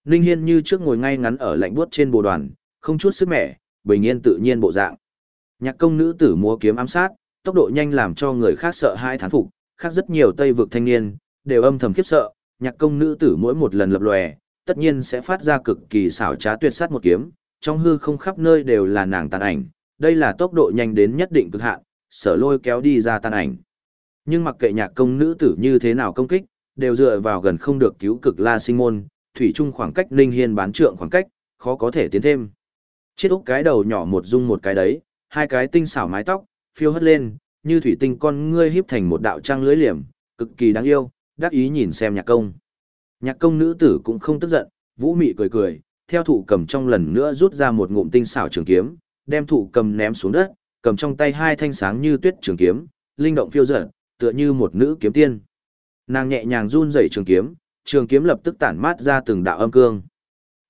Ninh Hiên như trước ngồi ngay ngắn ở lạnh buốt trên bồ đoàn, không chút sức mẻ, bình yên tự nhiên bộ dạng. Nhạc công nữ tử múa kiếm ám sát, tốc độ nhanh làm cho người khác sợ hai thán phục, khác rất nhiều tây vực thanh niên, đều âm thầm khiếp sợ, nhạc công nữ tử mỗi một lần lập lòe, tất nhiên sẽ phát ra cực kỳ xảo trá tuyệt sát một kiếm, trong hư không khắp nơi đều là nàng tàn ảnh, đây là tốc độ nhanh đến nhất định cực hạn, sở lôi kéo đi ra tàn ảnh. Nhưng mặc kệ nhạc công nữ tử như thế nào công kích, đều dựa vào gần không được cứu cực la sinh môn, thủy chung khoảng cách linh hiên bán trượng khoảng cách, khó có thể tiến thêm. Chiết úc cái đầu nhỏ một dung một cái đấy, hai cái tinh xảo mái tóc, phiêu hất lên, như thủy tinh con ngươi híp thành một đạo trang lưới liềm, cực kỳ đáng yêu, đắc ý nhìn xem nhạc công. Nhạc công nữ tử cũng không tức giận, vũ mị cười cười, theo thủ cầm trong lần nữa rút ra một ngụm tinh xảo trường kiếm, đem thủ cầm ném xuống đất, cầm trong tay hai thanh sáng như tuyết trường kiếm, linh động phiêu dở, tựa như một nữ kiếm tiên. Nàng nhẹ nhàng run rẩy trường kiếm, trường kiếm lập tức tản mát ra từng đạo âm cương.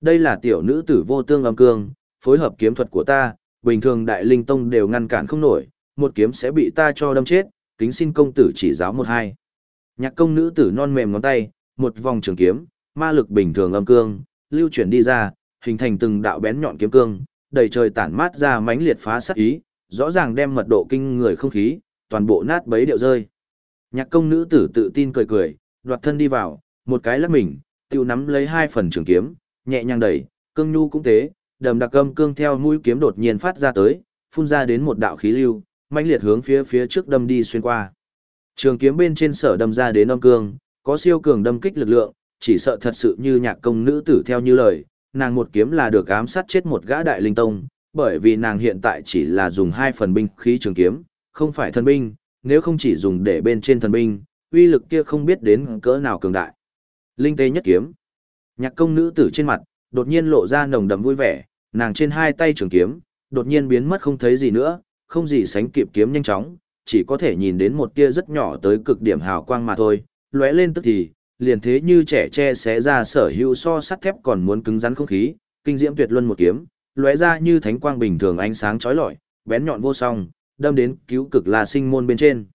Đây là tiểu nữ tử vô tương âm cương, phối hợp kiếm thuật của ta, bình thường đại linh tông đều ngăn cản không nổi, một kiếm sẽ bị ta cho đâm chết, kính xin công tử chỉ giáo một hai. Nhạc công nữ tử non mềm ngón tay, một vòng trường kiếm, ma lực bình thường âm cương, lưu chuyển đi ra, hình thành từng đạo bén nhọn kiếm cương, đầy trời tản mát ra mãnh liệt phá sát ý, rõ ràng đem mật độ kinh người không khí, toàn bộ nát bấy điệu rơi. Nhạc công nữ tử tự tin cười cười, đoạt thân đi vào, một cái lắc mình, tiêu nắm lấy hai phần trường kiếm, nhẹ nhàng đẩy, cương nhu cũng thế, đầm đặc âm cương theo mũi kiếm đột nhiên phát ra tới, phun ra đến một đạo khí lưu, mãnh liệt hướng phía phía trước đâm đi xuyên qua. Trường kiếm bên trên sở đâm ra đến âm cương, có siêu cường đâm kích lực lượng, chỉ sợ thật sự như nhạc công nữ tử theo như lời, nàng một kiếm là được ám sát chết một gã đại linh tông, bởi vì nàng hiện tại chỉ là dùng hai phần binh khí trường kiếm, không phải thần binh, nếu không chỉ dùng để bên trên thần binh, uy lực kia không biết đến cỡ nào cường đại. Linh tê nhất kiếm. Nhạc công nữ tử trên mặt, đột nhiên lộ ra nồng đậm vui vẻ, nàng trên hai tay trường kiếm, đột nhiên biến mất không thấy gì nữa, không gì sánh kịp kiếm nhanh chóng, chỉ có thể nhìn đến một tia rất nhỏ tới cực điểm hào quang mà thôi, lóe lên tức thì, liền thế như trẻ tre xé ra sở hữu so sắt thép còn muốn cứng rắn không khí, kinh diễm tuyệt luân một kiếm, lóe ra như thánh quang bình thường ánh sáng chói lọi, bén nhọn vô song, đâm đến cứu cực La Sinh môn bên trên.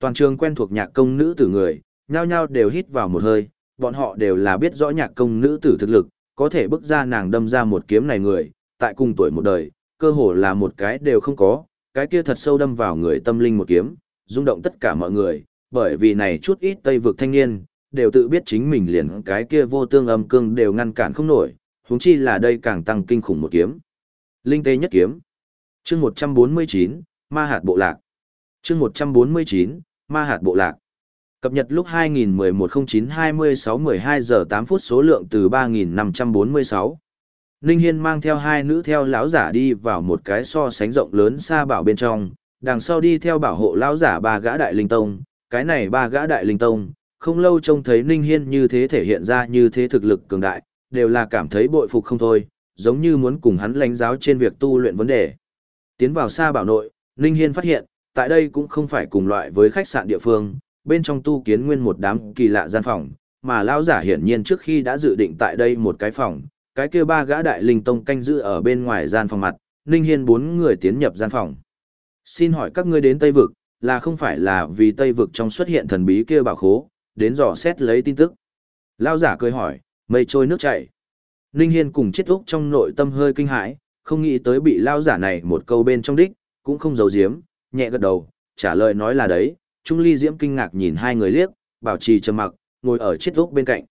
Toàn trường quen thuộc nhạc công nữ tử người, nhao nhao đều hít vào một hơi, bọn họ đều là biết rõ nhạc công nữ tử thực lực, có thể bức ra nàng đâm ra một kiếm này người, tại cùng tuổi một đời, cơ hồ là một cái đều không có, cái kia thật sâu đâm vào người tâm linh một kiếm, rung động tất cả mọi người, bởi vì này chút ít tây vực thanh niên, đều tự biết chính mình liền cái kia vô tương âm cương đều ngăn cản không nổi, huống chi là đây càng tăng kinh khủng một kiếm. Linh tê nhất kiếm. Chương 149, Ma hạt bộ lạc. Chương 149, Ma hạt bộ lạc. Cập nhật lúc 2011-09-26-12 giờ 8 phút số lượng từ 3546. Ninh Hiên mang theo hai nữ theo lão giả đi vào một cái so sánh rộng lớn xa bảo bên trong, đằng sau đi theo bảo hộ lão giả ba gã đại linh tông, cái này ba gã đại linh tông, không lâu trông thấy Ninh Hiên như thế thể hiện ra như thế thực lực cường đại, đều là cảm thấy bội phục không thôi, giống như muốn cùng hắn lãnh giáo trên việc tu luyện vấn đề. Tiến vào xa bảo nội, Ninh Hiên phát hiện, tại đây cũng không phải cùng loại với khách sạn địa phương, bên trong tu kiến nguyên một đám kỳ lạ gian phòng, mà lão giả hiển nhiên trước khi đã dự định tại đây một cái phòng, cái kia ba gã đại linh tông canh giữ ở bên ngoài gian phòng mặt, Ninh Hiên bốn người tiến nhập gian phòng. Xin hỏi các ngươi đến Tây Vực, là không phải là vì Tây Vực trong xuất hiện thần bí kia bảo khố, đến dò xét lấy tin tức. Lão giả cười hỏi, mây trôi nước chảy. Ninh Hiên cùng chết úc trong nội tâm hơi kinh hãi, không nghĩ tới bị lão giả này một câu bên trong đích, cũng không giấu giếm, nhẹ gật đầu, trả lời nói là đấy, Trung Ly Diễm kinh ngạc nhìn hai người liếc, bảo trì trầm mặc, ngồi ở chiếc ốc bên cạnh.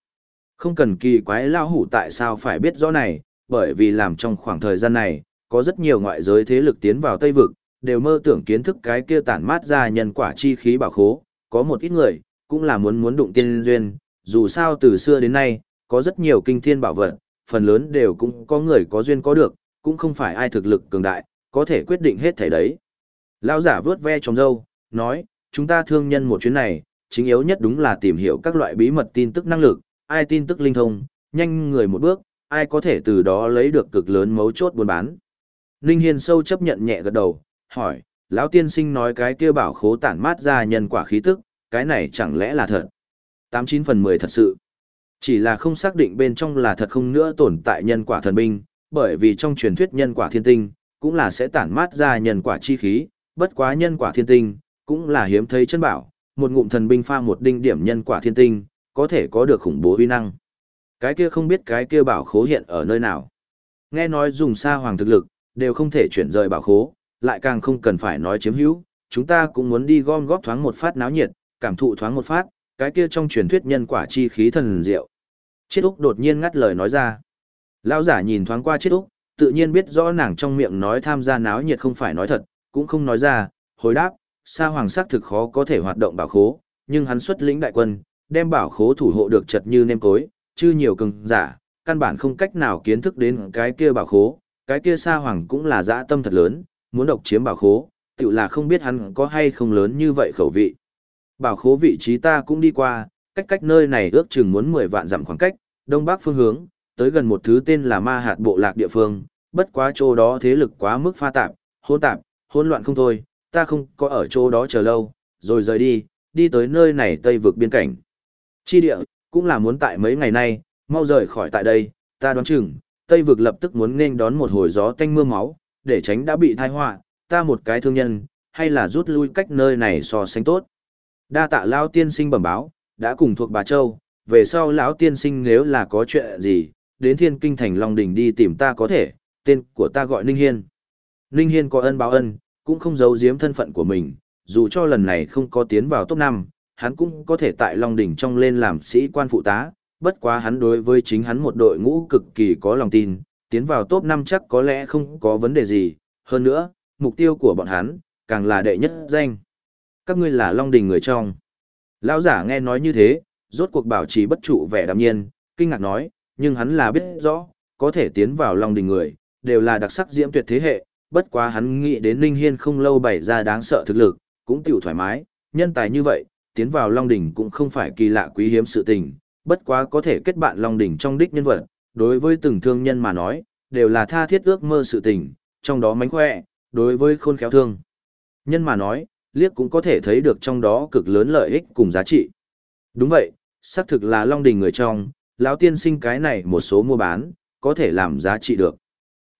Không cần kỳ quái lao hủ tại sao phải biết rõ này, bởi vì làm trong khoảng thời gian này, có rất nhiều ngoại giới thế lực tiến vào Tây Vực, đều mơ tưởng kiến thức cái kia tản mát ra nhân quả chi khí bảo khố, có một ít người, cũng là muốn muốn đụng tiên duyên, dù sao từ xưa đến nay, có rất nhiều kinh thiên bảo vật, phần lớn đều cũng có người có duyên có được, cũng không phải ai thực lực cường đại, có thể quyết định hết thảy đấy. Lão giả vướt ve trong râu, nói, chúng ta thương nhân một chuyến này, chính yếu nhất đúng là tìm hiểu các loại bí mật tin tức năng lực, ai tin tức linh thông, nhanh người một bước, ai có thể từ đó lấy được cực lớn mấu chốt buôn bán. Ninh Hiên sâu chấp nhận nhẹ gật đầu, hỏi, lão tiên sinh nói cái kia bảo khố tản mát ra nhân quả khí tức, cái này chẳng lẽ là thật? 89 phần 10 thật sự. Chỉ là không xác định bên trong là thật không nữa tồn tại nhân quả thần binh, bởi vì trong truyền thuyết nhân quả thiên tinh, cũng là sẽ tản mát ra nhân quả chi khí, bất quá nhân quả thiên tinh, cũng là hiếm thấy chân bảo, một ngụm thần binh pha một đinh điểm nhân quả thiên tinh, có thể có được khủng bố uy năng. Cái kia không biết cái kia bảo khố hiện ở nơi nào. Nghe nói dùng sa hoàng thực lực, đều không thể chuyển rời bảo khố, lại càng không cần phải nói chiếm hữu, chúng ta cũng muốn đi gom góp thoáng một phát náo nhiệt, cảm thụ thoáng một phát, cái kia trong truyền thuyết nhân quả chi khí thần diệu. Chiết Úc đột nhiên ngắt lời nói ra. Lão giả nhìn thoáng qua Chiết Úc, tự nhiên biết rõ nàng trong miệng nói tham gia náo nhiệt không phải nói thật, cũng không nói ra, hồi đáp, sa hoàng sắc thực khó có thể hoạt động bảo khố, nhưng hắn xuất lĩnh đại quân, đem bảo khố thủ hộ được chật như nêm cối, chứ nhiều cường giả, căn bản không cách nào kiến thức đến cái kia bảo khố, cái kia sa hoàng cũng là dã tâm thật lớn, muốn độc chiếm bảo khố, tự là không biết hắn có hay không lớn như vậy khẩu vị. Bảo khố vị trí ta cũng đi qua, cách cách nơi này ước chừng muốn 10 vạn dặm khoảng cách, đông bắc phương hướng, tới gần một thứ tên là ma hạt bộ lạc địa phương, bất quá chỗ đó thế lực quá mức pha tạp, hỗn tạp, hỗn loạn không thôi, ta không có ở chỗ đó chờ lâu, rồi rời đi, đi tới nơi này tây vực biên cảnh. Chi địa, cũng là muốn tại mấy ngày nay, mau rời khỏi tại đây, ta đoán chừng, Tây vực lập tức muốn nên đón một hồi gió tanh mưa máu, để tránh đã bị thai họa, ta một cái thương nhân, hay là rút lui cách nơi này so sánh tốt. Đa tạ lão tiên sinh bẩm báo, đã cùng thuộc bà Châu, về sau lão tiên sinh nếu là có chuyện gì, đến thiên kinh thành Long Đỉnh đi tìm ta có thể, tên của ta gọi Ninh Hiên. Ninh Hiên có ân báo ân, cũng không giấu giếm thân phận của mình, dù cho lần này không có tiến vào top 5, hắn cũng có thể tại Long Đỉnh trong lên làm sĩ quan phụ tá, bất quá hắn đối với chính hắn một đội ngũ cực kỳ có lòng tin, tiến vào top 5 chắc có lẽ không có vấn đề gì, hơn nữa, mục tiêu của bọn hắn, càng là đệ nhất danh. Các ngươi là Long Đỉnh người trong. Lão giả nghe nói như thế, rốt cuộc bảo trì bất trụ vẻ đạm nhiên, kinh ngạc nói, nhưng hắn là biết rõ, có thể tiến vào Long Đỉnh người, đều là đặc sắc diễm tuyệt thế hệ, bất quá hắn nghĩ đến ninh Hiên không lâu bày ra đáng sợ thực lực, cũng tiểu thoải mái, nhân tài như vậy, tiến vào Long Đỉnh cũng không phải kỳ lạ quý hiếm sự tình, bất quá có thể kết bạn Long Đỉnh trong đích nhân vật, đối với từng thương nhân mà nói, đều là tha thiết ước mơ sự tình, trong đó mánh khỏe, đối với khôn khéo thương. Nhân mà nói, liếc cũng có thể thấy được trong đó cực lớn lợi ích cùng giá trị. Đúng vậy, xác thực là Long Đỉnh người trong, lão tiên sinh cái này một số mua bán, có thể làm giá trị được.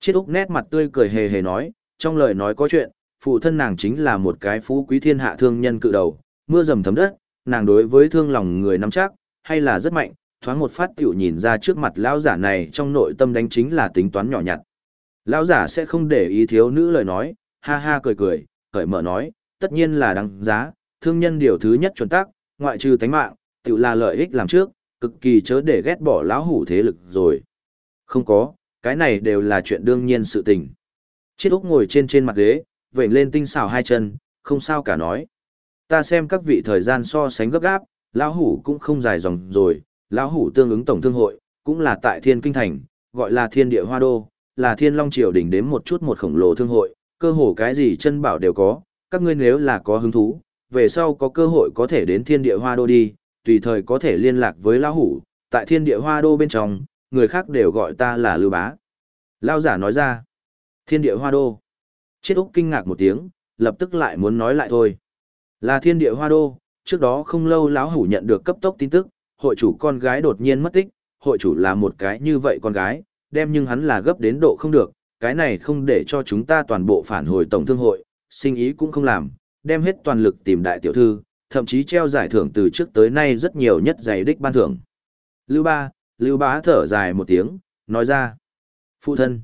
Chiết Úc nét mặt tươi cười hề hề nói, trong lời nói có chuyện, phụ thân nàng chính là một cái phú quý thiên hạ thương nhân cự đầu, mưa dầm thấm đất, nàng đối với thương lòng người nắm chắc, hay là rất mạnh, thoáng một phát tiểu nhìn ra trước mặt lão giả này trong nội tâm đánh chính là tính toán nhỏ nhặt. Lão giả sẽ không để ý thiếu nữ lời nói, ha ha cười cười, cởi mở nói, tất nhiên là đáng giá, thương nhân điều thứ nhất chuẩn tắc, ngoại trừ tánh mạng, tiểu là lợi ích làm trước, cực kỳ chớ để ghét bỏ lão hủ thế lực rồi. Không có, cái này đều là chuyện đương nhiên sự tình. Chiết Úc ngồi trên trên mặt ghế, vệnh lên tinh xảo hai chân, không sao cả nói. Ta xem các vị thời gian so sánh gấp gáp, lão hủ cũng không dài dòng rồi, lão hủ tương ứng tổng thương hội, cũng là tại Thiên Kinh Thành, gọi là Thiên Địa Hoa Đô, là Thiên Long Triều đỉnh đến một chút một khổng lồ thương hội, cơ hồ cái gì chân bảo đều có, các ngươi nếu là có hứng thú, về sau có cơ hội có thể đến Thiên Địa Hoa Đô đi, tùy thời có thể liên lạc với lão hủ, tại Thiên Địa Hoa Đô bên trong, người khác đều gọi ta là Lưu Bá. Lão giả nói ra, Thiên Địa Hoa Đô. Chiết Úc kinh ngạc một tiếng, lập tức lại muốn nói lại thôi. Là Thiên Địa Hoa Đô, trước đó không lâu lão hủ nhận được cấp tốc tin tức, hội chủ con gái đột nhiên mất tích, hội chủ là một cái như vậy con gái, đem nhưng hắn là gấp đến độ không được, cái này không để cho chúng ta toàn bộ phản hồi tổng thương hội, sinh ý cũng không làm, đem hết toàn lực tìm đại tiểu thư, thậm chí treo giải thưởng từ trước tới nay rất nhiều nhất giày đích ban thưởng. Lưu ba, Lưu bá thở dài một tiếng, nói ra. Phụ thân.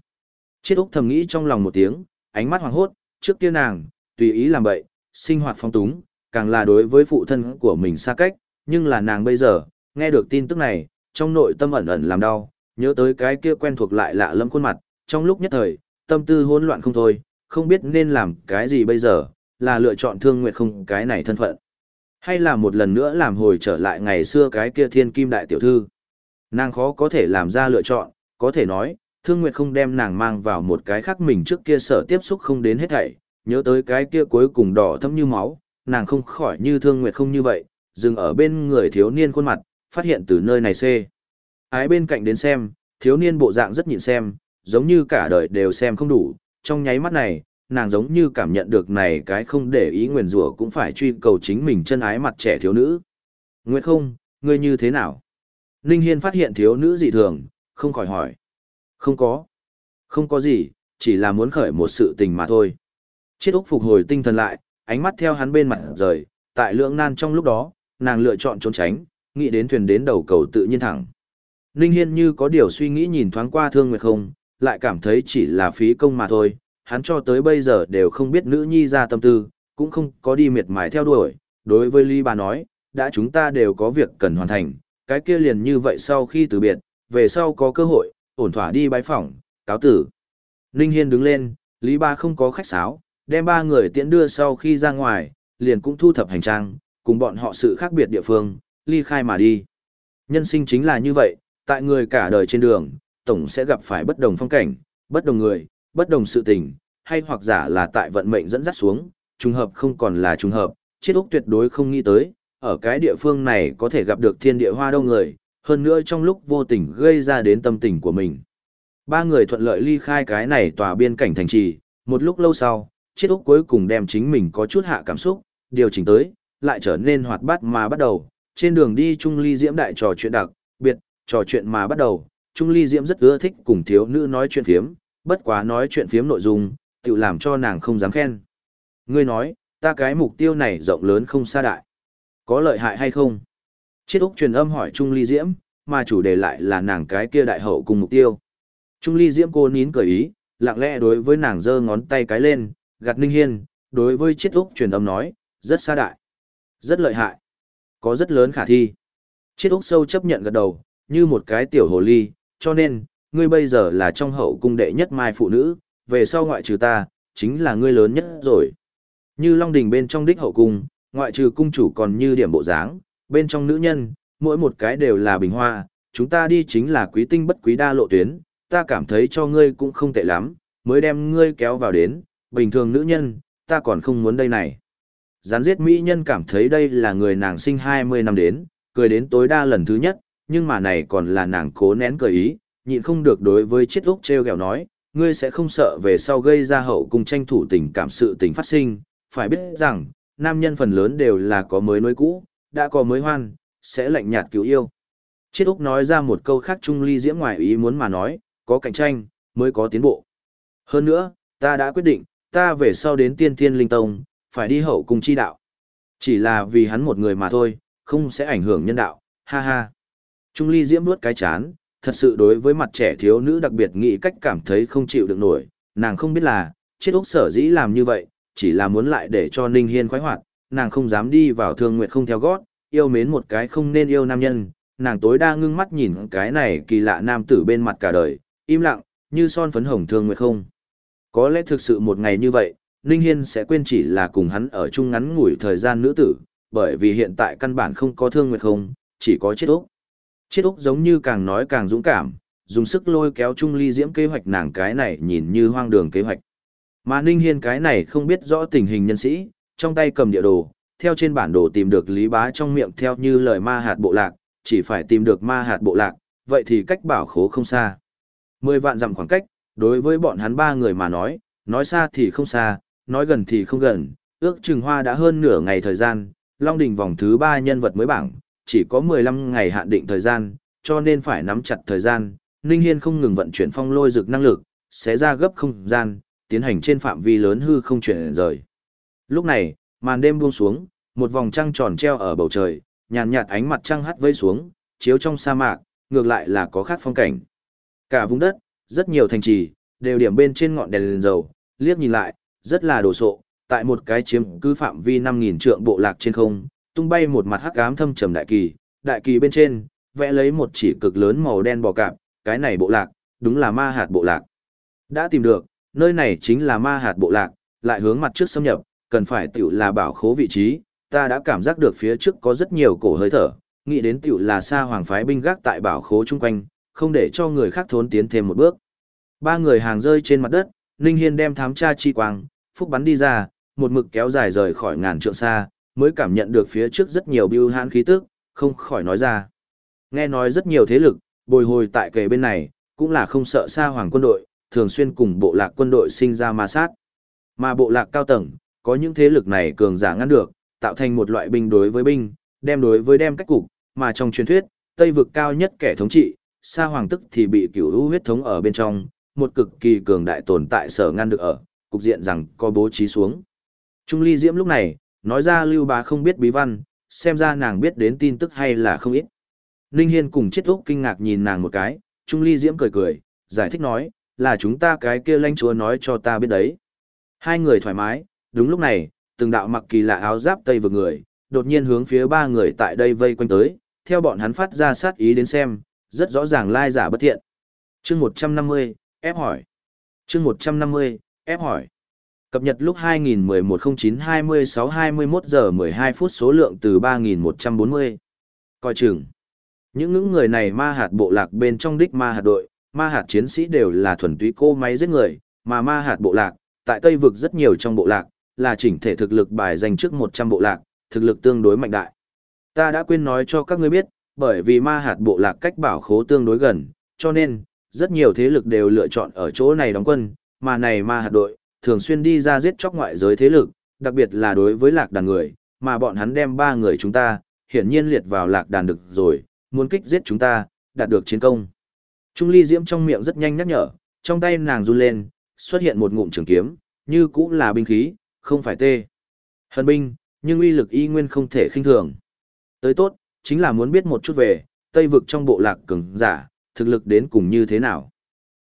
Chiết Úc thầm nghĩ trong lòng một tiếng, ánh mắt hoàng hốt, trước kia nàng, tùy ý làm bậy, sinh hoạt phong túng, càng là đối với phụ thân của mình xa cách, nhưng là nàng bây giờ, nghe được tin tức này, trong nội tâm ẩn ẩn làm đau, nhớ tới cái kia quen thuộc lại lạ lẫm khuôn mặt, trong lúc nhất thời, tâm tư hỗn loạn không thôi, không biết nên làm cái gì bây giờ, là lựa chọn thương nguyệt không cái này thân phận. Hay là một lần nữa làm hồi trở lại ngày xưa cái kia thiên kim đại tiểu thư. Nàng khó có thể làm ra lựa chọn, có thể nói, thương nguyệt không đem nàng mang vào một cái khác mình trước kia sở tiếp xúc không đến hết thảy, nhớ tới cái kia cuối cùng đỏ thâm như máu, nàng không khỏi như thương nguyệt không như vậy, dừng ở bên người thiếu niên khuôn mặt, phát hiện từ nơi này xê. Ái bên cạnh đến xem, thiếu niên bộ dạng rất nhịn xem, giống như cả đời đều xem không đủ, trong nháy mắt này, nàng giống như cảm nhận được này cái không để ý nguyền rủa cũng phải truy cầu chính mình chân ái mặt trẻ thiếu nữ. Nguyệt không, ngươi như thế nào? Ninh Hiên phát hiện thiếu nữ dị thường, không khỏi hỏi. Không có. Không có gì, chỉ là muốn khởi một sự tình mà thôi. Chiết Úc phục hồi tinh thần lại, ánh mắt theo hắn bên mặt rời, tại lượng nan trong lúc đó, nàng lựa chọn trốn tránh, nghĩ đến thuyền đến đầu cầu tự nhiên thẳng. Ninh Hiên như có điều suy nghĩ nhìn thoáng qua Thương Nguyệt không, lại cảm thấy chỉ là phí công mà thôi, hắn cho tới bây giờ đều không biết nữ nhi ra tâm tư, cũng không có đi miệt mài theo đuổi. Đối với Lý bà nói, đã chúng ta đều có việc cần hoàn thành, cái kia liền như vậy sau khi từ biệt, về sau có cơ hội, ổn thỏa đi bái phỏng, cáo tử. Ninh Hiên đứng lên, Lý ba không có khách sáo, đem ba người tiễn đưa sau khi ra ngoài, liền cũng thu thập hành trang, cùng bọn họ sự khác biệt địa phương, ly khai mà đi. Nhân sinh chính là như vậy, tại người cả đời trên đường, tổng sẽ gặp phải bất đồng phong cảnh, bất đồng người, bất đồng sự tình, hay hoặc giả là tại vận mệnh dẫn dắt xuống, trùng hợp không còn là trùng hợp, chết úc tuyệt đối không nghĩ tới, ở cái địa phương này có thể gặp được thiên địa hoa đông người, hơn nữa trong lúc vô tình gây ra đến tâm tình của mình. Ba người thuận lợi ly khai cái này tòa biên cảnh thành trì, một lúc lâu sau, chiếc úc cuối cùng đem chính mình có chút hạ cảm xúc, điều chỉnh tới, lại trở nên hoạt bát mà bắt đầu, trên đường đi Trung Ly Diễm đại trò chuyện đặc, biệt, trò chuyện mà bắt đầu, Trung Ly Diễm rất ưa thích cùng thiếu nữ nói chuyện phiếm, bất quá nói chuyện phiếm nội dung, tự làm cho nàng không dám khen. Ngươi nói, ta cái mục tiêu này rộng lớn không xa đại. Có lợi hại hay không? Chiết Úc truyền âm hỏi Trung Ly Diễm, mà chủ đề lại là nàng cái kia đại hậu cùng mục tiêu. Trung Ly Diễm cô nín cười ý, lặng lẽ đối với nàng giơ ngón tay cái lên, gạt Ninh Hiên, đối với Chiết Úc truyền âm nói, rất xa đại, rất lợi hại, có rất lớn khả thi. Chiết Úc sâu chấp nhận gật đầu, như một cái tiểu hồ ly, cho nên, ngươi bây giờ là trong hậu cung đệ nhất mai phụ nữ, về sau ngoại trừ ta, chính là ngươi lớn nhất rồi. Như Long Đình bên trong đích hậu cung, ngoại trừ cung chủ còn như điểm bộ dáng, bên trong nữ nhân, mỗi một cái đều là bình hoa, chúng ta đi chính là quý tinh bất quý đa lộ tuyến, ta cảm thấy cho ngươi cũng không tệ lắm, mới đem ngươi kéo vào đến, bình thường nữ nhân, ta còn không muốn đây này. Gián giết mỹ nhân cảm thấy đây là người nàng sinh 20 năm đến, cười đến tối đa lần thứ nhất, nhưng mà này còn là nàng cố nén cười ý, nhịn không được đối với chiết úc treo gẹo nói, ngươi sẽ không sợ về sau gây ra hậu cung tranh thủ tình cảm sự tình phát sinh, phải biết rằng, nam nhân phần lớn đều là có mới nối cũ, đã có mới hoan, sẽ lạnh nhạt cứu yêu. Chiết úc nói ra một câu khác trung ly diễm ngoài ý muốn mà nói, có cạnh tranh, mới có tiến bộ. Hơn nữa, ta đã quyết định, ta về sau đến tiên thiên linh tông, phải đi hậu cùng chi đạo. Chỉ là vì hắn một người mà thôi, không sẽ ảnh hưởng nhân đạo, ha ha. Trung ly diễm nuốt cái chán, thật sự đối với mặt trẻ thiếu nữ đặc biệt nghĩ cách cảm thấy không chịu được nổi, nàng không biết là, Chiết úc sở dĩ làm như vậy, chỉ là muốn lại để cho Ninh Hiên khoái hoạt, nàng không dám đi vào thương nguyện không theo gót, yêu mến một cái không nên yêu nam nhân, nàng tối đa ngưng mắt nhìn cái này kỳ lạ nam tử bên mặt cả đời, im lặng, như son phấn hồng thương nguyệt không. Có lẽ thực sự một ngày như vậy, Ninh Hiên sẽ quên chỉ là cùng hắn ở chung ngắn ngủi thời gian nữ tử, bởi vì hiện tại căn bản không có thương nguyệt không, chỉ có chết úc. Chết úc giống như càng nói càng dũng cảm, dùng sức lôi kéo Trung Ly Diễm kế hoạch nàng cái này nhìn như hoang đường kế hoạch. Mà Ninh Hiên cái này không biết rõ tình hình nhân sĩ, trong tay cầm địa đồ, theo trên bản đồ tìm được Lý Bá trong miệng theo như lời ma hạt bộ lạc, chỉ phải tìm được ma hạt bộ lạc, vậy thì cách bảo khố không xa. Mười vạn dặm khoảng cách, đối với bọn hắn ba người mà nói, nói xa thì không xa, nói gần thì không gần, ước chừng hoa đã hơn nửa ngày thời gian, Long Đình vòng thứ ba nhân vật mới bảng, chỉ có 15 ngày hạn định thời gian, cho nên phải nắm chặt thời gian, Ninh Hiên không ngừng vận chuyển phong lôi dược năng lực, sẽ ra gấp không gian, tiến hành trên phạm vi lớn hư không chuyển rời. Lúc này, màn đêm buông xuống, một vòng trăng tròn treo ở bầu trời, nhàn nhạt ánh mặt trăng hắt vây xuống, chiếu trong sa mạc, ngược lại là có khác phong cảnh. Cả vùng đất, rất nhiều thành trì, đều điểm bên trên ngọn đèn lên dầu, liếc nhìn lại, rất là đồ sộ, tại một cái chiếm cứ phạm vi 5.000 trượng bộ lạc trên không, tung bay một mặt hắc ám thâm trầm đại kỳ, đại kỳ bên trên, vẽ lấy một chỉ cực lớn màu đen bò cạp, cái này bộ lạc, đúng là ma hạt bộ lạc. Đã tìm được, nơi này chính là ma hạt bộ lạc, lại hướng mặt trước xâm nhập, cần phải tiểu là bảo khố vị trí, ta đã cảm giác được phía trước có rất nhiều cổ hơi thở, nghĩ đến tiểu là xa hoàng phái binh gác tại bảo khố chung quanh, không để cho người khác thốn tiến thêm một bước. Ba người hàng rơi trên mặt đất, Ninh Hiên đem thám tra chi quang, phúc bắn đi ra, một mực kéo dài rời khỏi ngàn trượng xa, mới cảm nhận được phía trước rất nhiều biêu hãn khí tức, không khỏi nói ra. Nghe nói rất nhiều thế lực, bồi hồi tại kề bên này, cũng là không sợ xa hoàng quân đội, thường xuyên cùng bộ lạc quân đội sinh ra ma sát. Mà bộ lạc cao tầng, có những thế lực này cường giả ngăn được, tạo thành một loại binh đối với binh, đem đối với đem cách cục, mà trong truyền thuyết, Tây vực cao nhất kẻ thống trị, Sa Hoàng tức thì bị cửu u huyết thống ở bên trong, một cực kỳ cường đại tồn tại sở ngăn được ở, cục diện rằng có bố trí xuống. Trung Ly Diễm lúc này, nói ra Lưu Bá không biết bí văn, xem ra nàng biết đến tin tức hay là không ít. Ninh Hiên cùng chết úc kinh ngạc nhìn nàng một cái, Trung Ly Diễm cười cười, giải thích nói, là chúng ta cái kia lãnh chúa nói cho ta biết đấy. Hai người thoải mái, đúng lúc này, từng đạo mặc kỳ lạ áo giáp tây vực người, đột nhiên hướng phía ba người tại đây vây quanh tới, theo bọn hắn phát ra sát ý đến xem, rất rõ ràng lai giả bất thiện. Chương 150, ép hỏi. Chương 150, ép hỏi. Cập nhật lúc 2011-09-26-21 giờ 12 phút số lượng từ 3140. Coi chừng. Những ngưỡng người này ma hạt bộ lạc bên trong đích ma hạt đội, ma hạt chiến sĩ đều là thuần túy cô máy giết người, mà ma hạt bộ lạc, tại Tây vực rất nhiều trong bộ lạc, là chỉnh thể thực lực bài danh trước 100 bộ lạc, thực lực tương đối mạnh đại. Ta đã quên nói cho các ngươi biết, bởi vì ma hạt bộ lạc cách bảo khố tương đối gần, cho nên, rất nhiều thế lực đều lựa chọn ở chỗ này đóng quân, mà này ma hạt đội, thường xuyên đi ra giết chóc ngoại giới thế lực, đặc biệt là đối với lạc đàn người, mà bọn hắn đem ba người chúng ta, hiển nhiên liệt vào lạc đàn được rồi, muốn kích giết chúng ta, đạt được chiến công. Trung ly diễm trong miệng rất nhanh nhắc nhở, trong tay nàng run lên, xuất hiện một ngụm trường kiếm, như cũng là binh khí, không phải tê. Hân binh, nhưng uy lực y nguyên không thể khinh thường. Tới tốt, chính là muốn biết một chút về, Tây vực trong bộ lạc cường giả, thực lực đến cùng như thế nào.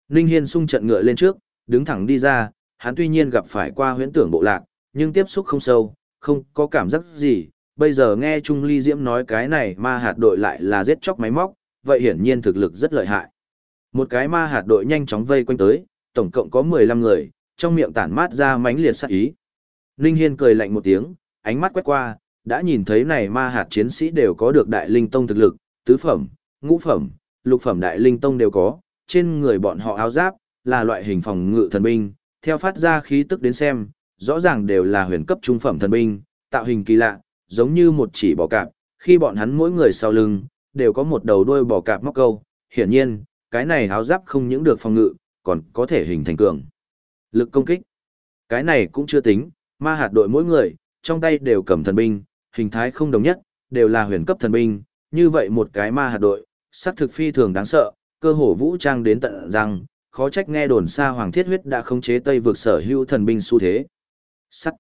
Ninh Hiên sung trận ngựa lên trước, đứng thẳng đi ra, hắn tuy nhiên gặp phải qua huyễn tưởng bộ lạc, nhưng tiếp xúc không sâu, không có cảm giác gì. Bây giờ nghe Trung Ly Diễm nói cái này ma hạt đội lại là giết chóc máy móc, vậy hiển nhiên thực lực rất lợi hại. Một cái ma hạt đội nhanh chóng vây quanh tới, tổng cộng có 15 người, trong miệng tản mát ra mánh liệt sát ý. Ninh Hiên cười lạnh một tiếng, ánh mắt quét qua, đã nhìn thấy này ma hạt chiến sĩ đều có được đại linh tông thực lực, tứ phẩm, ngũ phẩm, lục phẩm đại linh tông đều có, trên người bọn họ áo giáp, là loại hình phòng ngự thần binh, theo phát ra khí tức đến xem, rõ ràng đều là huyền cấp trung phẩm thần binh, tạo hình kỳ lạ, giống như một chỉ bò cạp, khi bọn hắn mỗi người sau lưng, đều có một đầu đuôi bò cạp móc câu, hiển nhiên, cái này háo giáp không những được phòng ngự, còn có thể hình thành cường. Lực công kích. Cái này cũng chưa tính, ma hạt đội mỗi người, trong tay đều cầm thần binh, hình thái không đồng nhất, đều là huyền cấp thần binh, như vậy một cái ma hạt đội, sắc thực phi thường đáng sợ, cơ hồ vũ trang đến tận răng, khó trách nghe đồn xa Hoàng Thiết Huyết đã khống chế Tây vực sở hữu thần binh xu thế. Sắt.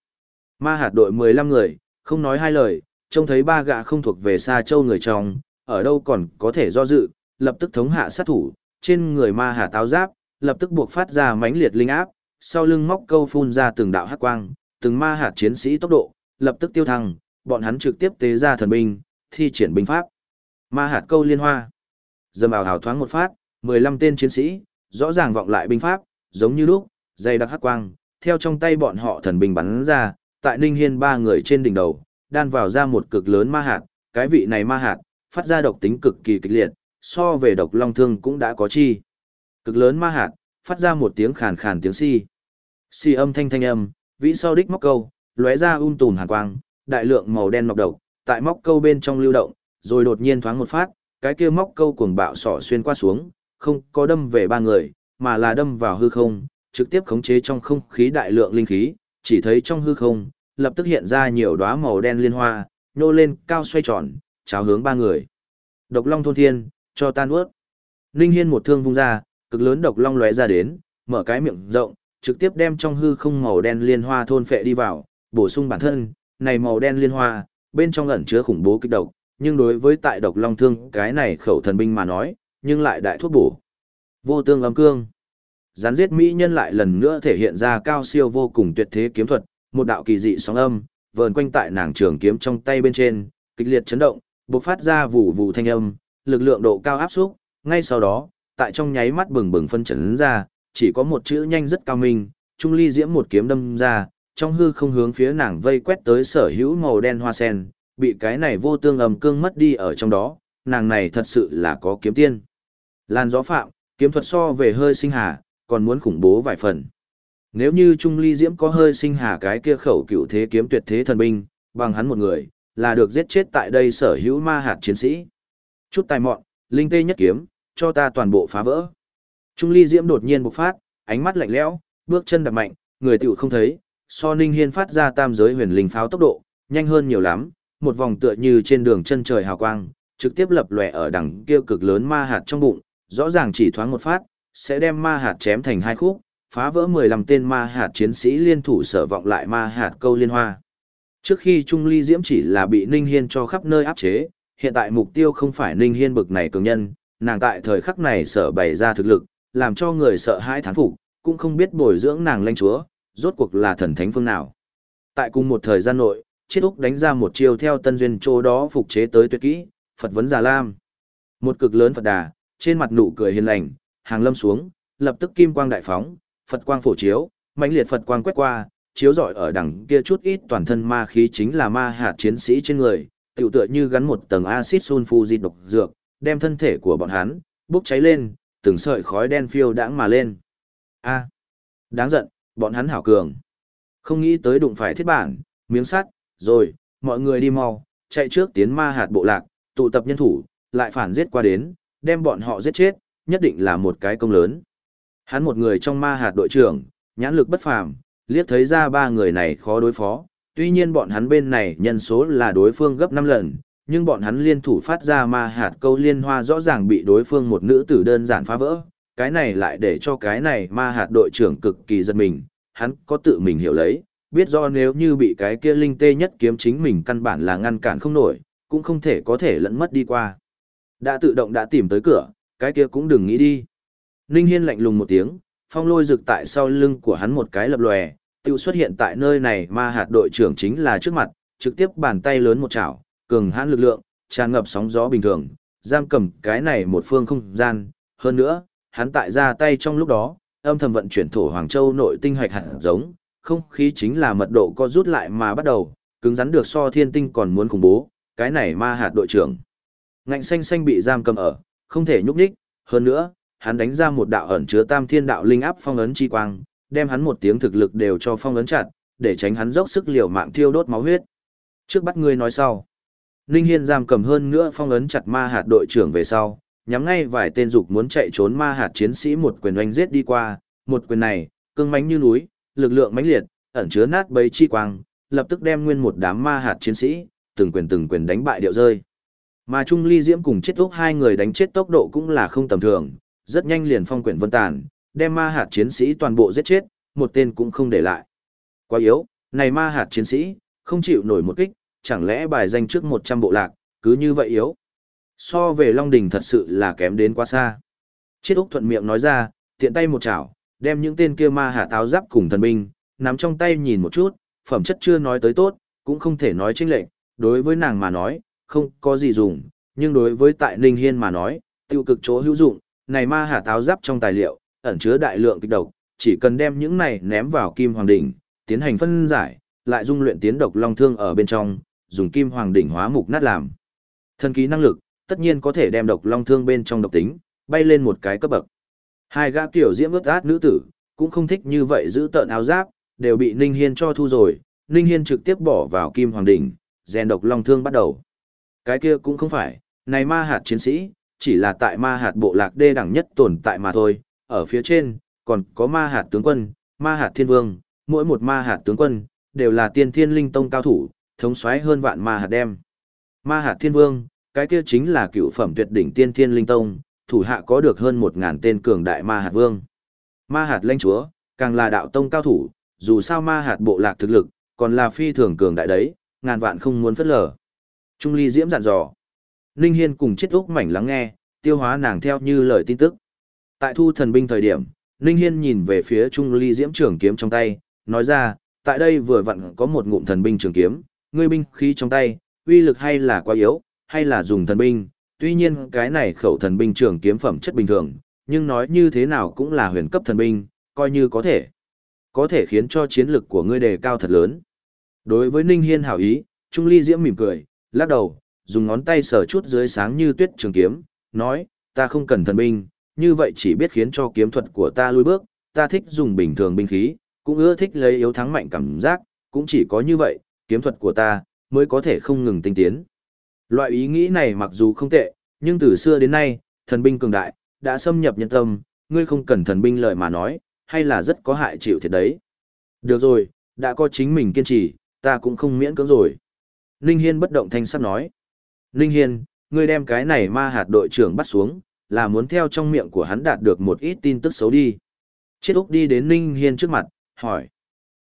Ma hạt đội 15 người, Không nói hai lời, trông thấy ba gã không thuộc về xa châu người trong, ở đâu còn có thể do dự, lập tức thống hạ sát thủ, trên người ma hà táo giáp, lập tức buộc phát ra mãnh liệt linh áp, sau lưng móc câu phun ra từng đạo hắc quang, từng ma hạt chiến sĩ tốc độ, lập tức tiêu thăng, bọn hắn trực tiếp tế ra thần binh, thi triển binh pháp. Ma hạt câu liên hoa. Dầm ảo hào thoáng một phát, 15 tên chiến sĩ, rõ ràng vọng lại binh pháp, giống như lúc, dây đặc hắc quang, theo trong tay bọn họ thần binh bắn ra, tại Ninh Hiên ba người trên đỉnh đầu, đan vào ra một cực lớn ma hạt, cái vị này ma hạt, phát ra độc tính cực kỳ kịch liệt, so về độc long thương cũng đã có chi. Cực lớn ma hạt, phát ra một tiếng khàn khàn tiếng si. Si âm thanh thanh âm, vĩ sau đích móc câu, lóe ra um un tùn hàn quang, đại lượng màu đen nọc độc, tại móc câu bên trong lưu động, rồi đột nhiên thoáng một phát, cái kia móc câu cuồng bạo sỏ xuyên qua xuống, không có đâm về ba người, mà là đâm vào hư không, trực tiếp khống chế trong không khí đại lượng linh khí, chỉ thấy trong hư không, lập tức hiện ra nhiều đóa màu đen liên hoa, nô lên cao xoay tròn, cháo hướng ba người. Độc Long thôn thiên, cho tan ướt. Ninh Hiên một thương vung ra, cực lớn độc long lóe ra đến, mở cái miệng rộng, trực tiếp đem trong hư không màu đen liên hoa thôn phệ đi vào, bổ sung bản thân, này màu đen liên hoa, bên trong ẩn chứa khủng bố kích độc, nhưng đối với tại độc long thương cái này khẩu thần binh mà nói, nhưng lại đại thuốc bổ. Vô tương âm cương. Gián giết mỹ nhân lại lần nữa thể hiện ra cao siêu vô cùng tuyệt thế kiếm thuật, một đạo kỳ dị sóng âm, vờn quanh tại nàng trường kiếm trong tay bên trên, kịch liệt chấn động, bộc phát ra vụ vụ thanh âm, lực lượng độ cao áp xúc, ngay sau đó, tại trong nháy mắt bừng bừng phân chấn ra, chỉ có một chữ nhanh rất cao minh, trung ly diễm một kiếm đâm ra, trong hư không hướng phía nàng vây quét tới sở hữu màu đen hoa sen, bị cái này vô tương ầm cương mất đi ở trong đó, nàng này thật sự là có kiếm tiên. Lan gió phạm, kiếm thuật so về hơi sinh hà, còn muốn khủng bố vài phần. Nếu như Trung Ly Diễm có hơi sinh hà cái kia khẩu cựu thế kiếm tuyệt thế thần binh, bằng hắn một người, là được giết chết tại đây sở hữu ma hạt chiến sĩ. Chút tài mọn, linh tê nhất kiếm, cho ta toàn bộ phá vỡ. Trung Ly Diễm đột nhiên bộc phát, ánh mắt lạnh lẽo, bước chân đập mạnh, người tiểu không thấy, so Ninh Hiên phát ra tam giới huyền linh pháo tốc độ, nhanh hơn nhiều lắm, một vòng tựa như trên đường chân trời hào quang, trực tiếp lập lòe ở đằng kia cực lớn ma hạt trong bụng, rõ ràng chỉ thoáng một phát, sẽ đem ma hạt chém thành hai khúc, phá vỡ 15 tên ma hạt chiến sĩ liên thủ sở vọng lại ma hạt câu liên hoa. Trước khi Trung Ly Diễm chỉ là bị Ninh Hiên cho khắp nơi áp chế, hiện tại mục tiêu không phải Ninh Hiên bực này cường nhân, nàng tại thời khắc này sở bày ra thực lực, làm cho người sợ hãi thán phục, cũng không biết bồi dưỡng nàng lãnh chúa, rốt cuộc là thần thánh phương nào. Tại cùng một thời gian nội, Chiết Úc đánh ra một chiêu theo tân duyên châu đó phục chế tới tuyệt kỹ, Phật vấn Già Lam. Một cực lớn Phật đà, trên mặt nụ cười hiền lành, hàng lâm xuống, lập tức kim quang đại phóng, Phật quang phổ chiếu, mãnh liệt Phật quang quét qua, chiếu rọi ở đằng kia chút ít toàn thân ma khí chính là ma hạt chiến sĩ trên người, tiểu tựa như gắn một tầng axit sulfuric độc dược, đem thân thể của bọn hắn bốc cháy lên, từng sợi khói đen phiêu đãng mà lên. A, đáng giận, bọn hắn hảo cường. Không nghĩ tới đụng phải thiết bản, miếng sắt, rồi, mọi người đi mau, chạy trước tiến ma hạt bộ lạc, tụ tập nhân thủ, lại phản giết qua đến, đem bọn họ giết chết, nhất định là một cái công lớn. Hắn một người trong ma hạt đội trưởng, nhãn lực bất phàm, liếc thấy ra ba người này khó đối phó, tuy nhiên bọn hắn bên này nhân số là đối phương gấp 5 lần, nhưng bọn hắn liên thủ phát ra ma hạt câu liên hoa rõ ràng bị đối phương một nữ tử đơn giản phá vỡ, cái này lại để cho cái này ma hạt đội trưởng cực kỳ giật mình, hắn có tự mình hiểu lấy, biết do nếu như bị cái kia linh tê nhất kiếm chính mình căn bản là ngăn cản không nổi, cũng không thể có thể lẫn mất đi qua. Đã tự động đã tìm tới cửa, cái kia cũng đừng nghĩ đi. Ninh Hiên lạnh lùng một tiếng, phong lôi rực tại sau lưng của hắn một cái lập lòe, tiêu xuất hiện tại nơi này ma hạt đội trưởng chính là trước mặt, trực tiếp bàn tay lớn một chảo, cường hãn lực lượng, tràn ngập sóng gió bình thường, giam cầm cái này một phương không gian, hơn nữa, hắn tại ra tay trong lúc đó, âm thầm vận chuyển thổ Hoàng Châu nội tinh hoạch hạt giống, không khí chính là mật độ co rút lại mà bắt đầu, cứng rắn được so thiên tinh còn muốn khủng bố, cái này ma hạt đội trưởng. Ngạnh xanh xanh bị giam cầm ở, không thể nhúc nhích, hơn nữa, hắn đánh ra một đạo ẩn chứa tam thiên đạo linh áp phong ấn chi quang, đem hắn một tiếng thực lực đều cho phong ấn chặt, để tránh hắn dốc sức liều mạng thiêu đốt máu huyết. Trước bắt ngươi nói sau. Ninh Hiên giam cầm hơn nữa phong ấn chặt ma hạt đội trưởng về sau, nhắm ngay vài tên dục muốn chạy trốn ma hạt chiến sĩ một quyền oanh giết đi qua, một quyền này, cương mãnh như núi, lực lượng mãnh liệt, ẩn chứa nát bấy chi quang, lập tức đem nguyên một đám ma hạt chiến sĩ, từng quyền từng quyền đánh bại điệu rơi. Mà Trung Ly Diễm cùng chết úc hai người đánh chết tốc độ cũng là không tầm thường, rất nhanh liền phong quyển vân tàn, đem ma hạt chiến sĩ toàn bộ giết chết, một tên cũng không để lại. Quá yếu, này ma hạt chiến sĩ, không chịu nổi một kích, chẳng lẽ bài danh trước 100 bộ lạc, cứ như vậy yếu. So về Long Đình thật sự là kém đến quá xa. Chiết Úc thuận miệng nói ra, tiện tay một chảo, đem những tên kia ma hạ táo giáp cùng thần binh, nắm trong tay nhìn một chút, phẩm chất chưa nói tới tốt, cũng không thể nói chênh lệnh, đối với nàng mà nói, không có gì dùng, nhưng đối với tại Ninh Hiên mà nói, tiêu cực chỗ hữu dụng, này ma hạ táo giáp trong tài liệu, ẩn chứa đại lượng kịch độc, chỉ cần đem những này ném vào kim hoàng đỉnh, tiến hành phân giải, lại dung luyện tiến độc long thương ở bên trong, dùng kim hoàng đỉnh hóa mục nát làm. Thần ký năng lực, tất nhiên có thể đem độc long thương bên trong độc tính, bay lên một cái cấp bậc. Hai gã tiểu diễm ướt át nữ tử, cũng không thích như vậy giữ tợn áo giáp, đều bị Ninh Hiên cho thu rồi, Ninh Hiên trực tiếp bỏ vào kim hoàng đỉnh, rèn độc long thương bắt đầu. Cái kia cũng không phải, này ma hạt chiến sĩ, chỉ là tại ma hạt bộ lạc đê đẳng nhất tồn tại mà thôi, ở phía trên, còn có ma hạt tướng quân, ma hạt thiên vương, mỗi một ma hạt tướng quân, đều là tiên thiên linh tông cao thủ, thống soái hơn vạn ma hạt đem. Ma hạt thiên vương, cái kia chính là cựu phẩm tuyệt đỉnh tiên thiên linh tông, thủ hạ có được hơn một ngàn tên cường đại ma hạt vương. Ma hạt lãnh chúa, càng là đạo tông cao thủ, dù sao ma hạt bộ lạc thực lực, còn là phi thường cường đại đấy, ngàn vạn không muốn phất lờ. Trung ly diễm dặn dò. Ninh Hiên cùng chết úc mảnh lắng nghe, tiêu hóa nàng theo như lời tin tức. Tại thu thần binh thời điểm, Ninh Hiên nhìn về phía Trung ly diễm trường kiếm trong tay, nói ra, tại đây vừa vặn có một ngụm thần binh trường kiếm, ngươi binh khí trong tay, uy lực hay là quá yếu, hay là dùng thần binh, tuy nhiên cái này khẩu thần binh trường kiếm phẩm chất bình thường, nhưng nói như thế nào cũng là huyền cấp thần binh, coi như có thể. Có thể khiến cho chiến lực của ngươi đề cao thật lớn. Đối với Ninh Hiên hảo ý, Trung Ly Diễm mỉm cười, lắc đầu, dùng ngón tay sờ chút dưới sáng như tuyết trường kiếm, nói, ta không cần thần binh, như vậy chỉ biết khiến cho kiếm thuật của ta lùi bước, ta thích dùng bình thường binh khí, cũng ưa thích lấy yếu thắng mạnh cảm giác, cũng chỉ có như vậy, kiếm thuật của ta mới có thể không ngừng tinh tiến. Loại ý nghĩ này mặc dù không tệ, nhưng từ xưa đến nay, thần binh cường đại, đã xâm nhập nhân tâm, ngươi không cần thần binh lợi mà nói, hay là rất có hại chịu thiệt đấy. Được rồi, đã có chính mình kiên trì, ta cũng không miễn cưỡng rồi. Ninh Hiên bất động thanh sắc nói. Ninh Hiên, ngươi đem cái này ma hạt đội trưởng bắt xuống, là muốn theo trong miệng của hắn đạt được một ít tin tức xấu đi. Chiết Úc đi đến Ninh Hiên trước mặt, hỏi.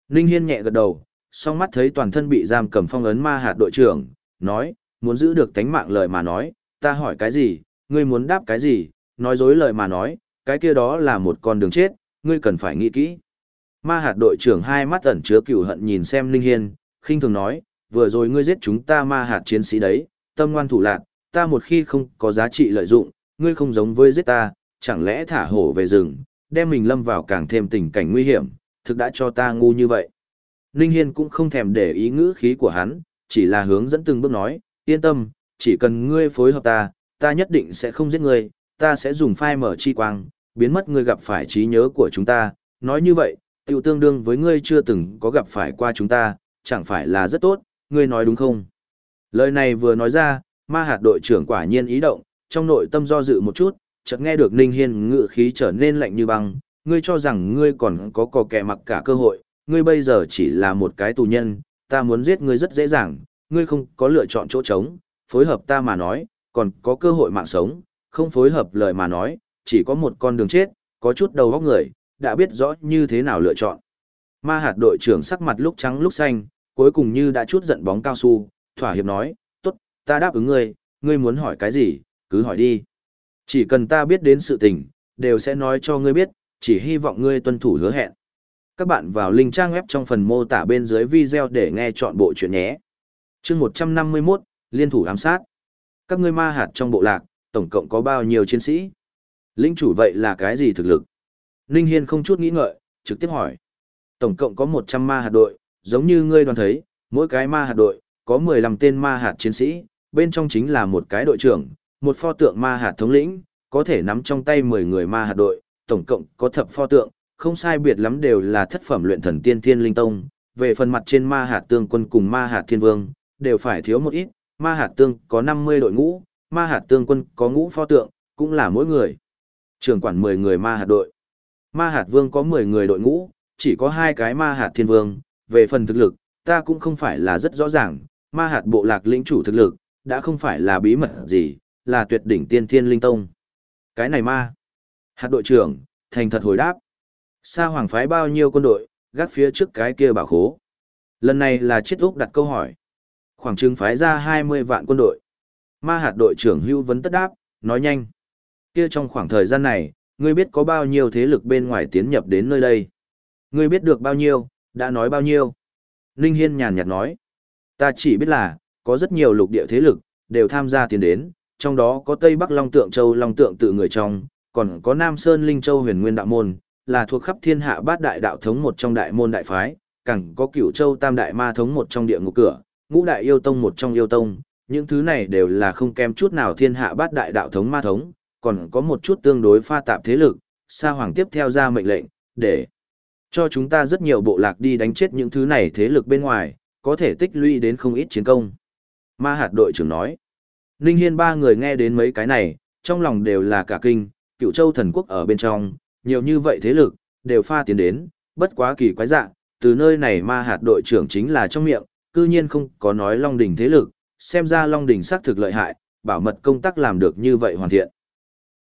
Ninh Hiên nhẹ gật đầu, song mắt thấy toàn thân bị giam cầm phong ấn ma hạt đội trưởng, nói, muốn giữ được tánh mạng lời mà nói, ta hỏi cái gì, ngươi muốn đáp cái gì, nói dối lời mà nói, cái kia đó là một con đường chết, ngươi cần phải nghĩ kỹ. Ma hạt đội trưởng hai mắt ẩn chứa cừu hận nhìn xem Ninh Hiên, khinh thường nói, vừa rồi ngươi giết chúng ta ma hạt chiến sĩ đấy, tâm ngoan thủ lạc, ta một khi không có giá trị lợi dụng, ngươi không giống với giết ta, chẳng lẽ thả hổ về rừng, đem mình lâm vào càng thêm tình cảnh nguy hiểm, thực đã cho ta ngu như vậy. Ninh Hiên cũng không thèm để ý ngữ khí của hắn, chỉ là hướng dẫn từng bước nói, yên tâm, chỉ cần ngươi phối hợp ta, ta nhất định sẽ không giết ngươi, ta sẽ dùng phai mở chi quang, biến mất ngươi gặp phải trí nhớ của chúng ta, nói như vậy, tiểu tương đương với ngươi chưa từng có gặp phải qua chúng ta, chẳng phải là rất tốt, ngươi nói đúng không? Lời này vừa nói ra, ma hạt đội trưởng quả nhiên ý động, trong nội tâm do dự một chút, chợt nghe được Ninh Hiên ngự khí trở nên lạnh như băng, ngươi cho rằng ngươi còn có cò kẻ mặc cả cơ hội, ngươi bây giờ chỉ là một cái tù nhân, ta muốn giết ngươi rất dễ dàng, ngươi không có lựa chọn chỗ trống, phối hợp ta mà nói, còn có cơ hội mạng sống, không phối hợp lời mà nói, chỉ có một con đường chết, có chút đầu óc người, đã biết rõ như thế nào lựa chọn. Ma hạt đội trưởng sắc mặt lúc trắng lúc xanh, cuối cùng như đã chút giận bóng cao su, thỏa hiệp nói, tốt, ta đáp ứng ngươi, ngươi muốn hỏi cái gì, cứ hỏi đi. Chỉ cần ta biết đến sự tình, đều sẽ nói cho ngươi biết, chỉ hy vọng ngươi tuân thủ hứa hẹn. Các bạn vào link trang web trong phần mô tả bên dưới video để nghe chọn bộ chuyện nhé. chương 151, Liên thủ ám sát. Các ngươi ma hạt trong bộ lạc, tổng cộng có bao nhiêu chiến sĩ? Linh chủ vậy là cái gì thực lực? Ninh Hiên không chút nghĩ ngợi, trực tiếp hỏi. Tổng cộng có 100 ma hạt đội, giống như ngươi đoàn thấy, mỗi cái ma hạt đội, có 15 tên ma hạt chiến sĩ, bên trong chính là một cái đội trưởng, một pho tượng ma hạt thống lĩnh, có thể nắm trong tay 10 người ma hạt đội, tổng cộng có thập pho tượng, không sai biệt lắm đều là thất phẩm luyện thần tiên thiên linh tông. Về phần mặt trên ma hạt tương quân cùng ma hạt thiên vương, đều phải thiếu một ít, ma hạt tương có 50 đội ngũ, ma hạt tương quân có ngũ pho tượng, cũng là mỗi người. Trưởng quản 10 người ma hạt đội. Ma hạt vương có 10 người đội ngũ, chỉ có hai cái ma hạt thiên vương, về phần thực lực, ta cũng không phải là rất rõ ràng, ma hạt bộ lạc lĩnh chủ thực lực, đã không phải là bí mật gì, là tuyệt đỉnh tiên thiên linh tông. Cái này ma. Hạt đội trưởng, thành thật hồi đáp. Sa hoàng phái bao nhiêu quân đội, gác phía trước cái kia bảo khố. Lần này là chết úc đặt câu hỏi. khoảng trừng phái ra 20 vạn quân đội. Ma hạt đội trưởng hưu vấn tất đáp, nói nhanh. Kia trong khoảng thời gian này, ngươi biết có bao nhiêu thế lực bên ngoài tiến nhập đến nơi đây. Ngươi biết được bao nhiêu, đã nói bao nhiêu. Ninh Hiên nhàn nhạt nói. Ta chỉ biết là, có rất nhiều lục địa thế lực, đều tham gia tiến đến, trong đó có Tây Bắc Long Tượng Châu Long Tượng tự người trong, còn có Nam Sơn Linh Châu huyền nguyên đạo môn, là thuộc khắp thiên hạ bát đại đạo thống một trong đại môn đại phái, càng có cửu châu tam đại ma thống một trong địa ngục cửa, ngũ đại yêu tông một trong yêu tông, những thứ này đều là không kém chút nào thiên hạ bát đại đạo thống ma thống, còn có một chút tương đối pha tạp thế lực, Sa Hoàng tiếp theo ra mệnh lệnh, để cho chúng ta rất nhiều bộ lạc đi đánh chết những thứ này thế lực bên ngoài, có thể tích lũy đến không ít chiến công. Ma hạt đội trưởng nói, Ninh Hiên ba người nghe đến mấy cái này, trong lòng đều là cả kinh, cựu châu thần quốc ở bên trong, nhiều như vậy thế lực, đều pha tiến đến, bất quá kỳ quái dạng, từ nơi này ma hạt đội trưởng chính là trong miệng, cư nhiên không có nói Long Đỉnh thế lực, xem ra Long Đỉnh xác thực lợi hại, bảo mật công tác làm được như vậy hoàn thiện.